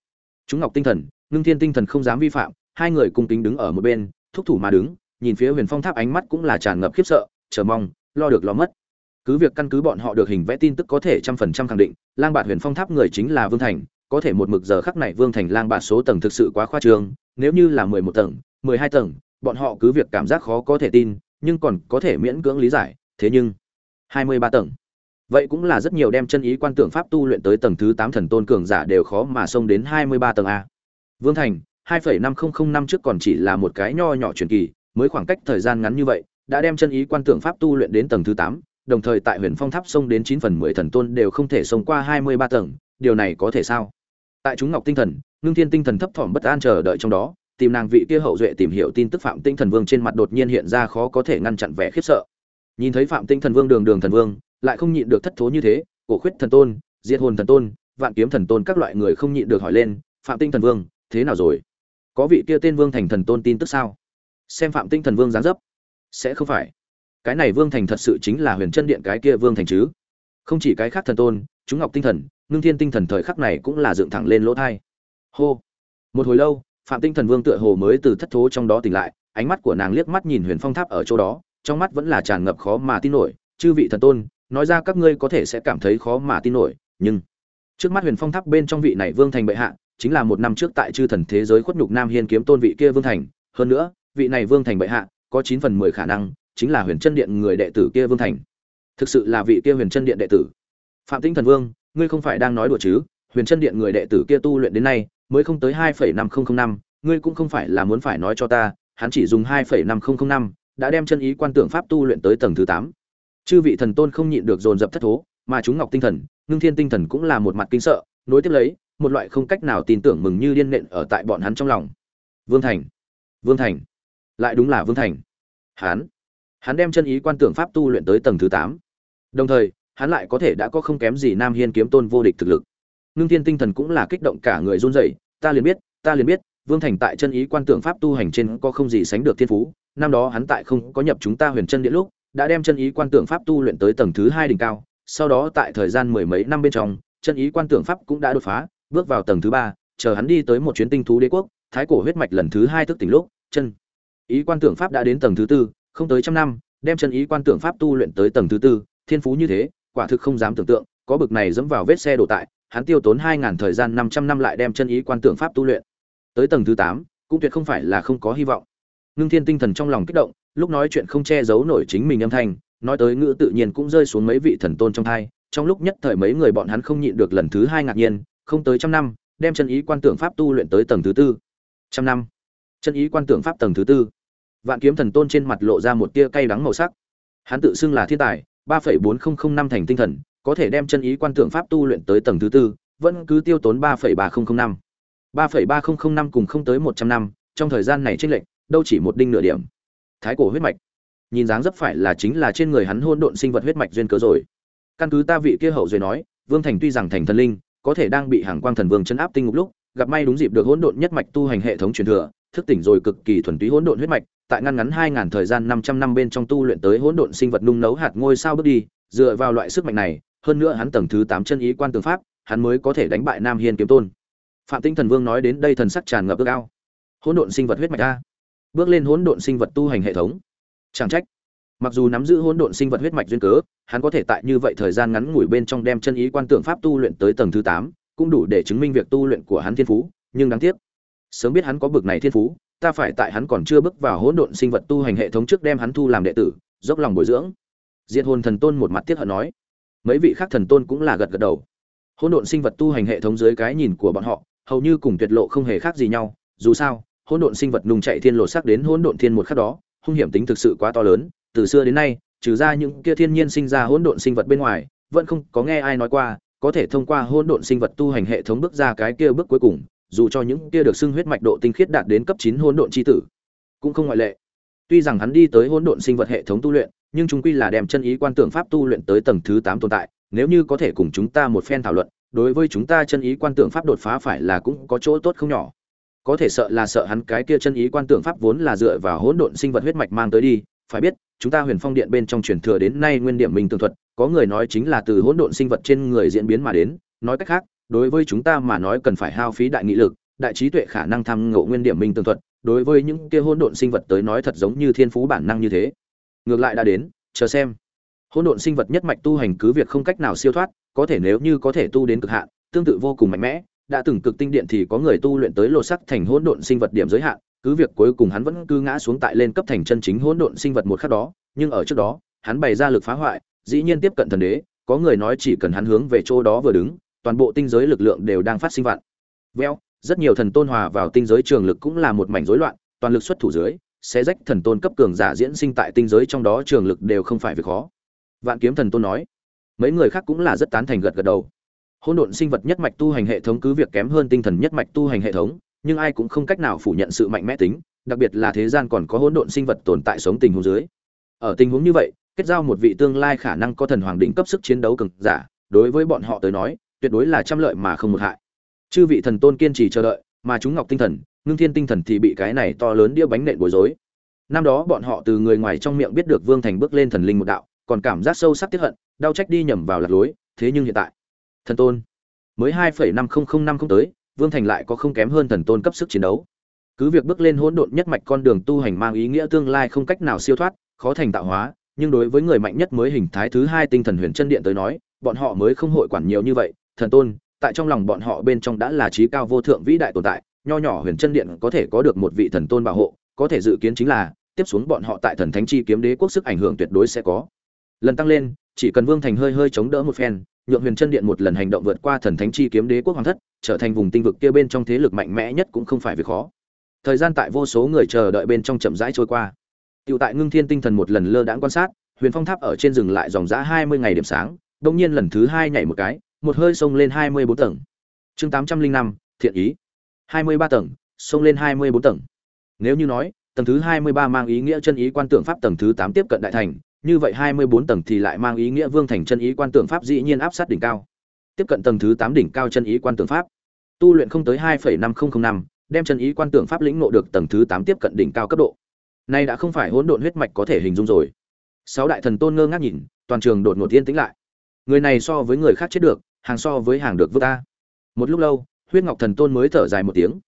Chúng ngọc tinh thần, ngưng thiên tinh thần không dám vi phạm, hai người cùng kính đứng ở một bên, thúc thủ mà đứng nhìn phía huyền phong tháp ánh mắt cũng là tràn ngập khiếp sợ, chờ mong, lo được lo mất. Cứ việc căn cứ bọn họ được hình vẽ tin tức có thể trăm phần trăm khẳng định, lang bạt huyền phong tháp người chính là vương thành, có thể một mực giờ khắc này vương thành lang bạt số tầng thực sự quá khoa trương, nếu như là mười một tầng, mười hai tầng, bọn họ cứ việc cảm giác khó có thể tin, nhưng còn có thể miễn cưỡng lý giải, thế nhưng hai mươi ba tầng. Vậy cũng là rất nhiều đem chân ý quan tưởng pháp tu luyện tới tầng thứ tám thần tôn cường giả đều khó mà xông đến hai mươi ba tầng a. Vương thành, hai phẩy năm không năm trước còn chỉ là một cái nho nhỏ truyền kỳ mới khoảng cách thời gian ngắn như vậy, đã đem chân ý quan tưởng pháp tu luyện đến tầng thứ tám, đồng thời tại huyền phong tháp xông đến chín phần mười thần tôn đều không thể xông qua hai mươi ba tầng, điều này có thể sao? Tại chúng ngọc tinh thần Nương thiên tinh thần thấp thỏm bất an chờ đợi trong đó, tìm nàng vị kia hậu duệ tìm hiểu tin tức phạm tinh thần vương trên mặt đột nhiên hiện ra khó có thể ngăn chặn vẻ khiếp sợ. Nhìn thấy phạm tinh thần vương đường đường thần vương, lại không nhịn được thất thố như thế, cổ khuyết thần tôn, diệt hồn thần tôn, vạn kiếm thần tôn các loại người không nhịn được hỏi lên, phạm tinh thần vương, thế nào rồi? Có vị kia tên vương thành thần tôn tin tức sao? Xem phạm tinh thần vương giáng dấp. Sẽ không phải. Cái này vương thành thật sự chính là huyền chân điện cái kia vương thành chứ. Không chỉ cái khác thần tôn, chúng ngọc tinh thần, ngưng thiên tinh thần thời khắc này cũng là dựng thẳng lên lỗ thai. Hô. Một hồi lâu, phạm tinh thần vương tựa hồ mới từ thất thố trong đó tỉnh lại, ánh mắt của nàng liếc mắt nhìn huyền phong tháp ở chỗ đó, trong mắt vẫn là tràn ngập khó mà tin nổi. Chư vị thần tôn, nói ra các ngươi có thể sẽ cảm thấy khó mà tin nổi, nhưng trước mắt huyền phong tháp bên trong vị này vương thành bệ hạ, chính là một năm trước tại chư thần thế giới khuất nhục nam hiên kiếm tôn vị kia vương thành. Hơn nữa vị này vương thành bệ hạ, có chín phần mười khả năng chính là huyền chân điện người đệ tử kia vương thành. Thực sự là vị kia huyền chân điện đệ tử. Phạm tinh thần vương, ngươi không phải đang nói đùa chứ? Huyền chân điện người đệ tử kia tu luyện đến nay, mới không tới hai phẩy năm không năm, ngươi cũng không phải là muốn phải nói cho ta, hắn chỉ dùng hai phẩy năm không năm, đã đem chân ý quan tưởng pháp tu luyện tới tầng thứ tám. Chư vị thần tôn không nhịn được dồn dập thất thố, mà chúng ngọc tinh thần, ngưng thiên tinh thần cũng là một mặt kinh sợ, nối tiếp lấy, một loại không cách nào tin tưởng mừng như điên nện ở tại bọn hắn trong lòng. Vương thành vương thành lại đúng là vương thành. Hắn hắn đem chân ý quan tưởng pháp tu luyện tới tầng thứ tám. Đồng thời, hắn lại có thể đã có không kém gì nam hiên kiếm tôn vô địch thực lực. Ngưng thiên tinh thần cũng là kích động cả người run rẩy, ta liền biết, ta liền biết, vương thành tại chân ý quan tưởng pháp tu hành trên có không gì sánh được thiên phú, năm đó hắn tại không có nhập chúng ta huyền chân địa lúc, đã đem chân ý quan tưởng pháp tu luyện tới tầng thứ hai đỉnh cao, sau đó tại thời gian mười mấy năm bên trong, chân ý quan tưởng pháp cũng đã đột phá, bước vào tầng thứ ba, chờ hắn đi tới một chuyến tinh thú đế quốc, thái cổ huyết mạch lần thứ hai thức tỉnh lúc, chân ý quan tưởng pháp đã đến tầng thứ tư, không tới trăm năm, đem chân ý quan tưởng pháp tu luyện tới tầng thứ tư, thiên phú như thế, quả thực không dám tưởng tượng, có bực này dẫm vào vết xe đổ tại, hắn tiêu tốn hai ngàn thời gian năm trăm năm lại đem chân ý quan tưởng pháp tu luyện. Tới tầng thứ tám, cũng tuyệt không phải là không có hy vọng. Ngưng thiên tinh thần trong lòng kích động, lúc nói chuyện không che giấu nổi chính mình âm thanh, nói tới ngữ tự nhiên cũng rơi xuống mấy vị thần tôn trong thai, trong lúc nhất thời mấy người bọn hắn không nhịn được lần thứ hai ngạc nhiên, không tới trăm năm, đem chân ý quan tưởng pháp tu luyện tới tầng thứ tư. Trăm năm chân ý quan tưởng pháp tầng thứ tư. Vạn kiếm thần tôn trên mặt lộ ra một tia cay đắng màu sắc. Hắn tự xưng là thiên tài, ba phẩy bốn không năm thành tinh thần, có thể đem chân ý quan tưởng pháp tu luyện tới tầng thứ tư, vẫn cứ tiêu tốn ba phẩy ba không năm. ba phẩy ba không năm cùng không tới một trăm năm, trong thời gian này tranh lệch, đâu chỉ một đinh nửa điểm. Thái cổ huyết mạch. Nhìn dáng dấp phải là chính là trên người hắn hôn độn sinh vật huyết mạch duyên cớ rồi. Căn cứ ta vị kia hậu duệ nói, vương thành tuy rằng thành thần linh, có thể đang bị hàng quang thần vương chấn áp tinh ngục lúc, gặp may đúng dịp được hỗn độn nhất mạch tu hành hệ thống truyền thừa thức tỉnh rồi cực kỳ thuần túy hỗn độn huyết mạch, tại ngăn ngắn hai ngàn thời gian năm trăm năm bên trong tu luyện tới hỗn độn sinh vật nung nấu hạt ngôi sao bước đi, dựa vào loại sức mạnh này, hơn nữa hắn tầng thứ tám chân ý quan tường pháp, hắn mới có thể đánh bại nam hiên kiếm tôn. Phạm tinh thần vương nói đến đây thần sắc tràn ngập ước ao. Hỗn độn sinh vật huyết mạch a. Bước lên hỗn độn sinh vật tu hành hệ thống. Chẳng trách. Mặc dù nắm giữ hỗn độn sinh vật huyết mạch duyên cớ, hắn có thể tại như vậy thời gian ngắn ngủi bên trong đem chân ý quan tượng pháp tu luyện tới tầng thứ tám, cũng đủ để chứng minh việc tu luyện của hắn thiên phú, nhưng đáng tiếc sớm biết hắn có bực này thiên phú, ta phải tại hắn còn chưa bước vào hỗn độn sinh vật tu hành hệ thống trước đem hắn thu làm đệ tử, dốc lòng bồi dưỡng. Diệt hồn thần tôn một mặt tiếc hận nói. Mấy vị khác thần tôn cũng là gật gật đầu. Hỗn độn sinh vật tu hành hệ thống dưới cái nhìn của bọn họ, hầu như cùng tuyệt lộ không hề khác gì nhau. Dù sao, hỗn độn sinh vật nung chạy thiên lộ sắc đến hỗn độn thiên một khắc đó, hung hiểm tính thực sự quá to lớn. Từ xưa đến nay, trừ ra những kia thiên nhiên sinh ra hỗn độn sinh vật bên ngoài, vẫn không có nghe ai nói qua, có thể thông qua hỗn độn sinh vật tu hành hệ thống bước ra cái kia bước cuối cùng dù cho những kia được xưng huyết mạch độ tinh khiết đạt đến cấp chín hỗn độn chi tử, cũng không ngoại lệ. Tuy rằng hắn đi tới hỗn độn sinh vật hệ thống tu luyện, nhưng chúng quy là đem chân ý quan tưởng pháp tu luyện tới tầng thứ tám tồn tại, nếu như có thể cùng chúng ta một phen thảo luận, đối với chúng ta chân ý quan tưởng pháp đột phá phải là cũng có chỗ tốt không nhỏ. Có thể sợ là sợ hắn cái kia chân ý quan tưởng pháp vốn là dựa vào hỗn độn sinh vật huyết mạch mang tới đi, phải biết, chúng ta huyền phong điện bên trong truyền thừa đến nay nguyên điểm minh tường thuật, có người nói chính là từ hỗn độn sinh vật trên người diễn biến mà đến, nói cách khác đối với chúng ta mà nói cần phải hao phí đại nghị lực, đại trí tuệ khả năng tham ngộ nguyên điểm minh tương thuật, đối với những kia hỗn độn sinh vật tới nói thật giống như thiên phú bản năng như thế. Ngược lại đã đến, chờ xem. Hỗn độn sinh vật nhất mạch tu hành cứ việc không cách nào siêu thoát, có thể nếu như có thể tu đến cực hạn, tương tự vô cùng mạnh mẽ, đã từng cực tinh điện thì có người tu luyện tới lột sắc thành hỗn độn sinh vật điểm giới hạn, cứ việc cuối cùng hắn vẫn cứ ngã xuống tại lên cấp thành chân chính hỗn độn sinh vật một khắc đó, nhưng ở trước đó, hắn bày ra lực phá hoại, dĩ nhiên tiếp cận thần đế, có người nói chỉ cần hắn hướng về chỗ đó vừa đứng toàn bộ tinh giới lực lượng đều đang phát sinh vạn. Veo, rất nhiều thần tôn hòa vào tinh giới trường lực cũng là một mảnh rối loạn, toàn lực xuất thủ dưới, sẽ rách thần tôn cấp cường giả diễn sinh tại tinh giới trong đó trường lực đều không phải việc khó. Vạn kiếm thần tôn nói, mấy người khác cũng là rất tán thành gật gật đầu. Hỗn độn sinh vật nhất mạch tu hành hệ thống cứ việc kém hơn tinh thần nhất mạch tu hành hệ thống, nhưng ai cũng không cách nào phủ nhận sự mạnh mẽ tính, đặc biệt là thế gian còn có hỗn độn sinh vật tồn tại sống tình huống dưới. Ở tình huống như vậy, kết giao một vị tương lai khả năng có thần hoàng đỉnh cấp sức chiến đấu cường giả, đối với bọn họ tới nói tuyệt đối là trăm lợi mà không một hại. Chư vị thần tôn kiên trì chờ đợi, mà chúng ngọc tinh thần, ngưng thiên tinh thần thì bị cái này to lớn đĩa bánh nện bối rối. Năm đó bọn họ từ người ngoài trong miệng biết được vương thành bước lên thần linh một đạo, còn cảm giác sâu sắc tiếc hận, đau trách đi nhầm vào lạc lối, thế nhưng hiện tại, thần tôn, mới hai phẩy năm không không năm không tới, vương thành lại có không kém hơn thần tôn cấp sức chiến đấu. Cứ việc bước lên hỗn độn nhất mạch con đường tu hành mang ý nghĩa tương lai không cách nào siêu thoát, khó thành tạo hóa, nhưng đối với người mạnh nhất mới hình thái thứ hai tinh thần huyền chân điện tới nói, bọn họ mới không hội quản nhiều như vậy thần tôn tại trong lòng bọn họ bên trong đã là trí cao vô thượng vĩ đại tồn tại nho nhỏ huyền chân điện có thể có được một vị thần tôn bảo hộ có thể dự kiến chính là tiếp xuống bọn họ tại thần thánh chi kiếm đế quốc sức ảnh hưởng tuyệt đối sẽ có. Lần tăng lên chỉ cần vương thành hơi hơi chống đỡ một phen nhượng huyền chân điện một lần hành động vượt qua thần thánh chi kiếm đế quốc hoàng thất trở thành vùng tinh vực kia bên trong thế lực mạnh mẽ nhất cũng không phải việc khó. Thời gian tại vô số người chờ đợi bên trong chậm rãi trôi qua. Tiểu tại Ngưng Thiên Tinh Thần một lần lơ đãng quan sát, Huyền Phong Tháp ở trên rừng lại dòng giá 20 ngày điểm sáng, đột nhiên lần thứ hai nhảy một cái, một hơi xông lên 24 tầng. Chương 805, thiện ý. 23 tầng, xông lên 24 tầng. Nếu như nói, tầng thứ 23 mang ý nghĩa chân ý quan tượng pháp tầng thứ 8 tiếp cận đại thành, như vậy 24 tầng thì lại mang ý nghĩa vương thành chân ý quan tượng pháp dĩ nhiên áp sát đỉnh cao. Tiếp cận tầng thứ 8 đỉnh cao chân ý quan tượng pháp. Tu luyện không tới 2.5005, đem chân ý quan tượng pháp lĩnh ngộ được tầng thứ 8 tiếp cận đỉnh cao cấp độ. Nay đã không phải hỗn độn huyết mạch có thể hình dung rồi. Sáu đại thần tôn ngơ ngác nhìn, toàn trường đột ngột yên tĩnh lại. Người này so với người khác chết được, hàng so với hàng được vứt ta. Một lúc lâu, Huyết Ngọc thần tôn mới thở dài một tiếng.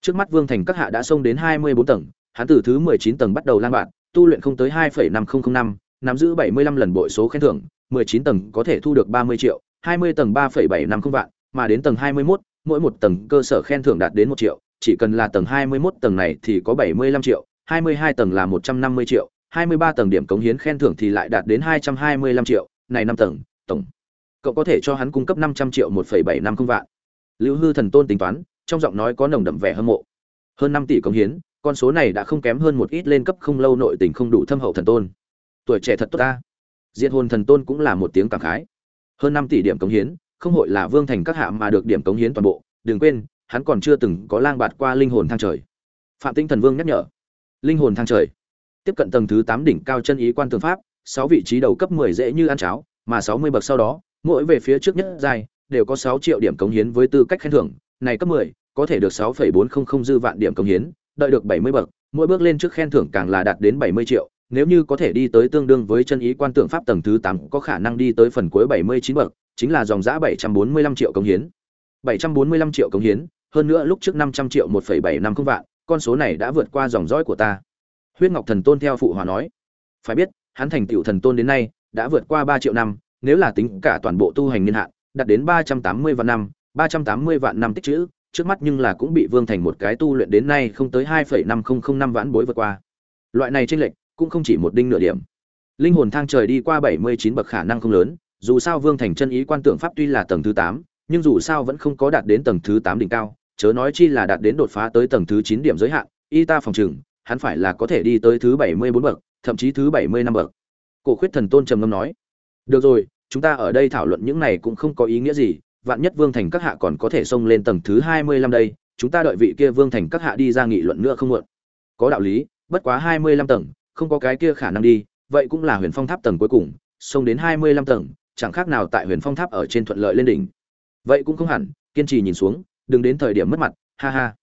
Trước mắt Vương Thành các hạ đã xông đến hai mươi bốn tầng, hắn từ thứ mười chín tầng bắt đầu lan bạn, tu luyện không tới hai phẩy năm không năm, nắm giữ bảy mươi lăm lần bội số khen thưởng, mười chín tầng có thể thu được ba mươi triệu, hai mươi tầng ba phẩy bảy năm không vạn, mà đến tầng hai mươi mốt mỗi một tầng cơ sở khen thưởng đạt đến một triệu, chỉ cần là tầng hai mươi mốt tầng này thì có bảy mươi lăm triệu, 22 tầng là 150 triệu, 23 tầng điểm cống hiến khen thưởng thì lại đạt đến 225 triệu, này năm tầng, tổng cậu có thể cho hắn cung cấp 500 triệu 1,750 vạn. Lưu Hư Thần Tôn tính toán, trong giọng nói có nồng đậm vẻ hâm mộ. Hơn 5 tỷ cống hiến, con số này đã không kém hơn một ít lên cấp không lâu nội tình không đủ thâm hậu thần tôn. Tuổi trẻ thật tốt ta. Diệt hồn thần tôn cũng là một tiếng cảm khái. Hơn 5 tỷ điểm cống hiến, không hội là vương thành các hạ mà được điểm cống hiến toàn bộ, đừng quên, hắn còn chưa từng có lang bạt qua linh hồn thang trời. Phạm Tinh Thần Vương nhắc nhở linh hồn thang trời tiếp cận tầng thứ tám đỉnh cao chân ý quan tường pháp sáu vị trí đầu cấp mười dễ như ăn cháo mà sáu mươi bậc sau đó mỗi về phía trước nhất dài, đều có sáu triệu điểm cống hiến với tư cách khen thưởng. Này cấp mười, có thể được sáu phẩy bốn không không dư vạn điểm cống hiến, đợi được bảy mươi bậc, mỗi bước lên trước khen thưởng càng là đạt đến bảy mươi triệu. Nếu như có thể đi tới tương đương với chân ý quan tượng pháp tầng thứ tám, có khả năng đi tới phần cuối bảy mươi chín bậc, chính là dòng giá bảy trăm bốn mươi triệu cống hiến. bảy trăm bốn mươi lăm triệu cống hiến, hơn nữa lúc trước năm trăm triệu một phẩy bảy năm không vạn, con số này đã vượt qua dòng dõi của ta. Huyết ngọc thần tôn theo phụ hòa nói. Phải biết, hắn thành tiểu thần tôn đến nay, đã vượt qua ba triệu năm nếu là tính cả toàn bộ tu hành niên hạn đạt đến ba trăm tám mươi vạn năm ba trăm tám mươi vạn năm tích chữ trước mắt nhưng là cũng bị vương thành một cái tu luyện đến nay không tới hai phẩy năm không không năm vãn bối vượt qua loại này chênh lệch cũng không chỉ một đinh nửa điểm linh hồn thang trời đi qua bảy mươi chín bậc khả năng không lớn dù sao vương thành chân ý quan tượng pháp tuy là tầng thứ tám nhưng dù sao vẫn không có đạt đến tầng thứ tám đỉnh cao chớ nói chi là đạt đến đột phá tới tầng thứ chín điểm giới hạn, y ta phòng trừng, hắn phải là có thể đi tới thứ bảy mươi bốn bậc, thậm chí thứ bảy mươi năm bậc. Cổ Khuyết Thần Tôn trầm ngâm nói: "Được rồi, chúng ta ở đây thảo luận những này cũng không có ý nghĩa gì, vạn nhất Vương Thành các hạ còn có thể xông lên tầng thứ hai mươi lăm đây, chúng ta đợi vị kia Vương Thành các hạ đi ra nghị luận nữa không muộn." Có đạo lý, bất quá hai mươi lăm tầng, không có cái kia khả năng đi, vậy cũng là Huyền Phong Tháp tầng cuối cùng, xông đến hai mươi lăm tầng, chẳng khác nào tại Huyền Phong Tháp ở trên thuận lợi lên đỉnh. Vậy cũng không hẳn, kiên trì nhìn xuống, đừng đến thời điểm mất mặt ha ha